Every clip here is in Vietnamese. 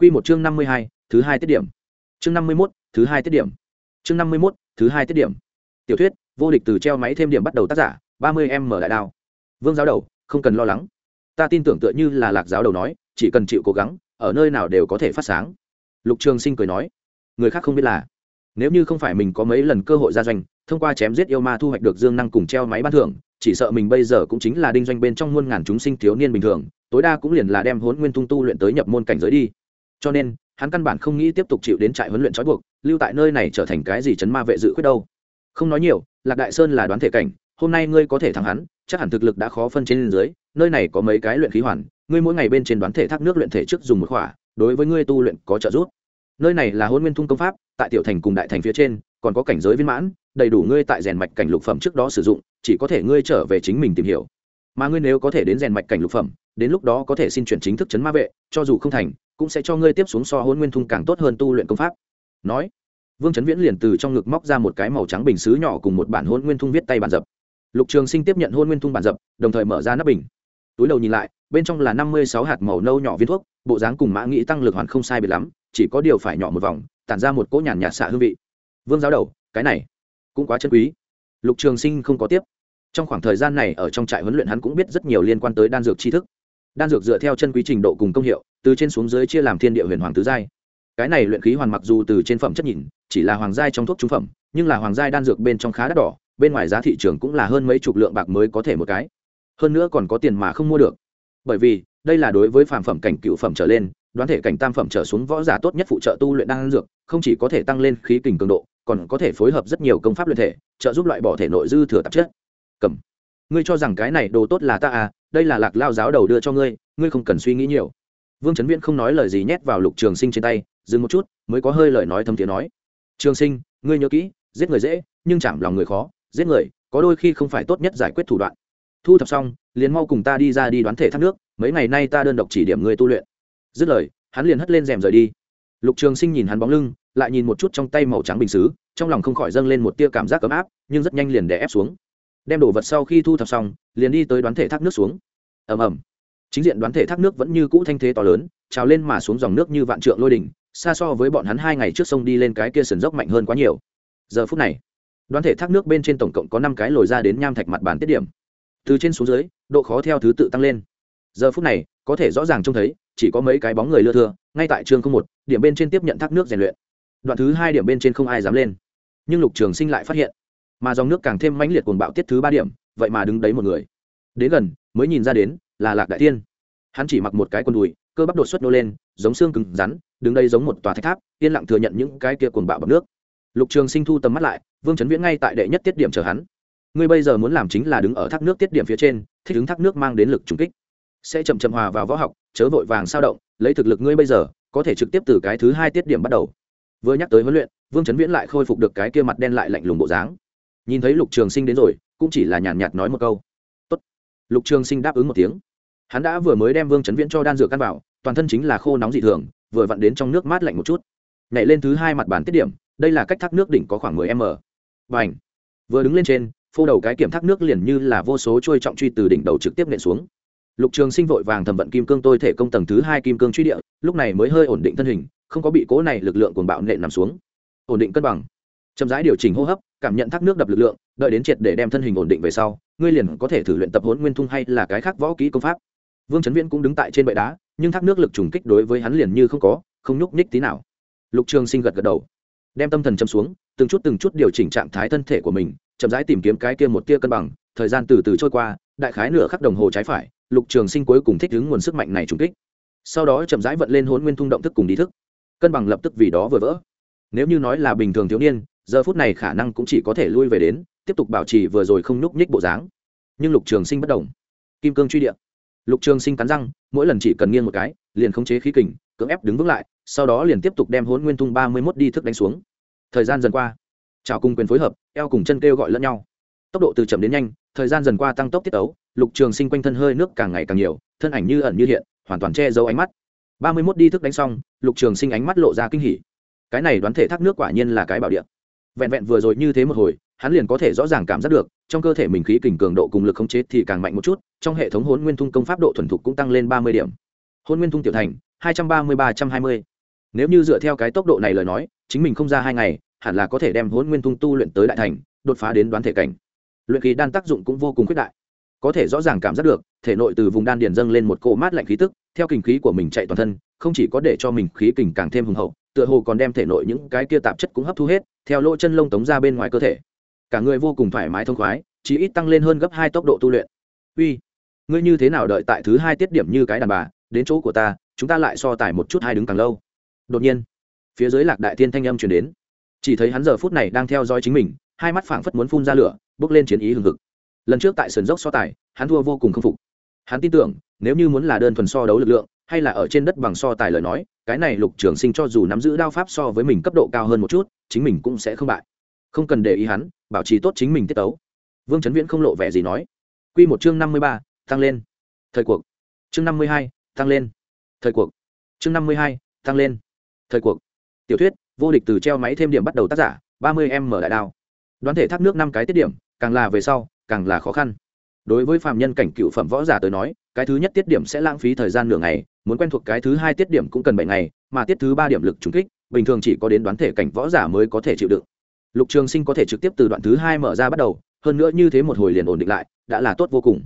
Quy một chương năm mươi hai, thứ hai tiết điểm. Chương năm mươi mốt, thứ hai tiết điểm. Chương năm mươi mốt, thứ hai tiết điểm. Tiểu thuyết, vô địch từ treo máy thêm điểm bắt đầu tác giả, ba mươi m mở đại đao. Vương giáo đầu, không cần lo lắng. Ta tin tưởng tựa như là lạc giáo đầu nói, chỉ cần chịu cố gắng, ở nơi nào đều có thể phát sáng. Lục trường sinh cười nói, người khác không biết là, nếu như không phải mình có mấy lần cơ hội ra doanh, thông qua chém giết yêu ma thu hoạch được dương năng cùng treo máy ban thưởng, chỉ sợ mình bây giờ cũng chính là đinh doanh bên trong muôn ngàn chúng sinh thiếu niên bình thường, tối đa cũng liền là đem hỗn nguyên tung tu luyện tới nhập môn cảnh giới đi cho nên, hắn căn bản không nghĩ tiếp tục chịu đến trại huấn luyện trói buộc, lưu tại nơi này trở thành cái gì chấn ma vệ dự khuyết đâu. Không nói nhiều, lạc đại sơn là đoán thể cảnh, hôm nay ngươi có thể thắng hắn, chắc hẳn thực lực đã khó phân trên dưới, nơi này có mấy cái luyện khí hoàn, ngươi mỗi ngày bên trên đoán thể thác nước luyện thể trước dùng một khỏa, đối với ngươi tu luyện có trợ giúp. Nơi này là hôn nguyên thung công pháp, tại tiểu thành cùng đại thành phía trên, còn có cảnh giới viên mãn, đầy đủ ngươi tại rèn mạch cảnh lục phẩm trước đó sử dụng, chỉ có thể ngươi trở về chính mình tìm hiểu. Mà ngươi nếu có thể đến rèn mạch cảnh lục phẩm, đến lúc đó có thể xin chuyển chính thức chấn ma vệ, cho dù không thành cũng sẽ cho ngươi tiếp xuống so hôn nguyên thung càng tốt hơn tu luyện công pháp. Nói, vương trấn viễn liền từ trong ngực móc ra một cái màu trắng bình xứ nhỏ cùng một bản hôn nguyên thung viết tay bản dập. Lục trường sinh tiếp nhận hôn nguyên thung bản dập, đồng thời mở ra nắp bình. Túi đầu nhìn lại, bên trong là năm mươi sáu hạt màu nâu nhỏ viên thuốc, bộ dáng cùng mã nghĩ tăng lực hoàn không sai biệt lắm, chỉ có điều phải nhỏ một vòng, tản ra một cỗ nhàn nhạt xạ hương vị. Vương giáo đầu, cái này cũng quá chân quý. Lục trường sinh không có tiếp. Trong khoảng thời gian này ở trong trại huấn luyện hắn cũng biết rất nhiều liên quan tới đan dược tri thức. Đan dược dựa theo chân quý trình độ cùng công hiệu từ trên xuống dưới chia làm thiên địa huyền hoàng tứ giai. Cái này luyện khí hoàn mặc dù từ trên phẩm chất nhìn, chỉ là hoàng giai trong thuốc trung phẩm, nhưng là hoàng giai đan dược bên trong khá đắt đỏ, bên ngoài giá thị trường cũng là hơn mấy chục lượng bạc mới có thể một cái. Hơn nữa còn có tiền mà không mua được. Bởi vì, đây là đối với phàm phẩm cảnh cựu phẩm trở lên, đoán thể cảnh tam phẩm trở xuống võ giả tốt nhất phụ trợ tu luyện đan dược, không chỉ có thể tăng lên khí kình cường độ, còn có thể phối hợp rất nhiều công pháp luyện thể, trợ giúp loại bỏ thể nội dư thừa tạp chất. Cầm. Ngươi cho rằng cái này đồ tốt là ta à đây là lạc lao giáo đầu đưa cho ngươi ngươi không cần suy nghĩ nhiều vương trấn viễn không nói lời gì nhét vào lục trường sinh trên tay, dừng một chút, mới có hơi lời nói thâm tiếng nói. Trường sinh, ngươi nhớ kỹ, giết người dễ, nhưng chạm lòng người khó, giết người, có đôi khi không phải tốt nhất giải quyết thủ đoạn. Thu thập xong, liền mau cùng ta đi ra đi đoán thể thác nước, mấy ngày nay ta đơn độc chỉ điểm ngươi tu luyện. Dứt lời, hắn liền hất lên rèm rời đi. Lục trường sinh nhìn hắn bóng lưng, lại nhìn một chút trong tay màu trắng bình xứ, trong lòng không khỏi dâng lên một tia cảm giác ấm áp, nhưng rất nhanh liền đè ép xuống. Đem đồ vật sau khi thu thập xong, liền đi tới đoán thể thác nước xuống. Ầm ầm chính diện đoán thể thác nước vẫn như cũ thanh thế to lớn, trào lên mà xuống dòng nước như vạn trượng lôi đỉnh, xa so với bọn hắn hai ngày trước sông đi lên cái kia sườn dốc mạnh hơn quá nhiều. Giờ phút này, đoán thể thác nước bên trên tổng cộng có năm cái lồi ra đến nham thạch mặt bàn tiết điểm. Từ trên xuống dưới, độ khó theo thứ tự tăng lên. Giờ phút này, có thể rõ ràng trông thấy, chỉ có mấy cái bóng người lưa thưa, ngay tại trường không một, điểm bên trên tiếp nhận thác nước rèn luyện. Đoạn thứ hai điểm bên trên không ai dám lên. Nhưng lục trường sinh lại phát hiện, mà dòng nước càng thêm mãnh liệt cuồng bạo tiết thứ ba điểm, vậy mà đứng đấy một người. Đến gần, mới nhìn ra đến là lạc đại tiên hắn chỉ mặc một cái quần đùi, cơ bắp đột xuất nô lên, giống xương cứng rắn, đứng đây giống một tòa thạch tháp, yên lặng thừa nhận những cái kia cuồng bạo bọc nước. Lục trường sinh thu tầm mắt lại, vương trấn viễn ngay tại đệ nhất tiết điểm chờ hắn. Ngươi bây giờ muốn làm chính là đứng ở thác nước tiết điểm phía trên, thích ứng thác nước mang đến lực trùng kích. Sẽ chậm chậm hòa vào võ học, chớ vội vàng sao động, lấy thực lực ngươi bây giờ, có thể trực tiếp từ cái thứ hai tiết điểm bắt đầu. Vừa nhắc tới huấn luyện, vương trấn viễn lại khôi phục được cái kia mặt đen lại lạnh lùng bộ dáng. Nhìn thấy lục trường sinh đến rồi, cũng chỉ là nhàn nhạt nói một câu. Tốt. lục trường sinh đáp ứng một tiếng hắn đã vừa mới đem vương chấn viễn cho đan dược căn vào, toàn thân chính là khô nóng dị thường, vừa vặn đến trong nước mát lạnh một chút. Nhảy lên thứ hai mặt bàn tiết điểm, đây là cách thác nước đỉnh có khoảng mười m. Và ảnh vừa đứng lên trên, phô đầu cái kiểm thác nước liền như là vô số trôi trọng truy từ đỉnh đầu trực tiếp nện xuống. Lục trường sinh vội vàng thẩm vận kim cương tôi thể công tầng thứ hai kim cương truy địa, lúc này mới hơi ổn định thân hình, không có bị cố này lực lượng cuồng bạo nện nằm xuống. Ổn định cân bằng. Chậm rãi điều chỉnh hô hấp, cảm nhận thác nước đập lực lượng, đợi đến triệt để đem thân hình ổn định về sau, ngươi liền có thể thử luyện tập huấn nguyên thung hay là cái khác võ kỹ công pháp vương trấn viễn cũng đứng tại trên bệ đá, nhưng thác nước lực trùng kích đối với hắn liền như không có, không nhúc nhích tí nào. Lục trường sinh gật gật đầu, đem tâm thần châm xuống, từng chút từng chút điều chỉnh trạng thái thân thể của mình, chậm rãi tìm kiếm cái kia một tia cân bằng, thời gian từ từ trôi qua, đại khái nửa khắc đồng hồ trái phải, lục trường sinh cuối cùng thích ứng nguồn sức mạnh này trùng kích. Sau đó chậm rãi vận lên hôn nguyên thung động thức cùng đi thức. Cân bằng lập tức vì đó vừa vỡ. Nếu như nói là bình thường thiếu niên, giờ phút này khả năng cũng chỉ có thể lui về đến, tiếp tục bảo trì vừa rồi không nhúc nhích bộ dáng. Nhưng lục trường sinh bất đồng kim cương truy điện lục trường sinh cắn răng, mỗi lần chỉ cần nghiêng một cái, liền khống chế khí kình, cưỡng ép đứng vững lại, sau đó liền tiếp tục đem hôn nguyên thung ba mươi mốt đi thức đánh xuống. Thời gian dần qua chào cùng quyền phối hợp, eo cùng chân kêu gọi lẫn nhau. Tốc độ từ chậm đến nhanh, thời gian dần qua tăng tốc tiết ấu lục trường sinh quanh thân hơi nước càng ngày càng nhiều, thân ảnh như ẩn như hiện, hoàn toàn che giấu ánh mắt. ba mươi mốt đi thức đánh xong, lục trường sinh ánh mắt lộ ra kinh hỉ. Cái này đoán thể thác nước quả nhiên là cái bảo địa. Vẹn vẹn vừa rồi như thế một hồi hắn liền có thể rõ ràng cảm giác được, trong cơ thể mình khí kình cường độ cùng lực khống chế thì càng mạnh một chút, trong hệ thống hôn nguyên thung công pháp độ thuần thục cũng tăng lên ba mươi điểm. Hôn nguyên thung tiểu thành, hai trăm ba mươi ba trăm hai mươi. Nếu như dựa theo cái tốc độ này lời nói, chính mình không ra hai ngày, hẳn là có thể đem hôn nguyên thung tu luyện tới đại thành, đột phá đến đoán thể cảnh. Luyện khí đan tác dụng cũng vô cùng khuyết đại. Có thể rõ ràng cảm giác được, thể nội từ vùng đan điền dâng lên một cỗ mát lạnh khí tức, theo kinh khí của mình chạy toàn thân, không chỉ có để cho mình khí kình càng thêm hùng hậu, tựa hồ còn đem thể nội những cái kia tạp chất cũng hấp thu hết, theo lỗ chân lông tống ra bên ngoài cơ thể cả người vô cùng thoải mái thông khoái chỉ ít tăng lên hơn gấp hai tốc độ tu luyện. Uy, ngươi như thế nào đợi tại thứ hai tiết điểm như cái đàn bà, đến chỗ của ta, chúng ta lại so tài một chút hai đứng càng lâu. Đột nhiên, phía dưới lạc đại thiên thanh âm truyền đến. Chỉ thấy hắn giờ phút này đang theo dõi chính mình, hai mắt phảng phất muốn phun ra lửa, bước lên chiến ý hừng hực. Lần trước tại sườn dốc so tài, hắn thua vô cùng k phục. Hắn tin tưởng, nếu như muốn là đơn thuần so đấu lực lượng, hay là ở trên đất bằng so tài lời nói, cái này lục trường sinh cho dù nắm giữ đao pháp so với mình cấp độ cao hơn một chút, chính mình cũng sẽ không bại không cần để ý hắn, bảo trì tốt chính mình tiết tấu. Vương trấn viễn không lộ vẻ gì nói. Q một chương năm mươi ba, tăng lên. Thời cuộc. Chương năm mươi hai, tăng lên. Thời cuộc. Chương năm mươi hai, tăng lên. Thời cuộc. Tiểu thuyết, vô địch từ treo máy thêm điểm bắt đầu tác giả, ba mươi em mở đại đao. Đoán thể thác nước năm cái tiết điểm, càng là về sau, càng là khó khăn. Đối với phạm nhân cảnh cựu phẩm võ giả tới nói, cái thứ nhất tiết điểm sẽ lãng phí thời gian nửa ngày, muốn quen thuộc cái thứ hai tiết điểm cũng cần bảy ngày, mà tiết thứ ba điểm lực trúng kích, bình thường chỉ có đến đoán thể cảnh võ giả mới có thể chịu đựng lục trường sinh có thể trực tiếp từ đoạn thứ hai mở ra bắt đầu, hơn nữa như thế một hồi liền ổn định lại, đã là tốt vô cùng.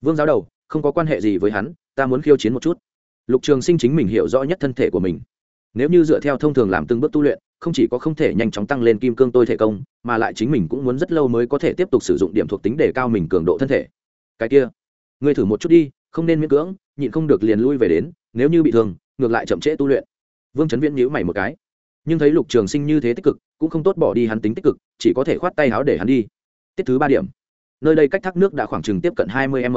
Vương giáo đầu, không có quan hệ gì với hắn, ta muốn khiêu chiến một chút. Lục trường sinh chính mình hiểu rõ nhất thân thể của mình. Nếu như dựa theo thông thường làm từng bước tu luyện, không chỉ có không thể nhanh chóng tăng lên kim cương tôi thể công, mà lại chính mình cũng muốn rất lâu mới có thể tiếp tục sử dụng điểm thuộc tính để cao mình cường độ thân thể. Cái kia, ngươi thử một chút đi, không nên miễn cưỡng, nhịn không được liền lui về đến, nếu như bị thương, ngược lại chậm trễ tu luyện. Vương Chấn viễn nhíu mày một cái nhưng thấy lục trường sinh như thế tích cực, cũng không tốt bỏ đi hắn tính tích cực, chỉ có thể khoát tay áo để hắn đi. Tiết thứ ba điểm. Nơi đây cách thác nước đã khoảng chừng tiếp cận hai mươi m.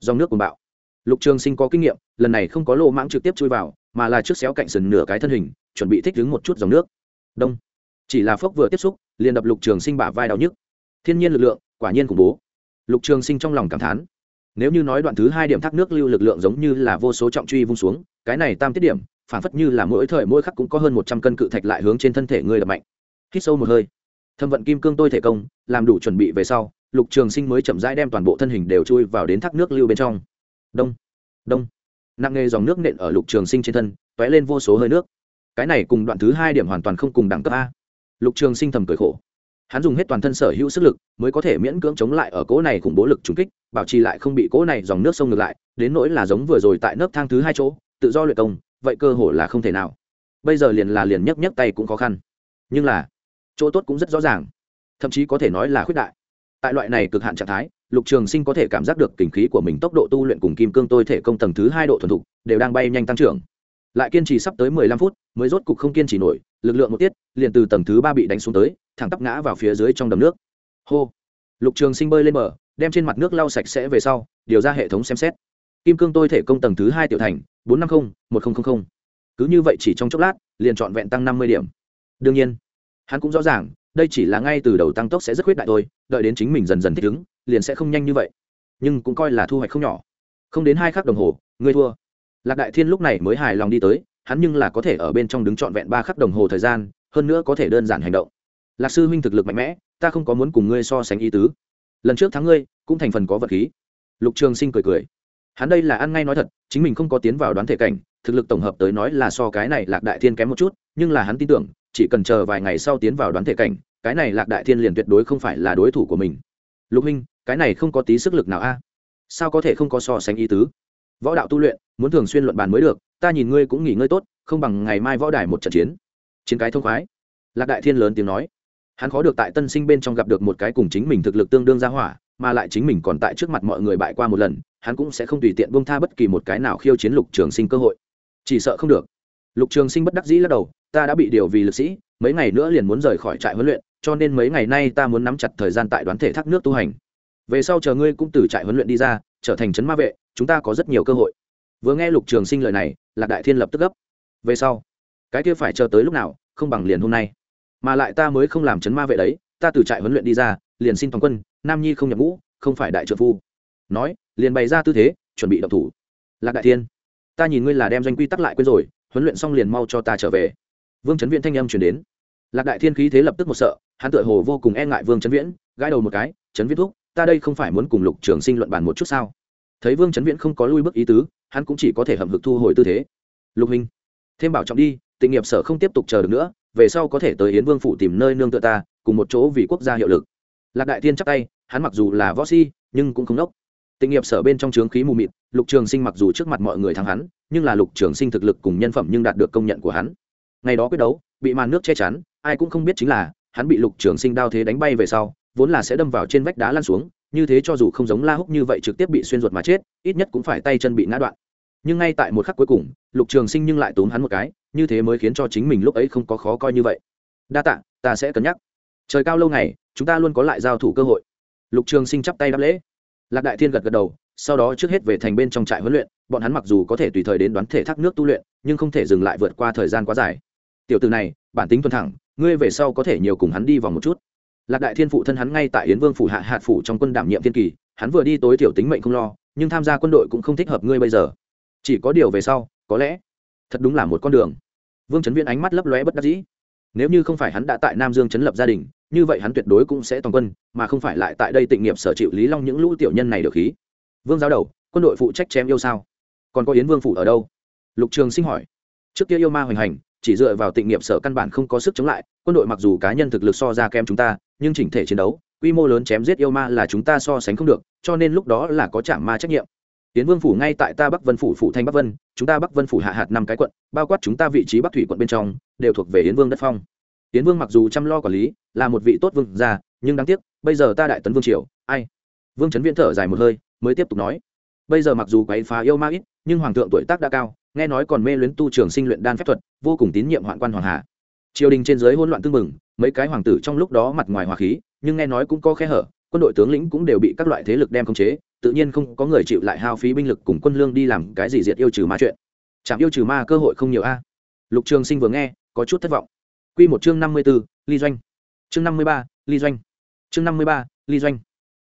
Dòng nước cùng bạo. Lục trường sinh có kinh nghiệm, lần này không có lô mãng trực tiếp chui vào, mà là trước xéo cạnh sườn nửa cái thân hình, chuẩn bị thích đứng một chút dòng nước. Đông. Chỉ là phốc vừa tiếp xúc, liền đập lục trường sinh bả vai đau nhức. Thiên nhiên lực lượng, quả nhiên khủng bố. Lục trường sinh trong lòng cảm thán. Nếu như nói đoạn thứ hai điểm thác nước lưu lực lượng giống như là vô số trọng truy vung xuống, cái này tam tiết điểm phản phất như là mỗi thời mỗi khắc cũng có hơn một trăm cân cự thạch lại hướng trên thân thể ngươi đập mạnh. Hít sâu một hơi. Thâm vận kim cương tôi thể công, làm đủ chuẩn bị về sau, lục trường sinh mới chậm rãi đem toàn bộ thân hình đều chui vào đến thác nước lưu bên trong. Đông đông. Nặng nghề dòng nước nện ở lục trường sinh trên thân t ó é lên vô số hơi nước. Cái này cùng đoạn thứ hai điểm hoàn toàn không cùng đẳng cấp a. Lục trường sinh thầm cười khổ. Hắn dùng hết toàn thân sở hữu sức lực mới có thể miễn cưỡng chống lại ở cỗ này khủng bố lực trúng kích, bảo trì lại không bị cỗ này dòng nước sông ngược lại, đến nỗi là giống vừa rồi tại nấc thang thứ hai chỗ, tự do luyện công vậy cơ hội là không thể nào. Bây giờ liền là liền nhấc nhấc tay cũng khó khăn. Nhưng là, chỗ tốt cũng rất rõ ràng. Thậm chí có thể nói là khuyết đại. Tại loại này cực hạn trạng thái, lục trường sinh có thể cảm giác được kinh khí của mình tốc độ tu luyện cùng kim cương tôi thể công tầng thứ hai độ thuần thục, đều đang bay nhanh tăng trưởng. Lại kiên trì sắp tới mười lăm phút, mới rốt cục không kiên trì nổi, lực lượng một tiết, liền từ tầng thứ ba bị đánh xuống tới, thẳng tắp ngã vào phía dưới trong đầm nước. Hô! Lục trường sinh bơi lên bờ, đem trên mặt nước lau sạch sẽ về sau, điều ra hệ thống xem xét kim cương tôi thể công tầng thứ hai tiểu thành, bốn trăm năm mươi một nghìn cứ như vậy chỉ trong chốc lát, liền trọn vẹn tăng năm mươi điểm. Đương nhiên, hắn cũng rõ ràng, đây chỉ là ngay từ đầu tăng tốc sẽ rất khuyết đại thôi, đợi đến chính mình dần dần thích ứng, liền sẽ không nhanh như vậy. Nhưng cũng coi là thu hoạch không nhỏ. Không đến hai khắc đồng hồ, ngươi thua. Lạc đại thiên lúc này mới hài lòng đi tới, hắn nhưng là có thể ở bên trong đứng trọn vẹn ba khắc đồng hồ thời gian, hơn nữa có thể đơn giản hành động. Lạc sư huynh thực lực mạnh mẽ, ta không có muốn cùng ngươi so sánh ý tứ. Lần trước thắng ngươi, cũng thành phần có vật khí. Lục trường sinh cười cười hắn đây là ăn ngay nói thật, chính mình không có tiến vào đoán thể cảnh, thực lực tổng hợp tới nói là so cái này lạc đại thiên kém một chút, nhưng là hắn tin tưởng, chỉ cần chờ vài ngày sau tiến vào đoán thể cảnh, cái này lạc đại thiên liền tuyệt đối không phải là đối thủ của mình. Lục huynh cái này không có tí sức lực nào a? Sao có thể không có so sánh ý tứ? Võ đạo tu luyện, muốn thường xuyên luận bàn mới được, ta nhìn ngươi cũng nghỉ ngơi tốt, không bằng ngày mai võ đài một trận chiến. Chiến cái thông khoái. Lạc đại thiên lớn tiếng nói. Hắn khó được tại tân sinh bên trong gặp được một cái cùng chính mình thực lực tương đương ra hỏa, mà lại chính mình còn tại trước mặt mọi người bại qua một lần hắn cũng sẽ không tùy tiện bông tha bất kỳ một cái nào khiêu chiến lục trường sinh cơ hội. Chỉ sợ không được. Lục trường sinh bất đắc dĩ lắc đầu, ta đã bị điều vì lực sĩ, mấy ngày nữa liền muốn rời khỏi trại huấn luyện, cho nên mấy ngày nay ta muốn nắm chặt thời gian tại đoán thể thác nước tu hành. Về sau chờ ngươi cũng từ trại huấn luyện đi ra, trở thành trấn ma vệ, chúng ta có rất nhiều cơ hội. Vừa nghe lục trường sinh lời này, lạc đại thiên lập tức gấp. Về sau, cái kia phải chờ tới lúc nào, không bằng liền hôm nay. Mà lại ta mới không làm chấn ma vệ đấy, ta từ trại huấn luyện đi ra, liền xin toàn quân, nam nhi không nhập ngũ, không phải đại trợ phu nói, liền bày ra tư thế, chuẩn bị động thủ. Lạc đại thiên, ta nhìn ngươi là đem doanh quy tắc lại quên rồi, huấn luyện xong liền mau cho ta trở về. Vương trấn viễn thanh âm chuyển đến. Lạc đại thiên khí thế lập tức một sợ, hắn tựa hồ vô cùng e ngại vương trấn viễn, gãi đầu một cái trấn viễn thúc, ta đây không phải muốn cùng lục trường sinh luận bàn một chút sao? Thấy vương trấn viễn không có lui bước ý tứ, hắn cũng chỉ có thể hậm hực thu hồi tư thế. Lục huynh, thêm bảo trọng đi, tịnh nghiệp sở không tiếp tục chờ được nữa, về sau có thể tới yến vương phủ tìm nơi nương tựa ta, cùng một chỗ vì quốc gia hiệu lực. Lạc đại thiên chắc tay, hắn mặc dù là võ si nhưng cũng không đốc tịnh nghiệp sở bên trong trướng khí mù mịt, lục trường sinh mặc dù trước mặt mọi người thắng hắn, nhưng là lục trường sinh thực lực cùng nhân phẩm nhưng đạt được công nhận của hắn. Ngày đó quyết đấu, bị màn nước che chắn, ai cũng không biết chính là, hắn bị lục trường sinh đao thế đánh bay về sau, vốn là sẽ đâm vào trên vách đá lăn xuống, như thế cho dù không giống la húc như vậy trực tiếp bị xuyên ruột mà chết, ít nhất cũng phải tay chân bị ngã đoạn. Nhưng ngay tại một khắc cuối cùng, lục trường sinh nhưng lại tốn hắn một cái, như thế mới khiến cho chính mình lúc ấy không có khó coi như vậy. Đa tạ, ta sẽ cân nhắc. Trời cao lâu ngày, chúng ta luôn có lại giao thủ cơ hội. Lục trường sinh chắp tay đáp lễ lạc đại thiên gật gật đầu, sau đó trước hết về thành bên trong trại huấn luyện, bọn hắn mặc dù có thể tùy thời đến đoán thể thác nước tu luyện, nhưng không thể dừng lại vượt qua thời gian quá dài. Tiểu từ này, bản tính tuần thẳng, ngươi về sau có thể nhiều cùng hắn đi vòng một chút. Lạc đại thiên phụ thân hắn ngay tại yến vương phủ hạ hạt phủ trong quân đảm nhiệm thiên kỳ, hắn vừa đi tối thiểu tính mệnh không lo, nhưng tham gia quân đội cũng không thích hợp ngươi bây giờ. Chỉ có điều về sau, có lẽ, thật đúng là một con đường. Vương trấn viễn ánh mắt lấp lóe bất đắc dĩ. Nếu như không phải hắn đã tại nam dương chấn lập gia đình như vậy hắn tuyệt đối cũng sẽ toàn quân, mà không phải lại tại đây tịnh nghiệp sở chịu lý long những lũ tiểu nhân này được khí. Vương giáo đầu, quân đội phụ trách chém yêu sao? Còn có yến vương phủ ở đâu? Lục trường sinh hỏi. Trước kia yêu ma hoành hành, chỉ dựa vào tịnh nghiệp sở căn bản không có sức chống lại, quân đội mặc dù cá nhân thực lực so ra kém chúng ta, nhưng chỉnh thể chiến đấu, quy mô lớn chém giết yêu ma là chúng ta so sánh không được, cho nên lúc đó là có chạm ma trách nhiệm. Tiến vương phủ ngay tại ta bắc vân phủ phủ thanh bắc vân, chúng ta bắc vân phủ hạ hạt năm cái quận, bao quát chúng ta vị trí bắc thủy quận bên trong, đều thuộc về yến vương đất phong. Tiến vương mặc dù chăm lo quản lý, là một vị tốt vương gia, nhưng đáng tiếc, bây giờ ta đại tấn vương triều, ai? Vương trấn viễn thở dài một hơi, mới tiếp tục nói. Bây giờ mặc dù quấy phá yêu ma ít, nhưng hoàng thượng tuổi tác đã cao, nghe nói còn mê luyến tu trường sinh luyện đan phép thuật, vô cùng tín nhiệm hoạn quan hoàng hà triều đình trên dưới hỗn loạn tương mừng mấy cái hoàng tử trong lúc đó mặt ngoài hòa khí, nhưng nghe nói cũng có khe hở, quân đội tướng lĩnh cũng đều bị các loại thế lực đem khống chế, tự nhiên không có người chịu lại hao phí binh lực cùng quân lương đi làm cái gì diệt yêu trừ ma chuyện. Chạm yêu trừ ma cơ hội không nhiều a. Lục trường sinh vừa nghe, có chút thất vọng. Quy một chương năm mươi b ố ly doanh. Chương năm mươi ba, ly doanh. Chương năm mươi ba, ly doanh.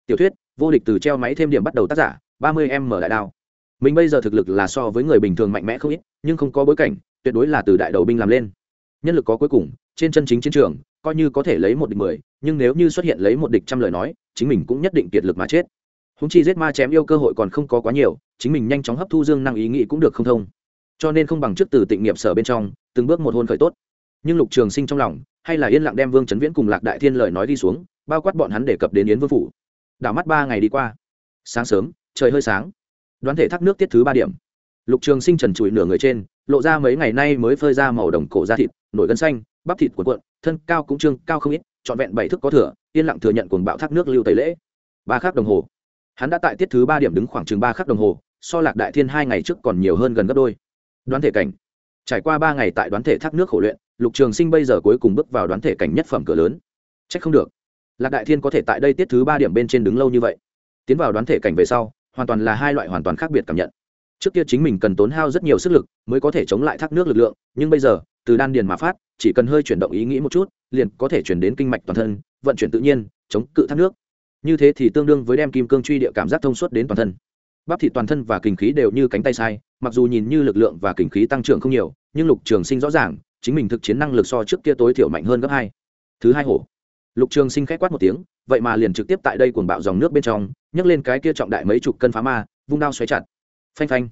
Tiểu thuyết, vô địch từ treo máy thêm điểm bắt đầu tác giả, ba mươi m mở đại đao. Mình bây giờ thực lực là so với người bình thường mạnh mẽ không ít, nhưng không có bối cảnh, tuyệt đối là từ đại đầu binh làm lên. Nhân lực có cuối cùng, trên chân chính chiến trường, coi như có thể lấy một địch mười, nhưng nếu như xuất hiện lấy một địch trăm lời nói, chính mình cũng nhất định kiệt lực mà chết. Húng chi giết ma chém yêu cơ hội còn không có quá nhiều, chính mình nhanh chóng hấp thu dương năng ý nghĩ cũng được không thông. Cho nên không bằng trước từ tịnh nghiệp sở bên trong, từng bước một hôn khởi tốt nhưng lục trường sinh trong lòng, hay là yên lặng đem vương trấn viễn cùng lạc đại thiên lời nói đi xuống, bao quát bọn hắn đề cập đến yến vương phủ. Đảo mắt ba ngày đi qua. Sáng sớm, trời hơi sáng. Đoán thể thác nước tiết thứ ba điểm. Lục trường sinh trần trụi nửa người trên, lộ ra mấy ngày nay mới phơi ra màu đồng cổ da thịt, nổi gân xanh, bắp thịt cuộn cuộn, thân cao cũng trương cao không ít, trọn vẹn bảy thức có thừa, yên lặng thừa nhận cuồng bạo thác nước lưu tẩy lễ. Ba khắc đồng hồ. Hắn đã tại tiết thứ ba điểm đứng khoảng chừng ba khắc đồng hồ, so lạc đại thiên hai ngày trước còn nhiều hơn gần gấp đôi. Đoán thể cảnh. Trải qua ba ngày tại đoán thể thác nước khổ luyện lục trường sinh bây giờ cuối cùng bước vào đoán thể cảnh nhất phẩm cửa lớn. C h ắ c không được. Lạc đại thiên có thể tại đây tiết thứ ba điểm bên trên đứng lâu như vậy. Tiến vào đoán thể cảnh về sau, hoàn toàn là hai loại hoàn toàn khác biệt cảm nhận. Trước kia chính mình cần tốn hao rất nhiều sức lực mới có thể chống lại thác nước lực lượng, nhưng bây giờ, từ đan điền mà phát, chỉ cần hơi chuyển động ý nghĩ một chút, liền có thể chuyển đến kinh mạch toàn thân, vận chuyển tự nhiên, chống cự thác nước. Như thế thì tương đương với đem kim cương truy địa cảm giác thông suốt đến toàn thân. Bắp thịt toàn thân và kinh khí đều như cánh tay sai, mặc dù nhìn như lực lượng và kinh khí tăng trưởng không nhiều, nhưng lục trường sinh rõ ràng chính mình thực chiến năng lực so trước kia tối thiểu mạnh hơn gấp hai. Thứ hai hổ. Lục trường sinh k h á c quát một tiếng, vậy mà liền trực tiếp tại đây cuồng bạo dòng nước bên trong, nhấc lên cái kia trọng đại mấy chục cân phá ma, vung đao xoáy chặt. Phanh phanh.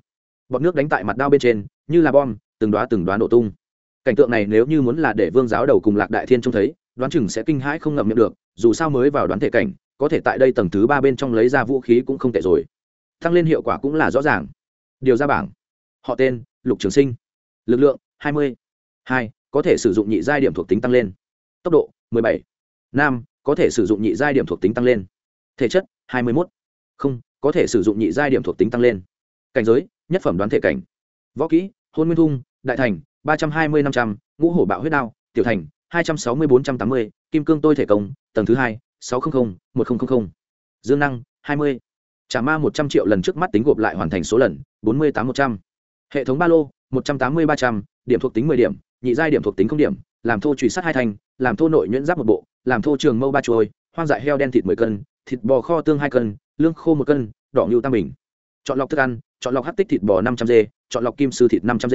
Bọt nước đánh tại mặt đao bên trên, như là bom, từng đoá từng đoá nổ tung. Cảnh tượng này nếu như muốn là để vương giáo đầu cùng lạc đại thiên trông thấy, đoán chừng sẽ kinh hãi không ngậm miệng được, dù sao mới vào đoán thể cảnh, có thể tại đây tầng thứ ba bên trong lấy ra vũ khí cũng không tệ rồi. Tăng lên hiệu quả cũng là rõ ràng. Điều ra bảng. Họ tên, lục trường sinh. Lực lượng, hai mươi hai có thể sử dụng nhị giai điểm thuộc tính tăng lên. Tốc độ bảy. Năm, có thể sử dụng nhị giai điểm thuộc tính tăng lên. Thể chất hai mươi một không có thể sử dụng nhị giai điểm thuộc tính tăng lên. Cảnh giới nhất phẩm đoán thể cảnh. Võ kỹ hôn nguyên thung đại thành ba trăm hai mươi năm trăm ngũ hổ bạo huyết đao tiểu thành hai trăm sáu mươi bốn trăm tám mươi kim cương tôi thể công tầng thứ hai sáu trăm linh một nghìn dương năng hai mươi. Trả ma một trăm triệu lần trước mắt tính gộp lại hoàn thành số lần bốn mươi tám một trăm. Hệ thống ba lô một trăm tám mươi ba trăm điểm thuộc tính mười điểm nhị giai điểm thuộc tính không điểm, làm thô truy sát hai thành làm thô nội nhuyễn giáp một bộ, làm thô trường mâu ba chuôi, hoang dại heo đen thịt mười cân, thịt bò kho tương hai cân, lương khô một cân, đỏ ngưu tam bình. Chọn lọc thức ăn, chọn lọc hát tích thịt bò năm trăm d chọn lọc kim sư thịt năm trăm d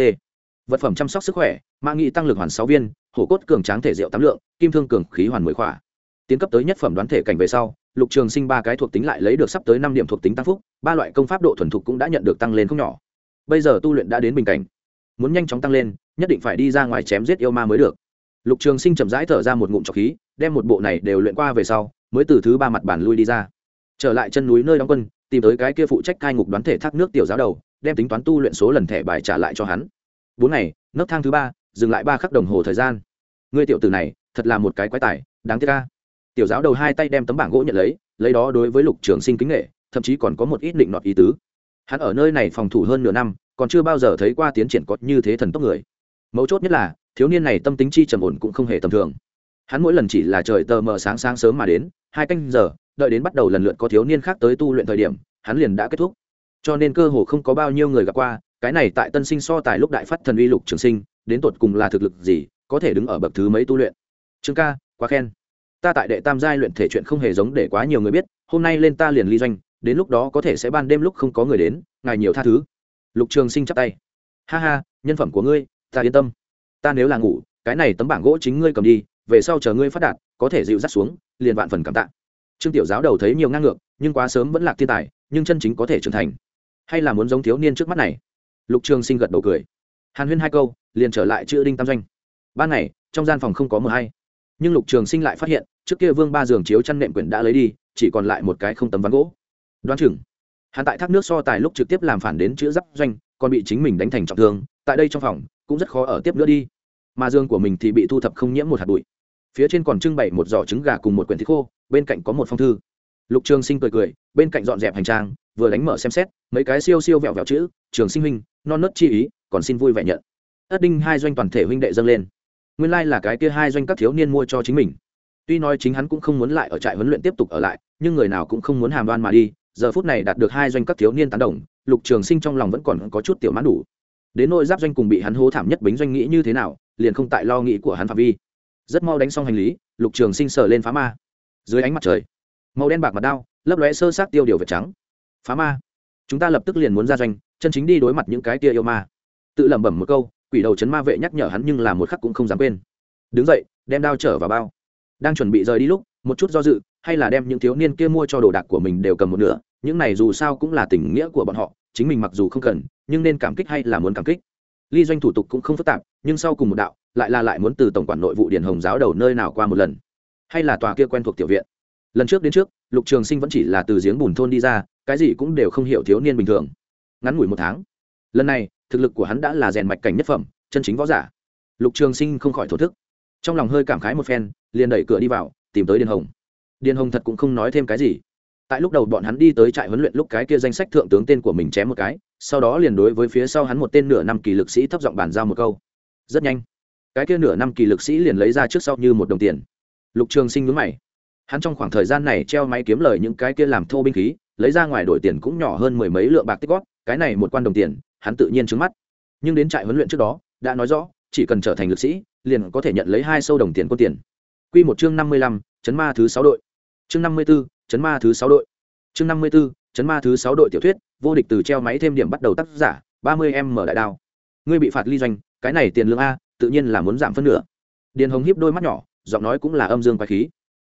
vật phẩm chăm sóc sức khỏe, mã nghị tăng lực hoàn sáu viên, hổ cốt cường tráng thể rượu tám lượng, kim thương cường khí hoàn mười khỏa. Tiến cấp tới nhất phẩm đoán thể cảnh về sau, lục trường sinh ba cái thuộc tính lại lấy được sắp tới năm điểm thuộc tính tăng phúc, ba loại công pháp độ thuần thục cũng đã nhận được tăng lên không nhỏ. Bây giờ tu luyện đã đến bình cảnh muốn nhanh chóng tăng lên, nhất định phải đi ra ngoài chém giết yêu ma mới được. Lục trường sinh chậm rãi thở ra một ngụm trọc khí, đem một bộ này đều luyện qua về sau, mới từ thứ ba mặt bản lui đi ra. Trở lại chân núi nơi đóng quân, tìm tới cái kia phụ trách cai ngục đoán thể thác nước tiểu giáo đầu, đem tính toán tu luyện số lần thẻ bài trả lại cho hắn. Bốn ngày, nấc thang thứ ba, dừng lại ba khắc đồng hồ thời gian. Ngươi tiểu tử này, thật là một cái quái tài, đáng tiếc ca tiểu giáo đầu hai tay đem tấm bảng gỗ nhận lấy lấy đó đối với lục trường sinh kính nghệ, thậm chí còn có một ít định nọt ý tứ. Hắn ở nơi này phòng thủ hơn nửa năm còn chưa bao giờ thấy qua tiến triển có như thế thần tốc người. Mấu chốt nhất là, thiếu niên này tâm tính chi trầm ổn cũng không hề tầm thường. Hắn mỗi lần chỉ là trời tờ mờ sáng sáng sớm mà đến, hai canh giờ, đợi đến bắt đầu lần lượt có thiếu niên khác tới tu luyện thời điểm, hắn liền đã kết thúc. Cho nên cơ hồ không có bao nhiêu người gặp qua, cái này tại tân sinh so tài lúc đại phát thần uy lục trường sinh, đến tột cùng là thực lực gì, có thể đứng ở bậc thứ mấy tu luyện. Trương ca, quá khen. Ta tại đệ tam giai luyện thể chuyện không hề giống để quá nhiều người biết, hôm nay lên ta liền ly doanh, đến lúc đó có thể sẽ ban đêm lúc không có người đến, ngài nhiều tha thứ lục trường sinh chắp tay. Ha ha, nhân phẩm của ngươi, ta yên tâm. Ta nếu là ngủ, cái này tấm bảng gỗ chính ngươi cầm đi, về sau chờ ngươi phát đạt, có thể dịu dắt xuống, liền vạn phần cảm tạ. Trương tiểu giáo đầu thấy nhiều ngang ngược, nhưng quá sớm vẫn là thiên tài, nhưng chân chính có thể trưởng thành. Hay là muốn giống thiếu niên trước mắt này? Lục trường sinh gật đầu cười. Hàn huyên hai câu, liền trở lại chữ đinh tam doanh. Ban ngày, trong gian phòng không có mờ hay. Nhưng lục trường sinh lại phát hiện, trước kia vương ba giường chiếu chăn nệm quyển đã lấy đi, chỉ còn lại một cái không tấm ván gỗ. Đoán chừng hắn tại thác nước so tài lúc trực tiếp làm phản đến chữ giáp doanh, còn bị chính mình đánh thành trọng thương, tại đây trong phòng, cũng rất khó ở tiếp nữa đi. Mà dương của mình thì bị thu thập không nhiễm một hạt bụi. Phía trên còn trưng bày một giỏ trứng gà cùng một quyển thịt khô, bên cạnh có một phong thư. Lục trường sinh cười cười, bên cạnh dọn dẹp hành trang, vừa đánh mở xem xét, mấy cái siêu siêu vẹo vẹo chữ, trường sinh huynh, non nớt chi ý, còn xin vui vẻ nhận. Ất đinh hai doanh toàn thể huynh đệ dâng lên. Nguyên lai、like、là cái kia hai doanh các thiếu niên mua cho chính mình. Tuy nói chính hắn cũng không muốn lại ở trại huấn luyện tiếp tục ở lại, nhưng người nào cũng không muốn hàm đoan mà đi giờ phút này đạt được hai doanh các thiếu niên tán đồng, lục trường sinh trong lòng vẫn còn có chút tiểu mãn đủ. Đến nỗi giáp doanh cùng bị hắn hố thảm nhất bính doanh nghĩ như thế nào, liền không tại lo nghĩ của hắn phạm vi. Rất mau đánh xong hành lý, lục trường sinh sờ lên phá ma. Dưới ánh mặt trời, màu đen bạc mặt đao, lấp lóe sơ sát tiêu điều vật trắng. Phá ma. Chúng ta lập tức liền muốn ra doanh, chân chính đi đối mặt những cái tia yêu ma. Tự lẩm bẩm một câu, quỷ đầu chấn ma vệ nhắc nhở hắn nhưng là một khắc cũng không dám quên. Đứng dậy, đem đao trở vào bao. Đang chuẩn bị rời đi lúc, một chút do dự, hay là đem những thiếu niên kia mua cho đồ đạc của mình đều cầm một nửa những này dù sao cũng là tình nghĩa của bọn họ, chính mình mặc dù không cần, nhưng nên cảm kích hay là muốn cảm kích. Ly doanh thủ tục cũng không phức tạp, nhưng sau cùng một đạo, lại là lại muốn từ tổng quản nội vụ điển hồng giáo đầu nơi nào qua một lần. Hay là tòa kia quen thuộc tiểu viện. Lần trước đến trước, lục trường sinh vẫn chỉ là từ giếng bùn thôn đi ra, cái gì cũng đều không hiểu thiếu niên bình thường. Ngắn ngủi một tháng. Lần này, thực lực của hắn đã là rèn mạch cảnh nhất phẩm, chân chính võ giả. Lục trường sinh không khỏi thổ thức. Trong lòng hơi cảm khái một phen, liền đẩy cửa đi vào, tìm tới điền hồng. Điền hồng thật cũng không nói thêm cái gì tại lúc đầu bọn hắn đi tới trại huấn luyện lúc cái kia danh sách thượng tướng tên của mình chém một cái, sau đó liền đối với phía sau hắn một tên nửa năm kỳ lực sĩ thấp giọng bàn giao một câu. Rất nhanh, cái kia nửa năm kỳ lực sĩ liền lấy ra trước sau như một đồng tiền. Lục trường sinh nhướng mày. Hắn trong khoảng thời gian này treo máy kiếm lời những cái kia làm thô binh khí, lấy ra ngoài đổi tiền cũng nhỏ hơn mười mấy lượng bạc tích góp, cái này một quan đồng tiền, hắn tự nhiên trứng mắt. Nhưng đến trại huấn luyện trước đó, đã nói rõ, chỉ cần trở thành lực sĩ, liền có thể nhận lấy hai sâu đồng tiền quân tiền. Quy một chương năm mươi lăm, chấn ma thứ sáu đội. Chương năm mươi b ố chấn ma thứ sáu đội. Chương năm mươi b ố chấn ma thứ sáu đội tiểu thuyết, vô địch từ treo máy thêm điểm bắt đầu tác giả, ba mươi em mở đại đao. Ngươi bị phạt ly doanh, cái này tiền lương a, tự nhiên là muốn giảm phân nửa. Điền hồng hiếp đôi mắt nhỏ, giọng nói cũng là âm dương quái khí.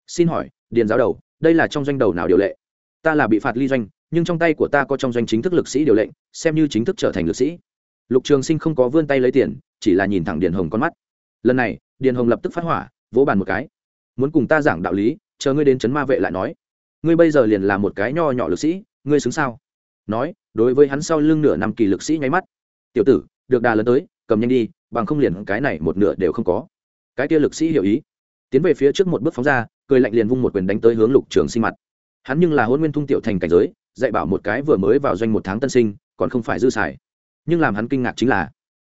Xin hỏi, điền giáo đầu, đây là trong doanh đầu nào điều lệ? Ta là bị phạt ly doanh, nhưng trong tay của ta có trong doanh chính thức lực sĩ điều lệnh xem như chính thức trở thành lực sĩ. Lục trường sinh không có vươn tay lấy tiền, chỉ là nhìn thẳng điền hồng con mắt. Lần này, điền hồng lập tức phát hỏa, vỗ bàn một cái. Muốn cùng ta giảng đạo lý, chờ ngươi đến trấn ma vệ lại nói ngươi bây giờ liền là một cái nho nhỏ lực sĩ, ngươi xứng sao? Nói, đối với hắn sau lưng nửa năm kỳ lực sĩ nháy mắt. Tiểu tử, được đà lớn tới, cầm nhanh đi, bằng không liền cái này một nửa đều không có. Cái kia lực sĩ hiểu ý. Tiến về phía trước một bước phóng ra, cười lạnh liền vung một quyền đánh tới hướng lục trường sinh mặt. Hắn nhưng là hôn nguyên thung tiểu thành cảnh giới, dạy bảo một cái vừa mới vào doanh một tháng tân sinh, còn không phải dư xài. Nhưng làm hắn kinh ngạc chính là,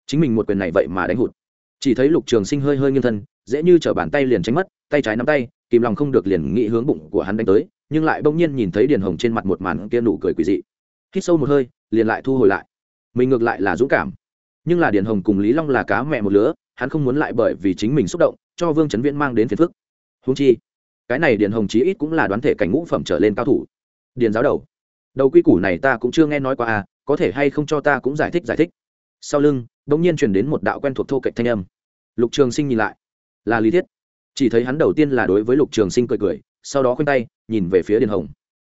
chính mình một quyền này vậy mà đánh hụt. Chỉ thấy lục trường sinh hơi hơi nghiêng thân, dễ như t bàn tay liền tránh mất, tay trái nắm tay, kìm lòng không được liền nghĩ hướng bụng của hắn đánh tới nhưng lại bỗng nhiên nhìn thấy điền hồng trên mặt một màn kia nụ cười quỳ dị. Hít sâu một hơi, liền lại thu hồi lại. Mình ngược lại là dũng cảm. Nhưng là điền hồng cùng lý long là cá mẹ một lứa, hắn không muốn lại bởi vì chính mình xúc động, cho vương trấn viễn mang đến phiền phức. Húng chi, cái này điền hồng chí ít cũng là đoán thể cảnh ngũ phẩm trở lên cao thủ. Điền giáo đầu. Đầu quy củ này ta cũng chưa nghe nói qua à có thể hay không cho ta cũng giải thích giải thích. Sau lưng đ ỗ n g nhiên truyền đến một đạo quen thuộc thô cạnh thanh âm. Lục trường sinh nhìn lại. Là lý thiết. Chỉ thấy hắn đầu tiên là đối với lục trường sinh cười cười sau đó khoanh tay, nhìn về phía điền hồng.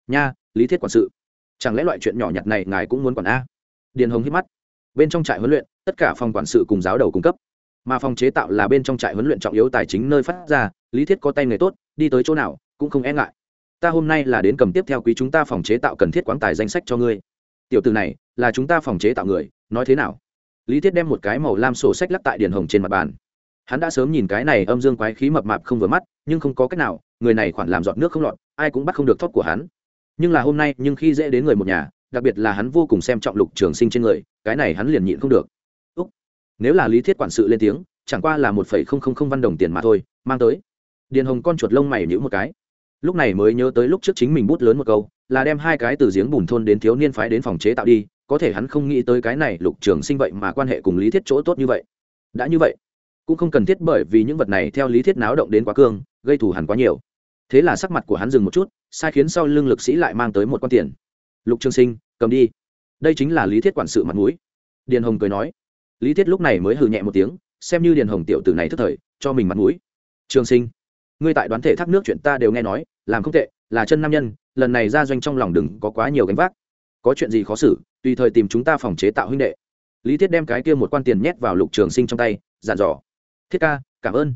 Nha, lý thiết quản sự, chẳng lẽ loại chuyện nhỏ nhặt này ngài cũng muốn quản a? Điền hồng hít mắt. Bên trong trại huấn luyện, tất cả phòng quản sự cùng giáo đầu cung cấp. Mà phòng chế tạo là bên trong trại huấn luyện trọng yếu tài chính nơi phát ra, lý thiết có tay nghề tốt, đi tới chỗ nào cũng không e ngại. Ta hôm nay là đến cầm tiếp theo quý chúng ta phòng chế tạo cần thiết quán tài danh sách cho ngươi. Tiểu từ này là chúng ta phòng chế tạo người, nói thế nào? Lý thiết đem một cái màu lam sổ sách lắc tại Điền hồng trên mặt bàn hắn đã sớm nhìn cái này âm dương quái khí mập mạp không vừa mắt, nhưng không có cách nào, người này khoản làm giọt nước không lọt, ai cũng bắt không được thóp của hắn. Nhưng là hôm nay, nhưng khi dễ đến người một nhà, đặc biệt là hắn vô cùng xem trọng lục trường sinh trên người, cái này hắn liền nhịn không được. Úc. nếu là lý thiết quản sự lên tiếng, chẳng qua là một phẩy không không không văn đồng tiền mà thôi, mang tới. Điền hồng con chuột lông mày nhữ một cái. Lúc này mới nhớ tới lúc trước chính mình bút lớn một câu, là đem hai cái từ giếng bùn thôn đến thiếu niên phái đến phòng chế tạo đi, có thể hắn không nghĩ tới cái này lục trường sinh vậy mà quan hệ cùng lý thiết chỗ tốt như vậy. Đã như vậy cũng không cần thiết bởi vì những vật này theo lý thiết náo động đến quá cương, gây thù hẳn quá nhiều. Thế là sắc mặt của hắn dừng một chút, sai khiến sau lưng lực sĩ lại mang tới một con tiền. Lục trường sinh, cầm đi. Đây chính là lý thiết quản sự mặt mũi. Điền hồng cười nói. Lý thiết lúc này mới hừ nhẹ một tiếng, xem như điền hồng tiểu tử này thất thời, cho mình mặt mũi. Trường sinh, ngươi tại đoán thể thác nước chuyện ta đều nghe nói, làm không tệ, là chân nam nhân, lần này ra doanh trong lòng đừng có quá nhiều gánh vác. Có chuyện gì khó xử, tùy thời tìm chúng ta phòng chế tạo huynh đệ. Lý thiết đem cái kia một quan tiền nhét vào lục trường sinh trong tay dàn dò thiết ca, cảm ơn.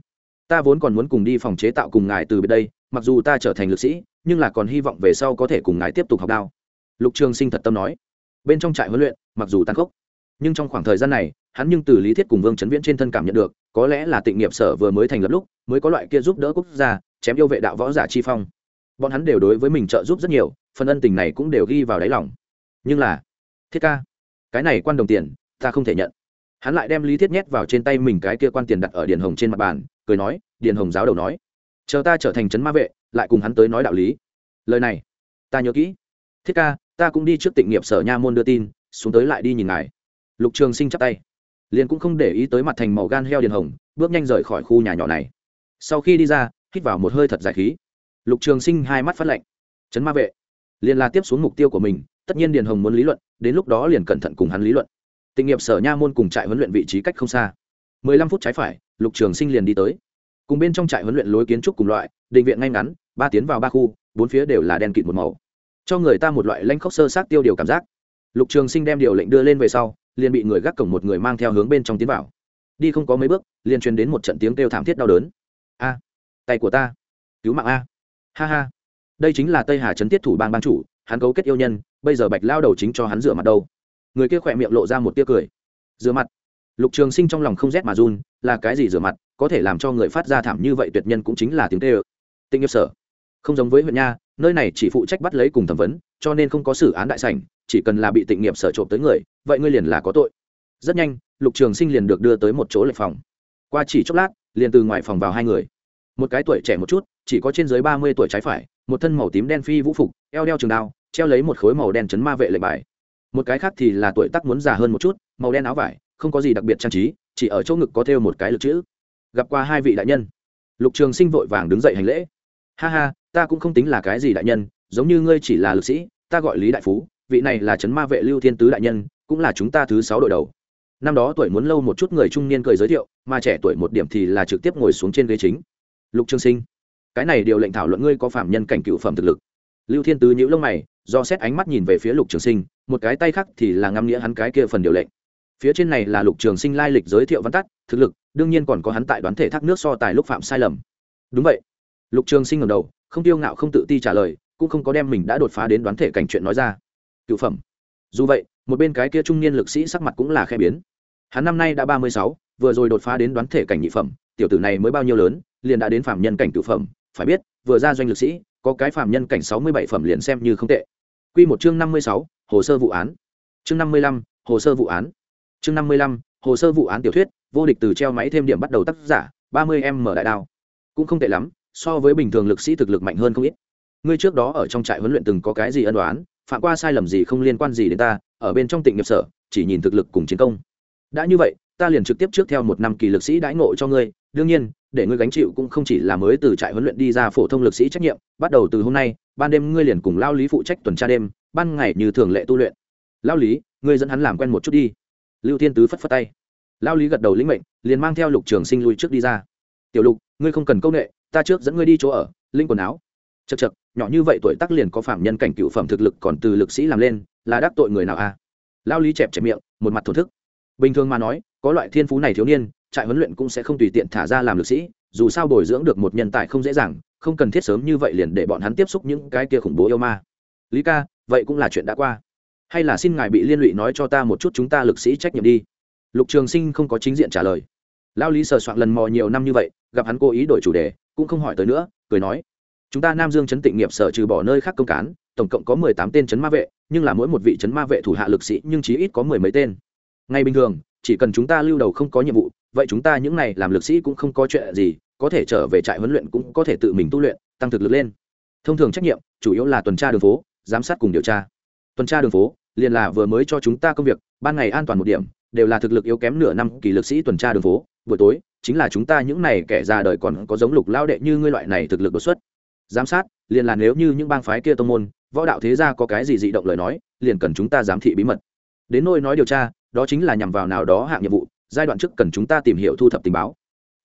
Ta vốn còn muốn cùng đi phòng chế tạo cùng ngài từ bên đây, mặc dù ta trở thành lực sĩ, nhưng là còn hy vọng về sau có thể cùng ngài tiếp tục học đao. Lục trường sinh thật tâm nói. Bên trong trại huấn luyện, mặc dù tan khốc, nhưng trong khoảng thời gian này, hắn nhưng từ lý thiết cùng vương trấn viễn trên thân cảm nhận được, có lẽ là tịnh nghiệp sở vừa mới thành lập lúc, mới có loại kia giúp đỡ quốc gia, chém yêu vệ đạo võ giả chi phong. Bọn hắn đều đối với mình trợ giúp rất nhiều, phần ân tình này cũng đều ghi vào đáy lòng. Nhưng là, thiết ca, cái này quan đồng tiền, ta không thể nhận hắn lại đem lý thiết nhét vào trên tay mình cái kia quan tiền đặt ở điền hồng trên mặt bàn, cười nói, điền hồng giáo đầu nói, chờ ta trở thành trấn ma vệ, lại cùng hắn tới nói đạo lý. Lời này, ta nhớ kỹ. Thiết ca, ta cũng đi trước tịnh nghiệp sở nha môn đưa tin, xuống tới lại đi nhìn ngài. Lục trường sinh chắp tay. Liền cũng không để ý tới mặt thành màu gan heo điền hồng, bước nhanh rời khỏi khu nhà nhỏ này. Sau khi đi ra, hít vào một hơi thật dài khí. Lục trường sinh hai mắt phát lạnh. Chấn ma vệ. Liền là tiếp xuống mục tiêu của mình, tất nhiên điền hồng muốn lý luận, đến lúc đó liền cẩn thận cùng hắn lý luận tịnh nghiệp sở nha môn cùng trại huấn luyện vị trí cách không xa. Mười lăm phút trái phải, lục trường sinh liền đi tới. Cùng bên trong trại huấn luyện lối kiến trúc cùng loại, định viện ngay ngắn, ba tiến vào ba khu, bốn phía đều là đen kịt một màu. Cho người ta một loại lanh khóc sơ sát tiêu điều cảm giác. Lục trường sinh đem điều lệnh đưa lên về sau, liền bị người gác cổng một người mang theo hướng bên trong tiến vào. Đi không có mấy bước, liền truyền đến một trận tiếng kêu thảm thiết đau đớn. A, tay của ta, cứu mạng a. Ha ha. Đây chính là tây hà trấn tiết thủ bang ban chủ, hắn cấu kết yêu nhân, bây giờ bạch lao đầu chính cho hắn rửa mặt đâu người kia khỏe miệng lộ ra một tia cười. Rửa mặt. Lục trường sinh trong lòng không rét mà run, là cái gì rửa mặt, có thể làm cho người phát ra thảm như vậy tuyệt nhân cũng chính là tiếng tê ơ. Tinh nghiệp sở. Không giống với huyện nha, nơi này chỉ phụ trách bắt lấy cùng thẩm vấn, cho nên không có xử án đại sảnh, chỉ cần là bị tịnh nghiệp sở trộm tới người, vậy ngươi liền là có tội. Rất nhanh, lục trường sinh liền được đưa tới một chỗ lệch phòng. Qua chỉ chốc lát, liền từ ngoài phòng vào hai người. Một cái tuổi trẻ một chút, chỉ có trên dưới ba mươi tuổi trái phải, một thân màu tím đen phi vũ phục, eo đeo trường đao, treo lấy một khối màu đen chấn ma vệ lệnh bài một cái khác thì là tuổi tác muốn già hơn một chút, màu đen áo vải, không có gì đặc biệt trang trí, chỉ ở chỗ ngực có thêu một cái lực chữ. Gặp qua hai vị đại nhân. Lục trường sinh vội vàng đứng dậy hành lễ. Ha ha, ta cũng không tính là cái gì đại nhân, giống như ngươi chỉ là lực sĩ, ta gọi lý đại phú, vị này là trấn ma vệ lưu thiên tứ đại nhân, cũng là chúng ta thứ sáu đội đầu. Năm đó tuổi muốn lâu một chút người trung niên cười giới thiệu, mà trẻ tuổi một điểm thì là trực tiếp ngồi xuống trên ghế chính. Lục trường sinh, cái này điều lệnh thảo luận ngươi có phạm nhân cảnh cựu phẩm thực lực. Lưu thiên tứ nhíu lông mày do xét ánh mắt nhìn về phía lục trường sinh, một cái tay khác thì là ngắm nghĩa hắn cái kia phần điều lệnh. Phía trên này là lục trường sinh lai lịch giới thiệu văn tắt, thực lực, đương nhiên còn có hắn tại đoán thể thác nước so tài lúc phạm sai lầm. Đúng vậy. Lục trường sinh ngầm đầu, không tiêu ngạo không tự ti trả lời, cũng không có đem mình đã đột phá đến đoán thể cảnh chuyện nói ra. Cựu phẩm. Dù vậy, một bên cái kia trung niên lực sĩ sắc mặt cũng là khe biến. Hắn năm nay đã ba mươi sáu, vừa rồi đột phá đến đoán thể cảnh nhị phẩm, tiểu tử này mới bao nhiêu lớn, liền đã đến phạm nhân cảnh cựu phẩm, phải biết, vừa ra doanh lực sĩ có cái phạm nhân cảnh sáu mươi bảy phẩm liền xem như không tệ. Q một chương năm mươi sáu, hồ sơ vụ án. Chương năm mươi lăm, hồ sơ vụ án. Chương năm mươi lăm, hồ sơ vụ án tiểu thuyết, vô địch từ treo máy thêm điểm bắt đầu tác giả, ba mươi em mở đại đao. Cũng không tệ lắm, so với bình thường lực sĩ thực lực mạnh hơn không ít. Ngươi trước đó ở trong trại huấn luyện từng có cái gì ân đoán phạm qua sai lầm gì không liên quan gì đến ta, ở bên trong tịnh nghiệp sở, chỉ nhìn thực lực cùng chiến công. Đã như vậy, ta liền trực tiếp trước theo một năm kỳ lực sĩ đãi ngộ cho ngươi, đương nhiên để ngươi gánh chịu cũng không chỉ là mới từ trại huấn luyện đi ra phổ thông lực sĩ trách nhiệm, bắt đầu từ hôm nay, ban đêm ngươi liền cùng lao lý phụ trách tuần tra đêm, ban ngày như thường lệ tu luyện. Lao lý, ngươi dẫn hắn làm quen một chút đi. Lưu thiên tứ phất phất tay. Lao lý gật đầu lĩnh mệnh, liền mang theo lục trường sinh lui trước đi ra. Tiểu lục, ngươi không cần công nghệ ta trước dẫn ngươi đi chỗ ở, linh quần áo. Chật chật nhỏ như vậy tuổi tác liền có phạm nhân cảnh cựu phẩm thực lực còn từ lực sĩ làm lên, là đắc tội người nào a à? lao lý chẹp chẹp miệng, một mặt thổ thức. Bình thường mà nói có loại thiên phú này thiếu niên, trại huấn luyện cũng sẽ không tùy tiện thả ra làm lực sĩ, dù sao bồi dưỡng được một nhân tài không dễ dàng, không cần thiết sớm như vậy liền để bọn hắn tiếp xúc những cái kia khủng bố yêu ma. Lý ca, vậy cũng là chuyện đã qua. Hay là xin ngài bị liên lụy nói cho ta một chút chúng ta lực sĩ trách nhiệm đi. Lục trường sinh không có chính diện trả lời. Lao lý sờ soạn lần mò nhiều năm như vậy, gặp hắn cố ý đổi chủ đề, cũng không hỏi tới nữa, cười nói. Chúng ta nam dương chấn tịnh nghiệp sở trừ bỏ nơi khác công cán, tổng cộng có mười tám tên chấn ma vệ, nhưng là mỗi một vị chấn ma vệ thủ hạ lực sĩ, nhưng chí ít có mười mấy tên. Ngay bình thường chỉ cần chúng ta lưu đầu không có nhiệm vụ, vậy chúng ta những này làm lực sĩ cũng không có chuyện gì, có thể trở về trại huấn luyện cũng có thể tự mình tu luyện, tăng thực lực lên. Thông thường trách nhiệm, chủ yếu là tuần tra đường phố, giám sát cùng điều tra. Tuần tra đường phố, liền là vừa mới cho chúng ta công việc, ban ngày an toàn một điểm, đều là thực lực yếu kém nửa năm kỳ lực sĩ tuần tra đường phố, buổi tối, chính là chúng ta những này kẻ già đời còn có giống lục lao đệ như ngươi loại này thực lực đột xuất. Giám sát, liền là nếu như những bang phái kia tô môn, võ đạo thế gia có cái gì dị động lời nói, liền cần chúng ta giám thị bí mật. Đến nôi nói điều tra đó chính là nhằm vào nào đó hạng nhiệm vụ, giai đoạn trước cần chúng ta tìm hiểu thu thập tình báo.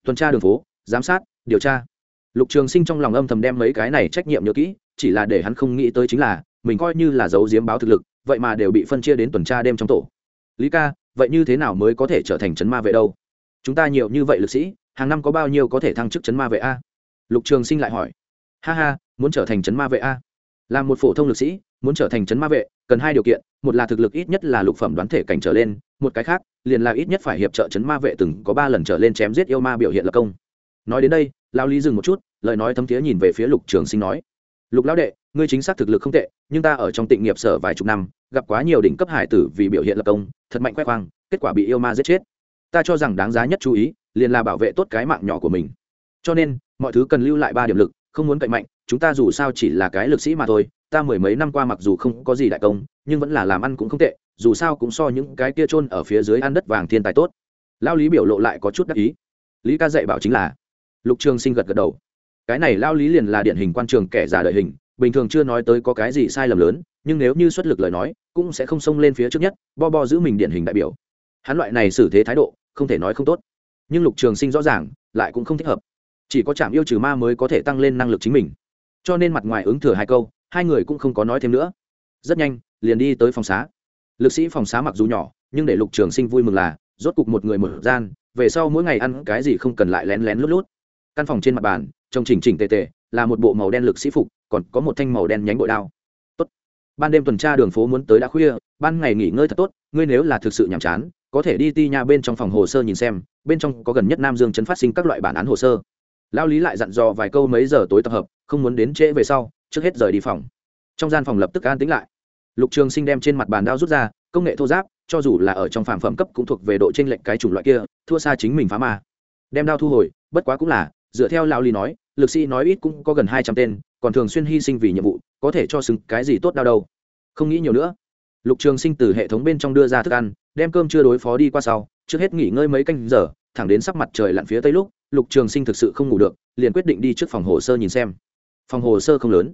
Tuần tra đường phố, giám sát, điều tra. Lục trường sinh trong lòng âm thầm đem mấy cái này trách nhiệm nhớ kỹ, chỉ là để hắn không nghĩ tới chính là, mình coi như là dấu diếm báo thực lực, vậy mà đều bị phân chia đến tuần tra đêm trong tổ. Lý ca, vậy như thế nào mới có thể trở thành chấn ma vệ đâu? Chúng ta nhiều như vậy lực sĩ, hàng năm có bao nhiêu có thể thăng chức chấn ma vệ a? Lục trường sinh lại hỏi. Ha ha, muốn trở thành chấn ma vệ a? Là một phổ thông lực sĩ, muốn trở thành chấn ma vệ, cần hai điều kiện, một là thực lực ít nhất là lục phẩm đoán thể cảnh trở lên, một cái khác, liền là ít nhất phải hiệp trợ chấn ma vệ từng có ba lần trở lên chém giết yêu ma biểu hiện lập công. Nói đến đây lao lý dừng một chút, lời nói thấm thiế nhìn về phía lục trường sinh nói, lục lão đệ, ngươi chính xác thực lực không tệ, nhưng ta ở trong tịnh nghiệp sở vài chục năm, gặp quá nhiều đỉnh cấp hải tử vì biểu hiện lập công, thật mạnh khoe khoang, kết quả bị yêu ma giết chết. Ta cho rằng đáng giá nhất chú ý, liền là bảo vệ tốt cái mạng nhỏ của mình. Cho nên, mọi thứ cần lưu lại ba điểm lực, không muốn cậy mạnh chúng ta dù sao chỉ là cái lực sĩ mà thôi, ta mười mấy năm qua mặc dù không có gì đại công, nhưng vẫn là làm ăn cũng không tệ, dù sao cũng so những cái kia trôn ở phía dưới ăn đất vàng thiên tài tốt. Lao lý biểu lộ lại có chút đắc ý. Lý ca dạy bảo chính là, lục trường sinh gật gật đầu. Cái này lao lý liền là điển hình quan trường kẻ già đời hình, bình thường chưa nói tới có cái gì sai lầm lớn, nhưng nếu như xuất lực lời nói, cũng sẽ không xông lên phía trước nhất, bo bo giữ mình điển hình đại biểu. Hắn loại này xử thế thái độ, không thể nói không tốt. Nhưng lục trường sinh rõ ràng, lại cũng không thích hợp. Chỉ có trạm yêu trừ ma mới có thể tăng lên năng lực chính mình cho nên mặt ngoài ứng thừa hai câu, hai người cũng không có nói thêm nữa. Rất nhanh, liền đi tới phòng xá. Lực sĩ phòng xá mặc dù nhỏ, nhưng để lục trường sinh vui mừng là, rốt cục một người một gian, về sau mỗi ngày ăn cái gì không cần lại lén lén lút lút. Căn phòng trên mặt bàn, trông chỉnh chỉnh tề tề, là một bộ màu đen lực sĩ phục, còn có một thanh màu đen nhánh bội đao. Tốt. Ban đêm tuần tra đường phố muốn tới đã khuya, ban ngày nghỉ ngơi thật tốt, ngươi nếu là thực sự nhàm chán, có thể đi ti nha bên trong phòng hồ sơ nhìn xem, bên trong có gần nhất nam dương chấn phát sinh các loại bản án hồ sơ. Lao lý lại dặn dò vài câu mấy giờ tối tập hợp không muốn đến trễ về sau, trước hết rời đi phòng. Trong gian phòng lập tức an tính lại. Lục trường sinh đem trên mặt bàn đao rút ra, công nghệ thô giáp, cho dù là ở trong phàm phẩm cấp cũng thuộc về độ t r ê n lệch cái chủng loại kia, thua xa chính mình phá ma. Đem đao thu hồi, bất quá cũng là, dựa theo lao lý nói, lực sĩ nói ít cũng có gần hai trăm tên, còn thường xuyên hy sinh vì nhiệm vụ, có thể cho xứng cái gì tốt đau đâu. Không nghĩ nhiều nữa. Lục trường sinh từ hệ thống bên trong đưa ra thức ăn, đem cơm chưa đối phó đi qua sau, trước hết nghỉ ngơi mấy canh giờ, thẳng đến sắp mặt trời lặn phía tây lúc, lục trường sinh thực sự không ngủ được, liền quyết định đi trước phòng hồ sơ nhìn xem phòng hồ sơ không lớn.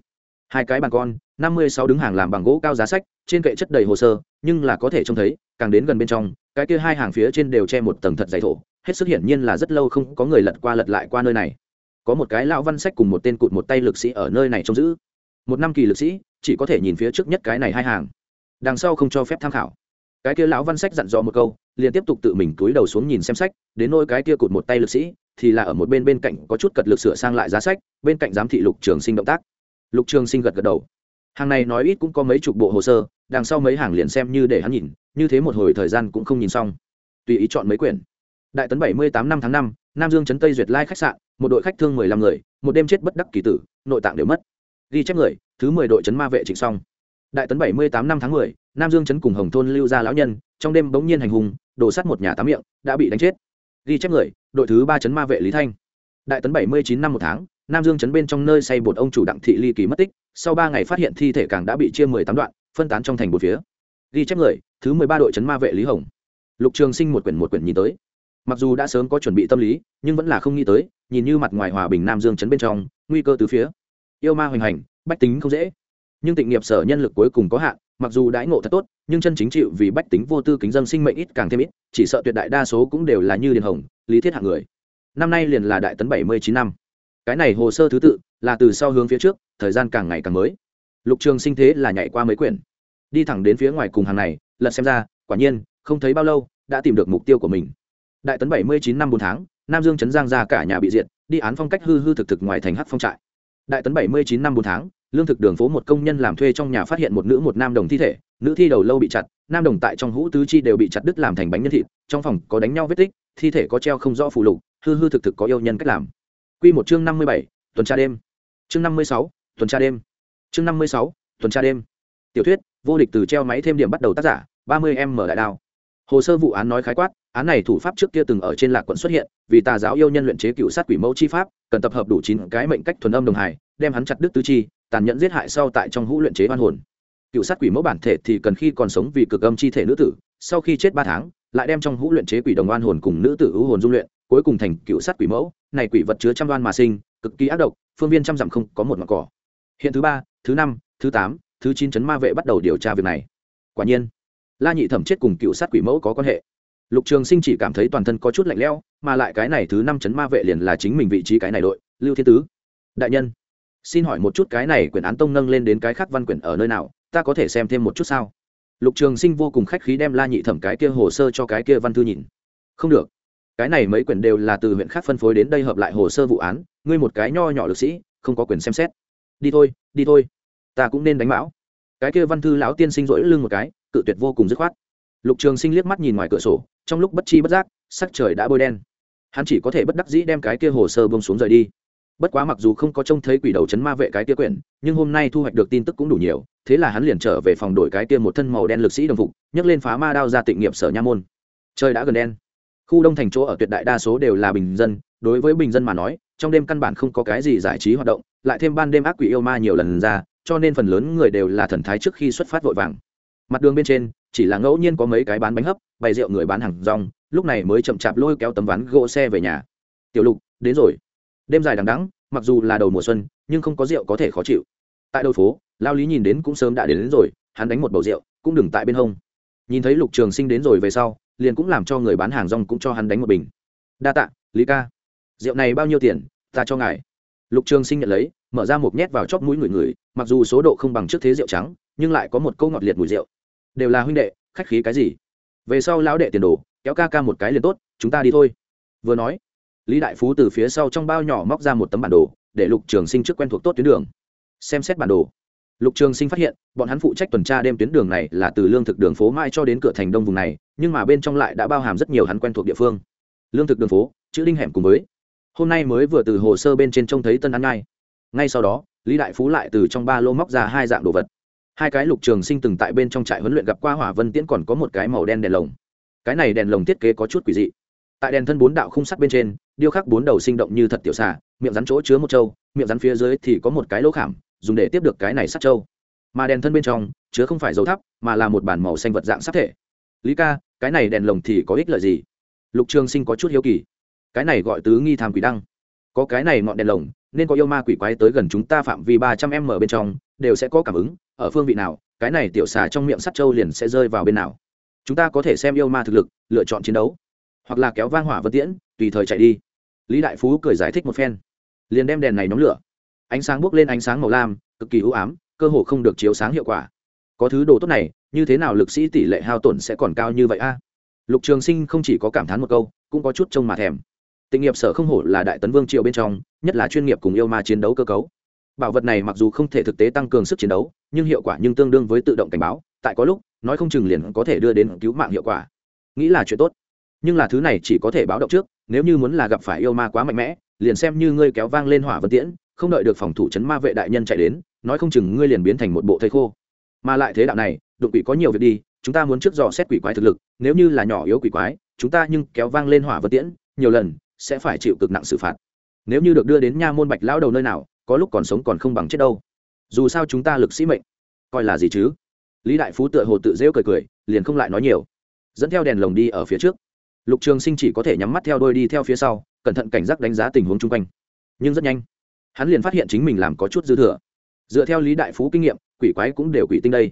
Hai cái bàn con, năm mươi sáu đứng hàng làm bằng gỗ cao giá sách, trên kệ chất đầy hồ sơ, nhưng là có thể trông thấy, càng đến gần bên trong, cái kia hai hàng phía trên đều che một tầng thật dày thổ, hết sức hiển nhiên là rất lâu không có người lật qua lật lại qua nơi này. Có một cái lão văn sách cùng một tên cụt một tay lực sĩ ở nơi này trông giữ. Một năm kỳ lực sĩ, chỉ có thể nhìn phía trước nhất cái này hai hàng. Đằng sau không cho phép tham khảo. Cái kia lão văn sách dặn dò một câu, liền tiếp tục tự mình cúi đầu xuống nhìn xem sách, đến nôi cái kia cụt một tay lực sĩ thì là ở một bên bên cạnh có chút cật lực sửa sang lại giá sách, bên cạnh giám thị lục trường sinh động tác. Lục trường sinh gật gật đầu. Hàng này nói ít cũng có mấy chục bộ hồ sơ, đằng sau mấy hàng liền xem như để hắn nhìn, như thế một hồi thời gian cũng không nhìn xong. Tùy ý chọn mấy quyển. Đại tấn bảy mươi tám năm tháng năm, nam dương trấn tây duyệt lai khách sạn, một đội khách thương mười lăm người, một đêm chết bất đắc kỳ tử, nội tạng đều mất. Ghi chép người, thứ mười đội trấn ma vệ trịnh xong. Đại tấn bảy mươi tám năm tháng mười, nam dương trấn cùng hồng thôn lưu gia lão nhân, trong đêm bỗng nhiên hành hùng đổ sắt một nhà tám miệng, đã bị đánh chết ghi chép người, đội thứ ba chấn ma vệ lý thanh. Đại tấn bảy mươi chín năm một tháng, nam dương chấn bên trong nơi xây bột ông chủ đặng thị ly kỳ mất tích, sau ba ngày phát hiện thi thể càng đã bị chia mười tám đoạn, phân tán trong thành một phía. Ghi chép người, thứ mười ba đội chấn ma vệ lý hồng. Lục trường sinh một quyển một quyển nhìn tới. Mặc dù đã sớm có chuẩn bị tâm lý, nhưng vẫn là không nghĩ tới, nhìn như mặt ngoài hòa bình nam dương chấn bên trong, nguy cơ từ phía. Yêu ma hoành hành, bách tính không dễ. Nhưng tịnh nghiệp sở nhân lực cuối cùng có hạn mặc dù đãi ngộ thật tốt, nhưng chân chính chịu vì bách tính vô tư kính dân sinh mệnh ít càng thêm ít, chỉ sợ tuyệt đại đa số cũng đều là như điền hồng, lý thiết hạng người. Năm nay liền là đại tấn bảy mươi chín năm. Cái này hồ sơ thứ tự là từ sau hướng phía trước, thời gian càng ngày càng mới. Lục trường sinh thế là nhảy qua mấy quyển. Đi thẳng đến phía ngoài cùng hàng này, lật xem ra, quả nhiên, không thấy bao lâu, đã tìm được mục tiêu của mình. Đại tấn bảy mươi chín năm bốn tháng, nam dương chấn giang ra cả nhà bị diệt, đi án phong cách hư hư thực thực ngoài thành hát phong trại. Đại tấn bảy mươi chín năm bốn tháng lương thực đường phố một công nhân làm thuê trong nhà phát hiện một nữ một nam đồng thi thể, nữ thi đầu lâu bị chặt, nam đồng tại trong hũ tứ chi đều bị chặt đứt làm thành bánh nhân thịt, trong phòng có đánh nhau vết tích, thi thể có treo không rõ phù lục, hư hư thực thực có yêu nhân cách làm. Q một chương năm mươi bảy, tuần tra đêm. Chương năm mươi sáu, tuần tra đêm. Chương năm mươi sáu, tuần tra đêm. Tiểu thuyết, vô địch từ treo máy thêm điểm bắt đầu tác giả, ba mươi m đại đao. Hồ sơ vụ án nói khái quát, án này thủ pháp trước kia từng ở trên lạc quận xuất hiện, vì tà giáo yêu nhân luyện chế cựu sát quỷ mẫu chi pháp, cần tập hợp đủ chín cái mệnh cách thuần âm đồng hải đem hắn chặt đứt tứ chi tàn nhẫn giết hại sau tại trong hũ luyện chế oan hồn. Cựu sát quỷ mẫu bản thể thì cần khi còn sống vì cực âm chi thể nữ tử, sau khi chết ba tháng, lại đem trong hũ luyện chế quỷ đồng oan hồn cùng nữ tử ưu hồn dung luyện, cuối cùng thành cựu sát quỷ mẫu. Này quỷ vật chứa trăm đoan mà sinh, cực kỳ ác độc, phương viên trăm dặm không có một mặt cỏ. Hiện thứ ba, thứ năm, thứ tám, thứ chín chấn ma vệ bắt đầu điều tra việc này. Quả nhiên, la nhị thẩm chết cùng cựu sát quỷ mẫu có quan hệ. Lục trường sinh chỉ cảm thấy toàn thân có chút lạnh lẽo, mà lại cái này thứ năm chấn ma vệ liền là chính mình vị trí cái này đội, lưu thiên tứ. Đại nhân xin hỏi một chút cái này quyển án tông nâng lên đến cái khác văn quyển ở nơi nào, ta có thể xem thêm một chút sao? Lục trường sinh vô cùng khách khí đem la nhị thẩm cái kia hồ sơ cho cái kia văn thư nhìn. Không được. Cái này mấy quyển đều là từ huyện khác phân phối đến đây hợp lại hồ sơ vụ án, ngươi một cái nho nhỏ lực sĩ, không có quyền xem xét. Đi thôi đi thôi. Ta cũng nên đánh mão. Cái kia văn thư lão tiên sinh rỗi lưng một cái, cự tuyệt vô cùng dứt khoát. Lục trường sinh liếc mắt nhìn ngoài cửa sổ, trong lúc bất chi bất giác, sắc trời đã bôi đen. Hắn chỉ có thể bất đắc dĩ đem cái kia hồ sơ bông xuống rời đi bất quá mặc dù không có trông thấy quỷ đầu chấn ma vệ cái kia quyển, nhưng hôm nay thu hoạch được tin tức cũng đủ nhiều, thế là hắn liền trở về phòng đổi cái kia một thân màu đen lực sĩ đồng phục, nhấc lên phá ma đao ra tịnh nghiệp sở nha môn. Trời đã gần đen. Khu đông thành chỗ ở tuyệt đại đa số đều là bình dân, đối với bình dân mà nói, trong đêm căn bản không có cái gì giải trí hoạt động, lại thêm ban đêm ác quỷ yêu ma nhiều lần ra, cho nên phần lớn người đều là thần thái trước khi xuất phát vội vàng. Mặt đường bên trên, chỉ là ngẫu nhiên có mấy cái bán bánh hấp, bày rượu người bán hàng rong, lúc này mới chậm chạp lôi kéo tấm ván gỗ xe về nhà. Tiểu lục, đến rồi đêm dài đằng đẵng, mặc dù là đầu mùa xuân nhưng không có rượu có thể khó chịu. Tại đầu phố lao lý nhìn đến cũng sớm đã đến, đến rồi hắn đánh một bầu rượu cũng đừng tại bên hông. Nhìn thấy lục trường sinh đến rồi về sau liền cũng làm cho người bán hàng rong cũng cho hắn đánh một bình. Đa tạ lý ca. Rượu này bao nhiêu tiền ta cho ngài. Lục trường sinh nhận lấy mở ra một nhét vào chóp mũi người người mặc dù số độ không bằng trước thế rượu trắng nhưng lại có một câu ngọt liệt mùi rượu. Đều là huynh đệ khách khí cái gì? Về sau lão đệ tiền đồ kéo ca ca một cái liền tốt chúng ta đi thôi. Vừa nói lý đại phú từ phía sau trong bao nhỏ móc ra một tấm bản đồ, để lục trường sinh trước quen thuộc tốt tuyến đường. Xem xét bản đồ. Lục trường sinh phát hiện, bọn hắn phụ trách tuần tra đêm tuyến đường này là từ lương thực đường phố mai cho đến cửa thành đông vùng này, nhưng mà bên trong lại đã bao hàm rất nhiều hắn quen thuộc địa phương. Lương thực đường phố, chữ đinh hẻm cùng với. Hôm nay mới vừa từ hồ sơ bên trên trông thấy tân ăn ngay ngay sau đó, lý đại phú lại từ trong ba lô móc ra hai dạng đồ vật. Hai cái lục trường sinh từng tại bên trong trại huấn luyện gặp qua hỏa vân tiễn còn có một cái màu đen đèn lồng. Cái này đèn lồng thiết kế có chút quỷ dị tại đèn thân bốn đạo khung sắt bên trên, điêu khắc bốn đầu sinh động như thật tiểu xà, miệng rắn chỗ chứa một trâu, miệng rắn phía dưới thì có một cái lỗ khảm, dùng để tiếp được cái này sắt trâu. Mà đèn thân bên trong, chứa không phải dầu thắp, mà là một bản màu xanh vật dạng sắt thể. Lý ca, cái này đèn lồng thì có ích lợi gì? Lục trường sinh có chút hiếu kỳ. Cái này gọi tứ nghi tham quỷ đăng. Có cái này ngọn đèn lồng, nên có yêu ma quỷ quái tới gần chúng ta phạm vi ba trăm m bên trong, đều sẽ có cảm ứng, ở phương vị nào, cái này tiểu xà trong miệng sắt trâu liền sẽ rơi vào bên nào. Chúng ta có thể xem yêu ma thực lực, lựa chọn chiến đấu hoặc là kéo vang hỏa vân tiễn, tùy thời chạy đi. Lý đại phú cười giải thích một phen. Liền đem đèn này nóng lửa. Ánh sáng bốc lên ánh sáng màu lam, cực kỳ ưu ám, cơ hồ không được chiếu sáng hiệu quả. Có thứ đồ tốt này, như thế nào lực sĩ tỷ lệ hao tổn sẽ còn cao như vậy a? Lục trường sinh không chỉ có cảm thán một câu, cũng có chút trông mà thèm. Tình nghiệp sở không hổ là đại tấn vương triều bên trong, nhất là chuyên nghiệp cùng yêu ma chiến đấu cơ cấu. Bảo vật này mặc dù không thể thực tế tăng cường sức chiến đấu, nhưng hiệu quả nhưng tương đương với tự động cảnh báo, tại có lúc, nói không chừng liền có thể đưa đến cứu mạng hiệu quả. Nghĩ là chuyện tốt nhưng là thứ này chỉ có thể báo động trước, nếu như muốn là gặp phải yêu ma quá mạnh mẽ, liền xem như ngươi kéo vang lên hỏa vân tiễn, không đợi được phòng thủ chấn ma vệ đại nhân chạy đến, nói không chừng ngươi liền biến thành một bộ thây khô. Mà lại thế đạo này, đụng quỷ có nhiều việc đi, chúng ta muốn trước dò xét quỷ quái thực lực, nếu như là nhỏ yếu quỷ quái, chúng ta nhưng kéo vang lên hỏa vân tiễn, nhiều lần sẽ phải chịu cực nặng xử phạt. Nếu như được đưa đến nha môn bạch lão đầu nơi nào, có lúc còn sống còn không bằng chết đâu. Dù sao chúng ta lực sĩ mệnh, coi là gì chứ? Lý đại phú tựa hồ tự rêu cười cười, liền không lại nói nhiều. Dẫn theo đèn lồng đi ở phía trước lục trường sinh chỉ có thể nhắm mắt theo đôi đi theo phía sau, cẩn thận cảnh giác đánh giá tình huống chung quanh. Nhưng rất nhanh, hắn liền phát hiện chính mình làm có chút dư thừa. Dựa theo lý đại phú kinh nghiệm, quỷ quái cũng đều quỷ tinh đây.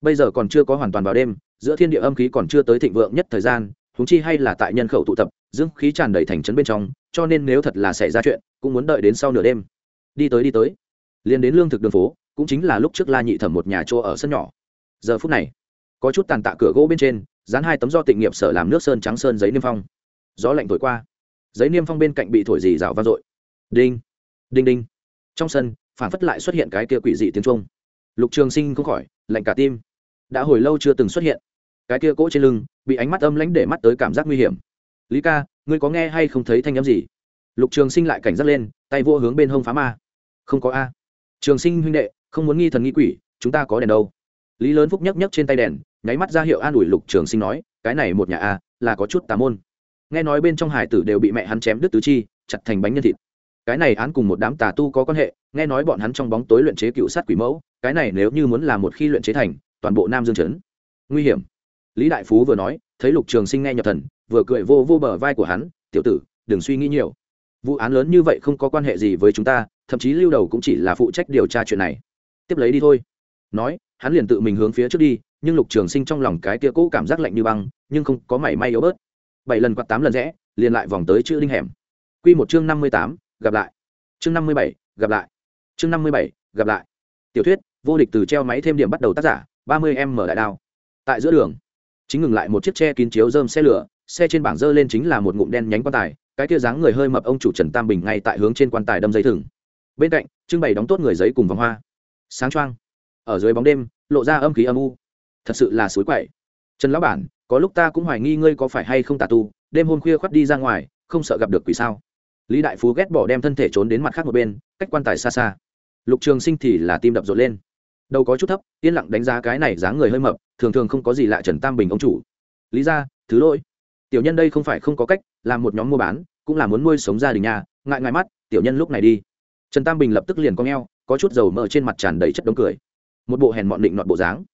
Bây giờ còn chưa có hoàn toàn vào đêm, giữa thiên địa âm khí còn chưa tới thịnh vượng nhất thời gian húng chi hay là tại nhân khẩu tụ tập dưỡng khí tràn đầy thành trấn bên trong, cho nên nếu thật là xảy ra chuyện, cũng muốn đợi đến sau nửa đêm. Đi tới đi tới. Liền đến lương thực đường phố, cũng chính là lúc trước la nhị thẩm một nhà chỗ ở sân nhỏ. Giờ phút này có chút tàn tạ cửa gỗ bên trên, dán hai tấm do tịnh nghiệp sở làm nước sơn trắng sơn giấy niêm phong. Gió lạnh thổi qua. Giấy niêm phong bên cạnh bị thổi dì rào vang dội. Đinh đinh đinh. Trong sân phản phất lại xuất hiện cái kia quỷ dị tiếng trung lục trường sinh không khỏi, lạnh cả tim. Đã hồi lâu chưa từng xuất hiện. Cái kia cỗ trên lưng, bị ánh mắt âm lãnh để mắt tới cảm giác nguy hiểm. Lý ca, ngươi có nghe hay không thấy thanh âm gì? Lục trường sinh lại cảnh giác lên, tay vô hướng bên hông phá ma. Không có a. Trường sinh huynh đệ, không muốn nghi thần nghi quỷ, chúng ta có đèn đâu. Lý lớn phúc nhấc nhấc trên tay đèn nháy mắt ra hiệu an ủi lục trường sinh nói, cái này một nhà a, là có chút tà môn. Nghe nói bên trong hải tử đều bị mẹ hắn chém đứt tứ chi, chặt thành bánh nhân thịt. Cái này án cùng một đám tà tu có quan hệ, nghe nói bọn hắn trong bóng tối luyện chế cựu sát quỷ mẫu, cái này nếu như muốn làm một khi luyện chế thành, toàn bộ nam dương chấn nguy hiểm. Lý đại phú vừa nói, thấy lục trường sinh nghe nhập thần, vừa cười vô vô bờ vai của hắn, tiểu tử, đừng suy nghĩ nhiều. Vụ án lớn như vậy không có quan hệ gì với chúng ta, thậm chí lưu đầu cũng chỉ là phụ trách điều tra chuyện này. Tiếp lấy đi thôi. Nói hắn liền tự mình hướng phía trước đi, nhưng lục trường sinh trong lòng cái kia cũ cảm giác lạnh như băng, nhưng không có mảy may yếu bớt. Bảy lần quạt tám lần rẽ, liền lại vòng tới chữ đinh hẻm. Q một chương năm mươi tám, gặp lại. Chương năm mươi bảy, gặp lại. Chương năm mươi bảy, gặp lại. Tiểu thuyết, vô địch từ treo máy thêm điểm bắt đầu tác giả, ba mươi em mở đại đao. Tại giữa đường, chính ngừng lại một chiếc tre kín chiếu dơm xe lửa, xe trên bảng dơ lên chính là một ngụm đen nhánh quan tài, cái kia dáng người hơi mập ông chủ trần tam bình ngay tại hướng trên quan tài đâm dây thừng. Bên cạnh, trưng bày đóng tốt người giấy cùng vòng hoa. Sáng choang ở dưới bóng đêm, lộ ra âm khí âm u. Thật sự là suối quậy. Trần lão bản, có lúc ta cũng hoài nghi ngươi có phải hay không tà tu, đêm hôm khuya khoắt đi ra ngoài, không sợ gặp được quỷ sao? Lý đại phú ghét bỏ đem thân thể trốn đến mặt khác một bên, cách quan tài xa xa. Lục trường sinh thì là tim đập rộn lên. Đầu có chút thấp, yên lặng đánh giá cái này dáng người hơi mập, thường thường không có gì lạ trần tam bình ông chủ. Lý ra, thứ lỗi. Tiểu nhân đây không phải không có cách làm một nhóm mua bán, cũng là muốn nuôi sống gia đình nhà, ngại ngại mắt, tiểu nhân lúc này đi. Trần tam bình lập tức liền con g có chút dầu mỡ trên mặt tràn đầy chất đống cười một bộ hèn mọn định nọt bộ dáng.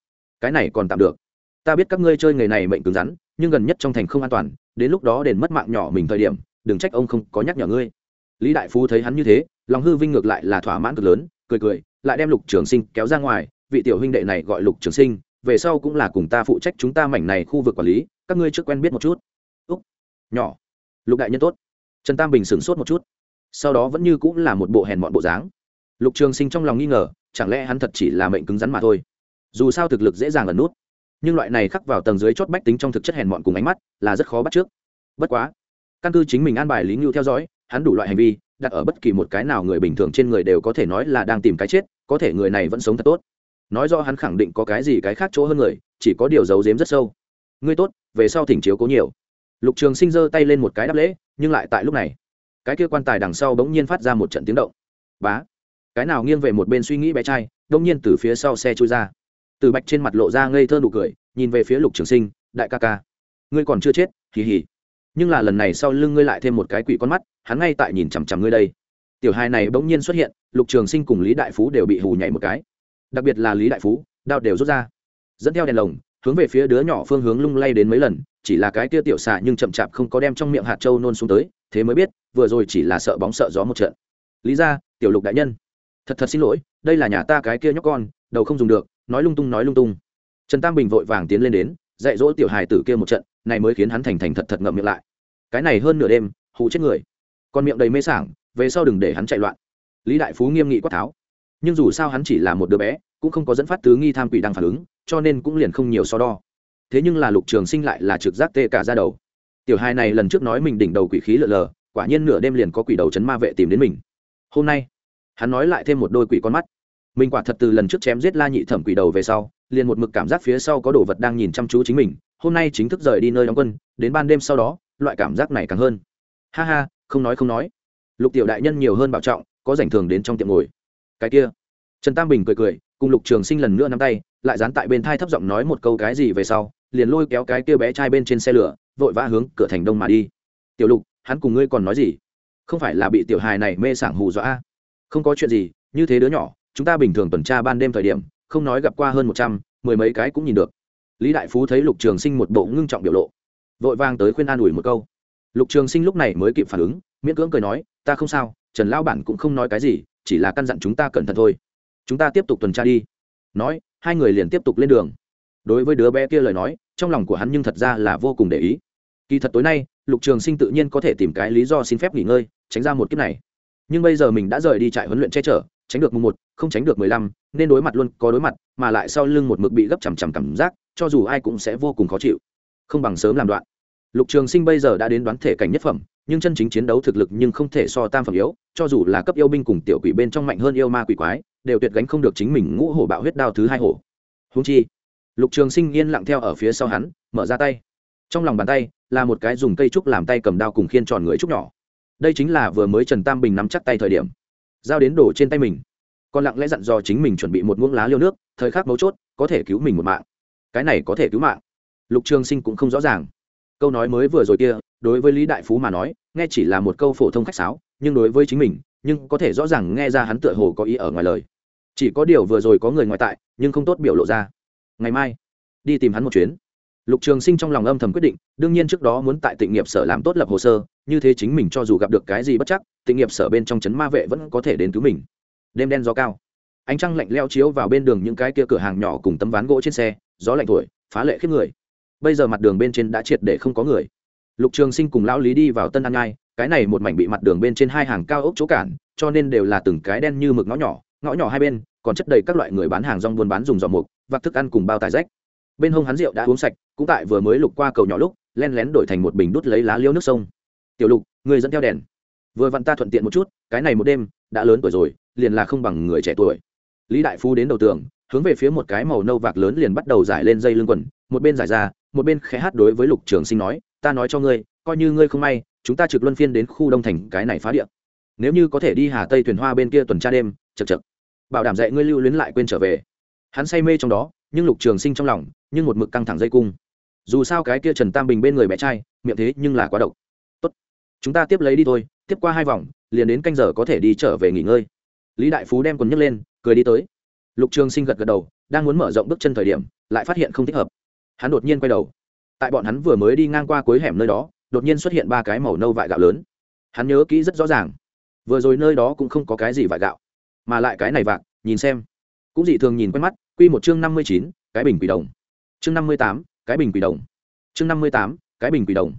Cái này còn tạm được. Ta biết các ngươi chơi nghề này mệnh cứng rắn, nhưng gần nhất trong thành không an toàn, đến lúc đó đền mất mạng nhỏ mình thời điểm, đừng trách ông không có nhắc nhở ngươi. Lý đại phú thấy hắn như thế, lòng hư vinh ngược lại là thỏa mãn cực lớn, cười cười, lại đem lục trường sinh kéo ra ngoài, vị tiểu huynh đệ này gọi lục trường sinh, về sau cũng là cùng ta phụ trách chúng ta mảnh này khu vực quản lý, các ngươi trước quen biết một chút. Úc, nhỏ. Lục đại nhân tốt. Trần tam bình sửng sốt một chút. Sau đó vẫn như cũng là một bộ hèn mọn bộ dáng lục trường sinh trong lòng nghi ngờ, chẳng lẽ hắn thật chỉ là mệnh cứng rắn mà thôi? Dù sao thực lực dễ dàng ẩn nút, nhưng loại này khắc vào tầng dưới chót bách tính trong thực chất hèn mọn cùng ánh mắt là rất khó bắt trước. Bất quá, căn cứ chính mình an bài lý ngưu theo dõi, hắn đủ loại hành vi, đặt ở bất kỳ một cái nào người bình thường trên người đều có thể nói là đang tìm cái chết, có thể người này vẫn sống thật tốt. Nói do hắn khẳng định có cái gì cái khác chỗ hơn người, chỉ có điều giấu giếm rất sâu. Ngươi tốt, về sau thỉnh chiếu cố nhiều. Lục trường sinh giơ tay lên một cái đáp lễ, nhưng lại tại lúc này, cái kia quan tài đằng sau bỗng nhiên phát ra một trận tiếng động. Bá! Cái nào nghiêng về một bên suy nghĩ bé trai, đông nhiên từ phía sau xe trôi ra. Từ bạch trên mặt lộ ra ngây thơ nụ cười, nhìn về phía lục trường sinh, đại ca ca, ngươi còn chưa chết, hì hì. Nhưng là lần này sau lưng ngươi lại thêm một cái quỷ con mắt, hắn ngay tại nhìn chằm chằm ngươi đây. Tiểu hai này bỗng nhiên xuất hiện, lục trường sinh cùng lý đại phú đều bị hù nhảy một cái. Đặc biệt là lý đại phú, đao đều rút ra. Dẫn theo đèn lồng, hướng về phía đứa nhỏ phương hướng lung lay đến mấy lần, chỉ là cái kia tiểu xạ nhưng chậm chạp không có đem trong miệng hạt trâu nôn xuống tới, thế mới biết, vừa rồi chỉ là sợ bóng sợ gió một trận. Lý ra tiểu lục đại nhân thật thật xin lỗi, đây là nhà ta cái kia nhóc con, đầu không dùng được, nói lung tung, nói lung tung. Trần tam bình vội vàng tiến lên đến, dạy dỗ tiểu hài tử kia một trận, này mới khiến hắn thành thành thật thật ngậm miệng lại. Cái này hơn nửa đêm hụ chết người. Con miệng đầy mê sảng, về sau đừng để hắn chạy loạn. Lý đại phú nghiêm nghị quát tháo. Nhưng dù sao hắn chỉ là một đứa bé, cũng không có dẫn phát tứ nghi tham quỷ đang phản ứng, cho nên cũng liền không nhiều so đo. Thế nhưng là lục trường sinh lại là trực giác tê cả ra đầu. Tiểu hai này lần trước nói mình đỉnh đầu quỷ khí lờ lờ, quả nhiên nửa đêm liền có quỷ đầu chấn ma vệ tìm đến mình. Hôm nay hắn nói lại thêm một đôi quỷ con mắt. Mình quả thật từ lần trước chém giết la nhị thẩm quỷ đầu về sau, liền một mực cảm giác phía sau có đồ vật đang nhìn chăm chú chính mình, hôm nay chính thức rời đi nơi đóng quân, đến ban đêm sau đó, loại cảm giác này càng hơn. Ha ha, không nói không nói. Lục tiểu đại nhân nhiều hơn bảo trọng, có rảnh thường đến trong tiệm ngồi. Cái kia. Trần tam bình cười cười, cùng lục trường sinh lần nữa nắm tay, lại dán tại bên thai thấp giọng nói một câu cái gì về sau, liền lôi kéo cái kia bé trai bên trên xe lửa, vội vã hướng cửa thành đông mà đi. Tiểu lục, hắn cùng ngươi còn nói gì? Không phải là bị tiểu hài này mê sảng hù dọa không có chuyện gì, như thế đứa nhỏ, chúng ta bình thường tuần tra ban đêm thời điểm, không nói gặp qua hơn một trăm, mười mấy cái cũng nhìn được. Lý đại phú thấy lục trường sinh một bộ ngưng trọng biểu lộ, vội vang tới khuyên an ủi một câu. Lục trường sinh lúc này mới kịp phản ứng, miễn cưỡng cười nói, ta không sao, trần lao bản cũng không nói cái gì, chỉ là căn dặn chúng ta cẩn thận thôi. Chúng ta tiếp tục tuần tra đi. Nói, hai người liền tiếp tục lên đường. Đối với đứa bé kia lời nói, trong lòng của hắn nhưng thật ra là vô cùng để ý. Kỳ thật tối nay, lục trường sinh tự nhiên có thể tìm cái lý do xin phép nghỉ ngơi, tránh ra một kiếp này nhưng bây giờ mình đã rời đi trại huấn luyện che chở, tránh được mùng một, không tránh được mười lăm, nên đối mặt luôn có đối mặt, mà lại sau lưng một mực bị gấp chằm chằm cảm giác, cho dù ai cũng sẽ vô cùng khó chịu. Không bằng sớm làm đoạn. Lục trường sinh bây giờ đã đến đoán thể cảnh nhất phẩm, nhưng chân chính chiến đấu thực lực nhưng không thể so tam phẩm yếu, cho dù là cấp yêu binh cùng tiểu quỷ bên trong mạnh hơn yêu ma quỷ quái, đều tuyệt gánh không được chính mình ngũ hổ bạo huyết đao thứ hai hổ. Húng chi, lục trường sinh yên lặng theo ở phía sau hắn, mở ra tay. Trong lòng bàn tay, là một cái dùng cây trúc làm tay cầm đao cùng khiên tròn người trúc nhỏ đây chính là vừa mới trần tam bình nắm chắc tay thời điểm. Giao đến đổ trên tay mình. Còn lặng lẽ dặn dò chính mình chuẩn bị một muỗng lá liêu nước, thời khắc mấu chốt, có thể cứu mình một mạng. Cái này có thể cứu mạng. Lục trường sinh cũng không rõ ràng. Câu nói mới vừa rồi kia, đối với lý đại phú mà nói, nghe chỉ là một câu phổ thông khách sáo, nhưng đối với chính mình, nhưng có thể rõ ràng nghe ra hắn tựa hồ có ý ở ngoài lời. Chỉ có điều vừa rồi có người ngoại tại, nhưng không tốt biểu lộ ra. Ngày mai, đi tìm hắn một chuyến. Lục trường sinh trong lòng âm thầm quyết định, đương nhiên trước đó muốn tại tịnh nghiệp sở làm tốt lập hồ sơ như thế chính mình cho dù gặp được cái gì bất chắc, tịnh nghiệp sở bên trong trấn ma vệ vẫn có thể đến cứu mình. Đêm đen gió cao, ánh trăng lạnh leo chiếu vào bên đường những cái kia cửa hàng nhỏ cùng tấm ván gỗ trên xe, gió lạnh thổi, phá lệ khiếp người. Bây giờ mặt đường bên trên đã triệt để không có người. Lục trường sinh cùng lão lý đi vào tân an ngai cái này một mảnh bị mặt đường bên trên hai hàng cao ốc chỗ cản, cho nên đều là từng cái đen như mực ngõ nhỏ ngõ nhỏ hai bên, còn chất đầy các loại người bán hàng rong buôn bán dùng giỏ mục vạc thức ăn cùng bao tài rách. Bên hông hắn rượu đã uống sạch, cũng tại vừa mới lục qua cầu nhỏ lúc, len lén đổi thành một bình đút lấy lá liêu nước sông tiểu lục người dẫn theo đèn. Vừa vặn ta thuận tiện một chút, cái này một đêm, đã lớn tuổi rồi, liền là không bằng người trẻ tuổi. Lý đại phu đến đầu tường, hướng về phía một cái màu nâu vạc lớn liền bắt đầu giải lên dây lưng quần, một bên giải ra, một bên khẽ hát đối với lục trường sinh nói, ta nói cho ngươi, coi như ngươi không may, chúng ta trực luân phiên đến khu đông thành, cái này phá địa. Nếu như có thể đi hà tây thuyền hoa bên kia tuần tra đêm chật chật bảo đảm dạy ngươi lưu luyến lại quên trở về. Hắn say mê trong đó, nhưng lục trường sinh trong lòng, nhưng một mực căng thẳng dây cung. Dù sao cái kia trần tam bình bên người bé trai, miệng thế nhưng là quá độc chúng ta tiếp lấy đi thôi, tiếp qua hai vòng, liền đến canh giờ có thể đi trở về nghỉ ngơi. Lý đại phú đem quần nhấc lên, cười đi tới. Lục trường sinh gật gật đầu, đang muốn mở rộng bước chân thời điểm, lại phát hiện không thích hợp. Hắn đột nhiên quay đầu. Tại bọn hắn vừa mới đi ngang qua cuối hẻm nơi đó, đột nhiên xuất hiện ba cái màu nâu vại gạo lớn. Hắn nhớ kỹ rất rõ ràng. Vừa rồi nơi đó cũng không có cái gì vại gạo, mà lại cái này vạc, nhìn xem. Cũng dị thường nhìn quen mắt q một chương năm mươi chín, cái bình quỷ đồng. Chương năm mươi tám, cái bình quỷ đồng. Chương năm mươi tám, cái bình quỷ đồng.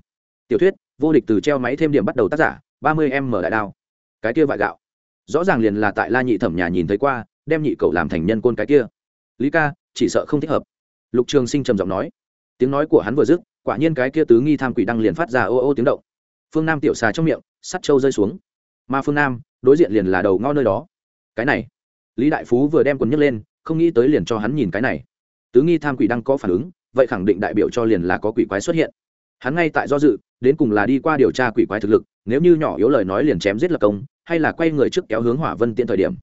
Tiểu thuyết vô địch từ treo máy thêm điểm bắt đầu tác giả, ba mươi em mở đại đao. Cái kia vại gạo. Rõ ràng liền là tại la nhị thẩm nhà nhìn thấy qua, đem nhị cậu làm thành nhân côn cái kia. Lý ca, chỉ sợ không thích hợp. Lục trường sinh trầm giọng nói. Tiếng nói của hắn vừa dứt, quả nhiên cái kia tứ nghi tham quỷ đăng liền phát ra ô ô tiếng động. Phương nam tiểu xà trong miệng, sắt trâu rơi xuống. Mà phương nam, đối diện liền là đầu ngõ nơi đó. Cái này. Lý đại phú vừa đem quần nhấc lên, không nghĩ tới liền cho hắn nhìn cái này. Tứ nghi tham quỷ đăng có phản ứng, vậy khẳng định đại biểu cho liền là có quỷ quái xuất hiện hắn ngay tại do dự, đến cùng là đi qua điều tra quỷ quái thực lực, nếu như nhỏ yếu lời nói liền chém giết lập công, hay là quay người trước kéo hướng hỏa vân tiện thời điểm.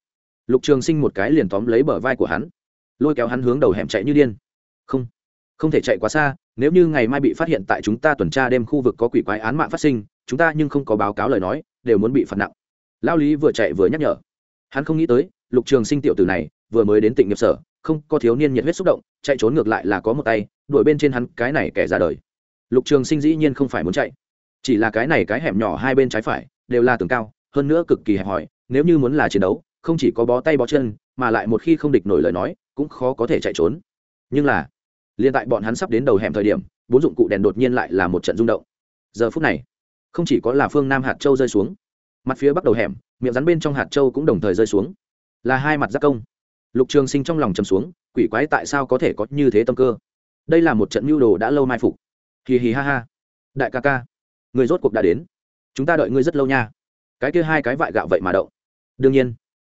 Lục trường sinh một cái liền tóm lấy bờ vai của hắn, lôi kéo hắn hướng đầu hẻm chạy như điên. Không không thể chạy quá xa, nếu như ngày mai bị phát hiện tại chúng ta tuần tra đêm khu vực có quỷ quái án mạng phát sinh, chúng ta nhưng không có báo cáo lời nói, đều muốn bị phạt nặng. Lao lý vừa chạy vừa nhắc nhở. Hắn không nghĩ tới, lục trường sinh tiểu tử này, vừa mới đến tỉnh nghiệp sở, không có thiếu niên nhiệt huyết xúc động, chạy trốn ngược lại là có một tay, đuổi bên trên hắn cái này kẻ ra đời lục trường sinh dĩ nhiên không phải muốn chạy. Chỉ là cái này cái hẻm nhỏ hai bên trái phải, đều là tường cao, hơn nữa cực kỳ hẹp hòi, nếu như muốn là chiến đấu, không chỉ có bó tay bó chân, mà lại một khi không địch nổi lời nói, cũng khó có thể chạy trốn. Nhưng là liên tại bọn hắn sắp đến đầu hẻm thời điểm, bốn dụng cụ đèn đột nhiên lại là một trận rung động. Giờ phút này, không chỉ có là phương nam hạt châu rơi xuống, mặt phía bắc đầu hẻm, miệng rắn bên trong hạt châu cũng đồng thời rơi xuống. Là hai mặt giác công. Lục trường sinh trong lòng chầm xuống, quỷ quái tại sao có thể có như thế tâm cơ? Đây là một trận mưu đồ đã lâu mai phục hì hì ha ha. Đại ca ca, người rốt cuộc đã đến. Chúng ta đợi ngươi rất lâu nha. Cái kia hai cái vại gạo vậy mà động đương nhiên,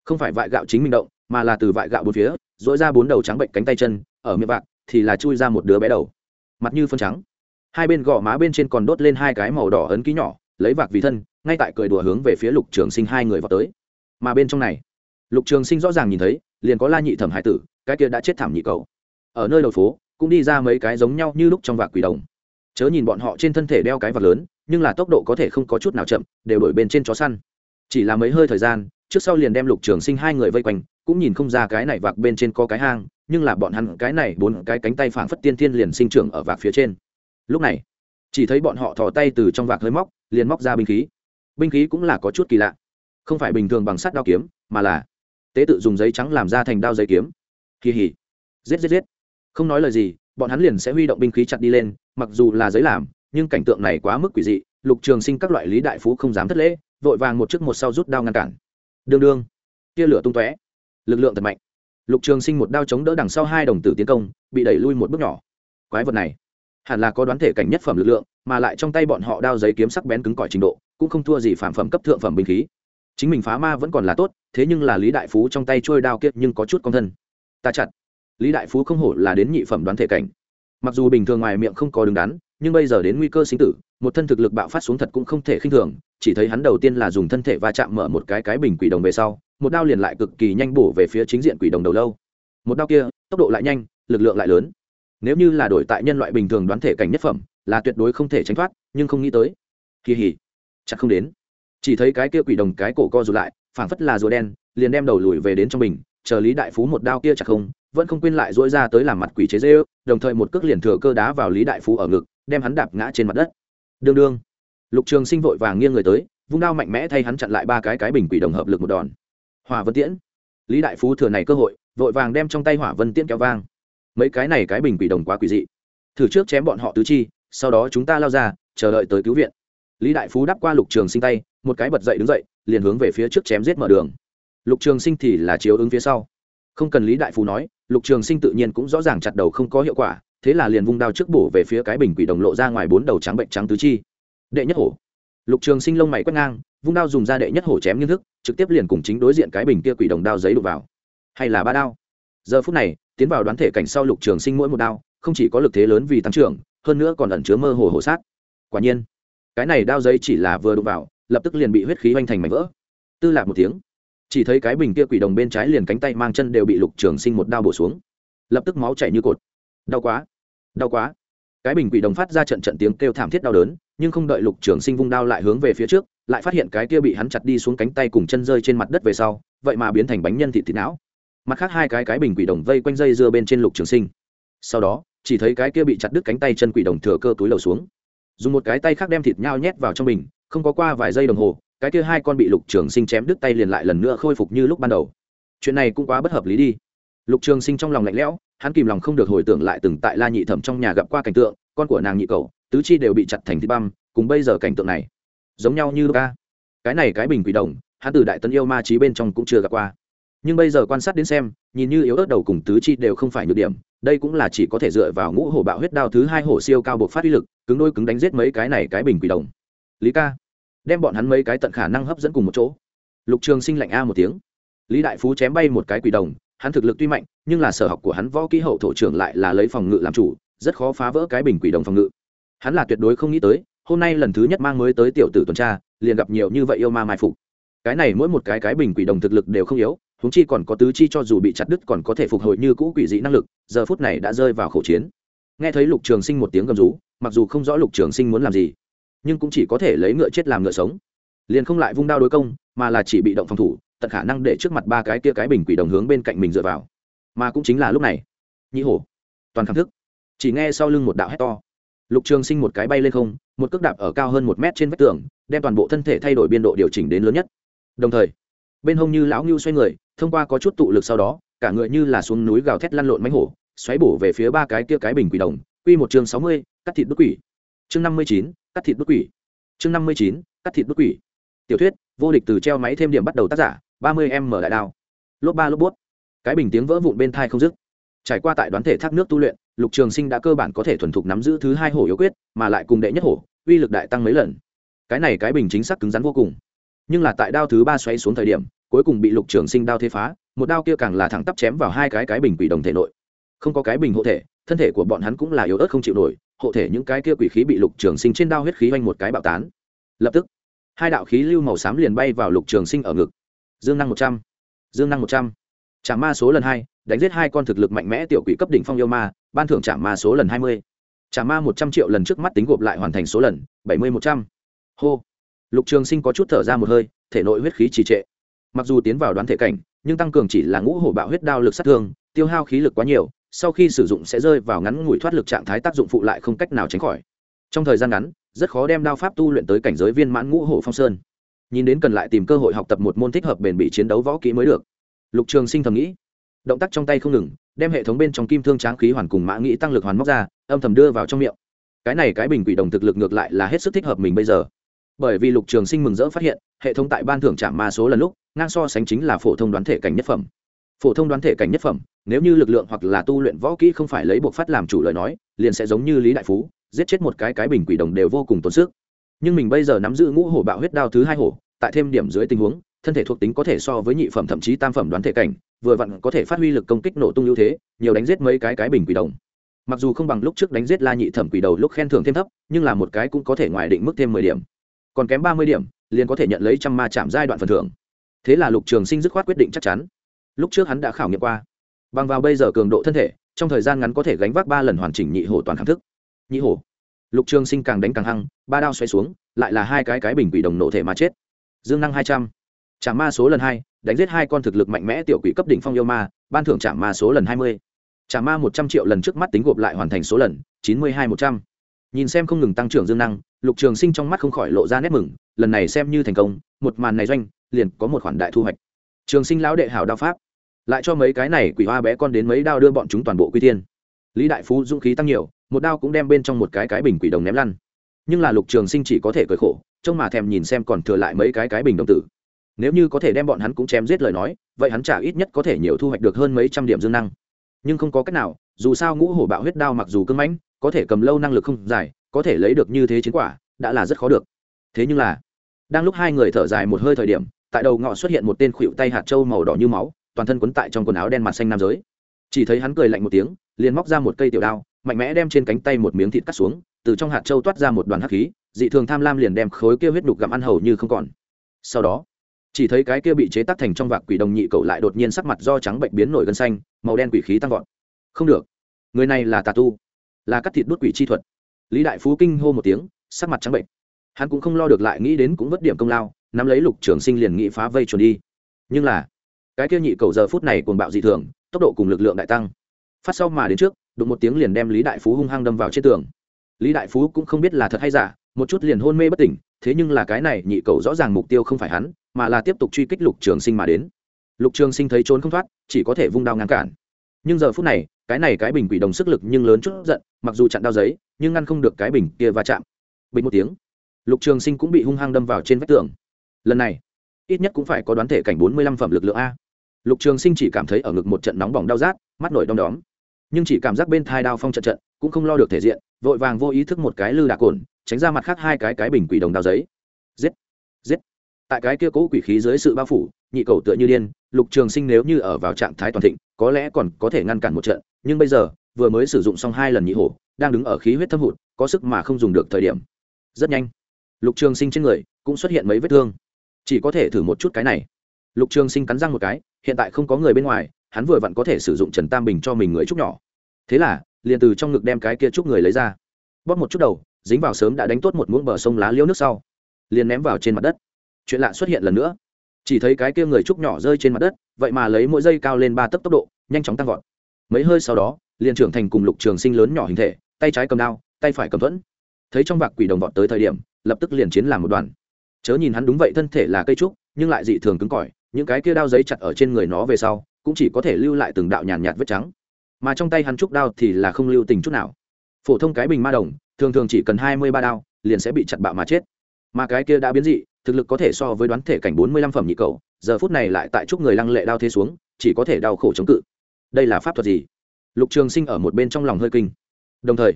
không phải vại gạo chính mình động mà là từ vại gạo bốn phía dỗi ra bốn đầu trắng bệnh cánh tay chân, ở miệng vạc, thì là chui ra một đứa bé đầu. Mặt như phân trắng. Hai bên gò má bên trên còn đốt lên hai cái màu đỏ ấn ký nhỏ, lấy vạc vì thân, ngay tại cười đùa hướng về phía lục trường sinh hai người vào tới. Mà bên trong này, lục trường sinh rõ ràng nhìn thấy, liền có la nhị thẩm hải tử, cái kia đã chết thảm nhị cầu. Ở nơi đầu phố, cũng đi ra mấy cái giống nhau như lúc trong vạc quỷ đồng chớ nhìn bọn họ trên thân thể đeo cái vật lớn, nhưng là tốc độ có thể không có chút nào chậm, đều đổi bên trên chó săn. Chỉ là mấy hơi thời gian, trước sau liền đem lục trường sinh hai người vây quanh, cũng nhìn không ra cái này vạc bên trên có cái hang, nhưng là bọn hắn cái này bốn cái cánh tay phảng phất tiên tiên liền sinh trưởng ở vạc phía trên. Lúc này, chỉ thấy bọn họ thò tay từ trong vạc hơi móc, liền móc ra binh khí. Binh khí cũng là có chút kỳ lạ. Không phải bình thường bằng sắt đao kiếm, mà là tế tự dùng giấy trắng làm ra thành đao giấy kiếm. Kỳ hỉ. Giết giết giết. Không nói lời gì bọn hắn liền sẽ huy động binh khí chặt đi lên, mặc dù là giấy làm, nhưng cảnh tượng này quá mức quỷ dị, lục trường sinh các loại lý đại phú không dám thất lễ, vội vàng một chiếc một sau rút đao ngăn cản. Đương đương, tia lửa tung tóe, lực lượng thật mạnh. Lục trường sinh một đao chống đỡ đằng sau hai đồng tử tiến công, bị đẩy lui một bước nhỏ. Quái vật này, hẳn là có đoán thể cảnh nhất phẩm lực lượng, mà lại trong tay bọn họ đao giấy kiếm sắc bén cứng cỏi trình độ, cũng không thua gì phản phẩm cấp thượng phẩm binh khí. Chính mình phá ma vẫn còn là tốt, thế nhưng là lý đại phú trong tay trôi đao kiệt nhưng có chút công thân. Ta chặt lý đại phú không hổ là đến nhị phẩm đoán thể cảnh. Mặc dù bình thường ngoài miệng không có đứng đắn, nhưng bây giờ đến nguy cơ sinh tử, một thân thực lực bạo phát xuống thật cũng không thể khinh thường, chỉ thấy hắn đầu tiên là dùng thân thể va chạm mở một cái cái bình quỷ đồng về sau, một đao liền lại cực kỳ nhanh bổ về phía chính diện quỷ đồng đầu lâu. Một đao kia, tốc độ lại nhanh, lực lượng lại lớn. Nếu như là đổi tại nhân loại bình thường đoán thể cảnh nhất phẩm, là tuyệt đối không thể tránh thoát, nhưng không nghĩ tới. Kỳ hỉ. Chắc không đến. Chỉ thấy cái kia quỷ đồng cái cổ co rụt lại, phảng phất là rùa đen, liền đem đầu lùi về đến trong bình, chờ lý đại phú một đao kia chặt không vẫn không quên lại dỗi ra tới làm mặt quỷ chế dê ư đồng thời một cước liền thừa cơ đá vào lý đại phú ở ngực, đem hắn đạp ngã trên mặt đất. Đương đương. Lục trường sinh vội vàng nghiêng người tới, vung đao mạnh mẽ thay hắn chặn lại ba cái cái bình quỷ đồng hợp lực một đòn. Hòa vân tiễn. Lý đại phú thừa này cơ hội, vội vàng đem trong tay hỏa vân tiễn kéo vang. Mấy cái này cái bình quỷ đồng quá quỷ dị. Thử trước chém bọn họ tứ chi, sau đó chúng ta lao ra, chờ đợi tới cứu viện. Lý đại phú đáp qua lục trường sinh tay, một cái bật dậy đứng dậy, liền hướng về phía trước chém giết mở đường. Lục trường sinh thì là chiếu ứng phía sau không cần lý đại phú nói, lục trường sinh tự nhiên cũng rõ ràng chặt đầu không có hiệu quả, thế là liền vung đao trước bổ về phía cái bình quỷ đồng lộ ra ngoài bốn đầu trắng bệnh trắng tứ chi. Đệ nhất hổ. Lục trường sinh lông mày quét ngang, vung đao dùng ra đệ nhất hổ chém như thức, trực tiếp liền cùng chính đối diện cái bình kia quỷ đồng đao giấy đục vào. Hay là ba đao? Giờ phút này, tiến vào đoán thể cảnh sau lục trường sinh mỗi một đao, không chỉ có lực thế lớn vì tăng trưởng, hơn nữa còn ẩn chứa mơ hồ hồ sát. Quả nhiên, cái này đao giấy chỉ là vừa đụng vào, lập tức liền bị huyết khí oanh thành mảnh vỡ. Tư lạc một tiếng chỉ thấy cái bình kia quỷ đồng bên trái liền cánh tay mang chân đều bị lục trường sinh một đao bổ xuống. Lập tức máu chảy như cột. Đau quá. Đau quá. Cái bình quỷ đồng phát ra trận trận tiếng kêu thảm thiết đau đớn, nhưng không đợi lục trường sinh vung đao lại hướng về phía trước, lại phát hiện cái kia bị hắn chặt đi xuống cánh tay cùng chân rơi trên mặt đất về sau, vậy mà biến thành bánh nhân thịt thịt não. Mặt khác hai cái cái bình quỷ đồng vây quanh dây dưa bên trên lục trường sinh. Sau đó, chỉ thấy cái kia bị chặt đứt cánh tay chân quỷ đồng thừa cơ túi lầu xuống. Dùng một cái tay khác đem thịt nhau nhét vào trong bình, không có qua vài giây đồng hồ cái kia hai con bị lục trường sinh chém đứt tay liền lại lần nữa khôi phục như lúc ban đầu. Chuyện này cũng quá bất hợp lý đi. Lục trường sinh trong lòng lạnh lẽo, hắn kìm lòng không được hồi tưởng lại từng tại la nhị thẩm trong nhà gặp qua cảnh tượng, con của nàng nhị cầu tứ chi đều bị chặt thành thịt băm, cùng bây giờ cảnh tượng này, giống nhau như ca. Cái này cái bình quỷ đồng, hắn từ đại tân yêu ma trí bên trong cũng chưa gặp qua. Nhưng bây giờ quan sát đến xem, nhìn như yếu ớt đầu cùng tứ chi đều không phải nhược điểm, đây cũng là chỉ có thể dựa vào ngũ hổ bạo huyết đao thứ hai hổ siêu cao buộc phát uy lực, cứng đôi cứng đánh giết mấy cái này cái bình quỷ đồng. Lý ca đem bọn hắn mấy cái tận khả năng hấp dẫn cùng một chỗ. Lục trường sinh lạnh a một tiếng. Lý đại phú chém bay một cái quỷ đồng, hắn thực lực tuy mạnh, nhưng là sở học của hắn võ kỹ hậu thổ trưởng lại là lấy phòng ngự làm chủ, rất khó phá vỡ cái bình quỷ đồng phòng ngự. Hắn là tuyệt đối không nghĩ tới, hôm nay lần thứ nhất mang mới tới tiểu tử tuần tra, liền gặp nhiều như vậy yêu ma mai phục. Cái này mỗi một cái cái bình quỷ đồng thực lực đều không yếu húng chi còn có tứ chi cho dù bị chặt đứt còn có thể phục hồi như cũ quỷ dị năng lực, giờ phút này đã rơi vào khẩu chiến. Nghe thấy lục trường sinh một tiếng gầm rú, mặc dù không rõ lục trường sinh muốn làm gì nhưng cũng chỉ có thể lấy ngựa chết làm ngựa sống. Liền không lại vung đao đối công, mà là chỉ bị động phòng thủ, tận khả năng để trước mặt ba cái kia cái bình quỷ đồng hướng bên cạnh mình dựa vào. Mà cũng chính là lúc này nhĩ hổ, toàn khám thức. Chỉ nghe sau lưng một đạo hét to. Lục trường sinh một cái bay lên không, một cước đạp ở cao hơn một mét trên vách tường, đem toàn bộ thân thể thay đổi biên độ điều chỉnh đến lớn nhất. Đồng thời, bên hông như lão ngưu xoay người, thông qua có chút tụ lực sau đó, cả người như là xuống núi gào thét lăn lộn mánh hổ, xoáy bổ về phía ba cái kia cái bình quỷ đồng, quy một chương sáu mươi, cắt thịt đốt quỷ. Chương năm mươi chín cắt thịt đốt quỷ. Chương năm mươi chín, cắt thịt đốt quỷ. Tiểu thuyết, vô địch từ treo máy thêm điểm bắt đầu tác giả, ba mươi em mở đại đao. Lốp ba, lốp bút cái bình tiếng vỡ vụn bên thai không dứt. Trải qua tại đoán thể thác nước tu luyện, lục trường sinh đã cơ bản có thể thuần thục nắm giữ thứ hai hổ yếu quyết, mà lại cùng đệ nhất hổ, uy lực đại tăng mấy lần. Cái này cái bình chính xác cứng rắn vô cùng. Nhưng là tại đao thứ ba xoáy xuống thời điểm, cuối cùng bị lục trường sinh đao thế phá, một đao kia càng là thẳng tắp chém vào hai cái cái bình quỷ đồng thể nội. Không có cái bình hộ thể thân thể của bọn hắn cũng là yếu ớt không chịu nổi, hộ thể những cái kia quỷ khí bị lục trường sinh trên đao huyết khí oanh một cái bạo tán. Lập tức, hai đạo khí lưu màu xám liền bay vào lục trường sinh ở ngực. Dương năng một trăm, dương năng một trăm. Trả ma số lần hai, đánh giết hai con thực lực mạnh mẽ tiểu quỷ cấp đỉnh phong yêu ma, ban thưởng trả ma số lần hai mươi. Trả ma một trăm triệu lần trước mắt tính gộp lại hoàn thành số lần, bảy mươi một trăm. Hô. Lục trường sinh có chút thở ra một hơi, thể nội huyết khí trì trệ. Mặc dù tiến vào đoán thể cảnh, nhưng tăng cường chỉ là ngũ hổ bạo huyết đao lực sát thương, tiêu hao khí lực quá nhiều sau khi sử dụng sẽ rơi vào ngắn ngủi thoát lực trạng thái tác dụng phụ lại không cách nào tránh khỏi. Trong thời gian ngắn, rất khó đem đao pháp tu luyện tới cảnh giới viên mãn ngũ hổ phong sơn. Nhìn đến cần lại tìm cơ hội học tập một môn thích hợp bền bỉ chiến đấu võ kỹ mới được. Lục trường sinh thầm nghĩ. Động tác trong tay không ngừng, đem hệ thống bên trong kim thương tráng khí hoàn cùng mã nghĩ tăng lực hoàn móc ra, âm thầm đưa vào trong miệng. Cái này cái bình quỷ đồng thực lực ngược lại là hết sức thích hợp mình bây giờ. Bởi vì lục trường sinh mừng rỡ phát hiện, hệ thống tại ban thưởng trả ma số lần lúc, ngang so sánh chính là phổ thông đoán thể cảnh nhất phẩm phổ thông đoán thể cảnh nhất phẩm, nếu như lực lượng hoặc là tu luyện võ kỹ không phải lấy buộc phát làm chủ lời nói, liền sẽ giống như lý đại phú, giết chết một cái cái bình quỷ đồng đều vô cùng tốn sức. Nhưng mình bây giờ nắm giữ ngũ hổ bạo huyết đao thứ hai hổ, tại thêm điểm dưới tình huống, thân thể thuộc tính có thể so với nhị phẩm thậm chí tam phẩm đoán thể cảnh, vừa vặn có thể phát huy lực công kích nổ tung ưu thế, nhiều đánh giết mấy cái cái bình quỷ đồng. Mặc dù không bằng lúc trước đánh giết la nhị thẩm quỷ đầu lúc khen thưởng thêm thấp, nhưng là một cái cũng có thể ngoài định mức thêm mười điểm. Còn kém ba mươi điểm, liền có thể nhận lấy trăm ma chạm giai đoạn phần thưởng. Thế là lục trường sinh dứt khoát quyết định chắc chắn lúc trước hắn đã khảo nghiệm qua. Bằng vào bây giờ cường độ thân thể, trong thời gian ngắn có thể gánh vác ba lần hoàn chỉnh nhị hổ toàn kháng thức. Nhị hổ. Lục trường sinh càng đánh càng hăng, ba đao xoay xuống, lại là hai cái cái bình quỷ đồng nổ thể mà chết. Dương năng hai trăm. Trả ma số lần hai, đánh giết hai con thực lực mạnh mẽ tiểu quỷ cấp đỉnh phong yêu ma, ban thưởng trả ma số lần hai mươi. Trả ma một trăm triệu lần trước mắt tính gộp lại hoàn thành số lần, chín mươi hai một trăm. Nhìn xem không ngừng tăng trưởng dương năng, lục trường sinh trong mắt không khỏi lộ ra nét mừng, lần này xem như thành công, một màn này doanh, liền có một khoản đại thu hoạch. Trường sinh lão đệ hảo đao pháp lại cho mấy cái này quỷ hoa bé con đến mấy đao đưa bọn chúng toàn bộ quy tiên lý đại phú dũng khí tăng nhiều, một đao cũng đem bên trong một cái cái bình quỷ đồng ném lăn. Nhưng là lục trường sinh chỉ có thể cởi khổ, trông mà thèm nhìn xem còn thừa lại mấy cái cái bình đồng tử. Nếu như có thể đem bọn hắn cũng chém giết lời nói, vậy hắn trả ít nhất có thể nhiều thu hoạch được hơn mấy trăm điểm dương năng. Nhưng không có cách nào, dù sao ngũ hổ bạo huyết đao mặc dù cưng mãnh, có thể cầm lâu năng lực không dài, có thể lấy được như thế chiến quả, đã là rất khó được. Thế nhưng là, đang lúc hai người thở dài một hơi thời điểm, tại đầu ngọ xuất hiện một tên khuỵu tay hạt trâu màu đỏ như máu toàn thân quấn tại trong quần áo đen mặt xanh nam giới. Chỉ thấy hắn cười lạnh một tiếng, liền móc ra một cây tiểu đao, mạnh mẽ đem trên cánh tay một miếng thịt cắt xuống, từ trong hạt trâu toát ra một đoàn hắc khí, dị thường tham lam liền đem khối kia huyết đục gặm ăn hầu như không còn. Sau đó, chỉ thấy cái kia bị chế tác thành trong vạc quỷ đồng nhị cậu lại đột nhiên sắc mặt do trắng bệnh biến nổi gân xanh, màu đen quỷ khí tăng vọt. Không được, người này là tà tu, là cắt thịt đốt quỷ chi thuật. Lý đại phú kinh hô một tiếng, sắc mặt trắng bệnh. Hắn cũng không lo được lại nghĩ đến cũng vất điểm công lao, nắm lấy lục trường sinh liền nghĩ phá vây chuẩn đi. Nhưng là cái kia nhị cầu giờ phút này cuồng bạo dị thường, tốc độ cùng lực lượng đại tăng. Phát sau mà đến trước, đụng một tiếng liền đem lý đại phú hung hăng đâm vào trên tường. Lý đại phú cũng không biết là thật hay giả, một chút liền hôn mê bất tỉnh, thế nhưng là cái này nhị cầu rõ ràng mục tiêu không phải hắn, mà là tiếp tục truy kích lục trường sinh mà đến. Lục trường sinh thấy trốn không thoát, chỉ có thể vung đao ngăn cản. Nhưng giờ phút này, cái này cái bình quỷ đồng sức lực nhưng lớn chút giận, mặc dù chặn đao giấy, nhưng ngăn không được cái bình kia va chạm. Bình một tiếng, lục trường sinh cũng bị hung hăng đâm vào trên vách tường. Lần này, ít nhất cũng phải có đoán thể cảnh bốn mươi lăm phẩm lực lượng a lục trường sinh chỉ cảm thấy ở ngực một trận nóng bỏng đau rát, mắt nổi đom đóm. Nhưng chỉ cảm giác bên thai đao phong trận trận, cũng không lo được thể diện, vội vàng vô ý thức một cái lư đà cồn, tránh ra mặt khác hai cái cái bình quỷ đồng đao giấy. Giết! Giết! Tại cái kia cố quỷ khí dưới sự bao phủ, nhị cầu tựa như điên, lục trường sinh nếu như ở vào trạng thái toàn thịnh, có lẽ còn có thể ngăn cản một trận, nhưng bây giờ, vừa mới sử dụng xong hai lần nhị hổ, đang đứng ở khí huyết thâm hụt, có sức mà không dùng được thời điểm. Rất nhanh, lục trường sinh trên người cũng xuất hiện mấy vết thương. Chỉ có thể thử một chút cái này lục trường sinh cắn răng một cái, hiện tại không có người bên ngoài, hắn vừa vặn có thể sử dụng trần tam bình cho mình người trúc nhỏ. Thế là, liền từ trong ngực đem cái kia trúc người lấy ra. Bóp một chút đầu, dính vào sớm đã đánh tốt một muỗng bờ sông lá liêu nước sau. Liền ném vào trên mặt đất. Chuyện lạ xuất hiện lần nữa. Chỉ thấy cái kia người trúc nhỏ rơi trên mặt đất, vậy mà lấy mỗi giây cao lên ba tấc tốc độ, nhanh chóng tăng vọt. Mấy hơi sau đó, liền trưởng thành cùng lục trường sinh lớn nhỏ hình thể, tay trái cầm đao, tay phải cầm thuẫn. Thấy trong vạc quỷ đồng vọt tới thời điểm, lập tức liền chiến làm một đoàn. Chớ nhìn hắn đúng vậy thân thể là cây trúc, nhưng lại dị thường cứng cỏi những cái kia đao giấy chặt ở trên người nó về sau cũng chỉ có thể lưu lại từng đạo nhàn nhạt, nhạt vết trắng. Mà trong tay hắn trúc đao thì là không lưu tình chút nào. Phổ thông cái bình ma đồng thường thường chỉ cần hai mươi ba đao liền sẽ bị chặt bạo mà chết. Mà cái kia đã biến dị thực lực có thể so với đoán thể cảnh bốn mươi lăm phẩm nhị cầu giờ phút này lại tại trúc người lăng lệ đao thế xuống chỉ có thể đau khổ chống cự. Đây là pháp thuật gì? Lục trường sinh ở một bên trong lòng hơi kinh. Đồng thời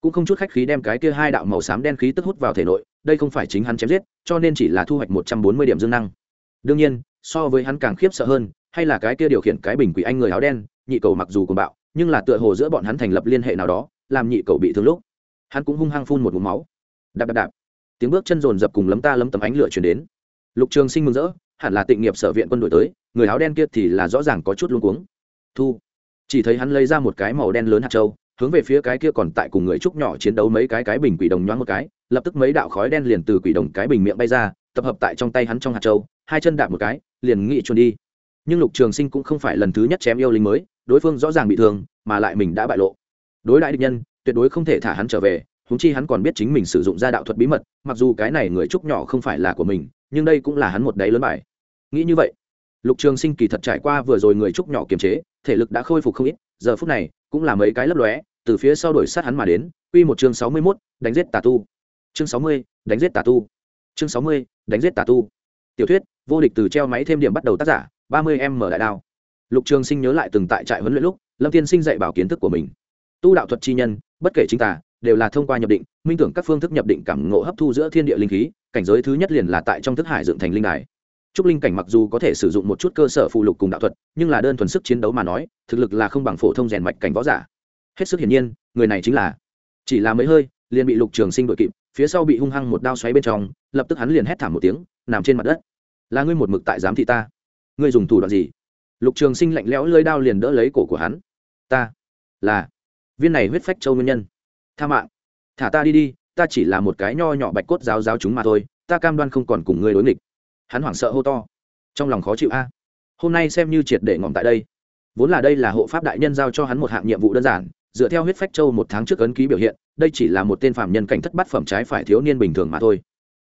cũng không chút khách khí đem cái kia hai đạo màu xám đen khí tức hút vào thể nội đây không phải chính hắn chém giết cho nên chỉ là thu hoạch một trăm bốn mươi điểm dương năng đương nhiên, so với hắn càng khiếp sợ hơn, hay là cái kia điều khiển cái bình quỷ anh người áo đen, nhị cầu mặc dù cùng bạo, nhưng là tựa hồ giữa bọn hắn thành lập liên hệ nào đó, làm nhị cầu bị thương lúc. Hắn cũng hung hăng phun một mũ máu. Đạp đạp đạp. Tiếng bước chân rồn dập cùng lấm ta lấm tấm ánh lửa chuyển đến. Lục trường sinh mừng rỡ, hẳn là tịnh nghiệp sở viện quân đội tới, người áo đen kia thì là rõ ràng có chút luống cuống. Thu. Chỉ thấy hắn lấy ra một cái màu đen lớn hạt trâu hướng về phía cái kia còn tại cùng người trúc nhỏ chiến đấu mấy cái cái bình quỷ đồng nhoáng một cái, lập tức mấy đạo khói đen liền từ quỷ đồng cái bình miệng bay ra, tập hợp tại trong tay hắn trong hạt trâu hai chân đạp một cái liền nghị chuồn đi. Nhưng lục trường sinh cũng không phải lần thứ nhất chém yêu linh mới đối phương rõ ràng bị thương mà lại mình đã bại lộ. Đối đại địch nhân tuyệt đối không thể thả hắn trở về húng chi hắn còn biết chính mình sử dụng ra đạo thuật bí mật mặc dù cái này người trúc nhỏ không phải là của mình nhưng đây cũng là hắn một đáy lớn bài. Nghĩ như vậy lục trường sinh kỳ thật trải qua vừa rồi người trúc nhỏ kiềm chế thể lực đã khôi phục không ít giờ phút này cũng là mấy cái lấp lóe từ phía sau đuổi sát hắn mà đến quy một chương sáu mươi 61, đánh giết tà tu. Chương sáu mươi đánh giết tà tu. Chương sáu mươi đánh giết tà tu tiểu thuyết, vô địch từ treo máy thêm điểm bắt đầu tác giả, ba mươi em mở đại đao. Lục trường sinh nhớ lại từng tại trại huấn luyện lúc, lâm tiên sinh dạy bảo kiến thức của mình. Tu đạo thuật chi nhân, bất kể chính tả đều là thông qua nhập định, minh tưởng các phương thức nhập định cảm ngộ hấp thu giữa thiên địa linh khí, cảnh giới thứ nhất liền là tại trong thức hải dựng thành linh đài. Trúc linh cảnh mặc dù có thể sử dụng một chút cơ sở phụ lục cùng đạo thuật, nhưng là đơn thuần sức chiến đấu mà nói, thực lực là không bằng phổ thông rèn mạch cảnh võ giả. Hết sức hiển nhiên, người này chính là. Chỉ là mấy hơi, liền bị lục trường sinh đội kịp, phía sau bị hung hăng một đao xoáy bên trong, lập tức hắn liền hét thảm một tiếng nằm trên mặt đất. Là ngươi một mực tại giám thị ta. Ngươi dùng thủ đoạn gì? Lục trường sinh lạnh lẽo lơi đao liền đỡ lấy cổ của hắn. Ta là viên này huyết phách châu nguyên nhân. Tha mạng. Thả ta đi đi, ta chỉ là một cái nho nhỏ bạch cốt giáo giáo chúng mà thôi, ta cam đoan không còn cùng ngươi đối nghịch. Hắn hoảng sợ hô to. Trong lòng khó chịu a. Hôm nay xem như triệt để ngỏm tại đây. Vốn là đây là hộ pháp đại nhân giao cho hắn một hạng nhiệm vụ đơn giản, dựa theo huyết phách châu một tháng trước ấn ký biểu hiện, đây chỉ là một tên phạm nhân cảnh thất bát phẩm trái phải thiếu niên bình thường mà thôi.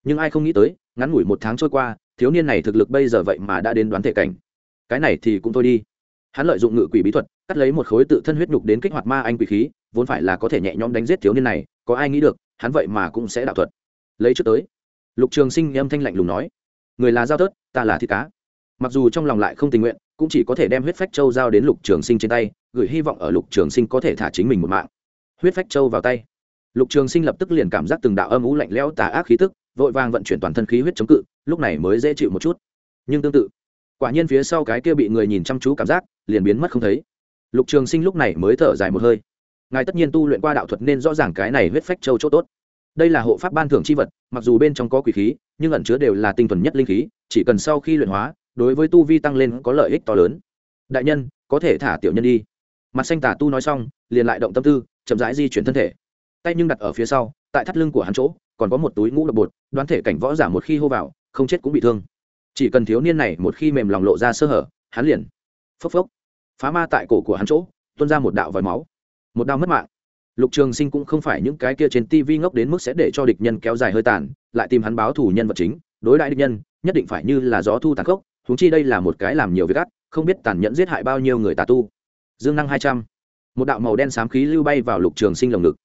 Nhưng ai không nghĩ tới ngắn ngủi một tháng trôi qua, thiếu niên này thực lực bây giờ vậy mà đã đến đoán thể cảnh. Cái này thì cũng thôi đi. Hắn lợi dụng ngự quỷ bí thuật, cắt lấy một khối tự thân huyết nhục đến kích hoạt ma anh quỷ khí, vốn phải là có thể nhẹ nhõm đánh giết thiếu niên này, có ai nghĩ được, hắn vậy mà cũng sẽ đạo thuật. Lấy trước tới. Lục trường sinh âm thanh lạnh lùng nói, người là giao tớt ta là thịt cá. Mặc dù trong lòng lại không tình nguyện, cũng chỉ có thể đem huyết phách châu giao đến lục trường sinh trên tay, gửi hy vọng ở lục trường sinh có thể thả chính mình một mạng. Huyết phách châu vào tay. Lục trường sinh lập tức liền cảm giác từng đạo âm ú lạnh lẽo tà ác khí tức vội vàng vận chuyển toàn thân khí huyết chống cự, lúc này mới dễ chịu một chút. Nhưng tương tự, quả nhiên phía sau cái kia bị người nhìn chăm chú cảm giác, liền biến mất không thấy. Lục trường sinh lúc này mới thở dài một hơi. Ngài tất nhiên tu luyện qua đạo thuật nên rõ ràng cái này huyết phách châu chỗ tốt. Đây là hộ pháp ban thưởng c h i vật, mặc dù bên trong có quỷ khí, nhưng ẩn chứa đều là tinh thuần nhất linh khí, chỉ cần sau khi luyện hóa, đối với tu vi tăng lên có lợi ích to lớn. Đại nhân, có thể thả tiểu nhân đi. Mặt xanh tả tu nói xong, liền lại động tâm tư, chậm rãi di chuyển thân thể. Tay nhưng đặt ở phía sau, tại thắt lưng của hắn chỗ còn có một túi ngũ độc bột, đoán thể cảnh võ giả một khi hô vào, không chết cũng bị thương. Chỉ cần thiếu niên này một khi mềm lòng lộ ra sơ hở, hắn liền phốc phốc, phá ma tại cổ của hắn chỗ, tuôn ra một đạo vòi máu, một đao mất mạng. Lục trường sinh cũng không phải những cái kia trên tivi ngốc đến mức sẽ để cho địch nhân kéo dài hơi tàn, lại tìm hắn báo thủ nhân vật chính, đối đại địch nhân, nhất định phải như là gió thu tàn khốc thúng chi đây là một cái làm nhiều việc gắt không biết tàn nhẫn giết hại bao nhiêu người tà tu. Dương năng hai trăm. Một đạo màu đen xám khí lưu bay vào lục trường sinh lồng ngực.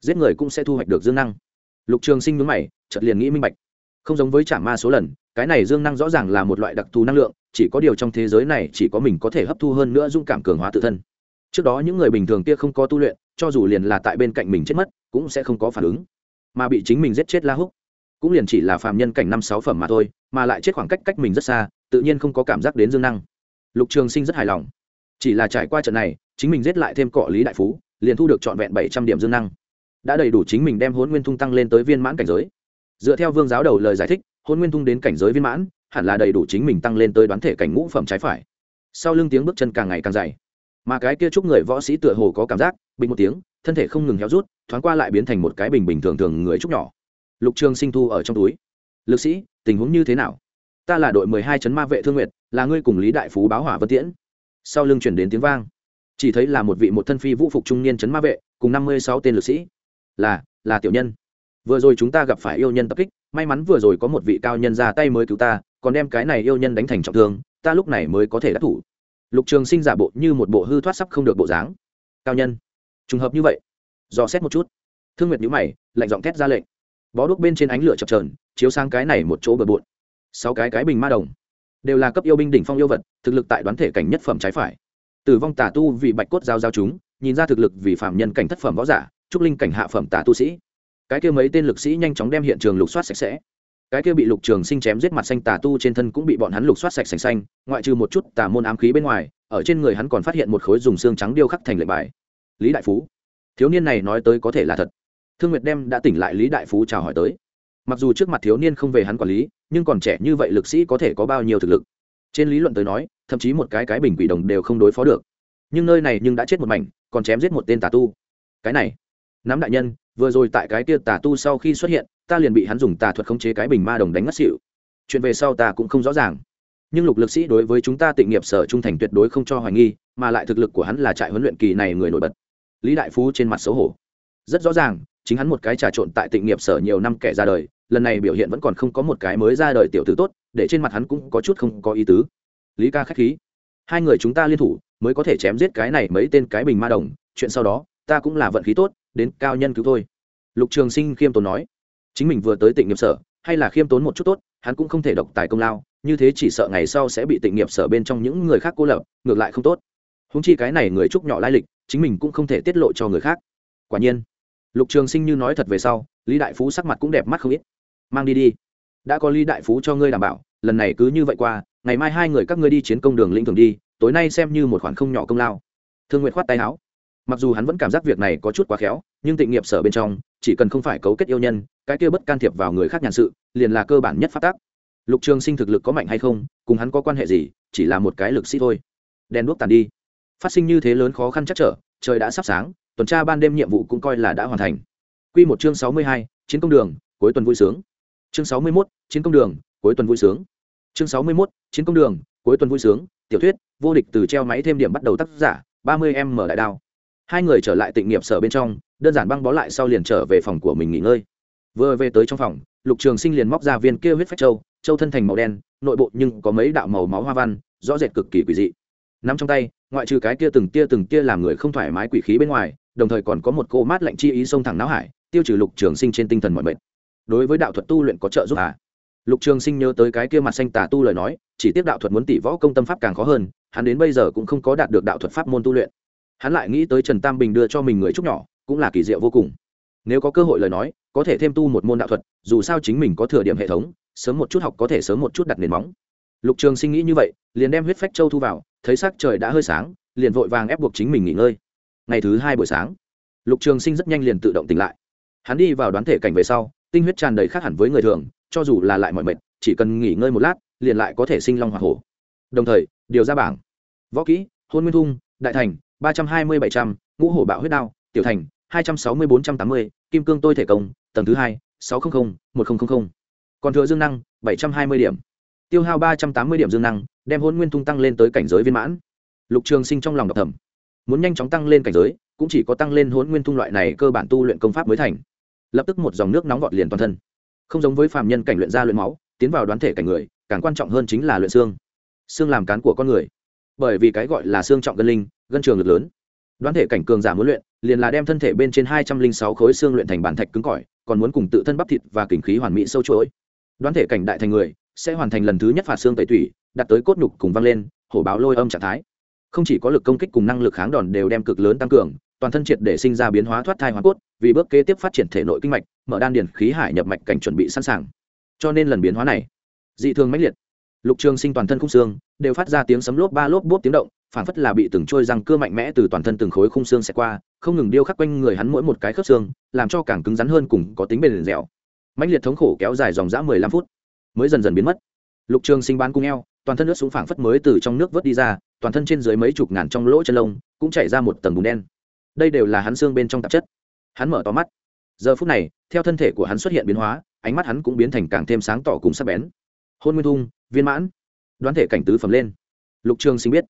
Giết người cũng sẽ thu hoạch được dương năng lục trường sinh nhướng mày, chợt liền nghĩ minh bạch. Không giống với trả ma số lần, cái này dương năng rõ ràng là một loại đặc thù năng lượng, chỉ có điều trong thế giới này chỉ có mình có thể hấp thu hơn nữa dung cảm cường hóa tự thân. Trước đó những người bình thường kia không có tu luyện, cho dù liền là tại bên cạnh mình chết mất, cũng sẽ không có phản ứng. Mà bị chính mình giết chết la húc, cũng liền chỉ là phạm nhân cảnh năm sáu phẩm mà thôi, mà lại chết khoảng cách cách mình rất xa, tự nhiên không có cảm giác đến dương năng. Lục trường sinh rất hài lòng. Chỉ là trải qua trận này, chính mình giết lại thêm cọ lý đại phú, liền thu được trọn vẹn bảy trăm điểm dương năng đã đầy đủ chính mình đem hôn nguyên thung tăng lên tới viên mãn cảnh giới. Dựa theo vương giáo đầu lời giải thích hôn nguyên thung đến cảnh giới viên mãn, hẳn là đầy đủ chính mình tăng lên tới đoán thể cảnh ngũ phẩm trái phải. Sau lưng tiếng bước chân càng ngày càng dày. Mà cái kia chúc người võ sĩ tựa hồ có cảm giác, bình một tiếng, thân thể không ngừng héo rút, thoáng qua lại biến thành một cái bình bình thường thường người trúc nhỏ. Lục trường sinh thu ở trong túi. Lực sĩ, tình huống như thế nào? Ta là đội mười hai chấn ma vệ thương nguyệt, là ngươi cùng lý đại phú báo hỏa vân tiễn. Sau lưng chuyển đến tiếng vang. Chỉ thấy là một vị một thân phi vũ phục trung niên chấn ma vệ, cùng năm mươi sáu tên lực sĩ là là tiểu nhân. Vừa rồi chúng ta gặp phải yêu nhân tập kích, may mắn vừa rồi có một vị cao nhân ra tay mới cứu ta, còn đem cái này yêu nhân đánh thành trọng thương, ta lúc này mới có thể đắc thủ. Lục trường sinh giả bộ như một bộ hư thoát sắp không được bộ dáng. Cao nhân. Trùng hợp như vậy. Dò xét một chút. Thương nguyệt nhữ mày, lạnh giọng thét ra lệnh. Bó đuốc bên trên ánh lửa chập trờn chiếu sang cái này một chỗ bờ bộn. Sáu cái cái bình ma đồng. Đều là cấp yêu binh đỉnh phong yêu vật, thực lực tại đoán thể cảnh nhất phẩm trái phải. Tử vong tà tu vì bạch cốt giao giao chúng, nhìn ra thực lực vì phạm nhân cảnh thất phẩm võ giả trúc linh cảnh hạ phẩm tả tu sĩ. Cái kia mấy tên lực sĩ nhanh chóng đem hiện trường lục soát sạch sẽ. Cái kia bị lục trường sinh chém giết mặt xanh tà tu trên thân cũng bị bọn hắn lục soát sạch sành xanh, ngoại trừ một chút tà môn ám khí bên ngoài, ở trên người hắn còn phát hiện một khối dùng xương trắng điêu khắc thành lệnh bài. Lý đại phú. Thiếu niên này nói tới có thể là thật. Thương nguyệt đem đã tỉnh lại lý đại phú chào hỏi tới. Mặc dù trước mặt thiếu niên không về hắn quản lý, nhưng còn trẻ như vậy lực sĩ có thể có bao nhiêu thực lực? Trên lý luận tới nói, thậm chí một cái cái bình quỷ đồng đều không đối phó được. Nhưng nơi này nhưng đã chết một mảnh, còn chém giết một tên tà tu. Cái này nắm đại nhân, vừa rồi tại cái kia tà tu sau khi xuất hiện, ta liền bị hắn dùng tà thuật khống chế cái bình ma đồng đánh ngất xỉu. Chuyện về sau ta cũng không rõ ràng. Nhưng lục lực sĩ đối với chúng ta tịnh nghiệp sở trung thành tuyệt đối không cho hoài nghi, mà lại thực lực của hắn là trại huấn luyện kỳ này người nổi bật. Lý đại phú trên mặt xấu hổ. Rất rõ ràng, chính hắn một cái trà trộn tại tịnh nghiệp sở nhiều năm kẻ ra đời, lần này biểu hiện vẫn còn không có một cái mới ra đời tiểu tử tốt, để trên mặt hắn cũng có chút không có ý tứ. Lý ca k h á c h khí. Hai người chúng ta liên thủ, mới có thể chém giết cái này mấy tên cái bình ma đồng, chuyện sau đó, ta cũng là vận khí tốt đến cao nhân cứu thôi. Lục trường sinh khiêm tốn nói, chính mình vừa tới tịnh nghiệp sở, hay là khiêm tốn một chút tốt, hắn cũng không thể độc tài công lao, như thế chỉ sợ ngày sau sẽ bị tịnh nghiệp sở bên trong những người khác cô lập, ngược lại không tốt. Húng chi cái này người trúc nhỏ lai lịch, chính mình cũng không thể tiết lộ cho người khác. Quả nhiên, lục trường sinh như nói thật về sau, lý đại phú sắc mặt cũng đẹp mắt không ít. Mang đi đi, đã có lý đại phú cho ngươi đảm bảo, lần này cứ như vậy qua, ngày mai hai người các ngươi đi chiến công đường lĩnh thường đi, tối nay xem như một khoản không nhỏ công lao. Thương nguyện khoát tay áo mặc dù hắn vẫn cảm giác việc này có chút quá khéo nhưng tịnh nghiệp sở bên trong chỉ cần không phải cấu kết yêu nhân cái kia bất can thiệp vào người khác nhàn sự liền là cơ bản nhất phát tác lục trường sinh thực lực có mạnh hay không cùng hắn có quan hệ gì chỉ là một cái lực sĩ thôi đèn đuốc tàn đi phát sinh như thế lớn khó khăn chắc trở trời đã sắp sáng tuần tra ban đêm nhiệm vụ cũng coi là đã hoàn thành Quy một chương sáu mươi hai, chiến công đường, cuối tuần vui sướng. Chương sáu mươi 61, chiến công đường, cuối tuần vui sướng. Chương sáu mươi 61, chiến công đường, cuối tuần vui sướng, tiểu thuyết, vô địch từ treo máy thêm điểm bắt đầu tác giả, ba mươi em mở đại đao. Hai người trở lại tịnh nghiệp sở bên trong, đơn giản băng bó lại sau liền trở về phòng của mình nghỉ ngơi. Vừa về tới trong phòng, Lục Trường Sinh liền móc ra viên kia huyết phách châu, châu thân thành màu đen, nội bộ nhưng có mấy đạo màu máu hoa văn, rõ rệt cực kỳ quỷ dị. Nắm trong tay, ngoại trừ cái kia từng tia từng tia làm người không thoải mái quỷ khí bên ngoài, đồng thời còn có một cô mát lạnh chi ý sông thẳng não hải, tiêu trừ lục trường sinh trên tinh thần mọi mệt đối với đạo thuật tu luyện có trợ giúp à lục trường sinh nhớ tới cái kia mặt xanh tà tu lời nói chỉ tiếp đạo thuật muốn tỷ võ công tâm pháp càng khó hơn hắn đến bây giờ cũng không có đạt được đạo thuật pháp môn tu luyện hắn lại nghĩ tới trần tam bình đưa cho mình người trúc nhỏ, cũng là kỳ diệu vô cùng. Nếu có cơ hội lời nói, có thể thêm tu một môn đạo thuật, dù sao chính mình có thừa điểm hệ thống, sớm một chút học có thể sớm một chút đặt nền móng. Lục trường sinh nghĩ như vậy, liền đem huyết phách châu thu vào, thấy sắc trời đã hơi sáng, liền vội vàng ép buộc chính mình nghỉ ngơi. Ngày thứ hai buổi sáng, lục trường sinh rất nhanh liền tự động tỉnh lại. Hắn đi vào đoán thể cảnh về sau, tinh huyết tràn đầy khác hẳn với người thường, cho dù là lại mọi mệt, chỉ cần nghỉ ngơi một lát, liền lại có thể sinh long hoa hổ. Đồng thời, điều ra bảng. Võ kỹ, hôn nguyên thung, đại thành ba trăm hai mươi bảy trăm, ngũ hổ bạo huyết đao, tiểu thành, hai trăm sáu mươi bốn trăm tám mươi, kim cương tôi thể công, tầng thứ hai, sáu trăm linh một nghìn còn thừa dương năng, bảy trăm hai mươi điểm. Tiêu hao ba trăm tám mươi điểm dương năng, đem hôn nguyên thung tăng lên tới cảnh giới viên mãn. Lục trường sinh trong lòng độc thẩm muốn nhanh chóng tăng lên cảnh giới, cũng chỉ có tăng lên hôn nguyên thung loại này cơ bản tu luyện công pháp mới thành. Lập tức một dòng nước nóng vọt liền toàn thân. Không giống với phàm nhân cảnh luyện ra luyện máu, tiến vào đoán thể cảnh người, càng quan trọng hơn chính là luyện xương. Xương làm cán của con người bởi vì cái gọi là xương trọng gân linh, gân trường lực lớn. Đoán thể cảnh cường giả muốn luyện, liền là đem thân thể bên trên hai trăm linh sáu khối xương luyện thành bản thạch cứng cỏi, còn muốn cùng tự thân bắp thịt và kình khí hoàn mỹ sâu chuỗi. Đoán thể cảnh đại thành người, sẽ hoàn thành lần thứ nhất phạt xương tẩy thủy đặt tới cốt nhục cùng văng lên, hổ báo lôi âm trạng thái. Không chỉ có lực công kích cùng năng lực kháng đòn đều đem cực lớn tăng cường, toàn thân triệt để sinh ra biến hóa thoát thai hóa cốt, vì bước kế tiếp phát triển thể nội kinh mạch, mở đan điền khí hải nhập mạch cảnh chuẩn bị sẵn sàng. Cho nên lần biến hóa này, dị thường mãnh liệt. Lục trường sinh toàn thân khung xương đều phát ra tiếng sấm lốp ba lốp bốp tiếng động phản phất là bị từng trôi răng cưa mạnh mẽ từ toàn thân từng khối khung xương xẹt qua, không ngừng điêu khắc quanh người hắn mỗi một cái khớp xương, làm cho càng cứng rắn hơn cùng có tính bền dẻo. Mạnh liệt thống khổ kéo dài dòng dã mười lăm phút, mới dần dần biến mất. Lục trường sinh bán cung eo, toàn thân nước súng phảng phất mới từ trong nước vớt đi ra, toàn thân trên dưới mấy chục ngàn trong lỗ chân lông cũng chảy ra một tầng bùn đen. Đây đều là hắn xương bên trong tạp chất. Hắn mở to mắt. Giờ phút này, theo thân thể của hắn xuất hiện biến hóa, ánh mắt hắn cũng biến thành càng thêm sáng tỏ cùng sắc bén. Hôn nguyên thung, viên mãn đoán thể cảnh tứ phẩm lên. Lục trường sinh biết,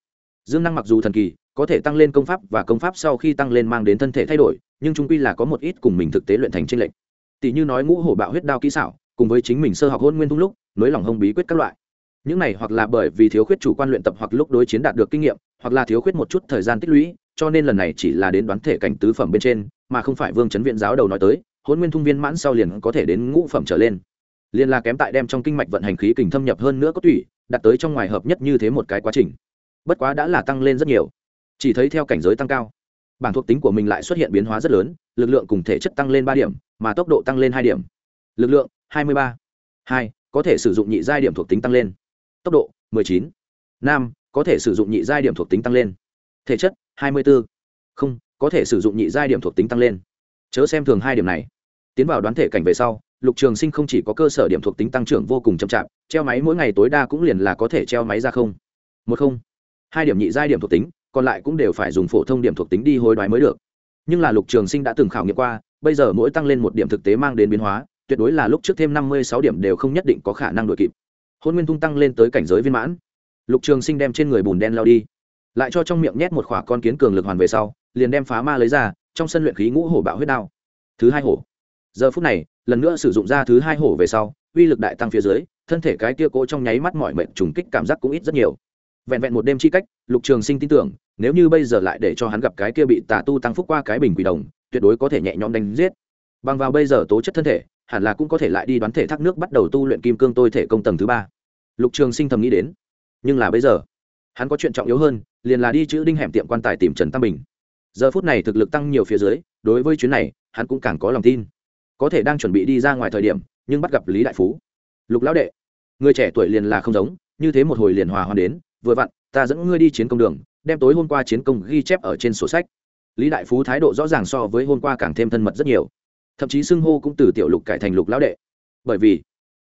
dương năng mặc dù thần kỳ, có thể tăng lên công pháp và công pháp sau khi tăng lên mang đến thân thể thay đổi, nhưng trung quy là có một ít cùng mình thực tế luyện thành tranh lệch. Tỷ như nói ngũ hổ bạo huyết đao kỹ xảo, cùng với chính mình sơ học hôn nguyên thung lúc nới lỏng hông bí quyết các loại. Những này hoặc là bởi vì thiếu khuyết chủ quan luyện tập hoặc lúc đối chiến đạt được kinh nghiệm, hoặc là thiếu khuyết một chút thời gian tích lũy, cho nên lần này chỉ là đến đoán thể cảnh tứ phẩm bên trên, mà không phải vương chấn viện giáo đầu nói tới, hôn nguyên thung viên mãn sau liền có thể đến ngũ phẩm trở lên. Liền là kém tại đem trong kinh mạch vận hành khí kình thâm nhập hơn nữa có tủy đặt tới trong ngoài hợp nhất như thế một cái quá trình. Bất quá đã là tăng lên rất nhiều. Chỉ thấy theo cảnh giới tăng cao bảng thuộc tính của mình lại xuất hiện biến hóa rất lớn lực lượng cùng thể chất tăng lên ba điểm mà tốc độ tăng lên hai điểm. Lực lượng hai mươi ba hai có thể sử dụng nhị giai điểm thuộc tính tăng lên. Tốc độ mười chín, năm có thể sử dụng nhị giai điểm thuộc tính tăng lên. Thể chất 24. không có thể sử dụng nhị giai điểm thuộc tính tăng lên. Chớ xem thường hai điểm này. Tiến vào đoán thể cảnh về sau lục trường sinh không chỉ có cơ sở điểm thuộc tính tăng trưởng vô cùng chậm chạp, treo máy mỗi ngày tối đa cũng liền là có thể treo máy ra không. Một không. Hai điểm nhị giai điểm thuộc tính, còn lại cũng đều phải dùng phổ thông điểm thuộc tính đi hối đoái mới được. Nhưng là lục trường sinh đã từng khảo nghiệm qua, bây giờ mỗi tăng lên một điểm thực tế mang đến biến hóa, tuyệt đối là lúc trước thêm năm mươi sáu điểm đều không nhất định có khả năng đuổi kịp. Hôn nguyên thung tăng lên tới cảnh giới viên mãn. Lục trường sinh đem trên người bùn đen lao đi. Lại cho trong miệng nhét một khỏa con kiến cường lực hoàn về sau, liền đem phá ma lấy ra, trong sân luyện khí ngũ hổ bạo huyết đao. Thứ hai hổ giờ phút này, lần nữa sử dụng ra thứ hai hổ về sau, uy lực đại tăng phía dưới, thân thể cái kia cố trong nháy mắt mọi mệnh trùng kích cảm giác cũng ít rất nhiều. Vẹn vẹn một đêm chi cách, lục trường sinh tin tưởng, nếu như bây giờ lại để cho hắn gặp cái kia bị tà tu tăng phúc qua cái bình quỷ đồng, tuyệt đối có thể nhẹ nhõm đánh giết. Bằng vào bây giờ tố chất thân thể, hẳn là cũng có thể lại đi đoán thể thác nước bắt đầu tu luyện kim cương tôi thể công tầng thứ ba. Lục trường sinh thầm nghĩ đến. Nhưng là bây giờ, hắn có chuyện trọng yếu hơn, liền là đi chữ đinh hẻm tiệm quan tài tìm trần tam bình. Giờ phút này thực lực tăng nhiều phía dưới, đối với chuyến này, hắn cũng càng có lòng tin có thể đang chuẩn bị đi ra ngoài thời điểm, nhưng bắt gặp lý đại phú. Lục lão đệ, người trẻ tuổi liền là không giống, như thế một hồi liền hòa hoan đến, vừa vặn, ta dẫn ngươi đi chiến công đường, đem tối hôm qua chiến công ghi chép ở trên sổ sách. Lý đại phú thái độ rõ ràng so với hôm qua càng thêm thân mật rất nhiều. Thậm chí xưng hô cũng từ tiểu lục cải thành lục lão đệ. Bởi vì,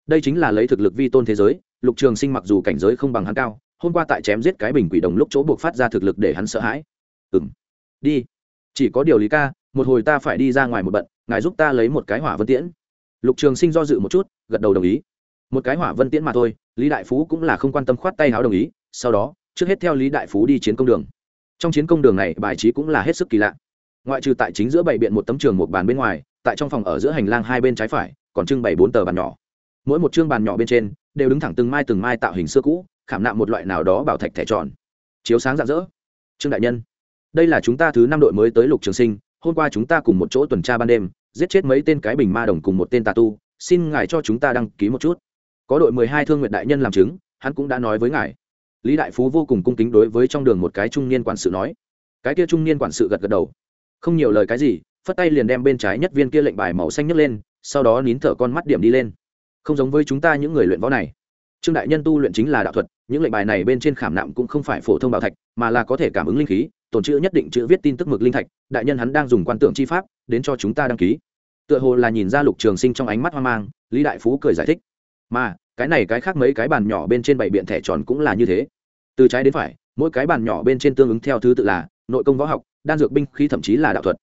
đây chính là lấy thực lực vi tôn thế giới, lục trường sinh mặc dù cảnh giới không bằng hắn cao, hôm qua tại chém giết cái bình quỷ đồng lúc chỗ buộc phát ra thực lực để hắn sợ hãi. Ừ m đi. Chỉ có điều lý ca, một hồi ta phải đi ra ngoài một bận ngài giúp ta lấy một cái hỏa vân tiễn. Lục trường sinh do dự một chút, gật đầu đồng ý. Một cái hỏa vân tiễn mà thôi, lý đại phú cũng là không quan tâm khoát tay háo đồng ý, sau đó, trước hết theo lý đại phú đi chiến công đường. Trong chiến công đường này, bài trí cũng là hết sức kỳ lạ. Ngoại trừ tại chính giữa bảy biện một tấm trường một bàn bên ngoài, tại trong phòng ở giữa hành lang hai bên trái phải, còn trưng bày bốn tờ bàn nhỏ. Mỗi một chương bàn nhỏ bên trên, đều đứng thẳng từng mai từng mai tạo hình xưa cũ, khảm nạm một loại nào đó bảo thạch thẻ tròn. Chiếu sáng rạng rỡ. Trương đại nhân, đây là chúng ta thứ năm đội mới tới lục trường sinh hôm qua chúng ta cùng một chỗ tuần tra ban đêm, giết chết mấy tên cái bình ma đồng cùng một tên tà tu, xin ngài cho chúng ta đăng ký một chút. Có đội mười hai thương nguyện đại nhân làm chứng, hắn cũng đã nói với ngài. Lý đại phú vô cùng cung kính đối với trong đường một cái trung niên quản sự nói. Cái kia trung niên quản sự gật gật đầu. Không nhiều lời cái gì, phất tay liền đem bên trái nhất viên kia lệnh bài màu xanh nhấc lên, sau đó nín thở con mắt điểm đi lên. Không giống với chúng ta những người luyện võ này. Trương đại nhân tu luyện chính là đạo thuật, những lệnh bài này bên trên khảm nạm cũng không phải phổ thông bảo thạch, mà là có thể cảm ứng linh khí tồn chữ nhất định chữ viết tin tức mực linh thạch, đại nhân hắn đang dùng quan tượng chi pháp, đến cho chúng ta đăng ký. Tựa hồ là nhìn ra lục trường sinh trong ánh mắt hoang mang, lý đại phú cười giải thích. Mà, cái này cái khác mấy cái bàn nhỏ bên trên bảy biện thẻ tròn cũng là như thế. Từ trái đến phải, mỗi cái bàn nhỏ bên trên tương ứng theo thứ tự là nội công võ học, đan dược binh khí thậm chí là đạo thuật.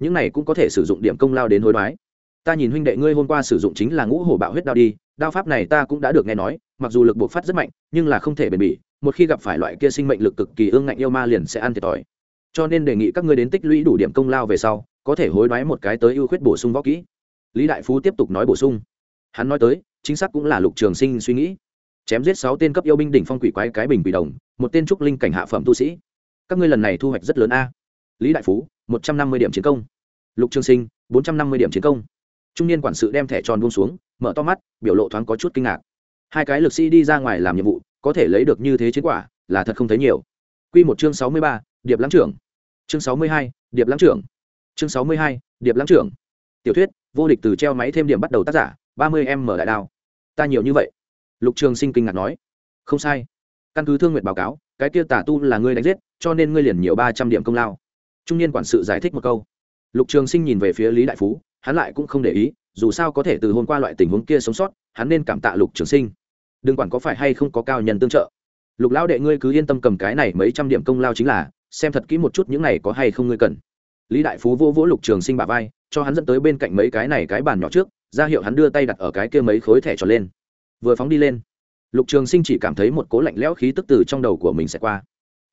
Những này cũng có thể sử dụng điểm công lao đến hối đoái. Ta nhìn huynh đệ ngươi hôm qua sử dụng chính là ngũ hổ bạo huyết đao đi, đao pháp này ta cũng đã được nghe nói, mặc dù lực buộc phát rất mạnh, nhưng là không thể bền bỉ, một khi gặp phải loại kia sinh mệnh lực cực kỳ ương ngạnh yêu ma liền sẽ ăn thiệt thòi cho nên đề nghị các ngươi đến tích lũy đủ điểm công lao về sau, có thể hối đoái một cái tới ưu khuyết bổ sung võ kỹ. Lý đại phú tiếp tục nói bổ sung. Hắn nói tới, chính xác cũng là lục trường sinh suy nghĩ. Chém giết sáu tên cấp yêu binh đỉnh phong quỷ quái cái bình quỷ đồng, một tên trúc linh cảnh hạ phẩm tu sĩ. Các ngươi lần này thu hoạch rất lớn a. Lý đại phú, một trăm năm mươi điểm chiến công. Lục trường sinh, bốn trăm năm mươi điểm chiến công. Trung niên quản sự đem thẻ tròn buông xuống, mở to mắt, biểu lộ thoáng có chút kinh ngạc. Hai cái lực sĩ đi ra ngoài làm nhiệm vụ, có thể lấy được như thế chiến quả, là thật không thấy nhiều. Q một chương sáu mươi ba, điệp lãng trưởng chương sáu mươi hai, điệp lãng trưởng. Chương sáu mươi hai, điệp lãng trưởng. Tiểu thuyết, vô địch từ treo máy thêm điểm bắt đầu tác giả, ba mươi em mở đại đao. Ta nhiều như vậy? Lục trường sinh kinh ngạc nói. Không sai. Căn cứ thương nguyện báo cáo, cái kia tả tu là ngươi đánh giết, cho nên ngươi liền nhiều ba trăm điểm công lao. Trung niên quản sự giải thích một câu. Lục trường sinh nhìn về phía lý đại phú, hắn lại cũng không để ý, dù sao có thể từ hôm qua loại tình huống kia sống sót, hắn nên cảm tạ lục trường sinh. Đừng quản có phải hay không có cao nhân tương trợ. Lục lão đệ ngươi cứ yên tâm cầm cái này mấy trăm điểm công lao chính là xem thật kỹ một chút những này có hay không ngươi cần. Lý đại phú vô vỗ lục trường sinh bà vai, cho hắn dẫn tới bên cạnh mấy cái này cái bàn nhỏ trước, ra hiệu hắn đưa tay đặt ở cái kia mấy khối thẻ tròn lên. Vừa phóng đi lên, lục trường sinh chỉ cảm thấy một cố lạnh lẽo khí tức từ trong đầu của mình sẽ qua.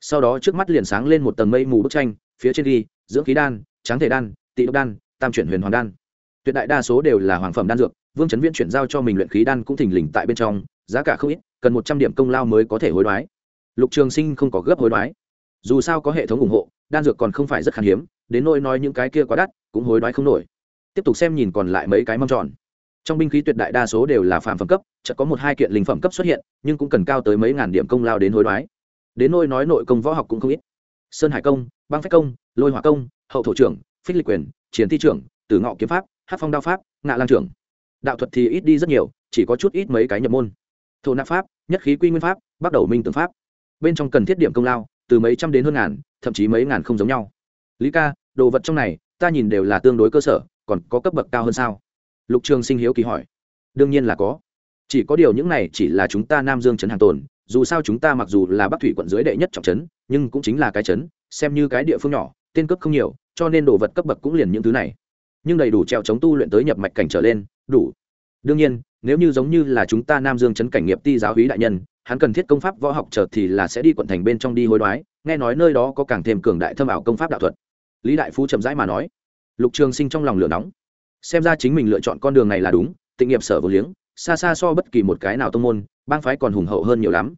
Sau đó trước mắt liền sáng lên một tầng mây mù bức tranh, phía trên ghi, dưỡng khí đan, tráng thể đan, tị độc đan, tam chuyển huyền hoàng đan. Tuyệt đại đa số đều là hoàng phẩm đan dược, vương trấn viễn chuyển giao cho mình luyện khí đan cũng thình lình tại bên trong, giá cả không ít, cần một trăm điểm công lao mới có thể hối đoái. Lục trường sinh không có gấp hối đoái dù sao có hệ thống ủng hộ, đan dược còn không phải rất khan hiếm, đến nỗi nói những cái kia quá đắt, cũng hối đoái không nổi. Tiếp tục xem nhìn còn lại mấy cái mâm tròn. Trong binh khí tuyệt đại đa số đều là phạm phẩm cấp, chợt có một hai kiện linh phẩm cấp xuất hiện, nhưng cũng cần cao tới mấy ngàn điểm công lao đến hối đoái. Đến nôi nói nội công võ học cũng không ít. Sơn hải công, băng phách công, lôi hỏa công, hậu thổ trưởng, phích lịch quyền, chiến thi trưởng, tử ngọ kiếm pháp hát phong đao pháp, ngạ lang trưởng. Đạo thuật thì ít đi rất nhiều, chỉ có chút ít mấy cái nhập môn. Thổ nạp pháp, nhất khí quy nguyên pháp, bắt đầu minh tướng pháp. Bên trong cần thiết điểm công lao từ mấy trăm đến hơn ngàn, thậm chí mấy ngàn không giống nhau. Lý ca, đồ vật trong này, ta nhìn đều là tương đối cơ sở, còn có cấp bậc cao hơn sao? Lục trường sinh hiếu kỳ hỏi. Đương nhiên là có. Chỉ có điều những này chỉ là chúng ta nam dương trấn hàng tồn, dù sao chúng ta mặc dù là bắc thủy quận dưới đệ nhất trọng trấn, nhưng cũng chính là cái trấn, xem như cái địa phương nhỏ, tên cấp không nhiều, cho nên đồ vật cấp bậc cũng liền những thứ này. Nhưng đầy đủ trèo chống tu luyện tới nhập mạch cảnh trở lên, đủ. Đương nhiên nếu như giống như là chúng ta nam dương chấn cảnh nghiệp ti giáo hí đại nhân, hắn cần thiết công pháp võ học chợt thì là sẽ đi quận thành bên trong đi hối đoái, nghe nói nơi đó có càng thêm cường đại thâm ảo công pháp đạo thuật. Lý đại phú chậm rãi mà nói. Lục trường sinh trong lòng lửa nóng. Xem ra chính mình lựa chọn con đường này là đúng, tịnh nghiệp sở vô liếng, xa xa so bất kỳ một cái nào tông môn, bang phái còn hùng hậu hơn nhiều lắm.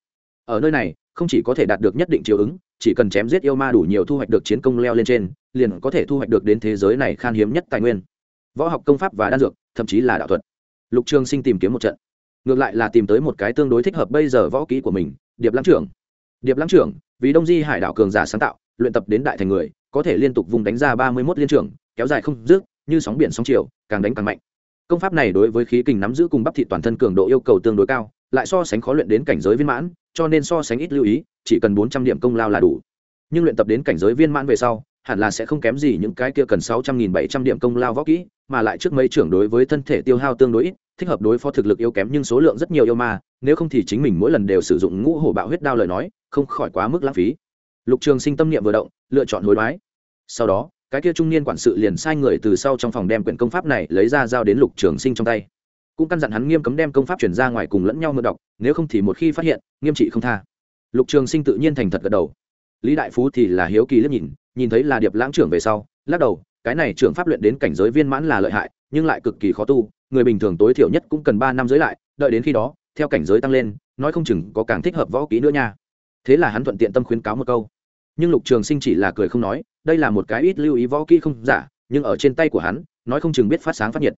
Ở nơi này, không chỉ có thể đạt được nhất định chiều ứng, chỉ cần chém giết yêu ma đủ nhiều thu hoạch được chiến công leo lên trên, liền có thể thu hoạch được đến thế giới này khan hiếm nhất tài nguyên. Võ học công pháp và đan dược, thậm chí là đạo thuật lục trường sinh tìm kiếm một trận. Ngược lại là tìm tới một cái tương đối thích hợp bây giờ võ kỹ của mình, điệp lãng trưởng. Điệp lãng trưởng, vì đông di hải đảo cường giả sáng tạo, luyện tập đến đại thành người, có thể liên tục vùng đánh ra ba mươi mốt liên trưởng kéo dài không dứt, như sóng biển sóng chiều, càng đánh càng mạnh. Công pháp này đối với khí kình nắm giữ cùng bắp thị toàn thân cường độ yêu cầu tương đối cao, lại so sánh khó luyện đến cảnh giới viên mãn, cho nên so sánh ít lưu ý, chỉ cần bốn trăm điểm công lao là đủ. Nhưng luyện tập đến cảnh giới viên mãn về sau, hẳn là sẽ không kém gì những cái kia cần sáu trăm nghìn bảy trăm điểm công lao võ kỹ mà lại trước mấy trưởng đối với thân thể tiêu hao tương đối ít, thích hợp đối phó thực lực yếu kém nhưng số lượng rất nhiều yêu ma, nếu không thì chính mình mỗi lần đều sử dụng ngũ hổ bạo huyết đao lời nói, không khỏi quá mức lãng phí. Lục trường sinh tâm niệm vừa động, lựa chọn hối đoái. Sau đó, cái kia trung niên quản sự liền sai người từ sau trong phòng đem quyển công pháp này lấy ra giao đến lục trường sinh trong tay. Cũng căn dặn hắn nghiêm cấm đem công pháp chuyển ra ngoài cùng lẫn nhau mượn đọc, nếu không thì một khi phát hiện, nghiêm trị không tha. Lục trường sinh tự nhiên thành thật gật đầu. Lý đại phú thì là hiếu kỳ liếc nhìn nhìn thấy là điệp lãng trưởng về sau, lắc đầu cái này trưởng pháp luyện đến cảnh giới viên mãn là lợi hại, nhưng lại cực kỳ khó tu, người bình thường tối thiểu nhất cũng cần ba năm giới lại, đợi đến khi đó, theo cảnh giới tăng lên, nói không chừng có càng thích hợp võ kỹ nữa nha. Thế là hắn thuận tiện tâm khuyến cáo một câu. Nhưng lục trường sinh chỉ là cười không nói, đây là một cái ít lưu ý võ kỹ không giả, nhưng ở trên tay của hắn, nói không chừng biết phát sáng phát nhiệt.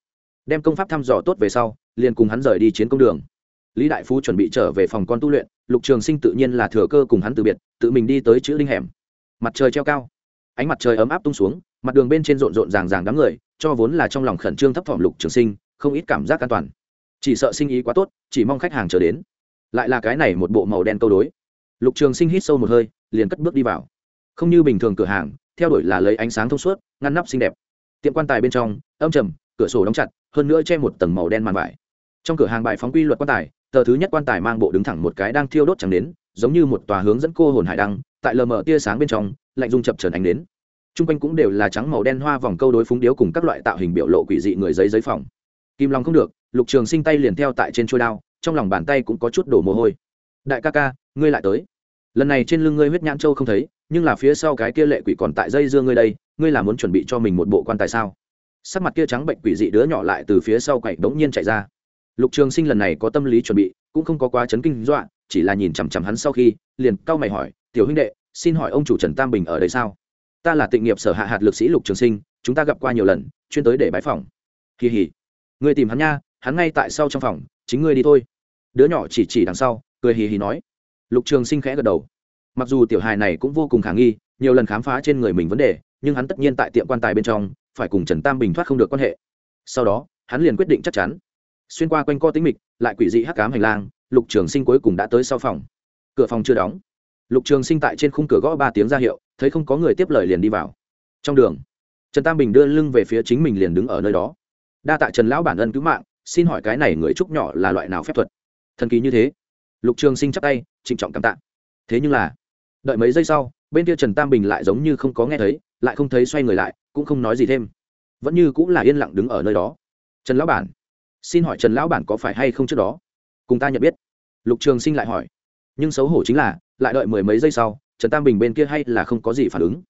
Đem công pháp thăm dò tốt về sau, liền cùng hắn rời đi chiến công đường. Lý đại phú chuẩn bị trở về phòng con tu luyện, lục trường sinh tự nhiên là thừa cơ cùng hắn từ biệt, tự mình đi tới chữ linh hẻm. Mặt trời treo cao. Ánh mặt trời ấm áp tung xuống mặt đường bên trên rộn rộn ràng ràng đám người, cho vốn là trong lòng khẩn trương thấp thỏm lục trường sinh, không ít cảm giác an toàn. Chỉ sợ sinh ý quá tốt, chỉ mong khách hàng chờ đến. Lại là cái này một bộ màu đen câu đối. Lục trường sinh hít sâu một hơi, liền cất bước đi vào. Không như bình thường cửa hàng, theo đuổi là lấy ánh sáng thông suốt, ngăn nắp xinh đẹp. Tiệm quan tài bên trong, âm trầm, cửa sổ đóng chặt, hơn nữa che một tầng màu đen màn vải. Trong cửa hàng bài phóng quy luật quan tài, tờ thứ nhất quan tài mang bộ đứng thẳng một cái đang thiêu đốt chẳng đến, giống như một tòa hướng dẫn cô hồn hải đăng, tại lờ mờ tia sáng bên trong, lạnh dung chập trần ánh đến t r u n g quanh cũng đều là trắng màu đen hoa vòng câu đối phúng điếu cùng các loại tạo hình biểu lộ quỷ dị người giấy giấy phòng. Kim long không được, lục trường sinh tay liền theo tại trên trôi đao, trong lòng bàn tay cũng có chút đổ mồ hôi. Đại ca ca, ngươi lại tới. Lần này trên lưng ngươi huyết nhãn châu không thấy, nhưng là phía sau cái kia lệ quỷ còn tại dây dưa ngươi đây, ngươi là muốn chuẩn bị cho mình một bộ quan tài sao? Sắc mặt kia trắng bệnh quỷ dị đứa nhỏ lại từ phía sau quậy đống nhiên chạy ra. Lục trường sinh lần này có tâm lý chuẩn bị, cũng không có quá chấn kinh dọa, chỉ là nhìn chằm chằm hắn sau khi, liền cau mày hỏi, tiểu huynh đệ, xin hỏi ông chủ trần tam bình ở đây sao? Ta là tịnh nghiệp sở hạ hạt lực sĩ lục trường sinh, chúng ta gặp qua nhiều lần, chuyên tới để bái phòng kỳ hỉ ngươi tìm hắn nha, hắn ngay tại sau trong phòng, chính ngươi đi thôi. Đứa nhỏ chỉ chỉ đằng sau, cười hì hì nói. Lục trường sinh khẽ gật đầu. Mặc dù tiểu hài này cũng vô cùng khả nghi, nhiều lần khám phá trên người mình vấn đề, nhưng hắn tất nhiên tại tiệm quan tài bên trong, phải cùng trần tam bình thoát không được quan hệ. Sau đó, hắn liền quyết định chắc chắn. Xuyên qua quanh co tính mịch, lại quỷ dị hắc cám hành lang, lục trường sinh cuối cùng đã tới sau phòng. Cửa phòng chưa đóng lục trường sinh tại trên khung cửa gõ ba tiếng ra hiệu, thấy không có người tiếp lời liền đi vào. Trong đường, trần tam bình đưa lưng về phía chính mình liền đứng ở nơi đó. Đa tạ trần lão bản ân cứu mạng, xin hỏi cái này người trúc nhỏ là loại nào phép thuật? Thần kỳ như thế. Lục trường sinh chắp tay, trịnh trọng cảm tạ. Thế nhưng là, đợi mấy giây sau, bên kia trần tam bình lại giống như không có nghe thấy, lại không thấy xoay người lại, cũng không nói gì thêm. Vẫn như cũng là yên lặng đứng ở nơi đó. Trần lão bản, xin hỏi trần lão bản có phải hay không trước đó? Cùng ta nhận biết. Lục trường sinh lại hỏi. Nhưng xấu hổ chính là lại đợi mười mấy giây sau trần tam bình bên kia hay là không có gì phản ứng.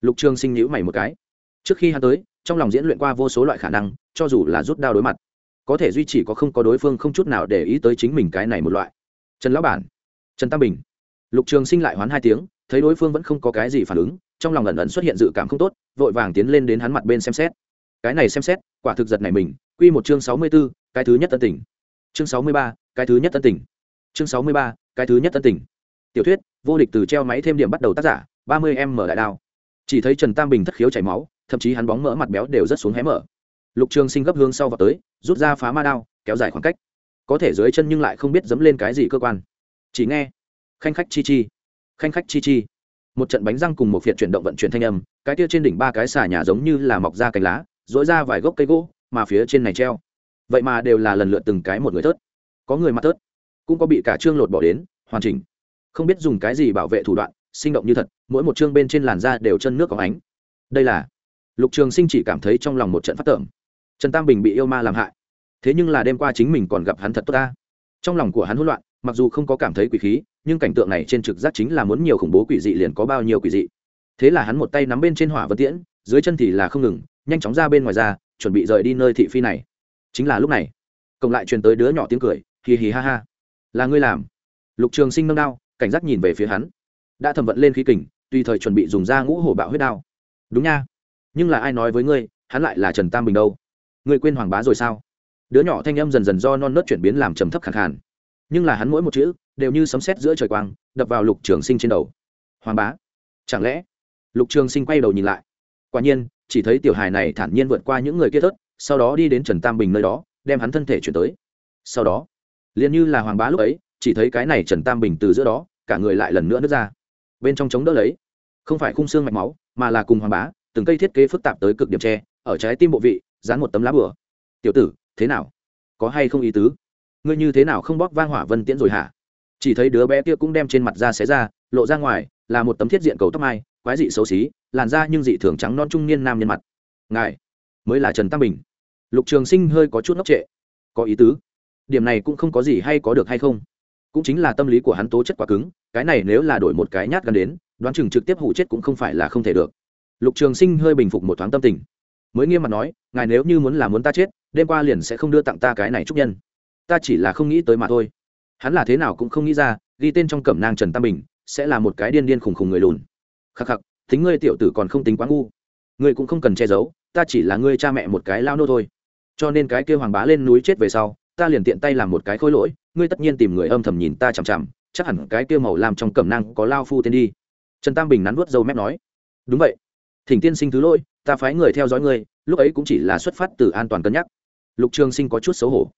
Lục trường sinh nhữ mày một cái. Trước khi hắn tới trong lòng diễn luyện qua vô số loại khả năng cho dù là rút đao đối mặt có thể duy chỉ có không có đối phương không chút nào để ý tới chính mình cái này một loại. Trần lão bản trần tam bình. Lục trường sinh lại hoán hai tiếng thấy đối phương vẫn không có cái gì phản ứng trong lòng ẩn ẩn xuất hiện dự cảm không tốt vội vàng tiến lên đến hắn mặt bên xem xét. Cái này xem xét quả thực giật này mình quy một chương sáu mươi 64, cái thứ nhất tân tỉnh. Chương sáu mươi ba cái thứ nhất tân tỉnh. Chương sáu mươi ba cái thứ nhất tân tỉnh tiểu thuyết, vô địch từ treo máy thêm điểm bắt đầu tác giả, ba mươi em mở đại đao. Chỉ thấy trần tam bình thất khiếu chảy máu, thậm chí hắn bóng mỡ mặt béo đều rất xuống hé mở. Lục trường sinh gấp hướng sau vào tới, rút ra phá ma đao, kéo dài khoảng cách. Có thể dưới chân nhưng lại không biết dẫm lên cái gì cơ quan. Chỉ nghe, khanh khách chi chi, khanh khách chi chi. Một trận bánh răng cùng một phiệt chuyển động vận chuyển thanh âm, cái kia trên đỉnh ba cái xà nhà giống như là mọc ra cành lá dỗi ra vài gốc cây gỗ, mà phía trên này treo. Vậy mà đều là lần lượt từng cái một người tớt có người mặt tớt cũng có bị cả trương lột bỏ đến, hoàn chỉnh không biết dùng cái gì bảo vệ thủ đoạn, sinh động như thật, mỗi một chương bên trên làn da đều chân nước có ánh. Đây là, lục trường sinh chỉ cảm thấy trong lòng một trận phát tưởng. trần tam bình bị yêu ma làm hại. Thế nhưng là đêm qua chính mình còn gặp hắn thật tốt ta. Trong lòng của hắn hỗn loạn, mặc dù không có cảm thấy quỷ khí, nhưng cảnh tượng này trên trực giác chính là muốn nhiều khủng bố quỷ dị liền có bao nhiêu quỷ dị. Thế là hắn một tay nắm bên trên hỏa vân tiễn, dưới chân thì là không ngừng, nhanh chóng ra bên ngoài ra, chuẩn bị rời đi nơi thị phi này. Chính là lúc này cộng lại truyền tới đứa nhỏ tiếng cười hì hì ha ha. Là ngươi làm. Lục trường sinh nâng đao cảnh giác nhìn về phía hắn. Đã thẩm vận lên khí kình, tùy thời chuẩn bị dùng ra ngũ hổ bạo huyết đao. Đúng nha. Nhưng là ai nói với ngươi, hắn lại là trần tam bình đâu? Ngươi quên hoàng bá rồi sao? Đứa nhỏ thanh âm dần dần do non nớt chuyển biến làm trầm thấp khẳng khàn. Nhưng là hắn mỗi một chữ, đều như sấm sét giữa trời quang, đập vào lục trường sinh trên đầu. Hoàng bá, chẳng lẽ? Lục trường sinh quay đầu nhìn lại. Quả nhiên, chỉ thấy tiểu hài này thản nhiên vượt qua những người kia thớt, sau đó đi đến trần tam bình nơi đó, đem hắn thân thể chuyển tới. Sau đó, liền như là hoàng bá lúc ấy chỉ thấy cái này trần tam bình từ giữa đó, cả người lại lần nữa nứt ra. Bên trong chống đỡ lấy, không phải khung xương mạch máu, mà là cùng hoàng bá, từng cây thiết kế phức tạp tới cực điểm tre ở trái tim bộ vị, dán một tấm lá bừa tiểu tử, thế nào? Có hay không ý tứ? Ngươi như thế nào không bóc vang hỏa vân tiễn rồi hả? Chỉ thấy đứa bé kia cũng đem trên mặt da xé ra, lộ ra ngoài, là một tấm thiết diện cầu tóc mai, quái dị xấu xí, làn da nhưng dị thường trắng non trung niên nam nhân mặt. Ngài, mới là trần tam bình. Lục trường sinh hơi có chút ngốc trệ. Có ý tứ? Điểm này cũng không có gì hay có được hay không? Cũng chính là tâm lý của hắn tố chất quá cứng, cái này nếu là đổi một cái nhát gần đến, đoán chừng trực tiếp hụ chết cũng không phải là không thể được. Lục trường sinh hơi bình phục một thoáng tâm tình. Mới nghiêm mặt nói, ngài nếu như muốn là muốn ta chết, đêm qua liền sẽ không đưa tặng ta cái này chúc nhân. Ta chỉ là không nghĩ tới mà thôi. Hắn là thế nào cũng không nghĩ ra, ghi tên trong cẩm nang trần tam bình, sẽ là một cái điên điên khùng khùng người lùn. Khắc khắc, tính ngươi tiểu tử còn không tính quá ngu. Ngươi cũng không cần che giấu, ta chỉ là ngươi cha mẹ một cái lao nô thôi. Cho nên cái kêu hoàng bá lên núi chết về sau ta liền tiện tay làm một cái khối lỗi, ngươi tất nhiên tìm người âm thầm nhìn ta chằm chằm, chắc hẳn cái kia màu làm trong cẩm nang có lao phu tên đi. Trần tam bình nắn vớt dâu mép nói. Đúng vậy. Thỉnh tiên sinh thứ lỗi, ta phái người theo dõi ngươi, lúc ấy cũng chỉ là xuất phát từ an toàn cân nhắc. Lục trường sinh có chút xấu hổ.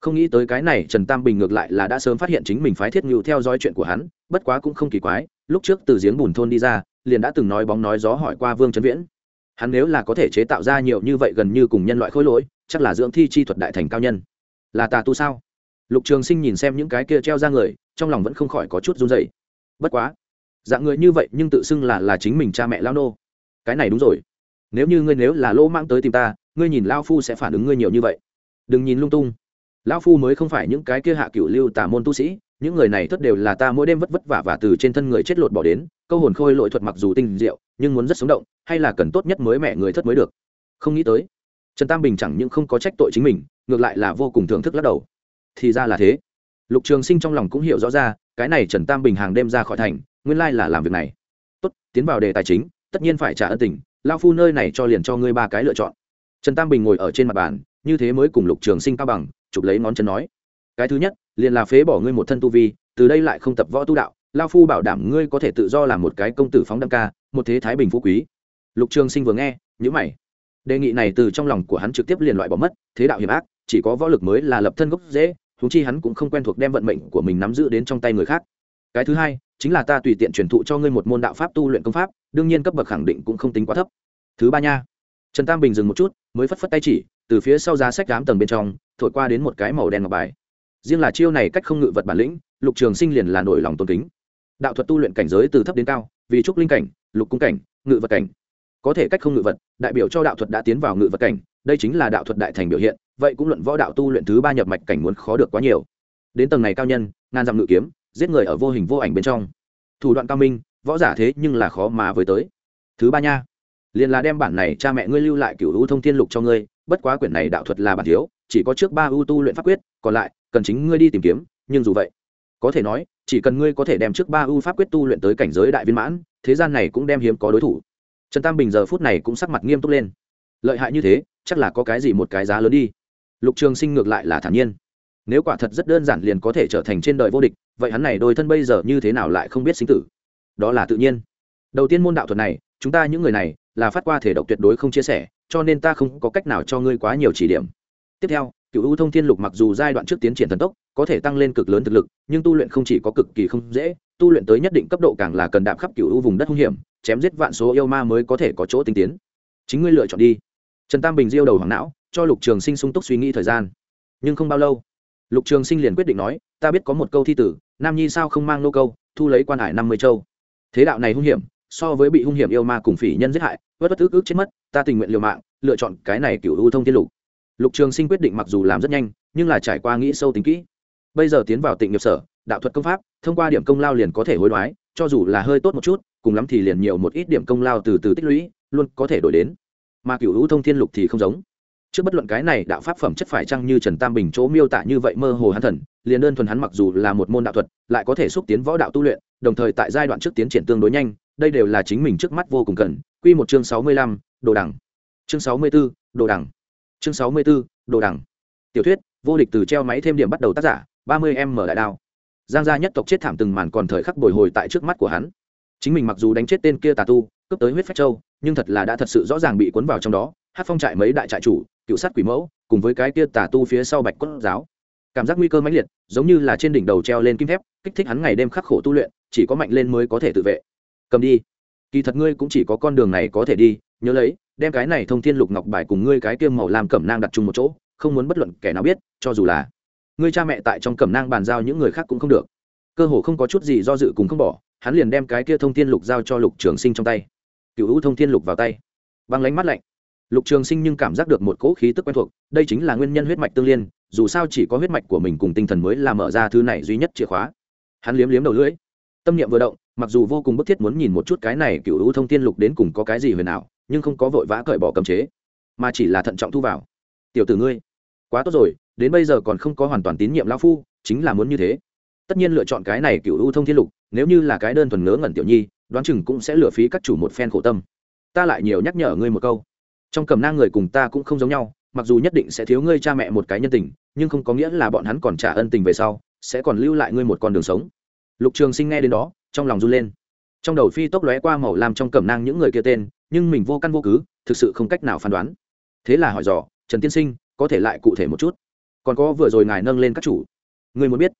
Không nghĩ tới cái này, trần tam bình ngược lại là đã sớm phát hiện chính mình phái thiết ngự theo dõi chuyện của hắn, bất quá cũng không kỳ quái, lúc trước từ giếng bùn thôn đi ra, liền đã từng nói bóng nói gió hỏi qua vương trấn viễn. Hắn nếu là có thể chế tạo ra nhiều như vậy gần như cùng nhân loại khối lỗi, chắc là dưỡng thi chi thuật đại thành cao nhân là tà tu sao? Lục trường sinh nhìn xem những cái kia treo ra người, trong lòng vẫn không khỏi có chút run dày bất quá, dạng người như vậy nhưng tự xưng là là chính mình cha mẹ lao nô. Cái này đúng rồi. Nếu như ngươi nếu là lỗ mang tới tìm ta, ngươi nhìn lao phu sẽ phản ứng ngươi nhiều như vậy. Đừng nhìn lung tung. Lão phu mới không phải những cái kia hạ cựu lưu tà môn tu sĩ, những người này thất đều là ta mỗi đêm vất vất vả và từ trên thân người chết lột bỏ đến, câu hồn khôi lội thuật mặc dù tinh diệu, nhưng muốn rất sống động, hay là cần tốt nhất mới mẹ người thất mới được. Không nghĩ tới, trần tam bình chẳng những không có trách tội chính mình ngược lại là vô cùng thưởng thức lắc đầu. Thì ra là thế. Lục trường sinh trong lòng cũng hiểu rõ ra, cái này trần tam bình hàng đêm ra khỏi thành, nguyên lai là làm việc này. Tốt, tiến vào đề tài chính, tất nhiên phải trả ân tình lao phu nơi này cho liền cho ngươi ba cái lựa chọn. Trần tam bình ngồi ở trên mặt bàn, như thế mới cùng lục trường sinh cao bằng, chụp lấy ngón chân nói. Cái thứ nhất, liền là phế bỏ ngươi một thân tu vi, từ đây lại không tập võ tu đạo lao phu bảo đảm ngươi có thể tự do làm một cái công tử phóng đăng ca, một thế thái bình phú quý. Lục trường sinh vừa nghe nhữ mày. Đề nghị này từ trong lòng của hắn trực tiếp liền loại bỏ mất, thế đạo hiểm ác chỉ có võ lực mới là lập thân gốc dễ thú chi hắn cũng không quen thuộc đem vận mệnh của mình nắm giữ đến trong tay người khác. Cái thứ hai, chính là ta tùy tiện truyền thụ cho ngươi một môn đạo pháp tu luyện công pháp, đương nhiên cấp bậc khẳng định cũng không tính quá thấp. Thứ ba nha, trần tam bình dừng một chút, mới phất phất tay chỉ, từ phía sau giá sách đám tầng bên trong, thổi qua đến một cái màu đen ngọc bài. Riêng là chiêu này cách không ngự vật bản lĩnh, lục trường sinh liền là nổi lòng tôn kính. Đạo thuật tu luyện cảnh giới từ thấp đến cao, vì trúc linh cảnh, lục cung cảnh, ngự vật cảnh. Có thể cách không ngự vật, đại biểu cho đạo thuật đã tiến vào ngự vật cảnh đây chính là đạo thuật đại thành biểu hiện, vậy cũng luận võ đạo tu luyện thứ ba nhập mạch cảnh muốn khó được quá nhiều. Đến tầng này cao nhân, ngàn dặm ngự kiếm, giết người ở vô hình vô ảnh bên trong. Thủ đoạn cao minh, võ giả thế nhưng là khó mà với tới. Thứ ba nha, liền là đem bản này cha mẹ ngươi lưu lại cựu u thông thiên lục cho ngươi, bất quá quyển này đạo thuật là bản thiếu, chỉ có trước ba ưu tu luyện pháp quyết, còn lại, cần chính ngươi đi tìm kiếm, nhưng dù vậy, có thể nói, chỉ cần ngươi có thể đem trước ba ưu pháp quyết tu luyện tới cảnh giới đại viên mãn, thế gian này cũng đem hiếm có đối thủ. Trần tam bình giờ phút này cũng sắc mặt nghiêm túc lên. Lợi hại như thế chắc là có cái gì một cái giá lớn đi. Lục trường sinh ngược lại là thản nhiên. Nếu quả thật rất đơn giản liền có thể trở thành trên đời vô địch, vậy hắn này đôi thân bây giờ như thế nào lại không biết sinh tử? Đó là tự nhiên. Đầu tiên môn đạo thuật này, chúng ta những người này là phát qua thể độc tuyệt đối không chia sẻ, cho nên ta không có cách nào cho ngươi quá nhiều chỉ điểm. Tiếp theo cựu u thông thiên lục mặc dù giai đoạn trước tiến triển thần tốc, có thể tăng lên cực lớn thực lực, nhưng tu luyện không chỉ có cực kỳ không dễ, tu luyện tới nhất định cấp độ càng là cần đạp khắp cựu u vùng đất hung hiểm, chém giết vạn số yêu ma mới có thể có chỗ tinh tiến. Chính ngươi lựa chọn đi trần tam bình diêu đầu hoàng não, cho lục trường sinh sung túc suy nghĩ thời gian. Nhưng không bao lâu, lục trường sinh liền quyết định nói, ta biết có một câu thi tử, nam nhi sao không mang nô câu, thu lấy quan hải năm mươi châu. Thế đạo này hung hiểm, so với bị hung hiểm yêu ma cùng phỉ nhân giết hại vất vất ức ức chết mất, ta tình nguyện liều mạng, lựa chọn cái này cựu ưu thông tiên lục. Lục trường sinh quyết định mặc dù làm rất nhanh, nhưng là trải qua nghĩ sâu tính kỹ. Bây giờ tiến vào tịnh nghiệp sở, đạo thuật công pháp, thông qua điểm công lao liền có thể hối đoái, cho dù là hơi tốt một chút, cùng lắm thì liền nhiều một ít điểm công lao từ từ tích lũy, luôn có thể đổi đến mà cựu hữu thông thiên lục thì không giống. Trước bất luận cái này đạo pháp phẩm chất phải chăng như trần tam bình chỗ miêu tả như vậy mơ hồ hắn thần liền đơn thuần hắn mặc dù là một môn đạo thuật lại có thể xúc tiến võ đạo tu luyện đồng thời tại giai đoạn trước tiến triển tương đối nhanh đây đều là chính mình trước mắt vô cùng cần. Quy một chương sáu mươi lăm đồ đẳng chương sáu mươi 64, đồ đẳng chương sáu mươi 64, đồ đẳng tiểu thuyết vô địch từ treo máy thêm điểm bắt đầu tác giả ba mươi em mở đại đao. Giang gia nhất tộc chết thảm từng màn còn thời khắc bồi hồi tại trước mắt của hắn. Chính mình mặc dù đánh chết tên kia tà tu cướp tới huyết phách châu, nhưng thật là đã thật sự rõ ràng bị cuốn vào trong đó, hát phong trại mấy đại trại chủ, cựu sát quỷ mẫu, cùng với cái kia tà tu phía sau bạch quất giáo. Cảm giác nguy cơ mãnh liệt, giống như là trên đỉnh đầu treo lên kim thép, kích thích hắn ngày đêm khắc khổ tu luyện, chỉ có mạnh lên mới có thể tự vệ. Cầm đi. Kỳ thật ngươi cũng chỉ có con đường này có thể đi, nhớ lấy, đem cái này thông thiên lục ngọc bài cùng ngươi cái kia màu làm cẩm nang đặt chung một chỗ, không muốn bất luận kẻ nào biết, cho dù là ngươi cha mẹ tại trong cẩm nang bàn giao những người khác cũng không được. Cơ hồ không có chút gì do dự cùng không bỏ, hắn liền đem cái kia thông thiên lục giao cho lục trường sinh trong tay cựu hữu thông thiên lục vào tay. Băng lánh mắt lạnh. Lục trường sinh nhưng cảm giác được một cỗ khí tức quen thuộc, đây chính là nguyên nhân huyết mạch tương liên, dù sao chỉ có huyết mạch của mình cùng tinh thần mới là mở ra thứ này duy nhất chìa khóa. Hắn liếm liếm đầu lưỡi. Tâm niệm vừa động, mặc dù vô cùng bức thiết muốn nhìn một chút cái này cựu hữu thông thiên lục đến cùng có cái gì huyền ảo, nhưng không có vội vã cởi bỏ cấm chế, mà chỉ là thận trọng thu vào. Tiểu tử ngươi, quá tốt rồi, đến bây giờ còn không có hoàn toàn tín nhiệm lão phu, chính là muốn như thế. Tất nhiên lựa chọn cái này cựu U thông thiên lục, nếu như là cái đơn thuần ngớ ngẩn tiểu nhi đoán chừng cũng sẽ lừa phí các chủ một phen khổ tâm. Ta lại nhiều nhắc nhở ngươi một câu. Trong cầm nang người cùng ta cũng không giống nhau, mặc dù nhất định sẽ thiếu ngươi cha mẹ một cái nhân tình, nhưng không có nghĩa là bọn hắn còn trả ân tình về sau, sẽ còn lưu lại ngươi một con đường sống. Lục trường sinh nghe đến đó, trong lòng run lên. Trong đầu phi tốc lóe qua màu làm trong cẩm nang những người kia tên, nhưng mình vô căn vô cứ, thực sự không cách nào phán đoán. Thế là hỏi dò, trần tiên sinh, có thể lại cụ thể một chút? Còn có vừa rồi ngài nâng lên các chủ người muốn biết?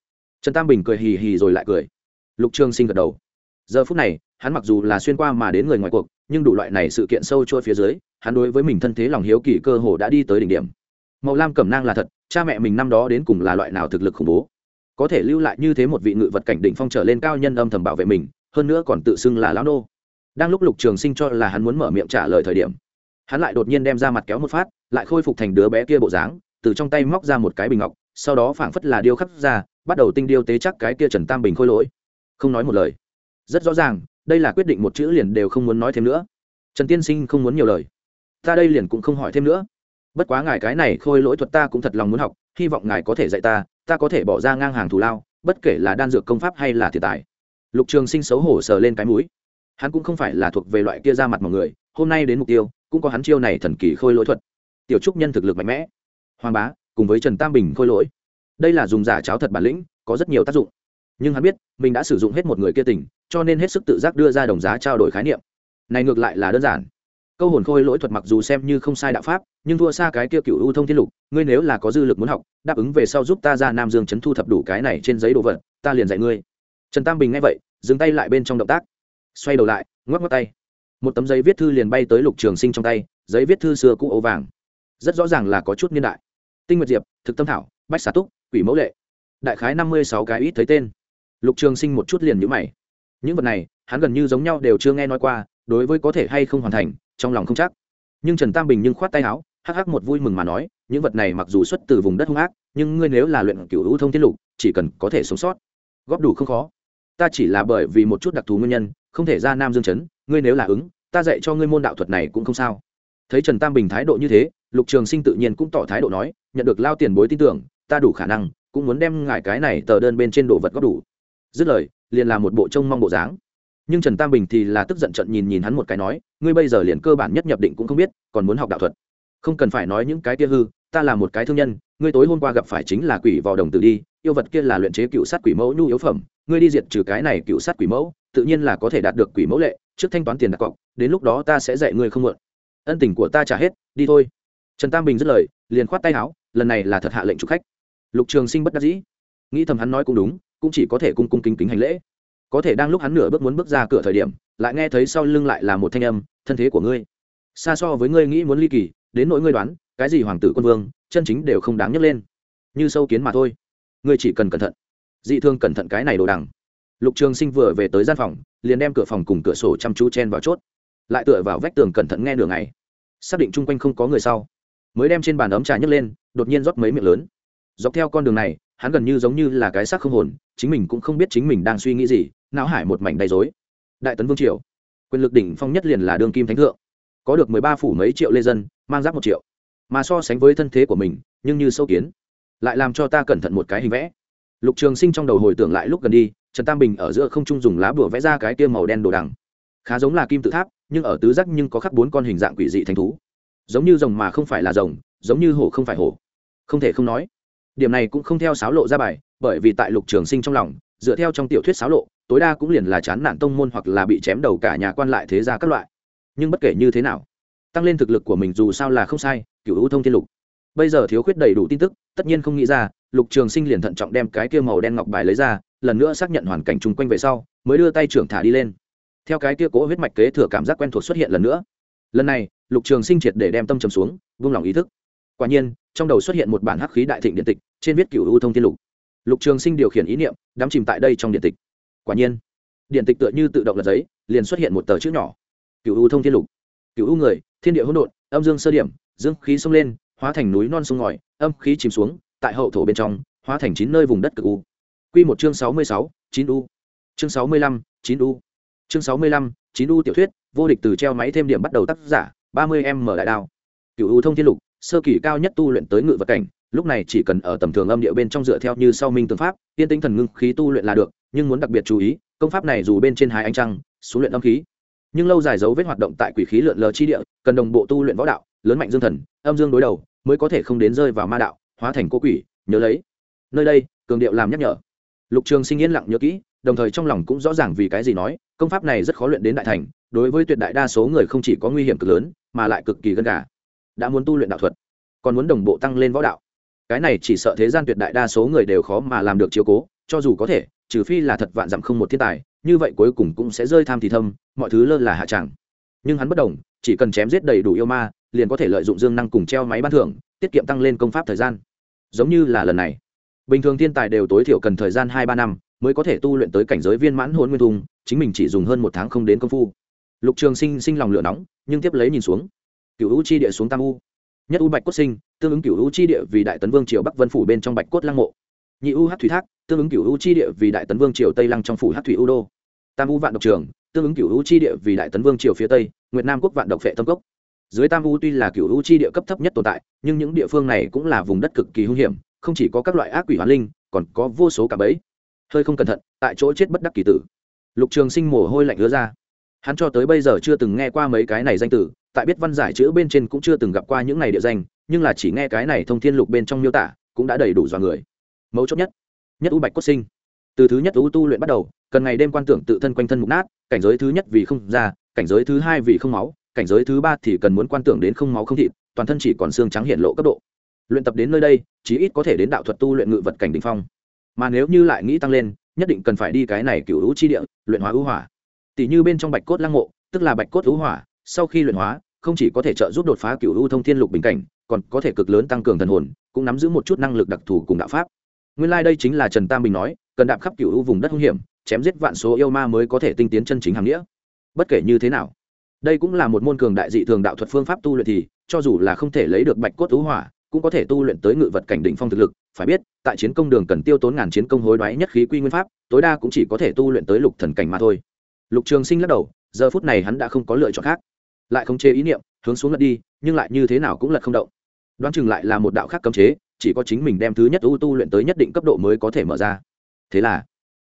Trần tam bình cười hì hì rồi lại cười. Lục trường sinh gật đầu giờ phút này, hắn mặc dù là xuyên qua mà đến người ngoài cuộc, nhưng đủ loại này sự kiện sâu trôi phía dưới, hắn đối với mình thân thế lòng hiếu kỳ cơ hồ đã đi tới đỉnh điểm. Màu lam cẩm nang là thật, cha mẹ mình năm đó đến cùng là loại nào thực lực khủng bố. Có thể lưu lại như thế một vị ngự vật cảnh đỉnh phong trở lên cao nhân âm thầm bảo vệ mình, hơn nữa còn tự xưng là lão nô. Đang lúc lục trường sinh cho là hắn muốn mở miệng trả lời thời điểm, hắn lại đột nhiên đem ra mặt kéo một phát, lại khôi phục thành đứa bé kia bộ dáng, từ trong tay móc ra một cái bình ngọc, sau đó phảng phất là điêu khắc ra, bắt đầu tinh điêu tế chắc cái kia trần tam bình khôi lỗi. Không nói một lời rất rõ ràng, đây là quyết định một chữ liền đều không muốn nói thêm nữa. Trần tiên sinh không muốn nhiều lời. Ta đây liền cũng không hỏi thêm nữa. Bất quá ngài cái này khôi lỗi thuật ta cũng thật lòng muốn học, hy vọng ngài có thể dạy ta ta có thể bỏ ra ngang hàng thù lao, bất kể là đan dược công pháp hay là tiền tài. Lục trường sinh xấu hổ sờ lên cái mũi. Hắn cũng không phải là thuộc về loại kia ra mặt mọi người, hôm nay đến mục tiêu, cũng có hắn chiêu này thần kỳ khôi lỗi thuật. Tiểu trúc nhân thực lực mạnh mẽ. Hoàng bá, cùng với trần tam bình khôi lỗi. Đây là dùng giả cháo thật bản lĩnh, có rất nhiều tác dụng. Nhưng hắn biết, mình đã sử dụng hết một người kia tình cho nên hết sức tự giác đưa ra đồng giá trao đổi khái niệm. Này ngược lại là đơn giản. Câu hồn khôi lỗi thuật mặc dù xem như không sai đạo pháp, nhưng thua xa cái kia cựu ưu thông thiên lục, ngươi nếu là có dư lực muốn học, đáp ứng về sau giúp ta ra nam dương chấn thu thập đủ cái này trên giấy đồ vật, ta liền dạy ngươi. Trần tam bình nghe vậy, dừng tay lại bên trong động tác. Xoay đầu lại, ngoắc ngoắc tay. Một tấm giấy viết thư liền bay tới lục trường sinh trong tay, giấy viết thư xưa cũ ấu vàng. Rất rõ ràng là có chút niên đại. Tinh nguyệt diệp, thực tâm thảo, bách xà túc, quỷ mẫu lệ. Đại khái năm mươi sáu cái ít thấy tên. Lục trường sinh một chút liền nhữ mày những vật này, hắn gần như giống nhau đều chưa nghe nói qua, đối với có thể hay không hoàn thành, trong lòng không chắc. Nhưng trần tam bình nhưng khoát tay áo, hắc hắc một vui mừng mà nói, những vật này mặc dù xuất từ vùng đất hung ác, nhưng ngươi nếu là luyện cựu hữu thông tiết lục, chỉ cần có thể sống sót, góp đủ không khó. Ta chỉ là bởi vì một chút đặc thù nguyên nhân, không thể ra nam dương chấn, ngươi nếu là ứng, ta dạy cho ngươi môn đạo thuật này cũng không sao. Thấy trần tam bình thái độ như thế, lục trường sinh tự nhiên cũng tỏ thái độ nói, nhận được lao tiền bối tin tưởng, ta đủ khả năng, cũng muốn đem ngài cái này tờ đơn bên trên đồ vật góp đủ. Dứt lời liền là một bộ trông mong bộ dáng. Nhưng trần tam bình thì là tức giận trận nhìn nhìn hắn một cái nói, ngươi bây giờ liền cơ bản nhất nhập định cũng không biết, còn muốn học đạo thuật. Không cần phải nói những cái kia hư, ta là một cái thương nhân, ngươi tối hôm qua gặp phải chính là quỷ vào đồng tử đi, yêu vật kia là luyện chế cựu sát quỷ mẫu nhu yếu phẩm, ngươi đi diệt trừ cái này cựu sát quỷ mẫu, tự nhiên là có thể đạt được quỷ mẫu lệ, trước thanh toán tiền đặt cọc, đến lúc đó ta sẽ dạy ngươi không mượn. Ân tình của ta trả hết, đi thôi. Trần tam bình dứt lời, liền khoát tay áo, lần này là thật hạ lệnh trục khách. Lục trường sinh bất đắc dĩ, nghĩ thầm hắn nói cũng đúng cũng chỉ có thể cung cung kính kính hành lễ. Có thể đang lúc hắn nửa bước muốn bước ra cửa thời điểm, lại nghe thấy sau lưng lại là một thanh âm, thân thế của ngươi. Xa so với ngươi nghĩ muốn ly kỳ, đến nỗi ngươi đoán, cái gì hoàng tử quân vương, chân chính đều không đáng nhấc lên. Như sâu kiến mà thôi. Ngươi chỉ cần cẩn thận. Dị thương cẩn thận cái này đồ đằng. Lục trường sinh vừa về tới gian phòng, liền đem cửa phòng cùng cửa sổ chăm chú chen vào chốt. Lại tựa vào vách tường cẩn thận nghe đường này xác định chung quanh không có người sau, mới đem trên bàn ấm trà nhấc lên, đột nhiên rót mấy miệng lớn. Dọc theo con đường này hắn gần như giống như là cái xác không hồn, chính mình cũng không biết chính mình đang suy nghĩ gì, não hải một mảnh đầy dối đại tấn vương triều, quyền lực đỉnh phong nhất liền là đương kim thánh thượng. Có được mười ba phủ mấy triệu lê dân, mang giáp một triệu. Mà so sánh với thân thế của mình, nhưng như sâu kiến. Lại làm cho ta cẩn thận một cái hình vẽ. Lục trường sinh trong đầu hồi tưởng lại lúc gần đi, trần tam bình ở giữa không trung dùng lá bùa vẽ ra cái tiêu màu đen đồ đằng. Khá giống là kim tự tháp, nhưng ở tứ giác nhưng có khắc bốn con hình dạng quỷ dị thành thú. Giống như rồng mà không phải là rồng, giống như hổ không phải hổ. Không thể không nói điểm này cũng không theo sáo lộ ra bài, bởi vì tại lục trường sinh trong lòng, dựa theo trong tiểu thuyết sáo lộ, tối đa cũng liền là chán nản tông môn hoặc là bị chém đầu cả nhà quan lại thế gia các loại. Nhưng bất kể như thế nào, tăng lên thực lực của mình dù sao là không sai cựu ưu thông thiên lục. Bây giờ thiếu khuyết đầy đủ tin tức, tất nhiên không nghĩ ra, lục trường sinh liền thận trọng đem cái kia màu đen ngọc bài lấy ra, lần nữa xác nhận hoàn cảnh chung quanh về sau, mới đưa tay trưởng thả đi lên. Theo cái kia cố huyết mạch kế thừa cảm giác quen thuộc xuất hiện lần nữa. Lần này, lục trường sinh triệt để đem tâm trầm xuống, vung lòng ý thức. Quả nhiên trong đầu xuất hiện một bản hắc khí đại thịnh điện tịch, trên viết cựu u thông thiên lục. Lục trường sinh điều khiển ý niệm, đắm chìm tại đây trong điện tịch. Quả nhiên, điện tịch tựa như tự động lật giấy, liền xuất hiện một tờ chữ nhỏ. Cựu u thông thiên lục. Cựu u người, thiên địa hỗn độn, âm dương sơ điểm, dương khí sông lên, hóa thành núi non sông ngòi, âm khí chìm xuống, tại hậu thổ bên trong, hóa thành chín nơi vùng đất cực u. Q một chương sáu mươi sáu, chín u. Chương sáu mươi lăm, chín u. Chương sáu mươi lăm, chín u tiểu thuyết, vô địch từ treo máy thêm điểm bắt đầu tác giả, ba mươi m đại đao. Cựu u thông thiên lục sơ kỳ cao nhất tu luyện tới ngự vật cảnh, lúc này chỉ cần ở tầm thường âm địa bên trong dựa theo như sau minh tương pháp, tiên tinh thần ngưng khí tu luyện là được, nhưng muốn đặc biệt chú ý, công pháp này dù bên trên hai ánh trăng xuống luyện âm khí. Nhưng lâu dài dấu vết hoạt động tại quỷ khí lượn lờ chi địa, cần đồng bộ tu luyện võ đạo, lớn mạnh dương thần, âm dương đối đầu, mới có thể không đến rơi vào ma đạo, hóa thành cô quỷ, nhớ lấy. Nơi đây, cường điệu làm nhắc nhở. Lục trường sinh yên lặng nhớ kỹ, đồng thời trong lòng cũng rõ ràng vì cái gì nói, công pháp này rất khó luyện đến đại thành, đối với tuyệt đại đa số người không chỉ có nguy hiểm cực lớn, mà lại cực kỳ gần cả đã muốn tu luyện đạo thuật, còn muốn đồng bộ tăng lên võ đạo. Cái này chỉ sợ thế gian tuyệt đại đa số người đều khó mà làm được chiếu cố, cho dù có thể, trừ phi là thật vạn dặm không một thiên tài, như vậy cuối cùng cũng sẽ rơi tham thì thâm, mọi thứ lơ là hạ tràng. Nhưng hắn bất đồng, chỉ cần chém giết đầy đủ yêu ma, liền có thể lợi dụng dương năng cùng treo máy ban thưởng, tiết kiệm tăng lên công pháp thời gian. Giống như là lần này, bình thường thiên tài đều tối thiểu cần thời gian hai ba năm mới có thể tu luyện tới cảnh giới viên mãn hôn nguyên thùng, chính mình chỉ dùng hơn một tháng không đến công phu. Lục trường sinh sinh lòng lửa nóng, nhưng tiếp lấy nhìn xuống cựu u chi địa xuống tam u. Nhất u bạch cốt sinh, tương ứng cựu u chi địa vì đại tấn vương triều bắc vân phủ bên trong bạch cốt lăng mộ. Nhị u hát thủy thác, tương ứng cựu u chi địa vì đại tấn vương triều tây lăng trong phủ hát thủy u đô. Tam u vạn độc trường, tương ứng cựu u chi địa vì đại tấn vương triều phía tây, nguyệt nam quốc vạn độc phệ tâm cốc. Dưới tam u tuy là cựu u chi địa cấp thấp nhất tồn tại, nhưng những địa phương này cũng là vùng đất cực kỳ hung hiểm, không chỉ có các loại ác quỷ hoàn linh, còn có vô số cả bẫy. Hơi không cẩn thận, tại chỗ chết bất đắc kỳ tử. Lục trường sinh mồ hôi lạnh ứa ra. Hắn cho tới bây giờ chưa từng nghe qua mấy cái này danh tử tại biết văn giải chữ bên trên cũng chưa từng gặp qua những này địa danh, nhưng là chỉ nghe cái này thông thiên lục bên trong miêu tả, cũng đã đầy đủ dọa người. Mấu chốt nhất nhất u bạch cốt sinh. Từ thứ nhất u tu luyện bắt đầu, cần ngày đêm quan tưởng tự thân quanh thân mục nát, cảnh giới thứ nhất vì không da, cảnh giới thứ hai vì không máu, cảnh giới thứ ba thì cần muốn quan tưởng đến không máu không thịt, toàn thân chỉ còn xương trắng hiện lộ cấp độ. Luyện tập đến nơi đây, chí ít có thể đến đạo thuật tu luyện ngự vật cảnh đ ỉ n h phong. Mà nếu như lại nghĩ tăng lên, nhất định cần phải đi cái này cựu hữu chi địa, luyện hóa ưu hỏa. Tỷ như bên trong bạch cốt lăng mộ, tức là bạch cốt ưu hỏa sau khi luyện hóa, không chỉ có thể trợ giúp đột phá cựu u thông thiên lục bình cảnh, còn có thể cực lớn tăng cường thần hồn, cũng nắm giữ một chút năng lực đặc thù cùng đạo pháp. Nguyên lai、like、đây chính là trần tam bình nói, cần đạp khắp cựu u vùng đất hung hiểm, chém giết vạn số yêu ma mới có thể tinh tiến chân chính hàng nghĩa. Bất kể như thế nào, đây cũng là một môn cường đại dị thường đạo thuật phương pháp tu luyện thì, cho dù là không thể lấy được bạch cốt ưu hỏa, cũng có thể tu luyện tới ngự vật cảnh đỉnh phong thực lực. Phải biết, tại chiến công đường cần tiêu tốn ngàn chiến công hối đoái nhất khí quy nguyên pháp, tối đa cũng chỉ có thể tu luyện tới lục thần cảnh mà thôi. Lục trường sinh lắc đầu, giờ phút này hắn đã không có lựa chọn khác lại không chế ý niệm, hướng xuống lật đi, nhưng lại như thế nào cũng lật không động. Đoán chừng lại là một đạo khác cấm chế, chỉ có chính mình đem thứ nhất ưu tu luyện tới nhất định cấp độ mới có thể mở ra. Thế là,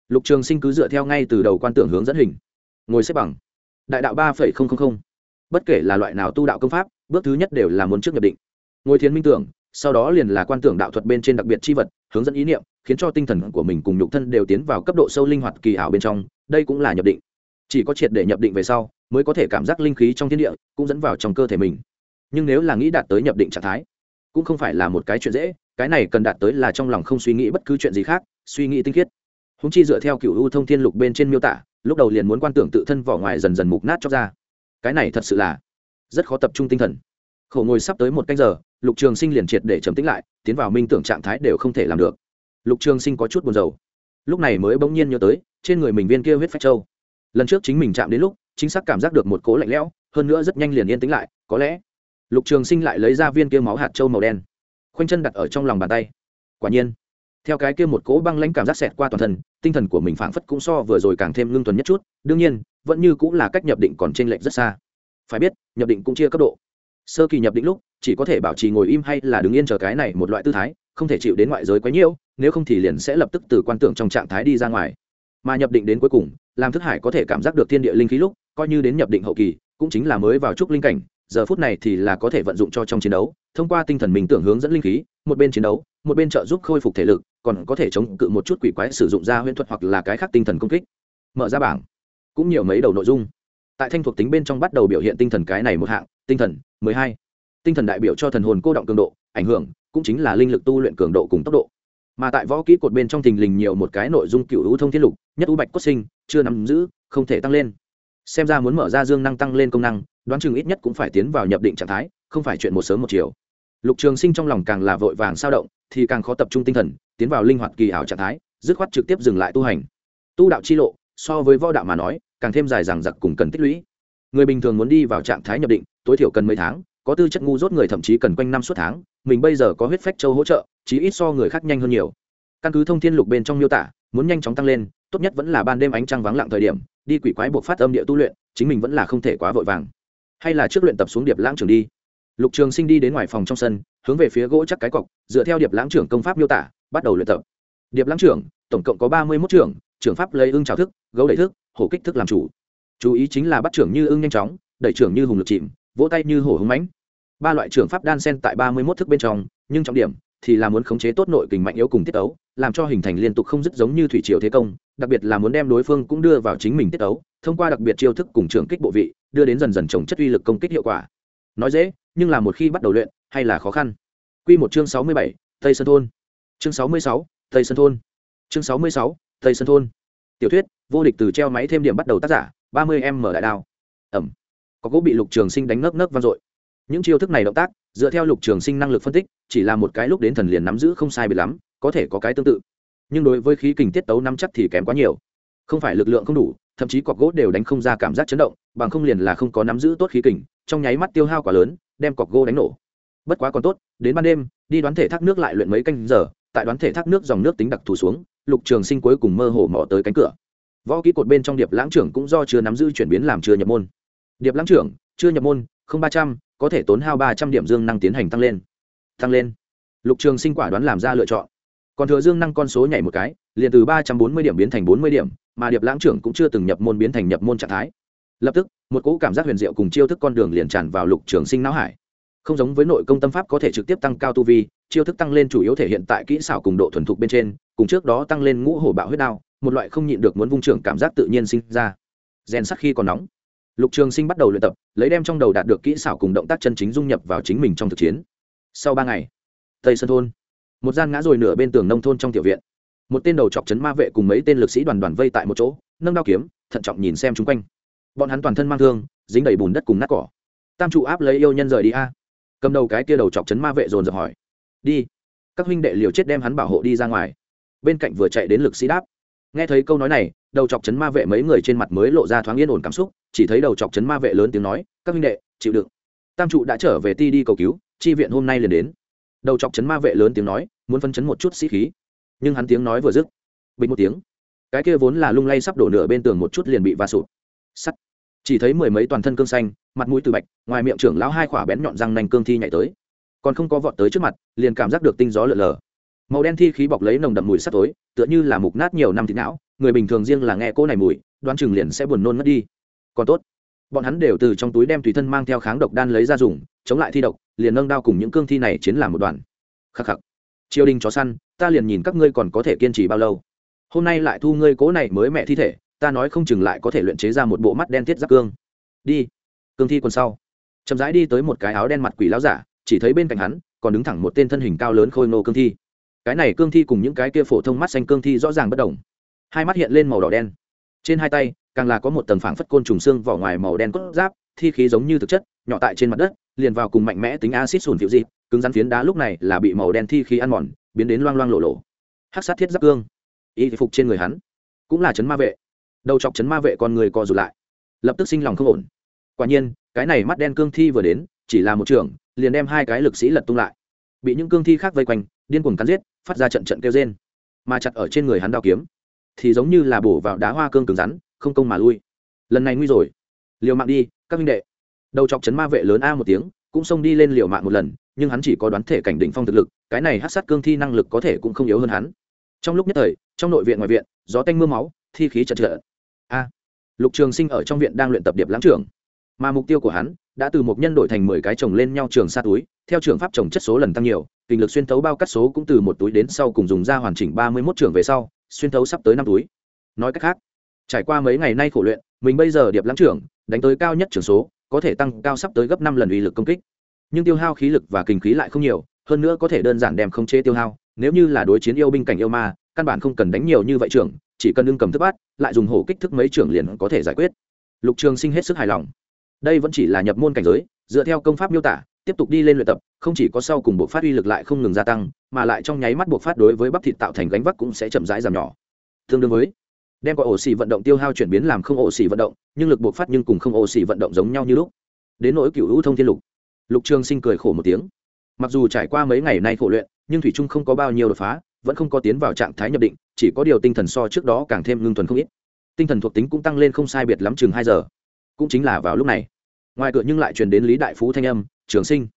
lục trường sinh cứ dựa theo ngay từ đầu quan tưởng hướng dẫn hình, ngồi xếp bằng. Đại đạo ba bất kể là loại nào tu đạo công pháp, bước thứ nhất đều là muốn trước nhập định. Ngồi thiền minh tưởng, sau đó liền là quan tưởng đạo thuật bên trên đặc biệt chi vật, hướng dẫn ý niệm, khiến cho tinh thần của mình cùng nhục thân đều tiến vào cấp độ sâu linh hoạt kỳ ảo bên trong, đây cũng là nhập định. Chỉ có triệt để nhập định về sau mới có thể cảm giác linh khí trong thiên địa cũng dẫn vào trong cơ thể mình. Nhưng nếu là nghĩ đạt tới nhập định trạng thái, cũng không phải là một cái chuyện dễ, cái này cần đạt tới là trong lòng không suy nghĩ bất cứ chuyện gì khác, suy nghĩ tinh khiết. Húng chi dựa theo cựu u thông thiên lục bên trên miêu tả, lúc đầu liền muốn quan tưởng tự thân vỏ ngoài dần dần mục nát cho ra. Cái này thật sự là rất khó tập trung tinh thần. Khổ ngồi sắp tới một canh giờ, lục trường sinh liền triệt để chấm tính lại, tiến vào minh tưởng trạng thái đều không thể làm được. Lục trường sinh có chút buồn rầu. Lúc này mới bỗng nhiên nhớ tới, trên người mình viên kia huyết phách trâu lần trước chính mình chạm đến lúc chính xác cảm giác được một cố lạnh lẽo, hơn nữa rất nhanh liền yên tĩnh lại, có lẽ lục trường sinh lại lấy ra viên kia máu hạt trâu màu đen, khoanh chân đặt ở trong lòng bàn tay. Quả nhiên, theo cái kia một cỗ băng lãnh cảm giác xẹt qua toàn thân, tinh thần của mình phảng phất cũng so vừa rồi càng thêm ngưng tuần nhất chút, đương nhiên, vẫn như cũng là cách nhập định còn t r ê n lệch rất xa. Phải biết, nhập định cũng chia cấp độ. Sơ kỳ nhập định lúc, chỉ có thể bảo trì ngồi im hay là đứng yên chờ cái này một loại tư thái, không thể chịu đến ngoại giới quá nhiễu nếu không thì liền sẽ lập tức từ quan tưởng trong trạng thái đi ra ngoài. Mà nhập định đến cuối cùng, làm thức hải có thể cảm giác được thiên địa linh khí lúc coi như đến nhập định hậu kỳ, cũng chính là mới vào trúc linh cảnh, giờ phút này thì là có thể vận dụng cho trong chiến đấu, thông qua tinh thần mình tưởng hướng dẫn linh khí, một bên chiến đấu, một bên trợ giúp khôi phục thể lực, còn có thể chống cự một chút quỷ quái sử dụng ra huyễn thuật hoặc là cái khác tinh thần công kích. Mở ra bảng, cũng nhiều mấy đầu nội dung. Tại thanh thuộc tính bên trong bắt đầu biểu hiện tinh thần cái này một hạng, tinh thần mười hai. Tinh thần đại biểu cho thần hồn cô động cường độ, ảnh hưởng, cũng chính là linh lực tu luyện cường độ cùng tốc độ. Mà tại võ kỹ cột bên trong thình lình nhiều một cái nội dung cựu hữu thông thiết lục, nhất u bạch cốt sinh, chưa nắm giữ, không thể tăng lên xem ra muốn mở ra dương năng tăng lên công năng, đoán chừng ít nhất cũng phải tiến vào nhập định trạng thái, không phải chuyện một sớm một chiều. Lục trường sinh trong lòng càng là vội vàng sao động, thì càng khó tập trung tinh thần, tiến vào linh hoạt kỳ ảo trạng thái, dứt khoát trực tiếp dừng lại tu hành. Tu đạo chi lộ, so với võ đạo mà nói, càng thêm dài dằng dặc cùng cần tích lũy. Người bình thường muốn đi vào trạng thái nhập định, tối thiểu cần mấy tháng, có tư chất ngu dốt người thậm chí cần quanh năm suốt tháng, mình bây giờ có huyết phách châu hỗ trợ, chí ít so người khác nhanh hơn nhiều. Căn cứ thông thiên lục bên trong miêu tả, muốn nhanh chóng tăng lên tốt nhất vẫn là ban đêm ánh trăng vắng lặng thời điểm, đi quỷ quái buộc phát âm địa tu luyện, chính mình vẫn là không thể quá vội vàng. Hay là trước luyện tập xuống điệp lãng trưởng đi. Lục trường sinh đi đến ngoài phòng trong sân, hướng về phía gỗ chắc cái cọc, dựa theo điệp lãng trưởng công pháp miêu tả, bắt đầu luyện tập. Điệp lãng trưởng, tổng cộng có ba mươi mốt trưởng trưởng pháp lấy ưng trào thức, gấu đẩy thức, hổ kích thức làm chủ. Chú ý chính là bắt trưởng như ưng nhanh chóng, đẩy trưởng như hùng lực chìm, vỗ tay như hổ hứng mãnh. Ba loại trưởng pháp đan sen tại ba mươi mốt thức bên trong, nhưng trọng điểm thì là muốn khống chế tốt nội kình mạnh yếu cùng tiết ấu, làm cho hình thành liên tục không dứt giống như thủy triều thế công, đặc biệt là muốn đem đối phương cũng đưa vào chính mình tiết ấu, thông qua đặc biệt chiêu thức cùng trường kích bộ vị, đưa đến dần dần trồng chất uy lực công kích hiệu quả. Nói dễ, nhưng là một khi bắt đầu luyện, hay là khó khăn. Quy một chương sáu mươi bảy, tây sơn thôn. Chương sáu mươi sáu, tây sơn thôn. Chương sáu mươi sáu, tây sơn thôn. Tiểu thuyết, vô địch từ treo máy thêm điểm bắt đầu tác giả, ba mươi em mở đại đao. Ẩm. Có gỗ bị lục trường sinh đánh nấc nấc vang dội những chiêu thức này động tác, dựa theo lục trường sinh năng lực phân tích, chỉ là một cái lúc đến thần liền nắm giữ không sai bị lắm, có thể có cái tương tự. Nhưng đối với khí kình tiết tấu nắm chắc thì kém quá nhiều. Không phải lực lượng không đủ, thậm chí cọc gỗ đều đánh không ra cảm giác chấn động, bằng không liền là không có nắm giữ tốt khí kình, trong nháy mắt tiêu hao quá lớn, đem cọc gỗ đánh nổ. Bất quá còn tốt, đến ban đêm, đi đoán thể thác nước lại luyện mấy canh giờ, tại đoán thể thác nước dòng nước tính đặc thù xuống, lục trường sinh cuối cùng mơ hồ mò tới cánh cửa. Võ kỹ cột bên trong điệp lãng trưởng cũng do chưa nắm giữ chuyển biến làm chưa nhập môn. Điệp lãng trưởng, chưa nhập môn, không ba trăm có thể tốn hao ba trăm điểm dương năng tiến hành tăng lên. Tăng lên. Lục trường sinh quả đoán làm ra lựa chọn. Còn thừa dương năng con số nhảy một cái, liền từ ba trăm bốn mươi điểm biến thành bốn mươi điểm, mà điệp lãng trưởng cũng chưa từng nhập môn biến thành nhập môn trạng thái. Lập tức, một cỗ cảm giác huyền diệu cùng chiêu thức con đường liền tràn vào lục trường sinh não hải. Không giống với nội công tâm pháp có thể trực tiếp tăng cao tu vi, chiêu thức tăng lên chủ yếu thể hiện tại kỹ xảo cùng độ thuần thục bên trên, cùng trước đó tăng lên ngũ hổ bạo huyết đao, một loại không nhịn được muốn vung trưởng cảm giác tự nhiên sinh ra. Rèn sắc khi còn nóng lục trường sinh bắt đầu luyện tập, lấy đem trong đầu đạt được kỹ xảo cùng động tác chân chính dung nhập vào chính mình trong thực chiến. Sau ba ngày, tây sơn thôn, một gian ngã rồi nửa bên tường nông thôn trong tiểu viện. Một tên đầu chọc trấn ma vệ cùng mấy tên lực sĩ đoàn đoàn vây tại một chỗ, nâng đao kiếm, thận trọng nhìn xem chung quanh. Bọn hắn toàn thân mang thương, dính đầy bùn đất cùng nát cỏ. Tam trụ áp lấy yêu nhân rời đi a. Cầm đầu cái kia đầu chọc trấn ma vệ dồn dập hỏi, đi, các huynh đệ liều chết đem hắn bảo hộ đi ra ngoài. Bên cạnh vừa chạy đến lực sĩ đáp nghe thấy câu nói này, đầu chọc chấn ma vệ mấy người trên mặt mới lộ ra thoáng yên ổn cảm xúc, chỉ thấy đầu chọc chấn ma vệ lớn tiếng nói, các huynh đệ, chịu đựng. Tam trụ đã trở về ti đi cầu cứu, chi viện hôm nay liền đến. Đầu chọc chấn ma vệ lớn tiếng nói, muốn phân chấn một chút sĩ khí. Nhưng hắn tiếng nói vừa dứt, bình một tiếng. Cái kia vốn là lung lay sắp đổ nửa bên tường một chút liền bị va sụt. Sắt. Chỉ thấy mười mấy toàn thân cương xanh, mặt mũi từ bạch, ngoài miệng trưởng lão hai khỏa bén nhọn răng nành cương thi nhảy tới. Còn không có vọt tới trước mặt, liền cảm giác được tinh gió lượn lờ màu đen thi khí bọc lấy nồng đậm mùi sắt tối, tựa như là mục nát nhiều năm thịt não, người bình thường riêng là nghe cô này mùi, đoán chừng liền sẽ buồn nôn mất đi. Còn tốt, bọn hắn đều từ trong túi đem tùy thân mang theo kháng độc đan lấy ra dùng, chống lại thi độc, liền nâng đao cùng những cương thi này chiến làm một đoàn. Khắc khắc. Triều đình chó săn, ta liền nhìn các ngươi còn có thể kiên trì bao lâu. Hôm nay lại thu ngươi cố này mới mẹ thi thể, ta nói không chừng lại có thể luyện chế ra một bộ mắt đen thiết giáp cương. Đi. Cương thi quần sau. Chậm rãi đi tới một cái áo đen mặt quỷ láo giả, chỉ thấy bên cạnh hắn, còn đứng thẳng một tên thân hình cao lớn khôi nô cương thi cái này cương thi cùng những cái kia phổ thông mắt xanh cương thi rõ ràng bất đồng. Hai mắt hiện lên màu đỏ đen. Trên hai tay, càng là có một tầng phảng phất côn trùng xương vỏ ngoài màu đen cốt giáp, thi khí giống như thực chất, nhỏ tại trên mặt đất, liền vào cùng mạnh mẽ tính acid sùn phiệu dị cứng rắn phiến đá lúc này là bị màu đen thi khí ăn mòn, biến đến loang loang lộ lộ hắc sát thiết giáp cương. Y phục trên người hắn, cũng là chấn ma vệ. Đầu chọc chấn ma vệ con người co rụt lại. Lập tức sinh lòng không ổn. Quả nhiên, cái này mắt đen cương thi vừa đến, chỉ là một trường, liền đem hai cái lực sĩ lật tung lại. Bị những cương thi khác vây quanh điên cuồng cắn giết, phát ra trận trận kêu rên. Mà chặt ở trên người hắn đao kiếm, thì giống như là bổ vào đá hoa cương cứng rắn, không công mà lui. Lần này nguy rồi. Liều mạng đi, các minh đệ. Đầu chọc chấn ma vệ lớn a một tiếng, cũng xông đi lên liều mạng một lần, nhưng hắn chỉ có đoán thể cảnh đỉnh phong thực lực, cái này hát sát cương thi năng lực có thể cũng không yếu hơn hắn. Trong lúc nhất thời, trong nội viện ngoài viện, gió tanh m ư a máu, thi khí chật trợ a, lục trường sinh ở trong viện đang luyện tập điệp lãng trưởng. Mà mục tiêu của hắn đã từ một nhân đổi thành mười cái chồng lên nhau trường xa túi theo trường pháp trồng chất số lần tăng nhiều kinh lực xuyên thấu bao cắt số cũng từ một túi đến sau cùng dùng ra hoàn chỉnh ba mươi mốt trường về sau xuyên thấu sắp tới năm túi. Nói cách khác trải qua mấy ngày nay khổ luyện mình bây giờ điệp lãng trưởng đánh tới cao nhất trường số có thể tăng cao sắp tới gấp năm lần uy lực công kích. Nhưng tiêu hao khí lực và kinh khí lại không nhiều hơn nữa có thể đơn giản đem không chế tiêu hao nếu như là đối chiến yêu binh cảnh yêu ma căn bản không cần đánh nhiều như vậy trưởng chỉ cần đương cầm thức bát, lại dùng hổ kích thức mấy trưởng liền có thể giải quyết. Lục trường sinh hết sức hài lòng đây vẫn chỉ là nhập môn cảnh giới, dựa theo công pháp miêu tả, tiếp tục đi lên luyện tập, không chỉ có sau cùng bộ phát uy lực lại không ngừng gia tăng, mà lại trong nháy mắt bộ phát đối với bắp thịt tạo thành gánh vác cũng sẽ chậm rãi giảm nhỏ. Tương đương với, đem có ổ xì vận động tiêu hao chuyển biến làm không ổ xì vận động, nhưng lực buộc phát nhưng cùng không ổ xì vận động giống nhau như lúc. Đến nỗi cựu hữu thông thiên lục. Lục trường sinh cười khổ một tiếng. Mặc dù trải qua mấy ngày nay khổ luyện, nhưng thủy trung không có bao nhiêu đột phá, vẫn không có tiến vào trạng thái nhập định, chỉ có điều tinh thần so trước đó càng thêm ngưng thuần không ít. Tinh thần thuộc tính cũng tăng lên không sai biệt lắm chừng hai giờ cũng chính là vào lúc này. Ngoài cửa nhưng lại truyền đến lý đại phú thanh âm, trường sinh,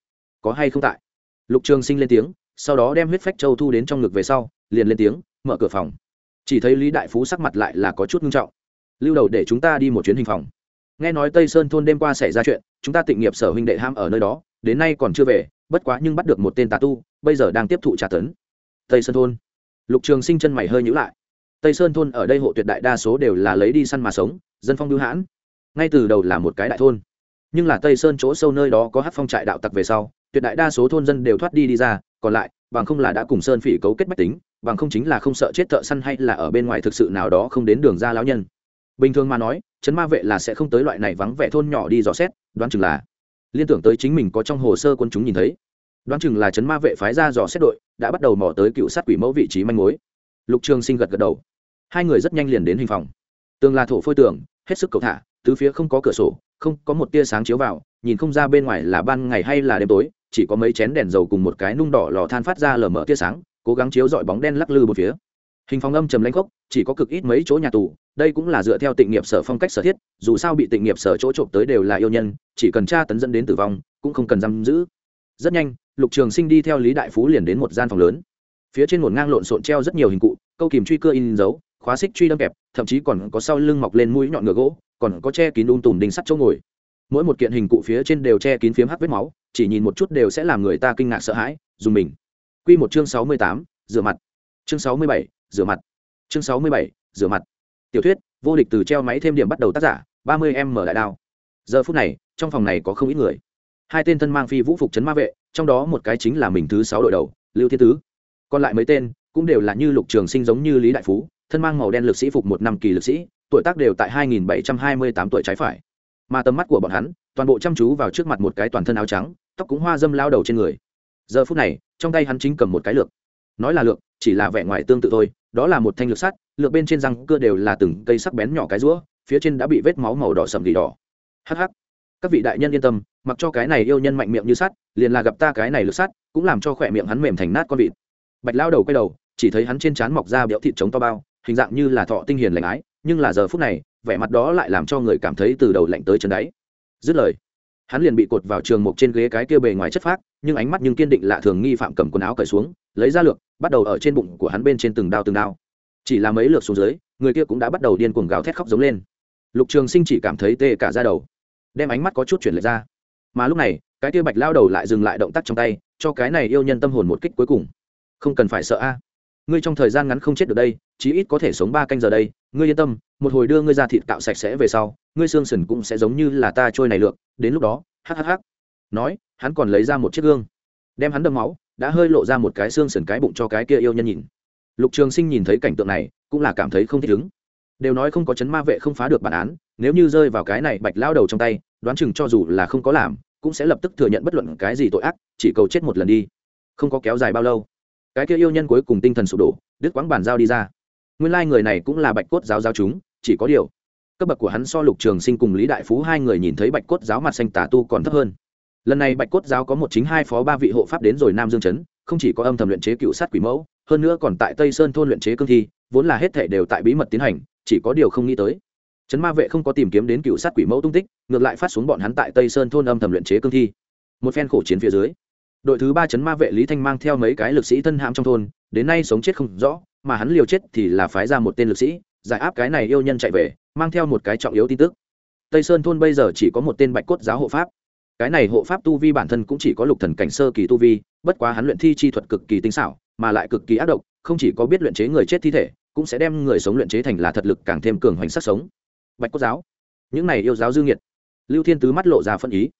có hay không tại? Lục trường sinh lên tiếng, sau đó đem huyết phách châu thu đến trong ngực về sau, liền lên tiếng, mở cửa phòng. Chỉ thấy lý đại phú sắc mặt lại là có chút nghiêm trọng. Lưu đầu để chúng ta đi một chuyến hình phòng. Nghe nói tây sơn thôn đêm qua xảy ra chuyện, chúng ta tịnh nghiệp sở huynh đệ ham ở nơi đó, đến nay còn chưa về, bất quá nhưng bắt được một tên tà tu, bây giờ đang tiếp thụ trả tấn. Tây sơn thôn. Lục trường sinh chân mày hơi nhữ lại. Tây sơn thôn ở đây hộ tuyệt đại đa số đều là lấy đi săn mà sống, dân phong lưu hãn ngay từ đầu là một cái đại thôn. Nhưng là tây sơn chỗ sâu nơi đó có hát phong trại đạo tặc về sau, tuyệt đại đa số thôn dân đều thoát đi đi ra, còn lại, bằng không là đã cùng sơn phỉ cấu kết bách tính, bằng không chính là không sợ chết thợ săn hay là ở bên ngoài thực sự nào đó không đến đường ra lão nhân. Bình thường mà nói chấn ma vệ là sẽ không tới loại này vắng vẻ thôn nhỏ đi dò xét, đoán chừng là liên tưởng tới chính mình có trong hồ sơ quân chúng nhìn thấy. Đoán chừng là chấn ma vệ phái ra dò xét đội, đã bắt đầu mò tới cựu sát quỷ mẫu vị trí manh mối. Lục trường sinh gật gật đầu. Hai người rất nhanh liền đến hình phòng. Tường là thổ phôi tường, hết sức cầu thả tứ phía không có cửa sổ, không có một tia sáng chiếu vào, nhìn không ra bên ngoài là ban ngày hay là đêm tối, chỉ có mấy chén đèn dầu cùng một cái nung đỏ lò than phát ra lờ mờ tia sáng, cố gắng chiếu dọi bóng đen lắc lư một phía. Hình phòng âm trầm lãnh khốc, chỉ có cực ít mấy chỗ nhà tù, đây cũng là dựa theo tịnh nghiệp sở phong cách sở thiết, dù sao bị tịnh nghiệp sở chỗ trộm tới đều là yêu nhân, chỉ cần tra tấn dẫn đến tử vong, cũng không cần giam giữ. Rất nhanh, lục trường sinh đi theo lý đại phú liền đến một gian phòng lớn. Phía trên một ngang lộn xộn treo rất nhiều hình cụ, câu kìm truy cưa in dấu khóa xích truy đâm kẹp, thậm chí còn có sau lưng mọc lên mũi nhọn ngựa gỗ, còn có che kín đun tùm đinh sắt chỗ ngồi. Mỗi một kiện hình cụ phía trên đều che kín phiếm hắc vết máu, chỉ nhìn một chút đều sẽ làm người ta kinh ngạc sợ hãi, dùng mình. Q một chương sáu mươi tám, rửa mặt. Chương sáu mươi bảy, rửa mặt. Chương sáu mươi bảy, rửa mặt. Tiểu thuyết, vô địch từ treo máy thêm điểm bắt đầu tác giả, ba mươi em mở đại đao. Giờ phút này, trong phòng này có không ít người. Hai tên thân mang phi vũ phục chấn ma vệ, trong đó một cái chính là mình thứ sáu đội đầu, lưu thiên tứ. Còn lại mấy tên cũng đều là như lục trường sinh giống như lý đại phú thân mang màu đen lực sĩ phục một năm kỳ lực sĩ, tuổi tác đều tại hai nghìn bảy trăm hai mươi tám tuổi trái phải. Mà tầm mắt của bọn hắn, toàn bộ chăm chú vào trước mặt một cái toàn thân áo trắng, tóc cũng hoa dâm lao đầu trên người. Giờ phút này, trong tay hắn chính cầm một cái lược. Nói là lược, chỉ là vẻ ngoài tương tự thôi, đó là một thanh lược sắt, lược bên trên răng cưa đều là từng cây sắc bén nhỏ cái rũa, phía trên đã bị vết máu màu đỏ sầm gỉ đỏ. Hắc. Các vị đại nhân yên tâm, mặc cho cái này yêu nhân mạnh miệng như sắt, liền là gặp ta cái này lược sắt, cũng làm cho khỏe miệng hắn mềm thành nát con vịt. Bạch lao đầu quay đầu, chỉ thấy hắn trên trán mọc ra béo thịt trống to bao hình dạng như là thọ tinh hiền lành ái, nhưng là giờ phút này, vẻ mặt đó lại làm cho người cảm thấy từ đầu lạnh tới chân đáy. Dứt lời, hắn liền bị cột vào trường mục trên ghế cái kia bề ngoài chất phác, nhưng ánh mắt nhưng kiên định lạ thường nghi phạm cầm quần áo cởi xuống, lấy ra lược, bắt đầu ở trên bụng của hắn bên trên từng đao từng đao. Chỉ là mấy lượt xuống dưới, người kia cũng đã bắt đầu điên cuồng gào thét khóc giống lên. Lục trường sinh chỉ cảm thấy tê cả ra đầu, đem ánh mắt có chút chuyển lệch ra. Mà lúc này, cái kia bạch lao đầu lại dừng lại động tác trong tay, cho cái này yêu nhân tâm hồn một kích cuối cùng. Không cần phải sợ a ngươi trong thời gian ngắn không chết được đây, chí ít có thể sống ba canh giờ đây. Ngươi yên tâm, một hồi đưa ngươi ra thịt cạo sạch sẽ về sau, ngươi xương sần cũng sẽ giống như là ta trôi này lượn đến lúc đó hhh nói, hắn còn lấy ra một chiếc gương, đem hắn đâm máu, đã hơi lộ ra một cái xương sần cái bụng cho cái kia yêu nhân nhìn. Lục trường sinh nhìn thấy cảnh tượng này, cũng là cảm thấy không thích ứng. Đều nói không có chấn ma vệ không phá được bản án, nếu như rơi vào cái này bạch lao đầu trong tay, đoán chừng cho dù là không có làm, cũng sẽ lập tức thừa nhận bất luận cái gì tội ác, chỉ cầu chết một lần đi. Không có kéo dài bao lâu cái kia yêu nhân cuối cùng tinh thần sụp đổ, đứt quãng bàn giao đi ra. Nguyên lai người này cũng là bạch cốt giáo giáo chúng, chỉ có điều, cấp bậc của hắn so lục trường sinh cùng lý đại phú hai người nhìn thấy bạch cốt giáo mặt xanh tà tu còn thấp hơn. Lần này bạch cốt giáo có một chính hai phó ba vị hộ pháp đến rồi nam dương chấn, không chỉ có âm thầm luyện chế cựu sát quỷ mẫu, hơn nữa còn tại tây sơn thôn luyện chế cương thi, vốn là hết thể đều tại bí mật tiến hành, chỉ có điều không nghĩ tới. Trấn ma vệ không có tìm kiếm đến cựu sát quỷ mẫu tung tích, ngược lại phát xuống bọn hắn tại tây sơn thôn âm thầm luyện chế cương thi. Một phen khổ chiến phía dưới đội thứ ba chấn ma vệ lý thanh mang theo mấy cái lực sĩ thân hãm trong thôn, đến nay sống chết không rõ, mà hắn liều chết thì là phái ra một tên lực sĩ, giải áp cái này yêu nhân chạy về, mang theo một cái trọng yếu tin tức. Tây sơn thôn bây giờ chỉ có một tên bạch cốt giáo hộ pháp. Cái này hộ pháp tu vi bản thân cũng chỉ có lục thần cảnh sơ kỳ tu vi, bất quá hắn luyện thi chi thuật cực kỳ tinh xảo, mà lại cực kỳ ác độc, không chỉ có biết luyện chế người chết thi thể, cũng sẽ đem người sống luyện chế thành là thật lực càng thêm cường hoành sắc sống. Bạch cốt giáo. Những này yêu giáo dương nhiệt lưu thiên tứ mắt lộ ra phân ý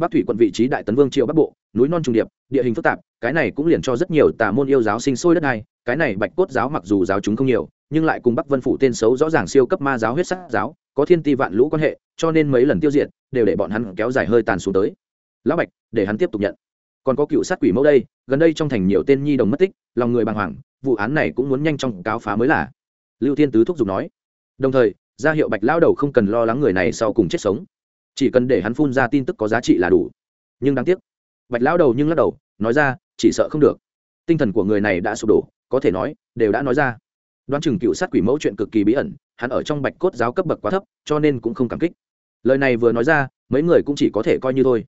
bắc thủy quận vị trí đại tấn vương triều bắc bộ, núi non trùng điệp, địa hình phức tạp, cái này cũng liền cho rất nhiều tà môn yêu giáo sinh sôi đất này, cái này bạch cốt giáo mặc dù giáo chúng không nhiều, nhưng lại cùng bắc vân phủ tên xấu rõ ràng siêu cấp ma giáo huyết sắc giáo, có thiên ti vạn lũ quan hệ, cho nên mấy lần tiêu diệt, đều để bọn hắn kéo dài hơi tàn xuống tới. Lão bạch, để hắn tiếp tục nhận. Còn có cựu sát quỷ mẫu đây, gần đây trong thành nhiều tên nhi đồng mất tích, lòng người bàng hoàng, vụ án này cũng muốn nhanh chóng cáo phá mới là. Lưu thiên tứ thúc giục nói. Đồng thời, ra hiệu bạch lao đầu không cần lo lắng người này sau cùng chết sống chỉ cần để hắn phun ra tin tức có giá trị là đủ. Nhưng đáng tiếc, bạch lão đầu nhưng lắc đầu, nói ra, chỉ sợ không được. Tinh thần của người này đã sụp đổ, có thể nói, đều đã nói ra. Đoán chừng cựu sát quỷ mẫu chuyện cực kỳ bí ẩn, hắn ở trong bạch cốt giáo cấp bậc quá thấp, cho nên cũng không cảm kích. Lời này vừa nói ra, mấy người cũng chỉ có thể coi như thôi.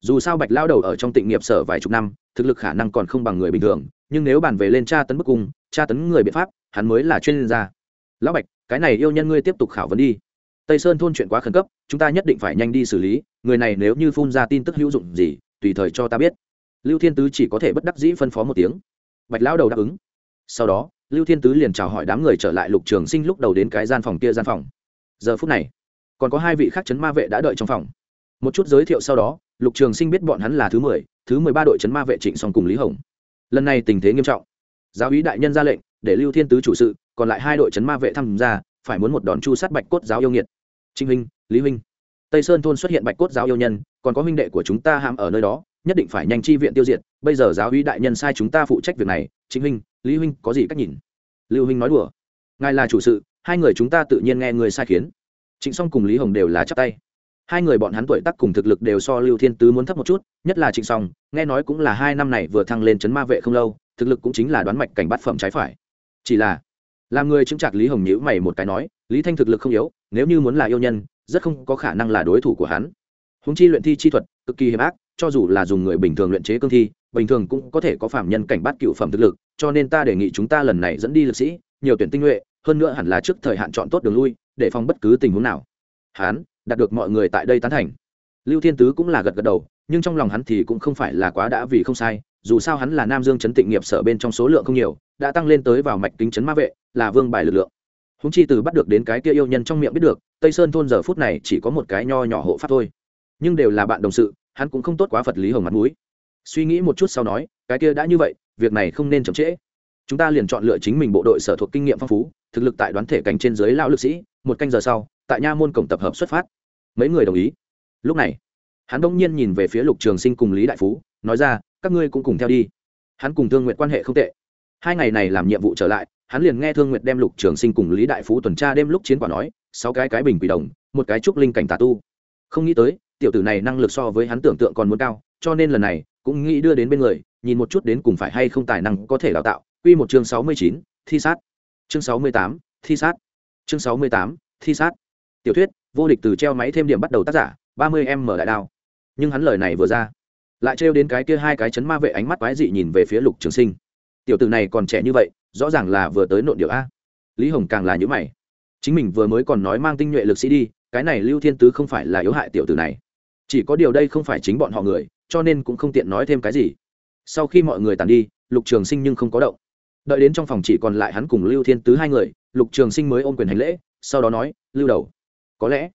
Dù sao bạch lao đầu ở trong tịnh nghiệp sở vài chục năm, thực lực khả năng còn không bằng người bình thường, nhưng nếu bàn về lên tra tấn bức cung, tra tấn người biện pháp, hắn mới là chuyên gia. Lão bạch, cái này yêu nhân ngươi tiếp tục khảo vấn đi tây sơn thôn chuyện quá khẩn cấp, chúng ta nhất định phải nhanh đi xử lý, người này nếu như phun ra tin tức hữu dụng gì, tùy thời cho ta biết. Lưu thiên tứ chỉ có thể bất đắc dĩ phân phó một tiếng. Bạch lão đầu đáp ứng. Sau đó, lưu thiên tứ liền chào hỏi đám người trở lại lục trường sinh lúc đầu đến cái gian phòng kia gian phòng. Giờ phút này, còn có hai vị khác chấn ma vệ đã đợi trong phòng. Một chút giới thiệu sau đó, lục trường sinh biết bọn hắn là thứ mười thứ mười ba đội chấn ma vệ trịnh song cùng lý hồng. Lần này tình thế nghiêm trọng. Giáo úy đại nhân ra lệnh, để lưu thiên tứ chủ sự, còn lại hai đội chấn ma vệ tham gia, phải muốn một đòn chu sát bạch cốt giáo yêu nghiệt trinh huynh, lý huynh. Tây sơn thôn xuất hiện bạch cốt giáo yêu nhân, còn có huynh đệ của chúng ta hãm ở nơi đó, nhất định phải nhanh chi viện tiêu diệt, bây giờ giáo úy đại nhân sai chúng ta phụ trách việc này. Chính huynh, lý huynh, có gì cách nhìn? Lưu huynh nói đùa. Ngài là chủ sự, hai người chúng ta tự nhiên nghe người sai khiến. Trịnh song cùng lý hồng đều là chắp tay. Hai người bọn hắn tuổi tác cùng thực lực đều so lưu thiên tứ muốn thấp một chút, nhất là trịnh song, nghe nói cũng là hai năm này vừa thăng lên chấn ma vệ không lâu, thực lực cũng chính là đoán mạch cảnh bát phẩm trái phải. Chỉ là, làm người chứng trạc lý hồng nhữ mày một cái nói, lý thanh thực lực không yếu nếu như muốn là yêu nhân, rất không có khả năng là đối thủ của hắn. Húng chi luyện thi chi thuật, cực kỳ hiểm ác, cho dù là dùng người bình thường luyện chế cương thi, bình thường cũng có thể có phạm nhân cảnh bát cựu phẩm thực lực, cho nên ta đề nghị chúng ta lần này dẫn đi lực sĩ, nhiều tuyển tinh nhuệ, hơn nữa hẳn là trước thời hạn chọn tốt đường lui, để phòng bất cứ tình huống nào. Hán đạt được mọi người tại đây tán thành. Lưu thiên tứ cũng là gật gật đầu, nhưng trong lòng hắn thì cũng không phải là quá đã vì không sai, dù sao hắn là nam dương chấn tịnh nghiệp sở bên trong số lượng không nhiều, đã tăng lên tới vào mạch kính chấn ma vệ, là vương bài lực lượng húng chi từ bắt được đến cái kia yêu nhân trong miệng biết được, tây sơn thôn giờ phút này chỉ có một cái nho nhỏ hộ pháp thôi. Nhưng đều là bạn đồng sự, hắn cũng không tốt quá phật lý hồng mặt mũi. Suy nghĩ một chút sau nói, cái kia đã như vậy, việc này không nên chậm trễ. Chúng ta liền chọn lựa chính mình bộ đội sở thuộc kinh nghiệm phong phú, thực lực tại đoán thể cảnh trên dưới lao lực sĩ, một canh giờ sau, tại nha môn cổng tập hợp xuất phát. Mấy người đồng ý. Lúc này, hắn đông nhiên nhìn về phía lục trường sinh cùng lý đại phú, nói ra, các ngươi cũng cùng theo đi. Hắn cùng thương nguyện quan hệ không tệ. Hai ngày này làm nhiệm vụ trở lại hắn liền nghe thương Nguyệt đem lục trường sinh cùng lý đại phú tuần tra đêm lúc chiến quả nói, sáu cái cái bình quỷ đồng, một cái trúc linh cảnh tà tu. Không nghĩ tới, tiểu tử này năng lực so với hắn tưởng tượng còn muốn cao, cho nên lần này cũng nghĩ đưa đến bên người, nhìn một chút đến cùng phải hay không tài năng có thể đào tạo. Quy một chương sáu mươi chín, thi sát. Chương sáu mươi tám, thi sát. Chương sáu mươi tám, thi sát. Tiểu thuyết, vô địch từ treo máy thêm điểm bắt đầu tác giả, ba mươi em mở đại đao. Nhưng hắn lời này vừa ra, lại trêu đến cái kia hai cái chấn ma vệ ánh mắt quái dị nhìn về phía lục trường sinh tiểu tử này còn trẻ như vậy, rõ ràng là vừa tới nội điệu a. Lý hồng càng là nhữ mày. Chính mình vừa mới còn nói mang tinh nhuệ lực sĩ đi, cái này lưu thiên tứ không phải là yếu hại tiểu tử này. Chỉ có điều đây không phải chính bọn họ người, cho nên cũng không tiện nói thêm cái gì. Sau khi mọi người tàn đi, lục trường sinh nhưng không có động. Đợi đến trong phòng chỉ còn lại hắn cùng lưu thiên tứ hai người, lục trường sinh mới ôm quyền hành lễ, sau đó nói, lưu đầu, có lẽ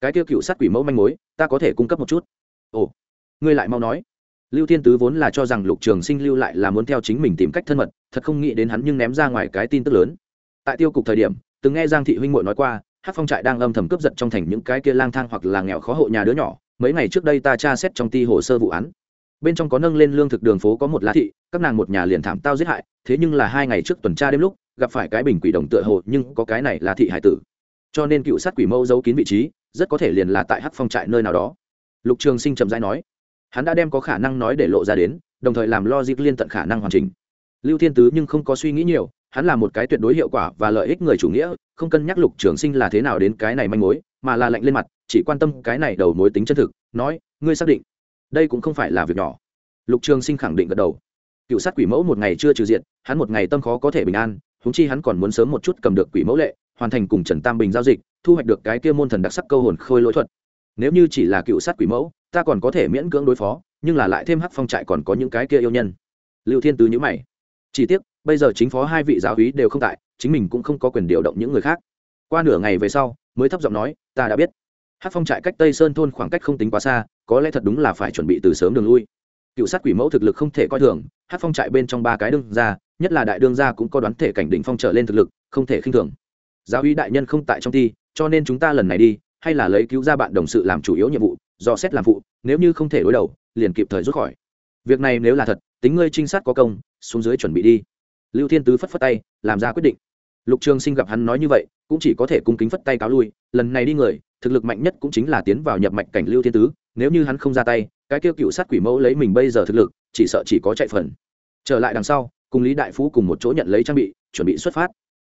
cái tiêu cựu sát quỷ mẫu manh mối, ta có thể cung cấp một chút. Ồ, ngươi lại mau nói lưu thiên tứ vốn là cho rằng lục trường sinh lưu lại là muốn theo chính mình tìm cách thân mật, thật không nghĩ đến hắn nhưng ném ra ngoài cái tin tức lớn. Tại tiêu cục thời điểm, từng nghe giang thị huynh Muội nói qua hát phong trại đang âm thầm cướp giật trong thành những cái kia lang thang hoặc là nghèo khó hộ nhà đứa nhỏ, mấy ngày trước đây ta tra xét trong ti hồ sơ vụ án. Bên trong có nâng lên lương thực đường phố có một lá thị, các nàng một nhà liền thảm tao giết hại, thế nhưng là hai ngày trước tuần tra đêm lúc, gặp phải cái bình quỷ đồng tựa hồ, nhưng có cái này là thị hải tử. Cho nên cựu sát quỷ mâu giấu kín vị trí, rất có thể liền là tại hắc phong trại nơi nào đó. Lục trường sinh trầm dai nói hắn đã đem có khả năng nói để lộ ra đến, đồng thời làm lo liên tận khả năng hoàn chỉnh. Lưu thiên tứ nhưng không có suy nghĩ nhiều, hắn là một cái tuyệt đối hiệu quả và lợi ích người chủ nghĩa, không cân nhắc lục trường sinh là thế nào đến cái này manh mối, mà là lạnh lên mặt, chỉ quan tâm cái này đầu mối tính chân thực, nói, ngươi xác định, đây cũng không phải là việc nhỏ. Lục trường sinh khẳng định gật đầu. Cựu sát quỷ mẫu một ngày chưa trừ diện hắn một ngày tâm khó có thể bình an húng chi hắn còn muốn sớm một chút cầm được quỷ mẫu lệ, hoàn thành cùng trần tam bình giao dịch, thu hoạch được cái kia môn thần đặc sắc câu hồn khôi lỗi thuật. Nếu như chỉ là cựu sát quỷ mẫu ta còn có thể miễn cưỡng đối phó, nhưng là lại thêm hắc phong trại còn có những cái kia yêu nhân. Lưu thiên tứ nhữ mày. Chỉ tiếc, bây giờ chính phó hai vị giáo hí đều không tại, chính mình cũng không có quyền điều động những người khác. Qua nửa ngày về sau, mới thấp giọng nói, ta đã biết. Hát phong trại cách tây sơn thôn khoảng cách không tính quá xa, có lẽ thật đúng là phải chuẩn bị từ sớm đường lui. Cựu sát quỷ mẫu thực lực không thể coi thường hát phong trại bên trong ba cái đương gia, nhất là đại đương gia cũng có đoán thể cảnh đỉnh phong trở lên thực lực, không thể khinh thường. Giáo uy đại nhân không tại trong thi cho nên chúng ta lần này đi, hay là lấy cứu ra bạn đồng sự làm chủ yếu nhiệm vụ do xét làm phụ, nếu như không thể đối đầu, liền kịp thời rút khỏi. Việc này nếu là thật, tính ngươi trinh sát có công, xuống dưới chuẩn bị đi. Lưu thiên tứ phất phất tay, làm ra quyết định. Lục trường sinh gặp hắn nói như vậy, cũng chỉ có thể cung kính phất tay cáo lui, lần này đi người, thực lực mạnh nhất cũng chính là tiến vào nhập mạch cảnh lưu thiên tứ, nếu như hắn không ra tay, cái kêu cựu sát quỷ mẫu lấy mình bây giờ thực lực, chỉ sợ chỉ có chạy phần. Trở lại đằng sau, cùng lý đại phú cùng một chỗ nhận lấy trang bị, chuẩn bị xuất phát.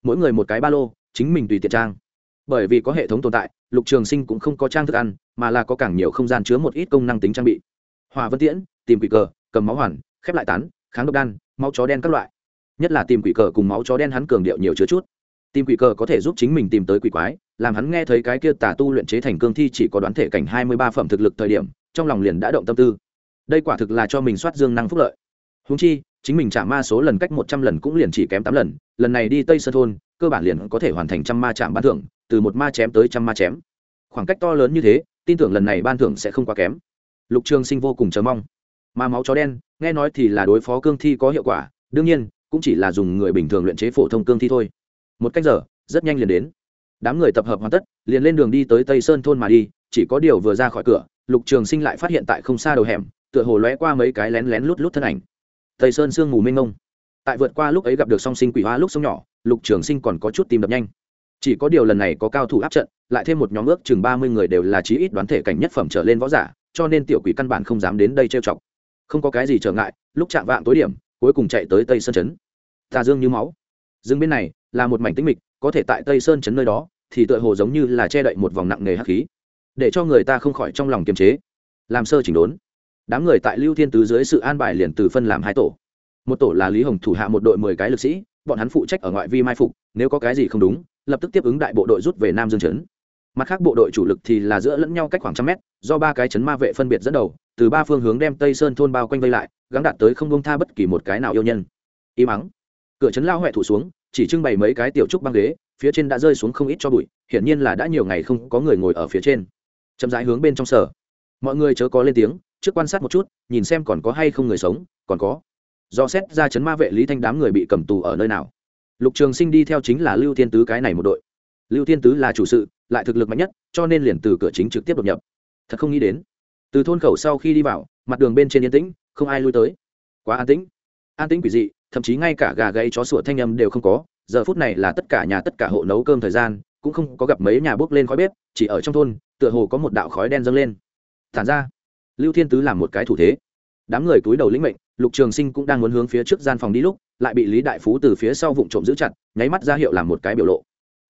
Mỗi người một cái ba lô, chính mình tùy tiện trang bởi vì có hệ thống tồn tại, lục trường sinh cũng không có trang thức ăn, mà là có càng nhiều không gian chứa một ít công năng tính trang bị. Hòa vân tiễn, tìm quỷ cờ, cầm máu hoàn, khép lại tán, kháng độc đan, máu chó đen các loại. Nhất là tìm quỷ cờ cùng máu chó đen hắn cường điệu nhiều chứa chút. Tìm quỷ cờ có thể giúp chính mình tìm tới quỷ quái, làm hắn nghe thấy cái kia tà tu luyện chế thành cương thi chỉ có đoán thể cảnh hai mươi ba phẩm thực lực thời điểm, trong lòng liền đã động tâm tư. Đây quả thực là cho mình soát dương năng phúc lợi. Húng chi, chính mình trả ma số lần cách một trăm lần cũng liền chỉ kém tám lần lần này đi tây sơn thôn cơ bản liền có thể hoàn thành trăm ma chạm ban thưởng, từ một ma chém tới trăm ma chém. Khoảng cách to lớn như thế, tin tưởng lần này ban thưởng sẽ không quá kém. Lục trường sinh vô cùng chờ mong. Mà máu chó đen, nghe nói thì là đối phó cương thi có hiệu quả, đương nhiên, cũng chỉ là dùng người bình thường luyện chế phổ thông cương thi thôi. Một cách giờ, rất nhanh liền đến. Đám người tập hợp hoàn tất, liền lên đường đi tới tây sơn thôn mà đi, chỉ có điều vừa ra khỏi cửa, lục trường sinh lại phát hiện tại không xa đầu hẻm, tựa hồ lóe qua mấy cái lén lén lút lút thân ảnh. Tây sơn sương mù mênh mông. Tại vượt qua lúc ấy gặp được song sinh quỷ hoa lúc sông nhỏ lục trường sinh còn có chút tim đập nhanh. Chỉ có điều lần này có cao thủ áp trận, lại thêm một nhóm ước chừng ba mươi người đều là chí ít đoán thể cảnh nhất phẩm trở lên võ giả, cho nên tiểu quỷ căn bản không dám đến đây trêu chọc. Không có cái gì trở ngại, lúc chạm vạng tối điểm, cuối cùng chạy tới tây sơn chấn. Tà dương như máu. Dương bên này, là một mảnh tĩnh mịch, có thể tại tây sơn chấn nơi đó, thì tựa hồ giống như là che đậy một vòng nặng nề hắc khí. Để cho người ta không khỏi trong lòng kiềm chế. Làm sơ chỉnh đốn. Đám người tại lưu thiên tứ dưới sự an bài liền từ phân làm hai tổ. Một tổ là lý hồng thủ hạ một đội mười cái lực sĩ bọn hắn phụ trách ở ngoại vi mai phục, nếu có cái gì không đúng, lập tức tiếp ứng đại bộ đội rút về nam dương trấn. Mặt khác bộ đội chủ lực thì là giữa lẫn nhau cách khoảng trăm mét, do ba cái chấn ma vệ phân biệt dẫn đầu, từ ba phương hướng đem tây sơn thôn bao quanh vây lại gắn đạt tới không bông tha bất kỳ một cái nào yêu nhân. Y mắng cửa chấn lao huệ thủ xuống, chỉ trưng bày mấy cái tiểu trúc băng ghế, phía trên đã rơi xuống không ít cho bụi, hiển nhiên là đã nhiều ngày không có người ngồi ở phía trên. Chậm rãi hướng bên trong sở. Mọi người chớ có lên tiếng, trước quan sát một chút, nhìn xem còn có hay không người sống, còn có do xét ra chấn ma vệ lý thanh đám người bị cầm tù ở nơi nào. Lục trường sinh đi theo chính là lưu thiên tứ cái này một đội. Lưu thiên tứ là chủ sự, lại thực lực mạnh nhất, cho nên liền từ cửa chính trực tiếp đột nhập. Thật không nghĩ đến. Từ thôn khẩu sau khi đi vào, mặt đường bên trên yên tĩnh, không ai lui tới. Quá an tĩnh. An tĩnh quỷ dị, thậm chí ngay cả gà gáy chó sủa thanh âm đều không có. Giờ phút này là tất cả nhà tất cả hộ nấu cơm thời gian, cũng không có gặp mấy nhà bốc lên khói bếp, chỉ ở trong thôn, tựa hồ có một đạo khói đen dâng lên. Thản ra. Lưu thiên tứ làm một cái thủ thế. Đám người túi đầu lĩnh mệnh lục trường sinh cũng đang muốn hướng phía trước gian phòng đi lúc, lại bị lý đại phú từ phía sau vụ trộm giữ chặt, nháy mắt ra hiệu làm một cái biểu lộ.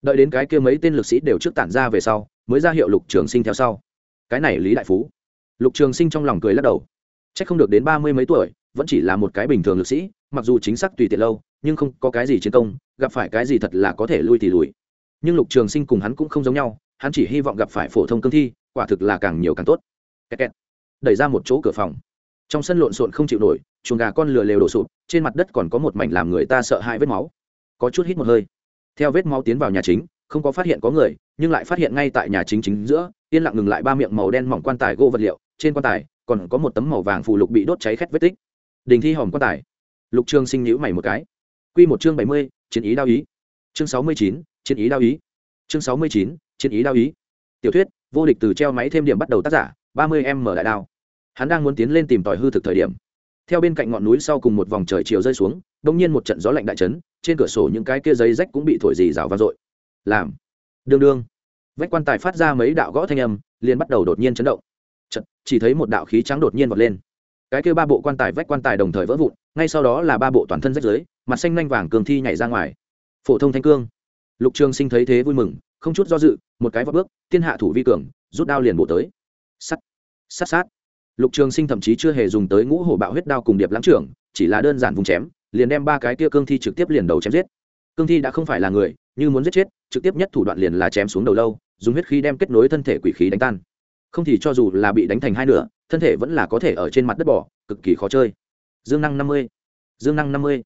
Đợi đến cái kia mấy tên lực sĩ đều trước tản ra về sau, mới ra hiệu lục trường sinh theo sau. Cái này lý đại phú. Lục trường sinh trong lòng cười lắc đầu. C h ắ c không được đến ba mươi mấy tuổi, vẫn chỉ là một cái bình thường lực sĩ, mặc dù chính xác tùy tiện lâu, nhưng không có cái gì chiến công, gặp phải cái gì thật là có thể lui thì lùi. Nhưng lục trường sinh cùng hắn cũng không giống nhau, hắn chỉ hy vọng gặp phải phổ thông cương thi, quả thực là càng nhiều càng tốt. Kẹt kẹt. đẩy ra một chỗ cửa phòng. Trong sân lộn xộn không chịu nổi chuồng gà con lừa lều đổ sụp, trên mặt đất còn có một mảnh làm người ta sợ hãi vết máu. Có chút hít một hơi. Theo vết máu tiến vào nhà chính, không có phát hiện có người, nhưng lại phát hiện ngay tại nhà chính chính giữa, yên lặng ngừng lại ba miệng màu đen mỏng quan tài gỗ vật liệu, trên quan tài còn có một tấm màu vàng phù lục bị đốt cháy khét vết tích. Đình thi hòm quan tài. Lục trương sinh nhữ mày một cái. Q một chương bảy mươi, chiến ý đao ý. Chương sáu mươi chín, chiến ý đao ý. Chương sáu mươi chín, chiến ý đao ý. Tiểu thuyết, vô địch từ treo máy thêm điểm bắt đầu tác giả, ba mươi m đại đao. Hắn đang muốn tiến lên tìm tòi hư thực thời điểm theo bên cạnh ngọn núi sau cùng một vòng trời chiều rơi xuống đông nhiên một trận gió lạnh đại chấn trên cửa sổ những cái kia giấy rách cũng bị thổi dì rào vang dội. Làm. Đương đương. Vách quan tài phát ra mấy đạo gõ thanh âm liền bắt đầu đột nhiên chấn động. Chật, chỉ thấy một đạo khí trắng đột nhiên vọt lên. Cái kia ba bộ quan tài vách quan tài đồng thời vỡ vụn ngay sau đó là ba bộ toàn thân rách dưới mặt xanh lanh vàng cường thi nhảy ra ngoài. Phổ thông thanh cương. Lục trường sinh thấy thế vui mừng không chút do dự một cái vọt bước thiên hạ thủ vi cường rút đao liền bổ tới. Sắt. Sắt sát lục trường sinh thậm chí chưa hề dùng tới ngũ hổ bạo huyết đao cùng điệp lãng trưởng, chỉ là đơn giản vùng chém, liền đem ba cái kia cương thi trực tiếp liền đầu chém giết. Cương thi đã không phải là người, như muốn giết chết, trực tiếp nhất thủ đoạn liền là chém xuống đầu lâu, dùng huyết khí đem kết nối thân thể quỷ khí đánh tan. Không thì cho dù là bị đánh thành hai nửa, thân thể vẫn là có thể ở trên mặt đất bỏ cực kỳ khó chơi. Dương năng năm mươi, dương năng năm mươi,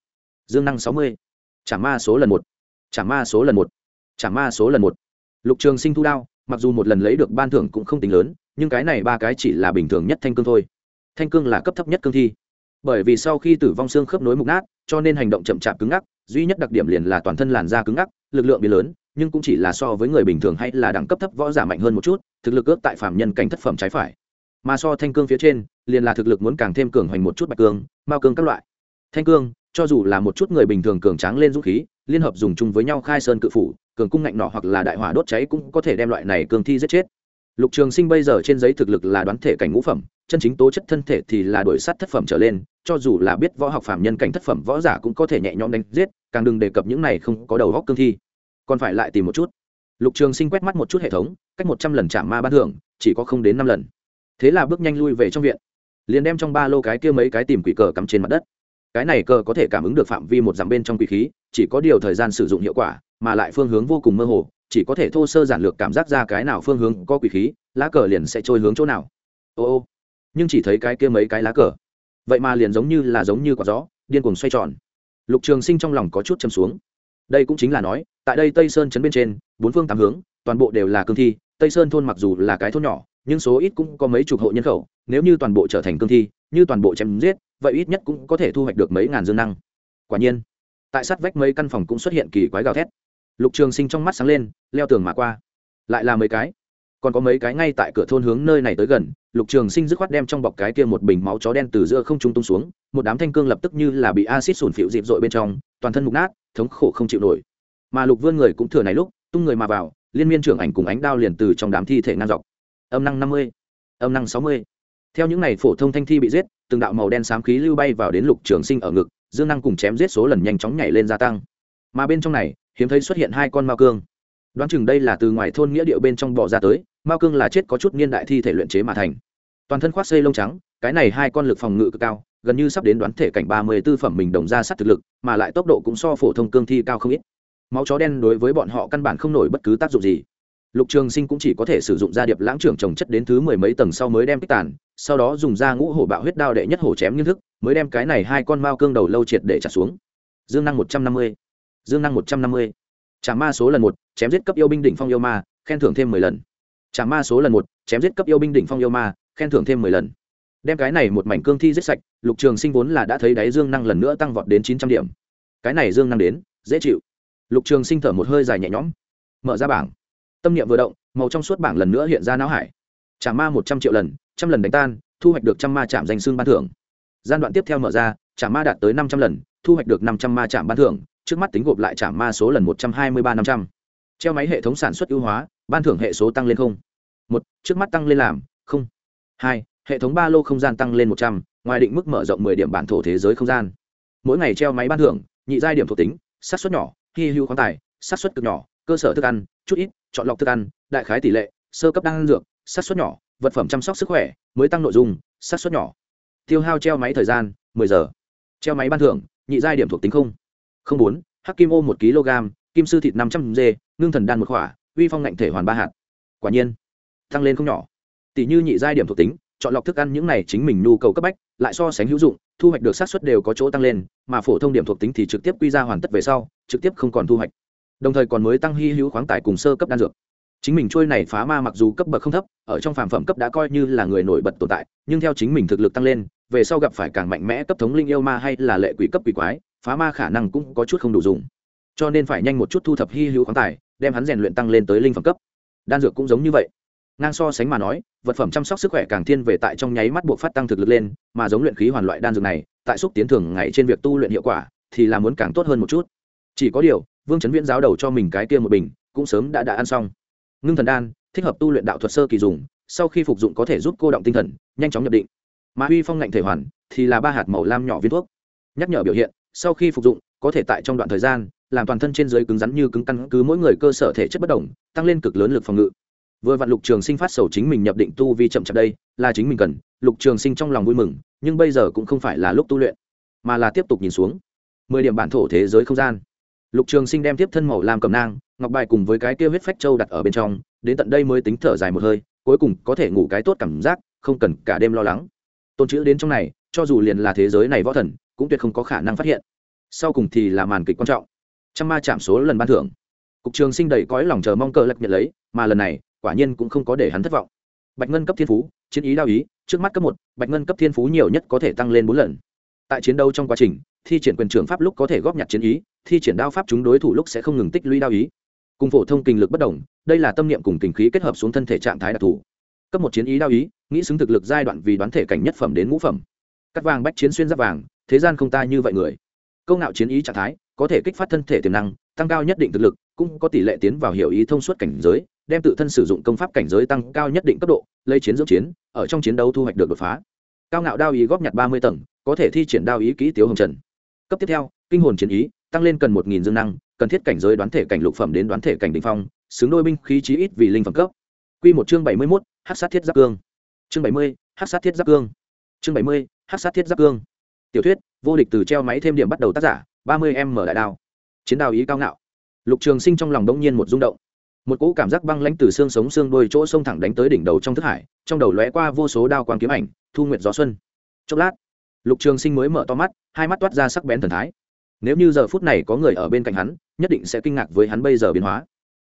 dương năng sáu mươi. Trả ma số lần một, trả ma số lần một, trả ma số lần một. Lục trường sinh thu đao, mặc dù một lần lấy được ban thưởng cũng không tính lớn nhưng cái này ba cái chỉ là bình thường nhất thanh cương thôi. Thanh cương là cấp thấp nhất cương thi. Bởi vì sau khi tử vong xương khớp nối mục nát, cho nên hành động chậm chạp cứng ngắc, duy nhất đặc điểm liền là toàn thân làn da cứng ngắc, lực lượng bị lớn, nhưng cũng chỉ là so với người bình thường hay là đẳng cấp thấp võ giả mạnh hơn một chút, thực lực ước tại phạm nhân cảnh thất phẩm trái phải. Mà so thanh cương phía trên, liền là thực lực muốn càng thêm cường hoành một chút bạch cương, mao cương các loại. Thanh cương, cho dù là một chút người bình thường cường tráng lên dũng khí, liên hợp dùng chung với nhau khai sơn cự phủ, cường cung ngạnh nọ hoặc là đại hỏa đốt cháy cũng có thể đem loại này cường thi giết chết lục trường sinh bây giờ trên giấy thực lực là đoán thể cảnh ngũ phẩm, chân chính tố chất thân thể thì là đổi sắt thất phẩm trở lên, cho dù là biết võ học phạm nhân cảnh thất phẩm võ giả cũng có thể nhẹ nhõm đánh giết, càng đừng đề cập những này không có đầu góc cương thi. Còn phải lại tìm một chút. Lục trường sinh quét mắt một chút hệ thống, cách một trăm lần chạm ma ban thưởng, chỉ có không đến năm lần. Thế là bước nhanh lui về trong viện, liền đem trong ba lô cái kia mấy cái tìm quỷ cờ cắm trên mặt đất. Cái này cờ có thể cảm ứng được phạm vi một dặm bên trong quỷ khí, chỉ có điều thời gian sử dụng hiệu quả, mà lại phương hướng vô cùng mơ hồ chỉ có thể thô sơ giản lược cảm giác ra cái nào phương hướng có quỷ khí, lá cờ liền sẽ trôi hướng chỗ nào. Ô ô, nhưng chỉ thấy cái kia mấy cái lá cờ. Vậy mà liền giống như là giống như quả gió, điên cuồng xoay tròn. Lục trường sinh trong lòng có chút châm xuống. Đây cũng chính là nói, tại đây tây sơn chấn bên trên, bốn phương tám hướng, toàn bộ đều là cương thi, tây sơn thôn mặc dù là cái thôn nhỏ, nhưng số ít cũng có mấy chục hộ nhân khẩu, nếu như toàn bộ trở thành cương thi, như toàn bộ chém giết, vậy ít nhất cũng có thể thu hoạch được mấy ngàn dương năng. Quả nhiên, tại sát vách mấy căn phòng cũng xuất hiện kỳ quái gào thét lục trường sinh trong mắt sáng lên, leo tường mà qua. Lại là mấy cái. Còn có mấy cái ngay tại cửa thôn hướng nơi này tới gần, lục trường sinh dứt khoát đem trong bọc cái kia một bình máu chó đen từ giữa không trung tung xuống, một đám thanh cương lập tức như là bị acid sủn phịu dịp dội bên trong, toàn thân mục nát, thống khổ không chịu nổi. Mà lục vươn người cũng thừa này lúc, tung người mà vào, liên miên trưởng ảnh cùng ánh đao liền từ trong đám thi thể ngang dọc. Âm năng năm mươi, âm năng sáu mươi. Theo những ngày phổ thông thanh thi bị giết, từng đạo màu đen xám khí lưu bay vào đến lục trường sinh ở ngực, dương năng cùng chém giết số lần nhanh chóng nhảy lên gia tăng. Mà bên trong này hiếm thấy xuất hiện hai con mao cương. Đoán chừng đây là từ ngoài thôn nghĩa điệu bên trong bò ra tới, mao cương là chết có chút niên đại thi thể luyện chế mà thành. Toàn thân khoác xây lông trắng, cái này hai con lực phòng ngự cực cao, gần như sắp đến đoán thể cảnh ba mươi tư phẩm mình đồng ra sát thực lực, mà lại tốc độ cũng so phổ thông cương thi cao không ít. Máu chó đen đối với bọn họ căn bản không nổi bất cứ tác dụng gì. Lục trường sinh cũng chỉ có thể sử dụng gia điệp lãng trưởng trồng chất đến thứ mười mấy tầng sau mới đem kích tàn, sau đó dùng da ngũ hổ bạo huyết đao đệ nhất hổ chém nghiên thức, mới đem cái này hai con mao cương đầu lâu triệt để trả xuống. Dương năng một trăm năm mươi dương năng một trăm năm mươi trả ma số lần một, chém giết cấp yêu binh đỉnh phong yêu ma, khen thưởng thêm mười lần. Trả ma số lần một, chém giết cấp yêu binh đỉnh phong yêu ma, khen thưởng thêm mười lần. Đem cái này một mảnh cương thi giết sạch, lục trường sinh vốn là đã thấy đáy dương năng lần nữa tăng vọt đến chín trăm điểm. Cái này dương năng đến, dễ chịu. Lục trường sinh thở một hơi dài nhẹ nhõm, mở ra bảng. Tâm niệm vừa động, màu trong suốt bảng lần nữa hiện ra não hải. Trả ma một trăm triệu lần, trăm lần đánh tan, thu hoạch được trăm ma chạm danh xương ban thưởng. Gian đoạn tiếp theo mở ra trả ma đạt tới năm trăm lần, thu hoạch được năm trăm ma chạm ban thưởng trước mắt tính gộp lại trả ma số lần một trăm hai mươi ba năm trăm. Treo máy hệ thống sản xuất ưu hóa, ban thưởng hệ số tăng lên không. Một, trước mắt tăng lên làm, không. Hai, hệ thống ba lô không gian tăng lên một trăm, ngoài định mức mở rộng mười điểm bản thổ thế giới không gian. Mỗi ngày treo máy ban thưởng, nhị giai điểm thuộc tính sát xuất nhỏ, hy hữu khoáng tài sát xuất cực nhỏ, cơ sở thức ăn, chút ít, chọn lọc thức ăn, đại khái tỷ lệ, sơ cấp đan dược sát xuất nhỏ, vật phẩm chăm sóc sức khỏe, mới tăng nội dung sát xuất nhỏ. Tiêu hao treo máy thời gian 10 giờ. Treo máy ban thưởng, nhị giai điểm thuộc tính không không bốn, hắc kim ô một kg, kim sư thịt năm trăm g ngưng thần đan một khỏa, uy phong ngạnh thể hoàn ba hạt. Quả nhiên, tăng lên không nhỏ. Tỷ như nhị giai điểm thuộc tính, chọn lọc thức ăn những này chính mình nhu cầu cấp bách, lại so sánh hữu dụng, thu hoạch được sát xuất đều có chỗ tăng lên, mà phổ thông điểm thuộc tính thì trực tiếp quy ra hoàn tất về sau, trực tiếp không còn thu hoạch. Đồng thời còn mới tăng hy hữu khoáng tài cùng sơ cấp đan dược. Chính mình trôi này phá ma mặc dù cấp bậc không thấp, ở trong phàm phẩm cấp đã coi như là người nổi bật tồn tại, nhưng theo chính mình thực lực tăng lên, về sau gặp phải càng mạnh mẽ cấp thống linh yêu ma hay là lệ quỷ cấp quỷ quái phá ma khả năng cũng có chút không đủ dùng. Cho nên phải nhanh một chút thu thập hy hữu khoáng tài, đem hắn rèn luyện tăng lên tới linh phẩm cấp. Đan dược cũng giống như vậy. Ngang so sánh mà nói, vật phẩm chăm sóc sức khỏe càng thiên về tại trong nháy mắt buộc phát tăng thực lực lên, mà giống luyện khí hoàn loại đan dược này, tại xúc tiến thường ngày trên việc tu luyện hiệu quả, thì là muốn càng tốt hơn một chút. Chỉ có điều, vương chấn viễn giáo đầu cho mình cái kia một bình, cũng sớm đã đã ăn xong. Ngưng thần đan, thích hợp tu luyện đạo thuật sơ kỳ dùng, sau khi phục dụng có thể giúp cô động tinh thần, nhanh chóng nhập định. Mà huy phong ngạnh thể hoàn, thì là ba hạt màu lam nhỏ viên thuốc. Nhắc nhở biểu hiện sau khi phục dụng, có thể tại trong đoạn thời gian, làm toàn thân trên dưới cứng rắn như cứng căn cứ mỗi người cơ sở thể chất bất đồng, tăng lên cực lớn lực phòng ngự. Vừa vặn lục trường sinh phát sầu chính mình nhập định tu vi chậm chạp đây, là chính mình cần, lục trường sinh trong lòng vui mừng, nhưng bây giờ cũng không phải là lúc tu luyện, mà là tiếp tục nhìn xuống. Mười điểm bản thổ thế giới không gian. Lục trường sinh đem tiếp thân màu làm cầm nang, ngọc bài cùng với cái kia huyết phách châu đặt ở bên trong, đến tận đây mới tính thở dài một hơi, cuối cùng có thể ngủ cái tốt cảm giác, không cần cả đêm lo lắng. Tôn chữ đến trong này, cho dù liền là thế giới này võ thần cũng tuyệt không có khả năng phát hiện. Sau cùng thì là màn kịch quan trọng. Trăm ma chạm số lần ban thưởng. Cục trường sinh đầy cõi lòng chờ mong cờ lật nhận lấy, mà lần này, quả nhiên cũng không có để hắn thất vọng. Bạch ngân cấp thiên phú, chiến ý đao ý, trước mắt cấp một, bạch ngân cấp thiên phú nhiều nhất có thể tăng lên bốn lần. Tại chiến đấu trong quá trình, thi triển quyền trưởng pháp lúc có thể góp nhặt chiến ý, thi triển đao pháp chúng đối thủ lúc sẽ không ngừng tích lũy đao ý. Cùng phổ thông kinh lực bất đồng, đây là tâm niệm cùng kinh khí kết hợp xuống thân thể trạng thái đặc thù. Cấp một chiến ý đao ý, nghĩ xứng thực lực giai đoạn vì đoán thể cảnh nhất phẩm đến ngũ phẩm. Cắt vàng bách chiến xuyên giáp vàng thế gian không ta như vậy người. Câu ngạo chiến ý trạng thái, có thể kích phát thân thể tiềm năng, tăng cao nhất định thực lực, cũng có tỷ lệ tiến vào hiểu ý thông suốt cảnh giới, đem tự thân sử dụng công pháp cảnh giới tăng cao nhất định cấp độ, lấy chiến dưỡng chiến, ở trong chiến đấu thu hoạch được đột phá. Cao ngạo đao ý góp nhặt ba mươi tầng, có thể thi triển đao ý kỹ tiếu hồng trần. Cấp tiếp theo, kinh hồn chiến ý, tăng lên cần một nghìn dương năng, cần thiết cảnh giới đoán thể cảnh lục phẩm đến đoán thể cảnh đ ỉ n h phong, xứng đôi binh khí chí ít vì linh phẩm cấp. Q một chương bảy mươi mốt hát sát thiết giáp cương. Chương bảy mươi hát sát thiết giáp cương. Chương bảy mươi hát sát thiết giáp cương tiểu thuyết, vô địch từ treo máy thêm điểm bắt đầu tác giả, ba mươi em mở đại đao. Chiến đao ý cao ngạo. Lục trường sinh trong lòng đông nhiên một rung động. Một cỗ cảm giác băng lãnh từ xương sống xương đôi chỗ sông thẳng đánh tới đỉnh đầu trong thức hải, trong đầu lóe qua vô số đao quang kiếm ảnh, thu nguyện gió xuân. Chốc lát, lục trường sinh mới mở to mắt, hai mắt toát ra sắc bén thần thái. Nếu như giờ phút này có người ở bên cạnh hắn, nhất định sẽ kinh ngạc với hắn bây giờ biến hóa.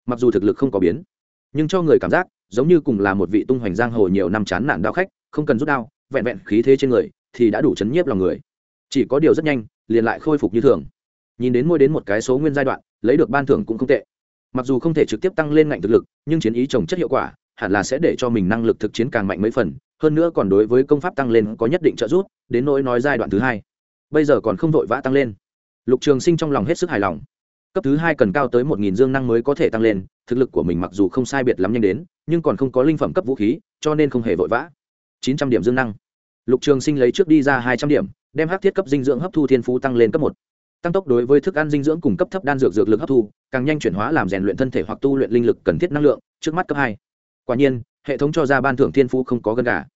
Mặc dù thực lực không có biến, nhưng cho người cảm giác, giống như cùng là một vị tung hoành giang hồ nhiều năm chán nản đao khách, không cần rút đao, vẹn vẹn khí thế trên người, thì đã đủ chấn nhiếp lòng người chỉ có điều rất nhanh, liền lại khôi phục như thường. Nhìn đến môi đến một cái số nguyên giai đoạn, lấy được ban thưởng cũng không tệ. Mặc dù không thể trực tiếp tăng lên ngạnh thực lực, nhưng chiến ý trồng chất hiệu quả, hẳn là sẽ để cho mình năng lực thực chiến càng mạnh mấy phần, hơn nữa còn đối với công pháp tăng lên có nhất định trợ giúp, đến nỗi nói giai đoạn thứ hai. Bây giờ còn không vội vã tăng lên. Lục trường sinh trong lòng hết sức hài lòng. Cấp thứ hai cần cao tới một nghìn dương năng mới có thể tăng lên, thực lực của mình mặc dù không sai biệt lắm nhanh đến, nhưng còn không có linh phẩm cấp vũ khí, cho nên không hề vội vã. chín trăm điểm dương năng. Lục trường sinh lấy trước đi ra hai trăm điểm đem hắc thiết cấp dinh dưỡng hấp thu thiên phú tăng lên cấp một. Tăng tốc đối với thức ăn dinh dưỡng cùng cấp thấp đan dược dược lực hấp thu, càng nhanh chuyển hóa làm rèn luyện thân thể hoặc tu luyện linh lực cần thiết năng lượng, trước mắt cấp hai. Quả nhiên, hệ thống cho ra ban thưởng thiên phú không có gần cả.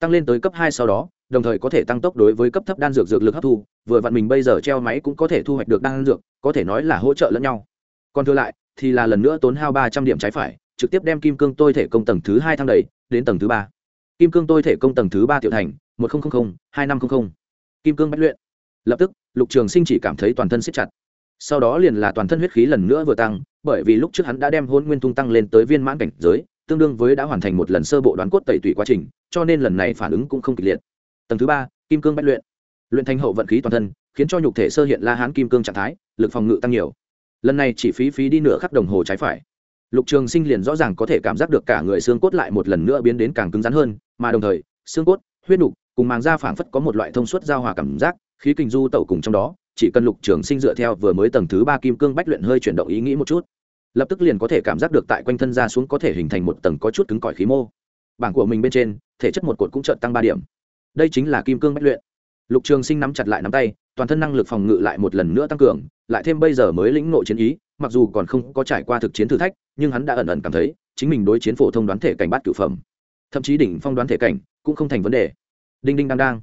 Tăng lên tới cấp hai sau đó, đồng thời có thể tăng tốc đối với cấp thấp đan dược dược lực hấp thu, vừa vặn mình bây giờ treo máy cũng có thể thu hoạch được đan dược, có thể nói là hỗ trợ lẫn nhau. Còn thừa lại, thì là lần nữa tốn hao ba trăm điểm trái phải, trực tiếp đem kim cương tôi thể công tầng thứ hai thăng đầy, đến tầng thứ ba. Kim cương tôi thể công tầng thứ ba tiểu thành, một nghìn hai năm trăm linh kim cương bách luyện. Lập tức, lục trường sinh chỉ cảm thấy toàn thân siết chặt. Sau đó liền là toàn thân huyết khí lần nữa vừa tăng, bởi vì lúc trước hắn đã đem hôn nguyên tung tăng lên tới viên mãn cảnh giới, tương đương với đã hoàn thành một lần sơ bộ đoán cốt tẩy tủy quá trình, cho nên lần này phản ứng cũng không kịch liệt. Tầng thứ ba, kim cương bách luyện. Luyện thành hậu vận khí toàn thân, khiến cho nhục thể sơ hiện la hán kim cương trạng thái, lực phòng ngự tăng nhiều. Lần này chỉ phí phí đi nửa khắc đồng hồ trái phải. Lục trường sinh liền rõ ràng có thể cảm giác được cả người xương cốt lại một lần nữa biến đến càng cứng rắn hơn, mà đồng thời, xương cốt, huyết nục cùng màng da phảng phất có một loại thông suốt giao hòa cảm giác, khí kinh du tẩu cùng trong đó, chỉ cần lục trường sinh dựa theo vừa mới tầng thứ ba kim cương bách luyện hơi chuyển động ý nghĩ một chút, lập tức liền có thể cảm giác được tại quanh thân ra xuống có thể hình thành một tầng có chút cứng cỏi khí mô. Bảng của mình bên trên, thể chất một cột cũng trợn tăng ba điểm. Đây chính là kim cương bách luyện. Lục trường sinh nắm chặt lại nắm tay, toàn thân năng lực phòng ngự lại một lần nữa tăng cường, lại thêm bây giờ mới lĩnh nội chiến ý, mặc dù còn không có trải qua thực chiến thử thách, nhưng hắn đã ẩn ẩn cảm thấy, chính mình đối chiến phổ thông đoán thể cảnh bát cửu phẩm, thậm chí đỉnh phong đoán thể cảnh, cũng không thành vấn đề đinh đinh đang đang.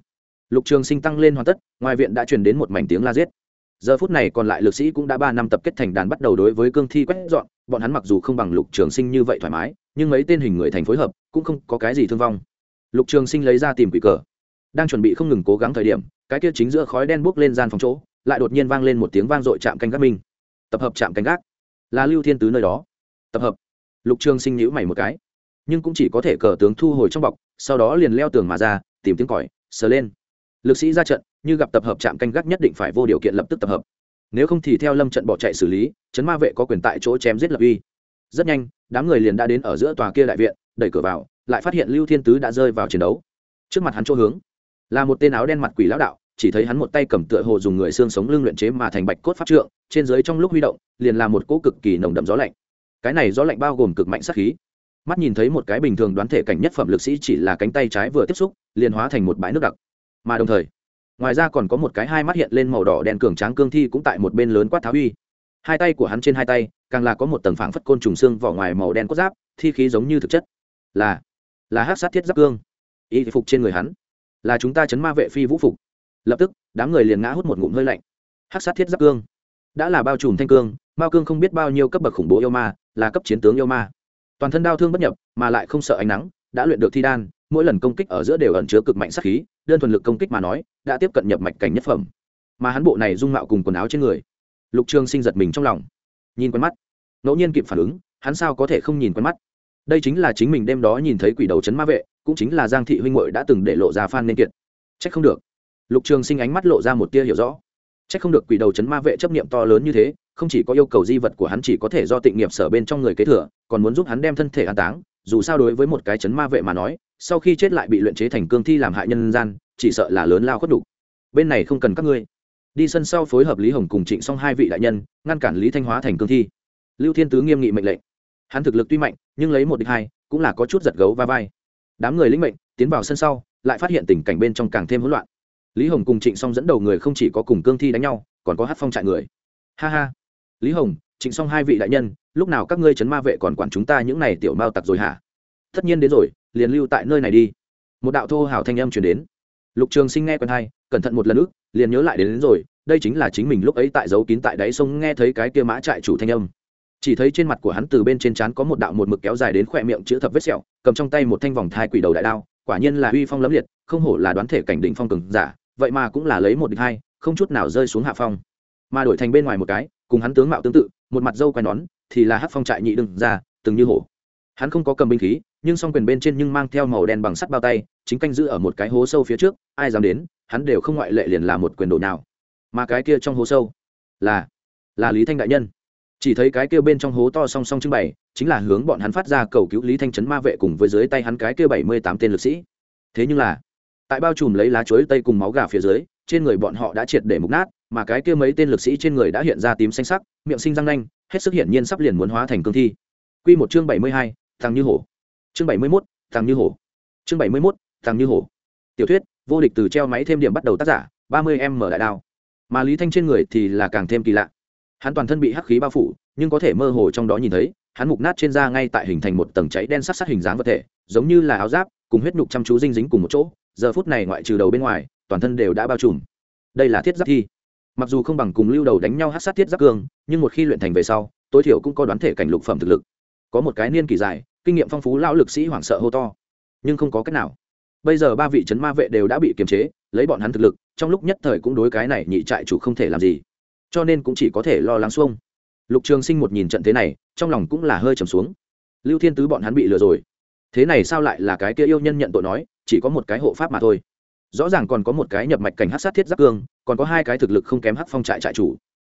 Lục trường sinh tăng lên hoàn tất, ngoài viện đã truyền đến một mảnh tiếng la giết. Giờ phút này còn lại lực sĩ cũng đã ba năm tập kết thành đàn bắt đầu đối với cương thi quét dọn, bọn hắn mặc dù không bằng lục trường sinh như vậy thoải mái, nhưng mấy tên hình người thành phối hợp cũng không có cái gì thương vong. Lục trường sinh lấy ra tìm quỷ cờ, đang chuẩn bị không ngừng cố gắng thời điểm, cái kia chính giữa khói đen bốc lên gian phòng chỗ, lại đột nhiên vang lên một tiếng vang dội chạm canh gác minh. Tập hợp chạm canh gác. Là lưu thiên tứ nơi đó. Tập hợp. Lục trường sinh nhữ mày một cái, nhưng cũng chỉ có thể cờ tướng thu hồi trong bọc, sau đó liền leo tường mà ra tìm tiếng còi, sờ lên. Lực sĩ ra trận, như gặp tập hợp trạm canh gác nhất định phải vô điều kiện lập tức tập hợp. Nếu không thì theo lâm trận bỏ chạy xử lý, chấn ma vệ có quyền tại chỗ chém giết lập uy. Rất nhanh, đám người liền đã đến ở giữa tòa kia đại viện, đẩy cửa vào, lại phát hiện lưu thiên tứ đã rơi vào chiến đấu. Trước mặt hắn chỗ hướng, là một tên áo đen mặt quỷ lão đạo, chỉ thấy hắn một tay cầm tựa hồ dùng người xương sống lưng luyện chế mà thành bạch cốt pháp trượng, trên dưới trong lúc huy động, liền là một cỗ cực kỳ nồng đậm gió lạnh. Cái này gió lạnh bao gồm cực mạnh sát khí mắt nhìn thấy một cái bình thường đoán thể cảnh nhất phẩm lực sĩ chỉ là cánh tay trái vừa tiếp xúc, liền hóa thành một bãi nước đặc. Mà đồng thời, ngoài ra còn có một cái hai mắt hiện lên màu đỏ đen cường tráng cương thi cũng tại một bên lớn quát tháo uy. Hai tay của hắn trên hai tay, càng là có một tầng phảng phất côn trùng xương vỏ ngoài màu đen cốt giáp, thi khí giống như thực chất. Là là hát sát thiết giáp cương. Y phục trên người hắn. Là chúng ta chấn ma vệ phi vũ phục. Lập tức, đám người liền ngã hút một ngụm hơi lạnh. Hát sát thiết giáp cương. Đã là bao trùm thanh cương bao cương không biết bao nhiêu cấp bậc khủng bố yêu ma, là cấp chiến tướng yêu ma toàn thân đau thương bất nhập, mà lại không sợ ánh nắng, đã luyện được thi đan, mỗi lần công kích ở giữa đều ẩn chứa cực mạnh sát khí, đơn thuần lực công kích mà nói, đã tiếp cận nhập mạch cảnh nhất phẩm. Mà hắn bộ này dung mạo cùng quần áo trên người, lục trường sinh giật mình trong lòng, nhìn quen mắt. Ngẫu nhiên kịp phản ứng, hắn sao có thể không nhìn quen mắt? Đây chính là chính mình đêm đó nhìn thấy quỷ đầu chấn ma vệ, cũng chính là giang thị huynh hội đã từng để lộ ra phan nên kiệt. Trách không được. Lục trường sinh ánh mắt lộ ra một tia hiểu rõ. Trách không được quỷ đầu chấn ma vệ chấp niệm to lớn như thế không chỉ có yêu cầu di vật của hắn chỉ có thể do tịnh nghiệp sở bên trong người kế thừa, còn muốn giúp hắn đem thân thể an táng, dù sao đối với một cái chấn ma vệ mà nói, sau khi chết lại bị luyện chế thành cương thi làm hại nhân gian, chỉ sợ là lớn lao khuất đủ. bên này không cần các ngươi. Đi sân sau phối hợp lý hồng cùng trịnh xong hai vị đại nhân, ngăn cản lý thanh hóa thành cương thi. Lưu thiên tứ nghiêm nghị mệnh lệnh. Hắn thực lực tuy mạnh, nhưng lấy một địch hai, cũng là có chút giật gấu va vai. Đám người lĩnh mệnh, tiến vào sân sau, lại phát hiện tình cảnh bên trong càng thêm hỗn loạn. Lý hồng cùng trịnh xong dẫn đầu người không chỉ có cùng cương thi đánh nhau, còn có hát phong trại người. Ha ha lý hồng trịnh xong hai vị đại nhân lúc nào các ngươi chấn ma vệ còn quản chúng ta những n à y tiểu mao tặc rồi hả? Tất nhiên đến rồi liền lưu tại nơi này đi. Một đạo thô hào thanh âm chuyển đến. Lục trường sinh nghe quen hay, cẩn thận một lần ức liền nhớ lại đến, đến rồi đây chính là chính mình lúc ấy tại dấu kín tại đáy sông nghe thấy cái kia mã trại chủ thanh âm. Chỉ thấy trên mặt của hắn từ bên trên trán có một đạo một mực kéo dài đến khỏe miệng chữ thập vết sẹo cầm trong tay một thanh vòng thai quỷ đầu đại đao quả nhiên là uy phong lẫm liệt không hổ là đoán thể cảnh đỉnh phong cường giả vậy mà cũng là lấy một địch hai không chút nào rơi xuống hạ phong. Mà đổi thành bên ngoài một cái cùng hắn tướng mạo tương tự, một mặt dâu quai nón, thì là hát phong trại nhị đừng ra từng như hổ. Hắn không có cầm binh khí, nhưng song quyền bên trên nhưng mang theo màu đen bằng sắt bao tay, chính canh giữ ở một cái hố sâu phía trước, ai dám đến, hắn đều không ngoại lệ liền là một quyền đồ nào. Mà cái kia trong hố sâu là là lý thanh đại nhân. Chỉ thấy cái kia bên trong hố to song song trưng bày, chính là hướng bọn hắn phát ra cầu cứu lý thanh trấn ma vệ cùng với dưới tay hắn cái kia bảy mươi tám tên lực sĩ. Thế nhưng là, tại bao trùm lấy lá chuối tây cùng máu gà phía dưới, trên người bọn họ đã triệt để mục nát mà cái kia mấy tên lực sĩ trên người đã hiện ra tím xanh sắc, miệng sinh răng nanh, hết sức hiển nhiên sắp liền muốn hóa thành cương thi. Q một chương bảy mươi hai thằng như hổ. Chương bảy mươi mốt thằng như hổ. Chương bảy mươi mốt thằng như hổ. Tiểu thuyết, vô địch từ treo máy thêm điểm bắt đầu tác giả, ba mươi m mở đại đao. Mà lý thanh trên người thì là càng thêm kỳ lạ. Hắn toàn thân bị hắc khí bao phủ, nhưng có thể mơ hồ trong đó nhìn thấy, hắn mục nát trên da ngay tại hình thành một tầng cháy đen sắc sắc hình dáng vật thể, giống như là áo giáp, cùng huyết nhục chăm chú dinh dính cùng một chỗ, giờ phút này ngoại trừ đầu bên ngoài, toàn thân đều đã bao trùm. Đây là thiết giáp thi mặc dù không bằng cùng lưu đầu đánh nhau hát sát thiết giáp cương, nhưng một khi luyện thành về sau, tối thiểu cũng có đoán thể cảnh lục phẩm thực lực. Có một cái niên kỳ dài, kinh nghiệm phong phú lão lực sĩ hoảng sợ hô to. Nhưng không có cách nào. Bây giờ ba vị c ma vệ đều đã bị kiềm chế, lấy bọn hắn thực lực, trong lúc nhất thời cũng đối cái này nhị trại chủ không thể làm gì. Cho nên cũng chỉ có thể lo lắng xuông. Lục trường sinh một nhìn trận thế này, trong lòng cũng là hơi trầm xuống. Lưu thiên tứ bọn hắn bị lừa rồi. Thế này sao lại là cái kia yêu nhân nhận tội nói, chỉ có một cái hộ pháp mà thôi rõ ràng còn có một cái nhập mạch cảnh hát sát thiết giáp cương, còn có hai cái thực lực không kém hát phong trại trại chủ.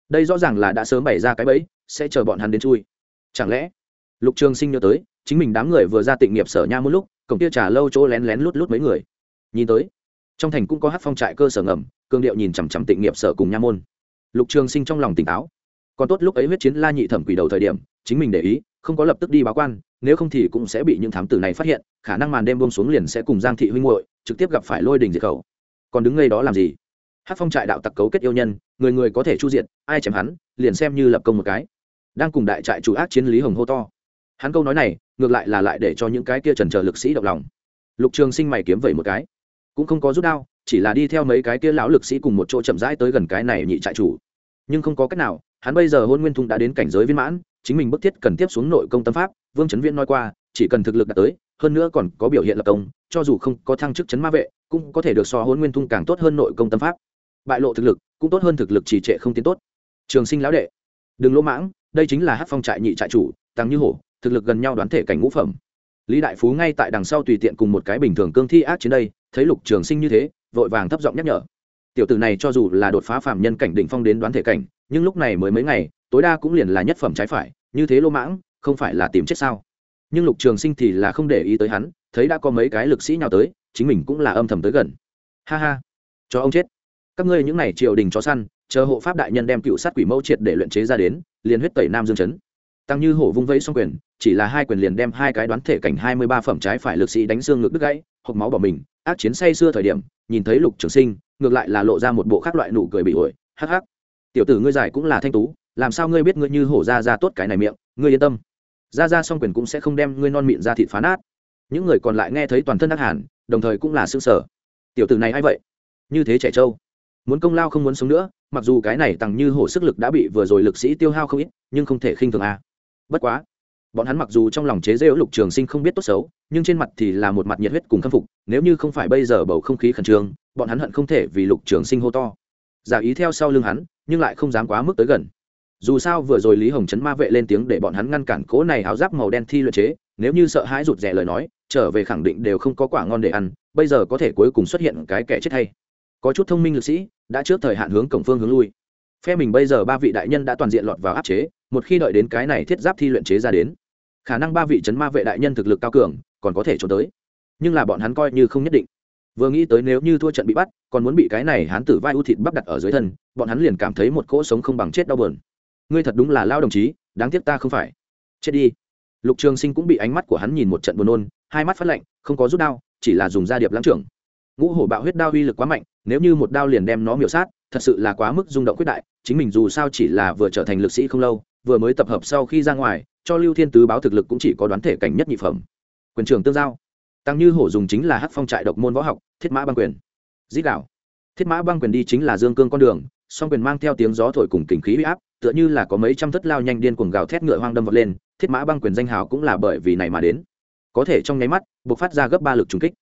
Đây rõ ràng là đã sớm bày ra cái bẫy, sẽ chờ bọn hắn đến chui. Chẳng lẽ, lục trường sinh nhớ tới, chính mình đám người vừa ra tịnh nghiệp sở nha một lúc, cổng tia trả lâu chỗ lén lén lút lút mấy người. Nhìn tới, trong thành cũng có hát phong trại cơ sở ngầm, cương điệu nhìn chằm chằm tịnh nghiệp sở cùng nha môn. Lục trường sinh trong lòng tỉnh táo. Còn tốt lúc ấy huyết chiến la nhị thẩm quỷ đầu thời điểm, chính mình để ý, không có lập tức đi báo quan nếu không thì cũng sẽ bị những thám tử này phát hiện, khả năng màn đêm bông xuống liền sẽ cùng giang thị huynh hội trực tiếp gặp phải lôi đình diệt khẩu. Còn đứng ngay đó làm gì? Hát phong trại đạo tặc cấu kết yêu nhân, người người có thể chu diện ai chém hắn, liền xem như lập công một cái. Đang cùng đại trại chủ ác chiến lý hồng hô to. Hắn câu nói này, ngược lại là lại để cho những cái kia trần trờ lực sĩ động lòng. Lục trường sinh mày kiếm vẩy một cái. Cũng không có rút đao, chỉ là đi theo mấy cái kia lão lực sĩ cùng một chỗ chậm rãi tới gần cái này nhị trại chủ. Nhưng không có cách nào, hắn bây giờ hôn nguyên thung đã đến cảnh giới viên mãn chính mình bức thiết cần tiếp xuống nội công tâm pháp, vương trấn viễn nói qua, chỉ cần thực lực đạt tới, hơn nữa còn có biểu hiện lập công, cho dù không có thăng chức chấn ma vệ, cũng có thể được so hôn nguyên thung càng tốt hơn nội công tâm pháp. Bại lộ thực lực, cũng tốt hơn thực lực trì trệ không tiến tốt. Trường sinh lão đệ, đừng lỗ mãng, đây chính là hát phong trại nhị trại chủ tăng như hổ, thực lực gần nhau đoán thể cảnh ngũ phẩm. Lý đại phú ngay tại đằng sau tùy tiện cùng một cái bình thường cương thi ác chiến đây, thấy lục trường sinh như thế, vội vàng thấp giọng nhắc nhở. Tiểu tử này cho dù là đột phá phạm nhân cảnh đỉnh phong đến đoán thể cảnh, nhưng lúc này mới mấy ngày tối đa cũng liền là nhất phẩm trái phải, như thế lô mãng, không phải là tìm chết sao? Nhưng lục trường sinh thì là không để ý tới hắn, thấy đã có mấy cái lực sĩ nào tới, chính mình cũng là âm thầm tới gần. Ha ha, cho ông chết. Các ngươi những n à y triều đình cho săn, chờ hộ pháp đại nhân đem cựu sát quỷ mẫu triệt để luyện chế ra đến, liền huyết tẩy nam dương chấn. Tăng như hổ vung vẫy xong quyền, chỉ là hai quyền liền đem hai cái đoán thể cảnh hai mươi ba phẩm trái phải lực sĩ đánh xương ngực đứt gãy hộp máu bỏ mình, ác chiến say xưa thời điểm, nhìn thấy lục trường sinh, ngược lại là lộ ra một bộ khác loại nụ cười bị ổi hắc hắc. Tiểu tử ngươi giải cũng là thanh tú làm sao ngươi biết ngươi như hổ ra ra tốt cái này miệng, ngươi yên tâm. Ra ra song quyền cũng sẽ không đem ngươi non miệng ra thịt phá nát. Những người còn lại nghe thấy toàn thân đắc hàn, đồng thời cũng là xương sở tiểu tử này a i vậy? Như thế trẻ trâu. Muốn công lao không muốn sống nữa, mặc dù cái này tăng như hổ sức lực đã bị vừa rồi lực sĩ tiêu hao không ít, nhưng không thể khinh thường a bất quá, bọn hắn mặc dù trong lòng chế rêu lục trường sinh không biết tốt xấu, nhưng trên mặt thì là một mặt nhiệt huyết cùng khâm phục, nếu như không phải bây giờ bầu không khí khẩn trương, bọn hắn hận không thể vì lục trường sinh hô to. Giả ý theo sau lưng hắn, nhưng lại không dám quá mức tới gần dù sao vừa rồi lý hồng trấn ma vệ lên tiếng để bọn hắn ngăn cản cố này áo giáp màu đen thi luyện chế, nếu như sợ hãi rụt rè lời nói, trở về khẳng định đều không có quả ngon để ăn, bây giờ có thể cuối cùng xuất hiện cái kẻ chết hay. Có chút thông minh lực sĩ đã trước thời hạn hướng cổng phương hướng lui. Phe mình bây giờ ba vị đại nhân đã toàn diện lọt vào áp chế, một khi đợi đến cái này thiết giáp thi luyện chế ra đến, khả năng ba vị Trấn ma vệ đại nhân thực lực cao cường còn có thể trốn tới. Nhưng là bọn hắn coi như không nhất định. Vừa nghĩ tới nếu như thua trận bị bắt, còn muốn bị cái này hắn tử vai ưu thịt bắp đặt ở dưới thân, bọn hắn liền cảm thấy một cỗ sống không bằng chết đau bờn ngươi thật đúng là lao đồng chí, đáng tiếc ta không phải. Chết đi. Lục trường sinh cũng bị ánh mắt của hắn nhìn một trận buồn nôn, hai mắt phát lạnh, không có rút đao, chỉ là dùng da điệp lãng trưởng. Ngũ hổ bạo huyết đao uy lực quá mạnh, nếu như một đao liền đem nó miểu sát, thật sự là quá mức rung động quyết đại, chính mình dù sao chỉ là vừa trở thành lực sĩ không lâu, vừa mới tập hợp sau khi ra ngoài, cho lưu thiên tứ báo thực lực cũng chỉ có đoán thể cảnh nhất nhị phẩm. Quyền trưởng tương giao. Tăng như hổ dùng chính là hắc phong trại độc môn võ học, thiết mã băng quyền. Dít đạo thiết mã băng quyền đi chính là dương cương con đường, song quyền mang theo tiếng gió thổi cùng kình khí huy áp tựa như là có mấy trăm thất lao nhanh điên cuồng gào thét ngựa hoang đâm vật lên, thiết mã băng quyền danh hào cũng là bởi vì này mà đến. Có thể trong nháy mắt buộc phát ra gấp ba lực trùng kích.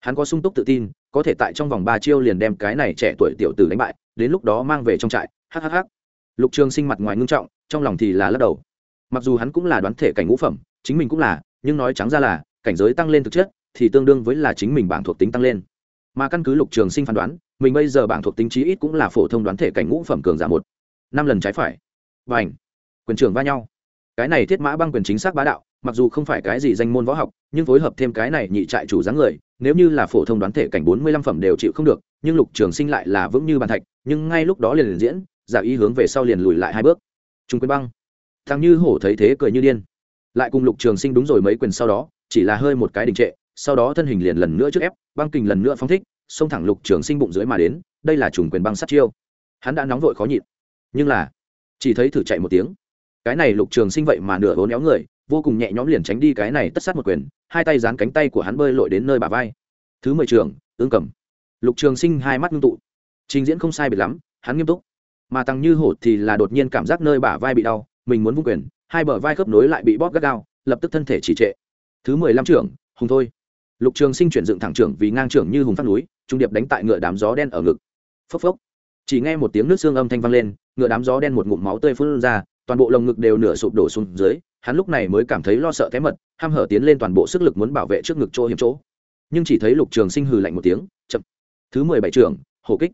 Hắn có sung túc tự tin, có thể tại trong vòng ba chiêu liền đem cái này trẻ tuổi tiểu tử đánh bại, đến lúc đó mang về trong trại hhh lục trường sinh mặt ngoài ngưng trọng, trong lòng thì là lắc đầu. Mặc dù hắn cũng là đoán thể cảnh ngũ phẩm, chính mình cũng là, nhưng nói trắng ra là, cảnh giới tăng lên thực chất, thì tương đương với là chính mình bảng thuộc tính tăng lên. Mà căn cứ lục trường sinh phán đoán, mình bây giờ bảng thuộc tính chí ít cũng là phổ thông đoán thể cảnh ngũ phẩm cường giả một. Năm lần trái phải và ảnh. Quyền trưởng va nhau. Cái này thiết mã băng quyền chính xác bá đạo, mặc dù không phải cái gì danh môn võ học, nhưng phối hợp thêm cái này nhị trại chủ dáng người, nếu như là phổ thông đoán thể cảnh bốn mươi lăm phẩm đều chịu không được, nhưng lục trường sinh lại là vững như bàn thạch, nhưng ngay lúc đó liền liền diễn, giả ý hướng về sau liền lùi lại hai bước. Trung quyền băng. Thằng như hổ thấy thế cười như điên. Lại cùng lục trường sinh đúng rồi mấy quyền sau đó, chỉ là hơi một cái đình trệ, sau đó thân hình liền lần nữa trước ép, băng kình lần nữa phóng thích, xông thẳng lục trường sinh bụng dưới mà đến, đây là trùng quyền băng sát chiêu. Hắn đã nóng vội khó nhịn. Nhưng là chỉ thấy thử chạy một tiếng. Cái này lục trường sinh vậy mà nửa vốn éo người, vô cùng nhẹ nhõm liền tránh đi cái này tất sát một quyền, hai tay dán cánh tay của hắn bơi lội đến nơi bà vai. Thứ mười trường, ương cầm. Lục trường sinh hai mắt ngưng tụ. Trình diễn không sai biệt lắm, hắn nghiêm túc. Mà tăng như hổ thì là đột nhiên cảm giác nơi bả vai bị đau, mình muốn vung quyền, hai bờ vai khớp nối lại bị bóp gắt gao, lập tức thân thể chỉ trệ. Thứ mười lăm trưởng hùng thôi. Lục trường sinh chuyển dựng thẳng trưởng vì ngang trưởng như hùng phát núi, trung điệp đánh tại ngựa đám gió đen ở ngực. Phốc phốc chỉ nghe một tiếng nước xương âm thanh vang lên, ngựa đám gió đen một ngụm máu tươi phun ra, toàn bộ lồng ngực đều nửa sụp đổ xuống dưới, hắn lúc này mới cảm thấy lo sợ té mật, ham hở tiến lên toàn bộ sức lực muốn bảo vệ trước ngực chỗ hiểm chỗ. Nhưng chỉ thấy lục trường sinh hừ lạnh một tiếng, chậm. Thứ mười bảy trưởng, hổ kích.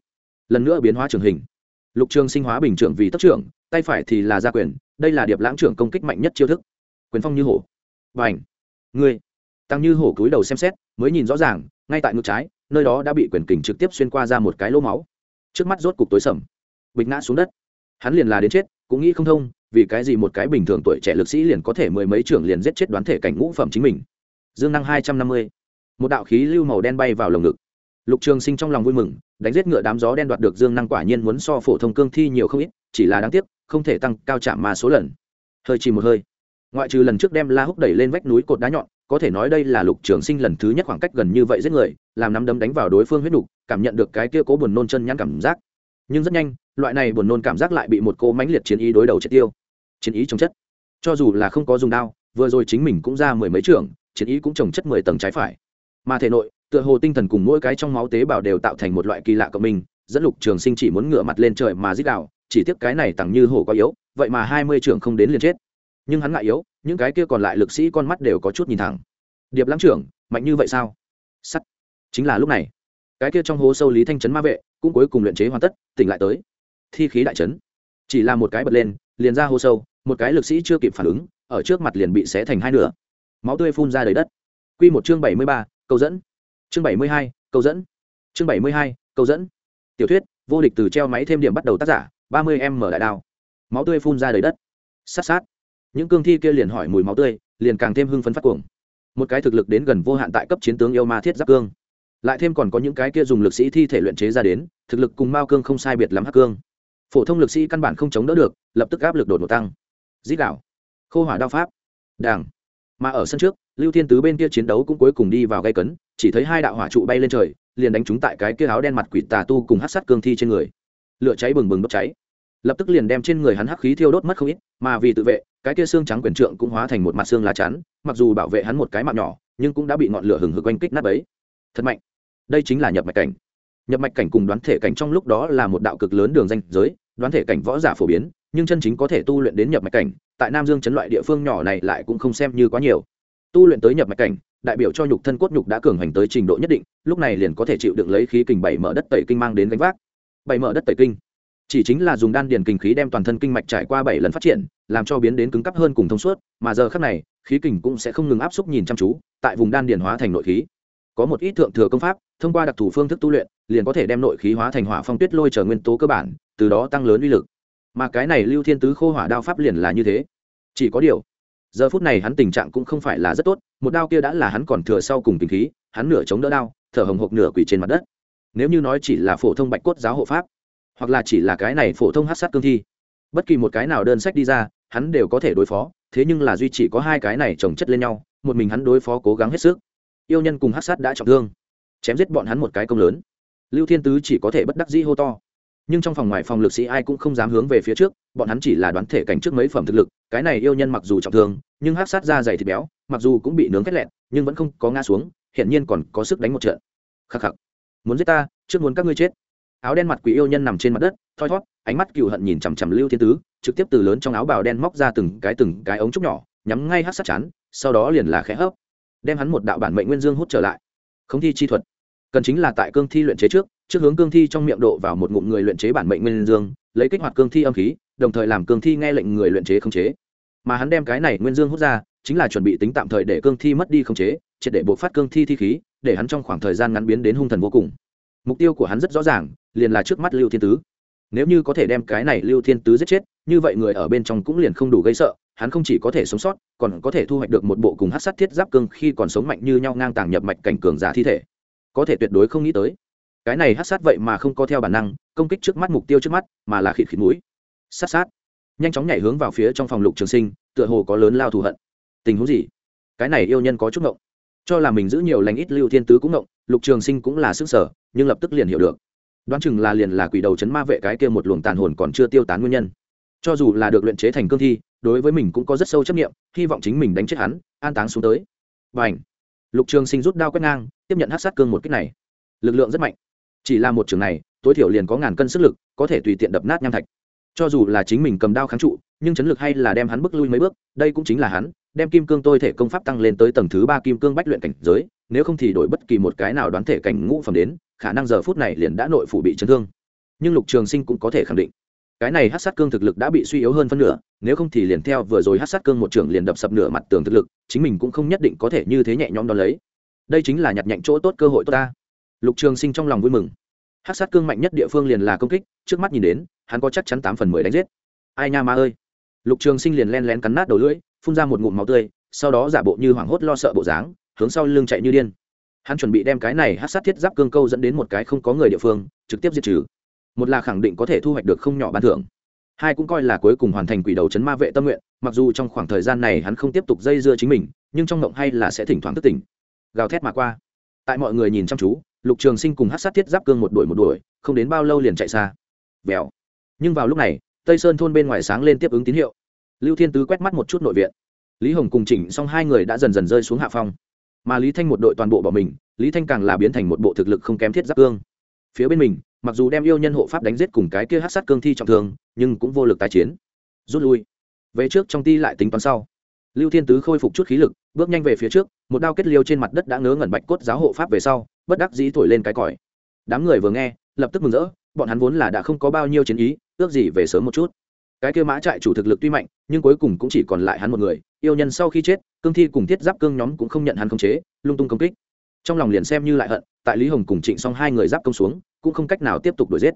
Lần nữa biến hóa trường hình. Lục trường sinh hóa bình trưởng vì tất trưởng, tay phải thì là gia quyền, đây là điệp lãng trưởng công kích mạnh nhất chiêu thức. Quyền phong như hổ. Và ảnh ngươi. Tăng như hổ cúi đầu xem xét, mới nhìn rõ ràng, ngay tại ngực trái, nơi đó đã bị quyền kình trực tiếp xuyên qua ra một cái lỗ máu trước mắt rốt cục tối sầm. Bịch ngã xuống đất. Hắn liền là đến chết, cũng nghĩ không thông, vì cái gì một cái bình thường tuổi trẻ lực sĩ liền có thể mười mấy trưởng liền giết chết đoán thể cảnh ngũ phẩm chính mình. Dương năng hai trăm năm mươi. Một đạo khí lưu màu đen bay vào lồng ngực. Lục trường sinh trong lòng vui mừng, đánh giết ngựa đám gió đen đoạt được dương năng quả nhiên muốn so phổ thông cương thi nhiều không ít, chỉ là đáng tiếc, không thể tăng cao chạm mà số lần. Hơi chỉ một hơi. Ngoại trừ lần trước đem la húc đẩy lên vách núi cột đá nhọn có thể nói đây là lục trường sinh lần thứ nhất khoảng cách gần như vậy giết người, làm nắm đấm đánh vào đối phương huyết đục cảm nhận được cái kia cố buồn nôn chân nhăn cảm giác. Nhưng rất nhanh, loại này buồn nôn cảm giác lại bị một cô mãnh liệt chiến ý đối đầu triệt tiêu. Chiến ý trồng chất. Cho dù là không có dùng đao, vừa rồi chính mình cũng ra mười mấy trưởng, chiến ý cũng trồng chất mười tầng trái phải. Mà thể nội, tựa hồ tinh thần cùng mỗi cái trong máu tế bào đều tạo thành một loại kỳ lạ cộng minh, dẫn lục trường sinh chỉ muốn ngửa mặt lên trời mà giết đạo chỉ tiếc cái này tặng như hổ quá yếu, vậy mà hai mươi trưởng không đến liền chết. Nhưng hắn ngại yếu những cái kia còn lại lực sĩ con mắt đều có chút nhìn thẳng. Điệp lãng trưởng, mạnh như vậy sao? Sắt. Chính là lúc này, cái kia trong hố sâu lý thanh trấn ma vệ cũng cuối cùng luyện chế hoàn tất, tỉnh lại tới. Thi khí đại trấn. Chỉ là một cái bật lên, liền ra hố sâu, một cái lực sĩ chưa kịp phản ứng, ở trước mặt liền bị xé thành hai nửa. Máu tươi phun ra đầy đất. Q một chương bảy mươi ba, câu dẫn. Chương bảy mươi hai, câu dẫn. Chương bảy mươi hai, câu dẫn. Tiểu thuyết, vô địch từ treo máy thêm điểm bắt đầu tác giả, ba mươi em mở đại đao. Máu tươi phun ra đầy đất. Sát sát những cương thi kia liền hỏi mùi máu tươi, liền càng thêm hưng phấn phát cuồng. Một cái thực lực đến gần vô hạn tại cấp chiến tướng yêu ma thiết giáp cương. Lại thêm còn có những cái kia dùng lực sĩ thi thể luyện chế ra đến, thực lực cùng mao cương không sai biệt lắm hắc cương. Phổ thông lực sĩ căn bản không chống đỡ được, lập tức áp lực đột ngột tăng. Dít đạo, khô hỏa đao pháp. Đảng mà ở sân trước, lưu thiên tứ bên kia chiến đấu cũng cuối cùng đi vào gây cấn, chỉ thấy hai đạo hỏa trụ bay lên trời, liền đánh trúng tại cái kia áo đen mặt quỷ tà tu cùng hát sát cương thi trên người. Lửa cháy bừng bừng đốt cháy lập tức liền đem trên người hắn hắc khí thiêu đốt mất không ít, mà vì tự vệ, cái kia xương trắng quyền trượng cũng hóa thành một mặt xương lá chắn, mặc dù bảo vệ hắn một cái mạng nhỏ, nhưng cũng đã bị ngọn lửa hừng hực oanh kích nát ấy thật mạnh. Đây chính là nhập mạch cảnh. Nhập mạch cảnh cùng đoán thể cảnh trong lúc đó là một đạo cực lớn đường danh giới, đoán thể cảnh võ giả phổ biến, nhưng chân chính có thể tu luyện đến nhập mạch cảnh, tại nam dương chấn loại địa phương nhỏ này lại cũng không xem như quá nhiều. Tu luyện tới nhập mạch cảnh, đại biểu cho nhục thân cốt nhục đã cường hành tới trình độ nhất định, lúc này liền có thể chịu đựng lấy khí kình bảy mở đất tẩy kinh mang đến gánh vác. Bảy mở đất tẩy kinh chỉ chính là dùng đan điền kinh khí đem toàn thân kinh mạch trải qua bảy lần phát triển, làm cho biến đến cứng cắp hơn cùng thông suốt, mà giờ khác này, khí kình cũng sẽ không ngừng áp xúc nhìn chăm chú, tại vùng đan điền hóa thành nội khí. Có một ít thượng thừa công pháp, thông qua đặc thù phương thức tu luyện, liền có thể đem nội khí hóa thành hỏa phong tuyết lôi trở nguyên tố cơ bản, từ đó tăng lớn uy lực. Mà cái này lưu thiên tứ khô hỏa đao pháp liền là như thế. Chỉ có điều, giờ phút này hắn tình trạng cũng không phải là rất tốt, một đao kia đã là hắn còn thừa sau cùng tình khí, hắn nửa chống đỡ đao, thở hồng hộc nửa quỷ trên mặt đất. Nếu như nói chỉ là phổ thông bạch cốt giáo hộ pháp hoặc là chỉ là cái này phổ thông hát sát cương thi. Bất kỳ một cái nào đơn sách đi ra, hắn đều có thể đối phó, thế nhưng là duy chỉ có hai cái này trồng chất lên nhau, một mình hắn đối phó cố gắng hết sức. Yêu nhân cùng hát sát đã trọng thương, chém giết bọn hắn một cái công lớn. Lưu thiên tứ chỉ có thể bất đắc dĩ hô to. Nhưng trong phòng ngoài phòng lực sĩ ai cũng không dám hướng về phía trước, bọn hắn chỉ là đoán thể cảnh trước mấy phẩm thực lực, cái này yêu nhân mặc dù trọng thương, nhưng hát sát da dày thịt béo, mặc dù cũng bị nướng kết lẹn nhưng vẫn không có ngã xuống hiện nhiên còn có sức đánh một trận. Khắc khắc. Muốn giết ta, trước muốn các ngươi chết áo đen mặt quỷ yêu nhân nằm trên mặt đất, thoi thót ánh mắt cựu hận nhìn chằm chằm lưu thiên tứ, trực tiếp từ lớn trong áo bào đen móc ra từng cái từng cái ống trúc nhỏ, nhắm ngay hát sát chán sau đó liền là khẽ hấp, đem hắn một đạo bản mệnh nguyên dương hút trở lại. Không thi chi thuật. Cần chính là tại cương thi luyện chế trước trước hướng cương thi trong miệng độ vào một ngụm người luyện chế bản mệnh nguyên dương, lấy kích hoạt cương thi âm khí, đồng thời làm cương thi nghe lệnh người luyện chế không chế. Mà hắn đem cái này nguyên dương hút ra, chính là chuẩn bị tính tạm thời để cương thi mất đi không chế, triệt để buộc phát cương thi thi khí, để hắn trong khoảng thời gian ngắn biến đến hung thần vô cùng. Mục tiêu của hắn rất rõ ràng liền là trước mắt lưu thiên tứ. Nếu như có thể đem cái này lưu thiên tứ giết chết, như vậy người ở bên trong cũng liền không đủ gây sợ, hắn không chỉ có thể sống sót, còn có thể thu hoạch được một bộ cùng hát sắt thiết giáp cương khi còn sống mạnh như nhau ngang tàng nhập mạch cảnh cường giả thi thể. Có thể tuyệt đối không nghĩ tới. Cái này hát sát vậy mà không có theo bản năng, công kích trước mắt mục tiêu trước mắt, mà là khịt khịt mũi. Sát sát. Nhanh chóng nhảy hướng vào phía trong phòng lục trường sinh, tựa hồ có lớn lao thù hận. Tình huống gì? Cái này yêu nhân có chút ngộng. Cho là mình giữ nhiều lành ít lưu thiên tứ cũng ngộng, lục trường sinh cũng là sức sở, nhưng lập tức liền hiểu được đoán chừng là liền là quỷ đầu chấn ma vệ cái kia một luồng tàn hồn còn chưa tiêu tán nguyên nhân. Cho dù là được luyện chế thành cương thi, đối với mình cũng có rất sâu chấp nghiệm hy vọng chính mình đánh chết hắn, an táng xuống tới. Và ảnh lục trường sinh rút đao quét ngang, tiếp nhận hát sát cương một cách này. Lực lượng rất mạnh. Chỉ là một trường này, tối thiểu liền có ngàn cân sức lực, có thể tùy tiện đập nát nham thạch. Cho dù là chính mình cầm đao kháng trụ, nhưng chấn lực hay là đem hắn bước lui mấy bước, đây cũng chính là hắn, đem kim cương tôi thể công pháp tăng lên tới tầng thứ ba kim cương bách luyện cảnh giới nếu không thì đổi bất kỳ một cái nào đoán thể cảnh ngũ phẩm đến, khả năng giờ phút này liền đã nội phủ bị chấn thương. Nhưng lục trường sinh cũng có thể khẳng định, cái này hát sát cương thực lực đã bị suy yếu hơn phân nửa, nếu không thì liền theo vừa rồi hát sát cương một trưởng liền đập sập nửa mặt tường thực lực, chính mình cũng không nhất định có thể như thế nhẹ nhõm đón lấy. Đây chính là nhặt nhạnh chỗ tốt cơ hội tốt ta. Lục trường sinh trong lòng vui mừng. Hát sát cương mạnh nhất địa phương liền là công kích, trước mắt nhìn đến, hắn có chắc chắn tám phần mười đánh giết. Ai nha ma ơi! Lục trường sinh liền len lén cắn nát đầu lưỡi, phun ra một ngụm máu tươi, sau đó giả bộ như hoảng hốt lo sợ bộ dáng hướng sau lưng chạy như điên. Hắn chuẩn bị đem cái này hát sát thiết giáp cương câu dẫn đến một cái không có người địa phương, trực tiếp diệt trừ. Một là khẳng định có thể thu hoạch được không nhỏ ban thưởng. Hai cũng coi là cuối cùng hoàn thành quỷ đầu chấn ma vệ tâm nguyện, mặc dù trong khoảng thời gian này hắn không tiếp tục dây dưa chính mình, nhưng trong mộng hay là sẽ thỉnh thoảng thức tỉnh. Gào thét mà qua. Tại mọi người nhìn chăm chú, lục trường sinh cùng hát sát thiết giáp cương một đuổi một đuổi, không đến bao lâu liền chạy xa. Vèo. Nhưng vào lúc này, tây sơn thôn bên ngoài sáng lên tiếp ứng tín hiệu. Lưu thiên tứ quét mắt một chút nội viện. Lý hồng cùng chỉnh xong hai người đã dần dần rơi xuống hạ phong mà lý thanh một đội toàn bộ bỏ mình, lý thanh càng là biến thành một bộ thực lực không kém thiết giáp cương. Phía bên mình, mặc dù đem yêu nhân hộ pháp đánh giết cùng cái kia hát sát cương thi trọng thương, nhưng cũng vô lực tái chiến. Rút lui. Về trước trong ti lại tính toán sau. Lưu thiên tứ khôi phục chút khí lực, bước nhanh về phía trước, một đao kết liêu trên mặt đất đã ngớ ngẩn bạch cốt giáo hộ pháp về sau, bất đắc dĩ thổi lên cái còi. Đám người vừa nghe, lập tức mừng rỡ, bọn hắn vốn là đã không có bao nhiêu chiến ý, ước gì về sớm một chút cái kia mã trại chủ thực lực tuy mạnh, nhưng cuối cùng cũng chỉ còn lại hắn một người. Yêu nhân sau khi chết, cương thi cùng thiết giáp cương nhóm cũng không nhận hắn khống chế, lung tung công kích. Trong lòng liền xem như lại hận, tại lý hồng cùng trịnh xong hai người giáp công xuống, cũng không cách nào tiếp tục đuổi giết.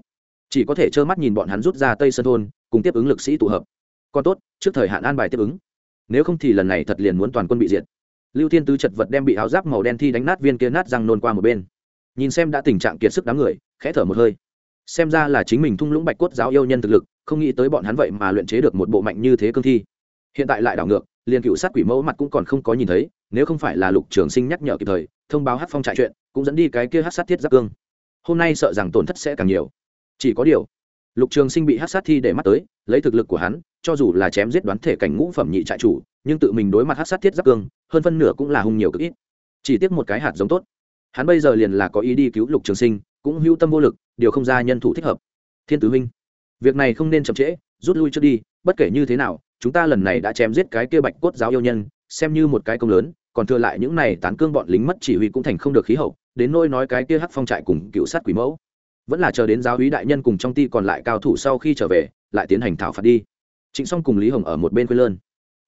Chỉ có thể trơ mắt nhìn bọn hắn rút ra tây sơn thôn, cùng tiếp ứng lực sĩ tụ hợp. Còn tốt, trước thời hạn an bài tiếp ứng. Nếu không thì lần này thật liền muốn toàn quân bị diệt. Lưu thiên tứ chật vật đem bị áo giáp màu đen thi đánh nát viên kia nát răng nôn qua một bên. Nhìn xem đã tình trạng kiệt sức đám người, khẽ thở một hơi. Xem ra là chính mình thung lũng bạch cốt giáo yêu nhân thực lực không nghĩ tới bọn hắn vậy mà luyện chế được một bộ mạnh như thế cương thi. Hiện tại lại đảo ngược, liền cựu sát quỷ mẫu mặt cũng còn không có nhìn thấy, nếu không phải là lục trường sinh nhắc nhở kịp thời, thông báo hát phong trại chuyện, cũng dẫn đi cái kia hát sát thiết giáp cương. Hôm nay sợ rằng tổn thất sẽ càng nhiều. Chỉ có điều, lục trường sinh bị hát sát thi để mắt tới, lấy thực lực của hắn, cho dù là chém giết đoán thể cảnh ngũ phẩm nhị trại chủ, nhưng tự mình đối mặt hát sát thiết giáp cương, hơn phân nửa cũng là hung nhiều cực ít. Chỉ tiếc một cái hạt giống tốt. Hắn bây giờ liền là có ý đi cứu lục trường sinh, cũng hưu tâm vô lực, điều không ra nhân thủ thích hợp. Thiên tứ huynh việc này không nên chậm trễ, rút lui trước đi, bất kể như thế nào, chúng ta lần này đã chém giết cái kia bạch cốt giáo yêu nhân, xem như một cái công lớn, còn thừa lại những này tán cương bọn lính mất chỉ huy cũng thành không được khí hậu, đến nôi nói cái kia hắc phong trại cùng cựu sát quỷ mẫu. Vẫn là chờ đến giáo úy đại nhân cùng trong ty còn lại cao thủ sau khi trở về, lại tiến hành thảo phạt đi. Trịnh xong cùng lý hồng ở một bên quê lơn.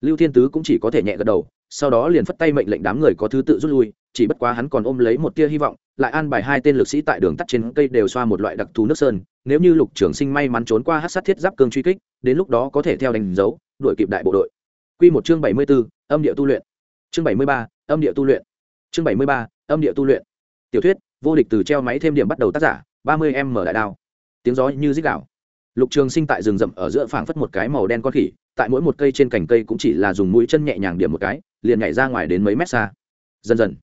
Lưu thiên tứ cũng chỉ có thể nhẹ gật đầu, sau đó liền phất tay mệnh lệnh đám người có thứ tự rút lui, chỉ bất quá hắn còn ôm lấy một tia hy vọng, lại an bài hai tên lực sĩ tại đường tắt trên cây đều xoa một loại đặc thù nước sơn nếu như lục trường sinh may mắn trốn qua hát sát thiết giáp cương truy kích, đến lúc đó có thể theo đánh dấu, đuổi kịp đại bộ đội. Q một chương bảy mươi b ố âm địa tu luyện. Chương bảy mươi ba, âm địa tu luyện. Chương bảy mươi ba, âm địa tu luyện. Tiểu thuyết, vô địch từ treo máy thêm điểm bắt đầu tác giả, ba mươi m đại đao. Tiếng gió như dích đạo lục trường sinh tại rừng rậm ở giữa phảng phất một cái màu đen con khỉ, tại mỗi một cây trên cành cây cũng chỉ là dùng mũi chân nhẹ nhàng điểm một cái, liền nhảy ra ngoài đến mấy mét xa. Dần dần,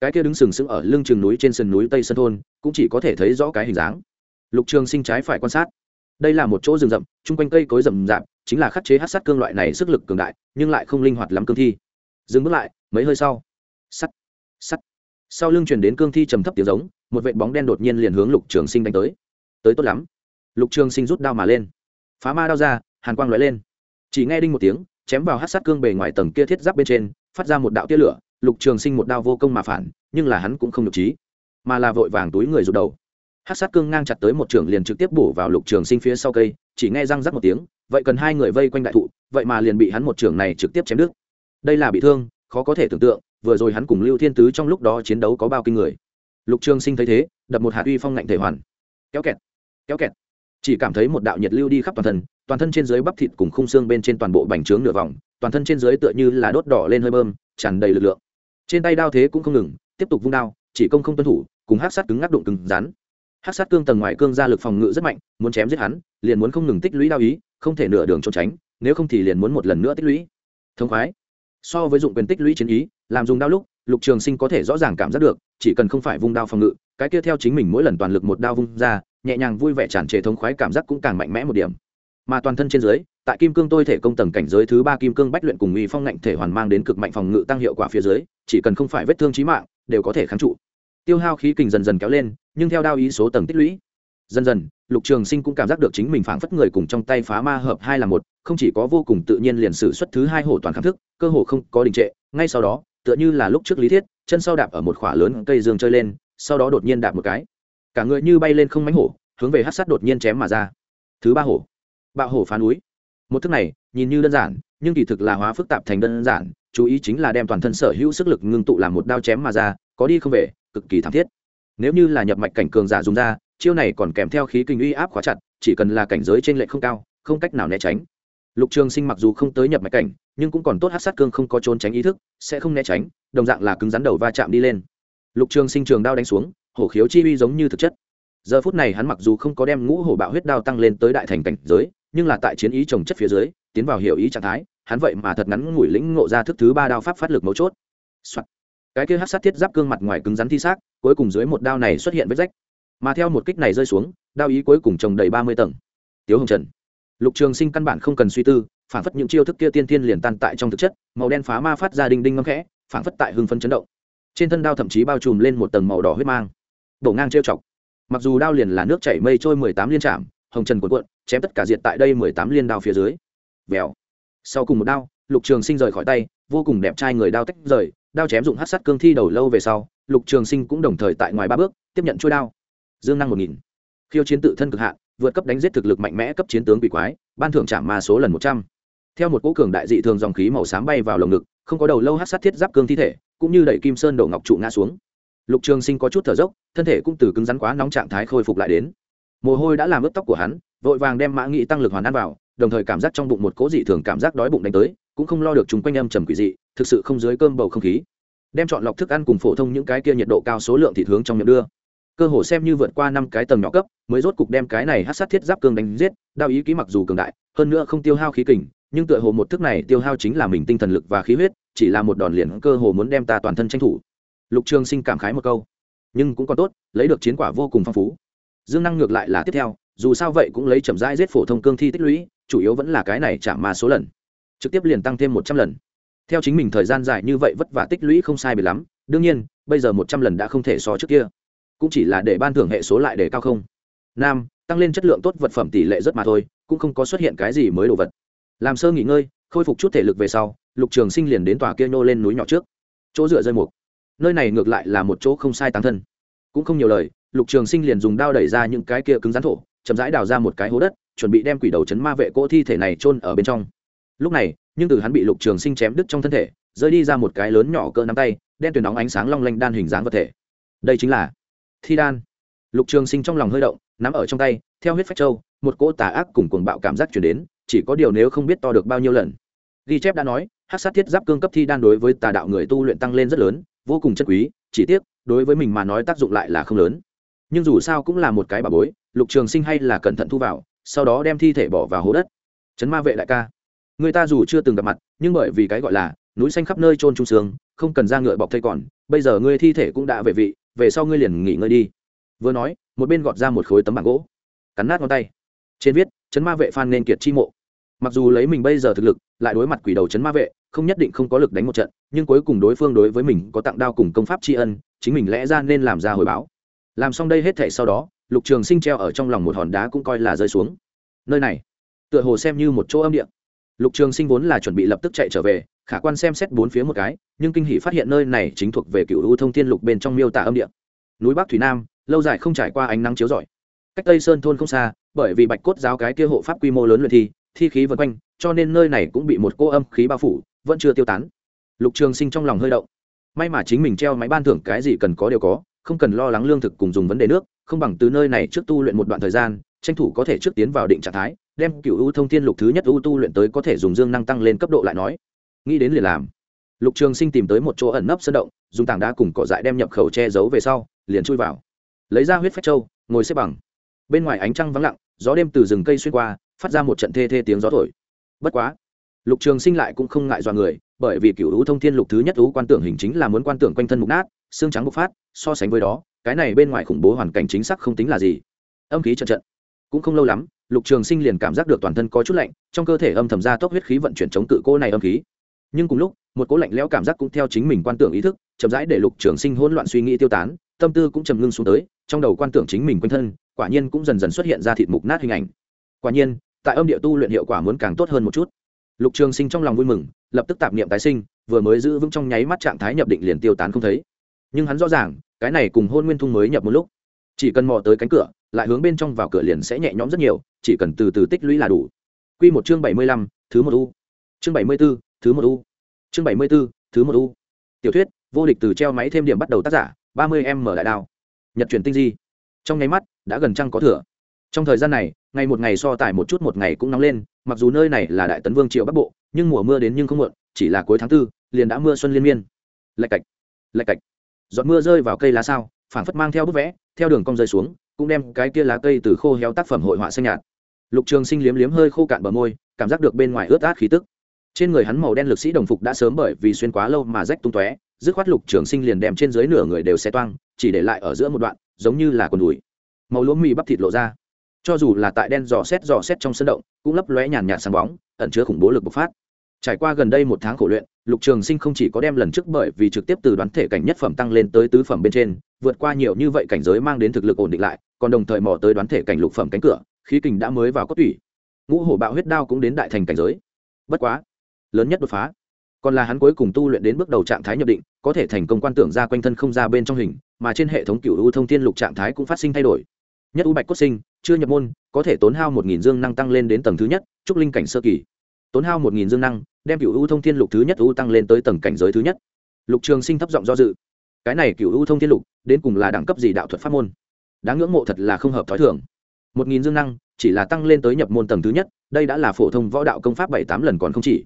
cái kia đứng sừng sững ở lưng chừng núi trên sườn núi tây sơn thôn, cũng chỉ có thể thấy rõ cái hình dáng lục trường sinh trái phải quan sát. Đây là một chỗ rừng rậm, chung quanh cây cối rậm rạp, chính là khắc chế hát sát cương loại này sức lực cường đại, nhưng lại không linh hoạt lắm cương thi. Dừng bước lại, mấy hơi sau. Sắt sắt. Sau lưng chuyển đến cương thi trầm thấp tiếng giống, một vệ bóng đen đột nhiên liền hướng lục trường sinh đánh tới. Tới tốt lắm. Lục trường sinh rút đao mà lên. Phá ma đao ra, hàn quang lóe lên. Chỉ nghe đinh một tiếng, chém vào hát sát cương bề ngoài tầng kia thiết giáp bên trên, phát ra một đạo tia lửa, lục trường sinh một đao vô công mà phản, nhưng là hắn cũng không được trí mà là vội vàng túi người rụt đầu hát sát cương ngang chặt tới một trường liền trực tiếp bổ vào lục trường sinh phía sau cây, chỉ nghe răng rắc một tiếng, vậy cần hai người vây quanh đại thụ, vậy mà liền bị hắn một trường này trực tiếp chém đứt. Đây là bị thương, khó có thể tưởng tượng, vừa rồi hắn cùng lưu thiên tứ trong lúc đó chiến đấu có bao kinh người. Lục trường sinh thấy thế, đập một hạt uy phong ngạnh thể hoàn. Kéo kẹt kéo kẹt. Chỉ cảm thấy một đạo nhiệt lưu đi khắp toàn thân toàn thân trên dưới bắp thịt cùng khung xương bên trên toàn bộ bành trướng nửa vòng, toàn thân trên dưới tựa như là đốt đỏ lên hơi bơm, tràn đầy lực lượng. Trên tay đao thế cũng không ngừng, tiếp tục vung đao, chỉ công không tuân thủ, cùng hát sát cứng ngắc đụng cứng rắn hát sát cương tầng ngoài cương ra lực phòng ngự rất mạnh, muốn chém giết hắn, liền muốn không ngừng tích lũy đao ý, không thể nửa đường trốn tránh, nếu không thì liền muốn một lần nữa tích lũy. Thông khoái. So với dụng quyền tích lũy chiến ý, làm dùng đao lúc, lục trường sinh có thể rõ ràng cảm giác được, chỉ cần không phải vung đao phòng ngự, cái kia theo chính mình mỗi lần toàn lực một đao vung ra, nhẹ nhàng vui vẻ tràn trề thống khoái cảm giác cũng càng mạnh mẽ một điểm. Mà toàn thân trên dưới, tại kim cương tôi thể công tầng cảnh giới thứ ba kim cương bách luyện cùng uy phong ngạnh thể hoàn mang đến cực mạnh phòng ngự tăng hiệu quả phía dưới, chỉ cần không phải vết thương trí mạng, đều có thể kháng trụ tiêu hao khí kình dần dần kéo lên, nhưng theo đao ý số tầng tích lũy, dần dần, lục trường sinh cũng cảm giác được chính mình phảng phất người cùng trong tay phá ma hợp hai là một, không chỉ có vô cùng tự nhiên liền sử xuất thứ hai hổ toàn khám thức, cơ hồ không có đình trệ, ngay sau đó, tựa như là lúc trước lý thiết, chân sau đạp ở một khỏa lớn cây dương chơi lên, sau đó đột nhiên đạp một cái. Cả người như bay lên không mánh hổ, hướng về hát sát đột nhiên chém mà ra. Thứ ba hổ. Bạo hổ phá núi. Một thức này, nhìn như đơn giản, nhưng kỳ thực là hóa phức tạp thành đơn giản, chú ý chính là đem toàn thân sở hữu sức lực ngưng tụ làm một đao chém mà ra, có đi không về cực kỳ thảm thiết. Nếu như là nhập mạch cảnh cường giả dùng ra, chiêu này còn kèm theo khí kinh uy áp khóa chặt, chỉ cần là cảnh giới trên lệ không cao, không cách nào né tránh. Lục trường sinh mặc dù không tới nhập mạch cảnh, nhưng cũng còn tốt hát sát cương không có trốn tránh ý thức, sẽ không né tránh, đồng dạng là cứng rắn đầu va chạm đi lên. Lục trường sinh trường đao đánh xuống, hổ khiếu chi uy giống như thực chất. Giờ phút này hắn mặc dù không có đem ngũ hổ bạo huyết đao tăng lên tới đại thành cảnh giới, nhưng là tại chiến ý trồng chất phía dưới, tiến vào hiểu ý trạng thái, hắn vậy mà thật ngắn ngủi lĩnh ngộ ra thức thứ ba đao pháp phát lực mấu chốt、Soạn cái kia hát sát thiết giáp cương mặt ngoài cứng rắn thi xác, cuối cùng dưới một đao này xuất hiện vết rách. Mà theo một kích này rơi xuống, đao ý cuối cùng trồng đầy ba mươi tầng. Tiếu hồng trần. Lục trường sinh căn bản không cần suy tư, phản phất những chiêu thức kia tiên thiên liền tan tại trong thực chất, màu đen phá ma phát ra đinh đinh ngâm khẽ, phản phất tại hưng phân chấn động. Trên thân đao thậm chí bao trùm lên một tầng màu đỏ huyết mang. Đổ ngang trêu chọc. Mặc dù đao liền là nước chảy mây trôi mười tám liên trạm, hồng trần cuộn cuộn, chém tất cả diệt tại đây mười tám liên đao phía dưới. Vèo. Sau cùng một đao, lục trường sinh rời khỏi tay, vô cùng đẹp trai người đao tách rời đao chém dụng hát sắt cương thi đầu lâu về sau, lục trường sinh cũng đồng thời tại ngoài ba bước, tiếp nhận chuôi đao. Dương năng một nghìn. Khiêu chiến tự thân cực hạn, vượt cấp đánh giết thực lực mạnh mẽ cấp chiến tướng quỷ quái, ban thưởng trả ma số lần một trăm. Theo một cỗ cường đại dị thường dòng khí màu xám bay vào lồng ngực, không có đầu lâu hát sát thiết giáp cương thi thể, cũng như đẩy kim sơn đổ ngọc trụ ngã xuống. Lục trường sinh có chút thở dốc, thân thể cũng từ cứng rắn quá nóng trạng thái khôi phục lại đến. Mồ hôi đã làm ướt tóc của hắn, vội vàng đem mã nghị tăng lực hoàn ăn vào, đồng thời cảm giác trong bụng một cố dị thường cảm giác đói bụng đánh tới cũng không lo được chúng quanh âm trầm quỷ dị, thực sự không dưới cơm bầu không khí. Đem chọn lọc thức ăn cùng phổ thông những cái kia nhiệt độ cao số lượng thịt hướng trong miệng đưa. Cơ hồ xem như vượt qua năm cái tầng nhỏ cấp, mới rốt cục đem cái này hát sát thiết giáp cương đánh giết, đao ý ký mặc dù cường đại, hơn nữa không tiêu hao khí kình, nhưng tựa hồ một thức này tiêu hao chính là mình tinh thần lực và khí huyết, chỉ là một đòn liền cơ hồ muốn đem ta toàn thân tranh thủ. Lục trường sinh cảm khái một câu. Nhưng cũng còn tốt, lấy được chiến quả vô cùng phong phú. Dương năng ngược lại là tiếp theo, dù sao vậy cũng lấy chậm rãi giết phổ thông cương thi tích lũy, chủ yếu vẫn là cái này chạm mà số lần trực tiếp liền tăng thêm một trăm lần. Theo chính mình thời gian dài như vậy vất vả tích lũy không sai bị lắm, đương nhiên, bây giờ một trăm lần đã không thể so trước kia. Cũng chỉ là để ban thưởng hệ số lại để cao không. Nam, tăng lên chất lượng tốt vật phẩm tỷ lệ rất mà thôi, cũng không có xuất hiện cái gì mới đồ vật. Làm sơ nghỉ ngơi, khôi phục chút thể lực về sau, lục trường sinh liền đến tòa kia nhô lên núi nhỏ trước. Chỗ dựa rơi mục. Nơi này ngược lại là một chỗ không sai tăng thân. Cũng không nhiều lời, lục trường sinh liền dùng đao đẩy ra những cái kia cứng rắn thổ, chậm rãi đào ra một cái hố đất, chuẩn bị đem quỷ đầu chấn ma vệ cỗ thi thể này chôn ở bên trong lúc này, nhưng từ hắn bị lục trường sinh chém đứt trong thân thể, rơi đi ra một cái lớn nhỏ cỡ nắm tay, đen tuyền nóng ánh sáng long lanh đan hình dáng vật thể. Đây chính là thi đan. Lục trường sinh trong lòng hơi động, nắm ở trong tay, theo huyết phách châu, một cỗ tà ác cùng cuồng bạo cảm giác chuyển đến, chỉ có điều nếu không biết to được bao nhiêu lần. Ghi chép đã nói hát sát thiết giáp cương cấp thi đan đối với tà đạo người tu luyện tăng lên rất lớn, vô cùng chất quý, chỉ tiếc, đối với mình mà nói tác dụng lại là không lớn. Nhưng dù sao cũng là một cái bà bối, lục trường sinh hay là cẩn thận thu vào, sau đó đem thi thể bỏ vào hố đất. Chấn ma vệ đại ca người ta dù chưa từng gặp mặt, nhưng bởi vì cái gọi là núi xanh khắp nơi trôn trung sướng không cần ra ngựa bọc thây còn, bây giờ ngươi thi thể cũng đã về vị, về sau ngươi liền nghỉ ngơi đi. Vừa nói, một bên gọt ra một khối tấm bảng gỗ, cắn nát ngón tay. Trên viết, chấn ma vệ phan nên kiệt chi mộ. Mặc dù lấy mình bây giờ thực lực, lại đối mặt quỷ đầu chấn ma vệ, không nhất định không có lực đánh một trận, nhưng cuối cùng đối phương đối với mình có tặng đao cùng công pháp tri ân, chính mình lẽ ra nên làm ra hồi báo. Làm xong đây hết thể sau đó, lục trường sinh treo ở trong lòng một hòn đá cũng coi là rơi xuống. Nơi này, tựa hồ xem như một chỗ âm địa lục trường sinh vốn là chuẩn bị lập tức chạy trở về, khả quan xem xét bốn phía một cái, nhưng kinh hỷ phát hiện nơi này chính thuộc về cựu u thông thiên lục bên trong miêu tả âm địa. Núi bắc thủy nam, lâu dài không trải qua ánh nắng chiếu rọi. Cách tây sơn thôn không xa, bởi vì bạch cốt giáo cái kia hộ pháp quy mô lớn luyện thi thi khí vân quanh, cho nên nơi này cũng bị một cô âm khí bao phủ, vẫn chưa tiêu tán. Lục trường sinh trong lòng hơi động. May mà chính mình treo máy ban thưởng cái gì cần có đều có, không cần lo lắng lương thực cùng dùng vấn đề nước, không bằng từ nơi này trước tu luyện một đoạn thời gian, tranh thủ có thể trước tiến vào định trạng thái đem cựu ưu thông thiên lục thứ nhất ưu tu luyện tới có thể dùng dương năng tăng lên cấp độ lại nói. Nghĩ đến liền làm. Lục trường sinh tìm tới một chỗ ẩn nấp sơn động, dùng tảng đá cùng cỏ dại đem nhập khẩu che giấu về sau, liền chui vào. Lấy ra huyết phách trâu ngồi xếp bằng. Bên ngoài ánh trăng vắng lặng, gió đêm từ rừng cây xuyên qua, phát ra một trận thê thê tiếng gió thổi. Bất quá, lục trường sinh lại cũng không ngại dọa người, bởi vì cựu ưu thông thiên lục thứ nhất ưu quan tưởng hình chính là muốn quan tưởng quanh thân mục nát, xương trắng bộc phát, so sánh với đó, cái này bên ngoài khủng bố hoàn cảnh chính xác không tính là gì. Âm khí trận trận, cũng không lâu lắm lục trường sinh liền cảm giác được toàn thân có chút lạnh, trong cơ thể âm thầm ra tốc huyết khí vận chuyển chống cự cô này âm khí. Nhưng cùng lúc, một cỗ lạnh lẽo cảm giác cũng theo chính mình quan tưởng ý thức, chậm rãi để lục trường sinh hỗn loạn suy nghĩ tiêu tán, tâm tư cũng trầm ngưng xuống tới, trong đầu quan tưởng chính mình quanh thân, quả nhiên cũng dần dần xuất hiện ra thịt mục nát hình ảnh. Quả nhiên, tại âm địa tu luyện hiệu quả muốn càng tốt hơn một chút. Lục trường sinh trong lòng vui mừng, lập tức tạp niệm tái sinh, vừa mới giữ vững trong nháy mắt trạng thái nhập định liền tiêu tán không thấy. Nhưng hắn rõ ràng, cái này cùng hôn nguyên thung mới nhập một lúc chỉ cần mò tới cánh cửa, lại hướng bên trong vào cửa liền sẽ nhẹ nhõm rất nhiều, chỉ cần từ từ tích lũy là đủ. Q một chương bảy mươi lăm, thứ một u. Chương bảy mươi b ố thứ một u. Chương bảy mươi b ố thứ một u. Tiểu thuyết, vô địch từ treo máy thêm điểm bắt đầu tác giả, ba mươi m mở đại đao. Nhật truyền tinh di. Trong nháy mắt, đã gần trăng có thửa. Trong thời gian này, ngày một ngày so tải một chút một ngày cũng nóng lên, mặc dù nơi này là đại tấn vương triệu bắc bộ, nhưng mùa mưa đến nhưng không muộn, chỉ là cuối tháng tư, liền đã mưa xuân liên miên. Lạch cạch lạch cạch. Giọt mưa rơi vào cây lá sao, phảng phất mang theo bức vẽ theo đường cong rơi xuống, cũng đem cái kia lá cây từ khô héo tác phẩm hội họa xanh nhạt. Lục trường sinh liếm liếm hơi khô cạn bờ môi, cảm giác được bên ngoài ướt át khí tức. Trên người hắn màu đen lực sĩ đồng phục đã sớm bởi vì xuyên quá lâu mà rách tung tóe, dứt khoát lục trường sinh liền đem trên dưới nửa người đều xe toang, chỉ để lại ở giữa một đoạn, giống như là quần đùi. Màu lúa mì bắp thịt lộ ra. Cho dù là tại đen dò xét dò xét trong sân động, cũng lấp lóe nhàn nhạt sáng bóng, ẩn chứa khủng bố lực bộc phát. Trải qua gần đây một tháng khổ luyện lục trường sinh không chỉ có đem lần trước bởi vì trực tiếp từ đoán thể cảnh nhất phẩm tăng lên tới tứ phẩm bên trên, vượt qua nhiều như vậy cảnh giới mang đến thực lực ổn định lại, còn đồng thời mò tới đoán thể cảnh lục phẩm cánh cửa, khí kình đã mới vào cốt tủy. Ngũ hổ bạo huyết đao cũng đến đại thành cảnh giới. Bất quá, lớn nhất đột phá. Còn là hắn cuối cùng tu luyện đến bước đầu trạng thái nhập định, có thể thành công quan tưởng ra quanh thân không ra bên trong hình, mà trên hệ thống cựu u thông thiên lục trạng thái cũng phát sinh thay đổi. Nhất u bạch cốt sinh, chưa nhập môn, có thể tốn hao một nghìn dương năng tăng lên đến tầng thứ nhất, trúc linh cảnh sơ kỳ tốn hao một nghìn dương năng, đem cựu u thông thiên lục thứ nhất u tăng lên tới tầng cảnh giới thứ nhất. Lục trường sinh thấp giọng do dự. Cái này cựu u thông thiên lục, đến cùng là đẳng cấp gì đạo thuật pháp môn? Đáng ngưỡng mộ thật là không hợp t h ó i thường. Một nghìn dương năng, chỉ là tăng lên tới nhập môn tầng thứ nhất, đây đã là phổ thông võ đạo công pháp bảy tám lần còn không chỉ.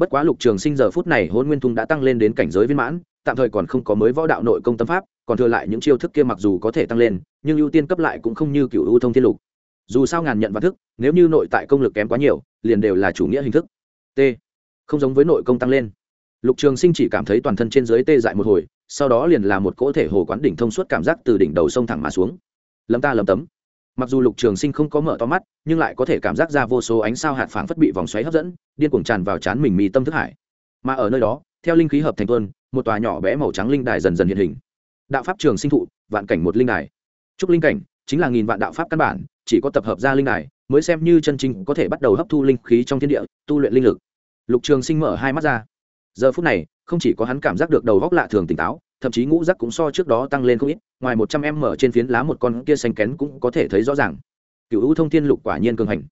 Bất quá lục trường sinh giờ phút này hôn nguyên thung đã tăng lên đến cảnh giới viên mãn, tạm thời còn không có mới võ đạo nội công tâm pháp, còn thừa lại những chiêu thức kia mặc dù có thể tăng lên, nhưng ưu tiên cấp lại cũng không như cựu u thông thiên lục dù sao ngàn nhận văn thức, nếu như nội tại công lực kém quá nhiều, liền đều là chủ nghĩa hình thức. T. Không giống với nội công tăng lên. Lục trường sinh chỉ cảm thấy toàn thân trên dưới tê dại một hồi, sau đó liền là một cỗ thể hồ quán đỉnh thông suốt cảm giác từ đỉnh đầu sông thẳng mà xuống. Lấm ta lấm tấm. Mặc dù lục trường sinh không có mở to mắt, nhưng lại có thể cảm giác ra vô số ánh sao hạt phảng phất bị vòng xoáy hấp dẫn, điên cuồng tràn vào chán mình mì tâm thức hải. Mà ở nơi đó, theo linh khí hợp thành tuân một tòa nhỏ bé màu trắng linh đài dần dần hiện hình. Đạo pháp trường sinh thụ, vạn cảnh một linh đài. Trúc linh cảnh, chính là nghìn vạn đạo pháp căn bản chỉ có tập hợp ra linh đài, mới xem như chân chính có thể bắt đầu hấp thu linh khí trong thiên địa, tu luyện linh lực. Lục trường sinh mở hai mắt ra. Giờ phút này, không chỉ có hắn cảm giác được đầu góc lạ thường tỉnh táo, thậm chí ngũ rắc cũng so trước đó tăng lên không ít, ngoài một trăm em mở trên phiến lá một con kia xanh kén cũng có thể thấy rõ ràng. Cựu ưu thông thiên lục quả nhiên cường hành.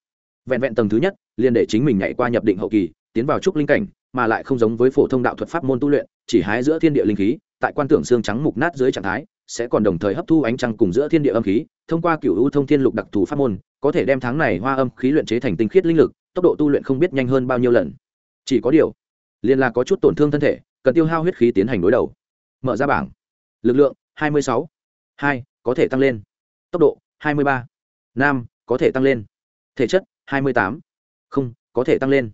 Vẹn vẹn tầng thứ nhất, liền để chính mình nhảy qua nhập định hậu kỳ, tiến vào trúc linh cảnh, mà lại không giống với phổ thông đạo thuật pháp môn tu luyện, chỉ hái giữa thiên địa linh khí, tại quan tưởng xương trắng mục nát dưới trạng thái sẽ còn đồng thời hấp thu ánh trăng cùng giữa thiên địa âm khí, thông qua cựu ưu thông thiên lục đặc thù pháp môn, có thể đem tháng này hoa âm khí luyện chế thành tinh khiết linh lực, tốc độ tu luyện không biết nhanh hơn bao nhiêu lần chỉ có điều liên là có chút tổn thương thân thể, cần tiêu hao huyết khí tiến hành đối đầu mở ra bảng lực lượng 26. 2. có thể tăng lên tốc độ 23. 5. có thể tăng lên thể chất 28. không, có thể tăng lên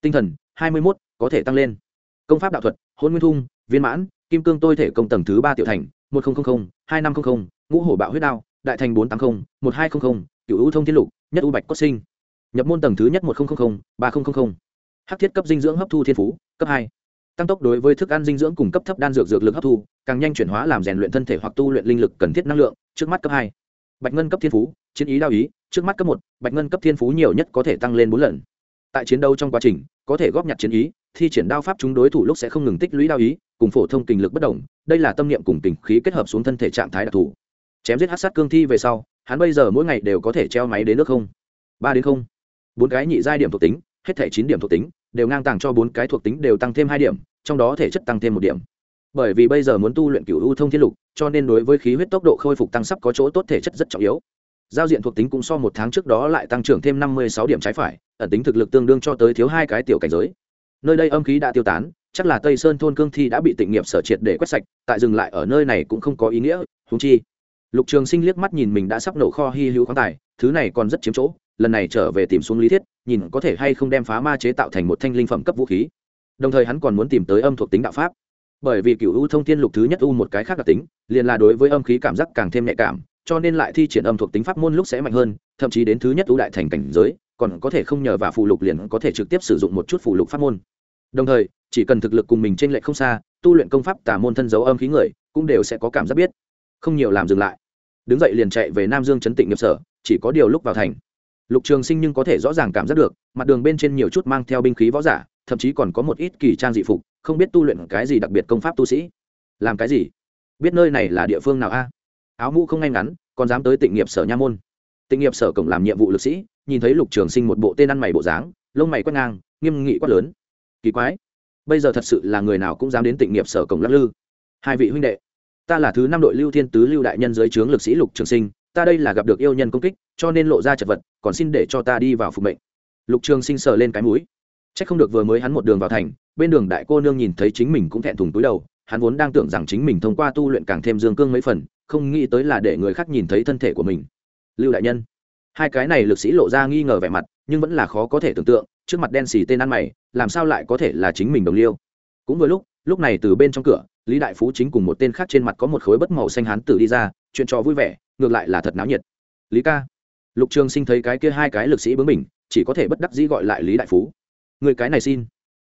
tinh thần 21. có thể tăng lên công pháp đạo thuật, hôn nguyên thung, viên mãn, kim cương tôi thể công tầng thứ ba tiểu thành một nghìn hai năm trăm linh ngũ hổ bạo huyết đao, đại thành bốn trăm tám mươi một hai trăm linh cựu ưu thông thiên lục, nhất u bạch cốt sinh. Nhập môn tầng thứ nhất một nghìn ba nghìn hắc thiết cấp dinh dưỡng hấp thu thiên phú, cấp hai. Tăng tốc đối với thức ăn dinh dưỡng cùng cấp thấp đan dược dược lực hấp thu, càng nhanh chuyển hóa làm rèn luyện thân thể hoặc tu luyện linh lực cần thiết năng lượng, trước mắt cấp hai. Bạch ngân cấp thiên phú, chiến ý đao ý, trước mắt cấp một, bạch ngân cấp thiên phú nhiều nhất có thể tăng lên bốn lần. Tại chiến đấu trong quá trình, có thể góp nhặt chiến ý thi triển đao pháp chúng đối thủ lúc sẽ không ngừng tích lũy đao ý, cùng phổ thông kình lực bất đồng, đây là tâm niệm cùng tình khí kết hợp xuống thân thể trạng thái đặc thù. Chém giết hát sát cương thi về sau, hắn bây giờ mỗi ngày đều có thể treo máy đến nước không? Ba đến không. Bốn cái nhị giai điểm thuộc tính, hết thể chín điểm thuộc tính, đều ngang tàng cho bốn cái thuộc tính đều tăng thêm hai điểm, trong đó thể chất tăng thêm một điểm. Bởi vì bây giờ muốn tu luyện cựu ưu thông thiên lục, cho nên đối với khí huyết tốc độ khôi phục tăng sắp có chỗ tốt, thể chất rất trọng yếu. Giao diện thuộc tính cũng so một tháng trước đó lại tăng trưởng thêm năm mươi sáu điểm trái phải, ẩn tính thực lực tương đương cho tới thiếu hai cái tiểu cảnh giới nơi đây âm khí đã tiêu tán, chắc là tây sơn thôn cương thi đã bị tịnh nghiệp sở triệt để quét sạch, tại dừng lại ở nơi này cũng không có ý nghĩa húng chi. Lục trường sinh liếc mắt nhìn mình đã sắp nổ kho hy hữu khoáng tài, thứ này còn rất chiếm chỗ, lần này trở về tìm xuống lý thiết, nhìn có thể hay không đem phá ma chế tạo thành một thanh linh phẩm cấp vũ khí. Đồng thời hắn còn muốn tìm tới âm thuộc tính đạo pháp. Bởi vì cựu u thông thiên lục thứ nhất u một cái khác đặc tính, liền là đối với âm khí cảm giác càng thêm nhạy cảm, cho nên lại thi triển âm thuộc tính pháp môn lúc sẽ mạnh hơn, thậm chí đến thứ nhất u đại thành cảnh giới còn có thể không nhờ vào phụ lục liền có thể trực tiếp sử dụng một chút phụ lục pháp môn. Đồng thời, chỉ cần thực lực cùng mình trên lệch không xa, tu luyện công pháp tà môn thân dấu âm khí người, cũng đều sẽ có cảm giác biết. Không nhiều làm dừng lại. Đứng dậy liền chạy về nam dương chấn tịnh nghiệp sở, chỉ có điều lúc vào thành, lục trường sinh nhưng có thể rõ ràng cảm giác được, mặt đường bên trên nhiều chút mang theo binh khí võ giả, thậm chí còn có một ít kỳ trang dị phục, không biết tu luyện cái gì đặc biệt công pháp tu sĩ. Làm cái gì? Biết nơi này là địa phương nào a? Áo mũ không ngay ngắn, còn dám tới tịnh nghiệp sở nha môn. Tịnh nghiệp sở cổng làm nhiệm vụ lực sĩ nhìn thấy lục trường sinh một bộ tên ăn mày bộ dáng, lông mày quét ngang, nghiêm nghị quát lớn. Kỳ quái, bây giờ thật sự là người nào cũng dám đến tịnh nghiệp sở cổng lắc lư. Hai vị huynh đệ, ta là thứ năm đội lưu thiên tứ, lưu đại nhân dưới trướng lực sĩ lục trường sinh, ta đây là gặp được yêu nhân công kích, cho nên lộ ra chật vật, còn xin để cho ta đi vào phục mệnh. Lục trường sinh sờ lên cái mũi. C h ắ c không được vừa mới hắn một đường vào thành, bên đường đại cô nương nhìn thấy chính mình cũng thẹn thùng túi đầu, hắn vốn đang tưởng rằng chính mình thông qua tu luyện càng thêm dương cương mấy phần, không nghĩ tới là để người khác nhìn thấy thân thể của mình. Lưu đại nhân hai cái này lực sĩ lộ ra nghi ngờ vẻ mặt, nhưng vẫn là khó có thể tưởng tượng, trước mặt đen xì tên ăn mày, làm sao lại có thể là chính mình đồng liêu. Cũng vừa lúc lúc này từ bên trong cửa, lý đại phú chính cùng một tên khác trên mặt có một khối bất màu xanh hán tử đi ra, chuyện trò vui vẻ, ngược lại là thật náo nhiệt. Lý ca. Lục trường sinh thấy cái kia hai cái lực sĩ bướng mình chỉ có thể bất đắc dĩ gọi lại lý đại phú. Người cái này xin.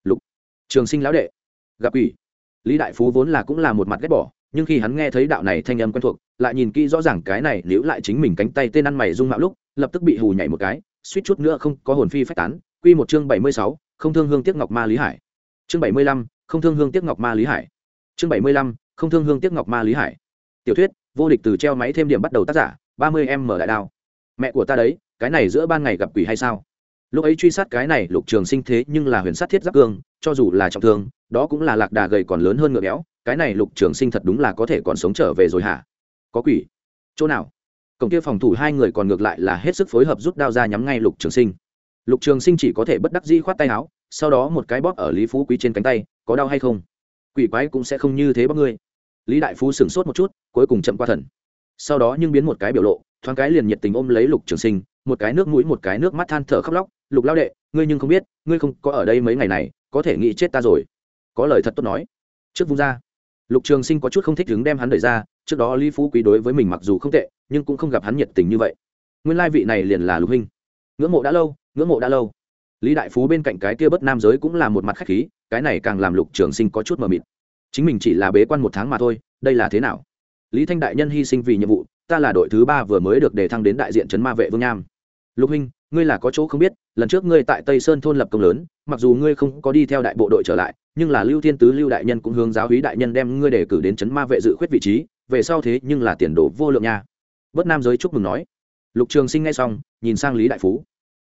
Lục trường sinh lão đệ. Gặp ủy lý đại phú vốn là cũng là một mặt ghét bỏ, nhưng khi hắn nghe thấy đạo này thanh âm quen thuộc, lại nhìn kỹ rõ ràng cái này nếu lại chính mình cánh tay tên ăn mày dung mạo lúc lập tức bị hù nhảy một cái, suýt chút nữa không có hồn phi phách tán. Quy một chương bảy mươi sáu, không thương hương tiếc ngọc ma lý hải. Chương bảy mươi lăm, không thương hương tiếc ngọc ma lý hải. Chương bảy mươi lăm, không thương hương tiếc ngọc ma lý hải. Tiểu thuyết, vô địch từ treo máy thêm điểm bắt đầu tác giả, ba mươi em mở đại đao. Mẹ của ta đấy, cái này giữa ban ngày gặp quỷ hay sao? Lúc ấy truy sát cái này, lục trường sinh thế nhưng là huyền sát thiết giáp cương, cho dù là trọng thương, đó cũng là lạc đà gầy còn lớn hơn ngựa béo. Cái này lục trường sinh thật đúng là có thể còn sống trở về rồi hả? Có quỷ. Chỗ nào? Cổng kia phòng thủ hai người còn ngược lại là hết sức phối hợp rút đao ra nhắm ngay lục trường sinh. Lục trường sinh chỉ có thể bất đắc dĩ khoát tay áo, sau đó một cái bóp ở lý phú quý trên cánh tay, có đau hay không? Quỷ quái cũng sẽ không như thế bóp ngươi. Lý đại phú sửng sốt một chút, cuối cùng chậm qua thần. Sau đó nhưng biến một cái biểu lộ, thoáng cái liền nhiệt tình ôm lấy lục trường sinh, một cái nước mũi, một cái nước mắt than thở khóc lóc. Lục lao đệ, ngươi nhưng không biết, ngươi không có ở đây mấy ngày này, có thể nghĩ chết ta rồi. Có lời thật tốt nói. Trước vung ra, lục trường sinh có chút không thích đứng đem hắn đẩy ra trước đó lý phú quý đối với mình mặc dù không tệ, nhưng cũng không gặp hắn nhiệt tình như vậy. Nguyên lai vị này liền là lục huynh. Ngưỡng mộ đã lâu, ngưỡng mộ đã lâu. Lý đại phú bên cạnh cái kia bất nam giới cũng là một mặt khách khí, cái này càng làm lục trường sinh có chút mờ mịt. Chính mình chỉ là bế quan một tháng mà thôi, đây là thế nào? Lý thanh đại nhân hy sinh vì nhiệm vụ, ta là đội thứ ba vừa mới được đề thăng đến đại diện trấn ma vệ vương nham. Lục huynh, ngươi là có chỗ không biết, lần trước ngươi tại tây sơn thôn lập công lớn, mặc dù ngươi không có đi theo đại bộ đội trở lại, nhưng là lưu thiên tứ lưu đại nhân cũng hướng giáo hí đại nhân đem ngươi đề cử đến chấn ma vệ dự khuyết vị trí về sau thế nhưng là tiền đồ vô lượng nha. Bất nam giới chúc mừng nói. Lục trường sinh nghe xong, nhìn sang lý đại phú.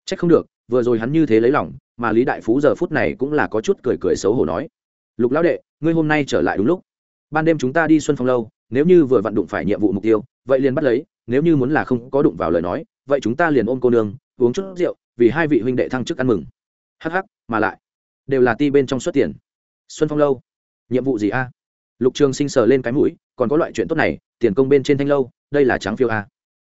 C h ắ c không được, vừa rồi hắn như thế lấy lòng, mà lý đại phú giờ phút này cũng là có chút cười cười xấu hổ nói. Lục lão đệ, ngươi hôm nay trở lại đúng lúc. Ban đêm chúng ta đi xuân phong lâu, nếu như vừa vặn đụng phải nhiệm vụ mục tiêu, vậy liền bắt lấy, nếu như muốn là không có đụng vào lời nói, vậy chúng ta liền ôm cô nương, uống chút rượu, vì hai vị huynh đệ thăng chức ăn mừng. Hh mà lại, đều là ti bên trong xuất tiền. Xuân phong lâu, nhiệm vụ gì a? Lục trường sinh sờ lên cái mũi, còn có loại chuyện tốt này, tiền công bên trên thanh lâu, đây là tráng phiêu a.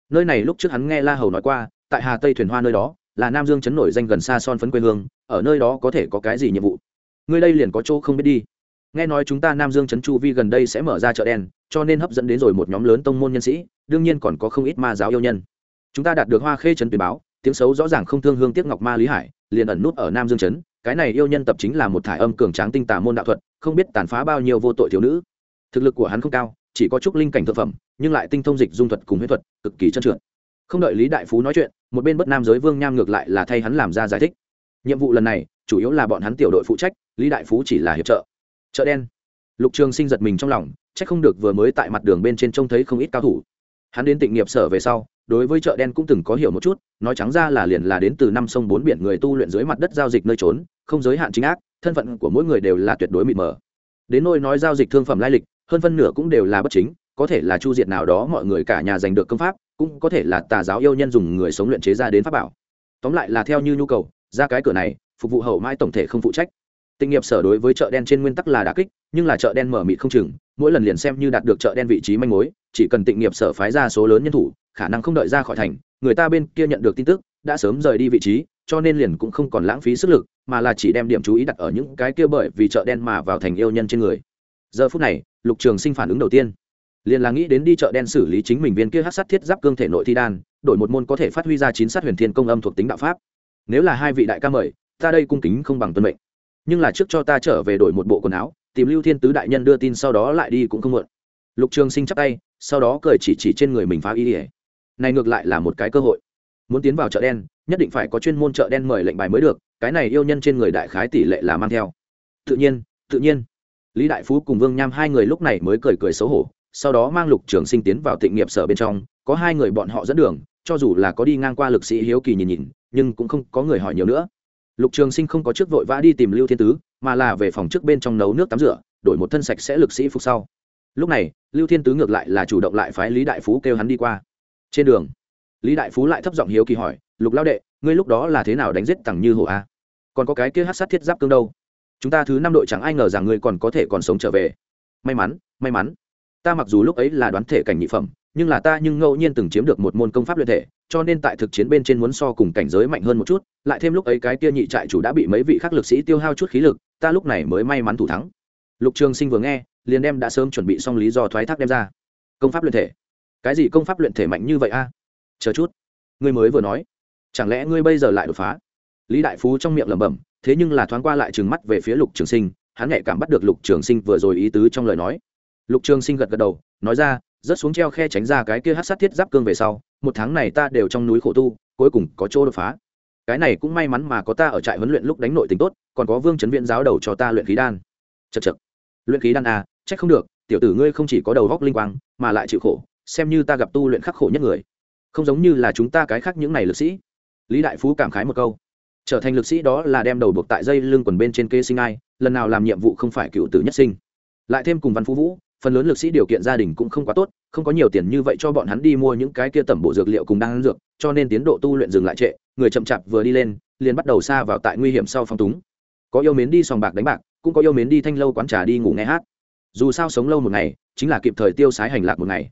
Nơi này lúc trước hắn nghe la hầu nói qua, tại hà tây thuyền hoa nơi đó, là nam dương chấn nổi danh gần xa son phấn quê hương, ở nơi đó có thể có cái gì nhiệm vụ? Ngươi đây liền có chỗ không biết đi. Nghe nói chúng ta nam dương chấn chu vi gần đây sẽ mở ra chợ đen, cho nên hấp dẫn đến rồi một nhóm lớn tông môn nhân sĩ, đương nhiên còn có không ít ma giáo yêu nhân. Chúng ta đạt được hoa khê trấn tuyển báo, tiếng xấu rõ ràng không thương hương tiếc ngọc ma lý hải, liền ẩn nút ở nam dương chấn cái này yêu nhân tập chính là một thải âm cường tráng tinh tà môn đạo thuật, không biết tàn phá bao nhiêu vô tội thiếu nữ. Thực lực của hắn không cao, chỉ có chút linh cảnh thực phẩm, nhưng lại tinh thông dịch dung thuật cùng huyết thuật, cực kỳ trơn trượt. Không đợi lý đại phú nói chuyện, một bên bất nam giới vương nham ngược lại là thay hắn làm ra giải thích. Nhiệm vụ lần này, chủ yếu là bọn hắn tiểu đội phụ trách, lý đại phú chỉ là hiệp trợ. Chợ đen. Lục trường sinh giật mình trong lòng c h ắ c không được vừa mới tại mặt đường bên trên trông thấy không ít cao thủ. Hắn đến tịnh nghiệp sở về sau đối với chợ đen cũng từng có hiểu một chút nói trắng ra là liền là đến từ năm sông bốn biển người tu luyện dưới mặt đất giao dịch nơi trốn không giới hạn chính ác thân phận của mỗi người đều là tuyệt đối mịt mờ. Đến nôi nói giao dịch thương phẩm lai lịch hơn phân nửa cũng đều là bất chính có thể là chu diệt nào đó mọi người cả nhà giành được công pháp cũng có thể là tà giáo yêu nhân dùng người sống luyện chế ra đến pháp bảo. Tóm lại là theo như nhu cầu ra cái cửa này phục vụ hậu mãi tổng thể không phụ trách. Tình nghiệp sở đối với chợ đen trên nguyên tắc là đả kích, nhưng là chợ đen mở mịt không chừng, mỗi lần liền xem như đạt được chợ đen vị trí manh mối, chỉ cần tịnh nghiệp sở phái ra số lớn nhân thủ, khả năng không đợi ra khỏi thành, người ta bên kia nhận được tin tức, đã sớm rời đi vị trí, cho nên liền cũng không còn lãng phí sức lực, mà là chỉ đem điểm chú ý đặt ở những cái kia bởi vì chợ đen mà vào thành yêu nhân trên người. Giờ phút này, Lục Trường Sinh phản ứng đầu tiên, liền là nghĩ đến đi chợ đen xử lý chính mình viên kia hắc sát thiết giáp cương thể nội thi đan, đổi một môn có thể phát huy ra chín sát huyền thiên công âm thuộc tính đạo pháp. Nếu là hai vị đại ca mời, ta đây cung kính không bằng tuân mệnh nhưng là trước cho ta trở về đổi một bộ quần áo tìm lưu thiên tứ đại nhân đưa tin sau đó lại đi cũng không muộn. Lục trường sinh chắp tay, sau đó cười chỉ chỉ trên người mình phá y ỉa này ngược lại là một cái cơ hội. Muốn tiến vào chợ đen, nhất định phải có chuyên môn chợ đen mời lệnh bài mới được, cái này yêu nhân trên người đại khái tỷ lệ là mang theo. Tự nhiên tự nhiên. Lý đại phú cùng vương nham hai người lúc này mới cười cười xấu hổ, sau đó mang lục trường sinh tiến vào tịnh nghiệp sở bên trong, có hai người bọn họ dẫn đường, cho dù là có đi ngang qua lực sĩ hiếu kỳ nhìn nhìn, nhưng cũng không có người hỏi nhiều nữa lục trường sinh không có trước vội vã đi tìm lưu thiên tứ, mà là về phòng trước bên trong nấu nước tắm rửa, đổi một thân sạch sẽ lực sĩ phục sau. Lúc này, lưu thiên tứ ngược lại là chủ động lại phái lý đại phú kêu hắn đi qua. Trên đường, lý đại phú lại thấp giọng hiếu kỳ hỏi, lục lao đệ, ngươi lúc đó là thế nào đánh giết tằng như hổ a? Còn có cái kia hát sát thiết giáp cương đâu? Chúng ta thứ năm đội chẳng ai ngờ rằng ngươi còn có thể còn sống trở về. May mắn may mắn. Ta mặc dù lúc ấy là đoán thể cảnh nhị phẩm, nhưng là ta nhưng ngẫu nhiên từng chiếm được một môn công pháp luyện thể cho nên tại thực chiến bên trên muốn so cùng cảnh giới mạnh hơn một chút, lại thêm lúc ấy cái kia nhị trại chủ đã bị mấy vị khác lực sĩ tiêu hao chút khí lực, ta lúc này mới may mắn thủ thắng. Lục trường sinh vừa nghe, liền đem đã sớm chuẩn bị xong lý do thoái thác đem ra. Công pháp luyện thể. Cái gì công pháp luyện thể mạnh như vậy a? Chờ chút. Ngươi mới vừa nói. Chẳng lẽ ngươi bây giờ lại đột phá? Lý đại phú trong miệng lẩm bẩm, thế nhưng là thoáng qua lại trừng mắt về phía lục trường sinh, hắn nhạy cảm bắt được lục trường sinh vừa rồi ý tứ trong lời nói. Lục trường sinh gật gật đầu, nói ra, rớt xuống treo khe tránh ra cái kia hát sát thiết giáp cương về sau một tháng này ta đều trong núi khổ tu, cuối cùng có chỗ đột phá. Cái này cũng may mắn mà có ta ở trại huấn luyện lúc đánh nội tình tốt, còn có vương chấn viện giáo đầu cho ta luyện khí đan. Chật chật luyện khí đan à trách không được, tiểu tử ngươi không chỉ có đầu góc linh quang, mà lại chịu khổ, xem như ta gặp tu luyện khắc khổ nhất người. Không giống như là chúng ta cái khác những này lực sĩ. Lý đại phú cảm khái một câu. Trở thành lực sĩ đó là đem đầu buộc tại dây lưng quần bên trên kê sinh ai, lần nào làm nhiệm vụ không phải cựu tử nhất sinh. Lại thêm cùng văn phú vũ phần lớn lực sĩ điều kiện gia đình cũng không quá tốt, không có nhiều tiền như vậy cho bọn hắn đi mua những cái kia tẩm bộ dược liệu cùng đang dược, cho nên tiến độ tu luyện dừng lại trệ, người chậm chạp vừa đi lên, liền bắt đầu xa vào tại nguy hiểm sau phong túng. Có yêu mến đi sòng bạc đánh bạc, cũng có yêu mến đi thanh lâu quán trà đi ngủ nghe hát. Dù sao sống lâu một ngày, chính là kịp thời tiêu sái hành lạc một ngày.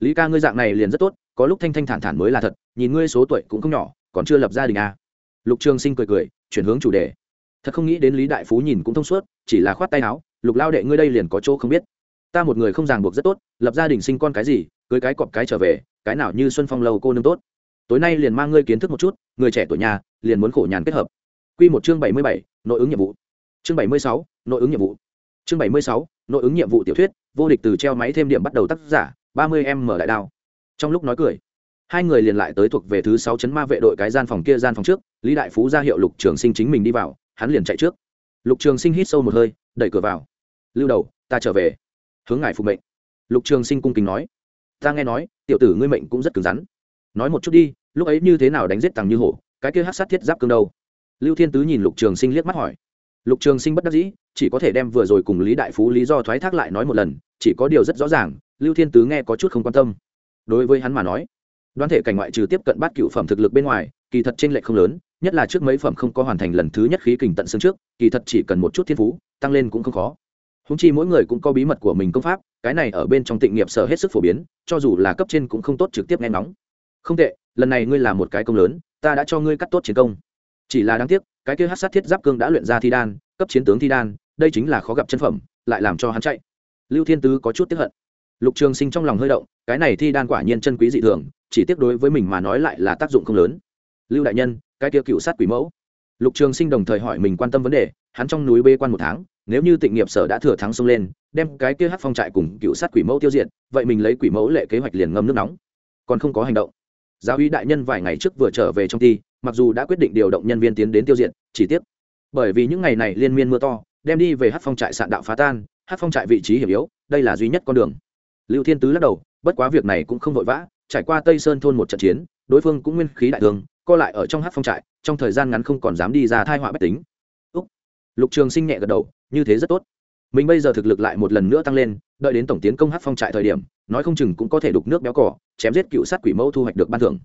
Lý ca ngươi dạng này liền rất tốt, có lúc thanh thanh thản thản mới là thật, nhìn ngươi số tuổi cũng không nhỏ, còn chưa lập gia đình à. lục trường sinh cười cười, chuyển hướng chủ đề. Thật không nghĩ đến lý đại phú nhìn cũng thông suốt, chỉ là khoát tay áo, lục lao đệ, ngươi đây liền có chỗ không biết ta một người không ràng buộc rất tốt, lập gia đình sinh con cái gì, cưới cái cọp cái trở về, cái nào như xuân phong lâu cô nương tốt. Tối nay liền mang ngươi kiến thức một chút, người trẻ tuổi nhà, liền muốn khổ nhàn kết hợp. Q một chương bảy mươi bảy, nội ứng nhiệm vụ. Chương bảy mươi sáu, nội ứng nhiệm vụ. Chương bảy mươi sáu, nội ứng nhiệm vụ tiểu thuyết, vô địch từ treo máy thêm điểm bắt đầu tác giả, ba mươi em mở đại đao. Trong lúc nói cười, hai người liền lại tới thuộc về thứ sáu chấn ma vệ đội cái gian phòng kia gian phòng trước, lý đại phú ra hiệu lục trường sinh chính mình đi vào, hắn liền chạy trước. Lục trường sinh hít sâu một hơi, đẩy cửa vào. Lưu đầu, ta trở về hướng ngài phục mệnh. Lục trường sinh cung kính nói. Ta nghe nói, tiểu tử ngươi mệnh cũng rất cứng rắn. Nói một chút đi, lúc ấy như thế nào đánh giết tằng như hổ, cái kia hát sát thiết giáp cương đâu? Lưu thiên tứ nhìn lục trường sinh liếc mắt hỏi. Lục trường sinh bất đắc dĩ, chỉ có thể đem vừa rồi cùng lý đại phú, lý do thoái thác lại nói một lần, chỉ có điều rất rõ ràng, lưu thiên tứ nghe có chút không quan tâm. Đối với hắn mà nói, đoán thể cảnh ngoại trừ tiếp cận bát cựu phẩm thực lực bên ngoài, kỳ thật trên lệch không lớn, nhất là trước mấy phẩm không có hoàn thành lần thứ nhất khí kình tận xương trước, kỳ thật chỉ cần một chút thiên phú, tăng lên cũng không khó húng chi mỗi người cũng có bí mật của mình công pháp, cái này ở bên trong tịnh nghiệp sở hết sức phổ biến, cho dù là cấp trên cũng không tốt trực tiếp nghe ngóng. Không tệ, lần này ngươi làm một cái công lớn, ta đã cho ngươi cắt tốt chiến công. Chỉ là đáng tiếc, cái kia hát sát thiết giáp cương đã luyện ra thi đan, cấp chiến tướng thi đan, đây chính là khó gặp chân phẩm, lại làm cho hắn chạy. Lưu thiên tứ có chút tiếp hận. Lục trường sinh trong lòng hơi động, cái này thi đan quả nhiên chân quý dị thường, chỉ tiếc đối với mình mà nói lại là tác dụng không lớn. Lưu đại nhân, cái kia cựu sát quỷ mẫu lục trường sinh đồng thời hỏi mình quan tâm vấn đề, hắn trong núi bê quan một tháng, nếu như tịnh nghiệp sở đã thừa thắng xông lên, đem cái kia hát phong trại cùng cựu sát quỷ mẫu tiêu diệt, vậy mình lấy quỷ mẫu lệ kế hoạch liền ngâm nước nóng. Còn không có hành động. Giáo uy đại nhân vài ngày trước vừa trở về trong ty mặc dù đã quyết định điều động nhân viên tiến đến tiêu diệt, chỉ tiếc, bởi vì những ngày này liên miên mưa to, đem đi về hát phong trại sạn đạo phá tan hát phong trại vị trí hiểm yếu, đây là duy nhất con đường. Lưu thiên tứ lắc đầu, bất quá việc này cũng không vội vã, trải qua tây sơn thôn một trận chiến, đối phương cũng nguyên khí đại thương co lại ở trong hát phong trại, trong thời gian ngắn không còn dám đi ra thai họa bách tính. Úc. lục trường sinh nhẹ gật đầu, như thế rất tốt. Mình bây giờ thực lực lại một lần nữa tăng lên, đợi đến tổng tiến công hát phong trại thời điểm, nói không chừng cũng có thể đục nước béo cỏ chém giết cựu sát quỷ mẫu thu hoạch được ban thưởng.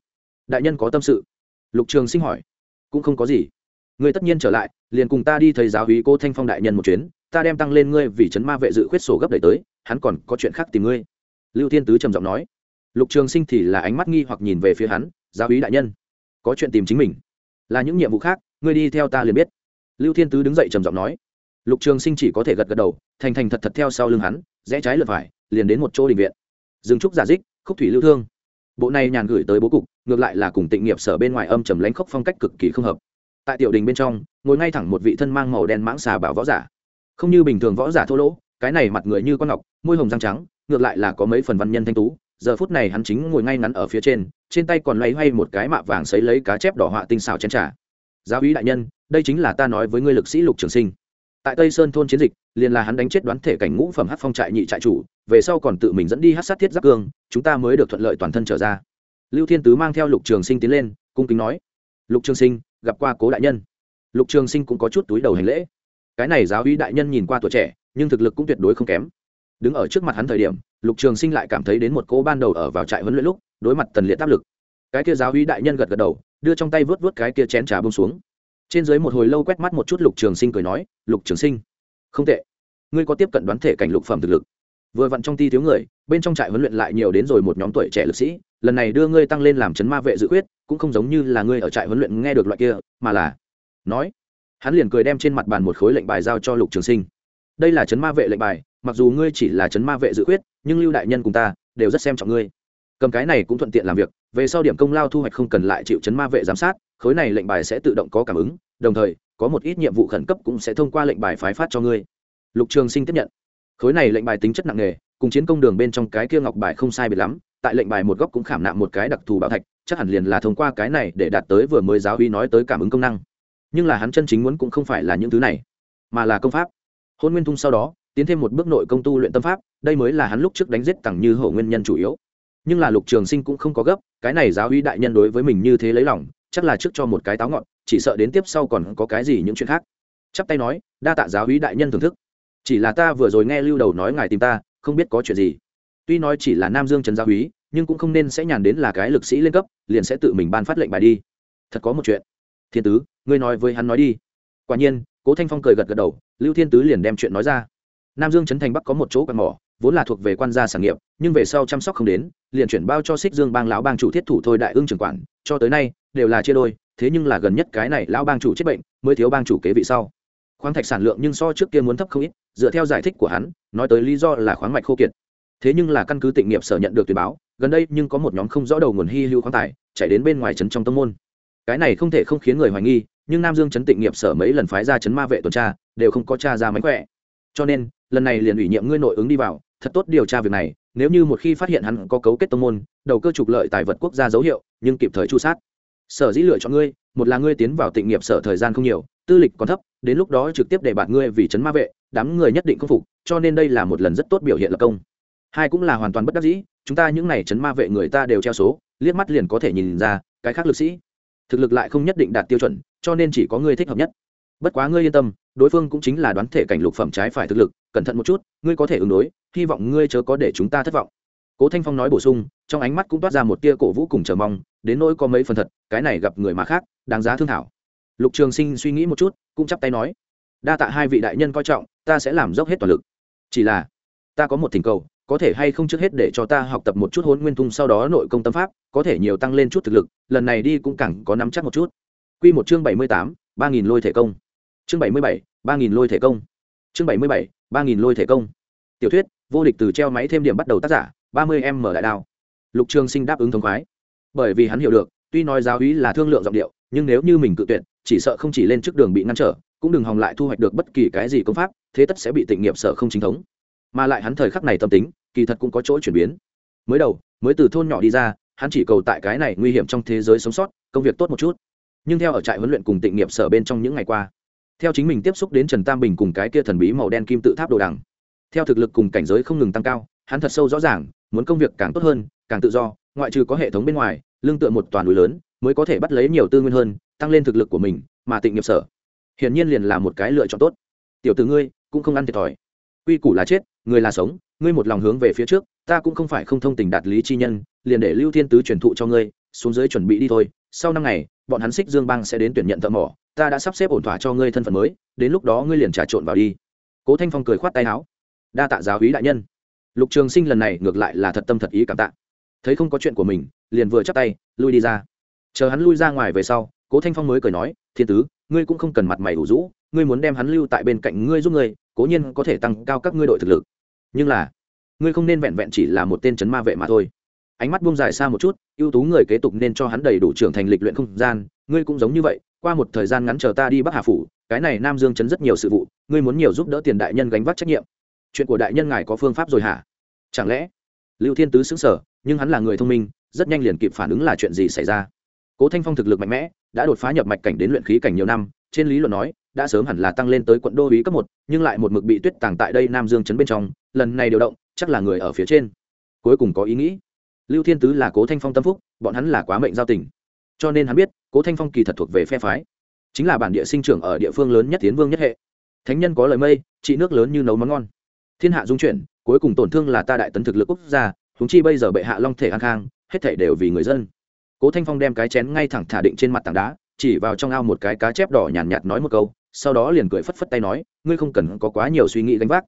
Đại nhân có tâm sự. Lục trường sinh hỏi. Cũng không có gì. Người tất nhiên trở lại, liền cùng ta đi thầy giáo hí cô thanh phong đại nhân một chuyến, ta đem tăng lên ngươi vì chấn ma vệ dự khuyết sổ gấp đẩy tới, hắn còn có chuyện khác tìm ngươi. Lưu thiên tứ trầm giọng nói. Lục trường sinh thì là ánh mắt nghi hoặc nhìn về phía hắn, giáo hí đại nhân có chuyện tìm chính mình. Là những nhiệm vụ khác, ngươi đi theo ta liền biết. Lưu thiên tứ đứng dậy trầm giọng nói. Lục trường sinh chỉ có thể gật gật đầu, thành thành thật thật theo sau lưng hắn, rẽ trái lượt phải, liền đến một chỗ định viện. Dừng trúc giả dích, khúc thủy lưu thương. Bộ này nhàn gửi tới bố cục, ngược lại là cùng tịnh nghiệp sở bên ngoài âm trầm lánh khốc phong cách cực kỳ không hợp. Tại tiểu đình bên trong, ngồi ngay thẳng một vị thân mang màu đen mãng xà bảo võ giả. Không như bình thường võ giả thô lỗ, cái này mặt người như con ngọc, môi hồng răng trắng, ngược lại là có mấy phần văn nhân thanh tú. Giờ phút này hắn chính ngồi ngay ngắn ở phía trên trên tay còn loay hoay một cái mạ vàng xấy lấy cá chép đỏ họa tinh xào chén trà. Giáo úy đại nhân, đây chính là ta nói với ngươi lực sĩ lục trường sinh. Tại tây sơn thôn chiến dịch, liền là hắn đánh chết đoán thể cảnh ngũ phẩm hát phong trại nhị trại chủ, về sau còn tự mình dẫn đi hát sát thiết giáp cương, chúng ta mới được thuận lợi toàn thân trở ra. Lưu thiên tứ mang theo lục trường sinh tiến lên, cung kính nói, lục trường sinh, gặp qua cố đại nhân. Lục trường sinh cũng có chút túi đầu hành lễ. Cái này giáo uy đại nhân nhìn qua tuổi trẻ, nhưng thực lực cũng tuyệt đối không kém. Đứng ở trước mặt hắn thời điểm lục trường sinh lại cảm thấy đến một cố ban đầu ở vào trại huấn luyện lúc, đối mặt tần liệt áp lực. Cái kia giáo uy đại nhân gật gật đầu, đưa trong tay vớt vớt cái kia chén trà bông xuống. Trên dưới một hồi lâu quét mắt một chút lục trường sinh cười nói, lục trường sinh, không tệ. Ngươi có tiếp cận đoán thể cảnh lục phẩm thực lực. Vừa vặn trong ti thiếu người, bên trong trại huấn luyện lại nhiều đến rồi một nhóm tuổi trẻ lực sĩ, lần này đưa ngươi tăng lên làm chấn ma vệ dự quyết cũng không giống như là ngươi ở trại huấn luyện nghe được loại kia, mà là nói, hắn liền cười đem trên mặt bàn một khối lệnh bài giao cho lục trường sinh đây là chấn ma vệ lệnh bài, mặc dù ngươi chỉ là chấn ma vệ dự quyết nhưng lưu đại nhân cùng ta đều rất xem trọng ngươi. Cầm cái này cũng thuận tiện làm việc, về sau điểm công lao thu hoạch không cần lại chịu chấn ma vệ giám sát, khối này lệnh bài sẽ tự động có cảm ứng, đồng thời, có một ít nhiệm vụ khẩn cấp cũng sẽ thông qua lệnh bài phái phát cho ngươi. Lục trường sinh tiếp nhận. Khối này lệnh bài tính chất nặng nề, cùng chiến công đường bên trong cái kia ngọc bài không sai biệt lắm, tại lệnh bài một góc cũng khảm nạm một cái đặc thù bảo thạch, chắc hẳn liền là thông qua cái này để đạt tới vừa mới giáo uy nói tới cảm ứng công năng. Nhưng là hắn chân chính muốn cũng không phải là những thứ này, mà là công pháp hôn nguyên thung sau đó, tiến thêm một bước nội công tu luyện tâm pháp, đây mới là hắn lúc trước đánh giết tặng như hổ nguyên nhân chủ yếu. Nhưng là lục trường sinh cũng không có gấp, cái này giáo uy đại nhân đối với mình như thế lấy lòng, chắc là trước cho một cái táo ngọn, chỉ sợ đến tiếp sau còn có cái gì những chuyện khác. Chắp tay nói, đa tạ giáo uy đại nhân thưởng thức. Chỉ là ta vừa rồi nghe lưu đầu nói ngài tìm ta, không biết có chuyện gì. Tuy nói chỉ là nam dương trần gia úy nhưng cũng không nên sẽ nhàn đến là cái lực sĩ lên cấp, liền sẽ tự mình ban phát lệnh bài đi. Thật có một chuyện. Thiên tứ, ngươi nói với hắn nói đi. Quả nhiên cố thanh phong cười gật gật đầu, lưu thiên tứ liền đem chuyện nói ra. Nam dương trấn thành bắc có một chỗ quạt mỏ, vốn là thuộc về quan gia sản nghiệp, nhưng về sau chăm sóc không đến, liền chuyển bao cho xích dương bang lão bang chủ thiết thủ thôi đại ương trưởng quản, cho tới nay, đều là chia đôi, thế nhưng là gần nhất cái này lão bang chủ chết bệnh, mới thiếu bang chủ kế vị sau. Khoáng thạch sản lượng nhưng so trước kia muốn thấp không ít, dựa theo giải thích của hắn, nói tới lý do là khoáng mạch khô kiệt. Thế nhưng là căn cứ tịnh nghiệp sở nhận được tuyên báo, gần đây nhưng có một nhóm không rõ đầu nguồn hy hữu khoáng tài, chạy đến bên ngoài trấn trong tâm môn. Cái này không thể không khiến người hoài nghi nhưng nam dương trấn tịnh nghiệp sở mấy lần phái ra trấn ma vệ tuần tra, đều không có tra ra mánh khỏe. Cho nên, lần này liền ủy nhiệm ngươi nội ứng đi vào, thật tốt điều tra việc này, nếu như một khi phát hiện hắn có cấu kết tông môn, đầu cơ trục lợi tài vật quốc gia dấu hiệu, nhưng kịp thời chu sát. Sở dĩ lựa chọn ngươi, một là ngươi tiến vào tịnh nghiệp sở thời gian không nhiều, tư lịch còn thấp, đến lúc đó trực tiếp để bạn ngươi vì chấn ma vệ, đám người nhất định khâm phục, cho nên đây là một lần rất tốt biểu hiện lập công. Hai cũng là hoàn toàn bất đắc dĩ, chúng ta những n à y chấn ma vệ người ta đều treo số, liếc mắt liền có thể nhìn ra, cái khác lực sĩ, thực lực lại không nhất định đạt tiêu chuẩn cho nên chỉ có ngươi thích hợp nhất. Bất quá ngươi yên tâm, đối phương cũng chính là đoán thể cảnh lục phẩm trái phải thực lực, cẩn thận một chút, ngươi có thể ứng đối, hy vọng ngươi chớ có để chúng ta thất vọng. Cố thanh phong nói bổ sung, trong ánh mắt cũng toát ra một tia cổ vũ cùng chờ mong, đến nỗi có mấy phần thật, cái này gặp người mà khác, đáng giá thương thảo. Lục trường sinh suy nghĩ một chút, cũng chắp tay nói, đa tạ hai vị đại nhân coi trọng, ta sẽ làm dốc hết toàn lực. Chỉ là, ta có một thỉnh cầu, có thể hay không trước hết để cho ta học tập một chút hôn nguyên thung sau đó nội công tâm pháp, có thể nhiều tăng lên chút thực lực, lần này đi cũng càng có nắm chắc một chút. Quy một chương bảy mươi tám, ba nghìn lôi thể công. Chương bảy mươi bảy, ba nghìn lôi thể công. Chương bảy mươi bảy, ba nghìn lôi thể công. Tiểu thuyết, vô địch từ treo máy thêm điểm bắt đầu tác giả, ba mươi m đại đao. Lục trường sinh đáp ứng thống khoái. Bởi vì hắn hiểu được, tuy nói giáo úy là thương lượng giọng điệu, nhưng nếu như mình cự tuyệt, chỉ sợ không chỉ lên trước đường bị ngăn trở, cũng đừng hòng lại thu hoạch được bất kỳ cái gì công pháp, thế tất sẽ bị tịnh nghiệp sở không chính thống. Mà lại hắn thời khắc này tâm tính, kỳ thật cũng có chỗ chuyển biến. Mới đầu, mới từ thôn nhỏ đi ra, hắn chỉ cầu tại cái này nguy hiểm trong thế giới sống sót, công việc tốt một chút nhưng theo ở trại huấn luyện cùng tịnh nghiệp sở bên trong những ngày qua, theo chính mình tiếp xúc đến trần tam bình cùng cái kia thần bí màu đen kim tự tháp đồ đằng, theo thực lực cùng cảnh giới không ngừng tăng cao, hắn thật sâu rõ ràng, muốn công việc càng tốt hơn, càng tự do, ngoại trừ có hệ thống bên ngoài, lương tựa một toàn núi lớn, mới có thể bắt lấy nhiều tư nguyên hơn, tăng lên thực lực của mình, mà tịnh nghiệp sở, hiển nhiên liền là một cái lựa chọn tốt. Tiểu t ngươi, cũng không ăn thiệt thòi. Quy củ là chết, người là sống, ngươi một lòng hướng về phía trước, ta cũng không phải không thông tình đạt lý chi nhân, liền để lưu thiên tứ truyền thụ cho ngươi, xuống dưới chuẩn bị đi thôi, sau năm ngày bọn hắn xích dương bang sẽ đến tuyển nhận thợ mỏ, ta đã sắp xếp ổn thỏa cho ngươi thân phận mới, đến lúc đó ngươi liền trà trộn vào đi. Cố thanh phong cười khoát tay áo. Đa tạ giáo hí đại nhân. Lục trường sinh lần này ngược lại là thật tâm thật ý cảm tạ. Thấy không có chuyện của mình, liền vừa chắp tay, lui đi ra. Chờ hắn lui ra ngoài về sau, cố thanh phong mới cười nói, thiên tứ, ngươi cũng không cần mặt mày ủ rũ, ngươi muốn đem hắn lưu tại bên cạnh ngươi giúp ngươi, cố nhiên có thể tăng cao các ngươi đội thực lực. Nhưng là, ngươi không nên vẹn vẹn chỉ là một tên c ma vệ mà thôi ánh mắt buông dài xa một chút, ưu tú người kế tục nên cho hắn đầy đủ trưởng thành lịch luyện không gian, ngươi cũng giống như vậy, qua một thời gian ngắn chờ ta đi bắc hà phủ, cái này nam dương chấn rất nhiều sự vụ, ngươi muốn nhiều giúp đỡ tiền đại nhân gánh vác trách nhiệm. Chuyện của đại nhân ngài có phương pháp rồi hả? Chẳng lẽ? Lưu thiên tứ xứng sở nhưng hắn là người thông minh, rất nhanh liền kịp phản ứng là chuyện gì xảy ra. Cố thanh phong thực lực mạnh mẽ, đã đột phá nhập mạch cảnh đến luyện khí cảnh nhiều năm, trên lý luận nói, đã sớm hẳn là tăng lên tới quận đô ý cấp một, nhưng lại một mực bị tuyết tàng tại đây nam dương chấn bên trong, lần này điều động, chắc là người ở phía trên. Cuối cùng có ý nghĩ lưu thiên tứ là cố thanh phong tâm phúc bọn hắn là quá mệnh giao tình. Cho nên hắn biết cố thanh phong kỳ thật thuộc về phe phái. Chính là bản địa sinh trưởng ở địa phương lớn nhất tiến vương nhất hệ. Thánh nhân có lời mây trị nước lớn như nấu món ngon. Thiên hạ dung chuyển cuối cùng tổn thương là ta đại tấn thực lực quốc gia húng chi bây giờ bệ hạ long thể an khang hết thể đều vì người dân. Cố thanh phong đem cái chén ngay thẳng thả định trên mặt tảng đá chỉ vào trong ao một cái cá chép đỏ nhàn nhạt, nhạt nói một câu sau đó liền cười phất phất tay nói ngươi không cần có quá nhiều suy nghĩ gánh vác.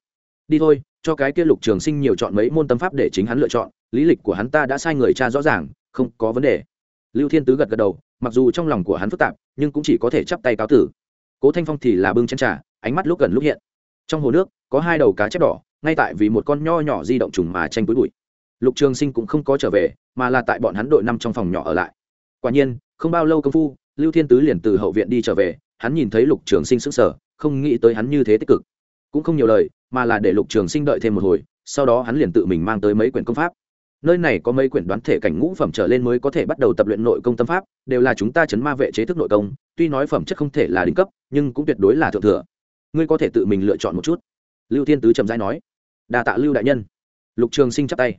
Đi thôi cho cái kia lục trường sinh nhiều chọn mấy môn tâm pháp để chính hắn lựa chọn lý lịch của hắn ta đã sai người cha rõ ràng, không có vấn đề. Lưu thiên tứ gật gật đầu, mặc dù trong lòng của hắn phức tạp, nhưng cũng chỉ có thể chắp tay cáo tử. Cố thanh phong thì là bưng chân trà, ánh mắt lúc gần lúc hiện. Trong hồ nước, có hai đầu cá chép đỏ, ngay tại vì một con nho nhỏ di động trùng mà tranh túi bụi. Lục trường sinh cũng không có trở về, mà là tại bọn hắn đội năm trong phòng nhỏ ở lại. Quả nhiên, không bao lâu công phu, lưu thiên tứ liền từ hậu viện đi trở về, hắn nhìn thấy lục trường sinh sững sờ, không nghĩ tới hắn như thế tích cực. Cũng không nhiều lời, mà là để lục trường sinh đợi thêm một hồi, sau đó hắn liền tự mình mang tới mấy quyển công pháp nơi này có mấy quyển đoán thể cảnh ngũ phẩm trở lên mới có thể bắt đầu tập luyện nội công tâm pháp, đều là chúng ta chấn ma vệ chế thức nội công, tuy nói phẩm chất không thể là đỉnh cấp, nhưng cũng tuyệt đối là thượng thừa. Ngươi có thể tự mình lựa chọn một chút. Lưu thiên tứ trầm giai nói. Đà tạ lưu đại nhân. Lục trường sinh chắp tay.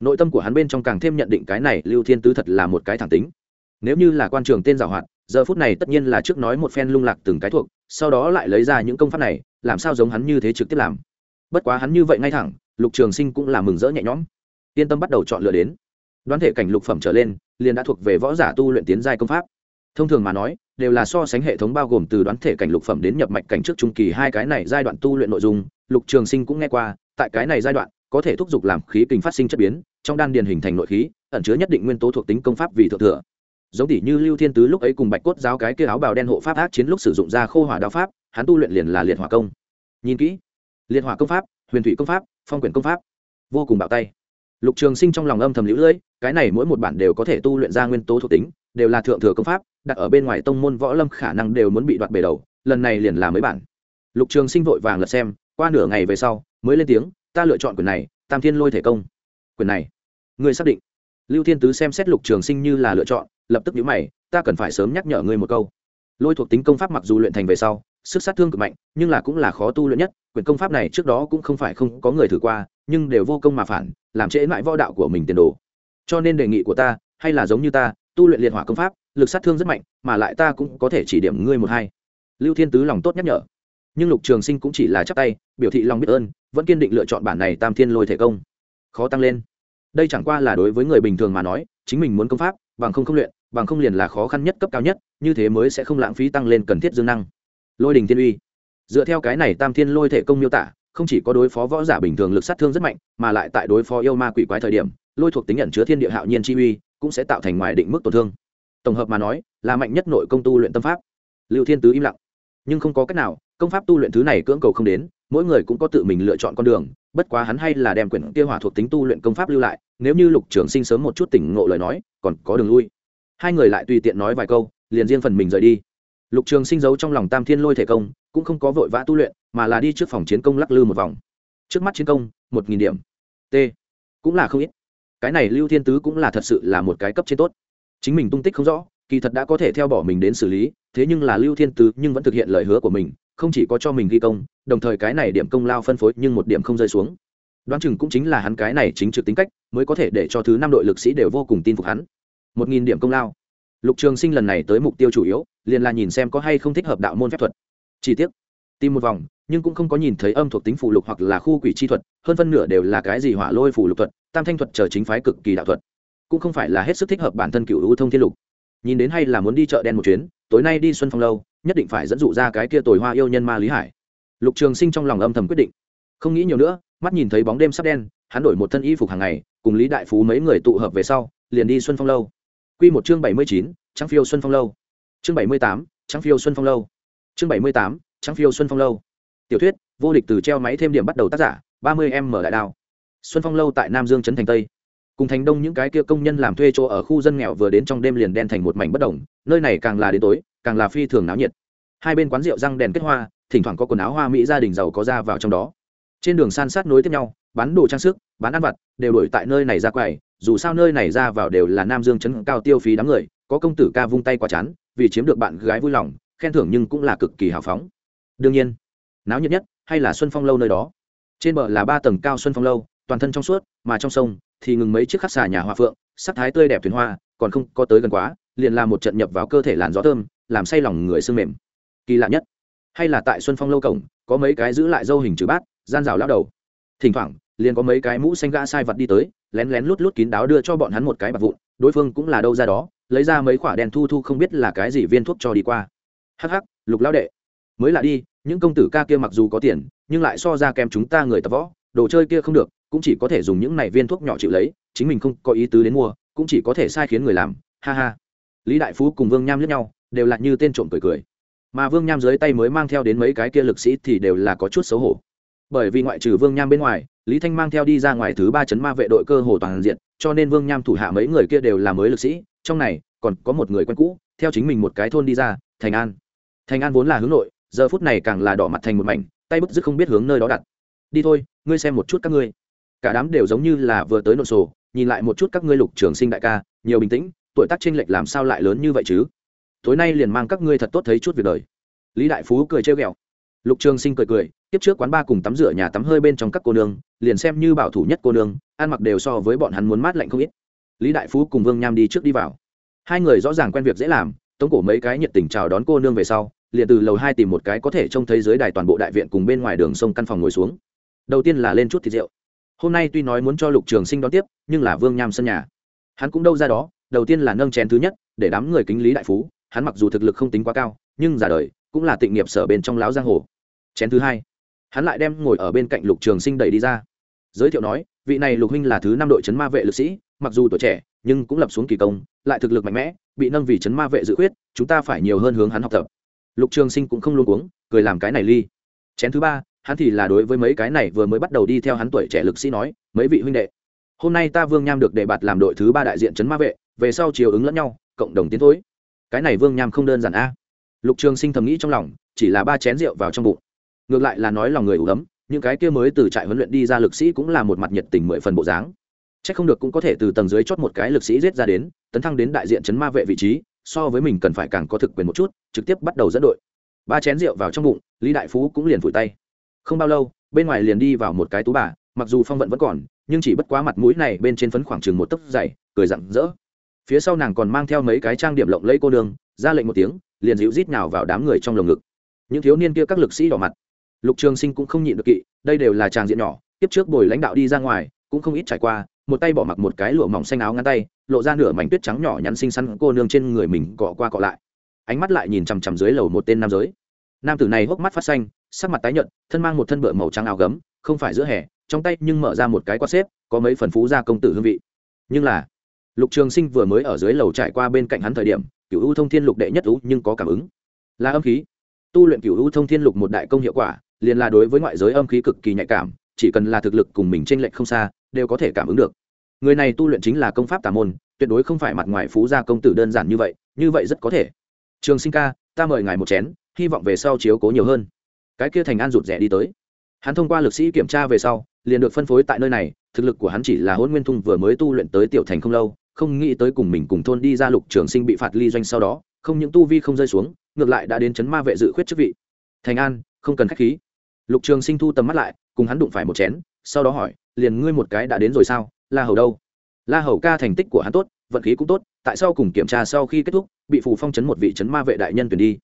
Nội tâm của hắn bên trong càng thêm nhận định cái này, lưu thiên tứ thật là một cái thẳng tính. Nếu như là quan trường tên giảo hoạt, giờ phút này tất nhiên là trước nói một phen lung lạc từng cái thuộc, sau đó lại lấy ra những công pháp này, làm sao giống hắn như thế trực tiếp làm. Bất quá hắn như vậy ngay thẳng, lục trường sinh cũng là mừng rỡ nhẹ nhõm yên tâm bắt đầu chọn lựa đến. Đoán thể cảnh lục phẩm trở lên, liền đã thuộc về võ giả tu luyện tiến giai công pháp. Thông thường mà nói, đều là so sánh hệ thống bao gồm từ đoán thể cảnh lục phẩm đến nhập mạch cảnh trước trung kỳ hai cái này giai đoạn tu luyện nội dung, lục trường sinh cũng nghe qua, tại cái này giai đoạn, có thể thúc giục làm khí kinh phát sinh chất biến, trong đan điền hình thành nội khí, ẩn chứa nhất định nguyên tố thuộc tính công pháp vì thượng thừa. Giống tỷ như lưu thiên tứ lúc ấy cùng bạch cốt giáo cái kia áo bào đen hộ pháp ác chiến lúc sử dụng ra khô hỏa đạo pháp, hắn tu luyện liền là liệt hỏa công. Nhìn kỹ. Liệt hỏa công pháp, huyền thủy công pháp, phong quyển công pháp. Vô cùng bạo tay lục trường sinh trong lòng âm thầm lũ lưỡi cái này mỗi một bản đều có thể tu luyện ra nguyên tố thuộc tính, đều là thượng thừa công pháp, đặt ở bên ngoài tông môn võ lâm khả năng đều muốn bị đoạt bề đầu, lần này liền là mấy bản. Lục trường sinh vội vàng lật xem, qua nửa ngày về sau, mới lên tiếng, ta lựa chọn quyển này, tam thiên lôi thể công. Quyền này? Ngươi xác định? Lưu thiên tứ xem xét lục trường sinh như là lựa chọn, lập tức nhíu mày, ta cần phải sớm nhắc nhở ngươi một câu. Lôi thuộc tính công pháp mặc dù luyện thành về sau, sức sát thương cực mạnh, nhưng là cũng là khó tu luyện nhất quyền công pháp này trước đó cũng không phải không có người thử qua nhưng đều vô công mà phản, làm trễ mãi võ đạo của mình tiền đồ. Cho nên đề nghị của ta, hay là giống như ta, tu luyện liệt hỏa công pháp, lực sát thương rất mạnh, mà lại ta cũng có thể chỉ điểm ngươi một hai. Lưu thiên tứ lòng tốt nhắc nhở. Nhưng lục trường sinh cũng chỉ là chắc tay, biểu thị lòng biết ơn, vẫn kiên định lựa chọn bản này tam thiên lôi thể công. Khó tăng lên. Đây chẳng qua là đối với người bình thường mà nói, chính mình muốn công pháp, bằng không không luyện, bằng không liền là khó khăn nhất cấp cao nhất, như thế mới sẽ không lãng phí tăng lên cần thiết dương năng. Lôi đình thiên uy. Dựa theo cái này tam thiên lôi thể công miêu tả không chỉ có đối phó võ giả bình thường lực sát thương rất mạnh, mà lại tại đối phó yêu ma quỷ quái thời điểm, lôi thuộc tính nhận chứa thiên địa hạo nhiên chi uy, cũng sẽ tạo thành ngoài định mức tổn thương. Tổng hợp mà nói, là mạnh nhất nội công tu luyện tâm pháp. Lưu thiên tứ im lặng. Nhưng không có cách nào, công pháp tu luyện thứ này cưỡng cầu không đến, mỗi người cũng có tự mình lựa chọn con đường, bất quá hắn hay là đem quyển kia hỏa thuộc tính tu luyện công pháp lưu lại, nếu như lục trường sinh sớm một chút tỉnh ngộ lời nói, còn có đường lui. Hai người lại tùy tiện nói vài câu, liền riêng phần mình rời đi lục trường sinh giấu trong lòng tam thiên lôi thể công, cũng không có vội vã tu luyện, mà là đi trước phòng chiến công lắc lư một vòng. Trước mắt chiến công, một nghìn điểm. T. Cũng là không ít. Cái này lưu thiên tứ cũng là thật sự là một cái cấp trên tốt. Chính mình tung tích không rõ, kỳ thật đã có thể theo bỏ mình đến xử lý, thế nhưng là lưu thiên tứ nhưng vẫn thực hiện lời hứa của mình, không chỉ có cho mình ghi công, đồng thời cái này điểm công lao phân phối nhưng một điểm không rơi xuống. Đoán chừng cũng chính là hắn cái này chính trực tính cách, mới có thể để cho thứ năm đội lực sĩ đều vô cùng tin phục hắn. Một nghìn điểm công lao. Lục trường sinh lần này tới mục tiêu chủ yếu liền là nhìn xem có hay không thích hợp đạo môn phép thuật. Chi tiết tìm một vòng, nhưng cũng không có nhìn thấy âm thuộc tính phụ lục hoặc là khu quỷ chi thuật, hơn phân nửa đều là cái gì hỏa lôi phù lục thuật, tam thanh thuật chờ chính phái cực kỳ đạo thuật. Cũng không phải là hết sức thích hợp bản thân cựu ưu thông thiên lục. Nhìn đến hay là muốn đi chợ đen một chuyến, tối nay đi xuân phong lâu, nhất định phải dẫn dụ ra cái kia tồi hoa yêu nhân ma lý hải. Lục trường sinh trong lòng âm thầm quyết định. Không nghĩ nhiều nữa, mắt nhìn thấy bóng đêm sắp đen, hắn đổi một thân y phục hàng ngày, cùng lý đại phú mấy người tụ hợp về sau, liền đi xuân phong lâu. Quy một chương bảy mươi chín trắng phiêu xuân phong lâu chương bảy mươi tám, trắng phiêu xuân phong lâu. Chương bảy mươi tám, trắng phiêu xuân phong lâu. Tiểu thuyết, vô địch từ treo máy thêm điểm bắt đầu tác giả, ba mươi em mở đại đao. Xuân phong lâu tại nam dương trấn thành tây. Cùng thành đông những cái kia công nhân làm thuê chỗ ở khu dân nghèo vừa đến trong đêm liền đen thành một mảnh bất đồng nơi này càng là đến tối, càng là phi thường náo nhiệt. Hai bên quán rượu răng đèn kết hoa, thỉnh thoảng có quần áo hoa mỹ gia đình giàu có ra vào trong đó. Trên đường san sát nối tiếp nhau, bán đồ trang sức, bán ăn vặt, đều đổi tại nơi này ra quầy, dù sao nơi này ra vào đều là nam dương chấn cao tiêu phí đám người, có công tử ca vung tay qua chán vì chiếm được bạn gái vui lòng, khen thưởng nhưng cũng là cực kỳ hào phóng. Đương nhiên, náo nhiệt nhất hay là xuân phong lâu nơi đó. Trên bờ là ba tầng cao xuân phong lâu, toàn thân trong suốt, mà trong sông thì ngừng mấy chiếc khắc xà nhà hoa phượng, sắc thái tươi đẹp thuyền hoa, còn không có tới gần quá, liền làm một trận nhập vào cơ thể làn gió thơm, làm say lòng người sưng mềm. Kỳ lạ nhất, hay là tại xuân phong lâu cổng, có mấy cái giữ lại dâu hình chữ bát, gian rào lao đầu. Thỉnh thoảng, liền có mấy cái mũ xanh gã sai vật đi tới, lén lén lút lút kín đáo đưa cho bọn hắn một cái bạc vụn đối phương cũng là đâu ra đó, lấy ra mấy khoả đèn thu thu không biết là cái gì viên thuốc cho đi qua. Hắc hắc, lục lão đệ. Mới là đi, những công tử ca kia mặc dù có tiền, nhưng lại so ra kèm chúng ta người tập võ, đồ chơi kia không được, cũng chỉ có thể dùng những này viên thuốc nhỏ chịu lấy, chính mình không có ý tứ đến mua, cũng chỉ có thể sai khiến người làm, ha ha. Lý đại phú cùng vương nham lướt nhau, đều là như tên trộm cười cười. Mà vương nham dưới tay mới mang theo đến mấy cái kia lực sĩ thì đều là có chút xấu hổ bởi vì ngoại trừ vương nham bên ngoài, lý thanh mang theo đi ra ngoài thứ ba chấn ma vệ đội cơ hồ toàn diện, cho nên vương nham thủ hạ mấy người kia đều là mới lực sĩ, trong này còn có một người quen cũ, theo chính mình một cái thôn đi ra, thành an. Thành an vốn là hướng nội, giờ phút này càng là đỏ mặt thành một mảnh, tay bức dứt không biết hướng nơi đó đặt. Đi thôi, ngươi xem một chút các ngươi. Cả đám đều giống như là vừa tới nội sổ, nhìn lại một chút các ngươi lục trường sinh đại ca, nhiều bình tĩnh, tuổi tác chênh lệch làm sao lại lớn như vậy chứ? Tối nay liền mang các ngươi thật tốt thấy chút việc đời. Lý đại phú cười trêu ghẹo lục trường sinh cười cười, tiếp trước quán ba cùng tắm rửa nhà tắm hơi bên trong các cô nương, liền xem như bảo thủ nhất cô nương, ăn mặc đều so với bọn hắn muốn mát lạnh không ít. Lý đại phú cùng vương nham đi trước đi vào. Hai người rõ ràng quen việc dễ làm, tống cổ mấy cái nhiệt tình chào đón cô nương về sau, liền từ lầu hai tìm một cái có thể trông thấy dưới đài toàn bộ đại viện cùng bên ngoài đường sông căn phòng ngồi xuống. Đầu tiên là lên chút thịt rượu. Hôm nay tuy nói muốn cho lục trường sinh đón tiếp, nhưng là vương nham sân nhà. Hắn cũng đâu ra đó, đầu tiên là nâng chén thứ nhất, để đám người kính lý đại phú. Hắn mặc dù thực lực không tính quá cao, nhưng giả đời, cũng là tịnh nghiệp sở bên trong láo giang hồ chén thứ hai. Hắn lại đem ngồi ở bên cạnh lục trường sinh đẩy đi ra. Giới thiệu nói, vị này lục huynh là thứ năm đội chấn ma vệ lực sĩ, mặc dù tuổi trẻ, nhưng cũng lập xuống kỳ công, lại thực lực mạnh mẽ, bị nâng vì chấn ma vệ dự quyết chúng ta phải nhiều hơn hướng hắn học tập. Lục trường sinh cũng không luôn uống cười làm cái này ly. Chén thứ ba, hắn thì là đối với mấy cái này vừa mới bắt đầu đi theo hắn tuổi trẻ lực sĩ nói, mấy vị huynh đệ, hôm nay ta vương nham được đề bạt làm đội thứ ba đại diện chấn ma vệ, về sau chiều ứng lẫn nhau, cộng đồng tiến thối. Cái này vương nham không đơn giản a. Lục trường sinh thầm nghĩ trong lòng, chỉ là ba chén rượu vào trong bụng ngược lại là nói lòng người ủ ấm những cái kia mới từ trại huấn luyện đi ra lực sĩ cũng là một mặt nhiệt tình mười phần bộ dáng Chắc không được cũng có thể từ tầng dưới chót một cái lực sĩ giết ra đến, tấn thăng đến đại diện chấn ma vệ vị trí, so với mình cần phải càng có thực quyền một chút, trực tiếp bắt đầu dẫn đội. Ba chén rượu vào trong bụng, Lý Đại Phú cũng liền vùi tay. Không bao lâu, bên ngoài liền đi vào một cái tú bà, mặc dù phong vận vẫn còn, nhưng chỉ bất quá mặt mũi này bên trên phấn khoảng chừng một tấc dày, cười rạng rỡ. Phía sau nàng còn mang theo mấy cái trang điểm lộng lẫy cô đường. ra lệnh một tiếng, liền dịu rít nhào vào đám người trong lồng ngực. Những thiếu niên kia các lực sĩ đỏ mặt. Lục Trường Sinh cũng không nhịn được kỵ, đây đều là tràng diện nhỏ, tiếp trước bồi lãnh đạo đi ra ngoài, cũng không ít trải qua, một tay bỏ mặc một cái lụa mỏng xanh áo ngắn tay lộ ra nửa mảnh tuyết trắng nhỏ nhắn xinh xắn cô nương trên người mình cọ qua cọ lại. Ánh mắt lại nhìn chằm chằm dưới lầu một tên nam giới. Nam tử này hốc mắt phát xanh sắc mặt tái nhợt thân mang một thân bựa màu trắng áo gấm không phải giữa hè trong tay nhưng mở ra một cái quạt xếp có mấy phần phú gia công tử hương vị. Nhưng là lục trường sinh vừa mới ở dưới lầu trải qua bên cạnh hắn thời điểm cựu u thông thiên lục đệ nhất ú nhưng có cảm ứng. Là âm khí. Tu luyện cựu u thông thiên lục một đại công hiệu quả liền là đối với ngoại giới âm khí cực kỳ nhạy cảm, chỉ cần là thực lực cùng mình trên lệch không xa, đều có thể cảm ứng được. Người này tu luyện chính là công pháp tà môn, tuyệt đối không phải mặt ngoài phú gia công tử đơn giản như vậy như vậy rất có thể. Trường sinh ca, ta mời ngài một chén, hy vọng về sau chiếu cố nhiều hơn. Cái kia thành an rụt rẻ đi tới. Hắn thông qua lực sĩ kiểm tra về sau, liền được phân phối tại nơi này, thực lực của hắn chỉ là hôn nguyên thung vừa mới tu luyện tới tiểu thành không lâu, không nghĩ tới cùng mình cùng thôn đi ra lục trường sinh bị phạt ly doanh sau đó, không những tu vi không rơi xuống, ngược lại đã đến chấn ma vệ dự khuyết chức vị. Thành an, không cần khách khí lục trường sinh thu tầm mắt lại, cùng hắn đụng phải một chén, sau đó hỏi, liền ngươi một cái đã đến rồi sao? La hầu đâu? La hầu ca thành tích của hắn tốt, vận khí cũng tốt, tại sao cùng kiểm tra sau khi kết thúc, bị phù phong chấn một vị chấn ma vệ đại nhân tuyển đi.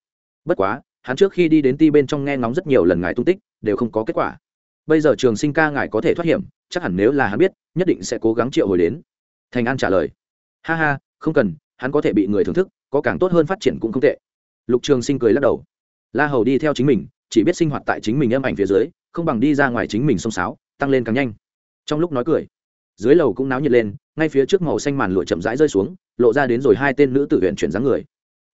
Bất quá, hắn trước khi đi đến ti bên trong nghe ngóng rất nhiều lần ngài tung tích, đều không có kết quả. Bây giờ trường sinh ca ngài có thể thoát hiểm, chắc hẳn nếu là hắn biết, nhất định sẽ cố gắng triệu hồi đến. Thành an trả lời, ha ha, không cần, hắn có thể bị người thưởng thức, có càng tốt hơn phát triển cũng không tệ. Lục trường sinh cười lắc đầu. La hầu đi theo chính mình chỉ biết sinh hoạt tại chính mình âm ảnh phía dưới, không bằng đi ra ngoài chính mình xông xáo, tăng lên càng nhanh. Trong lúc nói cười, dưới lầu cũng náo nhiệt lên, ngay phía trước màu xanh màn lụa chậm rãi rơi xuống, lộ ra đến rồi hai tên nữ tử huyện chuyển dáng người.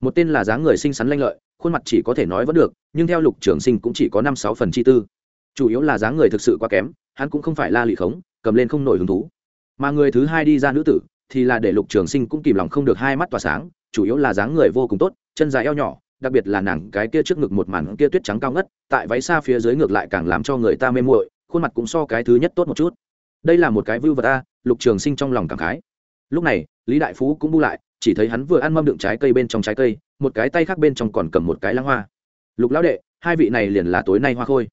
Một tên là dáng người xinh xắn lanh lợi, khuôn mặt chỉ có thể nói vẫn được, nhưng theo lục trường sinh cũng chỉ có năm sáu phần chi tư. Chủ yếu là dáng người thực sự quá kém, hắn cũng không phải la lị khống, cầm lên không nổi hứng thú. Mà người thứ hai đi ra nữ tử, thì là để lục trường sinh cũng kìm lòng không được hai mắt tỏa sáng, chủ yếu là dáng người vô cùng tốt, chân dài eo nhỏ đặc biệt là nàng cái kia trước ngực một màn kia tuyết trắng cao ngất, tại váy xa phía dưới ngược lại càng làm cho người ta mê muội, khuôn mặt cũng so cái thứ nhất tốt một chút. Đây là một cái vưu vật a, lục trường sinh trong lòng cảm khái. Lúc này, lý đại phú cũng bu lại, chỉ thấy hắn vừa ăn mâm đựng trái cây bên trong trái cây, một cái tay khác bên trong còn cầm một cái lăng hoa. Lục lão đệ, hai vị này liền là tối nay hoa khôi.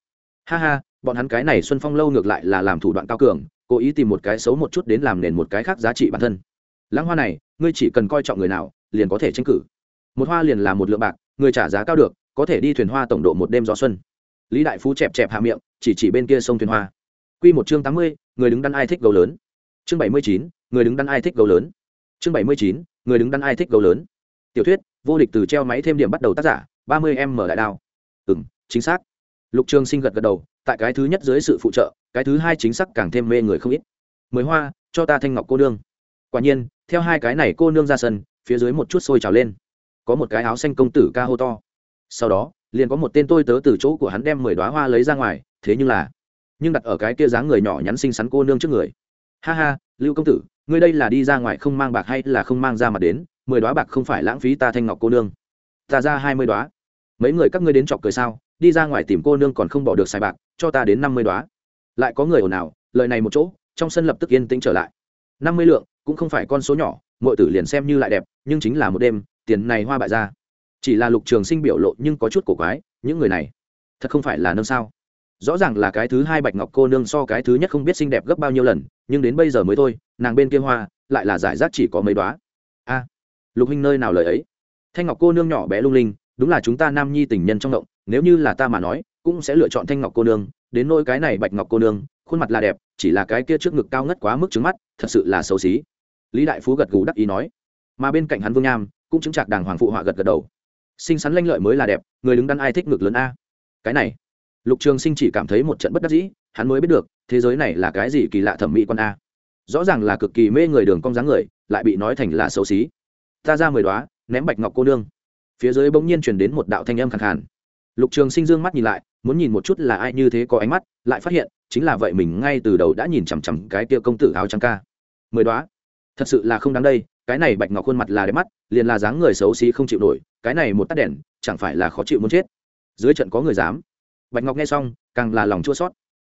Ha ha, bọn hắn cái này xuân phong lâu ngược lại là làm thủ đoạn cao cường, cố ý tìm một cái xấu một chút đến làm nền một cái khác giá trị bản thân. Lăng hoa này, ngươi chỉ cần coi trọng người nào, liền có thể tranh cử. Một hoa liền là một lượng bạc người trả giá cao được, có thể đi thuyền hoa tổng độ một đêm gió xuân. Lý đại phú chẹp chẹp hạ miệng, chỉ chỉ bên kia sông thuyền hoa. Q một chương tám mươi, người đứng đắn ai thích gấu lớn. Chương bảy mươi chín, người đứng đắn ai thích gấu lớn. Chương bảy mươi chín, người đứng đắn ai thích gấu lớn. Tiểu thuyết, vô địch từ treo máy thêm điểm bắt đầu tác giả, ba mươi em mở đại đao. Ừ m chính xác. Lục trường sinh gật gật đầu, tại cái thứ nhất dưới sự phụ trợ, cái thứ hai chính xác càng thêm mê người không ít. Mười hoa, cho ta thanh ngọc cô nương. Quả nhiên, theo hai cái này cô nương ra sân, phía dưới một chút sôi trào lên có một cái áo xanh công tử ca hô to. Sau đó, liền có một tên tôi tớ từ chỗ của hắn đem mười đoá hoa lấy ra ngoài, thế nhưng là, nhưng đặt ở cái kia dáng người nhỏ nhắn xinh xắn cô nương trước người. Ha ha, lưu công tử, ngươi đây là đi ra ngoài không mang bạc hay là không mang ra mặt đến, mười đoá bạc không phải lãng phí ta thanh ngọc cô nương. Ta ra hai mươi đoá. Mấy người các ngươi đến chọc cười sao, đi ra ngoài tìm cô nương còn không bỏ được xài bạc, cho ta đến năm mươi đoá. Lại có người ồn ào, lời này một chỗ, trong sân lập tức yên tĩnh trở lại. Năm mươi lượng, cũng không phải con số nhỏ mọi tử liền xem như lại đẹp, nhưng chính là một đêm tiền này hoa bại ra. Chỉ là lục trường sinh biểu lộ nhưng có chút cổ quái, những người này, thật không phải là nâng sao? Rõ ràng là cái thứ hai bạch ngọc cô nương so cái thứ nhất không biết xinh đẹp gấp bao nhiêu lần, nhưng đến bây giờ mới thôi, nàng bên kia hoa, lại là giải rác chỉ có mấy đoá a, lục huynh nơi nào lời ấy? Thanh ngọc cô nương nhỏ bé lung linh, đúng là chúng ta nam nhi tình nhân trong động, nếu như là ta mà nói, cũng sẽ lựa chọn thanh ngọc cô nương. Đến nôi cái này bạch ngọc cô nương, khuôn mặt là đẹp, chỉ là cái kia trước ngực cao ngất quá mức trứng mắt, thật sự là xấu xí. Lý đại phú gật gù đắc ý nói. Mà bên cạnh hắn vương nham cũng chứng chạc đàng hoàng phụ họa gật gật đầu. Xinh xắn lanh lợi mới là đẹp, người đứng đắn ai thích ngực lớn a. Cái này, lục trường sinh chỉ cảm thấy một trận bất đắc dĩ, hắn mới biết được, thế giới này là cái gì kỳ lạ thẩm mỹ con a. Rõ ràng là cực kỳ mê người đường cong dáng người, lại bị nói thành là xấu xí. Ta ra mười đoá ném bạch ngọc cô nương. Phía dưới bỗng nhiên truyền đến một đạo thanh âm khẳng khàn. Lục trường sinh dương mắt nhìn lại, muốn nhìn một chút là ai như thế có ánh mắt, lại phát hiện, chính là vậy mình ngay từ đầu đã nhìn chằm chằm cái tia công tử áo trắng ca. Mười đoá thật sự là không đáng đây cái này bạch ngọc khuôn mặt là đẹp mắt, liền là dáng người xấu xí không chịu nổi, cái này một tắt đèn, chẳng phải là khó chịu muốn chết. Dưới trận có người dám. Bạch ngọc nghe xong, càng là lòng chua sót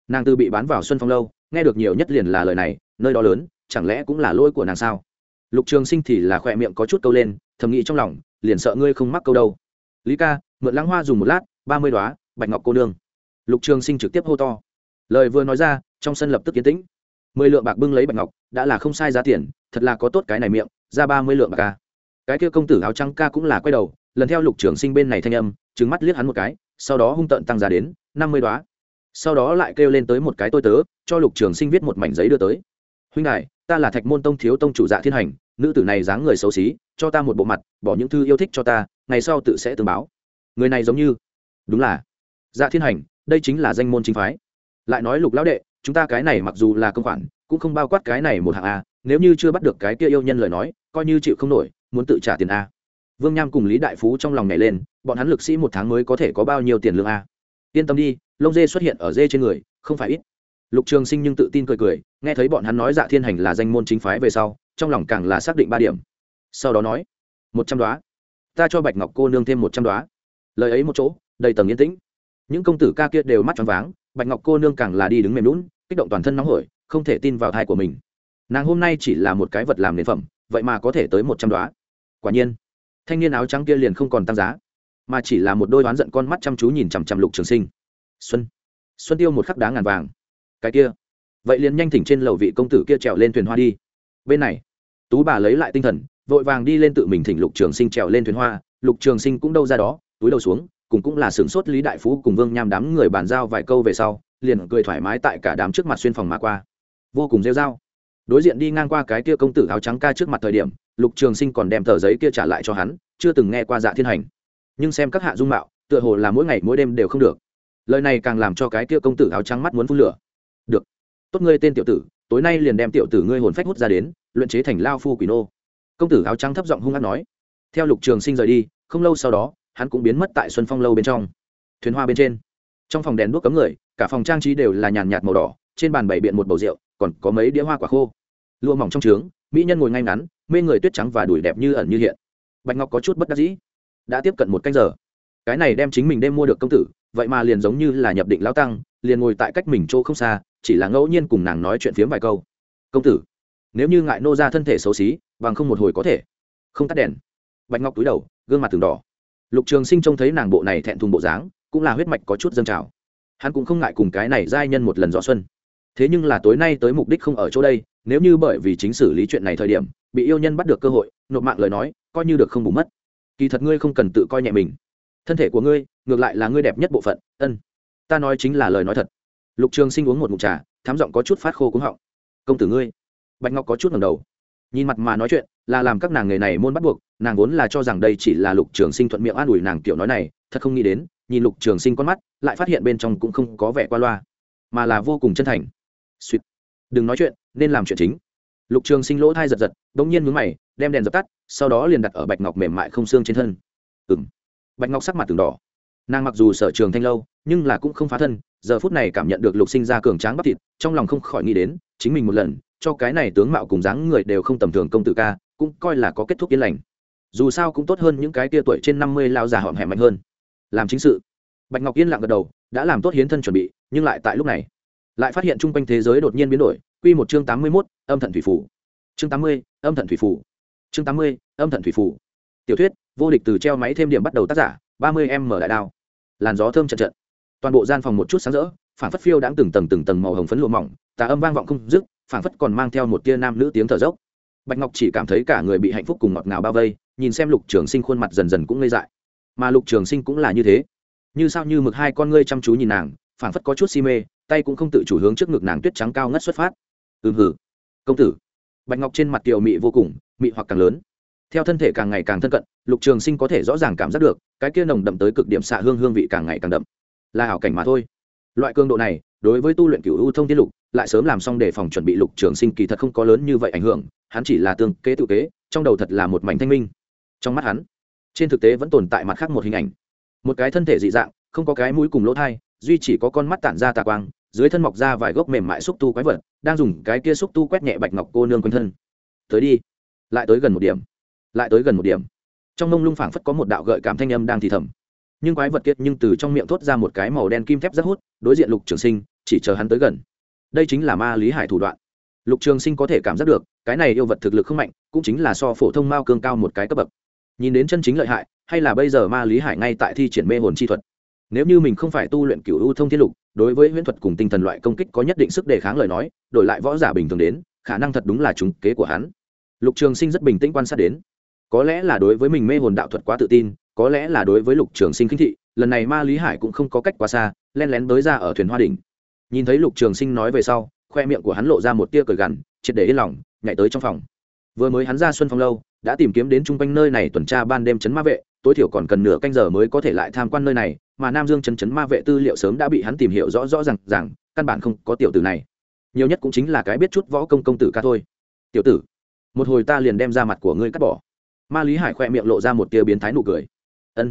nàng từ bị bán vào xuân phong lâu, nghe được nhiều nhất liền là lời này, nơi đó lớn, chẳng lẽ cũng là lỗi của nàng sao? Lục trường sinh thì là khỏe miệng có chút câu lên, thầm nghĩ trong lòng, liền sợ ngươi không mắc câu đâu. Lý ca, mượn lãng hoa dùng một lát, ba mươi đoá bạch ngọc cô nương. Lục trường sinh trực tiếp hô to. Lời vừa nói ra, trong sân lập tức kiến tĩnh. Mười lượng bạc bưng lấy bạch ngọc, đã là không sai giá tiền, thật là có tốt cái này miệng ra ba mươi lượng bạc ca. Cái kia công tử áo trắng ca cũng là quay đầu, lần theo lục trường sinh bên này thanh âm trứng mắt liếc hắn một cái, sau đó hung tợn tăng giá đến năm mươi đoá sau đó lại kêu lên tới một cái tôi tớ, cho lục trường sinh viết một mảnh giấy đưa tới. Huynh đại ta là thạch môn tông thiếu tông chủ dạ thiên hành, nữ tử này dáng người xấu xí, cho ta một bộ mặt, bỏ những thư yêu thích cho ta, ngày sau tự sẽ tương báo. Người này giống như, đúng là dạ thiên hành, đây chính là danh môn chính phái. Lại nói lục lão đệ, chúng ta cái này mặc dù là công khoản, cũng không bao quát cái này một hạng a nếu như chưa bắt được cái kia yêu nhân lời nói, coi như chịu không nổi, muốn tự trả tiền a. Vương nham cùng lý đại phú trong lòng nhảy lên, bọn hắn lực sĩ một tháng mới có thể có bao nhiêu tiền lương a? Yên tâm đi, lông dê xuất hiện ở dê trên người, không phải ít. Lục trường sinh nhưng tự tin cười cười, nghe thấy bọn hắn nói dạ thiên hành là danh môn chính phái về sau, trong lòng càng là xác định ba điểm. Sau đó nói, một trăm đoá. Ta cho bạch ngọc cô nương thêm một trăm đoá. Lời ấy một chỗ, đầy tầng yên tĩnh. Những công tử ca kia đều mắt tròn váng, bạch ngọc cô nương càng là đi đứng mềm lún kích động toàn thân nóng hổi, không thể tin vào thai của mình nàng hôm nay chỉ là một cái vật làm nền phẩm, vậy mà có thể tới một trăm đoá quả nhiên, thanh niên áo trắng kia liền không còn tăng giá, mà chỉ là một đôi oán giận con mắt chăm chú nhìn chằm chằm lục trường sinh. Xuân xuân tiêu một khắc đá ngàn vàng. Cái kia, vậy liền nhanh thỉnh trên lầu vị công tử kia trèo lên thuyền hoa đi. Bên này, tú bà lấy lại tinh thần, vội vàng đi lên tự mình thỉnh lục trường sinh trèo lên thuyền hoa. Lục trường sinh cũng đâu ra đó, túi đầu xuống, cùng cũng là sửng sốt lý đại phú cùng vương nham đám người bàn giao vài câu về sau, liền cười thoải mái tại cả đám trước mặt xuyên phòng mà qua. Vô cùng rêu r a o đối diện đi ngang qua cái kia công tử áo trắng ca trước mặt thời điểm, lục trường sinh còn đem tờ giấy kia trả lại cho hắn, chưa từng nghe qua dạ thiên hành. Nhưng xem các hạ dung mạo, tựa hồ là mỗi ngày mỗi đêm đều không được. Lời này càng làm cho cái kia công tử áo trắng mắt muốn phun lửa. Được, tốt ngươi tên tiểu tử, tối nay liền đem tiểu tử ngươi hồn phách hút ra đến, luyện chế thành lao phu quỷ nô. Công tử áo trắng thấp giọng hung hát nói. Theo lục trường sinh rời đi, không lâu sau đó, hắn cũng biến mất tại xuân phong lâu bên trong. Thuyền hoa bên trên, trong phòng đèn đuốc cấm người, cả phòng trang trí đều là nhàn nhạt màu đỏ, trên bàn bày biện một bầu rượu, còn có mấy đĩa hoa quả khô lụa mỏng trong trướng, mỹ nhân ngồi ngay ngắn, mê người tuyết trắng và đùi đẹp như ẩn như hiện. Bạch ngọc có chút bất đắc dĩ. Đã tiếp cận một canh giờ. Cái này đem chính mình đem mua được công tử, vậy mà liền giống như là nhập định lao tăng, liền ngồi tại cách mình chỗ không xa, chỉ là ngẫu nhiên cùng nàng nói chuyện phiếm vài câu. Công tử, nếu như ngại nô ra thân thể xấu xí, bằng không một hồi có thể. Không tắt đèn. Bạch ngọc túi đầu, gương mặt từng đỏ. Lục trường sinh trông thấy nàng bộ này thẹn thùng bộ dáng, cũng là huyết mạch có chút dâng trào. Hắn cũng không ngại cùng cái này giai nhân một lần dọ xuân. Thế nhưng là tối nay tới mục đích không ở chỗ đây nếu như bởi vì chính xử lý chuyện này thời điểm, bị yêu nhân bắt được cơ hội, nộp mạng lời nói, coi như được không bù mất. Kỳ thật ngươi không cần tự coi nhẹ mình. Thân thể của ngươi, ngược lại là ngươi đẹp nhất bộ phận, ân. Ta nói chính là lời nói thật. Lục trường sinh uống một mụt trà, thám giọng có chút phát khô cúng họng. Công tử ngươi. Bạch ngọc có chút ngầm đầu. Nhìn mặt mà nói chuyện, là làm các nàng nghề này môn bắt buộc, nàng vốn là cho rằng đây chỉ là lục trường sinh thuận miệng an ủi nàng kiểu nói này, thật không nghĩ đến, nhìn lục trường sinh con mắt, lại phát hiện bên trong cũng không có vẻ qua loa, mà là vô cùng chân thành. Suýt đừng nói chuyện, nên làm chuyện chính. Lục trường sinh lỗ thai giật giật đ ỗ n g nhiên mướn mày, đem đèn dập tắt, sau đó liền đặt ở bạch ngọc mềm mại không xương trên thân. Ừ m bạch ngọc sắc mặt từng đỏ. Nàng mặc dù sở trường thanh lâu, nhưng là cũng không phá thân, giờ phút này cảm nhận được lục sinh ra cường tráng bắp thịt, trong lòng không khỏi nghĩ đến, chính mình một lần, cho cái này tướng mạo cùng dáng người đều không tầm thường công tử ca, cũng coi là có kết thúc yên lành. Dù sao cũng tốt hơn những cái tia tuổi trên năm mươi lao già họm hẹm mạnh hơn. Làm chính sự. Bạch ngọc yên lặng gật đầu, đã làm tốt hiến thân chuẩn bị, nhưng lại tại lúc này lại phát hiện chung quanh thế giới đột nhiên biến đổi. Q một chương tám mươi mốt, âm thận thủy phủ. Chương tám mươi, âm thận thủy phủ. Chương tám mươi, âm thận thủy phủ. Tiểu thuyết, vô địch từ treo máy thêm điểm bắt đầu tác giả, ba mươi m mở đại đao. Làn gió thơm trận trận. Toàn bộ gian phòng một chút sáng rỡ phản phất phiêu đã từng tầng từng tầng màu hồng phấn lụa mỏng, tà âm vang vọng không dứt phản phất còn mang theo một tia nam nữ tiếng thở dốc. Bạch ngọc chỉ cảm thấy cả người bị hạnh phúc cùng ngọt ngào bao vây, nhìn xem lục trường sinh khuôn mặt dần dần cũng ngây dại. Mà lục trường sinh cũng là như thế. Như sao như mực hai con ngươi chăm chú nhìn nàng, phảng phất có chút si mê tay cũng không tự chủ hướng trước ngực nàng tuyết trắng cao ngất xuất phát. Ừm hử. Công tử. Bạch ngọc trên mặt tiểu mị vô cùng, mị hoặc càng lớn. Theo thân thể càng ngày càng thân cận, lục trường sinh có thể rõ ràng cảm giác được, cái kia nồng đậm tới cực điểm xạ hương hương vị càng ngày càng đậm. Là hảo cảnh mà thôi. Loại cường độ này, đối với tu luyện cựu ưu thông tiết lục, lại sớm làm xong để phòng chuẩn bị lục trường sinh kỳ thật không có lớn như vậy ảnh hưởng, hắn chỉ là tương kế tự kế, trong đầu thật là một mảnh thanh minh. Trong mắt hắn, trên thực tế vẫn tồn tại mặt khác một hình ảnh. Một cái thân thể dị dạng, không có cái mũi cùng lỗ thai, duy chỉ có con mắt tản ra tà quang dưới thân mọc ra vài gốc mềm mại xúc tu quái vật, đang dùng cái kia xúc tu quét nhẹ bạch ngọc cô nương quanh thân. Tới đi. Lại tới gần một điểm. Lại tới gần một điểm. Trong mông lung phảng phất có một đạo gợi cảm thanh âm đang thì thầm. Nhưng quái vật kiệt nhưng từ trong miệng thốt ra một cái màu đen kim thép rất hút, đối diện lục trường sinh, chỉ chờ hắn tới gần. Đây chính là ma lý hải thủ đoạn. Lục trường sinh có thể cảm giác được, cái này yêu vật thực lực không mạnh, cũng chính là so phổ thông mao cương cao một cái cấp bậc. Nhìn đến chân chính lợi hại, hay là bây giờ ma lý hải ngay tại thi triển mê hồn chi thuật. Nếu như mình không phải tu luyện cựu u thông thiên lục đối với huyễn thuật cùng tinh thần loại công kích có nhất định sức đề kháng lời nói, đổi lại võ giả bình thường đến, khả năng thật đúng là trúng kế của hắn. Lục trường sinh rất bình tĩnh quan sát đến. Có lẽ là đối với mình mê hồn đạo thuật quá tự tin, có lẽ là đối với lục trường sinh khinh thị, lần này ma lý hải cũng không có cách quá xa len lén tới ra ở thuyền hoa đình nhìn thấy lục trường sinh nói về sau, khoe miệng của hắn lộ ra một tia cười gằn, triệt để yên lòng, nhảy tới trong phòng. Vừa mới hắn ra xuân phong lâu, đã tìm kiếm đến chung quanh nơi này tuần tra ban đêm chấn ma vệ, tối thiểu còn cần nửa canh giờ mới có thể lại tham quan nơi này mà nam dương chấn chấn ma vệ tư liệu sớm đã bị hắn tìm hiểu rõ rõ r à n g rằng căn bản không có tiểu tử này. Nhiều nhất cũng chính là cái biết chút võ công công tử ca thôi. Tiểu tử, một hồi ta liền đem ra mặt của ngươi cắt bỏ. Ma lý hải khoe miệng lộ ra một tia biến thái nụ cười. Ân.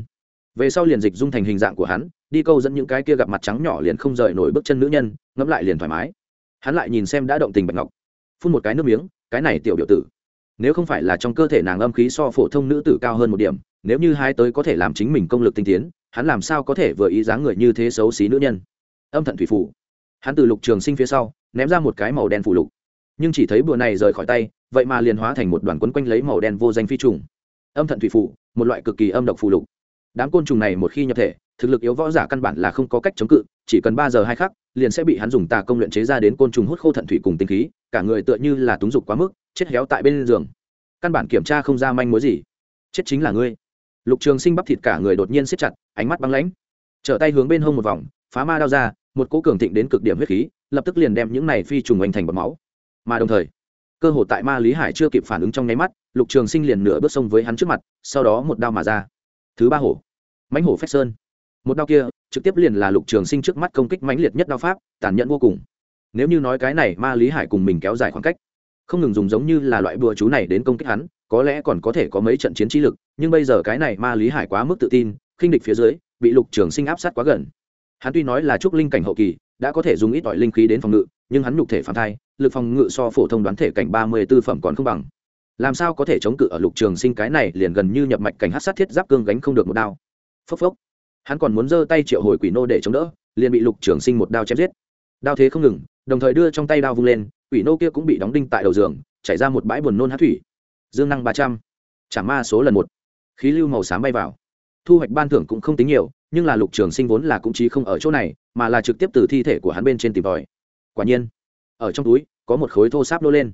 Về sau liền dịch dung thành hình dạng của hắn, đi câu dẫn những cái kia gặp mặt trắng nhỏ liền không rời nổi bước chân nữ nhân, ngẫm lại liền thoải mái. Hắn lại nhìn xem đã động tình bạch ngọc. Phun một cái nước miếng, cái này tiểu biểu tử. Nếu không phải là trong cơ thể nàng âm khí so phổ thông nữ tử cao hơn một điểm, nếu như hai tới có thể làm chính mình công lực tinh tiến hắn làm sao có thể vừa ý dáng người như thế xấu xí nữ nhân? Âm thận thủy phủ. Hắn từ lục trường sinh phía sau, ném ra một cái màu đen phủ lục. Nhưng chỉ thấy bùa này rời khỏi tay, vậy mà liền hóa thành một đoàn quấn quanh lấy màu đen vô danh phi trùng. Âm thận thủy phủ, một loại cực kỳ âm độc phù lục. Đám côn trùng này một khi nhập thể, thực lực yếu võ giả căn bản là không có cách chống cự, chỉ cần ba giờ hai khắc, liền sẽ bị hắn dùng tà công luyện chế ra đến côn trùng hút khô thận thủy cùng tinh khí, cả người tựa như là túng dục quá mức, chết héo tại bên giường. Căn bản kiểm tra không ra manh mối gì. Chết chính là ngươi lục trường sinh bắp thịt cả người đột nhiên siết chặt, ánh mắt băng lãnh. Trở tay hướng bên hông một vòng, phá ma đao ra, một cỗ cường thịnh đến cực điểm huyết khí, lập tức liền đem những này phi trùng hoành thành bọt máu. Mà đồng thời, cơ hội tại ma lý hải chưa kịp phản ứng trong nháy mắt, lục trường sinh liền nửa bước sông với hắn trước mặt, sau đó một đao mà ra. Thứ ba hổ, mãnh hổ phách sơn. Một đao kia, trực tiếp liền là lục trường sinh trước mắt công kích mãnh liệt nhất đao pháp, tàn nhẫn vô cùng. Nếu như nói cái này ma lý hải cùng mình kéo dài khoảng cách không ngừng dùng giống như là loại bùa chú này đến công kích hắn, có lẽ còn có thể có mấy trận chiến trí lực, nhưng bây giờ cái này ma lý hải quá mức tự tin, khinh địch phía dưới, bị lục trường sinh áp sát quá gần. Hắn tuy nói là trúc linh cảnh hậu kỳ, đã có thể dùng ít ỏi linh khí đến phòng ngự, nhưng hắn nhục thể phạm thai, lực phòng ngự so phổ thông đoán thể cảnh ba mươi tư phẩm còn không bằng. Làm sao có thể chống cự ở lục trường sinh cái này liền gần như nhập mạch cảnh hát sát thiết giáp cương gánh không được một đao. Phốc phốc. Hắn còn muốn giơ tay triệu hồi quỷ nô để chống đỡ, liền bị lục trường sinh một đao chém giết. Đao thế không ngừng đồng thời đưa trong tay đao vung lên, quỷ nô kia cũng bị đóng đinh tại đầu giường, chảy ra một bãi buồn nôn hát thủy. Dương năng ba trăm, trả ma số lần một. Khí lưu màu xám bay vào. Thu hoạch ban thưởng cũng không tính nhiều, nhưng là lục trường sinh vốn là cũng chí không ở chỗ này, mà là trực tiếp từ thi thể của hắn bên trên tìm tòi. Quả nhiên, ở trong túi, có một khối thô sáp nô lên.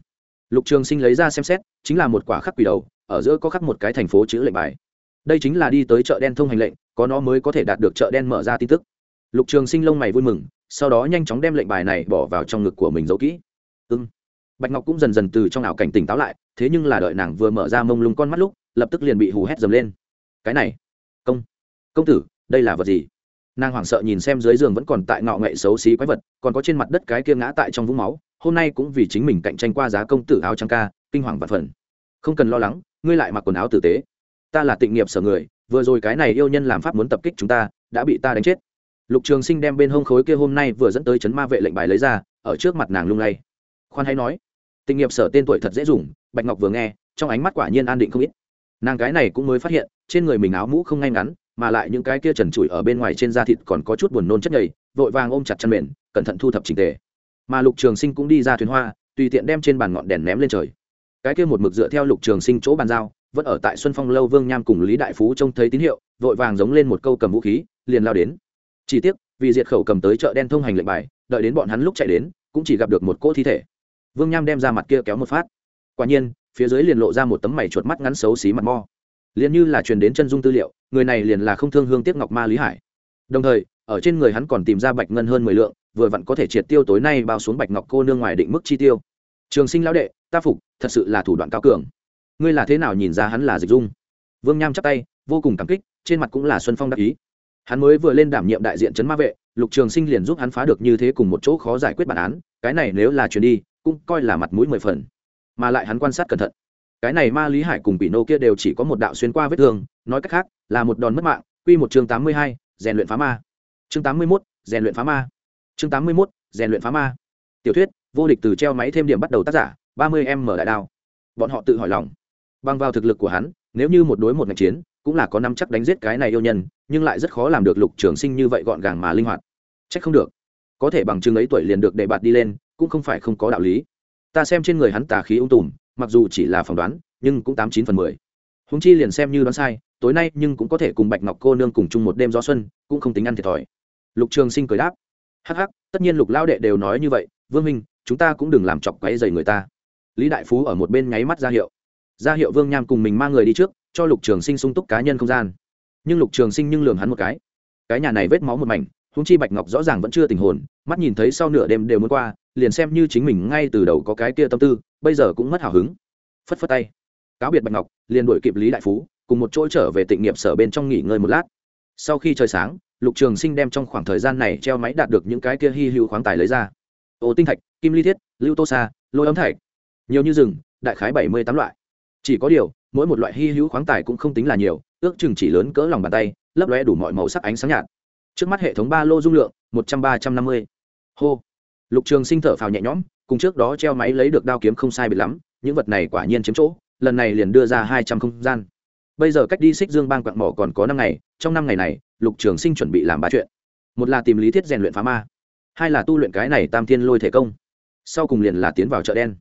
Lục trường sinh lấy ra xem xét, chính là một quả khắc quỷ đầu, ở giữa có khắc một cái thành phố chữ lệnh bài. Đây chính là đi tới chợ đen thông hành lệnh, có nó mới có thể đạt được chợ đen mở ra tin tức. Lục trường sinh lông mày vui mừng sau đó nhanh chóng đem lệnh bài này bỏ vào trong ngực của mình giấu kỹ. Ưng bạch ngọc cũng dần dần từ trong ảo cảnh tỉnh táo lại, thế nhưng là đợi nàng vừa mở ra mông lung con mắt lúc, lập tức liền bị hù hét dầm lên. Cái này. Công. Công tử, đây là vật gì? Nàng hoảng sợ nhìn xem dưới giường vẫn còn tại ngọ ngậy xấu xí quái vật, còn có trên mặt đất cái kia ngã tại trong vũng máu, hôm nay cũng vì chính mình cạnh tranh qua giá công tử áo trắng ca, kinh hoàng và phần không cần lo lắng, ngươi lại mặc quần áo tử tế. Ta là tịnh nghiệp sở người, vừa rồi cái này yêu nhân làm pháp muốn tập kích chúng ta, đã bị ta đánh chết lục trường sinh đem bên hông khối kia hôm nay vừa dẫn tới chấn ma vệ lệnh bài lấy ra, ở trước mặt nàng lung lay. Khoan hay nói, tình nghiệp sở tên tuổi thật dễ dùng, bạch ngọc vừa nghe, trong ánh mắt quả nhiên an định không ít. Nàng cái này cũng mới phát hiện, trên người mình áo mũ không ngay ngắn, mà lại những cái kia trần trụi ở bên ngoài trên da thịt còn có chút buồn nôn chất nhầy, vội vàng ôm chặt chân mền, cẩn thận thu thập trình tề. Mà lục trường sinh cũng đi ra thuyền hoa, tùy tiện đem trên bàn ngọn đèn ném lên trời. Cái kia một mực dựa theo lục trường sinh chỗ bàn giao, vẫn ở tại xuân phong lâu vương nham cùng lý đại phú trông thấy tín hiệu, vội vàng giống lên một câu cầm vũ khí, liền lao đến chỉ tiếc, vì diệt khẩu cầm tới chợ đen thông hành lệnh bài, đợi đến bọn hắn lúc chạy đến, cũng chỉ gặp được một cỗ thi thể. Vương nham đem ra mặt kia kéo một phát. Quả nhiên, phía dưới liền lộ ra một tấm mày chuột mắt ngắn xấu xí mặt mo. Liền như là truyền đến chân dung tư liệu, người này liền là không thương hương tiếc ngọc ma lý hải. Đồng thời, ở trên người hắn còn tìm ra bạch ngân hơn mười lượng, vừa vặn có thể triệt tiêu tối nay bao xuống bạch ngọc cô nương ngoài định mức chi tiêu. Trường sinh lão đệ, ta phục, thật sự là thủ đoạn cao cường. Ngươi là thế nào nhìn ra hắn là dịch dung? Vương nham chắp tay, vô cùng cảm kích, trên mặt cũng là xuân phong đắc ý hắn mới vừa lên đảm nhiệm đại diện trấn ma vệ, lục trường sinh liền giúp hắn phá được như thế cùng một chỗ khó giải quyết bản án, cái này nếu là chuyển đi, cũng coi là mặt mũi mười phần. Mà lại hắn quan sát cẩn thận. Cái này ma lý hải cùng bị nô kia đều chỉ có một đạo xuyên qua vết thương, nói cách khác, là một đòn mất mạng q một chương tám mươi hai, rèn luyện phá ma. Chương tám mươi mốt, rèn luyện phá ma. Chương tám mươi mốt, rèn luyện phá ma. Tiểu thuyết, vô địch từ treo máy thêm điểm bắt đầu tác giả, ba mươi em mở đại đao. Bọn họ tự hỏi lòng. Bằng vào thực lực của hắn, nếu như một đối một ngành chiến, cũng là có năm chắc đánh giết cái này yêu nhân nhưng lại rất khó làm được lục trường sinh như vậy gọn gàng mà linh hoạt. C h ắ c không được. Có thể bằng chứng ấy tuổi liền được đề bạt đi lên, cũng không phải không có đạo lý. Ta xem trên người hắn tà khí ung tùm, mặc dù chỉ là phỏng đoán, nhưng cũng tám chín phần mười. Húng chi liền xem như đoán sai, tối nay nhưng cũng có thể cùng bạch ngọc cô nương cùng chung một đêm gió xuân, cũng không tính ăn thiệt thòi. Lục trường sinh cười đáp. Hắc hắc, tất nhiên lục lao đệ đều nói như vậy, vương minh, chúng ta cũng đừng làm chọc quáy dày người ta. Lý đại phú ở một bên nháy mắt ra hiệu. Ra hiệu vương nham cùng mình mang người đi trước, cho lục trường sinh sung túc cá nhân không gian nhưng lục trường sinh nhưng lường hắn một cái. Cái nhà này vết máu một mảnh húng chi bạch ngọc rõ ràng vẫn chưa tình hồn, mắt nhìn thấy sau nửa đêm đều muốn qua, liền xem như chính mình ngay từ đầu có cái kia tâm tư, bây giờ cũng mất hào hứng. Phất phất tay. Cáo biệt bạch ngọc, liền đuổi kịp lý đại phú, cùng một chỗ trở về tịnh nghiệp sở bên trong nghỉ ngơi một lát. Sau khi trời sáng, lục trường sinh đem trong khoảng thời gian này treo máy đạt được những cái kia hy hữu khoáng tài lấy ra. Ô tinh thạch, kim ly thiết, lưu tô sa, lôi ấm thạch. Nhiều như rừng, đại khái bảy mươi tám loại. Chỉ có điều, mỗi một loại hy hữu khoáng tài cũng không tính là nhiều ước chừng chỉ lớn cỡ lòng bàn tay, lấp lóe đủ mọi màu sắc ánh sáng nhạt. Trước mắt hệ thống ba lô dung lượng, một trăm ba trăm năm mươi. Hô. Lục trường sinh thở phào nhẹ nhõm, cùng trước đó treo máy lấy được đao kiếm không sai biệt lắm, những vật này quả nhiên chiếm chỗ, lần này liền đưa ra hai trăm không gian. Bây giờ cách đi xích dương bang quạng mỏ còn có năm ngày, trong năm ngày này, lục trường sinh chuẩn bị làm ba chuyện. Một là tìm lý thiết rèn luyện phá ma, hai là tu luyện cái này tam thiên lôi thể công. Sau cùng liền là tiến vào chợ đen.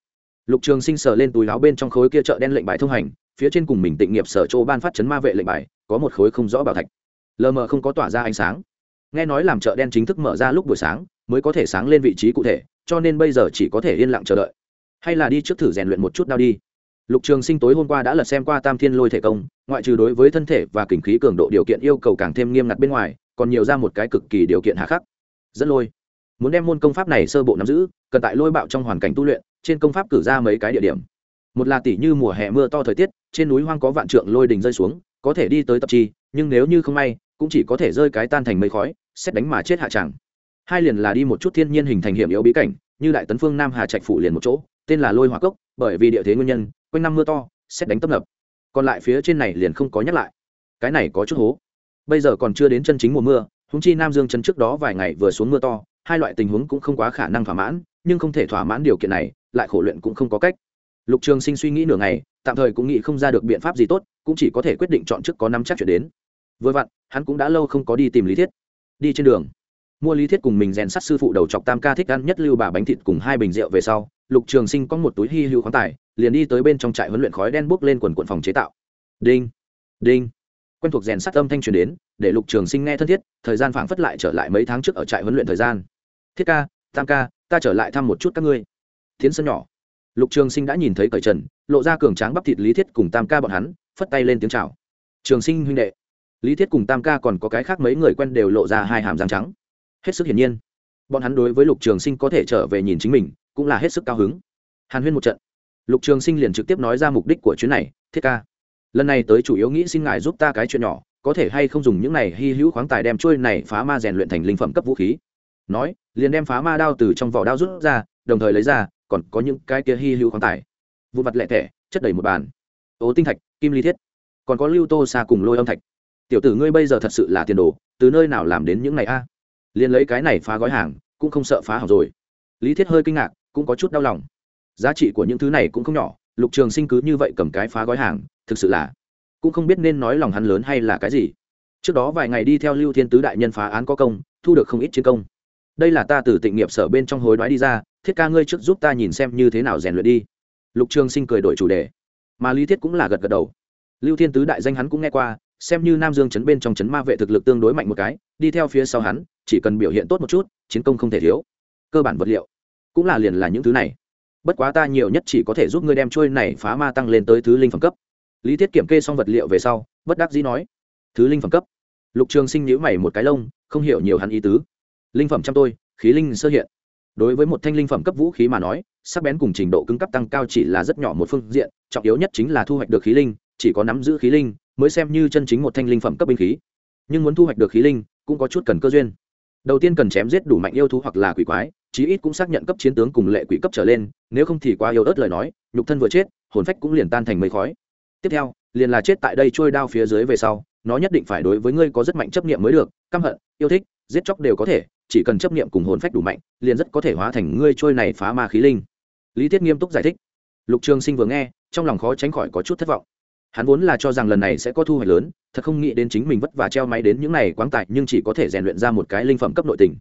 Lục trường sinh sờ lên túi láo bên trong khối kia chợ đen lệnh bài thông hành phía trên cùng mình tịnh nghiệp sở chỗ ban phát chấn ma vệ lệnh bài, có một khối không rõ bảo thạch. Lờ mờ không có tỏa ra ánh sáng. Nghe nói làm chợ đen chính thức mở ra lúc buổi sáng, mới có thể sáng lên vị trí cụ thể, cho nên bây giờ chỉ có thể yên lặng chờ đợi. Hay là đi trước thử rèn luyện một chút đau đi. Lục trường sinh tối hôm qua đã lật xem qua tam thiên lôi thể công, ngoại trừ đối với thân thể và kinh khí cường độ điều kiện yêu cầu càng thêm nghiêm ngặt bên ngoài, còn nhiều ra một cái cực kỳ điều kiện hạ khắc. Dẫn lôi. Muốn đem môn công pháp này sơ bộ nắm giữ, cần tại lôi bạo trong hoàn cảnh tu luyện, trên công pháp cử ra mấy cái địa điểm. Một là tỷ như mùa hè mưa to thời tiết trên núi hoang có vạn trượng lôi đình rơi xuống, có thể đi tới tập chi, nhưng nếu như không may, cũng chỉ có thể rơi cái tan thành mây khói, xét đánh mà chết hạ tràng hai liền là đi một chút thiên nhiên hình thành hiểm yếu bí cảnh, như đại tấn phương nam hà trạch phủ liền một chỗ, tên là lôi hỏa cốc, bởi vì địa thế nguyên nhân, quanh năm mưa to, xét đánh tấp nập. Còn lại phía trên này liền không có nhắc lại. Cái này có chút hố. Bây giờ còn chưa đến chân chính mùa mưa húng chi nam dương chân trước đó vài ngày vừa xuống mưa to, hai loại tình huống cũng không quá khả năng thỏa mãn, nhưng không thể thỏa mãn điều kiện này, lại khổ luyện cũng không có cách lục trường sinh suy nghĩ nửa ngày, tạm thời cũng nghĩ không ra được biện pháp gì tốt, cũng chỉ có thể quyết định chọn trước có năm chắc chuyển đến. Vừa vặn, hắn cũng đã lâu không có đi tìm lý thiết. Đi trên đường, mua lý thiết cùng mình rèn sắt sư phụ đầu chọc tam ca thích ăn nhất lưu bà bánh thịt cùng hai bình rượu về sau, lục trường sinh có một túi hy hữu khoáng tài, liền đi tới bên trong trại huấn luyện khói đen bốc lên quần quận phòng chế tạo. Đinh đinh. Quen thuộc rèn sắt âm thanh truyền đến, để lục trường sinh nghe thân thiết, thời gian phảng phất lại trở lại mấy tháng trước ở trại huấn luyện thời gian. Thiết ca, tam ca, ta trở lại thăm một chút các ngươi. Thiến sân nhỏ lục trường sinh đã nhìn thấy cởi trần, lộ ra cường tráng bắp thịt lý thiết cùng tam ca bọn hắn, phất tay lên tiếng chào. Trường sinh huynh đệ. Lý thiết cùng tam ca còn có cái khác mấy người quen đều lộ ra hai hàm răng trắng. Hết sức hiển nhiên, bọn hắn đối với lục trường sinh có thể trở về nhìn chính mình, cũng là hết sức cao hứng. Hàn huyên một trận, lục trường sinh liền trực tiếp nói ra mục đích của chuyến này, thiết ca, lần này tới chủ yếu nghĩ xin ngài giúp ta cái chuyện nhỏ, có thể hay không dùng những này hy hữu khoáng tài đem trôi này phá ma rèn luyện thành linh phẩm cấp vũ khí? Nói, liền đem phá ma đao từ trong vỏ đao rút ra, đồng thời lấy ra còn có những cái kia hy hữu khoáng tài. Vụ mặt lẹ thẻ chất đầy một bàn. Ố tinh thạch, kim ly thiết. Còn có lưu tô xa cùng lôi âm thạch. Tiểu tử ngươi bây giờ thật sự là tiền đồ, từ nơi nào làm đến những này a? Liền lấy cái này phá gói hàng, cũng không sợ phá hỏng rồi. Lý thiết hơi kinh ngạc, cũng có chút đau lòng. Giá trị của những thứ này cũng không nhỏ, lục trường sinh cứ như vậy cầm cái phá gói hàng, thực sự là cũng không biết nên nói lòng hắn lớn hay là cái gì. Trước đó vài ngày đi theo lưu thiên tứ đại nhân phá án có công, thu được không ít chiến công. Đây là ta từ tịnh nghiệp sở bên trong hối đoái đi ra thiết ca ngươi trước giúp ta nhìn xem như thế nào rèn luyện đi. Lục trường sinh cười đổi chủ đề. Mà lý thiết cũng là gật gật đầu. Lưu thiên tứ đại danh hắn cũng nghe qua, xem như nam dương chấn bên trong chấn ma vệ thực lực tương đối mạnh một cái, đi theo phía sau hắn, chỉ cần biểu hiện tốt một chút, chiến công không thể thiếu. Cơ bản vật liệu cũng là liền là những thứ này. Bất quá ta nhiều nhất chỉ có thể giúp ngươi đem trôi này phá ma tăng lên tới thứ linh phẩm cấp. Lý thiết kiểm kê xong vật liệu về sau, bất đắc dĩ nói, thứ linh phẩm cấp. Lục trường sinh nhữ mày một cái lông, không hiểu nhiều hắn ý tứ. Linh phẩm trăm tôi, khí linh sơ hiện đối với một thanh linh phẩm cấp vũ khí mà nói, sắc bén cùng trình độ cứng cấp tăng cao chỉ là rất nhỏ một phương diện, trọng yếu nhất chính là thu hoạch được khí linh, chỉ có nắm giữ khí linh mới xem như chân chính một thanh linh phẩm cấp binh khí. Nhưng muốn thu hoạch được khí linh cũng có chút cần cơ duyên. Đầu tiên cần chém giết đủ mạnh yêu thú hoặc là quỷ quái, chí ít cũng xác nhận cấp chiến tướng cùng lệ quỷ cấp trở lên, nếu không thì quá yêu ớt lời nói, nhục thân vừa chết, hồn phách cũng liền tan thành mây khói. Tiếp theo, liền là chết tại đây trôi đao phía dưới về sau, nó nhất định phải đối với ngươi có rất mạnh chấp niệm mới được, căm hận, yêu thích, giết chóc đều có thể chỉ cần chấp niệm cùng hồn phách đủ mạnh, liền rất có thể hóa thành ngươi trôi này phá ma khí linh. Lý tiết nghiêm túc giải thích. Lục trường sinh vừa nghe, trong lòng khó tránh khỏi có chút thất vọng. Hắn vốn là cho rằng lần này sẽ có thu hoạch lớn, thật không nghĩ đến chính mình vất vả treo máy đến những này quáng tại nhưng chỉ có thể rèn luyện ra một cái linh phẩm cấp nội tình.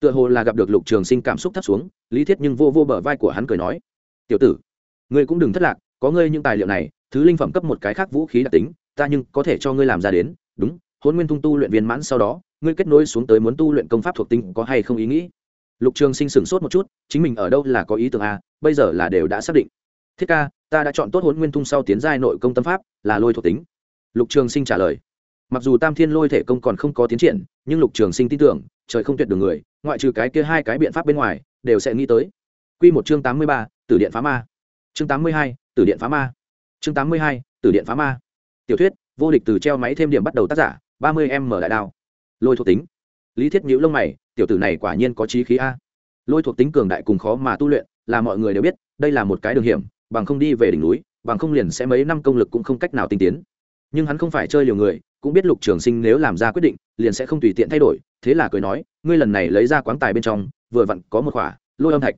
Tựa hồ là gặp được lục trường sinh cảm xúc thấp xuống, lý thiết nhưng vô vô bờ vai của hắn cười nói, tiểu tử, ngươi cũng đừng thất lạc, có ngươi những tài liệu này, thứ linh phẩm cấp một cái khác vũ khí đặc tính, ta nhưng có thể cho ngươi làm ra đến, đúng hôn nguyên thung tu luyện viên mãn sau đó ngươi kết nối xuống tới muốn tu luyện công pháp thuộc tính có hay không ý nghĩ? Lục trường sinh sửng sốt một chút, chính mình ở đâu là có ý tưởng a bây giờ là đều đã xác định. Thiết ca, ta đã chọn tốt huấn nguyên thung sau tiến giai nội công tâm pháp, là lôi thuộc tính. Lục trường sinh trả lời. Mặc dù tam thiên lôi thể công còn không có tiến triển, nhưng lục trường sinh tin tưởng, trời không tuyệt đường người, ngoại trừ cái kia hai cái biện pháp bên ngoài, đều sẽ nghĩ tới. Q một chương tám mươi ba, tử điện phá ma. Chương tám mươi hai, tử điện phá ma. Chương tám mươi hai, tử điện phá ma. Tiểu thuyết, vô địch từ treo máy thêm điểm bắt đầu tác giả, ba mươi m đại đao lôi thuộc tính. Lý thiết nhữ lông mày, tiểu tử này quả nhiên có trí khí a. Lôi thuộc tính cường đại cùng khó mà tu luyện, là mọi người đều biết, đây là một cái đường hiểm, bằng không đi về đỉnh núi, bằng không liền sẽ mấy năm công lực cũng không cách nào tinh tiến. Nhưng hắn không phải chơi liều người, cũng biết lục trường sinh nếu làm ra quyết định, liền sẽ không tùy tiện thay đổi, thế là cười nói, ngươi lần này lấy ra quán tài bên trong, vừa vặn có một khỏa, lôi âm thạch.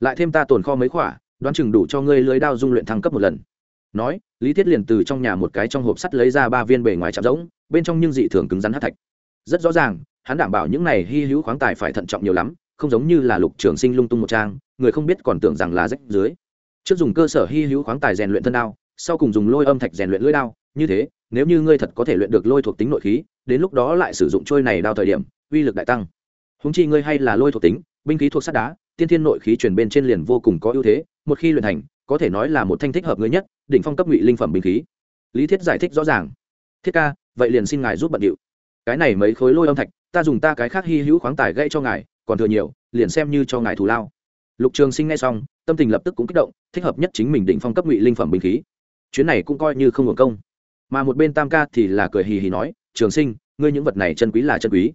Lại thêm ta tồn kho mấy khỏa, đoán chừng đủ cho ngươi lưới đao dung luyện thăng cấp một lần. Nói, lý thiết liền từ trong nhà một cái trong hộp sắt lấy ra ba viên bề ngoài chạm rỗng, bên trong nhưng dị thường cứng rắn hát thạch rất rõ ràng, hắn đảm bảo những này hy hữu khoáng tài phải thận trọng nhiều lắm, không giống như là lục trường sinh lung tung một trang, người không biết còn tưởng rằng là rách dưới. Trước dùng cơ sở hy hữu khoáng tài rèn luyện thân đao, sau cùng dùng lôi âm thạch rèn luyện lưỡi đao, như thế, nếu như ngươi thật có thể luyện được lôi thuộc tính nội khí, đến lúc đó lại sử dụng trôi này đao thời điểm, uy lực đại tăng. Húng chi ngươi hay là lôi thuộc tính, binh khí thuộc sắt đá, tiên thiên nội khí chuyển bên trên liền vô cùng có ưu thế, một khi luyện thành, có thể nói là một thanh thích hợp ngươi nhất, đỉnh phong cấp ngụy linh phẩm binh khí. Lý thiết giải thích rõ ràng. Thiết ca, vậy liền xin ngài giúp bận điệu cái này mấy khối lôi âm thạch, ta dùng ta cái khác hy hữu khoáng tài gây cho ngài, còn thừa nhiều, liền xem như cho ngài thù lao. Lục trường sinh nghe xong, tâm tình lập tức cũng kích động, thích hợp nhất chính mình định phong cấp ngụy linh phẩm bình khí. Chuyến này cũng coi như không hưởng công. Mà một bên tam ca thì là cười hì hì nói, trường sinh, ngươi những vật này chân quý là chân quý.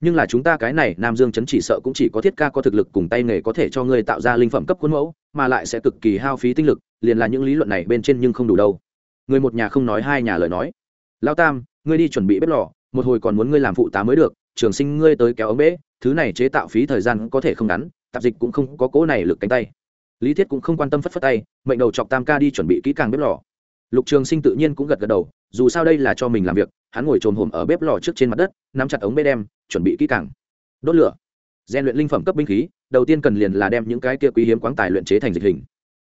Nhưng là chúng ta cái này, nam dương chấn chỉ sợ cũng chỉ có thiết ca có thực lực cùng tay nghề có thể cho ngươi tạo ra linh phẩm cấp khuôn mẫu, mà lại sẽ cực kỳ hao phí tinh lực, liền là những lý luận này bên trên nhưng không đủ đâu. Người một nhà không nói, hai nhà lời nói. Lao tam, ngươi đi chuẩn bị bếp lò một hồi còn muốn ngươi làm phụ tá mới được, trường sinh ngươi tới kéo ống bể thứ này chế tạo phí thời gian có thể không ngắn, tạp dịch cũng không có cố này lực cánh tay. Lý thiết cũng không quan tâm phất phất tay, mệnh đầu chọc tam ca đi chuẩn bị kỹ càng bếp lò. Lục trường sinh tự nhiên cũng gật gật đầu, dù sao đây là cho mình làm việc, hắn ngồi trồm hồm ở bếp lò trước trên mặt đất, nắm chặt ống bê đem, chuẩn bị kỹ càng. Đốt lửa. Gian luyện linh phẩm cấp binh khí, đầu tiên cần liền là đem những cái kia quý hiếm quáng tài luyện chế thành dịch hình.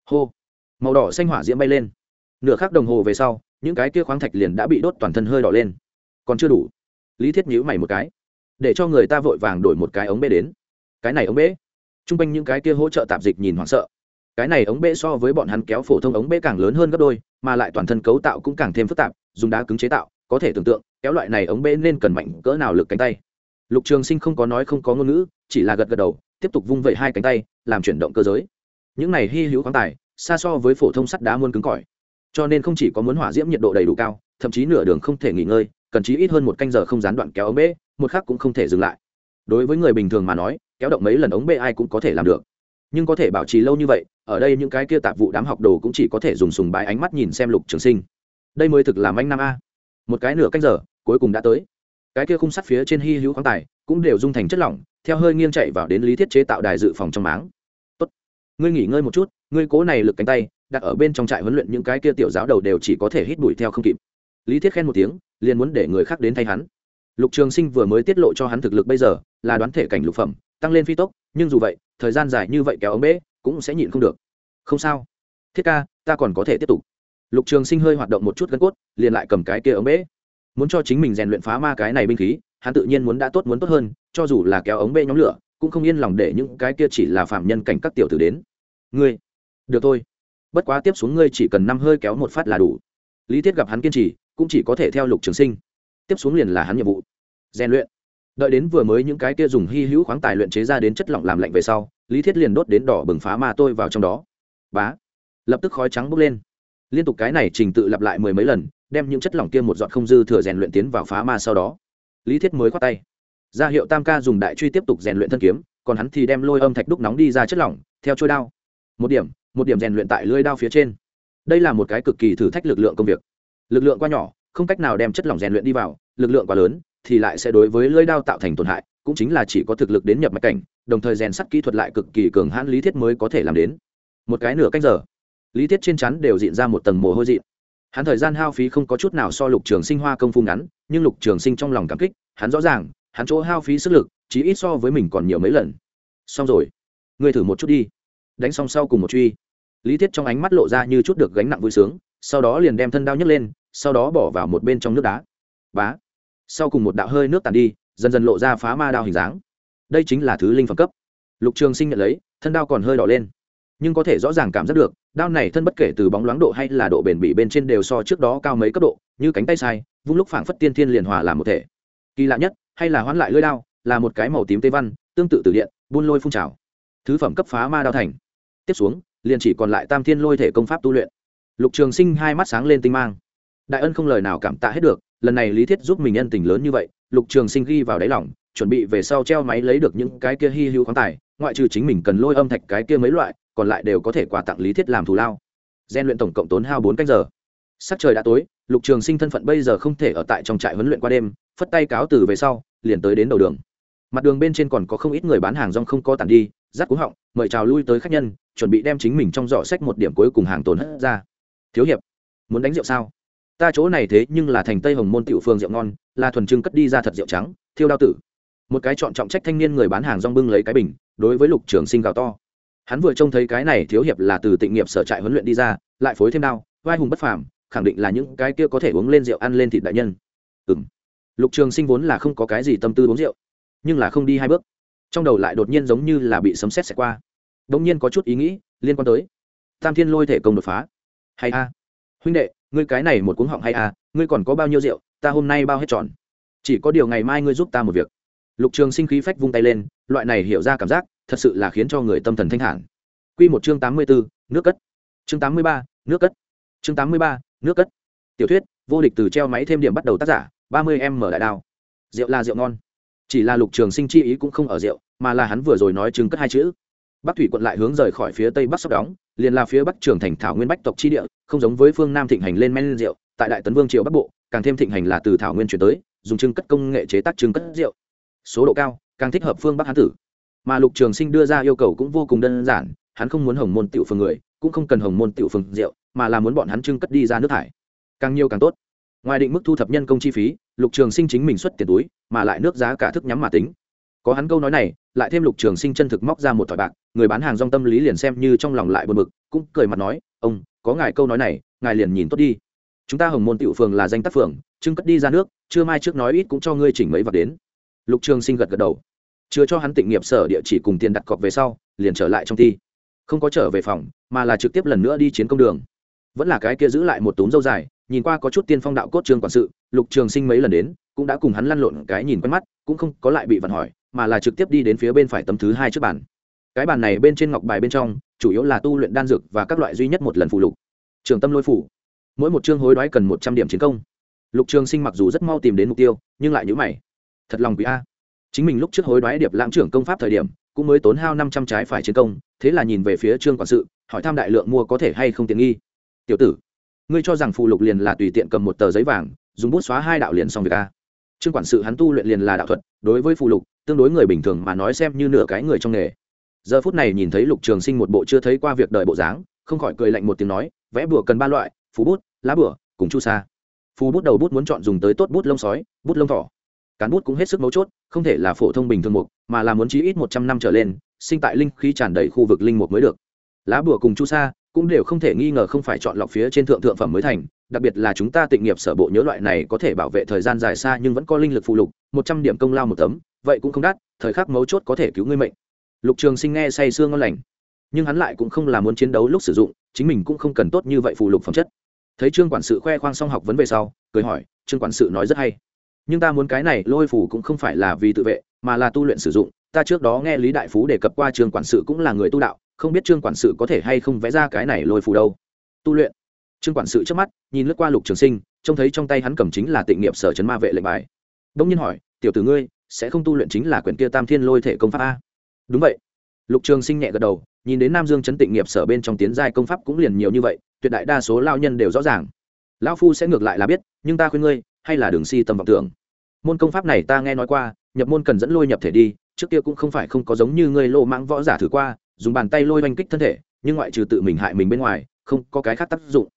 Hô. Màu đỏ xanh hỏa diễm bay lên. Nửa khắc đồng hồ về sau, những cái kia khoáng thạch liền đã bị đốt toàn thân hơi đỏ lên. Còn chưa đủ lý thiết nhữ mày một cái. Để cho người ta vội vàng đổi một cái ống bê đến. Cái này ống bê? T r u n g quanh những cái kia hỗ trợ tạp dịch nhìn hoảng sợ. Cái này ống bê so với bọn hắn kéo phổ thông ống bê càng lớn hơn gấp đôi, mà lại toàn thân cấu tạo cũng càng thêm phức tạp, dùng đá cứng chế tạo, có thể tưởng tượng, kéo loại này ống bê nên cần mạnh cỡ nào lực cánh tay. Lục trường sinh không có nói không có ngôn ngữ, chỉ là gật gật đầu, tiếp tục vung vẩy hai cánh tay, làm chuyển động cơ giới. Những này hy hữu khoáng tài, xa so với phổ thông sắt đá muôn cứng cỏi. Cho nên không chỉ có muốn hỏa diễm nhiệt độ đầy đủ cao, thậm chí nửa đường không thể nghỉ ngơi cần chí ít hơn một canh giờ không gián đoạn kéo ống bê, một khắc cũng không thể dừng lại. Đối với người bình thường mà nói, kéo động mấy lần ống bê ai cũng có thể làm được. Nhưng có thể bảo trì lâu như vậy, ở đây những cái kia tạp vụ đám học đồ cũng chỉ có thể dùng sùng bái ánh mắt nhìn xem lục trường sinh. Đây mới thực làm anh nam a. Một cái nửa canh giờ, cuối cùng đã tới. Cái kia khung sắt phía trên hy hữu khoáng tài cũng đều dung thành chất lỏng, theo hơi nghiêng chạy vào đến lý thiết chế tạo đài dự phòng trong máng. Tốt. Ngươi nghỉ ngơi một chút, ngươi cố này lực cánh tay, đặt ở bên trong trại huấn luyện những cái kia tiểu giáo đầu đều chỉ có thể hít đuổi theo không kịp. Lý thiết khen một tiếng liền muốn để người khác đến thay hắn. Lục trường sinh vừa mới tiết lộ cho hắn thực lực bây giờ, là đoán thể cảnh lục phẩm, tăng lên phi tốc, nhưng dù vậy, thời gian dài như vậy kéo ống bế, cũng sẽ nhịn không được. Không sao. Thiết ca, ta còn có thể tiếp tục. Lục trường sinh hơi hoạt động một chút gân cốt, liền lại cầm cái kia ống bế. Muốn cho chính mình rèn luyện phá ma cái này binh khí, hắn tự nhiên muốn đã tốt muốn tốt hơn, cho dù là kéo ống bê nhóm lửa, cũng không yên lòng để những cái kia chỉ là phạm nhân cảnh các tiểu tử đến. Ngươi, được thôi. Bất quá tiếp xuống ngươi chỉ cần năm hơi kéo một phát là đủ. Lý thiết gặp hắn kiên trì cũng chỉ có thể theo lục trường sinh. Tiếp xuống liền là hắn nhiệm vụ. Rèn luyện. Đợi đến vừa mới những cái kia dùng hy hữu khoáng tài luyện chế ra đến chất lỏng làm lạnh về sau, lý thiết liền đốt đến đỏ bừng phá ma tôi vào trong đó. Bá. Lập tức khói trắng bốc lên. Liên tục cái này trình tự lặp lại mười mấy lần, đem những chất lỏng kia một giọt không dư thừa rèn luyện tiến vào phá ma sau đó. Lý thiết mới khoát tay. Ra hiệu tam ca dùng đại truy tiếp tục rèn luyện thân kiếm, còn hắn thì đem lôi âm thạch đúc nóng đi ra chất lỏng, theo trôi đao. Một điểm một điểm rèn luyện tại lưỡi đao phía trên. Đây là một cái cực kỳ thử thách lực lượng công việc lực lượng quá nhỏ, không cách nào đem chất lỏng rèn luyện đi vào, lực lượng quá lớn thì lại sẽ đối với lưỡi đao tạo thành tổn hại, cũng chính là chỉ có thực lực đến nhập mạch cảnh, đồng thời rèn sắt kỹ thuật lại cực kỳ cường hãn lý thiết mới có thể làm đến. Một cái nửa cách giờ, lý thiết trên chắn đều diện ra một tầng mồ hôi dị hắn thời gian hao phí không có chút nào so lục trường sinh hoa công phu ngắn, nhưng lục trường sinh trong lòng cảm kích, hắn rõ ràng, hắn chỗ hao phí sức lực chỉ ít so với mình còn nhiều mấy lần. Xong rồi, ngươi thử một chút đi. Đánh xong sau cùng một truy. Lý thiết trong ánh mắt lộ ra như chút được gánh nặng vui sướng sau đó liền đem thân đao nhấc lên, sau đó bỏ vào một bên trong nước đá. Bá. Sau cùng một đạo hơi nước tàn đi, dần dần lộ ra phá ma đao hình dáng. Đây chính là thứ linh phẩm cấp. Lục trường sinh nhận lấy, thân đao còn hơi đỏ lên. Nhưng có thể rõ ràng cảm giác được, đao này thân bất kể từ bóng loáng độ hay là độ bền bỉ bên trên đều so trước đó cao mấy cấp độ, như cánh tay sai, vung lúc phảng phất tiên thiên liền hòa làm một thể. Kỳ lạ nhất, hay là hoán lại lưỡi đao, là một cái màu tím tê văn, tương tự từ điện, buôn lôi phun trào. Thứ phẩm cấp phá ma đao thành. Tiếp xuống, liền chỉ còn lại tam thiên lôi thể công pháp tu luyện lục trường sinh hai mắt sáng lên tinh mang. Đại ân không lời nào cảm tạ hết được, lần này lý thiết giúp mình nhân tình lớn như vậy, lục trường sinh ghi vào đáy lòng, chuẩn bị về sau treo máy lấy được những cái kia hy hữu khoáng tài, ngoại trừ chính mình cần lôi âm thạch cái kia mấy loại, còn lại đều có thể quà tặng lý thiết làm thù lao. Gian luyện tổng cộng tốn hao bốn canh giờ. Sắc trời đã tối, lục trường sinh thân phận bây giờ không thể ở tại trong trại huấn luyện qua đêm, phất tay cáo từ về sau, liền tới đến đầu đường. Mặt đường bên trên còn có không ít người bán hàng rong không có tàn đi rắt cúng họng, mời chào lui tới khách nhân, chuẩn bị đem chính mình trong giỏ sách một điểm cuối cùng hàng tồn hất ra thiếu hiệp, muốn đánh rượu sao? Ta chỗ này thế nhưng là thành tây hồng môn tiểu phương rượu ngon, là thuần trưng cất đi ra thật rượu trắng, thiêu đao tử. Một cái chọn trọng trách thanh niên người bán hàng rong bưng lấy cái bình, đối với lục trường sinh gào to. Hắn vừa trông thấy cái này thiếu hiệp là từ tịnh nghiệp sở trại huấn luyện đi ra, lại phối thêm đao, vai hùng bất phàm, khẳng định là những cái kia có thể uống lên rượu ăn lên thịt đại nhân. Ừ m lục trường sinh vốn là không có cái gì tâm tư uống rượu, nhưng là không đi hai bước. Trong đầu lại đột nhiên giống như là bị sấm xét xẹt qua. Đ ỗ n g nhiên có chút ý nghĩ liên quan tới. Tam thiên lôi thể công đột phá hay a. Huynh đệ, ngươi cái này một cuống họng hay a, ngươi còn có bao nhiêu rượu, ta hôm nay bao hết tròn. Chỉ có điều ngày mai ngươi giúp ta một việc. Lục trường sinh khí phách vung tay lên, loại này hiểu ra cảm giác, thật sự là khiến cho người tâm thần thanh thản. Q một chương tám mươi bốn nước cất. Chương tám mươi ba, nước cất. Chương tám mươi ba, nước cất. Tiểu thuyết, vô địch từ treo máy thêm điểm bắt đầu tác giả, ba mươi em mở đại đao. Rượu là rượu ngon. Chỉ là lục trường sinh chi ý cũng không ở rượu, mà là hắn vừa rồi nói chừng cất hai chữ. Bắc thủy quận lại hướng rời khỏi phía tây bắc sóc đóng liền là phía bắc trường thành thảo nguyên bách tộc chi địa, không giống với phương nam thịnh hành lên men rượu, tại đại tấn vương triều bắc bộ, càng thêm thịnh hành là từ thảo nguyên chuyển tới, dùng trưng cất công nghệ chế tác trưng cất rượu. Số độ cao, càng thích hợp phương bắc hán tử. Mà lục trường sinh đưa ra yêu cầu cũng vô cùng đơn giản, hắn không muốn hồng môn tiểu phường người, cũng không cần hồng môn tiểu phường rượu, mà là muốn bọn hắn trưng cất đi ra nước thải. Càng nhiều càng tốt. Ngoài định mức thu thập nhân công chi phí, lục trường sinh chính mình xuất tiền túi, mà lại nước giá cả thức nhắm mà tính. Có hắn câu nói này, lại thêm lục trường sinh chân thực móc ra một thỏi bạc người bán hàng rong tâm lý liền xem như trong lòng lại buồn bực, cũng cười mặt nói, ông, có ngài câu nói này, ngài liền nhìn tốt đi. Chúng ta hồng môn tiểu phường là danh tác phường, trưng cất đi ra nước chưa mai trước nói ít cũng cho ngươi chỉnh mấy vật đến. Lục trường sinh gật gật đầu. Chưa cho hắn tịnh nghiệp sở địa chỉ cùng tiền đặt cọc về sau, liền trở lại trong thi. Không có trở về phòng, mà là trực tiếp lần nữa đi chiến công đường. Vẫn là cái kia giữ lại một túm dâu dài, nhìn qua có chút tiên phong đạo cốt trường quản sự, lục trường sinh mấy lần đến, cũng đã cùng hắn lăn lộn cái nhìn quen mắt, cũng không có lại bị vặn hỏi, mà là trực tiếp đi đến phía bên phải tấm thứ hai trước bàn cái bàn này bên trên ngọc bài bên trong, chủ yếu là tu luyện đan dược và các loại duy nhất một lần phụ lục. Trường tâm lôi phủ. Mỗi một chương hối đoái cần một trăm điểm chiến công. Lục trường sinh mặc dù rất mau tìm đến mục tiêu, nhưng lại nhữ mày. Thật lòng quý a. Chính mình lúc trước hối đoái điệp lãng trưởng công pháp thời điểm, cũng mới tốn hao năm trăm trái phải chiến công, thế là nhìn về phía trương quản sự, hỏi thăm đại lượng mua có thể hay không tiện nghi. Tiểu tử, ngươi cho rằng phụ lục liền là tùy tiện cầm một tờ giấy vàng, dùng bút xóa hai đạo liền xong việc a? Trương quản sự hắn tu luyện liền là đạo thuật, đối với phụ lục, tương đối người bình thường mà nói xem như nửa cái người trong nghề giờ phút này nhìn thấy lục trường sinh một bộ chưa thấy qua việc đời bộ dáng, không khỏi cười lạnh một tiếng nói, vẽ bửa cần ba loại, phú bút, lá bửa cùng chu sa. Phú bút đầu bút muốn chọn dùng tới tốt bút lông sói, bút lông thỏ. Cán bút cũng hết sức mấu chốt, không thể là phổ thông bình thường mục, mà là muốn chí ít một trăm năm trở lên, sinh tại linh khí tràn đầy khu vực linh mục mới được. Lá bửa cùng chu sa cũng đều không thể nghi ngờ không phải chọn lọc phía trên thượng thượng phẩm mới thành, đặc biệt là chúng ta tịnh nghiệp sở bộ nhớ loại này có thể bảo vệ thời gian dài xa nhưng vẫn có linh lực phụ lục, một trăm điểm công lao một tấm, vậy cũng không đắt, thời khắc mấu chốt có thể cứu ngươi mệnh lục trường sinh nghe say sương ngon lành, nhưng hắn lại cũng không là muốn chiến đấu lúc sử dụng, chính mình cũng không cần tốt như vậy phù lục phẩm chất. Thấy trương quản sự khoe khoang xong học vấn về sau, cười hỏi, trương quản sự nói rất hay, nhưng ta muốn cái này lôi phủ cũng không phải là vì tự vệ, mà là tu luyện sử dụng. Ta trước đó nghe lý đại phú đề cập qua trương quản sự cũng là người tu đạo, không biết trương quản sự có thể hay không vẽ ra cái này lôi phủ đâu. Tu luyện. Trương quản sự trước mắt, nhìn lướt qua lục trường sinh, trông thấy trong tay hắn cầm chính là tịnh nghiệp sở chấn ma vệ lệnh bài. Đông nhiên hỏi, tiểu tử ngươi, sẽ không tu luyện chính là quyển kia tam thiên lôi thể công pháp a? Đúng vậy. Lục trường sinh nhẹ gật đầu, nhìn đến nam dương chấn tịnh nghiệp sở bên trong tiến giai công pháp cũng liền nhiều như vậy, tuyệt đại đa số lao nhân đều rõ ràng. Lão phu sẽ ngược lại là biết, nhưng ta khuyên ngươi, hay là đường si tầm vọng tưởng. Môn công pháp này ta nghe nói qua, nhập môn cần dẫn lôi nhập thể đi, trước kia cũng không phải không có giống như ngươi lô mãng võ giả thử qua, dùng bàn tay lôi oanh kích thân thể, nhưng ngoại trừ tự mình hại mình bên ngoài, không có cái khác tác dụng.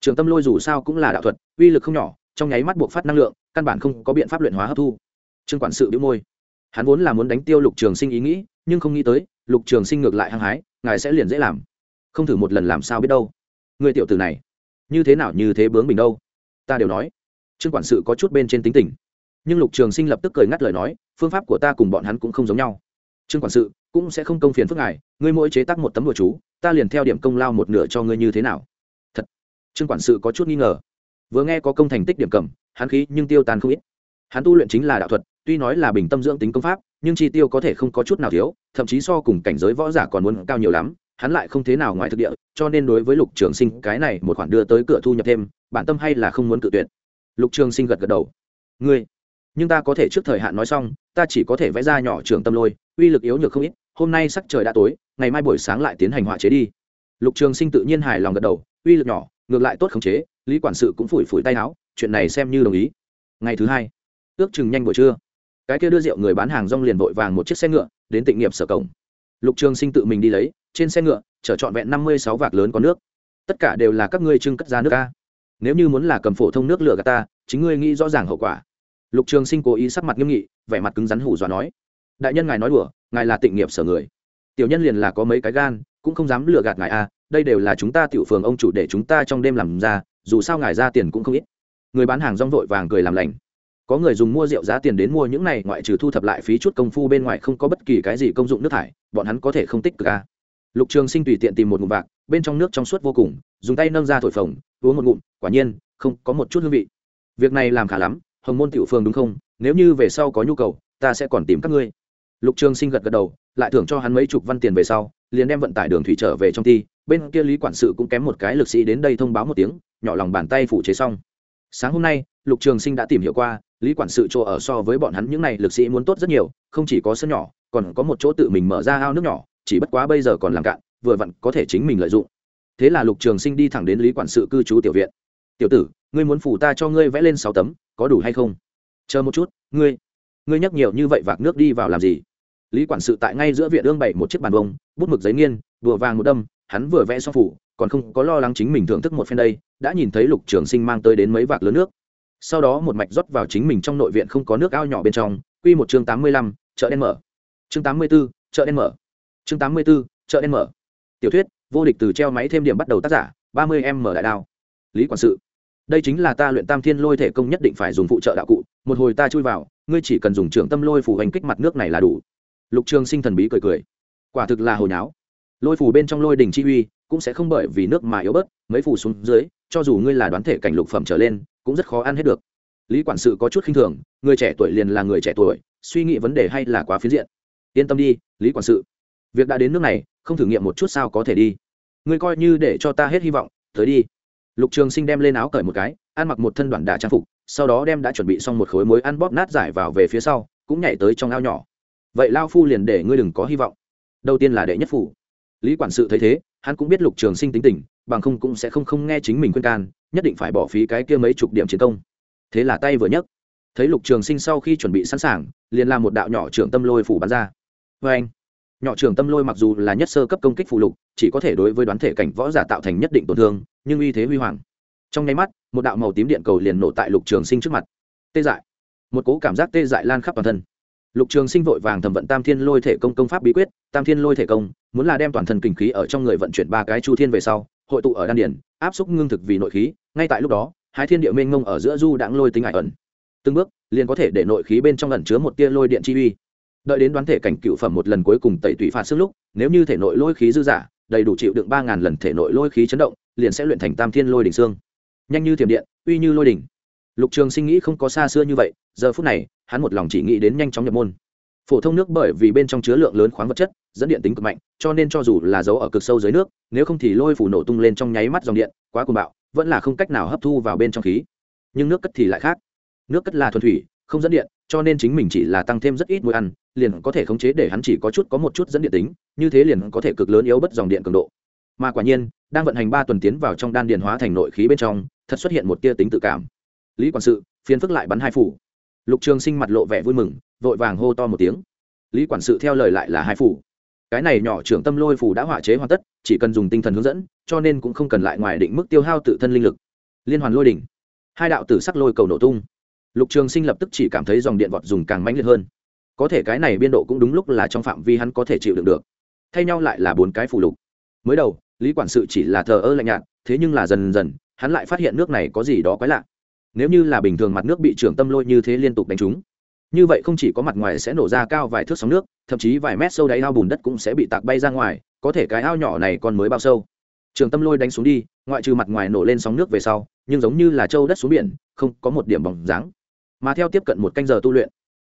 Trường tâm lôi dù sao cũng là đạo thuật, uy lực không nhỏ, trong nháy mắt buộc phát năng lượng, căn bản không có biện pháp luyện hóa hấp thu. Trương quản sự biếu môi. Hắn vốn là muốn đánh tiêu lục trường sinh ý nghĩ nhưng không nghĩ tới, lục trường sinh ngược lại hăng hái, ngài sẽ liền dễ làm. Không thử một lần làm sao biết đâu. Người tiểu tử này, như thế nào như thế bướng mình đâu. Ta đều nói. Trương quản sự có chút bên trên tính tình. Nhưng lục trường sinh lập tức cười ngắt lời nói, phương pháp của ta cùng bọn hắn cũng không giống nhau. Trương quản sự, cũng sẽ không công phiền phức ngài, ngươi mỗi chế tác một tấm đồ chú, ta liền theo điểm công lao một nửa cho ngươi như thế nào. Thật. Trương quản sự có chút nghi ngờ. Vừa nghe có công thành tích điểm cầm, hắn khí nhưng tiêu tan không ít. Hắn tu luyện chính là đạo thuật, tuy nói là bình tâm dưỡng tính công pháp nhưng chi tiêu có thể không có chút nào thiếu, thậm chí so cùng cảnh giới võ giả còn muốn cao nhiều lắm, hắn lại không thế nào ngoài thực địa, cho nên đối với lục trường sinh cái này một khoản đưa tới cửa thu nhập thêm, bản tâm hay là không muốn cự tuyệt. Lục trường sinh gật gật đầu. Ngươi, nhưng ta có thể trước thời hạn nói xong, ta chỉ có thể vẽ ra nhỏ trường tâm lôi, uy lực yếu nhược không ít, hôm nay sắc trời đã tối, ngày mai buổi sáng lại tiến hành hỏa chế đi. Lục trường sinh tự nhiên hài lòng gật đầu, uy lực nhỏ, ngược lại tốt khống chế, lý quản sự cũng phủi phủi tay áo, chuyện này xem như đồng ý. Ngày thứ hai, ước chừng nhanh buổi trưa cái kia đưa rượu người bán hàng rong liền vội vàng một chiếc xe ngựa đến tịnh nghiệp sở cổng. Lục trường sinh tự mình đi lấy trên xe ngựa chở trọn vẹn năm mươi sáu vạc lớn có nước. Tất cả đều là các ngươi trưng cất ra nước ta nếu như muốn là cầm phổ thông nước lửa gà ta chính ngươi nghĩ rõ ràng hậu quả. Lục trường sinh cố ý sắc mặt nghiêm nghị vẻ mặt cứng rắn hủ dọa nói đại nhân ngài nói đùa ngài là tịnh nghiệp sở người. Tiểu nhân liền là có mấy cái gan cũng không dám lừa gạt ngài a à, đây đều là chúng ta tiểu phường ông chủ để chúng ta trong đêm làm ra dù sao ngài ra tiền cũng không ít. Người bán hàng rong vội vàng cười làm lành có người dùng mua rượu giá tiền đến mua những này, ngoại trừ thu thập lại phí chút công phu bên ngoài không có bất kỳ cái gì công dụng nước thải, bọn hắn có thể không tích cực a lục trường sinh tùy tiện tìm một ngụm bạc, bên trong nước trong suốt vô cùng, dùng tay nâng ra thổi phồng, uống một ngụm, quả nhiên, không có một chút hương vị. Việc này làm khả lắm, hồng môn tiểu phường đúng không? Nếu như về sau có nhu cầu, ta sẽ còn tìm các ngươi. Lục trường sinh gật gật đầu, lại thưởng cho hắn mấy chục văn tiền về sau, liền đem vận tải đường thủy trở về trong ty bên kia lý quản sự cũng kém một cái lực sĩ đến đây thông báo một tiếng, nhỏ lòng bàn tay phủ chế xong. Sáng hôm nay lục trường sinh đã tìm hiểu qua, lý quản sự chỗ ở so với bọn hắn những n à y lực sĩ muốn tốt rất nhiều, không chỉ có sân nhỏ, còn có một chỗ tự mình mở ra ao nước nhỏ, chỉ bất quá bây giờ còn làm cạn, vừa vặn có thể chính mình lợi dụng. Thế là lục trường sinh đi thẳng đến lý quản sự cư trú tiểu viện. Tiểu tử, ngươi muốn phủ ta cho ngươi vẽ lên sáu tấm, có đủ hay không? Chờ một chút, ngươi ngươi nhắc nhiều như vậy vạc nước đi vào làm gì? Lý quản sự tại ngay giữa viện ương bày một chiếc bàn bông, bút mực giấy nghiên vừa vàng một đâm, hắn vừa vẽ xong phủ, còn không có lo lắng chính mình thưởng thức một phen đây, đã nhìn thấy lục trường sinh mang tới đến mấy vạc lớn nước sau đó một mạch rót vào chính mình trong nội viện không có nước ao nhỏ bên trong quy một chương tám mươi lăm chợ đen mở. Chương tám mươi 84, chợ đen mở. Chương tám mươi 84, chợ đen mở. Tiểu thuyết vô địch từ treo máy thêm điểm bắt đầu tác giả ba mươi em mở đại đao. Lý quản sự đây chính là ta luyện tam thiên lôi thể công nhất định phải dùng phụ trợ đạo cụ một hồi ta chui vào ngươi chỉ cần dùng trưởng tâm lôi phủ hành kích mặt nước này là đủ. Lục trường sinh thần bí cười cười. Quả thực là hồi nháo. Lôi phủ bên trong lôi đỉnh chi uy cũng sẽ không bởi vì nước mà yếu bớt mấy phủ xuống dưới cho dù ngươi là đoán thể cảnh lục phẩm trở lên cũng rất khó ăn hết được. Lý quản sự có chút khinh thường, người trẻ tuổi liền là người trẻ tuổi, suy nghĩ vấn đề hay là quá phiến diện. Yên tâm đi, lý quản sự. Việc đã đến nước này, không thử nghiệm một chút sao có thể đi. Ngươi coi như để cho ta hết hy vọng, tới đi. Lục trường sinh đem lên áo cởi một cái, ăn mặc một thân đoạn đà trang phục, sau đó đem đã chuẩn bị xong một khối muối ăn bóp nát giải vào về phía sau, cũng nhảy tới trong ao nhỏ. Vậy lao phu liền để ngươi đừng có hy vọng. Đầu tiên là đệ nhất phủ lý quản sự thấy thế, hắn cũng biết lục trường sinh tính tình, bằng không cũng sẽ không không nghe chính mình khuyên can, nhất định phải bỏ phí cái kia mấy chục điểm chiến công. Thế là tay vừa nhấc, thấy lục trường sinh sau khi chuẩn bị sẵn sàng, liền làm một đạo nhỏ trưởng tâm lôi phủ bắn ra. Vê anh, nhỏ trưởng tâm lôi mặc dù là nhất sơ cấp công kích phụ lục, chỉ có thể đối với đoán thể cảnh võ giả tạo thành nhất định tổn thương, nhưng uy thế huy hoàng. Trong nháy mắt, một đạo màu tím điện cầu liền nổ tại lục trường sinh trước mặt. Tê dại. Một cố cảm giác tê dại lan khắp toàn thân lục trường sinh vội vàng thẩm vận tam thiên lôi thể công công pháp bí quyết, tam thiên lôi thể công, muốn là đem toàn thân kinh khí ở trong người vận chuyển ba cái chu thiên về sau, hội tụ ở đan điển áp xúc ngưng thực vì nội khí, ngay tại lúc đó hai thiên địa mênh ngông ở giữa du đãng lôi tính ải ẩn. Từng bước, liền có thể để nội khí bên trong ẩn chứa một tia lôi điện chi uy. Đợi đến đoán thể cảnh cựu phẩm một lần cuối cùng tẩy tủy phạt sức lúc, nếu như thể nội lôi khí dư giả, đầy đủ chịu đựng ba ngàn lần thể nội lôi khí chấn động, liền sẽ luyện thành tam thiên lôi đỉnh xương. Nhanh như thiểm điện, uy như lôi đỉnh. Lục trường sinh nghĩ không có xa xưa như vậy giờ phút này, hắn một lòng chỉ nghĩ đến nhanh chóng nhập môn. Phổ thông nước bởi vì bên trong chứa lượng lớn khoáng vật chất, dẫn điện tính cực mạnh, cho nên cho dù là dấu ở cực sâu dưới nước, nếu không thì lôi phủ nổ tung lên trong nháy mắt dòng điện, quá cuồng bạo, vẫn là không cách nào hấp thu vào bên trong khí. Nhưng nước cất thì lại khác. Nước cất là thuần thủy, không dẫn điện, cho nên chính mình chỉ là tăng thêm rất ít muối ăn, liền có thể khống chế để hắn chỉ có chút có một chút dẫn điện tính, như thế liền có thể cực lớn yếu bất dòng điện cường độ. Mà quả nhiên, đang vận hành ba tuần tiến vào trong đan điện hóa thành nội khí bên trong, thật xuất hiện một tia tính tự cảm. Lý quản sự phiến phức lại bắn hai phủ lục trường sinh mặt lộ vẻ vui mừng, vội vàng hô to một tiếng. Lý quản sự theo lời lại là hai phủ. Cái này nhỏ trưởng tâm lôi phủ đã hỏa chế hoàn tất, chỉ cần dùng tinh thần hướng dẫn, cho nên cũng không cần lại ngoài định mức tiêu hao tự thân linh lực. Liên hoàn lôi đỉnh. Hai đạo tử sắc lôi cầu nổ tung. Lục trường sinh lập tức chỉ cảm thấy dòng điện vọt dùng càng mãnh liệt hơn. Có thể cái này biên độ cũng đúng lúc là trong phạm vi hắn có thể chịu đựng được. Thay nhau lại là bốn cái phủ lục. Mới đầu, lý quản sự chỉ là thờ ơ lạnh nhạt, thế nhưng là dần dần, hắn lại phát hiện nước này có gì đó quái lạ nếu như là bình thường mặt nước bị trưởng tâm lôi như thế liên tục đánh trúng, như vậy không chỉ có mặt ngoài sẽ nổ ra cao vài thước sóng nước, thậm chí vài mét sâu đáy ao bùn đất cũng sẽ bị tạc bay ra ngoài, có thể cái ao nhỏ này còn mới bao sâu. Trường tâm lôi đánh xuống đi, ngoại trừ mặt ngoài nổ lên sóng nước về sau, nhưng giống như là trâu đất xuống biển, không có một điểm bỏng dáng. Mà theo tiếp cận một canh giờ tu luyện,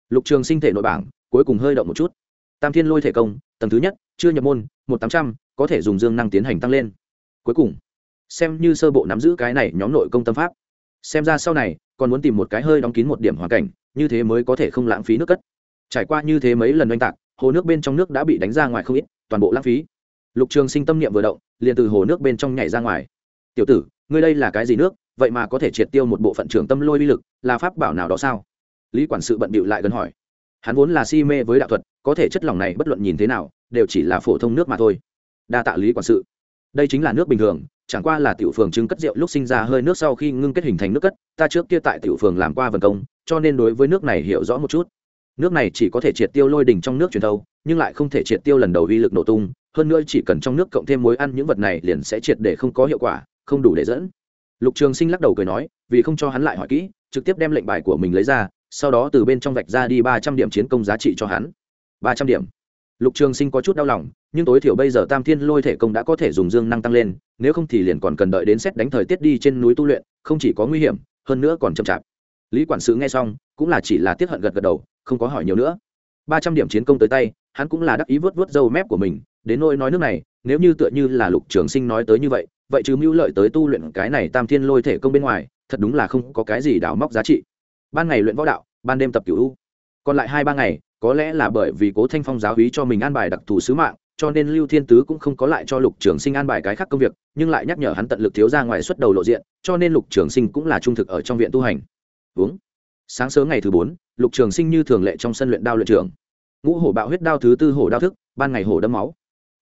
lục trường sinh thể nội bảng cuối cùng hơi động một chút. Tam thiên lôi thể công, tầng thứ nhất, chưa nhập môn, một tám trăm, có thể dùng dương năng tiến hành tăng lên. Cuối cùng, xem như sơ bộ nắm giữ cái này nhóm nội công tâm pháp xem ra sau này, còn muốn tìm một cái hơi đóng kín một điểm hoàn cảnh, như thế mới có thể không lãng phí nước cất. Trải qua như thế mấy lần oanh tạc, hồ nước bên trong nước đã bị đánh ra ngoài không ít, toàn bộ lãng phí. Lục trường sinh tâm niệm vừa động, liền từ hồ nước bên trong nhảy ra ngoài. Tiểu tử, ngươi đây là cái gì nước? Vậy mà có thể triệt tiêu một bộ phận trưởng tâm lôi uy lực, là pháp bảo nào đó sao? Lý quản sự bận bịu lại gần hỏi. Hắn vốn là si mê với đạo thuật, có thể chất lỏng này bất luận nhìn thế nào, đều chỉ là phổ thông nước mà thôi. Đa tạ lý quản sự. Đây chính là nước bình thường chẳng qua là tiểu phường trứng cất rượu lúc sinh ra hơi nước sau khi ngưng kết hình thành nước cất, ta trước kia tại tiểu phường làm qua vần công, cho nên đối với nước này hiểu rõ một chút. Nước này chỉ có thể triệt tiêu lôi đỉnh trong nước truyền thâu, nhưng lại không thể triệt tiêu lần đầu uy lực nổ tung, hơn nữa chỉ cần trong nước cộng thêm muối ăn những vật này liền sẽ triệt để không có hiệu quả, không đủ để dẫn. Lục trường sinh lắc đầu cười nói, vì không cho hắn lại hỏi kỹ, trực tiếp đem lệnh bài của mình lấy ra, sau đó từ bên trong vạch ra đi ba trăm điểm chiến công giá trị cho hắn. Ba trăm điểm lục trường sinh có chút đau lòng, nhưng tối thiểu bây giờ tam thiên lôi thể công đã có thể dùng dương năng tăng lên, nếu không thì liền còn cần đợi đến xét đánh thời tiết đi trên núi tu luyện, không chỉ có nguy hiểm, hơn nữa còn chậm chạp. Lý quản sự nghe xong, cũng là chỉ là tiết hận gật gật đầu, không có hỏi nhiều nữa. Ba trăm điểm chiến công tới tay, hắn cũng là đắc ý vớt vớt râu mép của mình, đến nỗi nói nước này, nếu như tựa như là lục trường sinh nói tới như vậy vậy chứ mưu lợi tới tu luyện cái này tam thiên lôi thể công bên ngoài, thật đúng là không có cái gì đào móc giá trị. Ban ngày luyện võ đạo, ban đêm tập cửu u. Còn lại hai ba ngày có lẽ là bởi vì cố thanh phong giáo hí cho mình an bài đặc thù sứ mạng, cho nên lưu thiên tứ cũng không có lại cho lục trường sinh an bài cái khác công việc, nhưng lại nhắc nhở hắn tận lực thiếu ra ngoài xuất đầu lộ diện, cho nên lục trường sinh cũng là trung thực ở trong viện tu hành. Uống. Sáng sớm ngày thứ bốn, lục trường sinh như thường lệ trong sân luyện đao luyện trường ngũ hổ bạo huyết đao thứ tư hổ đao thức, ban ngày hổ đâm máu.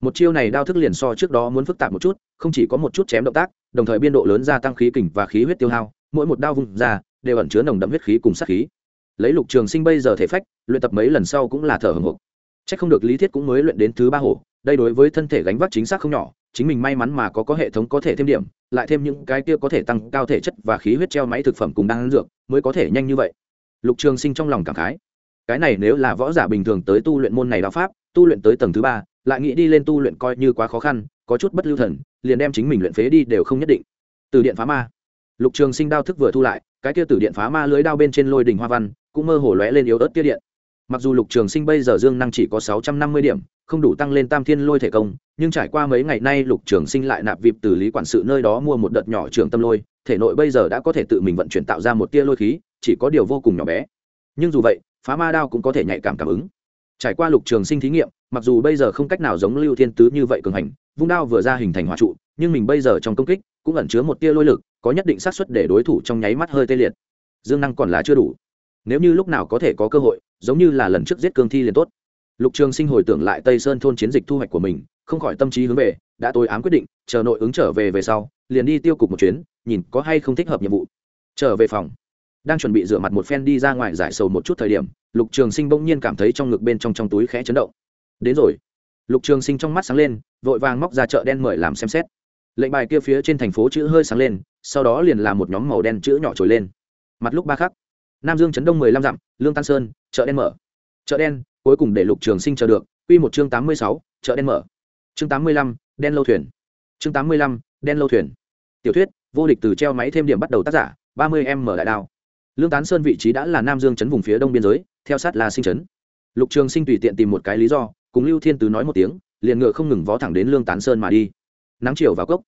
Một chiêu này đao thức liền so trước đó muốn phức tạp một chút, không chỉ có một chút chém động tác, đồng thời biên độ lớn gia tăng khí kình và khí huyết tiêu hao, mỗi một đao vùng ra, đều ẩn chứa nồng đậm huyết khí cùng sát khí lấy lục trường sinh bây giờ thể phách, luyện tập mấy lần sau cũng là thở hồng hộc. C h ắ c không được lý thiết cũng mới luyện đến thứ ba hổ, đây đối với thân thể gánh vác chính xác không nhỏ, chính mình may mắn mà có có hệ thống có thể thêm điểm, lại thêm những cái kia có thể tăng cao thể chất và khí huyết treo máy thực phẩm cùng đang dược, mới có thể nhanh như vậy. Lục trường sinh trong lòng cảm khái. Cái này nếu là võ giả bình thường tới tu luyện môn này đạo pháp, tu luyện tới tầng thứ ba, lại nghĩ đi lên tu luyện coi như quá khó khăn, có chút bất lưu thần, liền đem chính mình luyện phế đi đều không nhất định. Từ điện phá ma. Lục trường sinh đao thức vừa thu lại, cái kia từ điện phá ma lưới đao bên trên lôi đình hoa văn cũng mơ hồ lóe lên yếu ớt tia điện. Mặc dù lục trường sinh bây giờ dương năng chỉ có sáu trăm năm mươi điểm, không đủ tăng lên tam thiên lôi thể công, nhưng trải qua mấy ngày nay lục trường sinh lại nạp vịp từ lý quản sự nơi đó mua một đợt nhỏ trường tâm lôi, thể nội bây giờ đã có thể tự mình vận chuyển tạo ra một tia lôi khí, chỉ có điều vô cùng nhỏ bé. Nhưng dù vậy, phá ma đao cũng có thể nhạy cảm cảm ứng. Trải qua lục trường sinh thí nghiệm, mặc dù bây giờ không cách nào giống lưu thiên tứ như vậy cường hành, vung đao vừa ra hình thành hỏa trụ, nhưng mình bây giờ trong công kích cũng ẩn chứa một tia lôi lực, có nhất định xác suất để đối thủ trong nháy mắt hơi tê liệt. Dương năng còn là chưa đủ nếu như lúc nào có thể có cơ hội, giống như là lần trước giết cương thi liền tốt. Lục trường sinh hồi tưởng lại tây sơn thôn chiến dịch thu hoạch của mình, không khỏi tâm trí hướng về, đã tối ám quyết định, chờ nội ứng trở về về sau, liền đi tiêu cục một chuyến, nhìn có hay không thích hợp nhiệm vụ. Trở về phòng. Đang chuẩn bị rửa mặt một phen đi ra ngoài giải sầu một chút thời điểm, lục trường sinh bỗng nhiên cảm thấy trong ngực bên trong trong túi khẽ chấn động. Đến rồi. Lục trường sinh trong mắt sáng lên, vội vàng móc ra chợ đen mời làm xem xét. Lệnh bài kia phía trên thành phố chữ hơi sáng lên, sau đó liền là một nhóm màu đen chữ nhỏ trồi lên. Mặt lúc ba khắc nam dương Trấn đông mười lăm dặm lương tan sơn chợ đen mở. Chợ đen cuối cùng để lục trường sinh chờ được quy một chương tám mươi sáu chợ đen mở. Chương tám mươi lăm đen lâu thuyền. Chương tám mươi lăm đen lâu thuyền. Tiểu thuyết vô địch từ treo máy thêm điểm bắt đầu tác giả ba mươi m mở đại đao. Lương tán sơn vị trí đã là nam dương Trấn vùng phía đông biên giới theo sát là sinh Trấn, lục trường sinh tùy tiện tìm một cái lý do cùng lưu thiên tứ nói một tiếng liền ngựa không ngừng vó thẳng đến lương tán sơn mà đi. Nắng chiều vào cốc.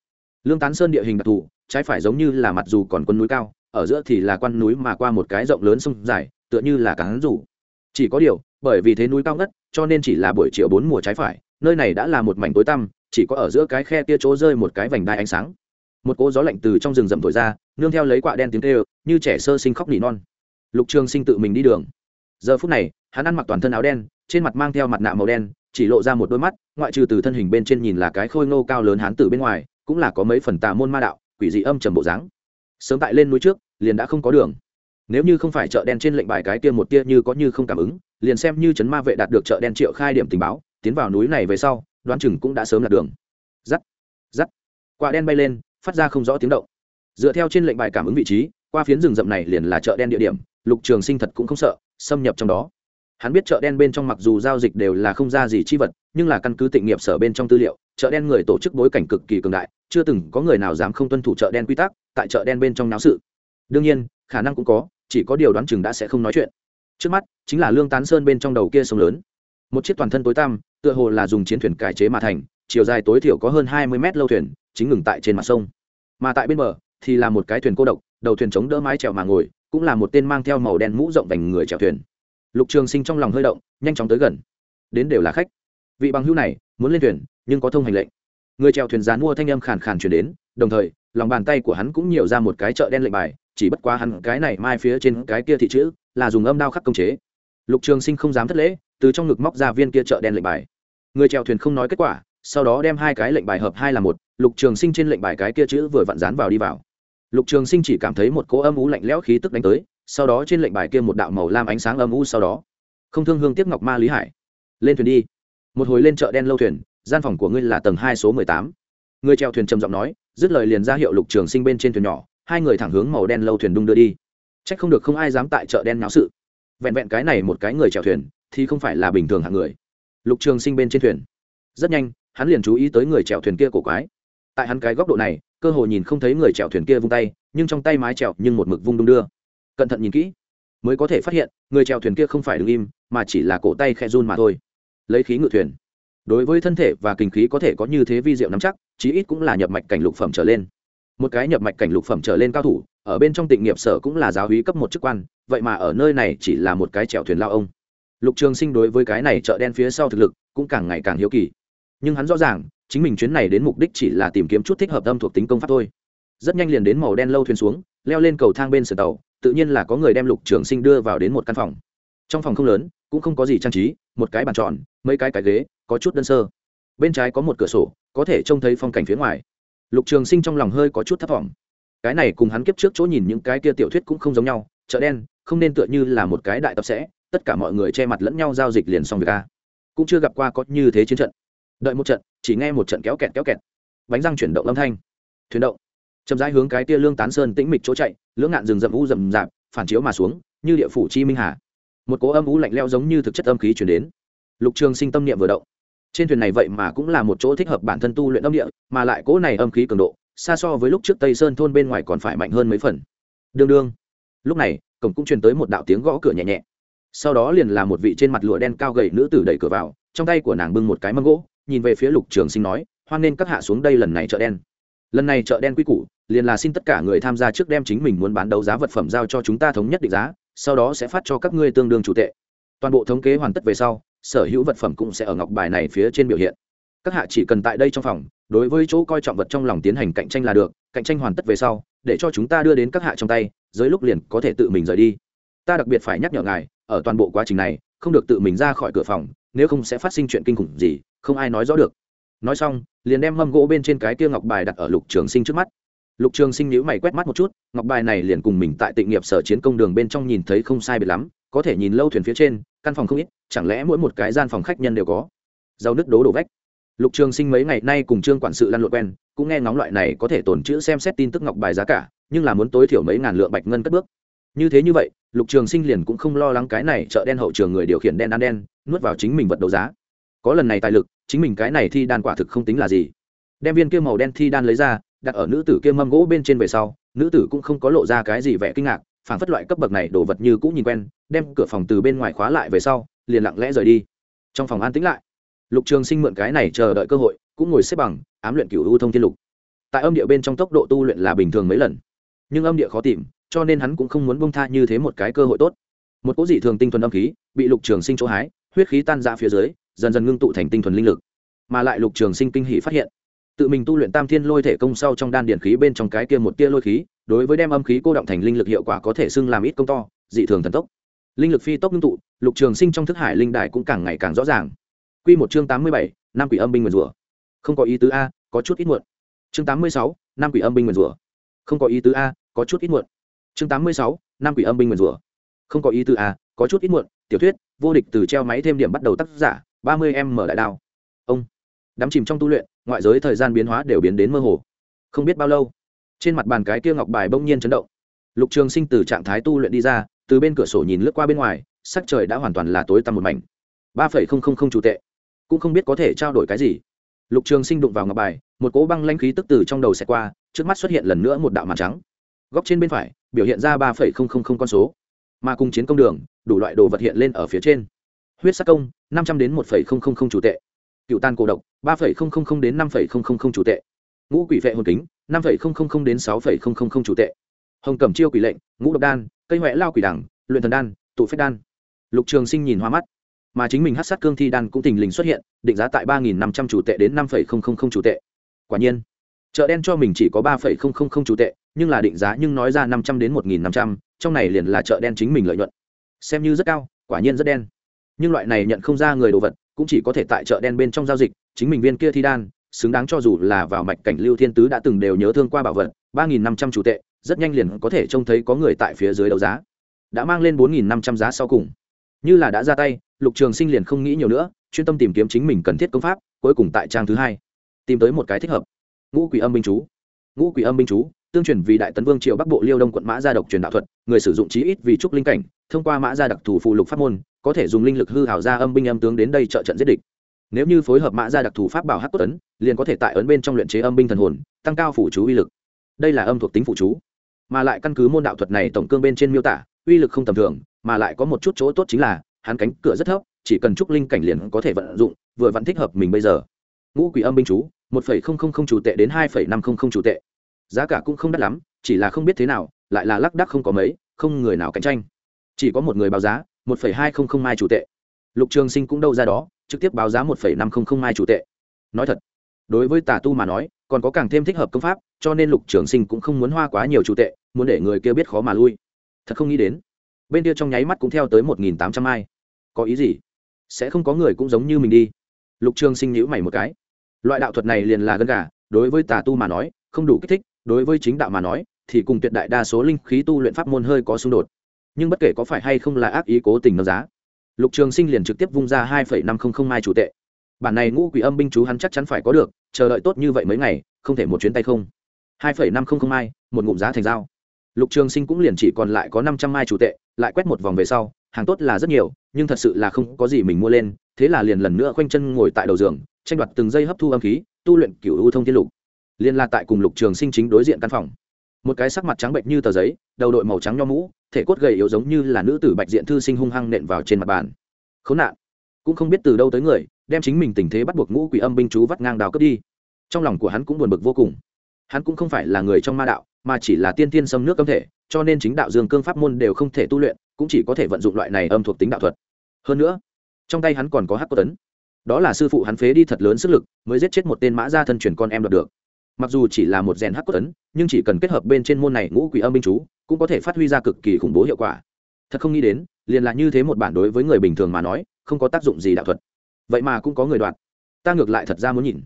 Lương tán sơn địa hình đặc thù trái phải giống như là mặt dù còn quân núi cao ở giữa thì là quan núi mà qua một cái rộng lớn sông dài, tựa như là cán rủ. Chỉ có điều, bởi vì thế núi cao ngất, cho nên chỉ là buổi chiều bốn mùa trái phải, nơi này đã là một mảnh tối tăm, chỉ có ở giữa cái khe kia chỗ rơi một cái vành đai ánh sáng. Một cỗ gió lạnh từ trong rừng rậm thổi ra, nương theo lấy quạ đen tiếng kêu, như trẻ sơ sinh khóc nỉ non. Lục trường sinh tự mình đi đường. Giờ phút này, hắn ăn mặc toàn thân áo đen, trên mặt mang theo mặt nạ màu đen, chỉ lộ ra một đôi mắt, ngoại trừ từ thân hình bên trên nhìn là cái khôi ngô cao lớn hán tử bên ngoài, cũng là có mấy phần tà môn ma đạo, quỷ dị âm trầm bộ dáng sớm tại lên núi trước, liền đã không có đường. Nếu như không phải chợ đen trên lệnh bài cái kia một tia như có như không cảm ứng, liền xem như chấn ma vệ đạt được chợ đen triệu khai điểm tình báo, tiến vào núi này về sau, đoán chừng cũng đã sớm là đường. Giắt giắt quả đen bay lên, phát ra không rõ tiếng động. Dựa theo trên lệnh bài cảm ứng vị trí, qua phiến rừng rậm này liền là chợ đen địa điểm, lục trường sinh thật cũng không sợ, xâm nhập trong đó. Hắn biết chợ đen bên trong mặc dù giao dịch đều là không ra gì chi vật, nhưng là căn cứ tịnh nghiệp sở bên trong tư liệu, chợ đen người tổ chức bối cảnh cực kỳ cường đại chưa từng có người nào dám không tuân thủ chợ đen quy tắc, tại chợ đen bên trong náo sự. Đương nhiên, khả năng cũng có, chỉ có điều đoán chừng đã sẽ không nói chuyện. Trước mắt, chính là lương tán sơn bên trong đầu kia sông lớn. Một chiếc toàn thân tối tăm, tựa hồ là dùng chiến thuyền cải chế mà thành, chiều dài tối thiểu có hơn hai mươi mét lâu thuyền, chính ngừng tại trên mặt sông. Mà tại bên bờ, thì là một cái thuyền cô độc, đầu thuyền chống đỡ mái chèo mà ngồi, cũng là một tên mang theo màu đen mũ rộng vành người chèo thuyền. Lục trường sinh trong lòng hơi động, nhanh chóng tới gần. Đến đều là khách. Vị bằng hữu này, muốn lên thuyền, nhưng có thông hành lệnh người chèo thuyền dán mua thanh âm khàn khàn chuyển đến, đồng thời, lòng bàn tay của hắn cũng nhiều ra một cái chợ đen lệnh bài, chỉ bất quá hắn cái này mai phía trên cái kia thị chữ là dùng âm đao khắc công chế. Lục trường sinh không dám thất lễ, từ trong ngực móc ra viên kia chợ đen lệnh bài. Người chèo thuyền không nói kết quả, sau đó đem hai cái lệnh bài hợp hai là một, lục trường sinh trên lệnh bài cái kia chữ vừa vặn dán vào đi vào. Lục trường sinh chỉ cảm thấy một cỗ âm ú lạnh lẽo khí tức đánh tới, sau đó trên lệnh bài kia một đạo màu lam ánh sáng âm u sau đó. Không thương hương tiếp ngọc ma lý hải. Lên thuyền đi. Một hồi lên chợ đen lâu thuyền gian phòng của ngươi là tầng hai số mười tám. Người chèo thuyền trầm giọng nói, dứt lời liền ra hiệu lục trường sinh bên trên thuyền nhỏ, hai người thẳng hướng màu đen lâu thuyền đung đưa đi. C h ắ c không được không ai dám tại chợ đen náo sự. Vẹn vẹn cái này một cái người chèo thuyền, thì không phải là bình thường hạng người. Lục trường sinh bên trên thuyền. Rất nhanh, hắn liền chú ý tới người chèo thuyền kia cổ quái. Tại hắn cái góc độ này, cơ hồ nhìn không thấy người chèo thuyền kia vung tay, nhưng trong tay mái chèo nhưng một mực vung đung đưa. Cẩn thận nhìn kỹ, mới có thể phát hiện, người chèo thuyền kia không phải đứng im, mà chỉ là cổ tay khe run mà thôi. Lấy khí ngự thuyền đối với thân thể và kinh khí có thể có như thế vi diệu nắm chắc, chí ít cũng là nhập mạch cảnh lục phẩm trở lên. Một cái nhập mạch cảnh lục phẩm trở lên cao thủ, ở bên trong tịnh nghiệp sở cũng là giáo hí cấp một chức quan, vậy mà ở nơi này chỉ là một cái chèo thuyền lao ông. Lục trường sinh đối với cái này chợ đen phía sau thực lực cũng càng ngày càng hiếu kỳ. Nhưng hắn rõ ràng, chính mình chuyến này đến mục đích chỉ là tìm kiếm chút thích hợp âm thuộc tính công pháp thôi. Rất nhanh liền đến màu đen lâu thuyền xuống, leo lên cầu thang bên sườn tàu, tự nhiên là có người đem lục trường sinh đưa vào đến một căn phòng. Trong phòng không lớn cũng không có gì trang trí, một cái bàn tròn, mấy cái cái ghế, có chút đơn sơ. Bên trái có một cửa sổ, có thể trông thấy phong cảnh phía ngoài. Lục trường sinh trong lòng hơi có chút thấp t cái này cùng hắn kiếp trước chỗ nhìn những cái kia tiểu thuyết cũng không giống nhau, chợ đen, không nên tựa như là một cái đại tập sẽ, tất cả mọi người che mặt lẫn nhau giao dịch liền xong việc a. Cũng chưa gặp qua có như thế chiến trận. Đợi một trận, chỉ nghe một trận kéo kẹt kéo kẹt. Bánh răng chuyển động âm thanh. Thuyền động. Chậm rãi hướng cái kia lương tán sơn tĩnh mịch chỗ chạy, lưỡng ngạn rừng rậm u rậm rạp, phản chiếu mà xuống, như địa phủ chi minh hà một cỗ âm u lạnh leo giống như thực chất âm khí chuyển đến. Lục trường sinh tâm niệm vừa động. Trên thuyền này vậy mà cũng là một chỗ thích hợp bản thân tu luyện âm địa, mà lại cỗ này âm khí cường độ, xa so với lúc trước tây sơn thôn bên ngoài còn phải mạnh hơn mấy phần. Đương đương. Lúc này, cổng cũng truyền tới một đạo tiếng gõ cửa nhẹ nhẹ. Sau đó liền là một vị trên mặt lụa đen cao gầy nữ tử đẩy cửa vào, trong tay của nàng bưng một cái mâm gỗ, nhìn về phía lục trường sinh nói, hoan nên các hạ xuống đây lần này chợ đen. Lần này chợ đen quy củ, liền là xin tất cả người tham gia trước đem chính mình muốn bán đấu giá vật phẩm giao cho chúng ta thống nhất định giá sau đó sẽ phát cho các ngươi tương đương chủ tệ. Toàn bộ thống kế hoàn tất về sau, sở hữu vật phẩm cũng sẽ ở ngọc bài này phía trên biểu hiện. Các hạ chỉ cần tại đây trong phòng, đối với chỗ coi trọng vật trong lòng tiến hành cạnh tranh là được, cạnh tranh hoàn tất về sau, để cho chúng ta đưa đến các hạ trong tay, dưới lúc liền có thể tự mình rời đi. Ta đặc biệt phải nhắc nhở ngài, ở toàn bộ quá trình này, không được tự mình ra khỏi cửa phòng, nếu không sẽ phát sinh chuyện kinh khủng gì, không ai nói rõ được. Nói xong, liền đem mâm gỗ bên trên cái kia ngọc bài đặt ở lục trường sinh trước mắt lục trường sinh nhíu mày quét mắt một chút, ngọc bài này liền cùng mình tại tịnh nghiệp sở chiến công đường bên trong nhìn thấy không sai biệt lắm, có thể nhìn lâu thuyền phía trên, căn phòng không ít, chẳng lẽ mỗi một cái gian phòng khách nhân đều có? Rau nước đố đổ vách. Lục trường sinh mấy ngày nay cùng trương quản sự lăn lộn quen, cũng nghe ngóng loại này có thể tồn chữ xem xét tin tức ngọc bài giá cả, nhưng là muốn tối thiểu mấy ngàn lượng bạch ngân cất bước. Như thế như vậy, lục trường sinh liền cũng không lo lắng cái này chợ đen hậu trường người điều khiển đen ăn đen, nuốt vào chính mình vật đấu giá. Có lần này tài lực, chính mình cái này thi đan quả thực không tính là gì. Đem viên kia màu đen thi đan lấy ra đặt ở nữ tử kia mâm gỗ bên trên về sau, nữ tử cũng không có lộ ra cái gì vẻ kinh ngạc phản phất loại cấp bậc này đồ vật như cũng nhìn quen, đem cửa phòng từ bên ngoài khóa lại về sau, liền lặng lẽ rời đi. Trong phòng an tĩnh lại, lục trường sinh mượn cái này chờ đợi cơ hội, cũng ngồi xếp bằng, ám luyện cửu u thông thiên lục. Tại âm địa bên trong tốc độ tu luyện là bình thường mấy lần, nhưng âm địa khó tìm, cho nên hắn cũng không muốn bông tha như thế một cái cơ hội tốt. Một cỗ dị thường tinh thuần âm khí bị lục trường sinh chỗ hái, huyết khí tan ra phía dưới, dần dần ngưng tụ thành tinh thuần linh lực. Mà lại lục trường sinh kinh hỷ phát hiện tự mình tu luyện tam thiên lôi thể công sau trong đan điện khí bên trong cái kia một tia lôi khí, đối với đem âm khí cô động thành linh lực hiệu quả có thể xưng làm ít công to, dị thường thần tốc. Linh lực phi tốc ngưng tụ, lục trường sinh trong thức hải linh đài cũng càng ngày càng rõ ràng. Q một chương tám mươi bảy năm quỷ âm binh nguyền rủa. Không có ý tứ a, có chút ít muộn. Chương tám mươi sáu năm quỷ âm binh nguyền rủa. Không có ý tứ a, có chút ít muộn. Chương tám mươi sáu năm quỷ âm binh nguyền rủa. Không có ý tứ a, có chút ít muộn. Tiểu thuyết, vô địch từ treo máy thêm điểm bắt đầu tác giả, ba mươi m mở đại đao. Ông đắm chìm trong tu luyện, ngoại giới thời gian biến hóa đều biến đến mơ hồ. Không biết bao lâu, trên mặt bàn cái kia ngọc bài bỗng nhiên chấn động. Lục trường sinh từ trạng thái tu luyện đi ra, từ bên cửa sổ nhìn lướt qua bên ngoài, sắc trời đã hoàn toàn là tối tăm một mảnh. Ba phẩy không không không chủ tệ. Cũng không biết có thể trao đổi cái gì. Lục trường sinh đụng vào ngọc bài, một cỗ băng lanh khí tức từ trong đầu xẹt qua, trước mắt xuất hiện lần nữa một đạo màn trắng. Góc trên bên phải, biểu hiện ra ba phẩy không không không con số. Mà cùng chiến công đường, đủ loại đồ vật hiện lên ở phía trên. Huyết sắc công, năm trăm đến một phẩy không không không chủ tệ cựu tan cổ độc ba đến năm phẩy không không không chủ tệ ngũ quỷ vệ hồn kính năm đến sáu phẩy không không không chủ tệ hồng cẩm chiêu quỷ lệnh ngũ độc đan cây huệ lao quỷ đẳng luyện thần đan tụ phép đan lục trường sinh nhìn hoa mắt mà chính mình hát sát cương thi đan cũng thình lình xuất hiện định giá tại ba nghìn năm trăm chủ tệ đến năm phẩy không không không chủ tệ quả nhiên chợ đen cho mình chỉ có ba phẩy không không không chủ tệ nhưng là định giá nhưng nói ra năm trăm đến một nghìn năm trăm trong này liền là chợ đen chính mình lợi nhuận xem như rất cao quả nhiên rất đen nhưng loại này nhận không ra người đồ vật cũng chỉ có thể tại chợ đen bên trong giao dịch, chính mình viên kia thi đan, xứng đáng cho dù là vào mạch cảnh lưu thiên tứ đã từng đều nhớ thương qua bảo vật, ba nghìn năm trăm chủ tệ, rất nhanh liền có thể trông thấy có người tại phía dưới đấu giá. Đã mang lên bốn nghìn năm trăm giá sau cùng. Như là đã ra tay, lục trường sinh liền không nghĩ nhiều nữa, chuyên tâm tìm kiếm chính mình cần thiết công pháp, cuối cùng tại trang thứ hai, tìm tới một cái thích hợp. Ngũ quỷ âm binh chú. Ngũ quỷ âm binh chú, tương truyền vì đại tấn vương triều bắc bộ liêu đông quận mã gia độc truyền đạo thuật, người sử dụng trí ít vì trúc linh cảnh, thông qua mã gia đặc thù phụ lục pháp môn có thể dùng linh lực hư hảo ra âm binh âm tướng đến đây trợ trận giết địch. Nếu như phối hợp mã gia đặc thù pháp bảo hắc cốt ấn, liền có thể tại ấn bên trong luyện chế âm binh thần hồn, tăng cao phủ chú uy lực. Đây là âm thuộc tính phụ chú. Mà lại căn cứ môn đạo thuật này tổng cương bên trên miêu tả, uy lực không tầm thường, mà lại có một chút chỗ tốt chính là, hắn cánh cửa rất thấp, chỉ cần trúc linh cảnh liền có thể vận dụng, vừa vẫn thích hợp mình bây giờ. Ngũ quỷ âm binh chú, một phẩy không không không chủ tệ đến hai phẩy năm không không chủ tệ. Giá cả cũng không đắt lắm, chỉ là không biết thế nào, lại là lác đắc không có mấy, không người nào cạnh tranh. Chỉ có một người báo giá một phẩy hai không không mai chủ tệ. Lục trường sinh cũng đâu ra đó, trực tiếp báo giá một phẩy năm không không mai chủ tệ. Nói thật, đối với tà tu mà nói, còn có càng thêm thích hợp công pháp, cho nên lục trường sinh cũng không muốn hoa quá nhiều chủ tệ, muốn để người kia biết khó mà lui. Thật không nghĩ đến, bên kia trong nháy mắt cũng theo tới một nghìn tám trăm mai. Có ý gì? Sẽ không có người cũng giống như mình đi. Lục trường sinh nhữ mày một cái. Loại đạo thuật này liền là gân gà, đối với tà tu mà nói, không đủ kích thích, đối với chính đạo mà nói, thì cùng tuyệt đại đa số linh khí tu luyện pháp môn hơi có xung đột nhưng bất kể có phải hay không là ác ý cố tình nâng giá, lục trường sinh liền trực tiếp vung ra hai năm trăm linh mai chủ tệ. Bản này ngũ quỷ âm binh chú hắn chắc chắn phải có được, chờ đợi tốt như vậy mấy ngày, không thể một chuyến tay không. Hai năm trăm linh mai, một ngụm giá thành dao lục trường sinh cũng liền chỉ còn lại có năm trăm mai chủ tệ, lại quét một vòng về sau, hàng tốt là rất nhiều, nhưng thật sự là không có gì mình mua lên, thế là liền lần nữa khoanh chân ngồi tại đầu giường, tranh đoạt từng giây hấp thu âm khí, tu luyện cựu u thông thiên lục. Liên la tại cùng lục trường sinh chính đối diện căn phòng một cái sắc mặt trắng bệnh như tờ giấy, đầu đội màu trắng nho mũ, thể cốt gầy yếu giống như là nữ tử bạch diện thư sinh hung hăng nện vào trên mặt bàn. Khốn nạn. Cũng không biết từ đâu tới người, đem chính mình tình thế bắt buộc ngũ quỷ âm binh chú vắt ngang đào cướp đi. Trong lòng của hắn cũng buồn bực vô cùng. Hắn cũng không phải là người trong ma đạo, mà chỉ là tiên tiên xâm nước âm thể, cho nên chính đạo dương cương pháp môn đều không thể tu luyện, cũng chỉ có thể vận dụng loại này âm thuộc tính đạo thuật. Hơn nữa, trong tay hắn còn có hắc cốt tấn. Đó là sư phụ hắn phế đi thật lớn sức lực, mới giết chết một tên mã gia thân truyền con em đoạt được mặc dù chỉ là một rèn hắc cốt ấn, nhưng chỉ cần kết hợp bên trên môn này ngũ quỷ âm binh chú, cũng có thể phát huy ra cực kỳ khủng bố hiệu quả. Thật không nghĩ đến, liền là như thế một bản đối với người bình thường mà nói, không có tác dụng gì đạo thuật. Vậy mà cũng có người đoạt. Ta ngược lại thật ra muốn nhìn.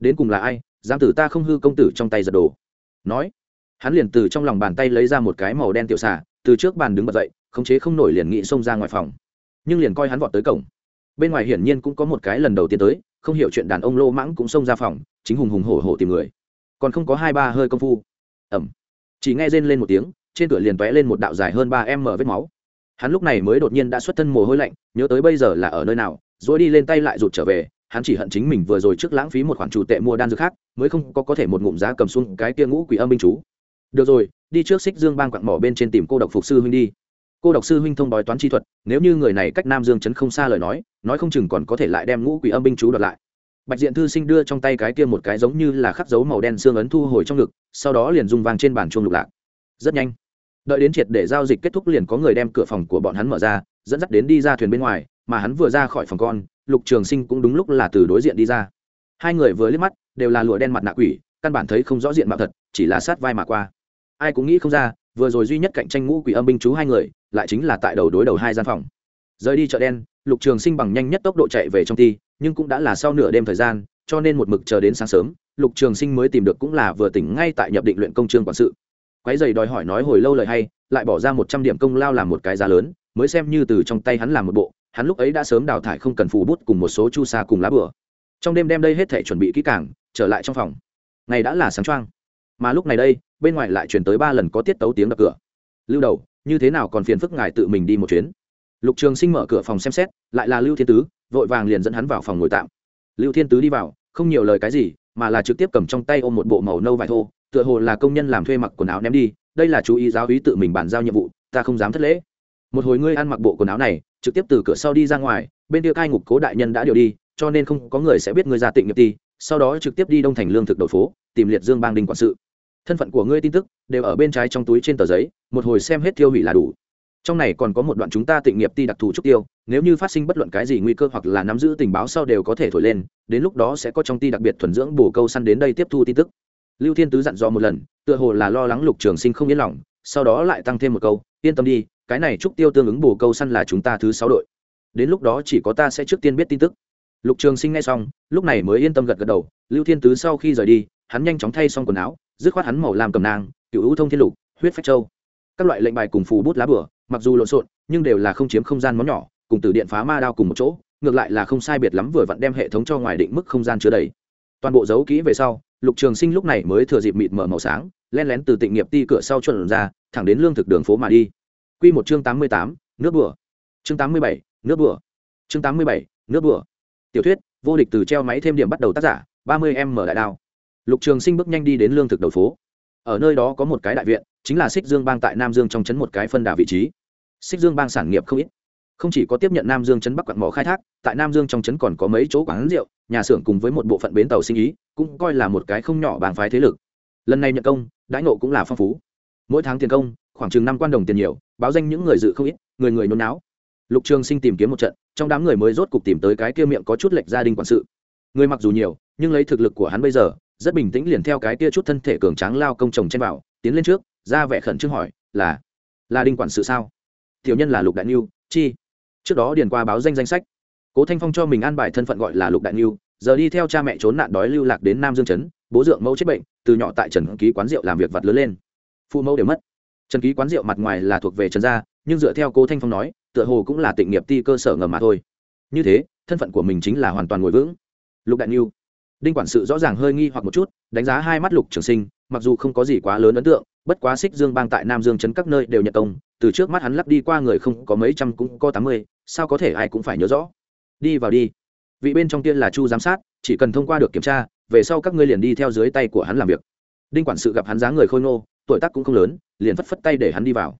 Đến cùng là ai giam tử ta không hư công tử trong tay giật đồ. Nói, hắn liền từ trong lòng bàn tay lấy ra một cái màu đen tiểu xà, từ trước bàn đứng bật dậy, khống chế không nổi liền nghị xông ra ngoài phòng. Nhưng liền coi hắn vọt tới cổng. Bên ngoài hiển nhiên cũng có một cái lần đầu tiên tới, không hiểu chuyện đàn ông lô mãng cũng xông ra phòng, chính hùng hùng hổ hổ tìm người còn không có hai ba hơi công phu. Ẩm. Chỉ nghe rên lên một tiếng, trên cửa liền tóe lên một đạo dài hơn ba em mở vết máu. Hắn lúc này mới đột nhiên đã xuất thân mồ hôi lạnh, nhớ tới bây giờ là ở nơi nào, rồi đi lên tay lại rụt trở về, hắn chỉ hận chính mình vừa rồi trước lãng phí một khoản chủ tệ mua đan dược khác, mới không có có thể một ngụm giá cầm xuống cái kia ngũ quỷ âm binh chú. Được rồi, đi trước xích dương bang quặng mỏ bên trên tìm cô độc phục sư huynh đi. Cô độc sư huynh thông bói toán chi thuật, nếu như người này cách nam dương chấn không xa lời nói nói không chừng còn có thể lại đem ngũ quỷ âm binh chú đợt lại bạch diện thư sinh đưa trong tay cái kia một cái giống như là khắc dấu màu đen xương ấn thu hồi trong ngực, sau đó liền dùng vàng trên bàn chuông lục lạc. Rất nhanh, đợi đến triệt để giao dịch kết thúc liền có người đem cửa phòng của bọn hắn mở ra, dẫn dắt đến đi ra thuyền bên ngoài, mà hắn vừa ra khỏi phòng con, lục trường sinh cũng đúng lúc là từ đối diện đi ra. Hai người vừa liếc mắt, đều là lụa đen mặt nạ quỷ, căn bản thấy không rõ diện mạo thật, chỉ là sát vai mà qua. Ai cũng nghĩ không ra, vừa rồi duy nhất cạnh tranh ngũ quỷ âm binh chú hai người, lại chính là tại đầu đối đầu hai gian phòng. Rời đi chợ đen lục trường sinh bằng nhanh nhất tốc độ chạy về trong ti nhưng cũng đã là sau nửa đêm thời gian, cho nên một mực chờ đến sáng sớm, lục trường sinh mới tìm được cũng là vừa tỉnh ngay tại nhập định luyện công trường quản sự. Quái dày đòi hỏi nói hồi lâu lời hay, lại bỏ ra một trăm điểm công lao làm một cái giá lớn, mới xem như từ trong tay hắn làm một bộ, hắn lúc ấy đã sớm đào thải không cần phù bút cùng một số chu sa cùng lá bừa trong đêm đem đây hết thể chuẩn bị kỹ càng, trở lại trong phòng. Ngày đã là sáng trăng mà lúc này đây, bên ngoài lại chuyển tới ba lần có tiết tấu tiếng đập cửa. Lưu đầu, như thế nào còn phiền phức ngài tự mình đi một chuyến? Lục trường sinh mở cửa phòng xem xét, lại là lưu thiên tứ, vội vàng liền dẫn hắn vào phòng ngồi tạm. Lưu thiên tứ đi vào, không nhiều lời cái gì, mà là trực tiếp cầm trong tay ôm một bộ màu nâu vải thô, tựa hồ là công nhân làm thuê mặc quần áo ném đi, đây là chú ý giáo ý tự mình bàn giao nhiệm vụ, ta không dám thất lễ. Một hồi ngươi ăn mặc bộ quần áo này, trực tiếp từ cửa sau đi ra ngoài, bên kia cai ngục cố đại nhân đã điều đi, cho nên không có người sẽ biết ngươi ra tịnh nghiệp ti, sau đó trực tiếp đi đông thành lương thực đầu phố, tìm liệt dương bang đình quản sự. Thân phận của ngươi tin tức, đều ở bên trái trong túi trên tờ giấy, một hồi xem hết tiêu hủy là đủ trong này còn có một đoạn chúng ta tịnh nghiệp ti đặc thù trúc tiêu, nếu như phát sinh bất luận cái gì nguy cơ hoặc là nắm giữ tình báo sau đều có thể thổi lên, đến lúc đó sẽ có trong ti đặc biệt thuần dưỡng bổ câu săn đến đây tiếp thu tin tức. Lưu thiên tứ dặn dò một lần, tựa hồ là lo lắng lục trường sinh không yên lòng, sau đó lại tăng thêm một câu, yên tâm đi, cái này trúc tiêu tương ứng bổ câu săn là chúng ta thứ sáu đội. Đến lúc đó chỉ có ta sẽ trước tiên biết tin tức. Lục trường sinh nghe xong, lúc này mới yên tâm gật gật đầu, lưu thiên tứ sau khi rời đi, hắn nhanh chóng thay xong quần áo, dứt khoát hắn màu làm cầm nang, cựu u thông thiên lục, huyết phách châu. Các loại lệnh bài cùng phù bút lá bửa mặc dù lộn xộn, nhưng đều là không chiếm không gian món nhỏ, cùng từ điện phá ma đao cùng một chỗ, ngược lại là không sai biệt lắm vừa vặn đem hệ thống cho ngoài định mức không gian chứa đầy. Toàn bộ dấu kỹ về sau, lục trường sinh lúc này mới thừa dịp mịt mở màu sáng len lén từ tịnh nghiệp ti cửa sau chuẩn ra, thẳng đến lương thực đường phố mà đi. Q một chương tám mươi tám, nước bửa chương tám mươi bảy, nước bửa chương tám mươi bảy, nước bửa tiểu thuyết, vô địch từ treo máy thêm điểm bắt đầu tác giả, ba mươi em mở đại đao. Lục trường sinh bước nhanh đi đến lương thực đầu phố. Ở nơi đó có một cái đại viện chính là xích dương bang tại nam dương trong chấn một cái phân đà vị trí. Xích dương bang sản nghiệp không ít. Không chỉ có tiếp nhận nam dương chấn bắc quặng mỏ khai thác, tại nam dương trong chấn còn có mấy chỗ quán rượu, nhà xưởng cùng với một bộ phận bến tàu sinh ý, cũng coi là một cái không nhỏ bàng phái thế lực. Lần này nhận công, đãi nộ cũng là phong phú. Mỗi tháng tiền công, khoảng chừng năm quan đồng tiền nhiều, báo danh những người dự không ít, người người nôn náo. Lục trường sinh tìm kiếm một trận, trong đám người mới rốt cục tìm tới cái kia miệng có chút lệch gia đình quản sự. Người mặc dù nhiều, nhưng lấy thực lực của hắn bây giờ, rất bình tĩnh liền theo cái kia chút thân thể cường tráng lao công chồng trên vào, tiến lên trước ra vẻ khẩn trương hỏi, là là đinh quản sự sao? Tiểu nhân là lục đại niu chi? Trước đó điền qua báo danh danh sách. Cố thanh phong cho mình an bài thân phận gọi là lục đại niu giờ đi theo cha mẹ trốn nạn đói lưu lạc đến nam dương trấn, bố dượng mẫu chết bệnh, từ nhỏ tại trần ký quán rượu làm việc vặt lớn lên. Phụ mẫu đều mất. Trần ký quán rượu mặt ngoài là thuộc về trần gia, nhưng dựa theo cố thanh phong nói, tựa hồ cũng là tịnh nghiệp ti cơ sở ngầm mà thôi. Như thế, thân phận của mình chính là hoàn toàn ngồi vững. Lục đại niu đinh quản sự rõ ràng hơi nghi hoặc một chút, đánh giá hai mắt lục trường sinh, mặc dù không có gì quá lớn ấn tượng bất quá xích dương bang tại nam dương chấn các nơi đều nhận công, từ trước mắt hắn lắp đi qua người không có mấy trăm cũng có tám mươi, sao có thể ai cũng phải nhớ rõ. Đi vào đi. Vị bên trong tiên là chu giám sát, chỉ cần thông qua được kiểm tra, về sau các ngươi liền đi theo dưới tay của hắn làm việc. Đinh quản sự gặp hắn dáng người khôi ngô, tuổi tác cũng không lớn, liền phất phất tay để hắn đi vào.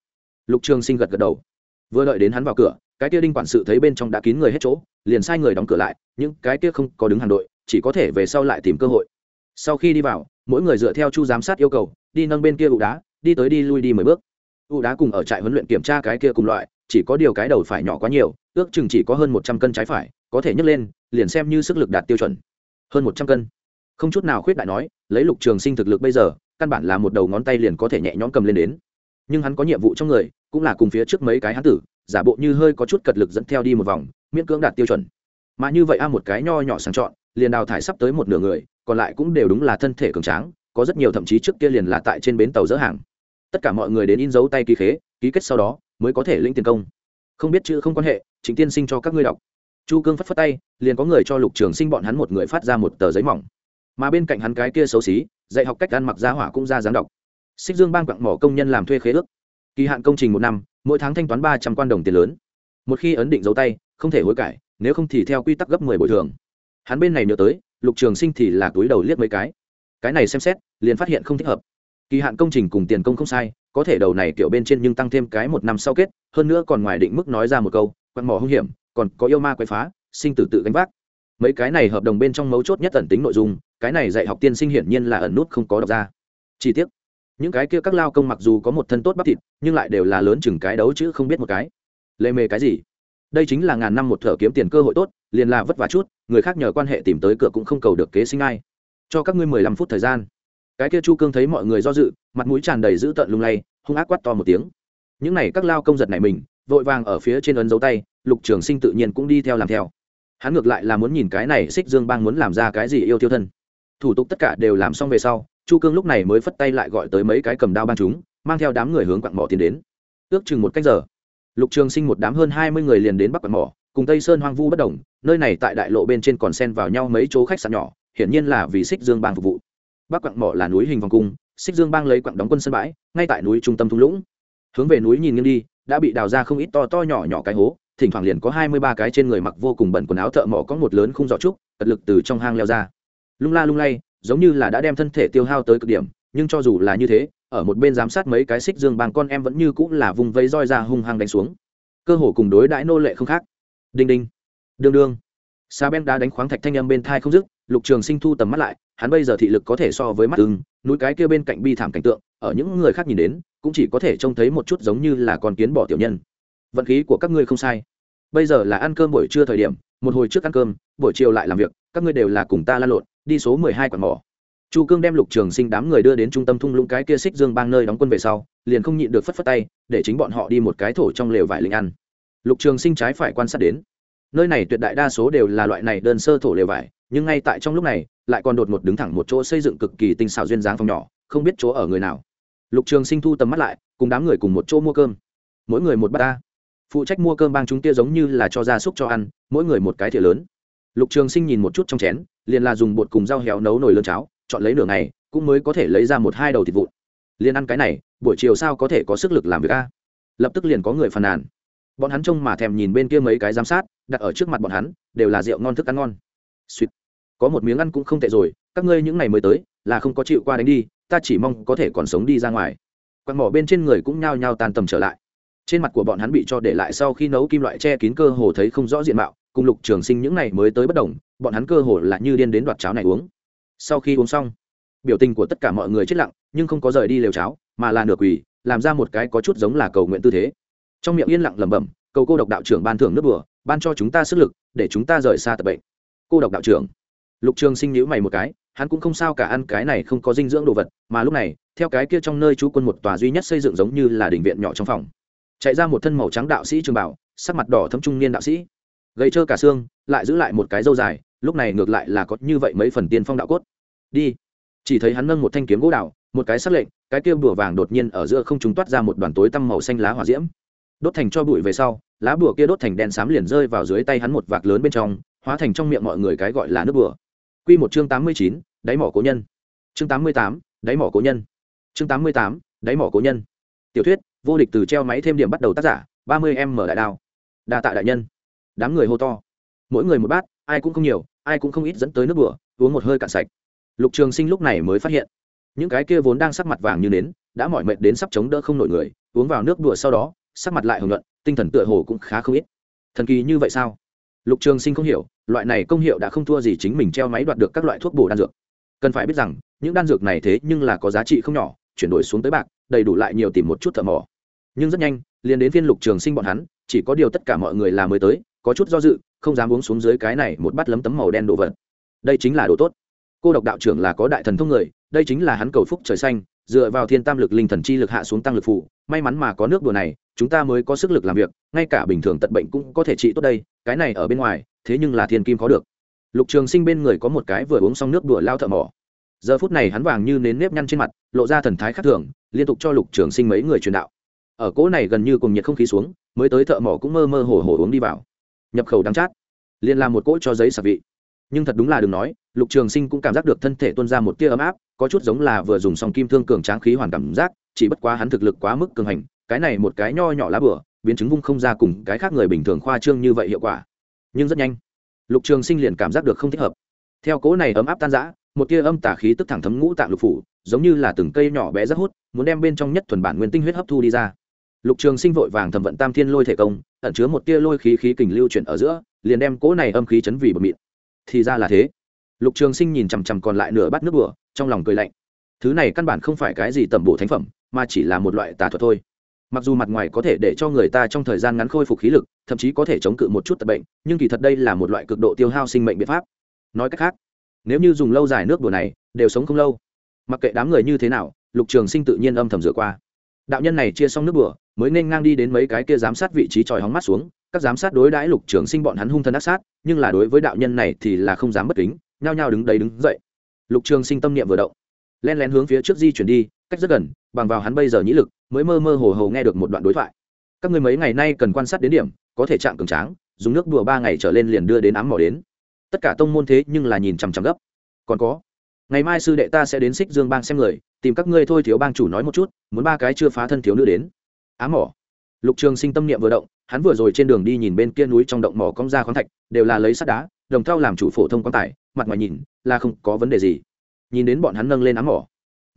Lục trường sinh gật gật đầu. Vừa đợi đến hắn vào cửa, cái kia đinh quản sự thấy bên trong đã kín người hết chỗ, liền sai người đóng cửa lại nhưng cái kia không có đứng hàng đội, chỉ có thể về sau lại tìm cơ hội. Sau khi đi vào, mỗi người dựa theo chu giám sát yêu cầu đi nâng bên kia ụ đá, đi tới đi lui đi mười bước. Ụ đá cùng ở trại huấn luyện kiểm tra cái kia cùng loại, chỉ có điều cái đầu phải nhỏ quá nhiều, ước chừng chỉ có hơn một trăm cân trái phải, có thể nhấc lên, liền xem như sức lực đạt tiêu chuẩn. Hơn một trăm cân. Không chút nào khuyết đại nói, lấy lục trường sinh thực lực bây giờ, căn bản là một đầu ngón tay liền có thể nhẹ nhõm cầm lên đến. Nhưng hắn có nhiệm vụ trong người, cũng là cùng phía trước mấy cái hắn tử, giả bộ như hơi có chút cật lực dẫn theo đi một vòng, miễn cưỡng đạt tiêu chuẩn. Mà như vậy a, một cái nho nhỏ sang trọn liền đào thải sắp tới một nửa người, còn lại cũng đều đúng là thân thể cường tráng có rất nhiều thậm chí trước kia liền là tại trên bến tàu dỡ hàng. Tất cả mọi người đến in dấu tay ký khế, ký kết sau đó mới có thể lĩnh tiền công. Không biết chữ không quan hệ chính tiên sinh cho các ngươi đọc. Chu cương phất phất tay, liền có người cho lục trường sinh bọn hắn một người phát ra một tờ giấy mỏng. Mà bên cạnh hắn cái kia xấu xí, dạy học cách ăn mặc giá hỏa cũng ra dáng đọc. Xích dương bang quặng mỏ công nhân làm thuê khế ước. Kỳ hạn công trình một năm, mỗi tháng thanh toán ba trăm quan đồng tiền lớn. Một khi ấn định dấu tay, không thể hối cải, nếu không thì theo quy tắc gấp mười bồi thường. Hắn bên này nhớ tới, lục trường sinh thì là túi đầu liếc mấy cái. Cái này xem xét liền phát hiện không thích hợp. Kỳ hạn công trình cùng tiền công không sai, có thể đầu này kiểu bên trên nhưng tăng thêm cái một năm sau kết, hơn nữa còn ngoài định mức nói ra một câu, quặn mỏ hung hiểm, còn có yêu ma quay phá, sinh tử tự gánh vác. Mấy cái này hợp đồng bên trong mấu chốt nhất ẩn tính nội dung, cái này dạy học tiên sinh hiển nhiên là ẩn nút không có đọc ra. Chi tiết những cái kia các lao công mặc dù có một thân tốt bắp thịt, nhưng lại đều là lớn chừng cái đấu chứ không biết một cái. Lê mề cái gì? Đây chính là ngàn năm một thở kiếm tiền cơ hội tốt, liền là vất vả chút, người khác nhờ quan hệ tìm tới cửa cũng không cầu được kế sinh ai. Cho các ngươi mười lăm phút thời gian cái kia chu cương thấy mọi người do dự, mặt mũi tràn đầy dữ tợn lung lay, hung ác quát to một tiếng. Những này các lao công giật này mình, vội vàng ở phía trên ấn dấu tay, lục trường sinh tự nhiên cũng đi theo làm theo. Hắn ngược lại là muốn nhìn cái này xích dương bang muốn làm ra cái gì yêu tiêu thân. Thủ tục tất cả đều làm xong về sau, chu cương lúc này mới phất tay lại gọi tới mấy cái cầm đao bang chúng, mang theo đám người hướng quặng mỏ tiến đến. Ước chừng một cách giờ, lục trường sinh một đám hơn hai mươi người liền đến bắc quặng mỏ, cùng tây sơn hoang vu bất đồng, nơi này tại đại lộ bên trên còn xen vào nhau mấy chỗ khách sạn nhỏ, hiển nhiên là vì xích dương bang phục vụ bắc quặng mỏ là núi hình vòng cung, xích dương bang lấy quặng đóng quân sân bãi, ngay tại núi trung tâm thung lũng. Hướng về núi nhìn nghiêng đi, đã bị đào ra không ít to to nhỏ nhỏ cái hố, thỉnh thoảng liền có hai mươi ba cái trên người mặc vô cùng bẩn quần áo thợ mỏ có một lớn khung giỏ trúc, cật lực từ trong hang leo ra. Lung la lung lay, giống như là đã đem thân thể tiêu hao tới cực điểm, nhưng cho dù là như thế, ở một bên giám sát mấy cái xích dương bang con em vẫn như cũng là vùng vây roi ra hung hăng đánh xuống. Cơ hồ cùng đối đãi nô lệ không khác. Đinh đinh. Đương đương. Sa ben đá đánh khoáng thạch thanh âm bên thai không dứt, lục trường sinh thu tầm mắt lại, hắn bây giờ thị lực có thể so với mắt ưng, núi cái kia bên cạnh bi thảm cảnh tượng, ở những người khác nhìn đến, cũng chỉ có thể trông thấy một chút giống như là con kiến bỏ tiểu nhân. Vận khí của các ngươi không sai. Bây giờ là ăn cơm buổi trưa thời điểm, một hồi trước ăn cơm, buổi chiều lại làm việc, các ngươi đều là cùng ta lăn lộn, đi số mười hai quạt mỏ. Chu cương đem lục trường sinh đám người đưa đến trung tâm thung lũng cái kia xích dương bang nơi đóng quân về sau, liền không nhịn được phất phất tay, để chính bọn họ đi một cái thổ trong lều vải linh ăn. Lục trường sinh trái phải quan sát đến nơi này tuyệt đại đa số đều là loại này đơn sơ thổ lều vải, nhưng ngay tại trong lúc này, lại còn đột ngột đứng thẳng một chỗ xây dựng cực kỳ tinh xảo duyên dáng phòng nhỏ, không biết chỗ ở người nào. Lục trường sinh thu tầm mắt lại, cùng đám người cùng một chỗ mua cơm. Mỗi người một bát ta. Phụ trách mua cơm bang chúng kia giống như là cho gia súc cho ăn, mỗi người một cái thìa lớn. Lục trường sinh nhìn một chút trong chén, liền là dùng bột cùng rau héo nấu nồi lơn cháo, chọn lấy nửa ngày, cũng mới có thể lấy ra một hai đầu thịt vụn. Liền ăn cái này, buổi chiều sao có thể có sức lực làm việc a? Lập tức liền có người phàn nàn. Bọn hắn trông mà thèm nhìn bên kia mấy cái giám sát đặt ở trước mặt bọn hắn, đều là rượu ngon thức ăn ngon. Suýt có một miếng ăn cũng không tệ rồi, các ngươi những ngày mới tới, là không có chịu qua đánh đi, ta chỉ mong có thể còn sống đi ra ngoài. Quạt mỏ bên trên người cũng nhao nhao tan tầm trở lại. Trên mặt của bọn hắn bị cho để lại sau khi nấu kim loại che kín cơ hồ thấy không rõ diện mạo, cùng lục trường sinh những ngày mới tới bất đồng, bọn hắn cơ hồ là như điên đến đoạt cháo này uống. Sau khi uống xong, biểu tình của tất cả mọi người chết lặng, nhưng không có rời đi lều cháo, mà là nửa quỳ, làm ra một cái có chút giống là cầu nguyện tư thế. Trong miệng yên lặng lẩm bẩm, cầu cô độc đạo trưởng ban thưởng nước bừa ban cho chúng ta sức lực, để chúng ta rời xa tập bệnh. Cô độc đạo trưởng. Lục trường sinh nhữ mày một cái, hắn cũng không sao cả ăn cái này không có dinh dưỡng đồ vật, mà lúc này, theo cái kia trong nơi chú quân một tòa duy nhất xây dựng giống như là đình viện nhỏ trong phòng. Chạy ra một thân màu trắng đạo sĩ trường bảo, sắc mặt đỏ thấm trung niên đạo sĩ. Gầy trơ cả xương, lại giữ lại một cái dâu dài, lúc này ngược lại là có như vậy mấy phần tiên phong đạo cốt. Đi. Chỉ thấy hắn nâng một thanh kiếm gỗ đạo một cái sắc lệnh, cái kia bùa vàng đột nhiên ở giữa không chúng toát ra một đoàn tối tăm màu xanh lá hỏa diễm đốt thành cho bụi về sau, lá bùa kia đốt thành đen xám liền rơi vào dưới tay hắn một vạc lớn bên trong, hóa thành trong miệng mọi người cái gọi là nước bùa. Quy một chương tám mươi chín, đáy mỏ cố nhân. Chương tám mươi tám, đáy mỏ cố nhân. Chương tám mươi tám, đáy mỏ cố nhân. Tiểu thuyết, vô địch từ treo máy thêm điểm bắt đầu tác giả, ba mươi em mở đại đao. Đa tạ đại nhân. Đám người hô to. Mỗi người một bát, ai cũng không nhiều, ai cũng không ít dẫn tới nước bùa, uống một hơi cạn sạch. Lục trường sinh lúc này mới phát hiện, những cái kia vốn đang sắc mặt vàng như nến, đã mỏi mệt đến sắp chống đỡ không nổi người, uống vào nước đùa sau đó sắc mặt lại hồng luận tinh thần tựa hồ cũng khá không ít. Thần kỳ như vậy sao? Lục trường sinh không hiểu, loại này công hiệu đã không thua gì chính mình treo máy đoạt được các loại thuốc bổ đan dược. Cần phải biết rằng, những đan dược này thế nhưng là có giá trị không nhỏ, chuyển đổi xuống tới bạc, đầy đủ lại nhiều tìm một chút thợ mỏ. Nhưng rất nhanh, liền đến phiên lục trường sinh bọn hắn, chỉ có điều tất cả mọi người là mới tới, có chút do dự, không dám uống xuống dưới cái này một bát lấm tấm màu đen đồ vật. Đây chính là đồ tốt. Cô độc đạo trưởng là có đại thần thông người, đây chính là hắn cầu phúc trời xanh, dựa vào thiên tam lực linh thần chi lực hạ xuống tăng lực phụ may mắn mà có nước đùa này chúng ta mới có sức lực làm việc, ngay cả bình thường tật bệnh cũng có thể trị tốt đây, cái này ở bên ngoài, thế nhưng là thiên kim có được. Lục trường sinh bên người có một cái vừa uống xong nước đùa lao thợ mỏ. Giờ phút này hắn vàng như nến nếp nhăn trên mặt, lộ ra thần thái khác thường, liên tục cho lục trường sinh mấy người truyền đạo. Ở cỗ này gần như cùng nhiệt không khí xuống, mới tới thợ mỏ cũng mơ mơ hồ hồ uống đi vào. Nhập khẩu đắng chát. Liền làm một cỗ cho giấy sạc vị. Nhưng thật đúng là đừng nói, lục trường sinh cũng cảm giác được thân thể tuôn ra một tia ấm áp, có chút giống là vừa dùng xong kim thương cường tráng khí hoàn cảm giác, chỉ bất quá hắn thực lực quá mức cường hành cái này một cái nho nhỏ lá bửa, biến chứng vung không ra cùng cái khác người bình thường khoa trương như vậy hiệu quả. Nhưng rất nhanh, lục trường sinh liền cảm giác được không thích hợp. Theo cố này ấm áp tan rã, một tia âm tả khí tức thẳng thấm ngũ tạng lục phủ, giống như là từng cây nhỏ bé rất hút, muốn đem bên trong nhất thuần bản nguyên tinh huyết hấp thu đi ra. Lục trường sinh vội vàng thẩm vận tam thiên lôi thể công, ẩn chứa một tia lôi khí khí kình lưu chuyển ở giữa, liền đem cố này âm khí chấn vì bờ mịn thì ra là thế. Lục trường sinh nhìn chằm chằm còn lại nửa bát nước bừa trong lòng cười lạnh. Thứ này căn bản không phải cái gì tẩm bổ thánh phẩm, mà chỉ là một loại tà thuật thôi mặc dù mặt ngoài có thể để cho người ta trong thời gian ngắn khôi phục khí lực, thậm chí có thể chống cự một chút tật bệnh, nhưng kỳ thật đây là một loại cực độ tiêu hao sinh mệnh biện pháp. Nói cách khác, nếu như dùng lâu dài nước đùa này, đều sống không lâu. Mặc kệ đám người như thế nào, lục trường sinh tự nhiên âm thầm rửa qua. Đạo nhân này chia xong nước đùa mới nên ngang đi đến mấy cái kia giám sát vị trí tròi hóng mắt xuống. Các giám sát đối đãi lục trường sinh bọn hắn hung thân ác sát, nhưng là đối với đạo nhân này thì là không dám bất kính, nhao nhao đứng đấy đứng dậy. Lục trường sinh tâm niệm vừa động, len lén hướng phía trước di chuyển đi, cách rất gần, bằng vào hắn bây giờ nhĩ lực mới mơ mơ hồ hồ nghe được một đoạn đối thoại. Các người mấy ngày nay cần quan sát đến điểm, có thể trạng cường tráng, dùng nước đùa ba ngày trở lên liền đưa đến ám mỏ đến. Tất cả tông môn thế nhưng là nhìn chằm chằm gấp. Còn có, ngày mai sư đệ ta sẽ đến xích dương bang xem người, tìm các ngươi thôi thiếu bang chủ nói một chút, muốn ba cái chưa phá thân thiếu nữ đến. Ám mỏ lục trường sinh tâm niệm vừa động, hắn vừa rồi trên đường đi nhìn bên kia núi trong động mỏ cong ra khoáng thạch, đều là lấy sắt đá, đồng thau làm chủ phổ thông quan tài, mặt ngoài nhìn là không có vấn đề gì. Nhìn đến bọn hắn nâng lên ám mỏ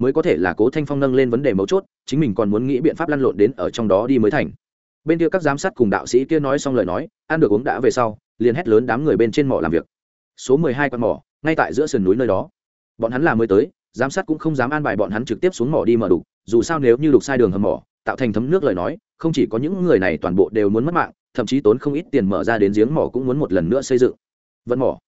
mới có thể là cố thanh phong nâng lên vấn đề mấu chốt chính mình còn muốn nghĩ biện pháp lăn lộn đến ở trong đó đi mới thành bên kia các giám sát cùng đạo sĩ kia nói xong lời nói ăn được uống đã về sau liền hét lớn đám người bên trên mỏ làm việc số mười hai con mỏ ngay tại giữa sườn núi nơi đó bọn hắn là mới tới giám sát cũng không dám an bài bọn hắn trực tiếp xuống mỏ đi mở đục dù sao nếu như đục sai đường hầm mỏ tạo thành thấm nước lời nói không chỉ có những người này toàn bộ đều muốn mất mạng thậm chí tốn không ít tiền mở ra đến giếng mỏ cũng muốn một lần nữa xây dựng vận mỏ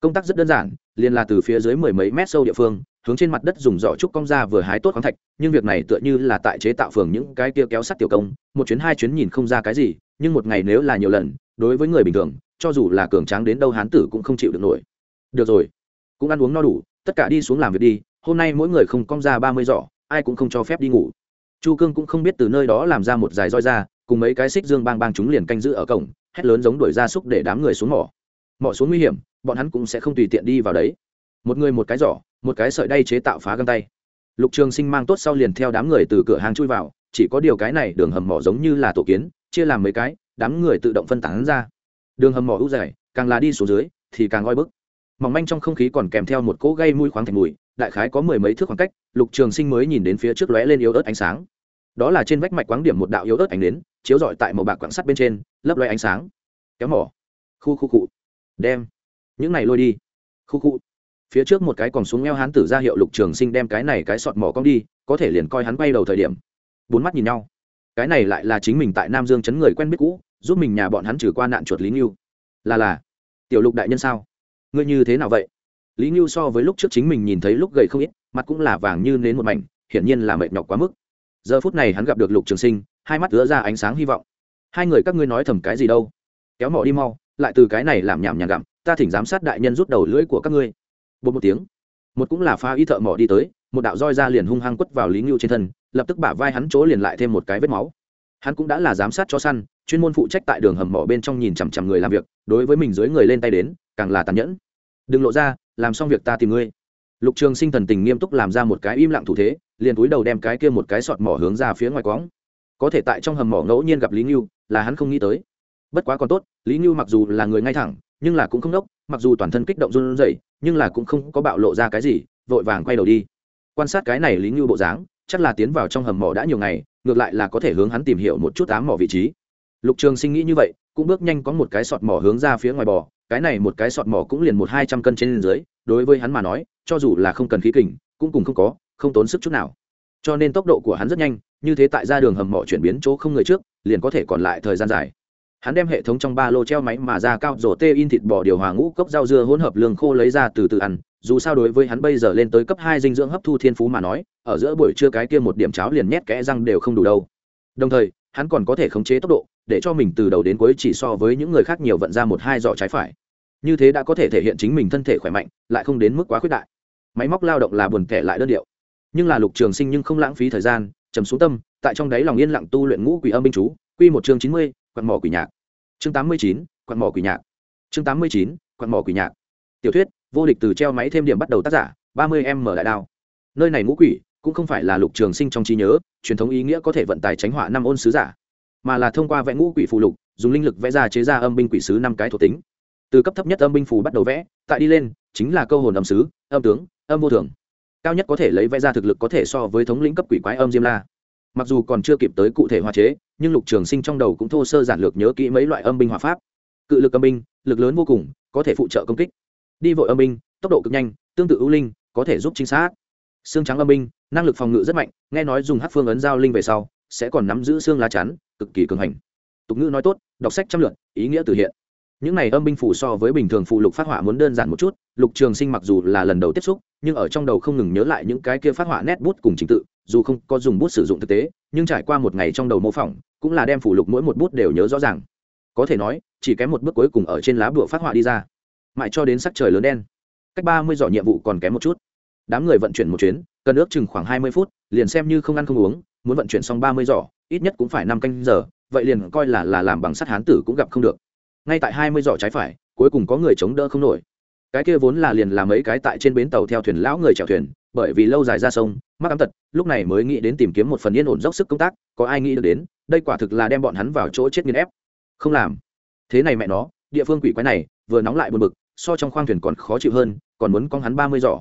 công tác rất đơn giản liền là từ phía dưới mười mấy mét sâu địa phương hướng trên mặt đất dùng giỏ trúc cong ra vừa hái tốt khoáng thạch, nhưng việc này tựa như là tại chế tạo phường những cái kia kéo sắt tiểu công, một chuyến hai chuyến nhìn không ra cái gì, nhưng một ngày nếu là nhiều lần, đối với người bình thường, cho dù là cường tráng đến đâu hán tử cũng không chịu được nổi. Được rồi, cũng ăn uống no đủ, tất cả đi xuống làm việc đi, hôm nay mỗi người không cong ra ba mươi giỏ, ai cũng không cho phép đi ngủ. Chu cương cũng không biết từ nơi đó làm ra một dài roi ra, cùng mấy cái xích dương bang bang chúng liền canh giữ ở cổng, hét lớn giống đuổi ra súc để đám người xuống mỏ. Mỏ xuống nguy hiểm, bọn hắn cũng sẽ không tùy tiện đi vào đấy. Một người một cái giỏ một cái sợi đay chế tạo phá găng tay. Lục trường sinh mang tốt sau liền theo đám người từ cửa hàng chui vào, chỉ có điều cái này đường hầm mỏ giống như là tổ kiến, chia làm mấy cái, đám người tự động phân tán ra. Đường hầm mỏ ưu dày, càng là đi xuống dưới, thì càng oi bức. Mỏng manh trong không khí còn kèm theo một cỗ gây mũi khoáng thành mùi, đại khái có mười mấy thước khoảng cách, lục trường sinh mới nhìn đến phía trước lóe lên yếu ớt ánh sáng. Đó là trên vách mạch quáng điểm một đạo yếu ớt ánh đến chiếu rọi tại màu bạc quảng sắt bên trên, lấp loe ánh sáng. Kéo mỏ. Khu khu cụ đem. Những này lôi đi. Khu khu phía trước một cái còn xuống eo hán tử ra hiệu lục trường sinh đem cái này cái sọt mỏ cong đi, có thể liền coi hắn bay đầu thời điểm. Bốn mắt nhìn nhau. Cái này lại là chính mình tại nam dương chấn người quen biết cũ, giúp mình nhà bọn hắn trừ qua nạn chuột lý nghiêu là là. Tiểu lục đại nhân sao? Ngươi như thế nào vậy? Lý nghiêu so với lúc trước chính mình nhìn thấy lúc gầy không ít, mặt cũng là vàng như nến một mảnh, hiển nhiên là mệt nhọc quá mức. Giờ phút này hắn gặp được lục trường sinh, hai mắt ứa ra ánh sáng hy vọng. Hai người các ngươi nói thầm cái gì đâu? Kéo mỏ đi mau, lại từ cái này làm nhảm nhảm gặm, ta thỉnh giám sát đại nhân rút đầu lưỡi của các ngươi bột một tiếng. Một cũng là pha y thợ mỏ đi tới, một đạo roi ra liền hung hăng quất vào lý ngưu trên thân, lập tức bả vai hắn chỗ liền lại thêm một cái vết máu. Hắn cũng đã là giám sát cho săn, chuyên môn phụ trách tại đường hầm mỏ bên trong nhìn chằm chằm người làm việc, đối với mình dưới người lên tay đến, càng là tàn nhẫn. Đừng lộ ra, làm xong việc ta tìm ngươi. Lục trường sinh thần tình nghiêm túc làm ra một cái im lặng thủ thế, liền túi đầu đem cái kia một cái sọt mỏ hướng ra phía ngoài quõng. Có thể tại trong hầm mỏ ngẫu nhiên gặp lý ngưu, là hắn không nghĩ tới. Bất quá còn tốt, lý ngưu mặc dù là người ngay thẳng, nhưng là cũng không đốc mặc dù toàn thân kích động run rẩy, nhưng là cũng không có bạo lộ ra cái gì, vội vàng quay đầu đi. Quan sát cái này lý ngưu bộ dáng, chắc là tiến vào trong hầm mỏ đã nhiều ngày, ngược lại là có thể hướng hắn tìm hiểu một chút ám mỏ vị trí. Lục trường sinh nghĩ như vậy, cũng bước nhanh có một cái sọt mỏ hướng ra phía ngoài bò, cái này một cái sọt mỏ cũng liền một hai trăm cân trên dưới, đối với hắn mà nói, cho dù là không cần khí kình, cũng cùng không có, không tốn sức chút nào. Cho nên tốc độ của hắn rất nhanh, như thế tại ra đường hầm mỏ chuyển biến chỗ không người trước, liền có thể còn lại thời gian dài hắn đem hệ thống trong ba lô treo máy mà ra cao rổ tê in thịt bò điều hòa ngũ cốc rau dưa hỗn hợp lương khô lấy ra từ từ ăn. Dù sao đối với hắn bây giờ lên tới cấp hai dinh dưỡng hấp thu thiên phú mà nói, ở giữa buổi trưa cái kia một điểm cháo liền nhét kẽ răng đều không đủ đâu. Đồng thời, hắn còn có thể khống chế tốc độ, để cho mình từ đầu đến cuối chỉ so với những người khác nhiều vận ra một hai giỏ trái phải. Như thế đã có thể thể hiện chính mình thân thể khỏe mạnh, lại không đến mức quá khuyết đại. Máy móc lao động là buồn kẻ lại đơn điệu. Nhưng là lục trường sinh nhưng không lãng phí thời gian, trầm xuống tâm, tại trong đáy lòng yên lặng tu luyện ngũ quỷ âm binh chú. Quy một chương chín mươi quặn mỏ quỷ nhạc. Chương tám mươi chín, quặn mỏ quỷ nhạc. Chương tám mươi chín, quặn mỏ quỷ nhạc. Tiểu thuyết, vô địch từ treo máy thêm điểm bắt đầu tác giả, ba mươi m mở đại đao. Nơi này ngũ quỷ cũng không phải là lục trường sinh trong trí nhớ, truyền thống ý nghĩa có thể vận tài tránh họa năm ôn sứ giả, mà là thông qua vẽ ngũ quỷ phù lục, dùng linh lực vẽ ra chế ra âm binh quỷ sứ năm cái thuộc tính. Từ cấp thấp nhất âm binh phù bắt đầu vẽ, tại đi lên, chính là câu hồn âm sứ, âm tướng, âm vô thường. Cao nhất có thể lấy vẽ ra thực lực có thể so với thống lĩnh cấp quỷ quái âm diêm la mặc dù còn chưa kịp tới cụ thể hóa chế, nhưng lục trường sinh trong đầu cũng thô sơ giản lược nhớ kỹ mấy loại âm binh hòa pháp. Cự lực âm binh, lực lớn vô cùng, có thể phụ trợ công kích. Đi vội âm binh, tốc độ cực nhanh, tương tự ưu linh, có thể giúp chính xác xương trắng âm binh, năng lực phòng ngự rất mạnh, nghe nói dùng hát phương ấn giao linh về sau, sẽ còn nắm giữ xương lá chắn, cực kỳ cường hành. Tục ngữ nói tốt, đọc sách trăm lượt, ý nghĩa từ hiện những này âm binh phủ so với bình thường phụ lục phát họa muốn đơn giản một chút, lục trường sinh mặc dù là lần đầu tiếp xúc, nhưng ở trong đầu không ngừng nhớ lại những cái kia phát họa nét bút cùng trình tự, dù không có dùng bút sử dụng thực tế, nhưng trải qua một ngày trong đầu mô phỏng, cũng là đem phủ lục mỗi một bút đều nhớ rõ ràng. Có thể nói, chỉ kém một bước cuối cùng ở trên lá bụa phát họa đi ra. Mãi cho đến sắc trời lớn đen. Cách ba mươi giỏ nhiệm vụ còn kém một chút. Đám người vận chuyển một chuyến cần ước chừng khoảng hai mươi phút, liền xem như không ăn không uống, muốn vận chuyển xong ba mươi giỏ, ít nhất cũng phải năm canh giờ, vậy liền coi là là làm bằng sắt hán tử cũng gặp không được ngay tại hai mươi giỏ trái phải, cuối cùng có người chống đỡ không nổi. Cái kia vốn là liền làm mấy cái tại trên bến tàu theo thuyền lão người chèo thuyền, bởi vì lâu dài ra sông, mắc ám tật, lúc này mới nghĩ đến tìm kiếm một phần yên ổn dốc sức công tác, có ai nghĩ được đến, đây quả thực là đem bọn hắn vào chỗ chết nghiên ép. Không làm. Thế này mẹ nó, địa phương quỷ quái này, vừa nóng lại buồn bực, so trong khoang thuyền còn khó chịu hơn, còn muốn con hắn ba mươi giỏ.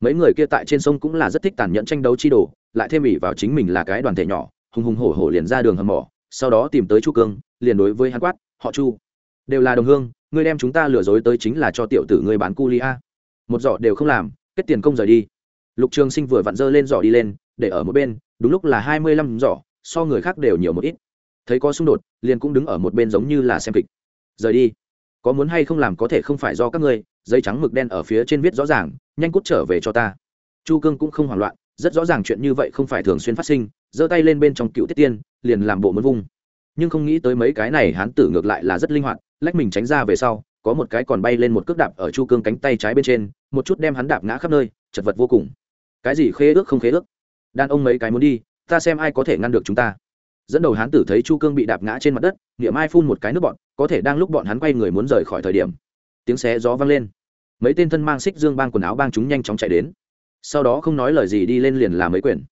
Mấy người kia tại trên sông cũng là rất thích tàn nhẫn tranh đấu chi đồ, lại thêm ỉ vào chính mình là cái đoàn thể nhỏ, hùng hùng hổ hổ liền ra đường hầm mỏ, sau đó tìm tới chu cương, liền đối với hắn quát, họ chu đều là đồng hương, ngươi đem chúng ta lừa dối tới chính là cho tiểu tử ngươi bán cu li a. Một giỏ đều không làm, kết tiền công rời đi. Lục trường sinh vừa vặn dơ lên giỏ đi lên, để ở một bên, đúng lúc là hai mươi lăm giỏ, so người khác đều nhiều một ít. Thấy có xung đột, liền cũng đứng ở một bên giống như là xem kịch. Rời đi. Có muốn hay không làm có thể không phải do các ngươi, giấy trắng mực đen ở phía trên viết rõ ràng, nhanh cút trở về cho ta. Chu cương cũng không hoảng loạn, rất rõ ràng chuyện như vậy không phải thường xuyên phát sinh, giơ tay lên bên trong cựu tiết tiên, liền làm bộ muốn vung nhưng không nghĩ tới mấy cái này hán tử ngược lại là rất linh hoạt, lách mình tránh ra về sau, có một cái còn bay lên một cước đạp ở chu cương cánh tay trái bên trên, một chút đem hắn đạp ngã khắp nơi, chật vật vô cùng. Cái gì khế ước không khế ước? Đàn ông mấy cái muốn đi, ta xem ai có thể ngăn được chúng ta. Dẫn đầu hán tử thấy chu cương bị đạp ngã trên mặt đất, niệm ai phun một cái nước bọn, có thể đang lúc bọn hắn quay người muốn rời khỏi thời điểm, tiếng xé gió vang lên. Mấy tên thân mang xích dương bang quần áo bang chúng nhanh chóng chạy đến. Sau đó không nói lời gì đi lên liền làm mấy quyển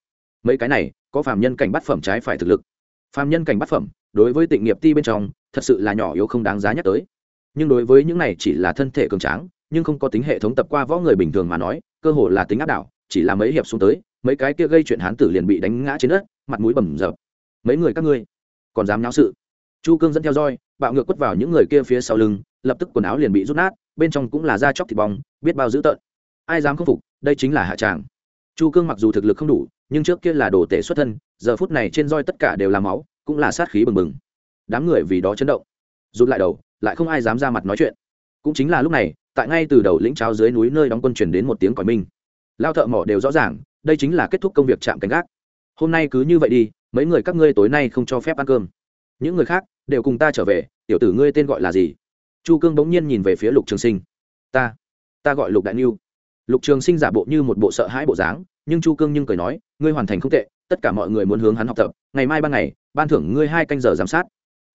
mấy cái này, có phạm nhân cảnh bắt phẩm trái phải thực lực. Phạm nhân cảnh bắt phẩm đối với tịnh nghiệp ti bên trong, thật sự là nhỏ yếu không đáng giá nhắc tới. Nhưng đối với những này chỉ là thân thể cường tráng, nhưng không có tính hệ thống tập qua võ người bình thường mà nói, cơ hồ là tính áp đảo, chỉ là mấy hiệp xuống tới, mấy cái kia gây chuyện hán tử liền bị đánh ngã trên đất, mặt mũi bầm dập. Mấy người các ngươi, còn dám nháo sự? Chu cương dẫn theo roi, bạo ngược quất vào những người kia phía sau lưng, lập tức quần áo liền bị rút nát, bên trong cũng là da chóc thịt bong, biết bao dữ tợn. Ai dám không phục, đây chính là hạ tràng. Chu cương mặc dù thực lực không đủ, nhưng trước kia là đồ tể xuất thân, giờ phút này trên roi tất cả đều là máu cũng là sát khí bừng bừng. Đám người vì đó chấn động rút lại đầu, lại không ai dám ra mặt nói chuyện. Cũng chính là lúc này, tại ngay từ đầu lĩnh cháo dưới núi nơi đóng quân truyền đến một tiếng còi minh. Lao thợ mỏ đều rõ ràng, đây chính là kết thúc công việc chạm canh gác. Hôm nay cứ như vậy đi, mấy người các ngươi tối nay không cho phép ăn cơm. Những người khác đều cùng ta trở về, tiểu tử ngươi tên gọi là gì? Chu cương bỗng nhiên nhìn về phía lục trường sinh. Ta ta gọi lục đại niu. Lục trường sinh giả bộ như một bộ sợ hãi bộ dáng, nhưng chu cương nhưng cười nói, ngươi hoàn thành không tệ, tất cả mọi người muốn hướng hắn học tập, ngày mai ban ngày ban thưởng ngươi hai canh giờ giám sát.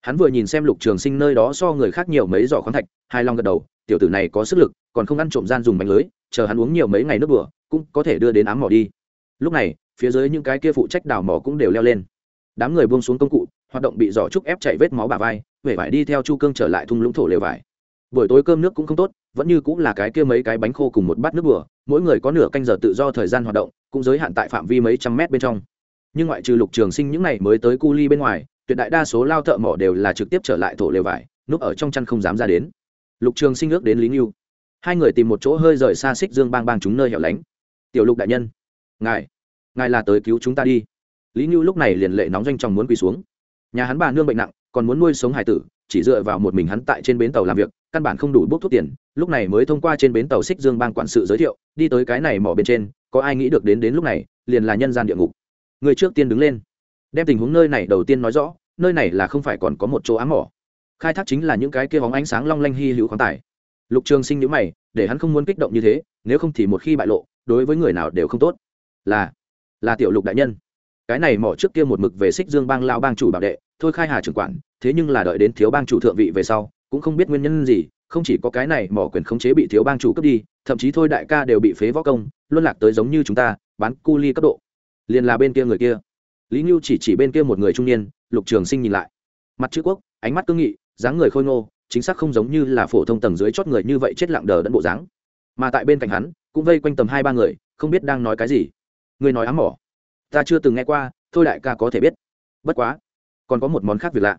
Hắn vừa nhìn xem lục trường sinh nơi đó so người khác nhiều mấy giỏ khoáng thạch hai long gật đầu, tiểu tử này có sức lực, còn không ăn trộm gian dùng bánh lưới, chờ hắn uống nhiều mấy ngày nước bừa, cũng có thể đưa đến ám mỏ đi. Lúc này, phía dưới những cái kia phụ trách đào mỏ cũng đều leo lên. Đám người buông xuống công cụ, hoạt động bị giỏ trúc ép chạy vết máu bà vai huệ vải đi theo chu cương trở lại thung lũng thổ lều vải. Buổi tối cơm nước cũng không tốt, vẫn như cũng là cái kia mấy cái bánh khô cùng một bát nước bừa, mỗi người có nửa canh giờ tự do thời gian hoạt động, cũng giới hạn tại phạm vi mấy trăm mét bên trong nhưng ngoại trừ lục trường sinh những ngày mới tới cu ly bên ngoài, tuyệt đại đa số lao thợ mỏ đều là trực tiếp trở lại thổ lều vải, núp ở trong chăn không dám ra đến. Lục trường sinh ước đến lý nghiêu hai người tìm một chỗ hơi rời xa xích dương bang bang chúng nơi hẻo lánh. Tiểu lục đại nhân, ngài ngài là tới cứu chúng ta đi. Lý nghiêu lúc này liền lệ nóng danh trong muốn quỳ xuống. Nhà hắn bà nương bệnh nặng, còn muốn nuôi sống hải tử, chỉ dựa vào một mình hắn tại trên bến tàu làm việc, căn bản không đủ bốc thuốc tiền, lúc này mới thông qua trên bến tàu xích dương bang quản sự giới thiệu, đi tới cái này mỏ bên trên, có ai nghĩ được đến đến lúc này, liền là nhân gian địa ngục người trước tiên đứng lên. Đem tình huống nơi này đầu tiên nói rõ, nơi này là không phải còn có một chỗ ám mỏ. Khai thác chính là những cái kia bóng ánh sáng long lanh hy hữu khoáng tài. Lục trường sinh nhữ mày, để hắn không muốn kích động như thế, nếu không thì một khi bại lộ, đối với người nào đều không tốt. Là là tiểu lục đại nhân. Cái này mỏ trước kia một mực về xích dương bang lao bang chủ bảo đệ, thôi khai hà trưởng quản, thế nhưng là đợi đến thiếu bang chủ thượng vị về sau, cũng không biết nguyên nhân gì, không chỉ có cái này mỏ quyền khống chế bị thiếu bang chủ cướp đi, thậm chí thôi đại ca đều bị phế võ công, luân lạc tới giống như chúng ta, bán cu ly cấp độ liền là bên kia người kia. Lý ngưu chỉ chỉ bên kia một người trung niên, lục trường sinh nhìn lại. Mặt chữ quốc, ánh mắt cương nghị, dáng người khôi ngô, chính xác không giống như là phổ thông tầng dưới chót người như vậy chết lặng đờ đẫn bộ dáng. Mà tại bên cạnh hắn, cũng vây quanh tầm hai ba người, không biết đang nói cái gì. Người nói ám mỏ. Ta chưa từng nghe qua, thôi đại ca có thể biết. Bất quá, còn có một món khác việc lạ.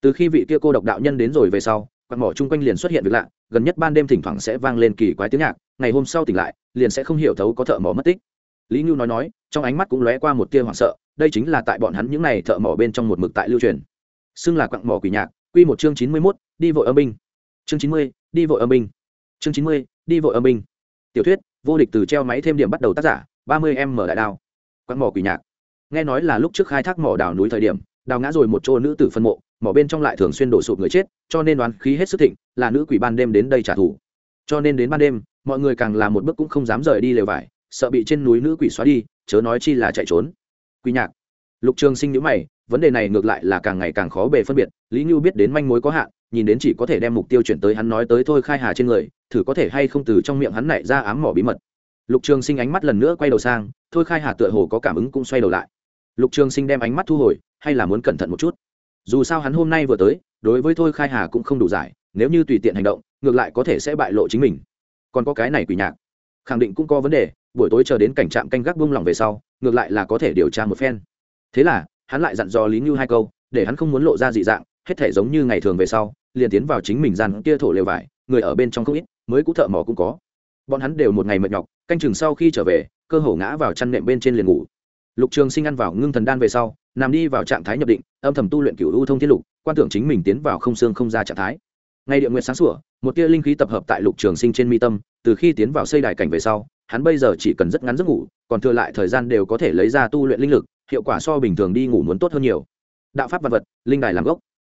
Từ khi vị kia cô độc đạo nhân đến rồi về sau, quạt mỏ chung quanh liền xuất hiện việc lạ, gần nhất ban đêm thỉnh thoảng sẽ vang lên kỳ quái tiếng nhạc, ngày hôm sau tỉnh lại, liền sẽ không hiểu thấu có thợ mỏ mất tích. Lý ngưu nói nói trong ánh mắt cũng lóe qua một tia hoảng sợ, đây chính là tại bọn hắn những n à y thợ mỏ bên trong một mực tại lưu truyền. Xưng là quặng mỏ quỷ nhạc q một chương chín mươi mốt, đi vội âm binh. Chương chín mươi, đi vội âm binh. Chương chín mươi, đi vội âm binh. Tiểu thuyết, vô địch từ treo máy thêm điểm bắt đầu tác giả, ba mươi em mở đại đao. Quặng mỏ quỷ nhạc. Nghe nói là lúc trước khai thác mỏ đào núi thời điểm, đào ngã rồi một chỗ nữ tử phân mộ, mỏ bên trong lại thường xuyên đổ sụp người chết, cho nên đoán khí hết sức thịnh, là nữ quỷ ban đêm đến đây trả thù. Cho nên đến ban đêm, mọi người càng làm một bước cũng không dám rời đi lều vải, sợ bị trên núi nữ quỷ xóa đi chớ nói chi là chạy trốn. Quỷ nhạc. Lục trường sinh nhữ mày, vấn đề này ngược lại là càng ngày càng khó bề phân biệt, lý Nhu biết đến manh mối có hạn, nhìn đến chỉ có thể đem mục tiêu chuyển tới hắn nói tới thôi khai hà trên người, thử có thể hay không từ trong miệng hắn nảy ra ám mỏ bí mật. Lục trường sinh ánh mắt lần nữa quay đầu sang, thôi khai hà tựa hồ có cảm ứng cũng xoay đầu lại. Lục trường sinh đem ánh mắt thu hồi, hay là muốn cẩn thận một chút? Dù sao hắn hôm nay vừa tới, đối với thôi khai hà cũng không đủ giải, nếu như tùy tiện hành động, ngược lại có thể sẽ bại lộ chính mình. Còn có cái này quỷ nhạc. Khẳng định cũng có vấn đề buổi tối chờ đến cảnh trạm canh gác buông lỏng về sau, ngược lại là có thể điều tra một phen. Thế là, hắn lại dặn dò lý như hai câu, để hắn không muốn lộ ra dị dạng, hết thể giống như ngày thường về sau, liền tiến vào chính mình gian kia thổ lều vải, người ở bên trong không ít, mới cũ thợ mỏ cũng có. Bọn hắn đều một ngày mệt nhọc, canh chừng sau khi trở về, cơ hồ ngã vào chăn nệm bên trên liền ngủ. Lục trường sinh ăn vào ngưng thần đan về sau, nằm đi vào trạng thái nhập định, âm thầm tu luyện cựu u thông thiên lục, quan tưởng chính mình tiến vào không xương không ra trạng thái. Ngay địa nguyện sáng sủa, một tia linh khí tập hợp tại lục trường sinh trên mi tâm, từ khi tiến vào xây đài cảnh về sau hắn bây giờ chỉ cần rất ngắn giấc ngủ, còn thừa lại thời gian đều có thể lấy ra tu luyện linh lực, hiệu quả so bình thường đi ngủ muốn tốt hơn nhiều. Đạo pháp vật vật, linh đài làm gốc.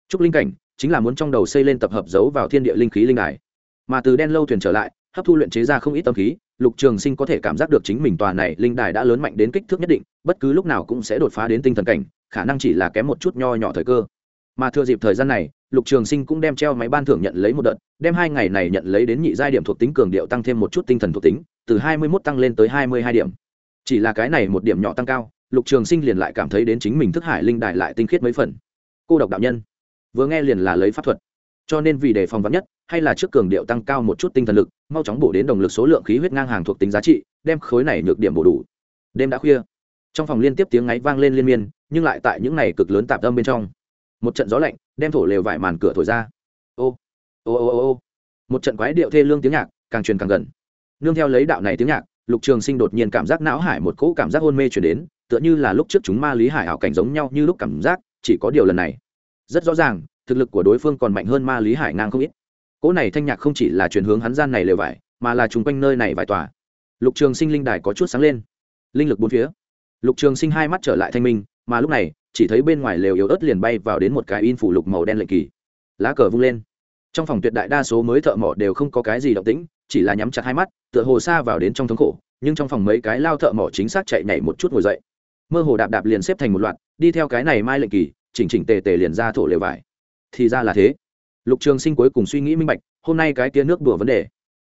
Trúc linh cảnh, chính là muốn trong đầu xây lên tập hợp giấu vào thiên địa linh khí linh đài. Mà từ đen lâu thuyền trở lại, hấp thu luyện chế ra không ít tâm khí, lục trường sinh có thể cảm giác được chính mình tòa này linh đài đã lớn mạnh đến kích thước nhất định, bất cứ lúc nào cũng sẽ đột phá đến tinh thần cảnh, khả năng chỉ là kém một chút nho nhỏ thời cơ mà thừa dịp thời gian này, lục trường sinh cũng đem treo máy ban thưởng nhận lấy một đợt, đem hai ngày này nhận lấy đến nhị giai điểm thuộc tính cường điệu tăng thêm một chút tinh thần thuộc tính, từ hai mươi mốt tăng lên tới hai mươi hai điểm. Chỉ là cái này một điểm nhỏ tăng cao, lục trường sinh liền lại cảm thấy đến chính mình thức hải linh đài lại tinh khiết mấy phần. Cô độc đạo nhân, vừa nghe liền là lấy pháp thuật. Cho nên vì đề phòng vắn nhất, hay là trước cường điệu tăng cao một chút tinh thần lực, mau chóng bổ đến đồng lực số lượng khí huyết ngang hàng thuộc tính giá trị, đem khối này nhược điểm bổ đủ. Đêm đã khuya, trong phòng liên tiếp tiếng ngáy vang lên liên miên, nhưng lại tại những này cực lớn tạp âm bên trong một trận gió lạnh, đem thổ lều vải màn cửa thổi ra. Ô ô ô ô ô. Một trận quái điệu thê lương tiếng nhạc, càng truyền càng gần. Nương theo lấy đạo này tiếng nhạc, lục trường sinh đột nhiên cảm giác não hải một cỗ cảm giác hôn mê chuyển đến, tựa như là lúc trước chúng ma lý hải ảo cảnh giống nhau như lúc cảm giác, chỉ có điều lần này. Rất rõ ràng, thực lực của đối phương còn mạnh hơn ma lý hải ngang không ít. Cỗ này thanh nhạc không chỉ là chuyển hướng hắn gian này lều vải, mà là chung quanh nơi này vải tỏa lục trường sinh linh đài có chút sáng lên. Linh lực bốn phía. Lục trường sinh hai mắt trở lại thanh minh, mà lúc này chỉ thấy bên ngoài lều yếu ớt liền bay vào đến một cái in phủ lục màu đen lệnh kỳ. Lá cờ vung lên. Trong phòng tuyệt đại đa số mới thợ mỏ đều không có cái gì động tĩnh, chỉ là nhắm chặt hai mắt, tựa hồ xa vào đến trong thống khổ, nhưng trong phòng mấy cái lao thợ mỏ chính xác chạy nhảy một chút ngồi dậy. Mơ hồ đạp đạp liền xếp thành một loạt, đi theo cái này mai lệnh kỳ, chỉnh chỉnh tề tề liền ra thổ lều vải. Thì ra là thế. Lục trường sinh cuối cùng suy nghĩ minh bạch, hôm nay cái tia nước đùa vấn đề.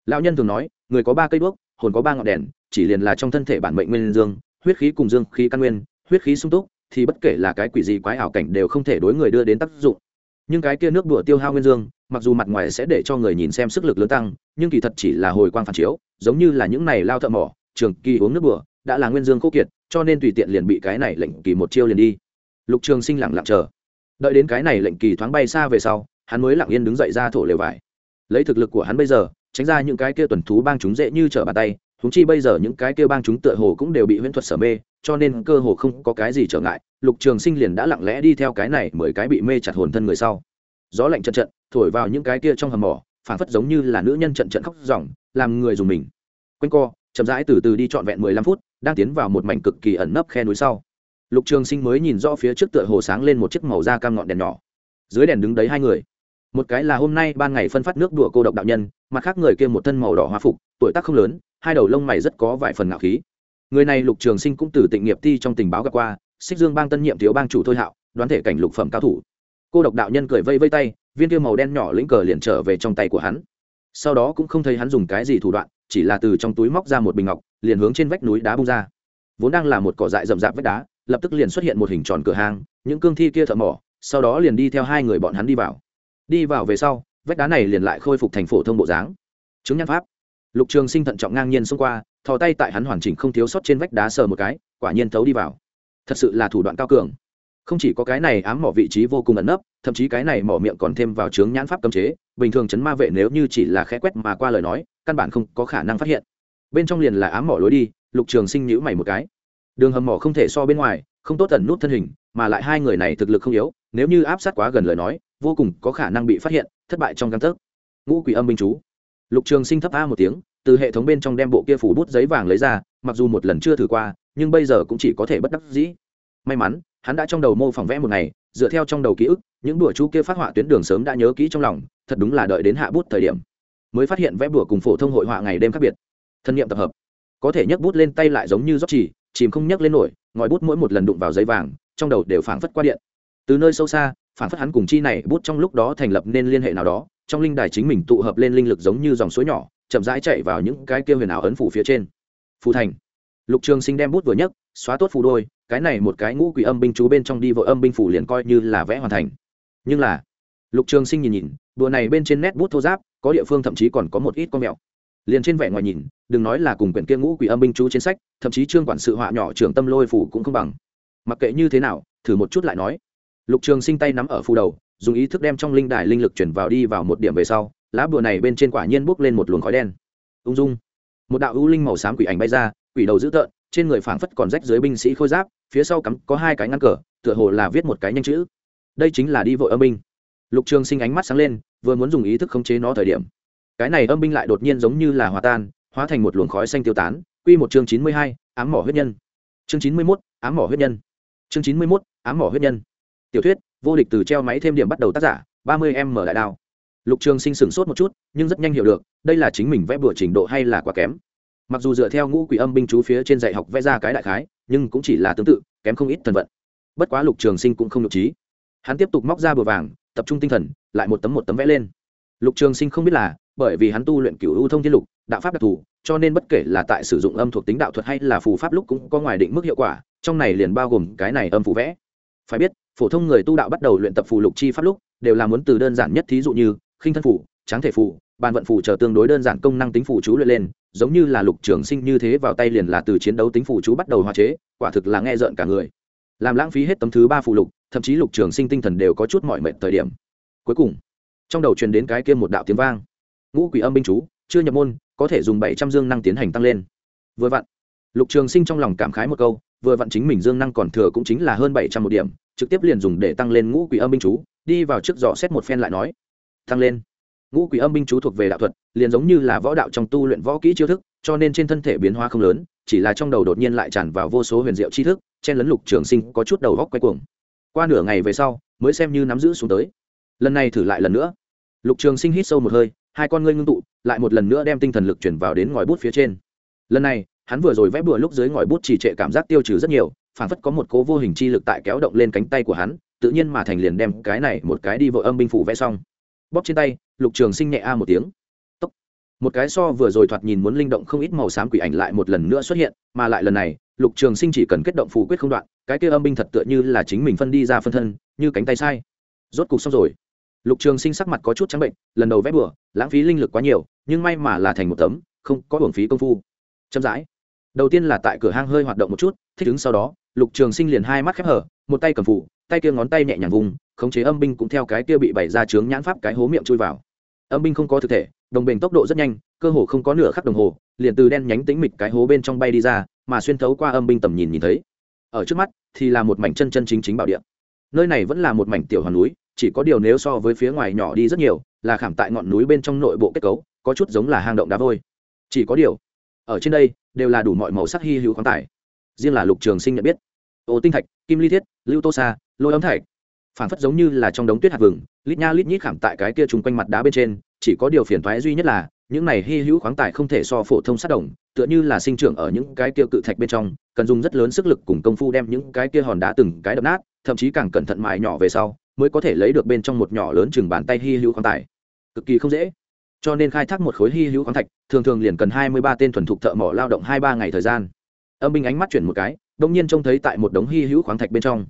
Lão nhân thường nói, người có ba cây đuốc, hồn có ba ngọn đèn, chỉ liền là trong thân thể bản mệnh nguyên dương, huyết khí cùng dương khí căn nguyên, huyết khí sung túc thì bất kể là cái quỷ gì quái ảo cảnh đều không thể đối người đưa đến tác dụng. Nhưng cái kia nước đùa tiêu hao nguyên dương, mặc dù mặt ngoài sẽ để cho người nhìn xem sức lực lớn tăng, nhưng kỳ thật chỉ là hồi quang phản chiếu, giống như là những này lao thợ mỏ, trường kỳ uống nước đùa đã là nguyên dương khô kiệt, cho nên tùy tiện liền bị cái này lệnh kỳ một chiêu liền đi. Lục trường sinh lặng lặng chờ. Đợi đến cái này lệnh kỳ thoáng bay xa về sau, hắn mới lặng yên đứng dậy ra thổ lều vải. Lấy thực lực của hắn bây giờ, tránh ra những cái kia tuần thú bang chúng dễ như trở bàn tay húng chi bây giờ những cái kia bang chúng tựa hồ cũng đều bị huyễn thuật sở mê, cho nên cơ hồ không có cái gì trở ngại, lục trường sinh liền đã lặng lẽ đi theo cái này mười cái bị mê chặt hồn thân người sau. Gió lạnh trận trận, thổi vào những cái kia trong hầm mỏ, phảng phất giống như là nữ nhân trận trận khóc ròng, làm người dùng mình. Quanh co, chậm rãi từ từ đi trọn vẹn mười lăm phút, đang tiến vào một mảnh cực kỳ ẩn nấp khe núi sau. Lục trường sinh mới nhìn rõ phía trước tựa hồ sáng lên một chiếc màu da cam ngọn đèn nhỏ. Dưới đèn đứng đấy hai người. Một cái là hôm nay ban ngày phân phát nước đùa cô độc đạo nhân, mặt khác người kia một thân màu đỏ hoa phục, tuổi tác không lớn hai đầu lông mày rất có vài phần ngạo khí. Người này lục trường sinh cũng từ tịnh nghiệp ti trong tình báo gặp qua, xích dương bang tân nhiệm thiếu bang chủ thôi hạo, đoán thể cảnh lục phẩm cao thủ. Cô độc đạo nhân cười vây vây tay, viên tiêu màu đen nhỏ lĩnh cờ liền trở về trong tay của hắn. Sau đó cũng không thấy hắn dùng cái gì thủ đoạn, chỉ là từ trong túi móc ra một bình ngọc, liền hướng trên vách núi đá bung ra. Vốn đang là một cỏ dại rậm rạp vách đá, lập tức liền xuất hiện một hình tròn cửa hang, những cương thi kia thợ mỏ, sau đó liền đi theo hai người bọn hắn đi vào. Đi vào về sau, vách đá này liền lại khôi phục thành phổ thông bộ dáng. Chứng nhãn pháp lục trường sinh thận trọng ngang nhiên xông qua, thò tay tại hắn hoàn chỉnh không thiếu sót trên vách đá sờ một cái, quả nhiên thấu đi vào. Thật sự là thủ đoạn cao cường. Không chỉ có cái này ám mỏ vị trí vô cùng ẩn nấp, thậm chí cái này mỏ miệng còn thêm vào chướng nhãn pháp cấm chế, bình thường chấn ma vệ nếu như chỉ là khẽ quét mà qua lời nói, căn bản không có khả năng phát hiện. Bên trong liền là ám mỏ lối đi, lục trường sinh nhữ mày một cái. Đường hầm mỏ không thể so bên ngoài, không tốt tẩn nút thân hình, mà lại hai người này thực lực không yếu, nếu như áp sát quá gần lời nói, vô cùng có khả năng bị phát hiện, thất bại trong căn tấc. Ngũ quỷ âm binh chú lục trường sinh thấp a một tiếng, từ hệ thống bên trong đem bộ kia phủ bút giấy vàng lấy ra, mặc dù một lần chưa thử qua, nhưng bây giờ cũng chỉ có thể bất đắc dĩ. May mắn, hắn đã trong đầu mô phỏng vẽ một ngày, dựa theo trong đầu ký ức, những đùa chú kia phát họa tuyến đường sớm đã nhớ kỹ trong lòng, thật đúng là đợi đến hạ bút thời điểm. Mới phát hiện vẽ bùa cùng phổ thông hội họa ngày đêm khác biệt. Thân nhiệm tập hợp. Có thể nhấc bút lên tay lại giống như rót chỉ, chìm không nhấc lên nổi, ngòi bút mỗi một lần đụng vào giấy vàng, trong đầu đều phảng phất qua điện. Từ nơi sâu xa phản phất hắn cùng chi này bút trong lúc đó thành lập nên liên hệ nào đó trong linh đài chính mình tụ hợp lên linh lực giống như dòng suối nhỏ, chậm rãi chạy vào những cái kia huyền ảo ấn phủ phía trên. Phù thành. Lục trường sinh đem bút vừa nhấc, xóa tốt phù đôi, cái này một cái ngũ quỷ âm binh chú bên trong đi vội âm binh phủ liền coi như là vẽ hoàn thành. Nhưng là, lục trường sinh nhìn nhìn, đùa này bên trên nét bút thô giáp, có địa phương thậm chí còn có một ít con mẹo liền trên vẻ ngoài nhìn, đừng nói là cùng quyển kia ngũ quỷ âm binh chú trên sách, thậm chí trương quản sự họa nhỏ trưởng tâm lôi phủ cũng không bằng. Mặc kệ như thế nào, thử một chút lại nói. Lục trường sinh tay nắm ở phù đầu dùng ý thức đem trong linh đài linh lực chuyển vào đi vào một điểm về sau, lá bùa này bên trên quả nhiên bốc lên một luồng khói đen. Ung dung. Một đạo ưu linh màu xám quỷ ảnh bay ra, quỷ đầu dữ tợn, trên người phảng phất còn rách dưới binh sĩ khôi giáp, phía sau cắm có hai cái ngăn cờ, tựa hồ là viết một cái nhanh chữ. Đây chính là đi vội âm binh. Lục trường sinh ánh mắt sáng lên, vừa muốn dùng ý thức khống chế nó thời điểm. Cái này âm binh lại đột nhiên giống như là hòa tan, hóa thành một luồng khói xanh tiêu tán. Quy một chương chín mươi hai, ám mỏ huyết nhân. Chương chín mươi mốt, ám mỏ huyết nhân. Chương chín mươi mốt, ám mỏ huyết nhân. Tiểu thuyết vô địch từ treo máy thêm điểm bắt đầu tác giả, ba mươi em mở đại đao. Lục trường sinh sửng sốt một chút, nhưng rất nhanh hiểu được, đây là chính mình vẽ bừa trình độ hay là quá kém. Mặc dù dựa theo ngũ quỷ âm binh chú phía trên dạy học vẽ ra cái đại khái, nhưng cũng chỉ là tương tự, kém không ít thần vận. Bất quá lục trường sinh cũng không nhục trí hắn tiếp tục móc ra bừa vàng, tập trung tinh thần, lại một tấm một tấm vẽ lên. Lục trường sinh không biết là, bởi vì hắn tu luyện cửu ưu thông thiên lục, đạo pháp đặc thù, cho nên bất kể là tại sử dụng âm thuộc tính đạo thuật hay là phù pháp lúc cũng có ngoài định mức hiệu quả, trong này liền bao gồm cái này âm phù vẽ. Phải biết phổ thông người tu đạo bắt đầu luyện tập phù lục chi pháp lúc, đều là muốn từ đơn giản nhất thí dụ như, khinh thân phủ tráng thể phủ bàn vận phủ chờ tương đối đơn giản công năng tính phủ chú luyện lên, giống như là lục trường sinh như thế vào tay liền là từ chiến đấu tính phủ chú bắt đầu hòa chế, quả thực là nghe rợn cả người. Làm lãng phí hết tấm thứ ba phù lục, thậm chí lục trường sinh tinh thần đều có chút mọi mệnh thời điểm. Cuối cùng, trong đầu truyền đến cái kia một đạo tiếng vang. Ngũ quỷ âm binh chú, chưa nhập môn, có thể dùng bảy trăm dương năng tiến hành tăng lên. Vừa vặn, lục trường sinh trong lòng cảm khái một câu, vừa vặn chính mình dương năng còn thừa cũng chính là hơn bảy trăm một điểm trực tiếp liền dùng để tăng lên ngũ quỷ âm binh chú, đi vào trước dò xét một phen lại nói, tăng lên. Ngũ quỷ âm binh chú thuộc về đạo thuật, liền giống như là võ đạo trong tu luyện võ kỹ chiêu thức, cho nên trên thân thể biến hóa không lớn, chỉ là trong đầu đột nhiên lại tràn vào vô số huyền diệu tri thức, chen lấn lục trường sinh có chút đầu góc quay cuồng. Qua nửa ngày về sau, mới xem như nắm giữ xuống tới. Lần này thử lại lần nữa. Lục trường sinh hít sâu một hơi, hai con ngươi ngưng tụ, lại một lần nữa đem tinh thần lực chuyển vào đến ngòi bút phía trên. Lần này, hắn vừa rồi vẽ bừa lúc dưới ngòi bút chỉ trệ cảm giác tiêu trừ rất nhiều phản phất có một cố vô hình chi lực tại kéo động lên cánh tay của hắn, tự nhiên mà thành liền đem cái này một cái đi vội âm binh phủ vẽ xong. Bóp trên tay, lục trường sinh nhẹ a một tiếng. Tốc. một cái so vừa rồi thoạt nhìn muốn linh động không ít màu xám quỷ ảnh lại một lần nữa xuất hiện, mà lại lần này, lục trường sinh chỉ cần kết động phủ quyết không đoạn, cái kia âm binh thật tựa như là chính mình phân đi ra phân thân, như cánh tay sai. Rốt cục xong rồi. Lục trường sinh sắc mặt có chút trắng bệnh, lần đầu vẽ bừa, lãng phí linh lực quá nhiều, nhưng may mà là thành một tấm, không có hưởng phí công phu. Chậm rãi đầu tiên là tại cửa hang hơi hoạt động một chút, thích ứng sau đó, lục trường sinh liền hai mắt khép hở, một tay cầm phủ, tay kia ngón tay nhẹ nhàng vùng, khống chế âm binh cũng theo cái kia bị bày ra trướng nhãn pháp cái hố miệng chui vào. Âm binh không có thực thể, đồng bình tốc độ rất nhanh, cơ hồ không có nửa khắc đồng hồ, liền từ đen nhánh tĩnh mịch cái hố bên trong bay đi ra, mà xuyên thấu qua âm binh tầm nhìn nhìn thấy. Ở trước mắt thì là một mảnh chân chân chính chính bảo địa. Nơi này vẫn là một mảnh tiểu hoàn núi, chỉ có điều nếu so với phía ngoài nhỏ đi rất nhiều, là khảm tại ngọn núi bên trong nội bộ kết cấu, có chút giống là hang động đá vôi. Chỉ có điều, ở trên đây đều là đủ mọi màu sắc hy hữu khoáng tài. Riêng là lục trường sinh nhận biết, ô tinh thạch, kim ly thiết, lưu tô sa, lôi ấm thạch, phản phất giống như là trong đống tuyết hạt vừng, lít nha lít nhít khảm tại cái kia chung quanh mặt đá bên trên, chỉ có điều phiền thoái duy nhất là, những này hy hữu khoáng tài không thể so phổ thông sát đồng, tựa như là sinh trưởng ở những cái kia cự thạch bên trong, cần dùng rất lớn sức lực cùng công phu đem những cái kia hòn đá từng cái đập nát, thậm chí càng cẩn thận mài nhỏ về sau, mới có thể lấy được bên trong một nhỏ lớn chừng bàn tay hy hữu khoáng tài. Cực kỳ không dễ cho nên khai thác một khối hy hữu khoáng thạch, thường thường liền cần hai mươi ba tên thuần thục thợ mỏ lao động hai ba ngày thời gian. Âm binh ánh mắt chuyển một cái, đông nhiên trông thấy tại một đống hy hữu khoáng thạch bên trong.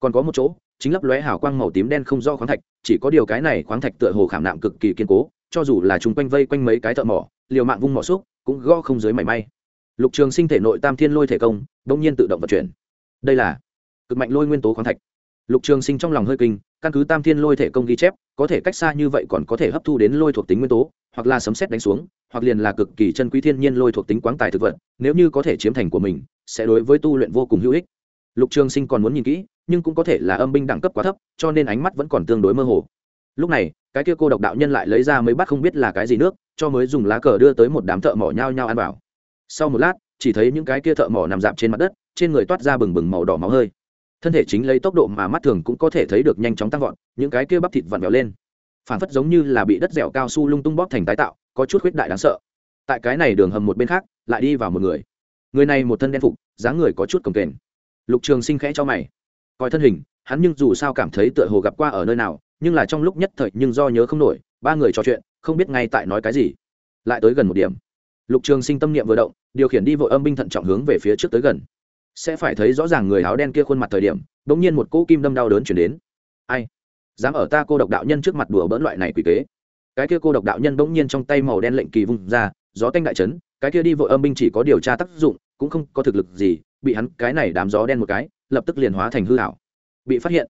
Còn có một chỗ, chính lấp lóe hào quang màu tím đen không do khoáng thạch, chỉ có điều cái này khoáng thạch tựa hồ khảm nạm cực kỳ kiên cố, cho dù là chúng quanh vây quanh mấy cái thợ mỏ, liều mạng vung mỏ xúc, cũng gõ không dưới mảy may. Lục trường sinh thể nội tam thiên lôi thể công, đông nhiên tự động vận chuyển. Đây là cực mạnh lôi nguyên tố khoáng thạch lục trường sinh trong lòng hơi kinh, căn cứ tam thiên lôi thể công ghi chép, có thể cách xa như vậy còn có thể hấp thu đến lôi thuộc tính nguyên tố, hoặc là sấm xét đánh xuống, hoặc liền là cực kỳ chân quý thiên nhiên lôi thuộc tính quáng tài thực vật, nếu như có thể chiếm thành của mình, sẽ đối với tu luyện vô cùng hữu ích. Lục trường sinh còn muốn nhìn kỹ, nhưng cũng có thể là âm binh đẳng cấp quá thấp, cho nên ánh mắt vẫn còn tương đối mơ hồ. Lúc này, cái kia cô độc đạo nhân lại lấy ra mấy bát không biết là cái gì nước, cho mới dùng lá cờ đưa tới một đám thợ mỏ nhao nhao ăn vào. Sau một lát, chỉ thấy những cái kia thợ mỏ nằm dạp trên mặt đất, trên người toát ra bừng bừng màu đỏ máu hơi thân thể chính lấy tốc độ mà mắt thường cũng có thể thấy được nhanh chóng tăng vọt, những cái kia bắp thịt vặn vẹo lên. Phản phất giống như là bị đất dẻo cao su lung tung bóp thành tái tạo, có chút khuyết đại đáng sợ. Tại cái này đường hầm một bên khác, lại đi vào một người. Người này một thân đen phục, dáng người có chút cồng kềnh. Lục trường sinh khẽ cho mày. Coi thân hình, hắn nhưng dù sao cảm thấy tựa hồ gặp qua ở nơi nào, nhưng là trong lúc nhất thời nhưng do nhớ không nổi, ba người trò chuyện, không biết ngay tại nói cái gì. Lại tới gần một điểm. Lục trường sinh tâm niệm vừa động, điều khiển đi vội âm binh thận trọng hướng về phía trước tới gần sẽ phải thấy rõ ràng người áo đen kia khuôn mặt thời điểm đ ỗ n g nhiên một cỗ kim đâm đau đớn chuyển đến. Ai? Dám ở ta cô độc đạo nhân trước mặt đùa bỡn loại này quỷ kế. Cái kia cô độc đạo nhân bỗng nhiên trong tay màu đen lệnh kỳ vung ra, gió tanh đại trấn cái kia đi vội âm binh chỉ có điều tra tác dụng, cũng không có thực lực gì, bị hắn cái này đám gió đen một cái, lập tức liền hóa thành hư hảo bị phát hiện.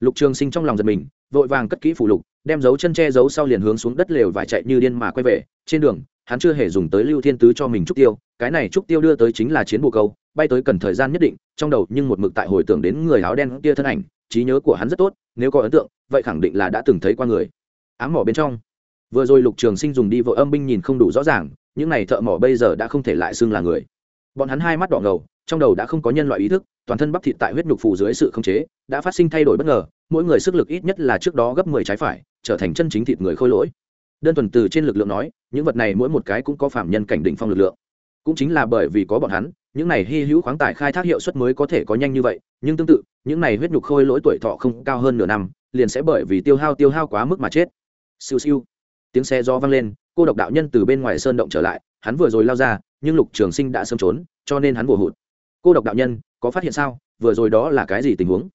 Lục trường sinh trong lòng giật mình, vội vàng cất kỹ phủ lục, đem dấu chân che giấu sau liền hướng xuống đất lều vải chạy như điên mà quay về, trên đường hắn chưa hề dùng tới lưu thiên tứ cho mình trúc tiêu, cái này trúc tiêu đưa tới chính là chiến bồ câu, bay tới cần thời gian nhất định, trong đầu nhưng một mực tại hồi tưởng đến người áo đen kia thân ảnh, trí nhớ của hắn rất tốt, nếu có ấn tượng, vậy khẳng định là đã từng thấy qua người. Ám mỏ bên trong. Vừa rồi lục trường sinh dùng đi vội âm binh nhìn không đủ rõ ràng, những này thợ mỏ bây giờ đã không thể lại xưng là người. Bọn hắn hai mắt đỏ ngầu, trong đầu đã không có nhân loại ý thức, toàn thân bắp thịt tại huyết nhục phù dưới sự khống chế, đã phát sinh thay đổi bất ngờ, mỗi người sức lực ít nhất là trước đó gấp mười trái phải, trở thành chân chính thịt người khôi lỗi đơn thuần từ trên lực lượng nói, những vật này mỗi một cái cũng có phạm nhân cảnh đỉnh phong lực lượng. Cũng chính là bởi vì có bọn hắn, những này hy hữu khoáng tài khai thác hiệu suất mới có thể có nhanh như vậy, nhưng tương tự, những này huyết nhục khôi lỗi tuổi thọ không cao hơn nửa năm, liền sẽ bởi vì tiêu hao tiêu hao quá mức mà chết. Siêu siêu. Tiếng xe do vang lên, cô độc đạo nhân từ bên ngoài sơn động trở lại, hắn vừa rồi lao ra, nhưng lục trường sinh đã sớm trốn, cho nên hắn vồ hụt. Cô độc đạo nhân, có phát hiện sao? Vừa rồi đó là cái gì tình huống?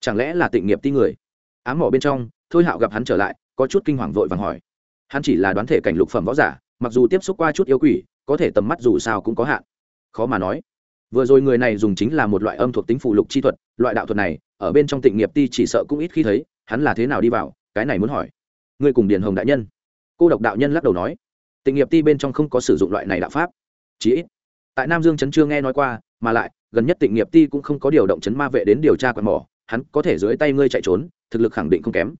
Chẳng lẽ là tịnh nghiệp ti người? Ám mỏ bên trong, thôi hạo gặp hắn trở lại, có chút kinh hoàng vội vàng hỏi hắn chỉ là đoán thể cảnh lục phẩm võ giả, mặc dù tiếp xúc qua chút yêu quỷ, có thể tầm mắt dù sao cũng có hạn. Khó mà nói. Vừa rồi người này dùng chính là một loại âm thuộc tính phụ lục chi thuật, loại đạo thuật này, ở bên trong tịnh nghiệp ti chỉ sợ cũng ít khi thấy, hắn là thế nào đi vào, cái này muốn hỏi. Ngươi cùng điền hồng đại nhân. Cô độc đạo nhân lắc đầu nói. Tịnh nghiệp ti bên trong không có sử dụng loại này đạo pháp. Chí ít. Tại nam dương trấn chưa nghe nói qua, mà lại, gần nhất tịnh nghiệp ti cũng không có điều động chấn ma vệ đến điều tra quạt mỏ, hắn có thể dưới tay ngươi chạy trốn, thực lực khẳng định không kém.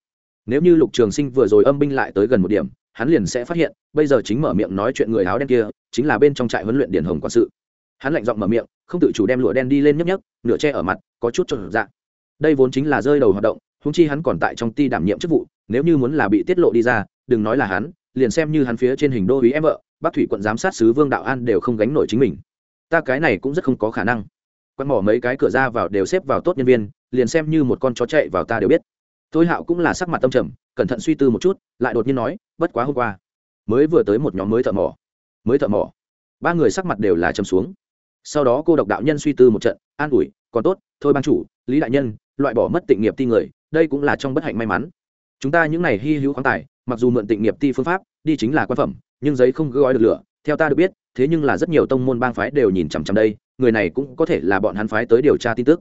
Nếu như lục trường sinh vừa rồi âm binh lại tới gần một điểm hắn liền sẽ phát hiện, bây giờ chính mở miệng nói chuyện người áo đen kia, chính là bên trong trại huấn luyện điển hồng quản sự. Hắn lạnh giọng mở miệng, không tự chủ đem lụa đen đi lên nhấp nhấp nửa che ở mặt, có chút cho dạng đây vốn chính là rơi đầu hoạt động húng chi hắn còn tại trong ti đảm nhiệm chức vụ, nếu như muốn là bị tiết lộ đi ra, đừng nói là hắn, liền xem như hắn phía trên hình đô ý em vợ bác thủy quận giám sát sứ vương đạo an đều không gánh nổi chính mình. Ta cái này cũng rất không có khả năng. Quăng mỏ mấy cái cửa ra vào đều xếp vào tốt nhân viên, liền xem như một con chó chạy vào ta đều biết thôi hạo cũng là sắc mặt tâm trầm, cẩn thận suy tư một chút, lại đột nhiên nói, bất quá hôm qua, mới vừa tới một nhóm mới thợ mỏ, mới thợ mỏ. Ba người sắc mặt đều là trầm xuống. Sau đó cô độc đạo nhân suy tư một trận, an ủi, còn tốt, thôi ban chủ, lý đại nhân, loại bỏ mất tịnh nghiệp ti người, đây cũng là trong bất hạnh may mắn. Chúng ta những này hy hữu khoáng tài, mặc dù mượn tịnh nghiệp ti phương pháp, đi chính là quan phẩm, nhưng giấy không gói được lửa, theo ta được biết, thế nhưng là rất nhiều tông môn bang phái đều nhìn chằm chằm đây, người này cũng có thể là bọn hắn phái tới điều tra tin tức.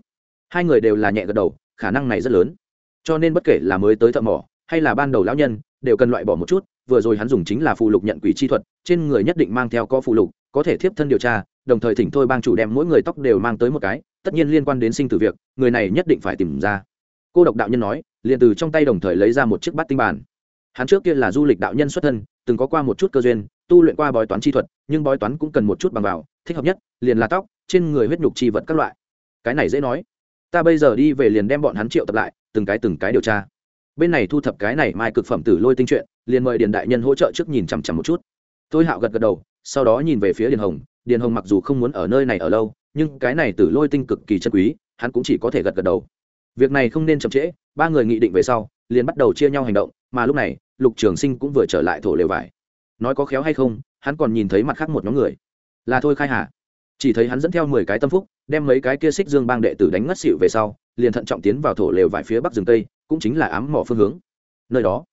Hai người đều là nhẹ gật đầu, khả năng này rất lớn cho nên bất kể là mới tới thợ mỏ, hay là ban đầu lão nhân, đều cần loại bỏ một chút, vừa rồi hắn dùng chính là phụ lục nhận quỷ chi thuật, trên người nhất định mang theo có phụ lục, có thể thiếp thân điều tra, đồng thời thỉnh thôi bang chủ đem mỗi người tóc đều mang tới một cái, tất nhiên liên quan đến sinh tử việc, người này nhất định phải tìm ra. Cô độc đạo nhân nói, liền từ trong tay đồng thời lấy ra một chiếc bát tinh bản hắn trước kia là du lịch đạo nhân xuất thân, từng có qua một chút cơ duyên, tu luyện qua bói toán chi thuật, nhưng bói toán cũng cần một chút bằng vào, thích hợp nhất, liền là tóc, trên người huyết nhục chi vật các loại. Cái này dễ nói ta bây giờ đi về liền đem bọn hắn triệu tập lại, từng cái từng cái điều tra. Bên này thu thập cái này mai cực phẩm tử lôi tinh chuyện, liền mời điền đại nhân hỗ trợ trước nhìn chằm chằm một chút. Tôi hạo gật gật đầu, sau đó nhìn về phía điền hồng. Điền hồng mặc dù không muốn ở nơi này ở lâu, nhưng cái này tử lôi tinh cực kỳ chân quý, hắn cũng chỉ có thể gật gật đầu. Việc này không nên chậm trễ, ba người nghị định về sau, liền bắt đầu chia nhau hành động, mà lúc này, lục trường sinh cũng vừa trở lại thổ lều vải. Nói có khéo hay không, hắn còn nhìn thấy mặt khác một nhóm người. Là thôi khai hà chỉ thấy hắn dẫn theo mười cái tâm phúc, đem mấy cái kia xích dương bang đệ tử đánh ngất xịu về sau, liền thận trọng tiến vào thổ lều vải phía bắc rừng tây cũng chính là ám mỏ phương hướng. Nơi đó,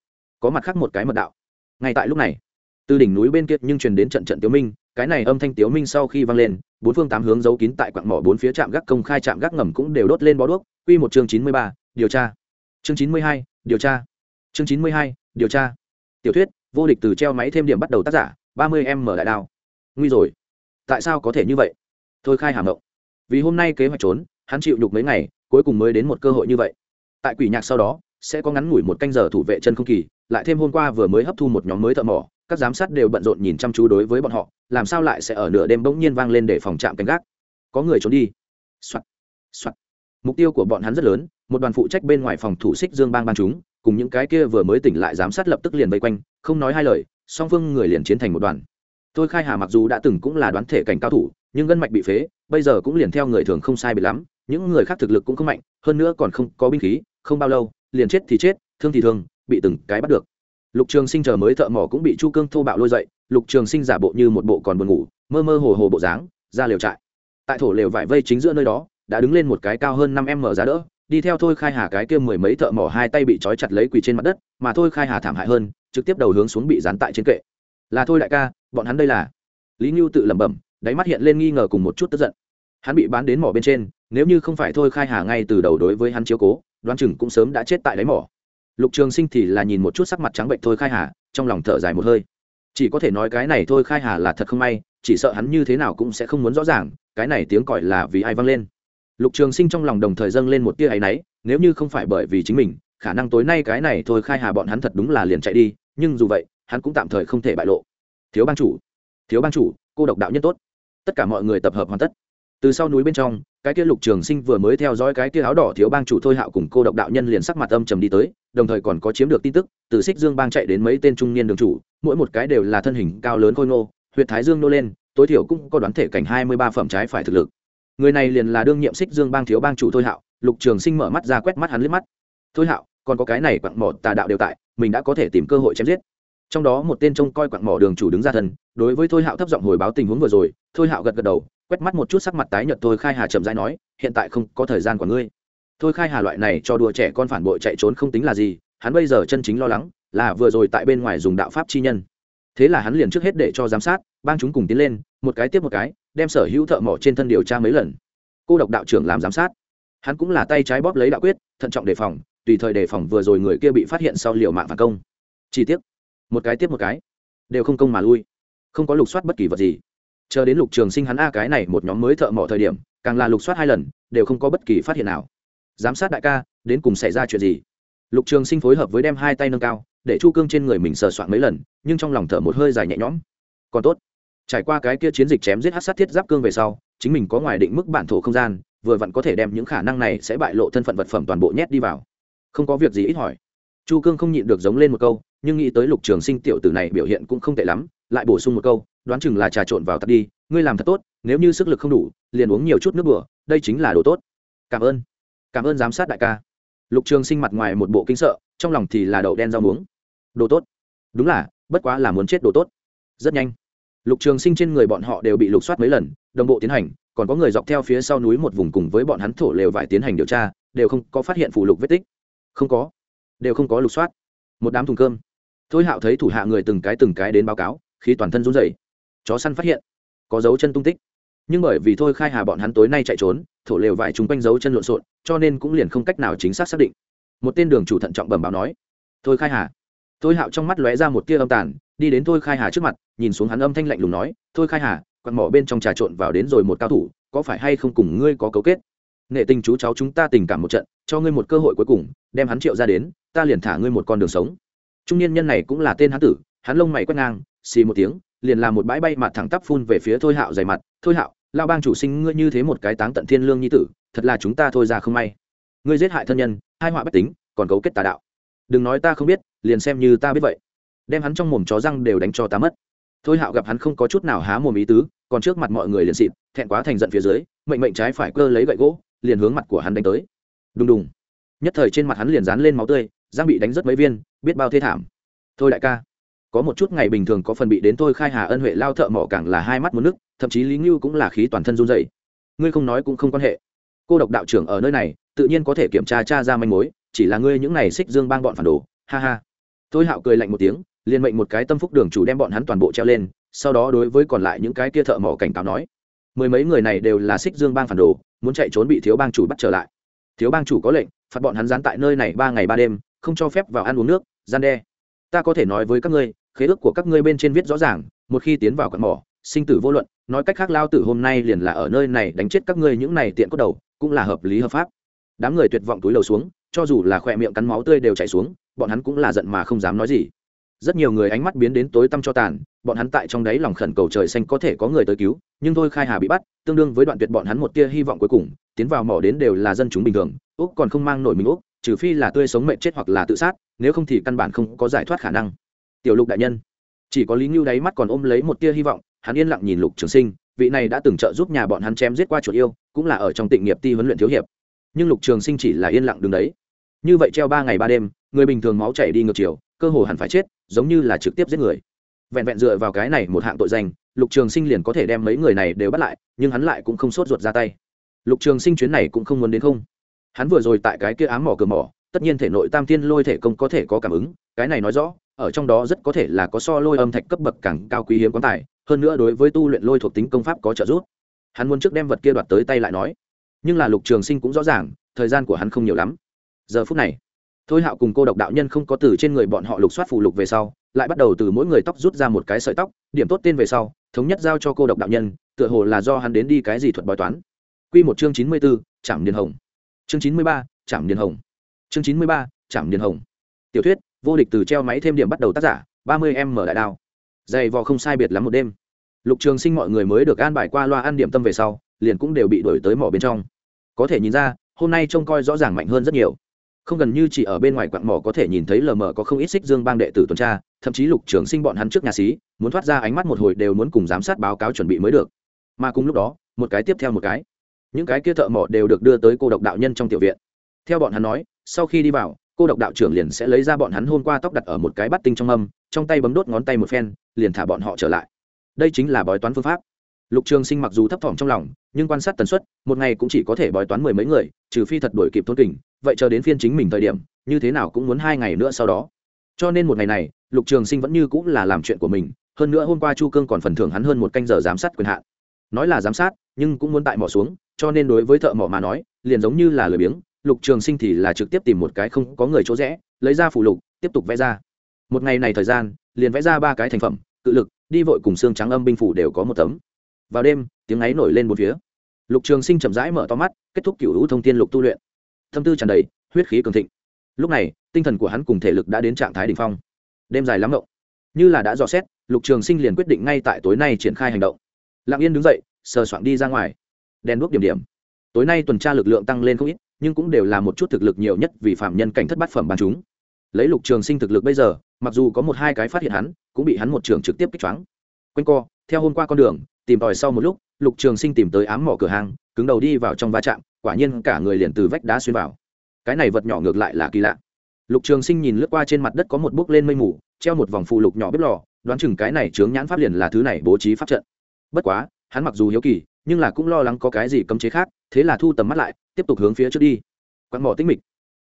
có mặt khác một cái mật đạo. Ngay tại lúc này, từ đỉnh núi bên kia nhưng truyền đến trận trận tiếu minh, cái này âm thanh tiếu minh sau khi vang lên, bốn phương tám hướng giấu kín tại quặng mỏ bốn phía trạm gác công khai trạm gác ngầm cũng đều đốt lên bó đuốc. Quy một chương chín mươi ba, điều tra. Chương chín mươi hai, điều tra. Chương chín mươi hai, điều tra. Tiểu thuyết, vô địch từ treo máy thêm điểm bắt đầu tác giả, ba mươi em mở đại đao. Nguy rồi tại sao có thể như vậy? Thôi khai hàm động vì hôm nay kế hoạch trốn, hắn chịu nhục mấy ngày, cuối cùng mới đến một cơ hội như vậy. Tại quỷ nhạc sau đó, sẽ có ngắn ngủi một canh giờ thủ vệ chân không kỳ, lại thêm hôm qua vừa mới hấp thu một nhóm mới thợ mỏ, các giám sát đều bận rộn nhìn chăm chú đối với bọn họ, làm sao lại sẽ ở nửa đêm bỗng nhiên vang lên để phòng trạm canh gác? Có người trốn đi. Soạn. Soạn. mục tiêu của bọn hắn rất lớn, một đoàn phụ trách bên ngoài phòng thủ xích dương bang ban chúng, cùng những cái kia vừa mới tỉnh lại giám sát lập tức liền vây quanh, không nói hai lời, song phương người liền chiến thành một đoàn tôi khai hà mặc dù đã từng cũng là đoán thể cảnh cao thủ, nhưng gân mạch bị phế, bây giờ cũng liền theo người thường không sai bị lắm, những người khác thực lực cũng không mạnh, hơn nữa còn không có binh khí, không bao lâu, liền chết thì chết, thương thì thương, bị từng cái bắt được. Lục trường sinh chờ mới thợ mỏ cũng bị chu cương thô bạo lôi dậy, lục trường sinh giả bộ như một bộ còn buồn ngủ, mơ mơ hồ hồ bộ dáng, ra lều trại. Tại thổ lều vải vây chính giữa nơi đó, đã đứng lên một cái cao hơn năm m giá đỡ, đi theo thôi khai hà cái kia mười mấy thợ mỏ hai tay bị trói chặt lấy quỳ trên mặt đất, mà thôi khai hà thảm hại hơn, trực tiếp đầu hướng xuống bị dán tại trên kệ. Là thôi đại ca bọn hắn đây là. Lý ngưu tự lẩm bẩm, đáy mắt hiện lên nghi ngờ cùng một chút tức giận. Hắn bị bán đến mỏ bên trên, nếu như không phải thôi khai hà ngay từ đầu đối với hắn chiếu cố, đoán chừng cũng sớm đã chết tại đáy mỏ. Lục trường sinh thì là nhìn một chút sắc mặt trắng bệnh thôi khai hà, trong lòng thở dài một hơi. Chỉ có thể nói cái này thôi khai hà là thật không may, chỉ sợ hắn như thế nào cũng sẽ không muốn rõ ràng, cái này tiếng còi là vì ai vang lên. Lục trường sinh trong lòng đồng thời dâng lên một tia áy náy, nếu như không phải bởi vì chính mình, khả năng tối nay cái này thôi khai hà bọn hắn thật đúng là liền chạy đi, nhưng dù vậy, hắn cũng tạm thời không thể bại lộ thiếu ban chủ. Thiếu ban chủ, cô độc đạo nhân tốt. Tất cả mọi người tập hợp hoàn tất. Từ sau núi bên trong, cái kia lục trường sinh vừa mới theo dõi cái kia áo đỏ thiếu bang chủ thôi hạo cùng cô độc đạo nhân liền sắc mặt âm trầm đi tới, đồng thời còn có chiếm được tin tức, từ xích dương bang chạy đến mấy tên trung niên đường chủ, mỗi một cái đều là thân hình cao lớn khôi ngô huyện thái dương nô lên, tối thiểu cũng có đoán thể cảnh hai mươi ba phẩm trái phải thực lực. Người này liền là đương nhiệm xích dương bang thiếu bang chủ thôi hạo, lục trường sinh mở mắt ra quét mắt hắn liếc mắt. Thôi hạo, còn có cái này quặng mỏ tà đạo đều tại, mình đã có thể tìm cơ hội chém giết trong đó một tên trông coi quặng mỏ đường chủ đứng ra thần đối với thôi hạo thấp giọng hồi báo tình huống vừa rồi, thôi hạo gật gật đầu, quét mắt một chút sắc mặt tái nhợt thôi khai hà chậm rãi nói, hiện tại không có thời gian của ngươi. Thôi khai hà loại này cho đùa trẻ con phản bội chạy trốn không tính là gì, hắn bây giờ chân chính lo lắng là vừa rồi tại bên ngoài dùng đạo pháp chi nhân. Thế là hắn liền trước hết để cho giám sát, bang chúng cùng tiến lên, một cái tiếp một cái, đem sở hữu thợ mỏ trên thân điều tra mấy lần. Cô độc đạo trưởng làm giám sát. Hắn cũng là tay trái bóp lấy đạo quyết, thận trọng đề phòng, tùy thời đề phòng vừa rồi người kia bị phát hiện sau liều mạng phản công. Chi tiết một cái tiếp một cái, đều không công mà lui, không có lục soát bất kỳ vật gì. Chờ đến lục trường sinh hắn a cái này một nhóm mới thợ mỏ thời điểm, càng là lục soát hai lần, đều không có bất kỳ phát hiện nào. Giám sát đại ca, đến cùng xảy ra chuyện gì? Lục trường sinh phối hợp với đem hai tay nâng cao, để chu cương trên người mình sờ soạn mấy lần, nhưng trong lòng thở một hơi dài nhẹ nhõm. Còn tốt, trải qua cái kia chiến dịch chém giết hát sát thiết giáp cương về sau, chính mình có ngoài định mức bản thổ không gian, vừa vặn có thể đem những khả năng này sẽ bại lộ thân phận vật phẩm toàn bộ nhét đi vào. Không có việc gì ít hỏi. Chu cương không nhịn được giống lên một câu nhưng nghĩ tới lục trường sinh tiểu tử này biểu hiện cũng không tệ lắm, lại bổ sung một câu, đoán chừng là trà trộn vào tắt đi, ngươi làm thật tốt, nếu như sức lực không đủ, liền uống nhiều chút nước bừa, đây chính là đồ tốt. Cảm ơn. Cảm ơn giám sát đại ca. Lục trường sinh mặt ngoài một bộ kinh sợ, trong lòng thì là đậu đen rau muống. Đồ tốt. Đúng là, bất quá là muốn chết đồ tốt. Rất nhanh. Lục trường sinh trên người bọn họ đều bị lục soát mấy lần, đồng bộ tiến hành, còn có người dọc theo phía sau núi một vùng cùng với bọn hắn thổ lều vải tiến hành điều tra, đều không có phát hiện phụ lục vết tích. Không có. Đều không có lục soát. Một đám thùng cơm thôi hạo thấy thủ hạ người từng cái từng cái đến báo cáo, khi toàn thân run rẩy, chó săn phát hiện, có dấu chân tung tích. Nhưng bởi vì thôi khai hà bọn hắn tối nay chạy trốn, thổ lều vải chúng quanh dấu chân lộn xộn, cho nên cũng liền không cách nào chính xác xác định. Một tên đường chủ thận trọng bẩm báo nói, thôi khai hà. Thôi hạo trong mắt lóe ra một tia âm tàn, đi đến thôi khai hà trước mặt, nhìn xuống hắn âm thanh lạnh lùng nói, thôi khai hà quặn mỏ bên trong trà trộn vào đến rồi một cao thủ, có phải hay không cùng ngươi có cấu kết? Nệ tình chú cháu chúng ta tình cảm một trận, cho ngươi một cơ hội cuối cùng, đem hắn triệu ra đến, ta liền thả ngươi một con đường sống trung niên nhân này cũng là tên hán tử, hắn lông mày quét ngang, xì một tiếng, liền làm một bãi bay mặt thẳng tắp phun về phía thôi hạo dày mặt. Thôi hạo lao bang chủ sinh ngươi như thế một cái táng tận thiên lương nhi tử, thật là chúng ta thôi ra không may. Ngươi giết hại thân nhân, hai họa bất tính, còn cấu kết tà đạo. Đừng nói ta không biết, liền xem như ta biết vậy. Đem hắn trong mồm chó răng đều đánh cho ta mất. Thôi hạo gặp hắn không có chút nào há mồm ý tứ, còn trước mặt mọi người liền xịt, thẹn quá thành giận phía dưới, mệnh mệnh trái phải cơ lấy gậy gỗ, liền hướng mặt của hắn đánh tới. Đùng đùng. Nhất thời trên mặt hắn liền dán lên máu tươi giang bị đánh rất mấy viên, biết bao thê thảm. Thôi đại ca, có một chút ngày bình thường có phần bị đến tôi khai hà ân huệ lao thợ mỏ càng là hai mắt một nước, thậm chí lý ngưu cũng là khí toàn thân run dày ngươi không nói cũng không quan hệ. Cô độc đạo trưởng ở nơi này, tự nhiên có thể kiểm tra cha ra manh mối, chỉ là ngươi những này xích dương bang bọn phản đồ, ha ha. Tôi hạo cười lạnh một tiếng, liền mệnh một cái tâm phúc đường chủ đem bọn hắn toàn bộ treo lên, sau đó đối với còn lại những cái kia thợ mỏ cảnh cáo nói, mười mấy người này đều là xích dương bang phản đồ, muốn chạy trốn bị thiếu bang chủ bắt trở lại. Thiếu bang chủ có lệnh, phạt bọn hắn dán tại nơi này ba ngày ba đêm không cho phép vào ăn uống nước, gian đe. Ta có thể nói với các ngươi, khế ước của các ngươi bên trên viết rõ ràng, một khi tiến vào cặn mỏ, sinh tử vô luận, nói cách khác lao tử hôm nay liền là ở nơi này đánh chết các ngươi những này tiện cốt đầu, cũng là hợp lý hợp pháp. Đám người tuyệt vọng túi lầu xuống, cho dù là khỏe miệng cắn máu tươi đều chảy xuống, bọn hắn cũng là giận mà không dám nói gì. Rất nhiều người ánh mắt biến đến tối tăm cho tàn, bọn hắn tại trong đáy lòng khẩn cầu trời xanh có thể có người tới cứu, nhưng thôi khai hà bị bắt, tương đương với đoạn tuyệt bọn hắn một tia hy vọng cuối cùng, tiến vào mỏ đến đều là dân chúng bình thường, úc còn không mang nổi mình úc trừ phi là tươi sống mệnh chết hoặc là tự sát, nếu không thì căn bản không có giải thoát khả năng. Tiểu lục đại nhân, chỉ có lý ngưu đáy mắt còn ôm lấy một tia hy vọng, hắn yên lặng nhìn lục trường sinh, vị này đã từng trợ giúp nhà bọn hắn chém giết qua chuột yêu, cũng là ở trong tịnh nghiệp ti huấn luyện thiếu hiệp. Nhưng lục trường sinh chỉ là yên lặng đứng đấy. Như vậy treo ba ngày ba đêm, người bình thường máu chảy đi ngược chiều, cơ hồ hẳn phải chết, giống như là trực tiếp giết người. Vẹn vẹn dựa vào cái này một hạng tội danh, lục trường sinh liền có thể đem mấy người này đều bắt lại, nhưng hắn lại cũng không sốt ruột ra tay. Lục trường sinh chuyến này cũng không muốn đến không hắn vừa rồi tại cái kia ám mỏ cửa mỏ, tất nhiên thể nội tam thiên lôi thể công có thể có cảm ứng, cái này nói rõ, ở trong đó rất có thể là có so lôi âm thạch cấp bậc càng cao quý hiếm quán tài, hơn nữa đối với tu luyện lôi thuộc tính công pháp có trợ giúp. Hắn muốn trước đem vật kia đoạt tới tay lại nói. Nhưng là lục trường sinh cũng rõ ràng, thời gian của hắn không nhiều lắm. Giờ phút này, thôi hạo cùng cô độc đạo nhân không có từ trên người bọn họ lục soát phù lục về sau, lại bắt đầu từ mỗi người tóc rút ra một cái sợi tóc, điểm tốt tên về sau, thống nhất giao cho cô độc đạo nhân, tựa hồ là do hắn đến đi cái gì thuật bói toán. Q một chương chín mươi b ố trảm điền hồng chương chín mươi ba Trạm điền hồng. Chương chín mươi ba Trạm điền hồng. Tiểu thuyết, vô địch từ treo máy thêm điểm bắt đầu tác giả, ba mươi em mở đại đao. Dày vò không sai biệt lắm một đêm. Lục trường sinh mọi người mới được an bài qua loa ăn điểm tâm về sau, liền cũng đều bị đổi tới mỏ bên trong. Có thể nhìn ra, hôm nay trông coi rõ ràng mạnh hơn rất nhiều. Không gần như chỉ ở bên ngoài quặng mỏ có thể nhìn thấy lờ mờ có không ít xích dương bang đệ tử tuần tra, thậm chí lục trường sinh bọn hắn trước nhà xí, muốn thoát ra ánh mắt một hồi đều muốn cùng giám sát báo cáo chuẩn bị mới được. Mà cùng lúc đó, một cái tiếp theo một cái những cái kia thợ mỏ đều được đưa tới cô độc đạo nhân trong tiểu viện. Theo bọn hắn nói, sau khi đi vào, cô độc đạo trưởng liền sẽ lấy ra bọn hắn hôm qua tóc đặt ở một cái bắt tinh trong âm, trong tay bấm đốt ngón tay một phen, liền thả bọn họ trở lại. Đây chính là bói toán phương pháp. Lục trường sinh mặc dù thấp thỏm trong lòng, nhưng quan sát tần suất, một ngày cũng chỉ có thể bói toán mười mấy người, trừ phi thật đổi kịp thôn kình, vậy chờ đến phiên chính mình thời điểm, như thế nào cũng muốn hai ngày nữa sau đó. Cho nên một ngày này, lục trường sinh vẫn như cũng là làm chuyện của mình, hơn nữa hôm qua chu cương còn phần thưởng hắn hơn một canh giờ giám sát quyền hạn nói là giám sát, nhưng cũng muốn tại mỏ xuống, cho nên đối với thợ mỏ mà nói, liền giống như là lười biếng, lục trường sinh thì là trực tiếp tìm một cái không có người chỗ rẽ, lấy ra phủ lục, tiếp tục vẽ ra. Một ngày này thời gian, liền vẽ ra ba cái thành phẩm, cự lực, đi vội cùng xương trắng âm binh phủ đều có một tấm. Vào đêm, tiếng ấy nổi lên một phía. Lục trường sinh chậm rãi mở to mắt, kết thúc cựu hữu thông tin lục tu luyện. Thâm tư tràn đầy, huyết khí cường thịnh. Lúc này, tinh thần của hắn cùng thể lực đã đến trạng thái đ ỉ n h phong. Đêm dài lắm động như là đã dò xét, lục trường sinh liền quyết định ngay tại tối nay triển khai hành động lặng yên đứng dậy, sờ soạng đi ra ngoài. Đèn đuốc điểm điểm. Tối nay tuần tra lực lượng tăng lên không ít, nhưng cũng đều là một chút thực lực nhiều nhất vì phạm nhân cảnh thất bát phẩm bàn chúng. Lấy lục trường sinh thực lực bây giờ, mặc dù có một hai cái phát hiện hắn, cũng bị hắn một trường trực tiếp kích choáng. Quanh co, theo hôm qua con đường, tìm tòi sau một lúc, lục trường sinh tìm tới ám mỏ cửa hàng, cứng đầu đi vào trong va chạm, quả nhiên cả người liền từ vách đá xuyên vào. Cái này vật nhỏ ngược lại là kỳ lạ. Lục trường sinh nhìn lướt qua trên mặt đất có một bước lên mây mù, treo một vòng phù lục nhỏ bếp lò, đoán chừng cái này chướng nhãn pháp liền là thứ này bố trí pháp trận bất quá, hắn mặc dù hiếu kỳ, nhưng là cũng lo lắng có cái gì cấm chế khác, thế là thu tầm mắt lại, tiếp tục hướng phía trước đi. Quặn mỏ tinh mịch.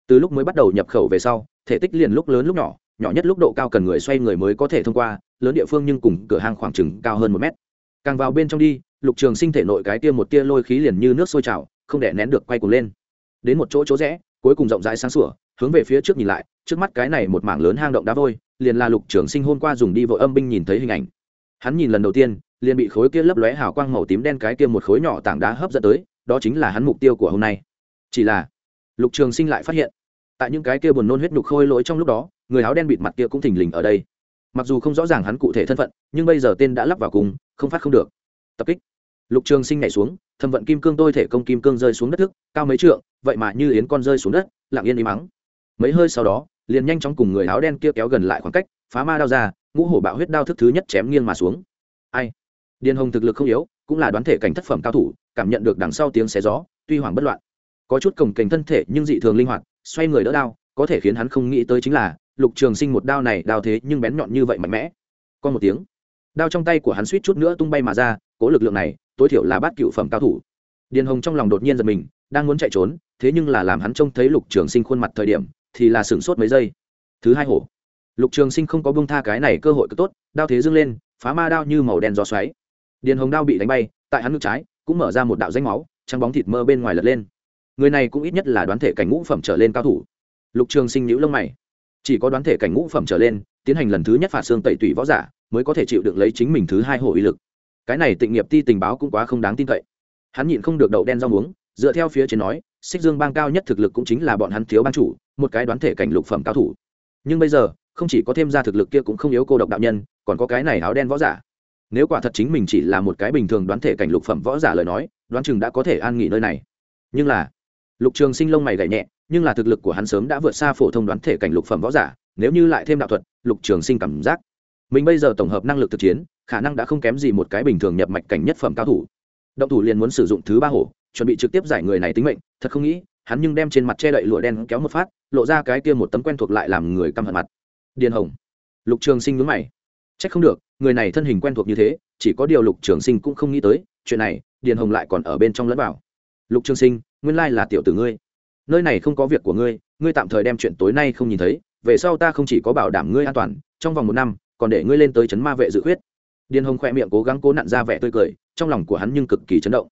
Từ lúc mới bắt đầu nhập khẩu về sau, thể tích liền lúc lớn lúc nhỏ nhỏ nhất lúc độ cao cần người xoay người mới có thể thông qua, lớn địa phương nhưng cùng cửa hàng khoảng chừng cao hơn một mét. Càng vào bên trong đi, lục trường sinh thể nội cái tia một tia lôi khí liền như nước sôi trào, không để nén được quay cuồng lên. Đến một chỗ chỗ rẽ, cuối cùng rộng rãi sáng sủa, hướng về phía trước nhìn lại, trước mắt cái này một mảng lớn hang động đá vôi, liền là lục trường sinh hôm qua dùng đi vội âm binh nhìn thấy hình ảnh. Hắn nhìn lần đầu tiên liền bị khối kia lấp lóe hào quang màu tím đen cái kia một khối nhỏ tảng đá hấp dẫn tới, đó chính là hắn mục tiêu của hôm nay. Chỉ là, lục trường sinh lại phát hiện, tại những cái kia buồn nôn huyết nhục khôi lỗi trong lúc đó, người áo đen bịt mặt kia cũng thình lình ở đây. Mặc dù không rõ ràng hắn cụ thể thân phận, nhưng bây giờ tên đã lắp vào cùng, không phát không được. Tập kích. Lục trường sinh nhảy xuống, thâm vận kim cương tôi thể công kim cương rơi xuống đất thức, cao mấy trượng, vậy mà như yến con rơi xuống đất, lặng yên im mắng. Mấy hơi sau đó, liền nhanh chóng cùng người áo đen kia kéo gần lại khoảng cách, phá ma đao ra, ngũ hổ bạo huyết đao thức thứ nhất chém nghiêng mà xuống. Ai? Điền hồng thực lực không yếu, cũng là đoán thể cảnh thất phẩm cao thủ, cảm nhận được đằng sau tiếng xé gió, tuy hoảng bất loạn. Có chút cổng kềnh thân thể nhưng dị thường linh hoạt, xoay người đỡ đao, có thể khiến hắn không nghĩ tới chính là, lục trường sinh một đao này đao thế nhưng bén nhọn như vậy mạnh mẽ. Còn một tiếng, đao trong tay của hắn suýt chút nữa tung bay mà ra, cố lực lượng này, tối thiểu là bát cựu phẩm cao thủ. Điền hồng trong lòng đột nhiên giật mình, đang muốn chạy trốn, thế nhưng là làm hắn trông thấy lục trường sinh khuôn mặt thời điểm, thì là sửng sốt mấy giây. Thứ hai hổ. Lục trường sinh không có bông tha cái này cơ hội cứ tốt, đao thế dâng lên, phá ma đao như màu đen gió xoáy điền hồng đao bị đánh bay, tại hắn ngực trái, cũng mở ra một đạo danh máu, trắng bóng thịt mơ bên ngoài lật lên. Người này cũng ít nhất là đoán thể cảnh ngũ phẩm trở lên cao thủ. Lục trường sinh nhữ lông mày. Chỉ có đoán thể cảnh ngũ phẩm trở lên, tiến hành lần thứ nhất phạt xương tẩy tủy võ giả, mới có thể chịu được lấy chính mình thứ hai hổ uy lực. Cái này tịnh nghiệp ti tình báo cũng quá không đáng tin cậy. Hắn nhịn không được đậu đen rau muống, dựa theo phía trên nói, xích dương bang cao nhất thực lực cũng chính là bọn hắn thiếu ban chủ, một cái đoán thể cảnh lục phẩm cao thủ. Nhưng bây giờ, không chỉ có thêm ra thực lực kia cũng không yếu cô độc đạo nhân, còn có cái này áo đen võ giả nếu quả thật chính mình chỉ là một cái bình thường đoán thể cảnh lục phẩm võ giả lời nói, đoán chừng đã có thể an nghỉ nơi này. Nhưng là, lục trường sinh lông mày gảy nhẹ, nhưng là thực lực của hắn sớm đã vượt xa phổ thông đoán thể cảnh lục phẩm võ giả, nếu như lại thêm đạo thuật, lục trường sinh cảm giác, mình bây giờ tổng hợp năng lực thực chiến, khả năng đã không kém gì một cái bình thường nhập mạch cảnh nhất phẩm cao thủ. Động thủ liền muốn sử dụng thứ ba hổ, chuẩn bị trực tiếp giải người này tính mệnh, thật không nghĩ, hắn nhưng đem trên mặt che đậy lụa đen kéo một phát, lộ ra cái kia một tấm quen thuộc lại làm người căm hận mặt. Điền hồng. Lục trường sinh nhướng mày chắc không được, người này thân hình quen thuộc như thế, chỉ có điều lục trường sinh cũng không nghĩ tới, chuyện này, điền hồng lại còn ở bên trong lẫn vào. Lục trường sinh, nguyên lai là tiểu tử ngươi. Nơi này không có việc của ngươi ngươi tạm thời đem chuyện tối nay không nhìn thấy, về sau ta không chỉ có bảo đảm ngươi an toàn, trong vòng một năm, còn để ngươi lên tới chấn ma vệ dự khuyết. Điền hồng khoe miệng cố gắng cố nặn ra vẻ tươi cười, trong lòng của hắn nhưng cực kỳ chấn động.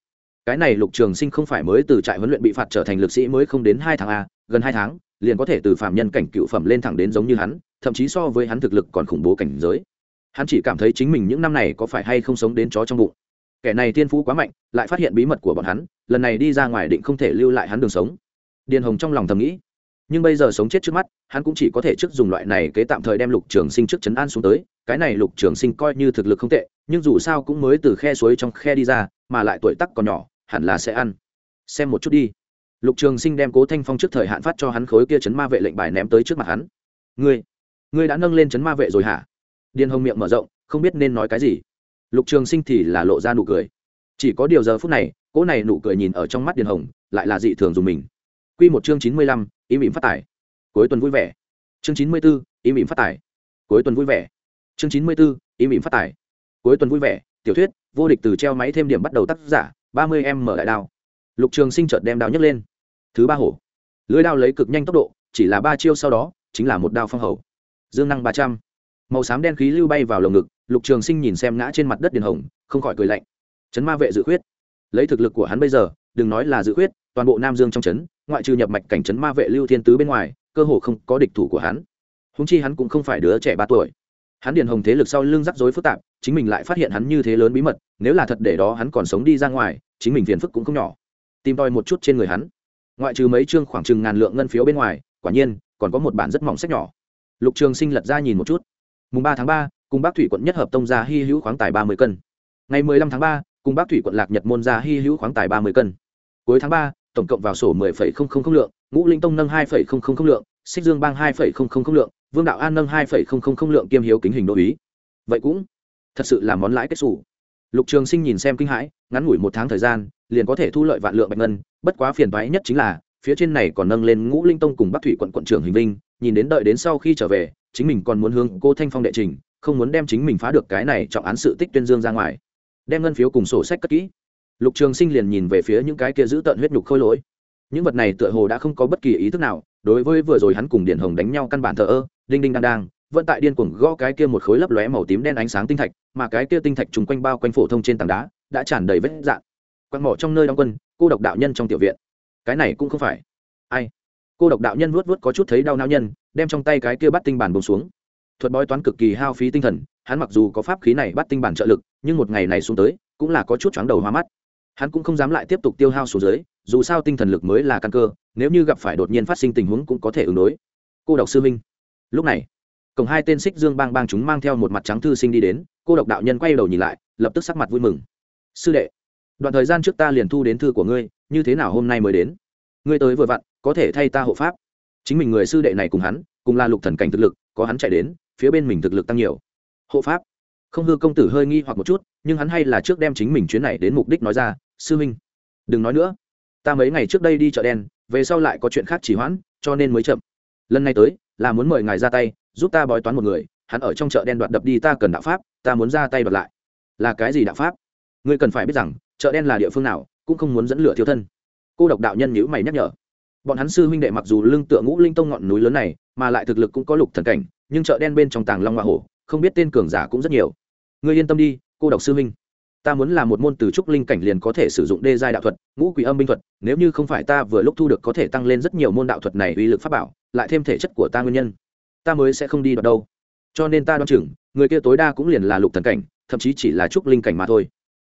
Cái này lục trường sinh không phải mới từ trại huấn luyện bị phạt trở thành lực sĩ mới không đến hai tháng a gần hai tháng, liền có thể từ phạm nhân cảnh cựu phẩm lên thẳng đến giống như hắn, thậm chí so với hắn thực lực còn khủng bố cảnh giới hắn chỉ cảm thấy chính mình những năm này có phải hay không sống đến chó trong bụng. Kẻ này tiên phú quá mạnh, lại phát hiện bí mật của bọn hắn, lần này đi ra ngoài định không thể lưu lại hắn đường sống. Điền hồng trong lòng thầm nghĩ. Nhưng bây giờ sống chết trước mắt, hắn cũng chỉ có thể trước dùng loại này kế tạm thời đem lục trường sinh trước chấn an xuống tới, cái này lục trường sinh coi như thực lực không tệ, nhưng dù sao cũng mới từ khe suối trong khe đi ra, mà lại tuổi tắc còn nhỏ, hẳn là sẽ ăn. Xem một chút đi. Lục trường sinh đem cố thanh phong trước thời hạn phát cho hắn khối kia chấn ma vệ lệnh bài ném tới trước mặt hắn. Ngươi ngươi đã nâng lên chấn ma vệ rồi hả? Điền hồng miệng mở rộng, không biết nên nói cái gì. Lục trường sinh thì là lộ ra nụ cười. Chỉ có điều giờ phút này, cỗ này nụ cười nhìn ở trong mắt điền hồng, lại là dị thường dùng mình. Q một chương chín mươi lăm im ỉm phát tài. Cuối tuần vui vẻ. Chương chín mươi b ố im ỉm phát tài. Cuối tuần vui vẻ. Chương chín mươi b ố im ỉm phát tài. Cuối tuần vui vẻ, tiểu thuyết, vô địch từ treo máy thêm điểm bắt đầu tác giả, ba mươi em mở đại đao. Lục trường sinh chợt đem đao nhấc lên. Thứ ba hổ. Lưới đao lấy cực nhanh tốc độ, chỉ là ba chiêu sau đó, chính là một đao phong hầu. Dương năng ba trăm màu xám đen khí lưu bay vào lồng ngực, lục trường sinh nhìn xem ngã trên mặt đất điền hồng, không khỏi cười lạnh. Chấn ma vệ dự khuyết. Lấy thực lực của hắn bây giờ, đừng nói là dự khuyết, toàn bộ nam dương trong chấn, ngoại trừ nhập mạch cảnh chấn ma vệ lưu thiên tứ bên ngoài, cơ hồ không có địch thủ của hắn. Húng chi hắn cũng không phải đứa trẻ ba tuổi. Hắn điền hồng thế lực sau lưng rắc rối phức tạp, chính mình lại phát hiện hắn như thế lớn bí mật, nếu là thật để đó hắn còn sống đi ra ngoài, chính mình phiền phức cũng không nhỏ. Tìm tòi một chút trên người hắn. Ngoại trừ mấy chương khoảng chừng ngàn lượng ngân phiếu bên ngoài, quả nhiên, còn có một bản rất mỏng sách nhỏ. Lục trường sinh lật ra nhìn một chút mùng ba tháng ba, cùng bác thủy quận nhất hợp tông gia hy hữu khoáng tài ba mươi cân. Ngày mười lăm tháng ba, cùng bác thủy quận lạc nhật môn gia hy hữu khoáng tài ba mươi cân. Cuối tháng ba, tổng cộng vào sổ mười phẩy không không không lượng, ngũ linh tông nâng hai phẩy không không không lượng, xích dương bang hai phẩy không không không lượng, vương đạo an nâng hai phẩy không không không lượng kiêm hiếu kính hình đô ý. Vậy cũng thật sự là món lãi kết xù. Lục trường sinh nhìn xem kinh hãi, ngắn ngủi một tháng thời gian, liền có thể thu lợi vạn lượng bạch ngân, bất quá phiền thoái nhất chính là, phía trên này còn nâng lên ngũ linh tông cùng bắc thủy quận quận trưởng hình vinh nhìn đến đợi đến sau khi trở về, chính mình còn muốn hướng cô thanh phong đệ trình, không muốn đem chính mình phá được cái này trọng án sự tích tuyên dương ra ngoài. Đem ngân phiếu cùng sổ sách cất kỹ. Lục trường sinh liền nhìn về phía những cái kia giữ tận huyết nhục khôi lỗi. Những vật này tựa hồ đã không có bất kỳ ý thức nào, đối với vừa rồi hắn cùng điển hồng đánh nhau căn bản thờ ơ, đinh đinh đang đang, vẫn tại điên cuồng gõ cái kia một khối lấp lóe màu tím đen ánh sáng tinh thạch, mà cái kia tinh thạch trùng quanh bao quanh phổ thông trên tảng đá, đã tràn đầy vết dạn quăng mỏ trong nơi đóng quân, cô độc đạo nhân trong tiểu viện. Cái này cũng không phải. Ai? Cô độc đạo nhân vuốt vuốt có chút thấy đau não nhân, đem trong tay cái kia bắt tinh bản bông xuống. Thuật bói toán cực kỳ hao phí tinh thần, hắn mặc dù có pháp khí này bắt tinh bản trợ lực, nhưng một ngày này xuống tới, cũng là có chút chóng đầu hoa mắt. Hắn cũng không dám lại tiếp tục tiêu hao số dưới dù sao tinh thần lực mới là căn cơ, nếu như gặp phải đột nhiên phát sinh tình huống cũng có thể ứng đối. Cô độc sư minh lúc này, cổng hai tên xích dương bang bang chúng mang theo một mặt trắng thư sinh đi đến, cô độc đạo nhân quay đầu nhìn lại, lập tức sắc mặt vui mừng. Sư đệ, đoạn thời gian trước ta liền thu đến thư của ngươi, như thế nào hôm nay mới đến? Ngươi tới vừa vặn, có thể thay ta hộ pháp. Chính mình người sư đệ này cùng hắn, cùng là lục thần cảnh thực lực, có hắn chạy đến, phía bên mình thực lực tăng nhiều. Hộ pháp. Không hư công tử hơi nghi hoặc một chút, nhưng hắn hay là trước đem chính mình chuyến này đến mục đích nói ra, sư huynh, đừng nói nữa. Ta mấy ngày trước đây đi chợ đen, về sau lại có chuyện khác chỉ hoãn, cho nên mới chậm. Lần này tới, là muốn mời ngài ra tay, giúp ta bói toán một người, hắn ở trong chợ đen đoạt đập đi ta cần đạo pháp, ta muốn ra tay đoạt lại. Là cái gì đạo pháp? Ngươi cần phải biết rằng, chợ đen là địa phương nào, cũng không muốn dẫn lửa thiếu thân cô độc đạo nhân nhữ mày nhắc nhở. Bọn hắn sư huynh đệ mặc dù lưng tựa ngũ linh tông ngọn núi lớn này, mà lại thực lực cũng có lục thần cảnh, nhưng chợ đen bên trong tàng long hoa hổ, không biết tên cường giả cũng rất nhiều. Ngươi yên tâm đi, cô độc sư huynh. Ta muốn là một môn từ trúc linh cảnh liền có thể sử dụng đê giai đạo thuật, ngũ quỷ âm binh thuật, nếu như không phải ta vừa lúc thu được có thể tăng lên rất nhiều môn đạo thuật này uy lực pháp bảo, lại thêm thể chất của ta nguyên nhân, ta mới sẽ không đi đoạt đâu. Cho nên ta đoán chừng, người kia tối đa cũng liền là lục thần cảnh, thậm chí chỉ là trúc linh cảnh mà thôi.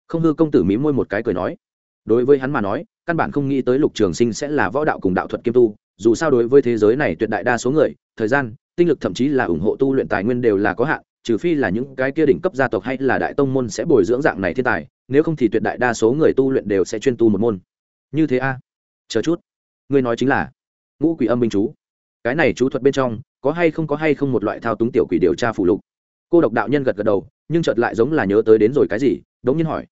Không hư công tử mí môi một cái cười nói đối với hắn mà nói, căn bản không nghĩ tới lục trường sinh sẽ là võ đạo cùng đạo thuật kiêm tu, dù sao đối với thế giới này tuyệt đại đa số người, thời gian, tinh lực thậm chí là ủng hộ tu luyện tài nguyên đều là có hạn, trừ phi là những cái kia đỉnh cấp gia tộc hay là đại tông môn sẽ bồi dưỡng dạng này thiên tài, nếu không thì tuyệt đại đa số người tu luyện đều sẽ chuyên tu một môn. Như thế a. Chờ chút. Ngươi nói chính là ngũ quỷ âm minh chú. Cái này chú thuật bên trong, có hay không có hay không một loại thao túng tiểu quỷ điều tra phủ lục? Cô độc đạo nhân gật gật đầu, nhưng chợt lại giống là nhớ tới đến rồi cái gì, đống nhiên hỏi.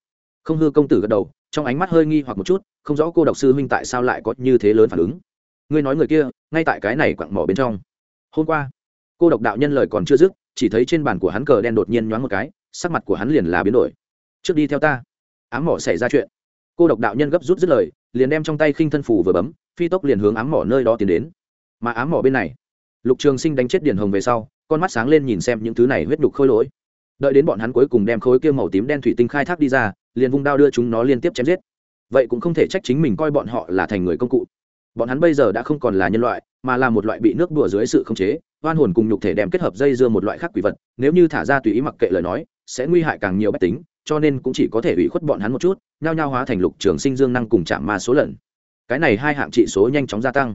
Không hư công tử gật đầu trong ánh mắt hơi nghi hoặc một chút, không rõ cô độc sư huynh tại sao lại có như thế lớn phản ứng. Ngươi nói người kia, ngay tại cái này quặng mỏ bên trong. Hôm qua, cô độc đạo nhân lời còn chưa dứt, chỉ thấy trên bàn của hắn cờ đen đột nhiên nhoáng một cái, sắc mặt của hắn liền là biến đổi. Trước đi theo ta. Ám mỏ xảy ra chuyện. Cô độc đạo nhân gấp rút dứt lời, liền đem trong tay khinh thân phủ vừa bấm, phi tốc liền hướng ám mỏ nơi đó tiến đến. Mà ám mỏ bên này, lục trường sinh đánh chết điển hồng về sau, con mắt sáng lên nhìn xem những thứ này huyết đục khôi lỗi. Đợi đến bọn hắn cuối cùng đem khối kia màu tím đen thủy tinh khai thác đi ra liền vung đao đưa chúng nó liên tiếp chém giết. Vậy cũng không thể trách chính mình coi bọn họ là thành người công cụ. Bọn hắn bây giờ đã không còn là nhân loại, mà là một loại bị nước đùa dưới sự khống chế, oan hồn cùng nhục thể đem kết hợp dây dưa một loại khác quỷ vật, nếu như thả ra tùy ý mặc kệ lời nói, sẽ nguy hại càng nhiều bách tính, cho nên cũng chỉ có thể ủy khuất bọn hắn một chút, nhao nhao hóa thành lục trường sinh dương năng cùng chạm ma số lần. Cái này hai hạng trị số nhanh chóng gia tăng.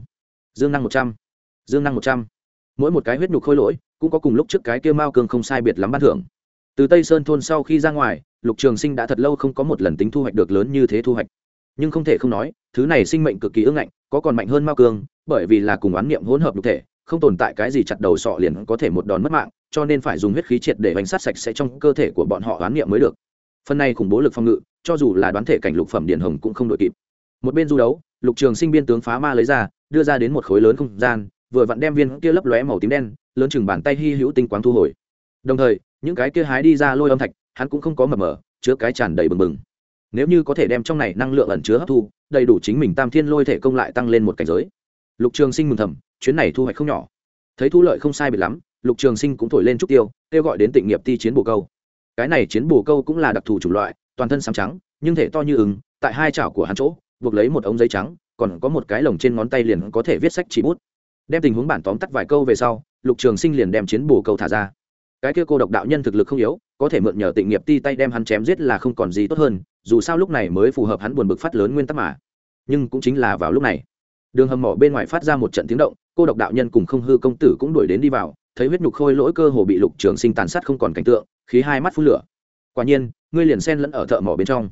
Dương năng một trăm, dương năng một trăm. Mỗi một cái huyết nhục khôi lỗi, cũng có cùng lúc trước cái kia mao cường không sai biệt lắm ban thưởng. Từ tây sơn thôn sau khi ra ngoài lục trường sinh đã thật lâu không có một lần tính thu hoạch được lớn như thế thu hoạch. Nhưng không thể không nói, thứ này sinh mệnh cực kỳ ưng ngạnh, có còn mạnh hơn mao cương, bởi vì là cùng oán niệm hỗn hợp nhục thể, không tồn tại cái gì chặt đầu sọ liền có thể một đòn mất mạng, cho nên phải dùng huyết khí triệt để bánh sát sạch sẽ trong cơ thể của bọn họ oán niệm mới được. Phần này khủng bố lực phòng ngự, cho dù là đoán thể cảnh lục phẩm điển hồng cũng không đội kịp. Một bên du đấu, lục trường sinh biên tướng phá ma lấy ra, đưa ra đến một khối lớn không gian, vừa vặn đem viên kia lấp lóe màu tím đen, lớn chừng bàn tay hy hữu tinh quáng thu hồi. Đồng thời, những cái kia hái đi ra lôi âm thạch hắn cũng không có mập mờ, chứa cái tràn đầy bừng bừng. Nếu như có thể đem trong này năng lượng ẩn chứa hấp thu, đầy đủ chính mình tam thiên lôi thể công lại tăng lên một cảnh giới. Lục trường sinh mừng thầm, chuyến này thu hoạch không nhỏ. Thấy thu lợi không sai biệt lắm, lục trường sinh cũng thổi lên trúc tiêu, kêu gọi đến tịnh nghiệp ti chiến bồ câu. Cái này chiến bồ câu cũng là đặc thù chủng loại, toàn thân sáng trắng, nhưng thể to như ứng tại hai chảo của hắn chỗ, buộc lấy một ống giấy trắng, còn có một cái lồng trên ngón tay liền có thể viết sách chỉ bút. Đem tình huống bản tóm tắt vài câu về sau, lục trường sinh liền đem chiến bồ câu thả ra. Cái kia cô độc đạo nhân thực lực không yếu có thể mượn nhờ tịnh nghiệp ti tay đem hắn chém giết là không còn gì tốt hơn, dù sao lúc này mới phù hợp hắn buồn bực phát lớn nguyên tắc mà. Nhưng cũng chính là vào lúc này, đường hầm mỏ bên ngoài phát ra một trận tiếng động, cô độc đạo nhân cùng không hư công tử cũng đuổi đến đi vào, thấy huyết nhục khôi lỗi cơ hồ bị lục trường sinh tàn sát không còn cảnh tượng, khí hai mắt phun lửa. Quả nhiên, ngươi liền xen lẫn ở thợ mỏ bên trong.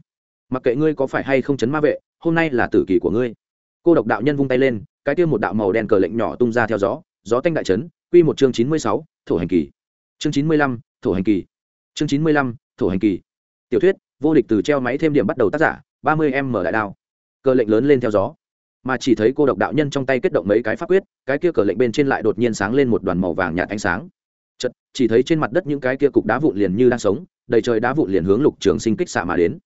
Mặc kệ ngươi có phải hay không chấn ma vệ, hôm nay là tử kỳ của ngươi. Cô độc đạo nhân vung tay lên, cái tiêu một đạo màu đen cờ lệnh nhỏ tung ra theo gió gió tanh đại trấn quy một chương chín mươi sáu, thổ hành kỳ. Chương chín mươi lăm, thổ hành kỳ chương chín mươi lăm, thổ hành kỳ. Tiểu thuyết, vô địch từ treo máy thêm điểm bắt đầu tác giả, ba mươi mở đại đao. Cờ lệnh lớn lên theo gió. Mà chỉ thấy cô độc đạo nhân trong tay kết động mấy cái pháp quyết, cái kia cờ lệnh bên trên lại đột nhiên sáng lên một đoàn màu vàng nhạt ánh sáng. Chật chỉ thấy trên mặt đất những cái kia cục đá vụn liền như đang sống, đầy trời đá vụn liền hướng lục trường sinh kích xạ mà đến.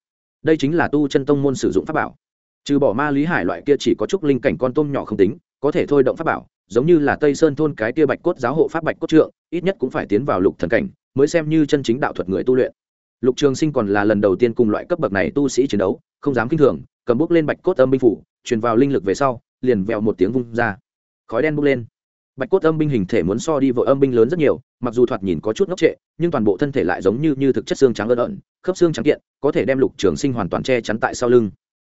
Đây chính là tu chân tông môn sử dụng pháp bảo. Trừ bỏ ma lý hải loại kia chỉ có chút linh cảnh con tôm nhỏ không tính, có thể thôi động pháp bảo, giống như là tây sơn thôn cái kia bạch cốt giáo hộ pháp bạch cốt trượng, ít nhất cũng phải tiến vào lục thần cảnh mới xem như chân chính đạo thuật người tu luyện. Lục trường sinh còn là lần đầu tiên cùng loại cấp bậc này tu sĩ chiến đấu không dám kinh thường cầm bút lên bạch cốt âm binh phủ truyền vào linh lực về sau liền vẹo một tiếng vung ra. Khói đen bốc lên. Bạch cốt âm binh hình thể muốn so đi vội âm binh lớn rất nhiều mặc dù thoạt nhìn có chút ngốc trệ nhưng toàn bộ thân thể lại giống như như thực chất xương trắng ớn ẩn, khớp xương trắng kiện có thể đem lục trường sinh hoàn toàn che chắn tại sau lưng.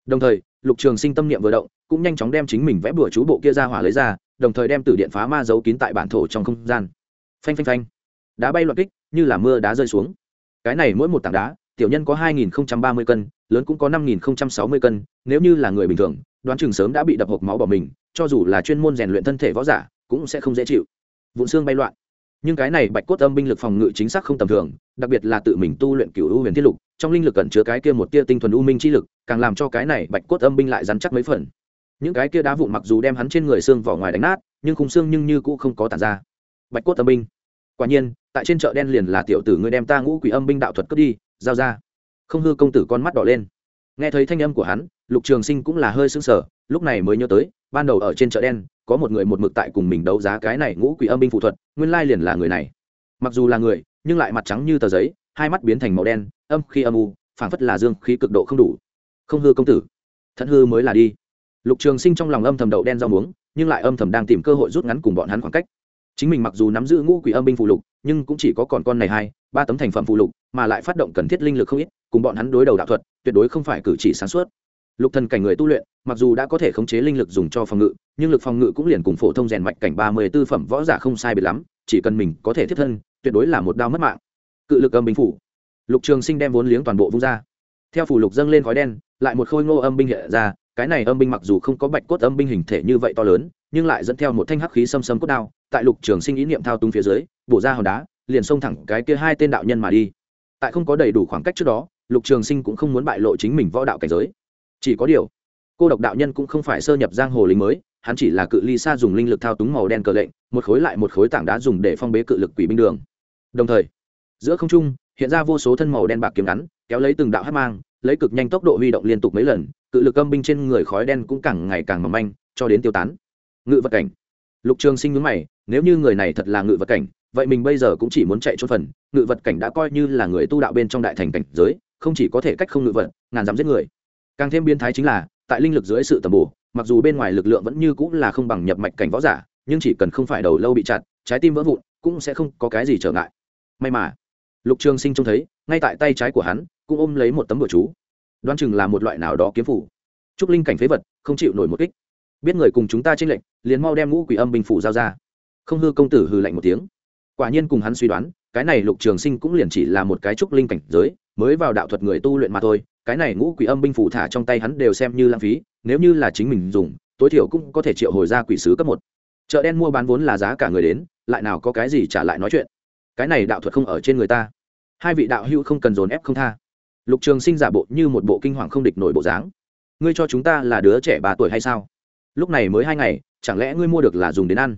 Đồng thời lục trường sinh tâm niệm vừa động cũng nhanh chóng đem chính mình vẽ bừa chú bộ kia ra hỏa lấy ra đồng thời đem từ điện phá ma giấu kín tại bản thổ trong không gian. Phanh phanh phanh. Đá bay loạn kích như là mưa đá rơi xuống. Cái này mỗi một tảng đá, tiểu nhân có hai nghìn ba mươi cân, lớn cũng có năm nghìn sáu mươi cân, nếu như là người bình thường, đoán chừng sớm đã bị đập hộp máu bỏ mình, cho dù là chuyên môn rèn luyện thân thể võ giả, cũng sẽ không dễ chịu. Vụn xương bay loạn. Nhưng cái này bạch cốt âm binh lực phòng ngự chính xác không tầm thường, đặc biệt là tự mình tu luyện cửu u huyền thiết lục, trong linh lực ẩn chứa cái kia một tia tinh thuần u minh chi lực, càng làm cho cái này bạch cốt âm binh lại rắn chắc mấy phần. Những cái kia đá vụn mặc dù đem hắn trên người xương vỏ ngoài đánh nát, nhưng khung xương nhưng như cũng không có tản ra. Bạch cốt âm binh. Quả nhiên tại trên chợ đen liền là tiểu tử ngươi đem ta ngũ quỷ âm binh đạo thuật cướp đi, giao ra. Không hư công tử con mắt đỏ lên. Nghe thấy thanh âm của hắn, lục trường sinh cũng là hơi sững sờ, lúc này mới nhớ tới, ban đầu ở trên chợ đen, có một người một mực tại cùng mình đấu giá cái này ngũ quỷ âm binh phụ thuật, nguyên lai liền là người này. Mặc dù là người, nhưng lại mặt trắng như tờ giấy, hai mắt biến thành màu đen, âm khi âm u, phảng phất là dương khí cực độ không đủ. Không hư công tử. Thận hư mới là đi. Lục trường sinh trong lòng âm thầm đậu đen rau muống, nhưng lại âm thầm đang tìm cơ hội rút ngắn cùng bọn hắn khoảng cách chính mình mặc dù nắm giữ ngũ quỷ âm binh phụ lục, nhưng cũng chỉ có còn con này hai, ba tấm thành phẩm phụ lục, mà lại phát động cần thiết linh lực không ít, cùng bọn hắn đối đầu đạo thuật, tuyệt đối không phải cử chỉ sáng suốt. Lục thần cảnh người tu luyện, mặc dù đã có thể khống chế linh lực dùng cho phòng ngự, nhưng lực phòng ngự cũng liền cùng phổ thông rèn mạch cảnh ba mươi tư phẩm võ giả không sai biệt lắm, chỉ cần mình có thể thiết thân, tuyệt đối là một đao mất mạng. Cự lực âm binh phủ. Lục trường sinh đem vốn liếng toàn bộ vung ra. Theo phủ lục dâng lên khói đen, lại một khôi ngô âm binh hiện ra cái này âm binh mặc dù không có bạch cốt âm binh hình thể như vậy to lớn, nhưng lại dẫn theo một thanh hắc khí xâm xâm cốt đao, tại lục trường sinh ý niệm thao túng phía dưới, bổ ra hòn đá, liền xông thẳng cái kia hai tên đạo nhân mà đi. Tại không có đầy đủ khoảng cách trước đó, lục trường sinh cũng không muốn bại lộ chính mình võ đạo cảnh giới. Chỉ có điều, cô độc đạo nhân cũng không phải sơ nhập giang hồ lính mới, hắn chỉ là cự ly xa dùng linh lực thao túng màu đen cờ lệnh, một khối lại một khối tảng đá dùng để phong bế cự lực quỷ binh đường. Đồng thời, giữa không trung, hiện ra vô số thân màu đen bạc kiếm ngắn, kéo lấy từng đạo hát mang, lấy cực nhanh tốc độ huy động liên tục mấy lần cự lực âm binh trên người khói đen cũng càng ngày càng mỏng manh, cho đến tiêu tán. Ngự vật cảnh. Lục trường sinh nhướng mày, nếu như người này thật là ngự vật cảnh, vậy mình bây giờ cũng chỉ muốn chạy trốn phần. Ngự vật cảnh đã coi như là người tu đạo bên trong đại thành cảnh giới, không chỉ có thể cách không ngự vật, ngàn dám giết người. Càng thêm biến thái chính là, tại linh lực dưới sự tầm bổ, mặc dù bên ngoài lực lượng vẫn như cũng là không bằng nhập mạch cảnh võ giả, nhưng chỉ cần không phải đầu lâu bị chặt, trái tim vỡ vụn, cũng sẽ không có cái gì trở ngại. May mà, lục trường sinh trông thấy, ngay tại tay trái của hắn, cũng ôm lấy một tấm bửa chú đoán chừng là một loại nào đó kiếm phủ. Trúc linh cảnh phế vật, không chịu nổi một kích. Biết người cùng chúng ta tranh lệnh liền mau đem ngũ quỷ âm binh phủ giao ra. Không hư công tử hư lạnh một tiếng. Quả nhiên cùng hắn suy đoán, cái này lục trường sinh cũng liền chỉ là một cái trúc linh cảnh giới, mới vào đạo thuật người tu luyện mà thôi, cái này ngũ quỷ âm binh phủ thả trong tay hắn đều xem như lãng phí, nếu như là chính mình dùng, tối thiểu cũng có thể triệu hồi ra quỷ sứ cấp một. Chợ đen mua bán vốn là giá cả người đến, lại nào có cái gì trả lại nói chuyện. Cái này đạo thuật không ở trên người ta. Hai vị đạo hữu không cần dồn ép không tha lục trường sinh giả bộ như một bộ kinh hoàng không địch nổi bộ dáng. Ngươi cho chúng ta là đứa trẻ ba tuổi hay sao? Lúc này mới hai ngày, chẳng lẽ ngươi mua được là dùng đến ăn?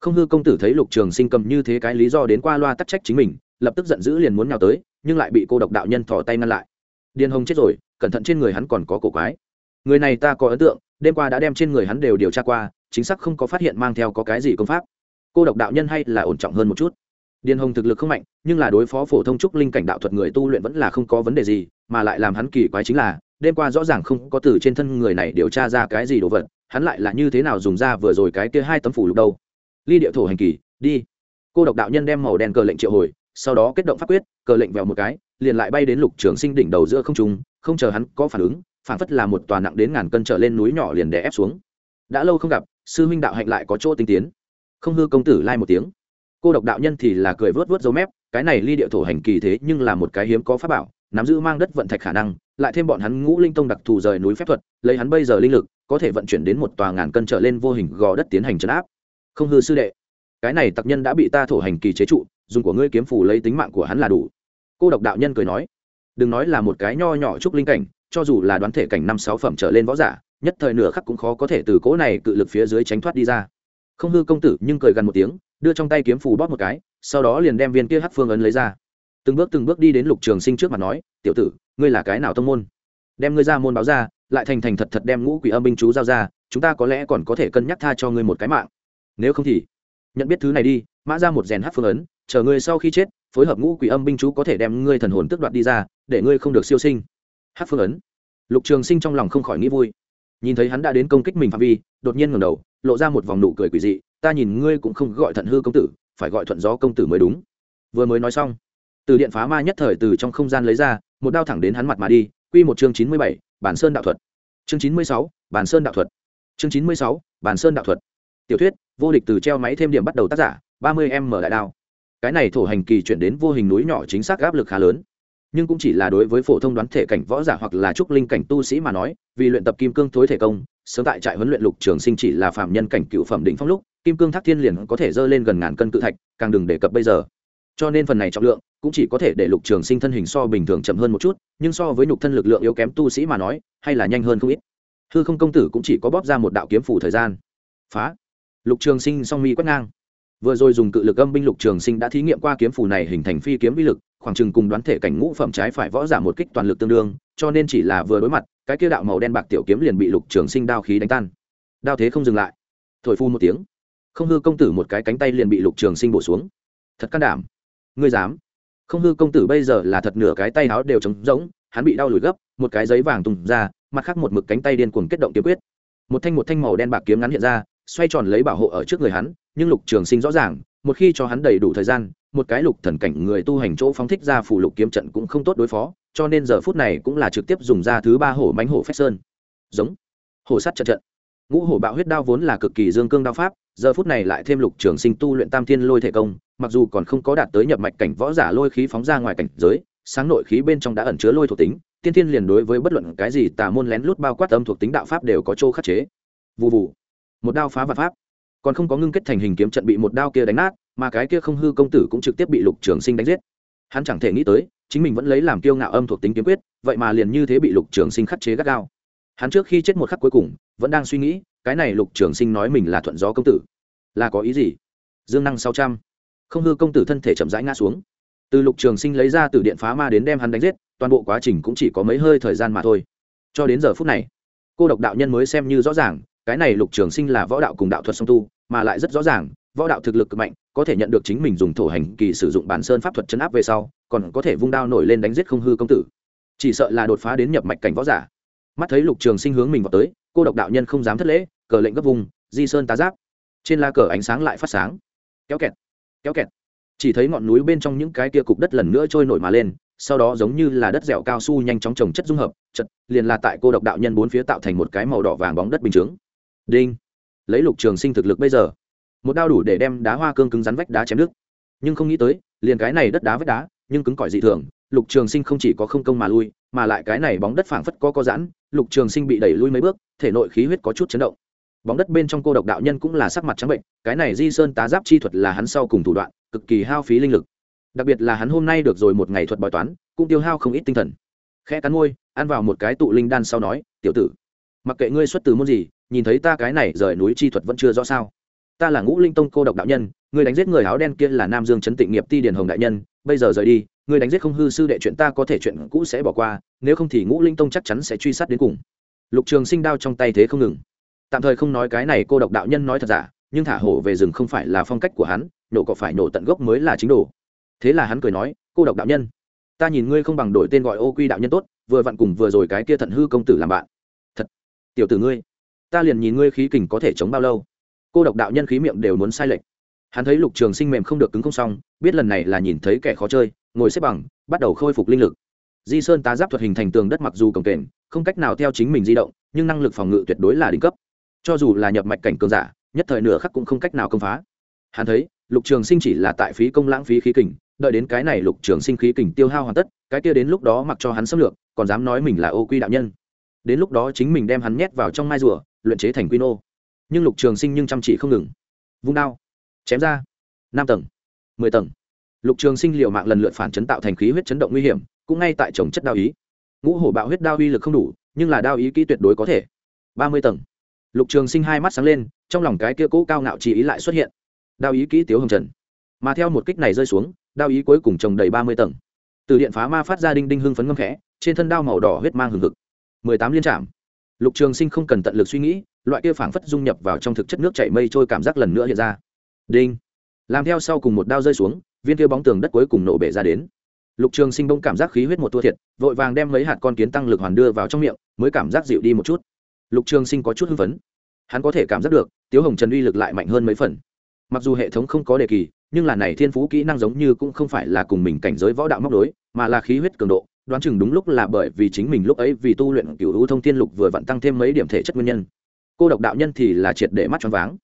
Không hư công tử thấy lục trường sinh cầm như thế cái lý do đến qua loa tắc trách chính mình, lập tức giận dữ liền muốn nhào tới, nhưng lại bị cô độc đạo nhân thò tay ngăn lại. Điền hồng chết rồi, cẩn thận trên người hắn còn có cổ quái. Người này ta có ấn tượng, đêm qua đã đem trên người hắn đều điều tra qua, chính xác không có phát hiện mang theo có cái gì công pháp. Cô độc đạo nhân hay là ổn trọng hơn một chút? Điền hồng thực lực không mạnh, nhưng là đối phó phổ thông trúc linh cảnh đạo thuật người tu luyện vẫn là không có vấn đề gì, mà lại làm hắn kỳ quái chính là, đêm qua rõ ràng không có từ trên thân người này điều tra ra cái gì đồ vật, hắn lại là như thế nào dùng ra vừa rồi cái kia hai tấm phủ lục đâu. Ly địa thổ hành kỳ, đi. Cô độc đạo nhân đem màu đen cờ lệnh triệu hồi, sau đó kết động pháp quyết, cờ lệnh vèo một cái, liền lại bay đến lục trường sinh đỉnh đầu giữa không trung, không chờ hắn có phản ứng, phản phất là một tòa nặng đến ngàn cân trở lên núi nhỏ liền đè ép xuống. Đã lâu không gặp, sư huynh đạo hạnh lại có chỗ tinh tiến. Không hư công tử lai một tiếng cô độc đạo nhân thì là cười vớt vớt dấu mép, cái này ly địa thổ hành kỳ thế nhưng là một cái hiếm có pháp bảo, nắm giữ mang đất vận thạch khả năng, lại thêm bọn hắn ngũ linh tông đặc thù rời núi phép thuật, lấy hắn bây giờ linh lực, có thể vận chuyển đến một tòa ngàn cân trở lên vô hình gò đất tiến hành trấn áp. Không hư sư đệ, cái này tặc nhân đã bị ta thổ hành kỳ chế trụ, dùng của ngươi kiếm phù lấy tính mạng của hắn là đủ. Cô độc đạo nhân cười nói, đừng nói là một cái nho nhỏ trúc linh cảnh, cho dù là đoán thể cảnh năm sáu phẩm trở lên võ giả, nhất thời nửa khắc cũng khó có thể từ cỗ này cự lực phía dưới tránh thoát đi ra. Không hư công tử nhưng cười gần một tiếng đưa trong tay kiếm phù bóp một cái, sau đó liền đem viên kia hắc phương ấn lấy ra. Từng bước từng bước đi đến lục trường sinh trước mặt nói, tiểu tử, ngươi là cái nào tông môn? Đem ngươi ra môn báo ra, lại thành thành thật thật đem ngũ quỷ âm binh chú giao ra, chúng ta có lẽ còn có thể cân nhắc tha cho ngươi một cái mạng. Nếu không thì, nhận biết thứ này đi, mã ra một rèn hắc phương ấn, chờ ngươi sau khi chết, phối hợp ngũ quỷ âm binh chú có thể đem ngươi thần hồn tước đoạt đi ra, để ngươi không được siêu sinh. Hắc phương ấn. Lục trường sinh trong lòng không khỏi nghĩ vui. Nhìn thấy hắn đã đến công kích mình phạm vi, đột nhiên ngẩng đầu, lộ ra một vòng nụ cười quỷ dị ta nhìn ngươi cũng không gọi thận hư công tử, phải gọi thuận gió công tử mới đúng. Vừa mới nói xong, từ điện phá ma nhất thời từ trong không gian lấy ra, một đao thẳng đến hắn mặt mà đi, quy một chương chín mươi bảy, bản sơn đạo thuật. Chương chín mươi sáu, bản sơn đạo thuật. Chương chín mươi sáu, bản sơn đạo thuật. Tiểu thuyết, vô địch từ treo máy thêm điểm bắt đầu tác giả, ba mươi m đại đao. Cái này thổ hành kỳ chuyển đến vô hình núi nhỏ chính xác áp lực khá lớn. Nhưng cũng chỉ là đối với phổ thông đoán thể cảnh võ giả hoặc là trúc linh cảnh tu sĩ mà nói, vì luyện tập kim cương thối thể công, sớm tại trại huấn luyện lục trường sinh chỉ là phạm nhân cảnh cựu phẩm đỉnh phong lúc kim cương thác thiên liền có thể dơ lên gần ngàn cân cự thạch, càng đừng đề cập bây giờ. Cho nên phần này trọng lượng cũng chỉ có thể để lục trường sinh thân hình so bình thường chậm hơn một chút, nhưng so với nhục thân lực lượng yếu kém tu sĩ mà nói, hay là nhanh hơn không ít. Hư không công tử cũng chỉ có bóp ra một đạo kiếm phủ thời gian. Phá. Lục trường sinh song mi quét ngang. Vừa rồi dùng cự lực âm binh lục trường sinh đã thí nghiệm qua kiếm phủ này hình thành phi kiếm vi lực, khoảng chừng cùng đoán thể cảnh ngũ phẩm trái phải võ giả một kích toàn lực tương đương, cho nên chỉ là vừa đối mặt, cái kia đạo màu đen bạc tiểu kiếm liền bị lục trường sinh đao khí đánh tan. Đao thế không dừng lại. Thổi phu một tiếng không hư công tử một cái cánh tay liền bị lục trường sinh bổ xuống. Thật can đảm. Ngươi dám. Không hư công tử bây giờ là thật nửa cái tay áo đều trống rỗng, hắn bị đau lùi gấp, một cái giấy vàng tung ra, mặt khác một mực cánh tay điên cuồng kết động kiếm quyết. Một thanh một thanh màu đen bạc kiếm ngắn hiện ra, xoay tròn lấy bảo hộ ở trước người hắn, nhưng lục trường sinh rõ ràng, một khi cho hắn đầy đủ thời gian, một cái lục thần cảnh người tu hành chỗ phóng thích ra phủ lục kiếm trận cũng không tốt đối phó, cho nên giờ phút này cũng là trực tiếp dùng ra thứ ba hổ mánh hổ phách sơn. Giống. Hổ sắt trận trận. Ngũ hổ bạo huyết đao vốn là cực kỳ dương cương đao pháp giờ phút này lại thêm lục trường sinh tu luyện tam thiên lôi thể công, mặc dù còn không có đạt tới nhập mạch cảnh võ giả lôi khí phóng ra ngoài cảnh giới, sáng nội khí bên trong đã ẩn chứa lôi thuộc tính, tiên thiên liền đối với bất luận cái gì tà môn lén lút bao quát âm thuộc tính đạo pháp đều có chỗ khắc chế. Vụ vụ một đao phá và pháp. Còn không có ngưng kết thành hình kiếm trận bị một đao kia đánh nát, mà cái kia không hư công tử cũng trực tiếp bị lục trường sinh đánh giết. Hắn chẳng thể nghĩ tới, chính mình vẫn lấy làm kiêu ngạo âm thuộc tính kiếm quyết, vậy mà liền như thế bị lục trường sinh khắc chế gắt gao. Hắn trước khi chết một khắc cuối cùng, vẫn đang suy nghĩ cái này lục trường sinh nói mình là thuận gió công tử. Là có ý gì? Dương năng sáu trăm. Không hư công tử thân thể chậm rãi ngã xuống. Từ lục trường sinh lấy ra từ điện phá ma đến đem hắn đánh giết, toàn bộ quá trình cũng chỉ có mấy hơi thời gian mà thôi. Cho đến giờ phút này, cô độc đạo nhân mới xem như rõ ràng, cái này lục trường sinh là võ đạo cùng đạo thuật song tu, mà lại rất rõ ràng, võ đạo thực lực cực mạnh, có thể nhận được chính mình dùng thổ hành kỳ sử dụng bản sơn pháp thuật chấn áp về sau, còn có thể vung đao nổi lên đánh giết không hư công tử. Chỉ sợ là đột phá đến nhập mạch cảnh võ giả. Mắt thấy lục trường sinh hướng mình vào tới, cô độc đạo nhân không dám thất lễ cờ lệnh gấp vùng, di sơn tá giáp. Trên la cờ ánh sáng lại phát sáng. Kéo kẹt kéo kẹt. Chỉ thấy ngọn núi bên trong những cái tia cục đất lần nữa trôi nổi mà lên, sau đó giống như là đất dẻo cao su nhanh chóng trồng chất dung hợp, chật, liền là tại cô độc đạo nhân bốn phía tạo thành một cái màu đỏ vàng bóng đất bình chướng. Đinh. Lấy lục trường sinh thực lực bây giờ, một đao đủ để đem đá hoa cương cứng rắn vách đá chém nước nhưng không nghĩ tới, liền cái này đất đá vách đá, nhưng cứng cỏi dị thường, lục trường sinh không chỉ có không công mà lui, mà lại cái này bóng đất phảng phất có có giãn, lục trường sinh bị đẩy lui mấy bước, thể nội khí huyết có chút chấn động bóng đất bên trong cô độc đạo nhân cũng là sắc mặt trắng bệnh, cái này di sơn tá giáp chi thuật là hắn sau cùng thủ đoạn, cực kỳ hao phí linh lực. Đặc biệt là hắn hôm nay được rồi một ngày thuật bói toán, cũng tiêu hao không ít tinh thần. Khẽ cắn môi, ăn vào một cái tụ linh đan sau nói, tiểu tử, mặc kệ ngươi xuất từ môn gì, nhìn thấy ta cái này rời núi chi thuật vẫn chưa rõ sao? Ta là ngũ linh tông cô độc đạo nhân người đánh giết người áo đen kia là nam dương trấn tịnh nghiệp ti điền hồng đại nhân, bây giờ rời đi người đánh giết không hư sư đệ chuyện ta có thể chuyện cũ sẽ bỏ qua, nếu không thì ngũ linh tông chắc chắn sẽ truy sát đến cùng. Lục trường sinh đao trong tay thế không ngừng tạm thời không nói cái này cô độc đạo nhân nói thật giả, nhưng thả hổ về rừng không phải là phong cách của hắn, nổ có phải nổ tận gốc mới là chính đồ. Thế là hắn cười nói, cô độc đạo nhân, ta nhìn ngươi không bằng đổi tên gọi ô quy đạo nhân tốt, vừa vặn cùng vừa rồi cái kia thận hư công tử làm bạn. Thật, tiểu tử ngươi, ta liền nhìn ngươi khí kình có thể chống bao lâu. Cô độc đạo nhân khí miệng đều muốn sai lệch. Hắn thấy lục trường sinh mềm không được cứng không xong, biết lần này là nhìn thấy kẻ khó chơi, ngồi xếp bằng, bắt đầu khôi phục linh lực. Di sơn tá giáp thuật hình thành tường đất mặc dù cổng kềnh, không cách nào theo chính mình di động, nhưng năng lực phòng ngự tuyệt đối là đỉnh cấp cho dù là nhập mạch cảnh cường giả, nhất thời nửa khắc cũng không cách nào công phá. Hắn thấy, lục trường sinh chỉ là tại phí công lãng phí khí kình, đợi đến cái này lục trường sinh khí kình tiêu hao hoàn tất, cái kia đến lúc đó mặc cho hắn xâm lược, còn dám nói mình là ô quy đạo nhân. Đến lúc đó chính mình đem hắn nhét vào trong mai rùa, luyện chế thành quy nô nhưng lục trường sinh nhưng chăm chỉ không ngừng. Vung đao, chém ra, năm tầng, mười tầng. Lục trường sinh liệu mạng lần lượt phản chấn tạo thành khí huyết chấn động nguy hiểm, cũng ngay tại trồng chất đao ý. Ngũ hổ bạo huyết đao uy lực không đủ, nhưng là đao ý kỹ tuyệt đối có thể. Ba mươi tầng lục trường sinh hai mắt sáng lên, trong lòng cái kia cũ cao ngạo chỉ ý lại xuất hiện. Đao ý kỹ tiếu hồng trần. Mà theo một kích này rơi xuống, đao ý cuối cùng trồng đầy ba mươi tầng. Từ điện phá ma phát ra đinh đinh hưng phấn ngâm khẽ, trên thân đao màu đỏ huyết mang hừng hực. Mười tám liên trạm. Lục trường sinh không cần tận lực suy nghĩ, loại kia phảng phất dung nhập vào trong thực chất nước chảy mây trôi cảm giác lần nữa hiện ra. Đinh. Làm theo sau cùng một đao rơi xuống, viên kia bóng tường đất cuối cùng nổ bể ra đến. Lục trường sinh bỗng cảm giác khí huyết một thua thiệt, vội vàng đem mấy hạt con kiến tăng lực hoàn đưa vào trong miệng, mới cảm giác dịu đi một chút lục trường sinh có chút hưng phấn. Hắn có thể cảm giác được, tiếu hồng trần uy lực lại mạnh hơn mấy phần. Mặc dù hệ thống không có đề kỳ, nhưng là này thiên phú kỹ năng giống như cũng không phải là cùng mình cảnh giới võ đạo móc đối mà là khí huyết cường độ, đoán chừng đúng lúc là bởi vì chính mình lúc ấy vì tu luyện cựu hữu thông thiên lục vừa vặn tăng thêm mấy điểm thể chất nguyên nhân. Cô độc đạo nhân thì là triệt để mắt choáng váng.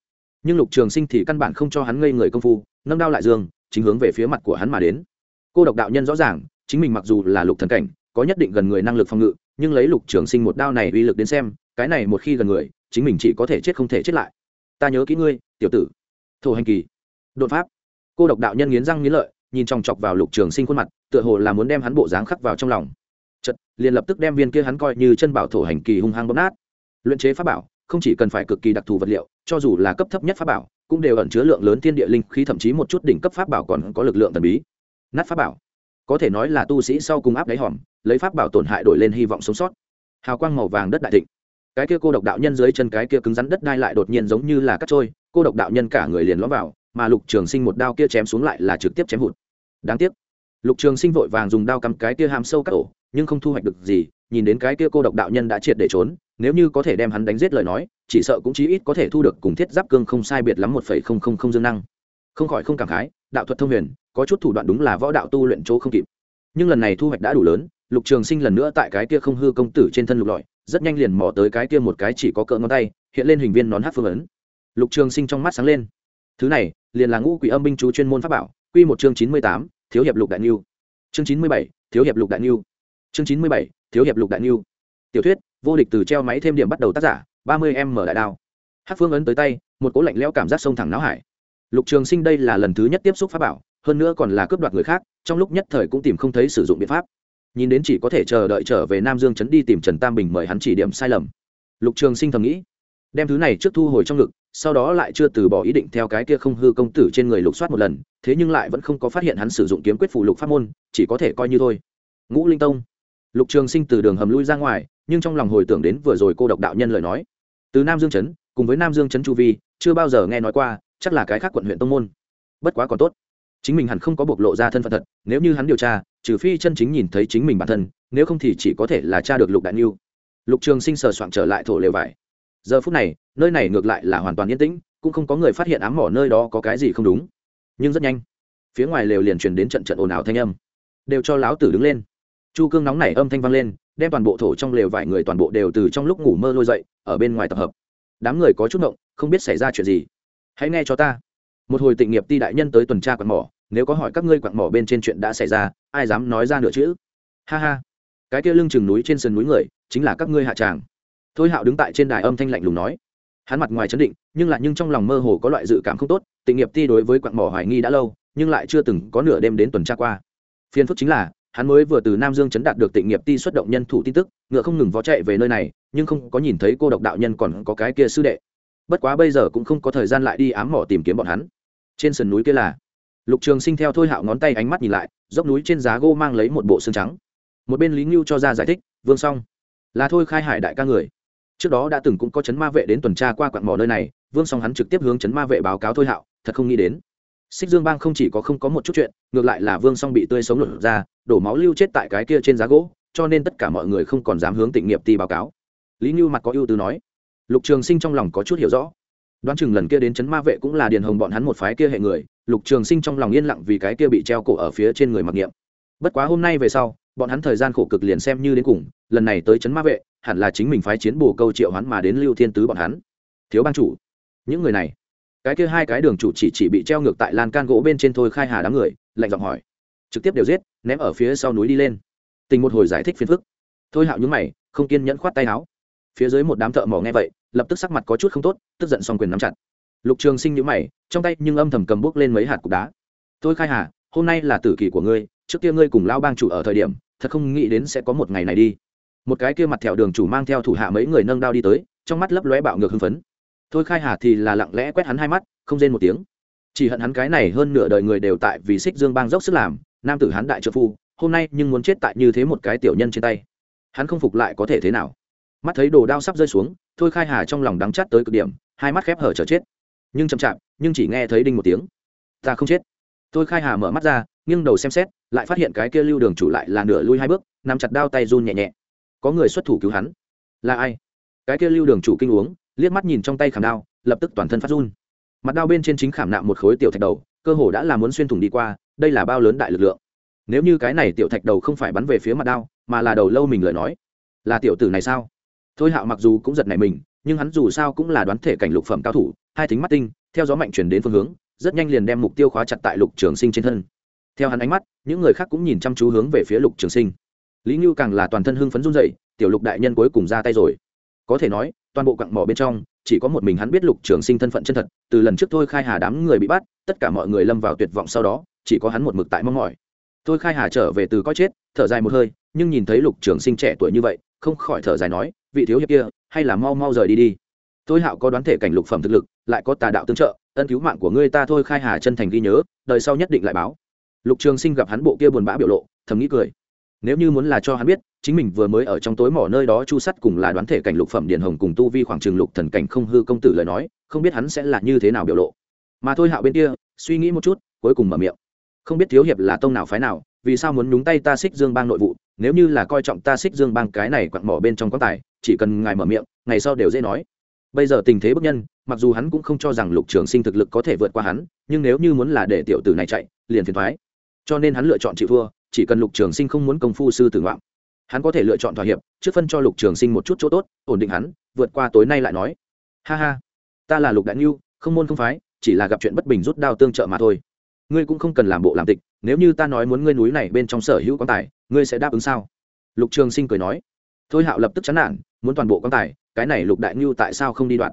Nhưng lục trường sinh thì căn bản không cho hắn ngây người công phu, nâng đao lại dương chính hướng về phía mặt của hắn mà đến. Cô độc đạo nhân rõ ràng, chính mình mặc dù là lục thần cảnh, có nhất định gần người năng lực phòng ngự, nhưng lấy lục trường sinh một đao này uy lực đến xem cái này một khi gần người, chính mình chỉ có thể chết không thể chết lại. Ta nhớ kỹ ngươi, tiểu tử. Thổ hành kỳ. Đột pháp. Cô độc đạo nhân nghiến răng nghiến lợi, nhìn chòng chọc vào lục trường sinh khuôn mặt, tựa hồ là muốn đem hắn bộ dáng khắc vào trong lòng. Chật liền lập tức đem viên kia hắn coi như chân bảo thổ hành kỳ hung hăng bóp nát. Luyện chế pháp bảo, không chỉ cần phải cực kỳ đặc thù vật liệu, cho dù là cấp thấp nhất pháp bảo, cũng đều ẩn chứa lượng lớn thiên địa linh khí, thậm chí một chút đỉnh cấp pháp bảo còn có lực lượng thần bí. Nát pháp bảo. Có thể nói là tu sĩ sau cùng áp đáy hòm, lấy pháp bảo tổn hại đổi lên hy vọng sống sót. Hào quang màu vàng đất đại thịnh cái kia cô độc đạo nhân dưới chân cái kia cứng rắn đất đai lại đột nhiên giống như là cắt trôi, cô độc đạo nhân cả người liền lõm vào, mà lục trường sinh một đao kia chém xuống lại là trực tiếp chém hụt. Đáng tiếc, lục trường sinh vội vàng dùng đao cắm cái kia hàm sâu các ổ, nhưng không thu hoạch được gì, nhìn đến cái kia cô độc đạo nhân đã triệt để trốn, nếu như có thể đem hắn đánh giết lời nói, chỉ sợ cũng chí ít có thể thu được cùng thiết giáp cương không sai biệt lắm một phẩy không không không dương năng. Không khỏi không cảm khái, đạo thuật thông huyền, có chút thủ đoạn đúng là võ đạo tu luyện chỗ không kịp. Nhưng lần này thu hoạch đã đủ lớn, lục trường sinh lần nữa tại cái kia không hư công tử trên thân lục lọi rất nhanh liền mò tới cái kia một cái chỉ có cỡ ngón tay hiện lên hình viên nón hát phương ấn lục trường sinh trong mắt sáng lên thứ này liền là ngũ quỷ âm binh chú chuyên môn pháp bảo quy một chương chín mươi tám thiếu hiệp lục đại niu chương chín mươi bảy thiếu hiệp lục đại niu chương chín mươi bảy thiếu hiệp lục đại niu tiểu thuyết vô địch từ treo máy thêm điểm bắt đầu tác giả ba mươi mở đại đao hát phương ấn tới tay một cỗ lạnh lẽo cảm giác sông thẳng não hải lục trường sinh đây là lần thứ nhất tiếp xúc pháp bảo hơn nữa còn là cướp đoạt người khác trong lúc nhất thời cũng tìm không thấy sử dụng biện pháp nhìn đến chỉ có thể chờ đợi trở về nam dương trấn đi tìm trần tam bình mời hắn chỉ điểm sai lầm. Lục trường sinh thầm nghĩ, đem thứ này trước thu hồi trong ngực, sau đó lại chưa từ bỏ ý định theo cái kia không hư công tử trên người lục soát một lần, thế nhưng lại vẫn không có phát hiện hắn sử dụng kiếm quyết phụ lục pháp môn, chỉ có thể coi như thôi. Ngũ linh tông. Lục trường sinh từ đường hầm lui ra ngoài, nhưng trong lòng hồi tưởng đến vừa rồi cô độc đạo nhân lời nói. Từ nam dương trấn, cùng với nam dương trấn chu vi, chưa bao giờ nghe nói qua, chắc là cái khác quận huyện tông môn. Bất quá còn tốt. Chính mình hẳn không có bộc lộ ra thân phận thật, nếu như hắn điều tra trừ phi chân chính nhìn thấy chính mình bản thân, nếu không thì chỉ có thể là cha được lục đại niu. Lục trường sinh sờ soạn trở lại thổ lều vải. Giờ phút này, nơi này ngược lại là hoàn toàn yên tĩnh, cũng không có người phát hiện ám mỏ nơi đó có cái gì không đúng. Nhưng rất nhanh, phía ngoài lều liền truyền đến trận trận ồn ào thanh âm. Đều cho láo tử đứng lên. Chu cương nóng nảy âm thanh vang lên, đem toàn bộ thổ trong lều vải người toàn bộ đều từ trong lúc ngủ mơ lôi dậy, ở bên ngoài tập hợp. Đám người có chút ngộng, không biết xảy ra chuyện gì. Hãy nghe cho ta. Một hồi tịnh nghiệp ti đại nhân tới tuần tra quạt mỏ, nếu có hỏi các ngươi quạt mỏ bên trên chuyện đã xảy ra ai dám nói ra nửa chữ? Ha ha. Cái kia lưng chừng núi trên sườn núi người, chính là các ngươi hạ tràng. Thôi hạo đứng tại trên đài âm thanh lạnh lùng nói. Hắn mặt ngoài chấn định, nhưng lại nhưng trong lòng mơ hồ có loại dự cảm không tốt, tịnh nghiệp ti đối với quặng mỏ hoài nghi đã lâu, nhưng lại chưa từng có nửa đêm đến tuần tra qua. Phiên phức chính là, hắn mới vừa từ nam dương chấn đạt được tịnh nghiệp ti xuất động nhân thủ tin tức, ngựa không ngừng vó chạy về nơi này, nhưng không có nhìn thấy cô độc đạo nhân còn có cái kia sư đệ. Bất quá bây giờ cũng không có thời gian lại đi ám mỏ tìm kiếm bọn hắn. Trên sườn núi kia là, lục trường sinh theo thôi hạo ngón tay ánh mắt nhìn lại dốc núi trên giá gỗ mang lấy một bộ xương trắng. Một bên lý ngưu cho ra giải thích, vương song, là thôi khai hải đại ca người. Trước đó đã từng cũng có chấn ma vệ đến tuần tra qua quặng mỏ nơi này, vương song hắn trực tiếp hướng chấn ma vệ báo cáo thôi hạo, thật không nghĩ đến. Xích dương bang không chỉ có không có một chút chuyện, ngược lại là vương song bị tươi sống lột ra, đổ máu lưu chết tại cái kia trên giá gỗ, cho nên tất cả mọi người không còn dám hướng tịnh nghiệp ti báo cáo. Lý ngưu mặt có ưu tư nói. Lục trường sinh trong lòng có chút hiểu rõ đoán chừng lần kia đến chấn ma vệ cũng là điền hồng bọn hắn một phái kia hệ người, lục trường sinh trong lòng yên lặng vì cái kia bị treo cổ ở phía trên người mặc niệm. Bất quá hôm nay về sau, bọn hắn thời gian khổ cực liền xem như đến cùng, lần này tới chấn ma vệ, hẳn là chính mình phái chiến bồ câu triệu hắn mà đến lưu thiên tứ bọn hắn. Thiếu ban chủ, những người này. Cái kia hai cái đường chủ chỉ chỉ bị treo ngược tại lan can gỗ bên trên thôi khai hà đám người, lạnh giọng hỏi. Trực tiếp đều giết, ném ở phía sau núi đi lên. Tình một hồi giải thích phiền phức. Thôi hạo nhúng mày, không kiên nhẫn khoát tay áo. Phía dưới một đám thợ mỏ nghe vậy lập tức sắc mặt có chút không tốt, tức giận xong quyền nắm chặt. Lục trường sinh nhữ mày, trong tay nhưng âm thầm cầm bút lên mấy hạt cục đá. Thôi khai hà, hôm nay là tử kỳ của ngươi, trước kia ngươi cùng lao bang chủ ở thời điểm, thật không nghĩ đến sẽ có một ngày này đi. Một cái kia mặt thẹo đường chủ mang theo thủ hạ mấy người nâng đao đi tới, trong mắt lấp lóe bạo ngược hưng phấn. Thôi khai hà thì là lặng lẽ quét hắn hai mắt, không rên một tiếng. Chỉ hận hắn cái này hơn nửa đời người đều tại vì xích dương bang dốc sức làm, nam tử hắn đại trợ phu, hôm nay nhưng muốn chết tại như thế một cái tiểu nhân trên tay. Hắn không phục lại có thể thế nào? Mắt thấy đồ đao sắp rơi xuống thôi khai hà trong lòng đắng chắt tới cực điểm, hai mắt khép hở chờ chết. Nhưng chậm chạp, nhưng chỉ nghe thấy đinh một tiếng. Ta không chết. Thôi khai hà mở mắt ra, nghiêng đầu xem xét, lại phát hiện cái kia lưu đường chủ lại là nửa lui hai bước nằm chặt đao tay run nhẹ nhẹ. Có người xuất thủ cứu hắn. Là ai? Cái kia lưu đường chủ kinh uống, liếc mắt nhìn trong tay khảm đao, lập tức toàn thân phát run. Mặt đao bên trên chính khảm nạm một khối tiểu thạch đầu, cơ hồ đã là muốn xuyên thủng đi qua, đây là bao lớn đại lực lượng? Nếu như cái này tiểu thạch đầu không phải bắn về phía mặt đao, mà là đầu lâu mình lời nói, là tiểu tử này sao? Thôi hạo mặc dù cũng giật nảy mình, nhưng hắn dù sao cũng là đoán thể cảnh lục phẩm cao thủ, hai tính mắt tinh, theo gió mạnh chuyển đến phương hướng, rất nhanh liền đem mục tiêu khóa chặt tại lục trường sinh trên thân. Theo hắn ánh mắt, những người khác cũng nhìn chăm chú hướng về phía lục trường sinh. Lý ngưu càng là toàn thân hưng phấn run dậy tiểu lục đại nhân cuối cùng ra tay rồi. Có thể nói, toàn bộ cặn mỏ bên trong, chỉ có một mình hắn biết lục trường sinh thân phận chân thật, từ lần trước thôi khai hà đám người bị bắt, tất cả mọi người lâm vào tuyệt vọng sau đó, chỉ có hắn một mực tại mong mỏi. Thôi khai hà trở về từ coi chết, thở dài một hơi, nhưng nhìn thấy lục trường sinh trẻ tuổi như vậy, không khỏi thở dài nói vị thiếu hiệp kia, hay là mau mau rời đi đi. Tôi hạo có đoán thể cảnh lục phẩm thực lực, lại có tà đạo tương trợ, ân cứu mạng của ngươi ta thôi khai hà chân thành ghi nhớ, đời sau nhất định lại báo. Lục trường sinh gặp hắn bộ kia buồn bã biểu lộ, thầm nghĩ cười. Nếu như muốn là cho hắn biết, chính mình vừa mới ở trong tối mỏ nơi đó chu sắt cùng là đoán thể cảnh lục phẩm điền hồng cùng tu vi khoảng trường lục thần cảnh không hư công tử lời nói, không biết hắn sẽ là như thế nào biểu lộ. Mà thôi hạo bên kia, suy nghĩ một chút, cuối cùng mở miệng. Không biết thiếu hiệp là tông nào phái nào, vì sao muốn nhúng tay ta xích dương bang nội vụ nếu như là coi trọng ta xích dương bang cái này quặn mỏ bên trong quan tài, chỉ cần ngài mở miệng, ngày sau đều dễ nói. Bây giờ tình thế bức nhân, mặc dù hắn cũng không cho rằng lục trường sinh thực lực có thể vượt qua hắn, nhưng nếu như muốn là để tiểu tử này chạy, liền phiền thoái. Cho nên hắn lựa chọn chịu thua, chỉ cần lục trường sinh không muốn công phu sư tử ngoạm. Hắn có thể lựa chọn thỏa hiệp, trước phân cho lục trường sinh một chút chỗ tốt, ổn định hắn, vượt qua tối nay lại nói. Ha ha, ta là lục đại ngưu không môn không phái, chỉ là gặp chuyện bất bình rút đao tương trợ mà thôi. Ngươi cũng không cần làm bộ làm tịch, nếu như ta nói muốn ngươi núi này bên trong sở hữu quan tài ngươi sẽ đáp ứng sao? Lục trường sinh cười nói. Thôi hạo lập tức chán nản, muốn toàn bộ quan tài, cái này lục đại ngưu tại sao không đi đoạn?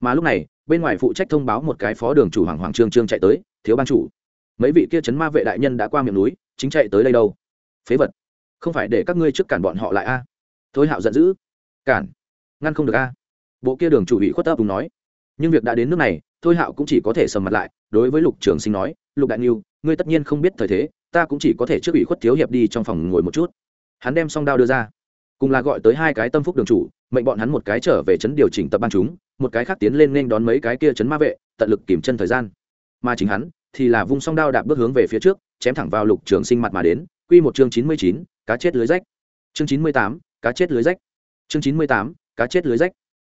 Mà lúc này, bên ngoài phụ trách thông báo một cái phó đường chủ hoàng hoàng trương trương chạy tới, thiếu ban chủ, mấy vị kia chấn ma vệ đại nhân đã qua miệng núi, chính chạy tới đây đâu? Phế vật, không phải để các ngươi trước cản bọn họ lại a? Thôi hạo giận dữ. Cản? Ngăn không được a? Bộ kia đường chủ bị khuất ấp đúng nói. Nhưng việc đã đến nước này, thôi hạo cũng chỉ có thể sầm mặt lại, đối với lục trường sinh nói, lục đại niu ngươi tất nhiên không biết thời thế ta cũng chỉ có thể trước ủy khuất thiếu hiệp đi trong phòng ngồi một chút. Hắn đem song đao đưa ra, cùng là gọi tới hai cái tâm phúc đường chủ, mệnh bọn hắn một cái trở về chấn điều chỉnh tập ban chúng, một cái khác tiến lên nên đón mấy cái kia chấn ma vệ, tận lực kiểm chân thời gian. Mà chính hắn thì là vung song đao đạp bước hướng về phía trước, chém thẳng vào lục trường sinh mặt mà đến, quy một chương chín mươi chín, cá chết lưới rách. Chương chín mươi tám, cá chết lưới rách. Chương chín mươi tám, cá chết lưới rách.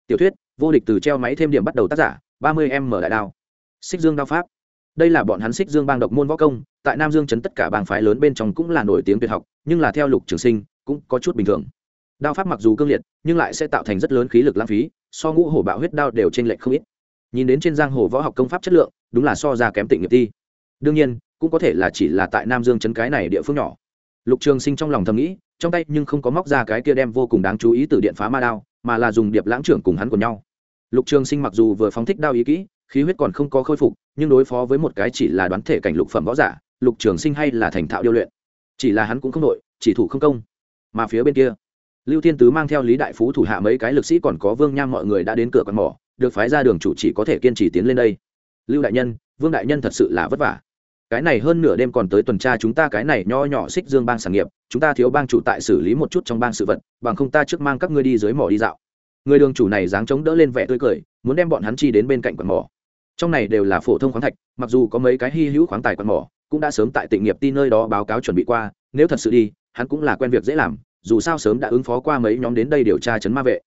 Tiểu thuyết, vô địch từ treo máy thêm điểm bắt đầu tác giả, ba mươi m đại đao. Xích dương đao pháp. Đây là bọn hắn xích dương bang độc môn võ công tại nam dương chấn tất cả bang phái lớn bên trong cũng là nổi tiếng tuyệt học, nhưng là theo lục trường sinh, cũng có chút bình thường. Đao pháp mặc dù cương liệt, nhưng lại sẽ tạo thành rất lớn khí lực lãng phí, so ngũ hổ bạo huyết đao đều trên lệch không ít. Nhìn đến trên giang hồ võ học công pháp chất lượng, đúng là so ra kém tịnh nghiệp thi đương nhiên, cũng có thể là chỉ là tại nam dương chấn cái này địa phương nhỏ. Lục trường sinh trong lòng thầm nghĩ, trong tay nhưng không có móc ra cái kia đem vô cùng đáng chú ý từ điện phá ma đao, mà là dùng điệp lãng trưởng cùng hắn của nhau. Lục trường sinh mặc dù vừa phóng thích đao ý kỹ, khí huyết còn không có khôi phục, nhưng đối phó với một cái chỉ là đoán thể cảnh lục phẩm võ giả lục trường sinh hay là thành thạo điêu luyện? Chỉ là hắn cũng không đội, chỉ thủ không công. Mà phía bên kia, lưu thiên tứ mang theo lý đại phú thủ hạ mấy cái lực sĩ còn có vương nham mọi người đã đến cửa con mỏ, được phái ra đường chủ chỉ có thể kiên trì tiến lên đây. Lưu đại nhân, vương đại nhân thật sự là vất vả. Cái này hơn nửa đêm còn tới tuần tra chúng ta cái này nho nhỏ xích dương bang sản nghiệp, chúng ta thiếu bang chủ tại xử lý một chút trong bang sự vật, bằng không ta trước mang các ngươi đi dưới mỏ đi dạo. Người đường chủ này dáng chống đỡ lên vẻ tươi cười, muốn đem bọn hắn chi đến bên cạnh quần mỏ. Trong này đều là phổ thông khoáng thạch, mặc dù có mấy cái hy hữu khoáng tài quần mỏ cũng đã sớm tại tịnh nghiệp ti nơi đó báo cáo chuẩn bị qua, nếu thật sự đi, hắn cũng là quen việc dễ làm, dù sao sớm đã ứng phó qua mấy nhóm đến đây điều tra chấn ma vệ.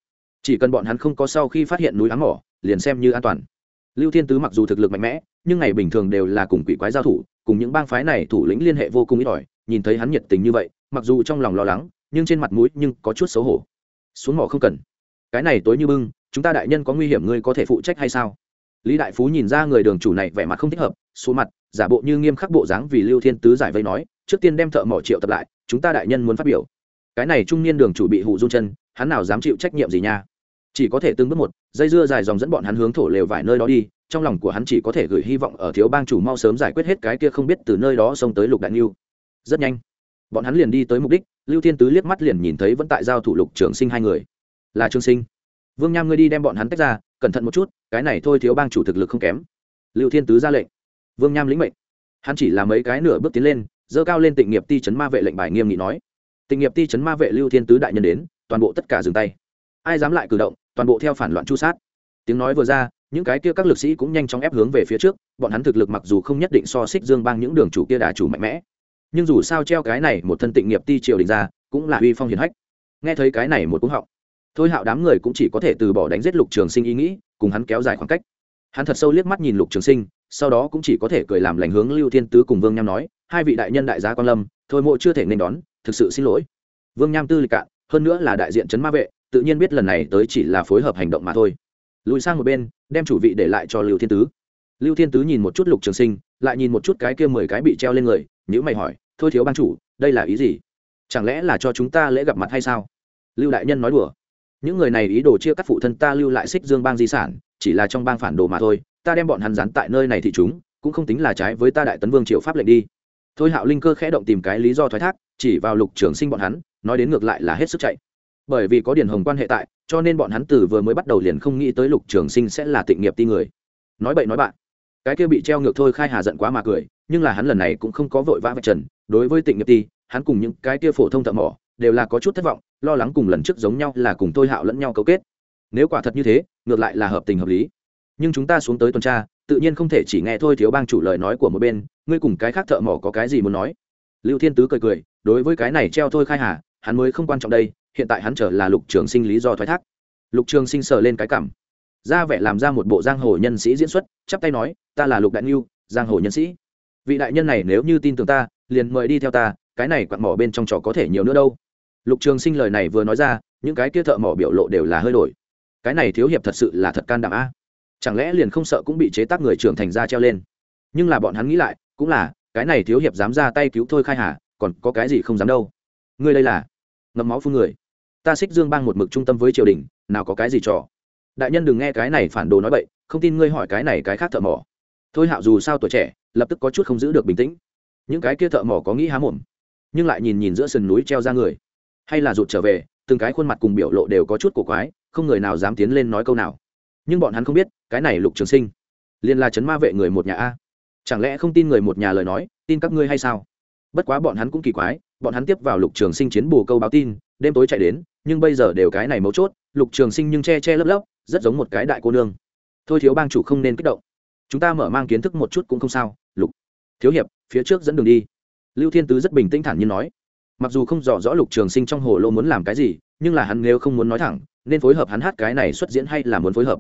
Chỉ cần bọn hắn không có sau khi phát hiện núi áng mỏ, liền xem như an toàn. Lưu thiên tứ mặc dù thực lực mạnh mẽ, nhưng ngày bình thường đều là cùng quỷ quái giao thủ, cùng những bang phái này thủ lĩnh liên hệ vô cùng ít ỏi, nhìn thấy hắn nhiệt tình như vậy, mặc dù trong lòng lo lắng, nhưng trên mặt mũi nhưng có chút xấu hổ. Xuống mỏ không cần. Cái này tối như bưng, chúng ta đại nhân có nguy hiểm ngươi có thể phụ trách hay sao? Lý đại phú nhìn ra người đường chủ này vẻ mặt không thích hợp xuống mặt, giả bộ như nghiêm khắc bộ dáng vì lưu thiên tứ giải vây nói, trước tiên đem thợ mỏ triệu tập lại, chúng ta đại nhân muốn phát biểu. Cái này trung niên đường chủ bị hụ run chân, hắn nào dám chịu trách nhiệm gì nha? Chỉ có thể từng bước một, dây dưa dài dòng dẫn bọn hắn hướng thổ lều vài nơi đó đi, trong lòng của hắn chỉ có thể gửi hy vọng ở thiếu bang chủ mau sớm giải quyết hết cái kia không biết từ nơi đó xông tới lục đại niu. Rất nhanh, bọn hắn liền đi tới mục đích, lưu thiên tứ liếc mắt liền nhìn thấy vẫn tại giao thủ lục trường sinh hai người. Là Trường sinh vương nham ngươi đi đem bọn hắn tách ra, cẩn thận một chút, cái này thôi thiếu bang chủ thực lực không kém. Lưu thiên tứ ra lệnh. Vương nham lĩnh mệnh. Hắn chỉ là mấy cái nửa bước tiến lên dơ cao lên tịnh nghiệp ti chấn ma vệ lệnh bài nghiêm nghị nói. Tịnh nghiệp ti chấn ma vệ lưu thiên tứ đại nhân đến, toàn bộ tất cả dừng tay. Ai dám lại cử động, toàn bộ theo phản loạn chu sát. Tiếng nói vừa ra, những cái kia các lực sĩ cũng nhanh chóng ép hướng về phía trước, bọn hắn thực lực mặc dù không nhất định so xích dương bang những đường chủ kia đà chủ mạnh mẽ. Nhưng dù sao treo cái này một thân tịnh nghiệp ti triều đình ra, cũng là uy phong hiền hách. Nghe thấy cái này một cúng họng thôi hạo đám người cũng chỉ có thể từ bỏ đánh giết lục trường sinh ý nghĩ, cùng hắn kéo dài khoảng cách. Hắn thật sâu liếc mắt nhìn lục trường sinh, sau đó cũng chỉ có thể cười làm lành hướng lưu thiên tứ cùng vương nham nói, hai vị đại nhân đại gia quan lâm, thôi mộ chưa thể nên đón, thực sự xin lỗi. Vương nham tư lịch cạn, hơn nữa là đại diện trấn ma vệ, tự nhiên biết lần này tới chỉ là phối hợp hành động mà thôi. Lùi sang một bên, đem chủ vị để lại cho lưu thiên tứ. Lưu thiên tứ nhìn một chút lục trường sinh, lại nhìn một chút cái kia mười cái bị treo lên người nhữ mày hỏi, thôi thiếu ban chủ, đây là ý gì? Chẳng lẽ là cho chúng ta lễ gặp mặt hay sao? Lưu đại nhân nói đùa những người này ý đồ chia cắt phụ thân ta lưu lại xích dương bang di sản, chỉ là trong bang phản đồ mà thôi, ta đem bọn hắn dán tại nơi này thì chúng, cũng không tính là trái với ta đại tấn vương triệu pháp lệnh đi. Thôi hạo linh cơ khẽ động tìm cái lý do thoái thác, chỉ vào lục trường sinh bọn hắn, nói đến ngược lại là hết sức chạy. Bởi vì có điển hồng quan hệ tại, cho nên bọn hắn từ vừa mới bắt đầu liền không nghĩ tới lục trường sinh sẽ là tịnh nghiệp ti người. Nói bậy nói bạn. Cái kia bị treo ngược thôi khai hà giận quá mà cười, nhưng là hắn lần này cũng không có vội vã vạch trần, đối với tịnh nghiệp ti, hắn cùng những cái kia phổ thông thợ mỏ đều là có chút thất vọng, lo lắng cùng lần trước giống nhau là cùng tôi hạo lẫn nhau cấu kết. Nếu quả thật như thế, ngược lại là hợp tình hợp lý. Nhưng chúng ta xuống tới tuần tra, tự nhiên không thể chỉ nghe thôi thiếu bang chủ lời nói của một bên, ngươi cùng cái khác thợ mỏ có cái gì muốn nói? Lưu thiên tứ cười cười, đối với cái này treo thôi khai hà, hắn mới không quan trọng đây, hiện tại hắn trở là lục trường sinh lý do thoái thác. Lục trường sinh sờ lên cái cảm, ra vẻ làm ra một bộ giang hồ nhân sĩ diễn xuất, chắp tay nói, ta là lục đại ngưu, giang hồ nhân sĩ. Vị đại nhân này nếu như tin tưởng ta, liền mời đi theo ta, cái này quặn mỏ bên trong trò có thể nhiều nữa đâu lục trường sinh lời này vừa nói ra, những cái kia thợ mỏ biểu lộ đều là hơi đổi. Cái này thiếu hiệp thật sự là thật can đảm a. Chẳng lẽ liền không sợ cũng bị chế tác người trưởng thành ra treo lên? Nhưng là bọn hắn nghĩ lại, cũng là, cái này thiếu hiệp dám ra tay cứu thôi khai hà, còn có cái gì không dám đâu. Ngươi đây là ngậm máu phun người. Ta xích dương bang một mực trung tâm với triều đình, nào có cái gì trò. Đại nhân đừng nghe cái này phản đồ nói bậy, không tin ngươi hỏi cái này cái khác thợ mỏ. Thôi hạo dù sao tuổi trẻ, lập tức có chút không giữ được bình tĩnh. Những cái kia thợ mỏ có nghĩ há mồm, nhưng lại nhìn nhìn giữa sườn núi treo ra người hay là rụt trở về, từng cái khuôn mặt cùng biểu lộ đều có chút cổ quái, không người nào dám tiến lên nói câu nào. Nhưng bọn hắn không biết, cái này lục trường sinh, liền là chấn ma vệ người một nhà a. Chẳng lẽ không tin người một nhà lời nói, tin các ngươi hay sao? Bất quá bọn hắn cũng kỳ quái, bọn hắn tiếp vào lục trường sinh chiến bù câu báo tin, đêm tối chạy đến, nhưng bây giờ đều cái này mấu chốt, lục trường sinh nhưng che che lấp lấp, rất giống một cái đại cô nương. Thôi thiếu bang chủ không nên kích động. Chúng ta mở mang kiến thức một chút cũng không sao, lục thiếu hiệp, phía trước dẫn đường đi. Lưu thiên tứ rất bình tĩnh thản nhiên nói mặc dù không rõ rõ lục trường sinh trong hồ lô muốn làm cái gì, nhưng là hắn nếu không muốn nói thẳng, nên phối hợp hắn hát cái này xuất diễn hay là muốn phối hợp.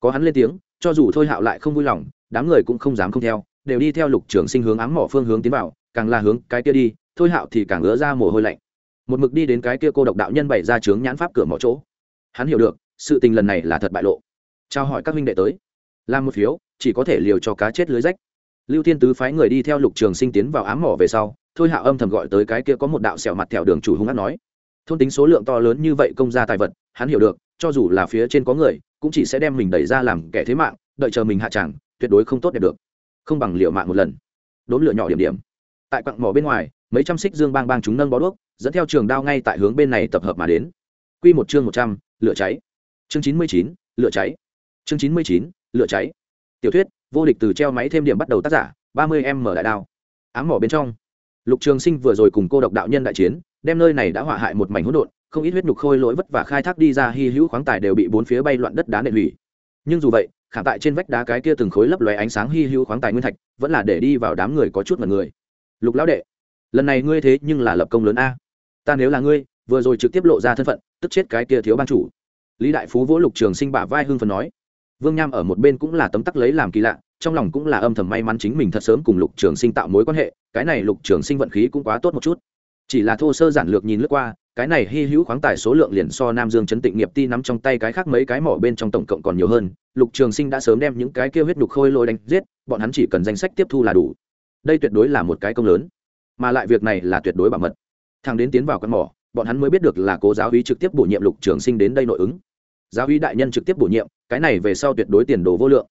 Có hắn lên tiếng, cho dù thôi hạo lại không vui lòng, đám người cũng không dám không theo, đều đi theo lục trường sinh hướng ám mỏ phương hướng tiến vào, càng là hướng cái kia đi, thôi hạo thì càng ứa ra mồ hôi lạnh. Một mực đi đến cái kia cô độc đạo nhân bày ra trướng nhãn pháp cửa mỏ chỗ. Hắn hiểu được, sự tình lần này là thật bại lộ. Trao hỏi các huynh đệ tới. Làm một phiếu, chỉ có thể liều cho cá chết lưới rách. Lưu thiên tứ phái người đi theo lục trường sinh tiến vào ám mỏ về sau thôi hạ âm thầm gọi tới cái kia có một đạo sẹo mặt thẹo đường chủ hung hát nói, thôn tính số lượng to lớn như vậy công ra tài vật, hắn hiểu được, cho dù là phía trên có người, cũng chỉ sẽ đem mình đẩy ra làm kẻ thế mạng, đợi chờ mình hạ tràng tuyệt đối không tốt đẹp được. Không bằng liệu mạng một lần. Đốn lửa nhỏ điểm điểm. Tại quặng mỏ bên ngoài, mấy trăm xích dương bang bang chúng nâng bó đuốc, dẫn theo trường đao ngay tại hướng bên này tập hợp mà đến. Q một chương một trăm, lửa cháy. Chương chín mươi chín, lửa cháy. Chương chín mươi chín, lửa cháy. Tiểu thuyết, vô địch từ treo máy thêm điểm bắt đầu tác giả, ba mươi m mở đại đao. Ám mỏ bên trong lục trường sinh vừa rồi cùng cô độc đạo nhân đại chiến, đem nơi này đã họa hại một mảnh hỗn độn, không ít huyết nhục khôi lỗi vất và khai thác đi ra, hy hữu khoáng tài đều bị bốn phía bay loạn đất đá nện hủy. Nhưng dù vậy, khảm tại trên vách đá cái kia từng khối lấp lóe ánh sáng hy hữu khoáng tài nguyên thạch, vẫn là để đi vào đám người có chút mật người. Lục lão đệ, lần này ngươi thế nhưng là lập công lớn a. Ta nếu là ngươi, vừa rồi trực tiếp lộ ra thân phận, tức chết cái kia thiếu ban chủ. Lý đại phú vỗ lục trường sinh bả vai hưng phần nói. Vương nham ở một bên cũng là tấm tắc lấy làm kỳ lạ trong lòng cũng là âm thầm may mắn chính mình thật sớm cùng lục trường sinh tạo mối quan hệ, cái này lục trường sinh vận khí cũng quá tốt một chút. Chỉ là thô sơ giản lược nhìn lướt qua, cái này hy hữu khoáng tài số lượng liền so nam dương chấn tịnh nghiệp ti nắm trong tay cái khác mấy cái mỏ bên trong tổng cộng còn nhiều hơn, lục trường sinh đã sớm đem những cái kêu huyết đục khôi lôi đánh giết, bọn hắn chỉ cần danh sách tiếp thu là đủ. Đây tuyệt đối là một cái công lớn, mà lại việc này là tuyệt đối bảo mật. Thằng đến tiến vào căn mỏ, bọn hắn mới biết được là cố giáo hí trực tiếp bổ nhiệm lục trường sinh đến đây nội ứng. Giáo hí đại nhân trực tiếp bổ nhiệm, cái này về sau tuyệt đối tiền đồ vô lượng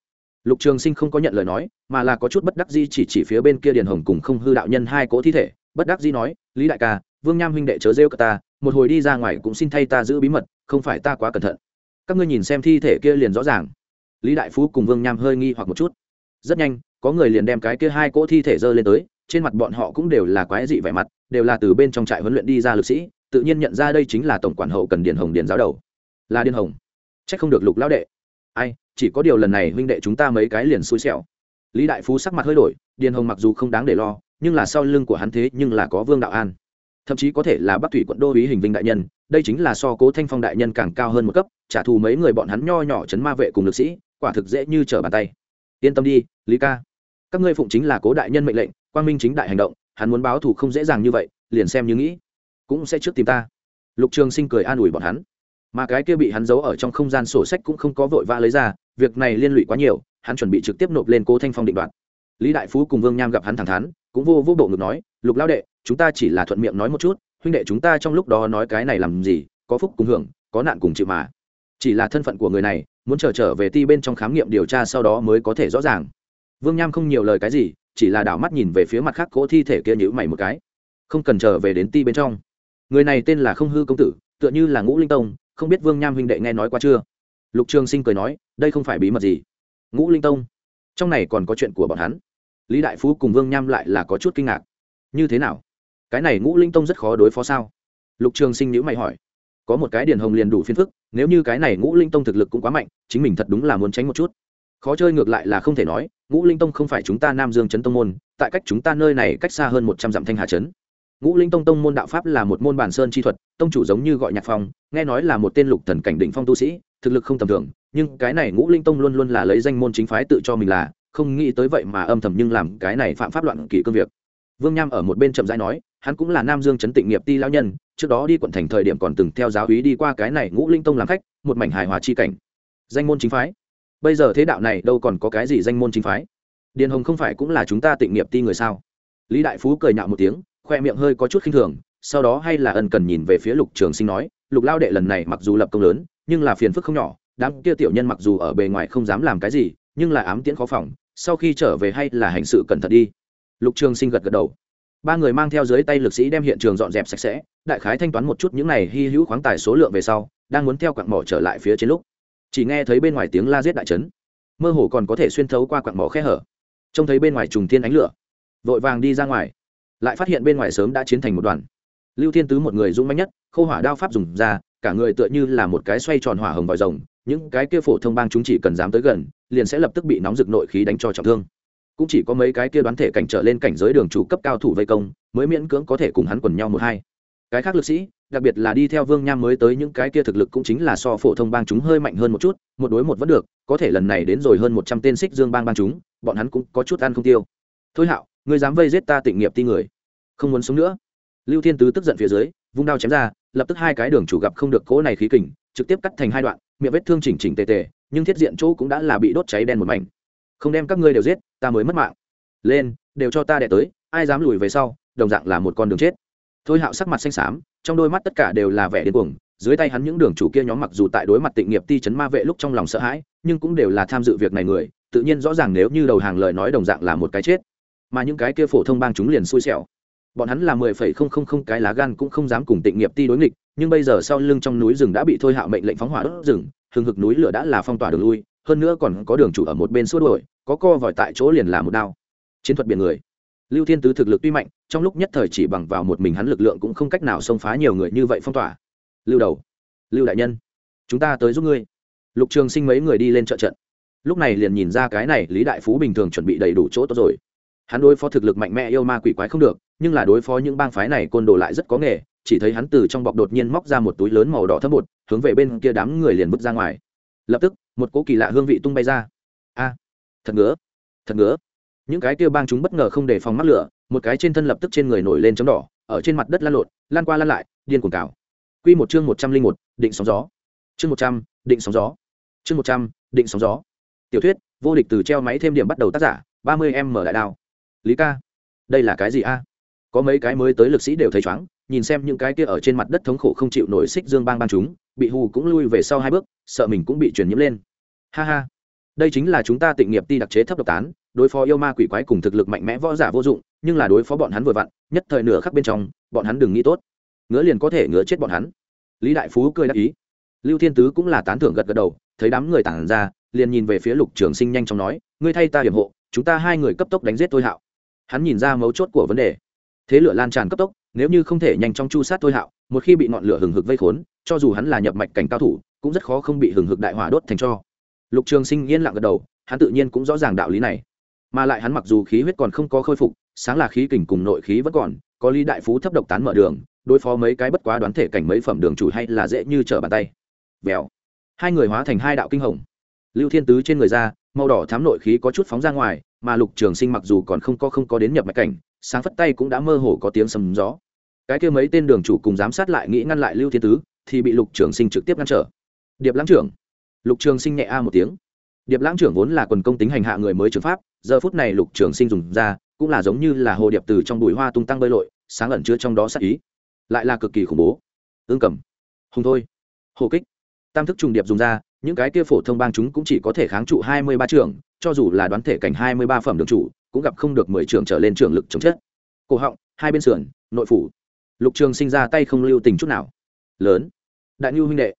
lục trường sinh không có nhận lời nói, mà là có chút bất đắc di chỉ chỉ phía bên kia điền hồng cùng không hư đạo nhân hai cỗ thi thể. Bất đắc di nói, lý đại ca, vương nham huynh đệ chớ rêu cả ta, một hồi đi ra ngoài cũng xin thay ta giữ bí mật, không phải ta quá cẩn thận. Các ngươi nhìn xem thi thể kia liền rõ ràng. Lý đại phú cùng vương nham hơi nghi hoặc một chút. Rất nhanh, có người liền đem cái kia hai cỗ thi thể dơ lên tới, trên mặt bọn họ cũng đều là quái dị vẻ mặt, đều là từ bên trong trại huấn luyện đi ra lực sĩ, tự nhiên nhận ra đây chính là tổng quản hậu cần điền hồng điền giáo đầu. Là điền hồng. Trách không được lục lão đệ ai, chỉ có điều lần này huynh đệ chúng ta mấy cái liền xui xẻo. Lý đại phú sắc mặt hơi đổi, điền hồng mặc dù không đáng để lo, nhưng là sau lưng của hắn thế nhưng là có vương đạo an. Thậm chí có thể là bắc thủy quận đô ý hình vinh đại nhân, đây chính là so cố thanh phong đại nhân càng cao hơn một cấp, trả thù mấy người bọn hắn nho nhỏ chấn ma vệ cùng lực sĩ, quả thực dễ như trở bàn tay. Yên tâm đi, lý ca. Các ngươi phụng chính là cố đại nhân mệnh lệnh, quang minh chính đại hành động, hắn muốn báo thù không dễ dàng như vậy, liền xem như nghĩ. Cũng sẽ trước tìm ta. Lục trường sinh cười an ủi bọn hắn mà cái kia bị hắn giấu ở trong không gian sổ sách cũng không có vội vã lấy ra, việc này liên lụy quá nhiều, hắn chuẩn bị trực tiếp nộp lên cố thanh phong định đoạt. Lý đại phú cùng vương nham gặp hắn thẳng thắn, cũng vô vô bộ ngực nói, lục lao đệ, chúng ta chỉ là thuận miệng nói một chút, huynh đệ chúng ta trong lúc đó nói cái này làm gì, có phúc cùng hưởng, có nạn cùng chịu mà. Chỉ là thân phận của người này, muốn trở trở về ti bên trong khám nghiệm điều tra sau đó mới có thể rõ ràng. Vương nham không nhiều lời cái gì, chỉ là đảo mắt nhìn về phía mặt khác cỗ thi thể kia nhữ mày một cái. Không cần trở về đến ti bên trong. Người này tên là không hư công tử, tựa như là ngũ linh tông không biết vương nham huynh đệ nghe nói qua chưa? Lục trường sinh cười nói, đây không phải bí mật gì. Ngũ linh tông, trong này còn có chuyện của bọn hắn. Lý đại phú cùng vương nham lại là có chút kinh ngạc. Như thế nào? Cái này ngũ linh tông rất khó đối phó sao? Lục trường sinh nhữ mày hỏi. Có một cái điền hồng liền đủ phiền phức, nếu như cái này ngũ linh tông thực lực cũng quá mạnh, chính mình thật đúng là muốn tránh một chút. Khó chơi ngược lại là không thể nói, ngũ linh tông không phải chúng ta nam dương chấn tông môn, tại cách chúng ta nơi này cách xa hơn một trăm dặm thanh hà trấn ngũ linh tông tông môn đạo pháp là một môn bản sơn chi thuật tông chủ giống như gọi nhạc phong, nghe nói là một tên lục thần cảnh đỉnh phong tu sĩ, thực lực không tầm thường, nhưng cái này ngũ linh tông luôn luôn là lấy danh môn chính phái tự cho mình là, không nghĩ tới vậy mà âm thầm nhưng làm cái này phạm pháp loạn kỷ cương việc. Vương nham ở một bên chậm rãi nói, hắn cũng là nam dương chấn tịnh nghiệp ti lão nhân, trước đó đi quận thành thời điểm còn từng theo giáo úy đi qua cái này ngũ linh tông làm khách, một mảnh hài hòa chi cảnh. Danh môn chính phái. Bây giờ thế đạo này đâu còn có cái gì danh môn chính phái? Điền hồng không phải cũng là chúng ta tịnh nghiệp ti người sao? Lý đại phú cười nhạo một tiếng, khoe miệng hơi có chút khinh thường sau đó hay là ân cần nhìn về phía lục trường sinh nói, lục lao đệ lần này mặc dù lập công lớn, nhưng là phiền phức không nhỏ, đám kia tiểu nhân mặc dù ở bề ngoài không dám làm cái gì, nhưng là ám tiễn khó phòng, sau khi trở về hay là hành sự cẩn thận đi. Lục trường sinh gật gật đầu. Ba người mang theo dưới tay lực sĩ đem hiện trường dọn dẹp sạch sẽ, đại khái thanh toán một chút những này hy hữu khoáng tài số lượng về sau, đang muốn theo quặng mỏ trở lại phía trên lúc, chỉ nghe thấy bên ngoài tiếng la giết đại trấn. Mơ hồ còn có thể xuyên thấu qua quặng mỏ khe hở. Trông thấy bên ngoài trùng thiên ánh lửa, vội vàng đi ra ngoài. Lại phát hiện bên ngoài sớm đã chiến thành một đoàn lưu thiên tứ một người dũng mãnh nhất, khô hỏa đao pháp dùng ra, cả người tựa như là một cái xoay tròn hỏa hồng vòi rồng, những cái kia phổ thông bang chúng chỉ cần dám tới gần, liền sẽ lập tức bị nóng rực nội khí đánh cho trọng thương. Cũng chỉ có mấy cái kia đoán thể cảnh trở lên cảnh giới đường chủ cấp cao thủ vây công, mới miễn cưỡng có thể cùng hắn quần nhau một hai. Cái khác lực sĩ, đặc biệt là đi theo vương nham mới tới những cái kia thực lực cũng chính là so phổ thông bang chúng hơi mạnh hơn một chút, một đối một vẫn được, có thể lần này đến rồi hơn một trăm tên xích dương bang bang chúng, bọn hắn cũng có chút ăn không tiêu. Thôi hạo, ngươi dám vây giết ta tịnh nghiệp ti người, không muốn sống nữa lưu thiên tứ tức giận phía dưới, vung đao chém ra, lập tức hai cái đường chủ gặp không được cỗ này khí kình, trực tiếp cắt thành hai đoạn, miệng vết thương chỉnh chỉnh tề tề, nhưng thiết diện chỗ cũng đã là bị đốt cháy đen một mảnh. Không đem các ngươi đều giết, ta mới mất mạng. Lên, đều cho ta đẻ tới, ai dám lùi về sau, đồng dạng là một con đường chết. Thôi hạo sắc mặt xanh xám, trong đôi mắt tất cả đều là vẻ điên cuồng, dưới tay hắn những đường chủ kia nhóm mặc dù tại đối mặt tịnh nghiệp ti chấn ma vệ lúc trong lòng sợ hãi, nhưng cũng đều là tham dự việc này người, tự nhiên rõ ràng nếu như đầu hàng lời nói đồng dạng là một cái chết. Mà những cái kia phổ thông bang chúng liền xui xẻo bọn hắn là mười phẩy không không không cái lá gan cũng không dám cùng tịnh nghiệp ti đối nghịch, nhưng bây giờ sau lưng trong núi rừng đã bị thôi hạ mệnh lệnh phóng hỏa đốt rừng, hừng hực núi lửa đã là phong tỏa đường lui, hơn nữa còn có đường chủ ở một bên xua đuổi, có co vòi tại chỗ liền là một đao. Chiến thuật biển người. Lưu thiên tứ thực lực tuy mạnh, trong lúc nhất thời chỉ bằng vào một mình hắn lực lượng cũng không cách nào xông phá nhiều người như vậy phong tỏa. Lưu đầu. Lưu đại nhân. Chúng ta tới giúp ngươi. Lục trường sinh mấy người đi lên trợ trận. Lúc này liền nhìn ra cái này lý đại phú bình thường chuẩn bị đầy đủ chỗ tốt rồi. Hắn đối phó thực lực mạnh mẽ yêu ma quỷ quái không được nhưng là đối phó những bang phái này côn đồ lại rất có nghề, chỉ thấy hắn từ trong bọc đột nhiên móc ra một túi lớn màu đỏ thấm bột, hướng về bên kia đám người liền bước ra ngoài. Lập tức, một cỗ kỳ lạ hương vị tung bay ra. A, thật ngứa thật ngứa. Những cái kia bang chúng bất ngờ không đề phòng mắc lửa, một cái trên thân lập tức trên người nổi lên chấm đỏ, ở trên mặt đất lan lộn, lan qua lan lại, điên cuồng cào. Quy một chương một trăm linh một, định sóng gió. Chương một trăm, định sóng gió. Chương một trăm, định sóng gió. Tiểu thuyết, vô địch từ treo máy thêm điểm bắt đầu tác giả, ba mươi m đại đao. Lý ca, đây là cái gì a? Có mấy cái mới tới lực sĩ đều thấy chóng nhìn xem những cái kia ở trên mặt đất thống khổ không chịu nổi xích dương bang bang chúng, bị hù cũng lui về sau hai bước, sợ mình cũng bị truyền nhiễm lên. Ha ha. Đây chính là chúng ta tịnh nghiệp ti đặc chế thấp độc tán, đối phó yêu ma quỷ quái cùng thực lực mạnh mẽ võ giả vô dụng, nhưng là đối phó bọn hắn vừa vặn, nhất thời nửa khắc bên trong, bọn hắn đừng nghĩ tốt. Ngứa liền có thể ngứa chết bọn hắn. Lý đại phú cười đáp ý. Lưu thiên tứ cũng là tán thưởng gật gật đầu, thấy đám người tản ra, liền nhìn về phía lục trường sinh nhanh chóng nói, ngươi thay ta hiểm hộ, chúng ta hai người cấp tốc đánh giết thôi hạo. Hắn nhìn ra mấu chốt của vấn đề thế lửa lan tràn cấp tốc, nếu như không thể nhanh chóng chu sát thôi hạo, một khi bị ngọn lửa hừng hực vây khốn, cho dù hắn là nhập mạch cảnh cao thủ, cũng rất khó không bị hừng hực đại hỏa đốt thành cho. Lục trường sinh yên lặng gật đầu, hắn tự nhiên cũng rõ ràng đạo lý này. Mà lại hắn mặc dù khí huyết còn không có khôi phục, sáng là khí kình cùng nội khí vẫn còn, có lý đại phú thấp độc tán mở đường, đối phó mấy cái bất quá đoán thể cảnh mấy phẩm đường chủ hay là dễ như trở bàn tay. Vèo. Hai người hóa thành hai đạo kinh hồng. Lưu thiên tứ trên người ra, màu đỏ thám nội khí có chút phóng ra ngoài, mà lục trường sinh mặc dù còn không có không có đến nhập mạch cảnh sáng phất tay cũng đã mơ hồ có tiếng sầm gió. Cái kia mấy tên đường chủ cùng giám sát lại nghĩ ngăn lại lưu thiên tứ, thì bị lục trường sinh trực tiếp ngăn trở. Điệp lãng trưởng. Lục trường sinh nhẹ a một tiếng. Điệp lãng trưởng vốn là quần công tính hành hạ người mới trường pháp, giờ phút này lục trường sinh dùng ra, cũng là giống như là hồ điệp từ trong bụi hoa tung tăng bơi lội, sáng ẩn chứa trong đó sát ý. Lại là cực kỳ khủng bố. Ương cầm. Hùng thôi. Hồ kích. Tam thức trùng điệp dùng ra, những cái kia phổ thông bang chúng cũng chỉ có thể kháng trụ hai mươi ba trưởng, cho dù là đoán thể cảnh hai mươi ba phẩm đường chủ cũng gặp không được mười trưởng trở lên trưởng lực chống chết cổ họng, hai bên sườn, nội phủ. Lục trường sinh ra tay không lưu tình chút nào. Lớn. Đại nhu huynh đệ.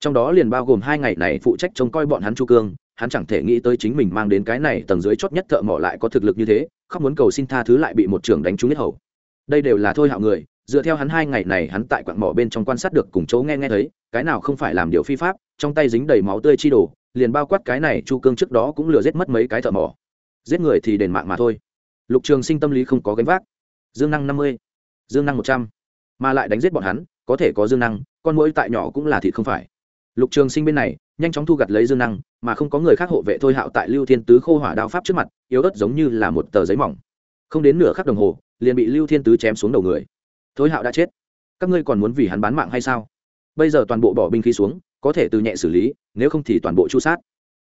Trong đó liền bao gồm hai ngày này phụ trách trông coi bọn hắn chu cương, hắn chẳng thể nghĩ tới chính mình mang đến cái này tầng dưới chót nhất thợ mỏ lại có thực lực như thế, khóc muốn cầu xin tha thứ lại bị một trưởng đánh trúng nhất hầu. Đây đều là thôi hạo người, dựa theo hắn hai ngày này hắn tại quặng mỏ bên trong quan sát được cùng chỗ nghe nghe thấy, cái nào không phải làm điều phi pháp, trong tay dính đầy máu tươi chi đổ liền bao quát cái này chu cương trước đó cũng lừa giết mất mấy cái thợ mỏ giết người thì đền mạng mà thôi. Lục trường sinh tâm lý không có gánh vác. Dương năng năm mươi, dương năng một trăm, mà lại đánh giết bọn hắn, có thể có dương năng, con mỗi tại nhỏ cũng là thịt không phải. Lục trường sinh bên này, nhanh chóng thu gặt lấy dương năng, mà không có người khác hộ vệ thôi hạo tại lưu thiên tứ khô hỏa đao pháp trước mặt, yếu ớt giống như là một tờ giấy mỏng. Không đến nửa khắc đồng hồ, liền bị lưu thiên tứ chém xuống đầu người. Thôi hạo đã chết. Các ngươi còn muốn vì hắn bán mạng hay sao? Bây giờ toàn bộ bỏ binh khí xuống, có thể từ nhẹ xử lý, nếu không thì toàn bộ chu sát.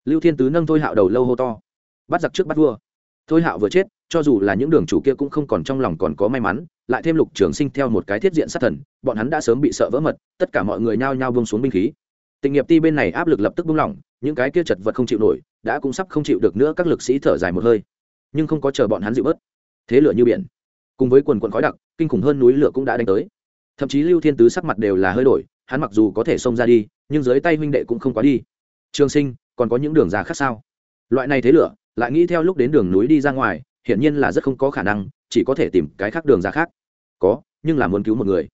Lưu thiên tứ nâng thôi hạo đầu lâu hô to bắt giặc trước bắt vua. Thôi hạo vừa chết, cho dù là những đường chủ kia cũng không còn trong lòng còn có may mắn, lại thêm lục trường sinh theo một cái thiết diện sát thần, bọn hắn đã sớm bị sợ vỡ mật, tất cả mọi người nhao nhao bông xuống binh khí. Tình nghiệp ti bên này áp lực lập tức bung lỏng, những cái kia chật vật không chịu nổi, đã cũng sắp không chịu được nữa các lực sĩ thở dài một hơi. Nhưng không có chờ bọn hắn dịu bớt. Thế lửa như biển. Cùng với quần quần khói đặc, kinh khủng hơn núi lửa cũng đã đánh tới. Thậm chí lưu thiên tứ sắc mặt đều là hơi đổi, hắn mặc dù có thể xông ra đi, nhưng dưới tay huynh đệ cũng không quá đi. Trường sinh, còn có những đường ra khác sao? Loại này thế lửa lại nghĩ theo lúc đến đường núi đi ra ngoài, hiển nhiên là rất không có khả năng, chỉ có thể tìm cái khác đường ra khác. Có, nhưng là muốn cứu một người.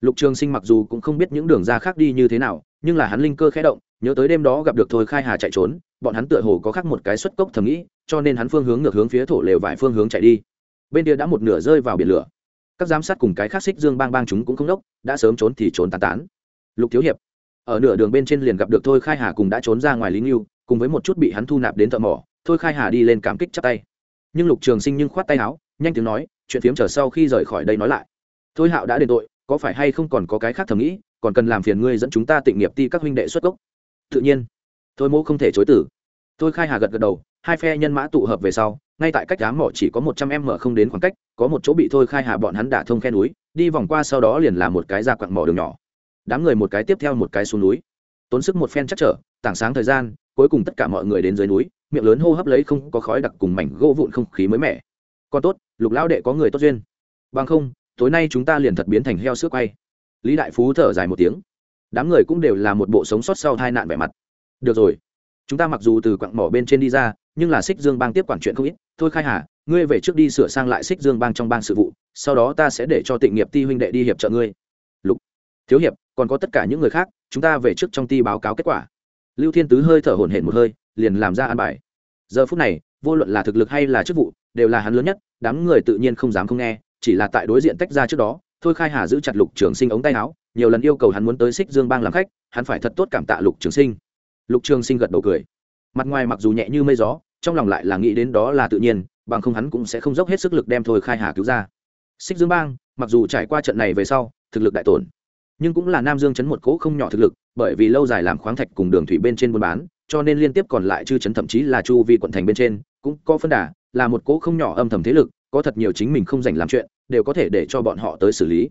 Lục trường sinh mặc dù cũng không biết những đường ra khác đi như thế nào, nhưng là hắn linh cơ khẽ động, nhớ tới đêm đó gặp được thôi khai hà chạy trốn, bọn hắn tựa hồ có khác một cái xuất cốc thầm nghĩ, cho nên hắn phương hướng ngược hướng phía thổ lều vài phương hướng chạy đi. Bên kia đã một nửa rơi vào biển lửa. Các giám sát cùng cái khác xích dương bang bang chúng cũng không đốc, đã sớm trốn thì trốn tán tán. Lục thiếu hiệp, ở nửa đường bên trên liền gặp được thôi khai hà cùng đã trốn ra ngoài lý nghiêu cùng với một chút bị hắn thu nạp đến thợ mỏ thôi khai hà đi lên cảm kích chắp tay. Nhưng lục trường sinh nhưng khoát tay áo, nhanh tiếng nói, chuyện phiếm chờ sau khi rời khỏi đây nói lại. Thôi hạo đã đền tội, có phải hay không còn có cái khác thầm nghĩ, còn cần làm phiền ngươi dẫn chúng ta tịnh nghiệp ti các huynh đệ xuất gốc. Tự nhiên. Thôi mô không thể chối tử Thôi khai hà gật gật đầu, hai phe nhân mã tụ hợp về sau, ngay tại cách đám mỏ chỉ có một trăm em mở không đến khoảng cách, có một chỗ bị thôi khai hà bọn hắn đả thông khe núi, đi vòng qua sau đó liền là một cái ra quặng mỏ đường nhỏ. Đám người một cái tiếp theo một cái xuống núi. Tốn sức một phen chắc trở, tảng sáng thời gian, cuối cùng tất cả mọi người đến dưới núi miệng lớn hô hấp lấy không có khói đặc cùng mảnh gỗ vụn không khí mới mẻ. Còn tốt, lục lão đệ có người tốt duyên. Bằng không, tối nay chúng ta liền thật biến thành heo sữa quay. Lý đại phú thở dài một tiếng. Đám người cũng đều là một bộ sống sót sau tai nạn vẻ mặt. Được rồi. Chúng ta mặc dù từ quặng mỏ bên trên đi ra, nhưng là xích dương bang tiếp quản chuyện không ít. Thôi khai hà, ngươi về trước đi sửa sang lại xích dương bang trong bang sự vụ, sau đó ta sẽ để cho tịnh nghiệp ti huynh đệ đi hiệp trợ ngươi. Lục. Thiếu hiệp, còn có tất cả những người khác, chúng ta về trước trong ti báo cáo kết quả. Lưu thiên tứ hơi thở hổn hển một hơi liền làm ra an bài. Giờ phút này, vô luận là thực lực hay là chức vụ, đều là hắn lớn nhất, đám người tự nhiên không dám không nghe, chỉ là tại đối diện tách ra trước đó, thôi khai hà giữ chặt lục trường sinh ống tay áo, nhiều lần yêu cầu hắn muốn tới xích dương bang làm khách, hắn phải thật tốt cảm tạ lục trường sinh. Lục trường sinh gật đầu cười. Mặt ngoài mặc dù nhẹ như mây gió, trong lòng lại là nghĩ đến đó là tự nhiên, bằng không hắn cũng sẽ không dốc hết sức lực đem thôi khai hà cứu ra. Xích dương bang, mặc dù trải qua trận này về sau, thực lực đại tổn, nhưng cũng là nam dương chấn một cỗ không nhỏ thực lực, bởi vì lâu dài làm khoáng thạch cùng đường thủy bên trên buôn bán cho nên liên tiếp còn lại chư chấn thậm chí là chu vi quận thành bên trên, cũng có phân đà, là một cỗ không nhỏ âm thầm thế lực, có thật nhiều chính mình không dành làm chuyện, đều có thể để cho bọn họ tới xử lý.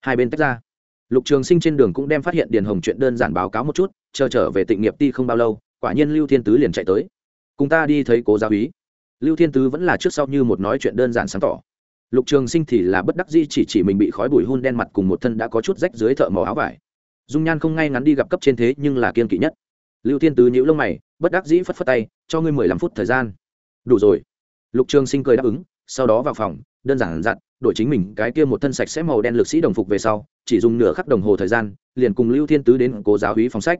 Hai bên tách ra. Lục trường sinh trên đường cũng đem phát hiện điền hồng chuyện đơn giản báo cáo một chút, chờ trở về tịnh nghiệp ti không bao lâu, quả nhiên lưu thiên tứ liền chạy tới. Cùng ta đi thấy cố giáo úy. Lưu thiên tứ vẫn là trước sau như một nói chuyện đơn giản sáng tỏ. Lục trường sinh thì là bất đắc di chỉ chỉ mình bị khói bụi hun đen mặt cùng một thân đã có chút rách dưới thợ màu áo vải. Dung nhan không ngay ngắn đi gặp cấp trên thế nhưng là kiên kỵ nhất lưu thiên tứ nhíu lông mày, bất đắc dĩ phất phất tay, cho ngươi mười lăm phút thời gian. Đủ rồi. Lục trường sinh cười đáp ứng, sau đó vào phòng, đơn giản dặn, đổi chính mình, cái kia một thân sạch sẽ màu đen lực sĩ đồng phục về sau, chỉ dùng nửa khắc đồng hồ thời gian, liền cùng lưu thiên tứ đến cố giáo hí phòng sách.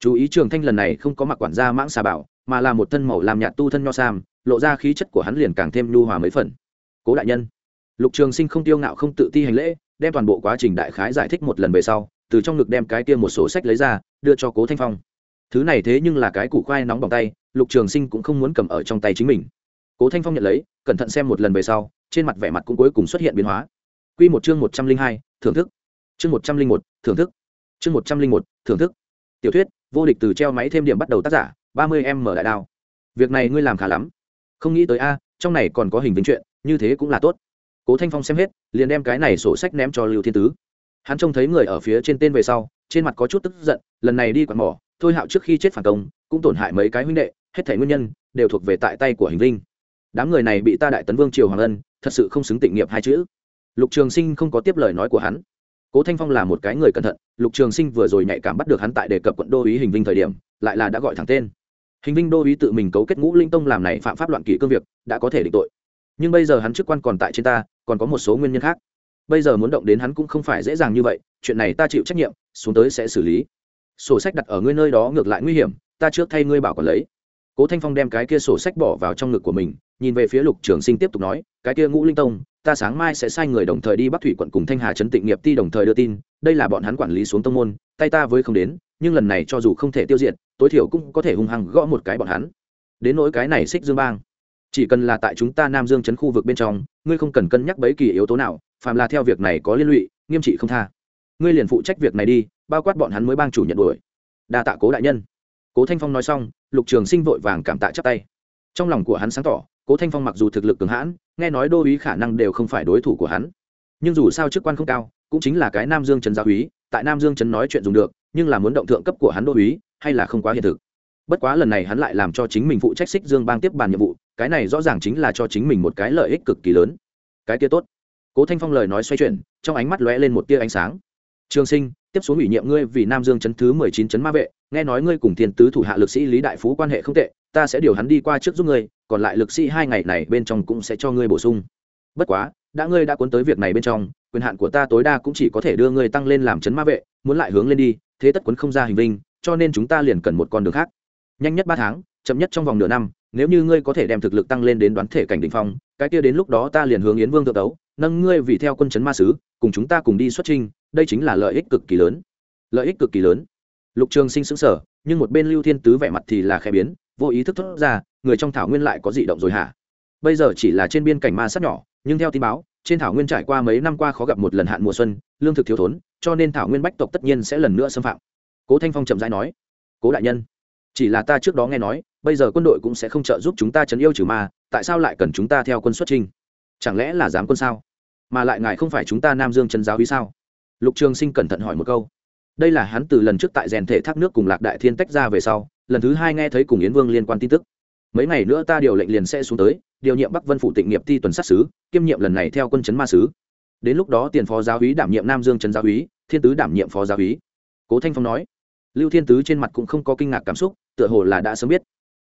Chú ý trường thanh lần này không có mặc quản gia mãng xà bảo, mà là một thân màu làm nhạt tu thân nho sam, lộ ra khí chất của hắn liền càng thêm nhu hòa mấy phần. Cố đại nhân. Lục trường sinh không tiêu ngạo không tự ti hành lễ, đem toàn bộ quá trình đại khái giải thích một lần về sau, từ trong ngực đem cái kia một số sách lấy ra, đưa cho cố thanh phong thứ này thế nhưng là cái củ khoai nóng bằng tay, lục trường sinh cũng không muốn cầm ở trong tay chính mình. Cố thanh phong nhận lấy, cẩn thận xem một lần về sau, trên mặt vẻ mặt cũng cuối cùng xuất hiện biến hóa. Q một chương một trăm linh hai, thưởng thức. Chương một trăm linh một, thưởng thức. Chương một trăm linh một, thưởng thức. Tiểu thuyết, vô địch từ treo máy thêm điểm bắt đầu tác giả, ba mươi em mở đại đao. Việc này ngươi làm khá lắm. Không nghĩ tới a, trong này còn có hình vinh chuyện, như thế cũng là tốt. Cố thanh phong xem hết, liền đem cái này sổ sách ném cho lưu thiên tứ. Hắn trông thấy người ở phía trên tên về sau, trên mặt có chút tức giận, lần này đi quạt mỏ thôi hạo trước khi chết phản công, cũng tổn hại mấy cái huynh đệ, hết thể nguyên nhân đều thuộc về tại tay của hình linh đám người này bị ta đại tấn vương triều hoàng ân, thật sự không xứng tịnh nghiệp hai chữ. Lục trường sinh không có tiếp lời nói của hắn. Cố thanh phong là một cái người cẩn thận, lục trường sinh vừa rồi nhạy cảm bắt được hắn tại đề cập quận đô ý hình vinh thời điểm, lại là đã gọi thẳng tên. Hình vinh đô ý tự mình cấu kết ngũ linh tông làm này phạm pháp loạn kỷ cương việc, đã có thể định tội. Nhưng bây giờ hắn chức quan còn tại trên ta, còn có một số nguyên nhân khác. Bây giờ muốn động đến hắn cũng không phải dễ dàng như vậy, chuyện này ta chịu trách nhiệm, xuống tới sẽ xử lý sổ sách đặt ở ngươi nơi đó ngược lại nguy hiểm, ta trước thay ngươi bảo còn lấy. Cố thanh phong đem cái kia sổ sách bỏ vào trong ngực của mình, nhìn về phía lục trường sinh tiếp tục nói, cái kia ngũ linh tông, ta sáng mai sẽ sai người đồng thời đi bắc thủy quận cùng thanh hà trấn tịnh nghiệp ti đồng thời đưa tin, đây là bọn hắn quản lý xuống tông môn, tay ta với không đến, nhưng lần này cho dù không thể tiêu diệt, tối thiểu cũng có thể hung hăng gõ một cái bọn hắn. Đến nỗi cái này xích dương bang, chỉ cần là tại chúng ta nam dương Trấn khu vực bên trong, ngươi không cần cân nhắc bấy kỳ yếu tố nào, phàm là theo việc này có liên lụy, nghiêm trị không tha ngươi liền phụ trách việc này đi, bao quát bọn hắn mới bang chủ nhận đuổi. Đa tạ cố đại nhân. Cố thanh phong nói xong, lục trường sinh vội vàng cảm tạ chắp tay. Trong lòng của hắn sáng tỏ, cố thanh phong mặc dù thực lực cường hãn, nghe nói đô ý khả năng đều không phải đối thủ của hắn. Nhưng dù sao chức quan không cao, cũng chính là cái nam dương trần gia úy tại nam dương trần nói chuyện dùng được, nhưng là muốn động thượng cấp của hắn đô úy hay là không quá hiện thực. Bất quá lần này hắn lại làm cho chính mình phụ trách xích dương bang tiếp bàn nhiệm vụ, cái này rõ ràng chính là cho chính mình một cái lợi ích cực kỳ lớn. Cái kia tốt. Cố thanh phong lời nói xoay chuyển, trong ánh mắt lóe lên một tia ánh sáng trường sinh, tiếp xuống ủy nhiệm ngươi vì nam dương chấn thứ mười chín chấn ma vệ, nghe nói ngươi cùng thiên tứ thủ hạ lực sĩ lý đại phú quan hệ không tệ, ta sẽ điều hắn đi qua trước giúp ngươi, còn lại lực sĩ hai ngày này bên trong cũng sẽ cho ngươi bổ sung. Bất quá, đã ngươi đã cuốn tới việc này bên trong, quyền hạn của ta tối đa cũng chỉ có thể đưa ngươi tăng lên làm chấn ma vệ, muốn lại hướng lên đi, thế tất quấn không ra hình vinh, cho nên chúng ta liền cần một con đường khác. Nhanh nhất ba tháng, chậm nhất trong vòng nửa năm, nếu như ngươi có thể đem thực lực tăng lên đến đoán thể cảnh đ ỉ n h phong, cái kia đến lúc đó ta liền hướng yến vương thượng đấu, nâng ngươi vì theo quân chấn ma sứ, cùng chúng ta cùng đi xuất trinh đây chính là lợi ích cực kỳ lớn. Lợi ích cực kỳ lớn. Lục trường sinh xứng sở nhưng một bên lưu thiên tứ vẻ mặt thì là khẽ biến, vô ý thức thốt ra, người trong thảo nguyên lại có dị động rồi hả? Bây giờ chỉ là trên biên cảnh ma sát nhỏ, nhưng theo tin báo, trên thảo nguyên trải qua mấy năm qua khó gặp một lần hạn mùa xuân, lương thực thiếu thốn, cho nên thảo nguyên bách tộc tất nhiên sẽ lần nữa xâm phạm. Cố thanh phong chậm rãi nói, cố đại nhân, chỉ là ta trước đó nghe nói, bây giờ quân đội cũng sẽ không trợ giúp chúng ta chấn yêu trừ ma, tại sao lại cần chúng ta theo quân xuất trinh chẳng lẽ là dám quân sao? Mà lại ngài không phải chúng ta nam dương trấn giáo hí sao? Lục trường sinh cẩn thận hỏi một câu. Đây là hắn từ lần trước tại rèn thể thác nước cùng lạc đại thiên tách ra về sau, lần thứ hai nghe thấy cùng yến vương liên quan tin tức. Mấy ngày nữa ta điều lệnh liền sẽ xuống tới, điều nhiệm bắc vân phụ tịnh nghiệp thi tuần sát sứ, kiêm nhiệm lần này theo quân chấn ma sứ. Đến lúc đó tiền phó giáo úy đảm nhiệm nam dương trấn giáo úy, thiên tứ đảm nhiệm phó giáo úy. Cố thanh phong nói. Lưu thiên tứ trên mặt cũng không có kinh ngạc cảm xúc, tựa hồ là đã sớm biết.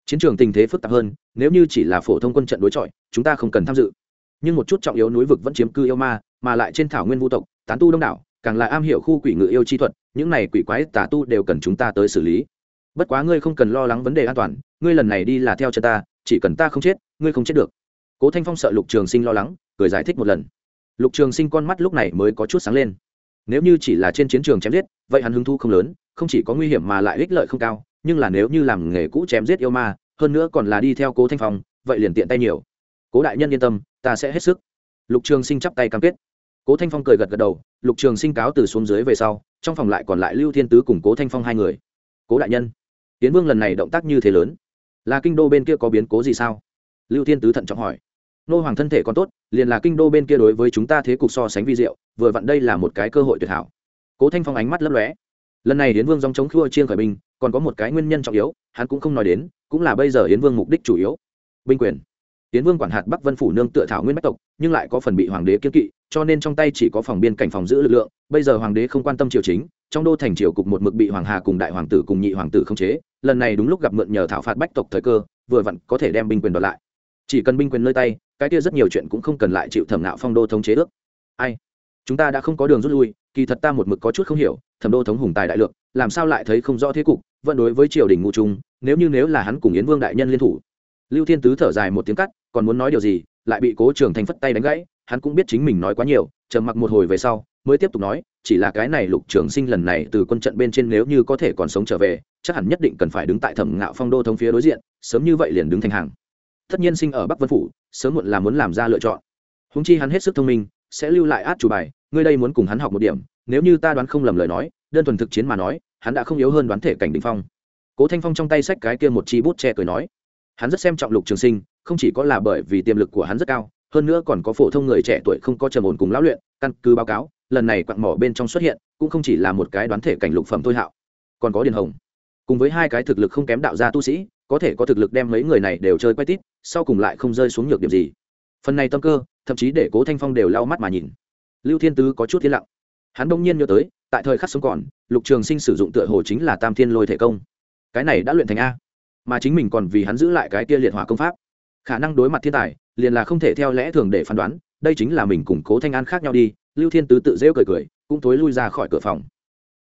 Chiến trường tình thế phức tạp hơn, nếu như chỉ là phổ thông quân trận đối chọi, chúng ta không cần tham dự. Nhưng một chút trọng yếu núi vực vẫn chiếm cư yêu ma, mà lại trên thảo nguyên vũ tộc, tán tu đông đảo càng là am hiểu khu quỷ ngự yêu chi thuật, những này quỷ quái tà tu đều cần chúng ta tới xử lý. Bất quá ngươi không cần lo lắng vấn đề an toàn, ngươi lần này đi là theo chân ta, chỉ cần ta không chết, ngươi không chết được. Cố thanh phong sợ lục trường sinh lo lắng, cười giải thích một lần. Lục trường sinh con mắt lúc này mới có chút sáng lên. Nếu như chỉ là trên chiến trường chém giết, vậy hắn hứng thu không lớn, không chỉ có nguy hiểm mà lại ích lợi không cao, nhưng là nếu như làm nghề cũ chém giết yêu ma, hơn nữa còn là đi theo cố thanh phong, vậy liền tiện tay nhiều. Cố đại nhân yên tâm, ta sẽ hết sức. Lục trường sinh chắp tay cam kết cố thanh phong cười gật gật đầu, lục trường sinh cáo từ xuống dưới về sau, trong phòng lại còn lại lưu thiên tứ cùng cố thanh phong hai người. Cố đại nhân tiến vương lần này động tác như thế lớn, là kinh đô bên kia có biến cố gì sao? Lưu thiên tứ thận trọng hỏi. Nô hoàng thân thể còn tốt, liền là kinh đô bên kia đối với chúng ta thế cục so sánh vi diệu, vừa vặn đây là một cái cơ hội tuyệt hảo. Cố thanh phong ánh mắt lấp lóe. Lần này hiến vương dòng chống khua chiên khởi binh, còn có một cái nguyên nhân trọng yếu, hắn cũng không nói đến, cũng là bây giờ hiến vương mục đích chủ yếu. Binh quyền. Tiến vương quản hạt bắc vân phủ nương tựa thảo nguyên bách tộc, nhưng lại có phần bị hoàng đế kiên kỵ, cho nên trong tay chỉ có phòng biên cảnh phòng giữ lực lượng. Bây giờ hoàng đế không quan tâm triều chính, trong đô thành triều cục một mực bị hoàng hà cùng đại hoàng tử cùng nhị hoàng tử không chế. Lần này đúng lúc gặp mượn nhờ thảo phạt bách tộc thời cơ, vừa vặn có thể đem binh quyền đoạt lại. Chỉ cần binh quyền nơi tay, cái kia rất nhiều chuyện cũng không cần lại chịu thẩm nạo phong đô thống chế ước. Ai? Chúng ta đã không có đường rút lui, kỳ thật ta một mực có chút không hiểu, thẩm đô thống hùng tài đại lượng, làm sao lại thấy không rõ thế cục, vẫn đối với triều đình ngụ trung, nếu như nếu là hắn cùng yến vương đại nhân liên thủ. Lưu thiên tứ thở dài một tiếng cắt còn muốn nói điều gì, lại bị cố trường thành phất tay đánh gãy, hắn cũng biết chính mình nói quá nhiều, trầm mặc một hồi về sau, mới tiếp tục nói, chỉ là cái này lục trường sinh lần này từ quân trận bên trên nếu như có thể còn sống trở về, chắc hẳn nhất định cần phải đứng tại thẩm ngạo phong đô thống phía đối diện, sớm như vậy liền đứng thành hàng. Tất nhiên sinh ở bắc vân phủ, sớm muộn là muốn làm ra lựa chọn. Húng chi hắn hết sức thông minh, sẽ lưu lại át chủ bài, ngươi đây muốn cùng hắn học một điểm, nếu như ta đoán không lầm lời nói, đơn thuần thực chiến mà nói, hắn đã không yếu hơn đoán thể cảnh đình phong. Cố thanh phong trong tay sách cái kia một chi bút che cười nói, hắn rất xem trọng lục trường sinh không chỉ có là bởi vì tiềm lực của hắn rất cao, hơn nữa còn có phổ thông người trẻ tuổi không có trầm ổn cùng lão luyện, căn cứ báo cáo, lần này quặng mỏ bên trong xuất hiện, cũng không chỉ là một cái đoán thể cảnh lục phẩm thôi hạo. Còn có điền hồng. Cùng với hai cái thực lực không kém đạo gia tu sĩ, có thể có thực lực đem mấy người này đều chơi quay tít, sau cùng lại không rơi xuống nhược điểm gì. Phần này tâm cơ, thậm chí để cố thanh phong đều lau mắt mà nhìn. Lưu thiên tứ có chút thiên lặng. Hắn đông nhiên nhớ tới, tại thời khắc sống còn, lục trường sinh sử dụng tựa hồ chính là tam thiên lôi thể công. Cái này đã luyện thành a. Mà chính mình còn vì hắn giữ lại cái kia liệt hỏa công pháp khả năng đối mặt thiên tài, liền là không thể theo lẽ thường để phán đoán, đây chính là mình củng cố thanh an khác nhau đi, lưu thiên tứ tự rêu cười cười, cũng tối lui ra khỏi cửa phòng.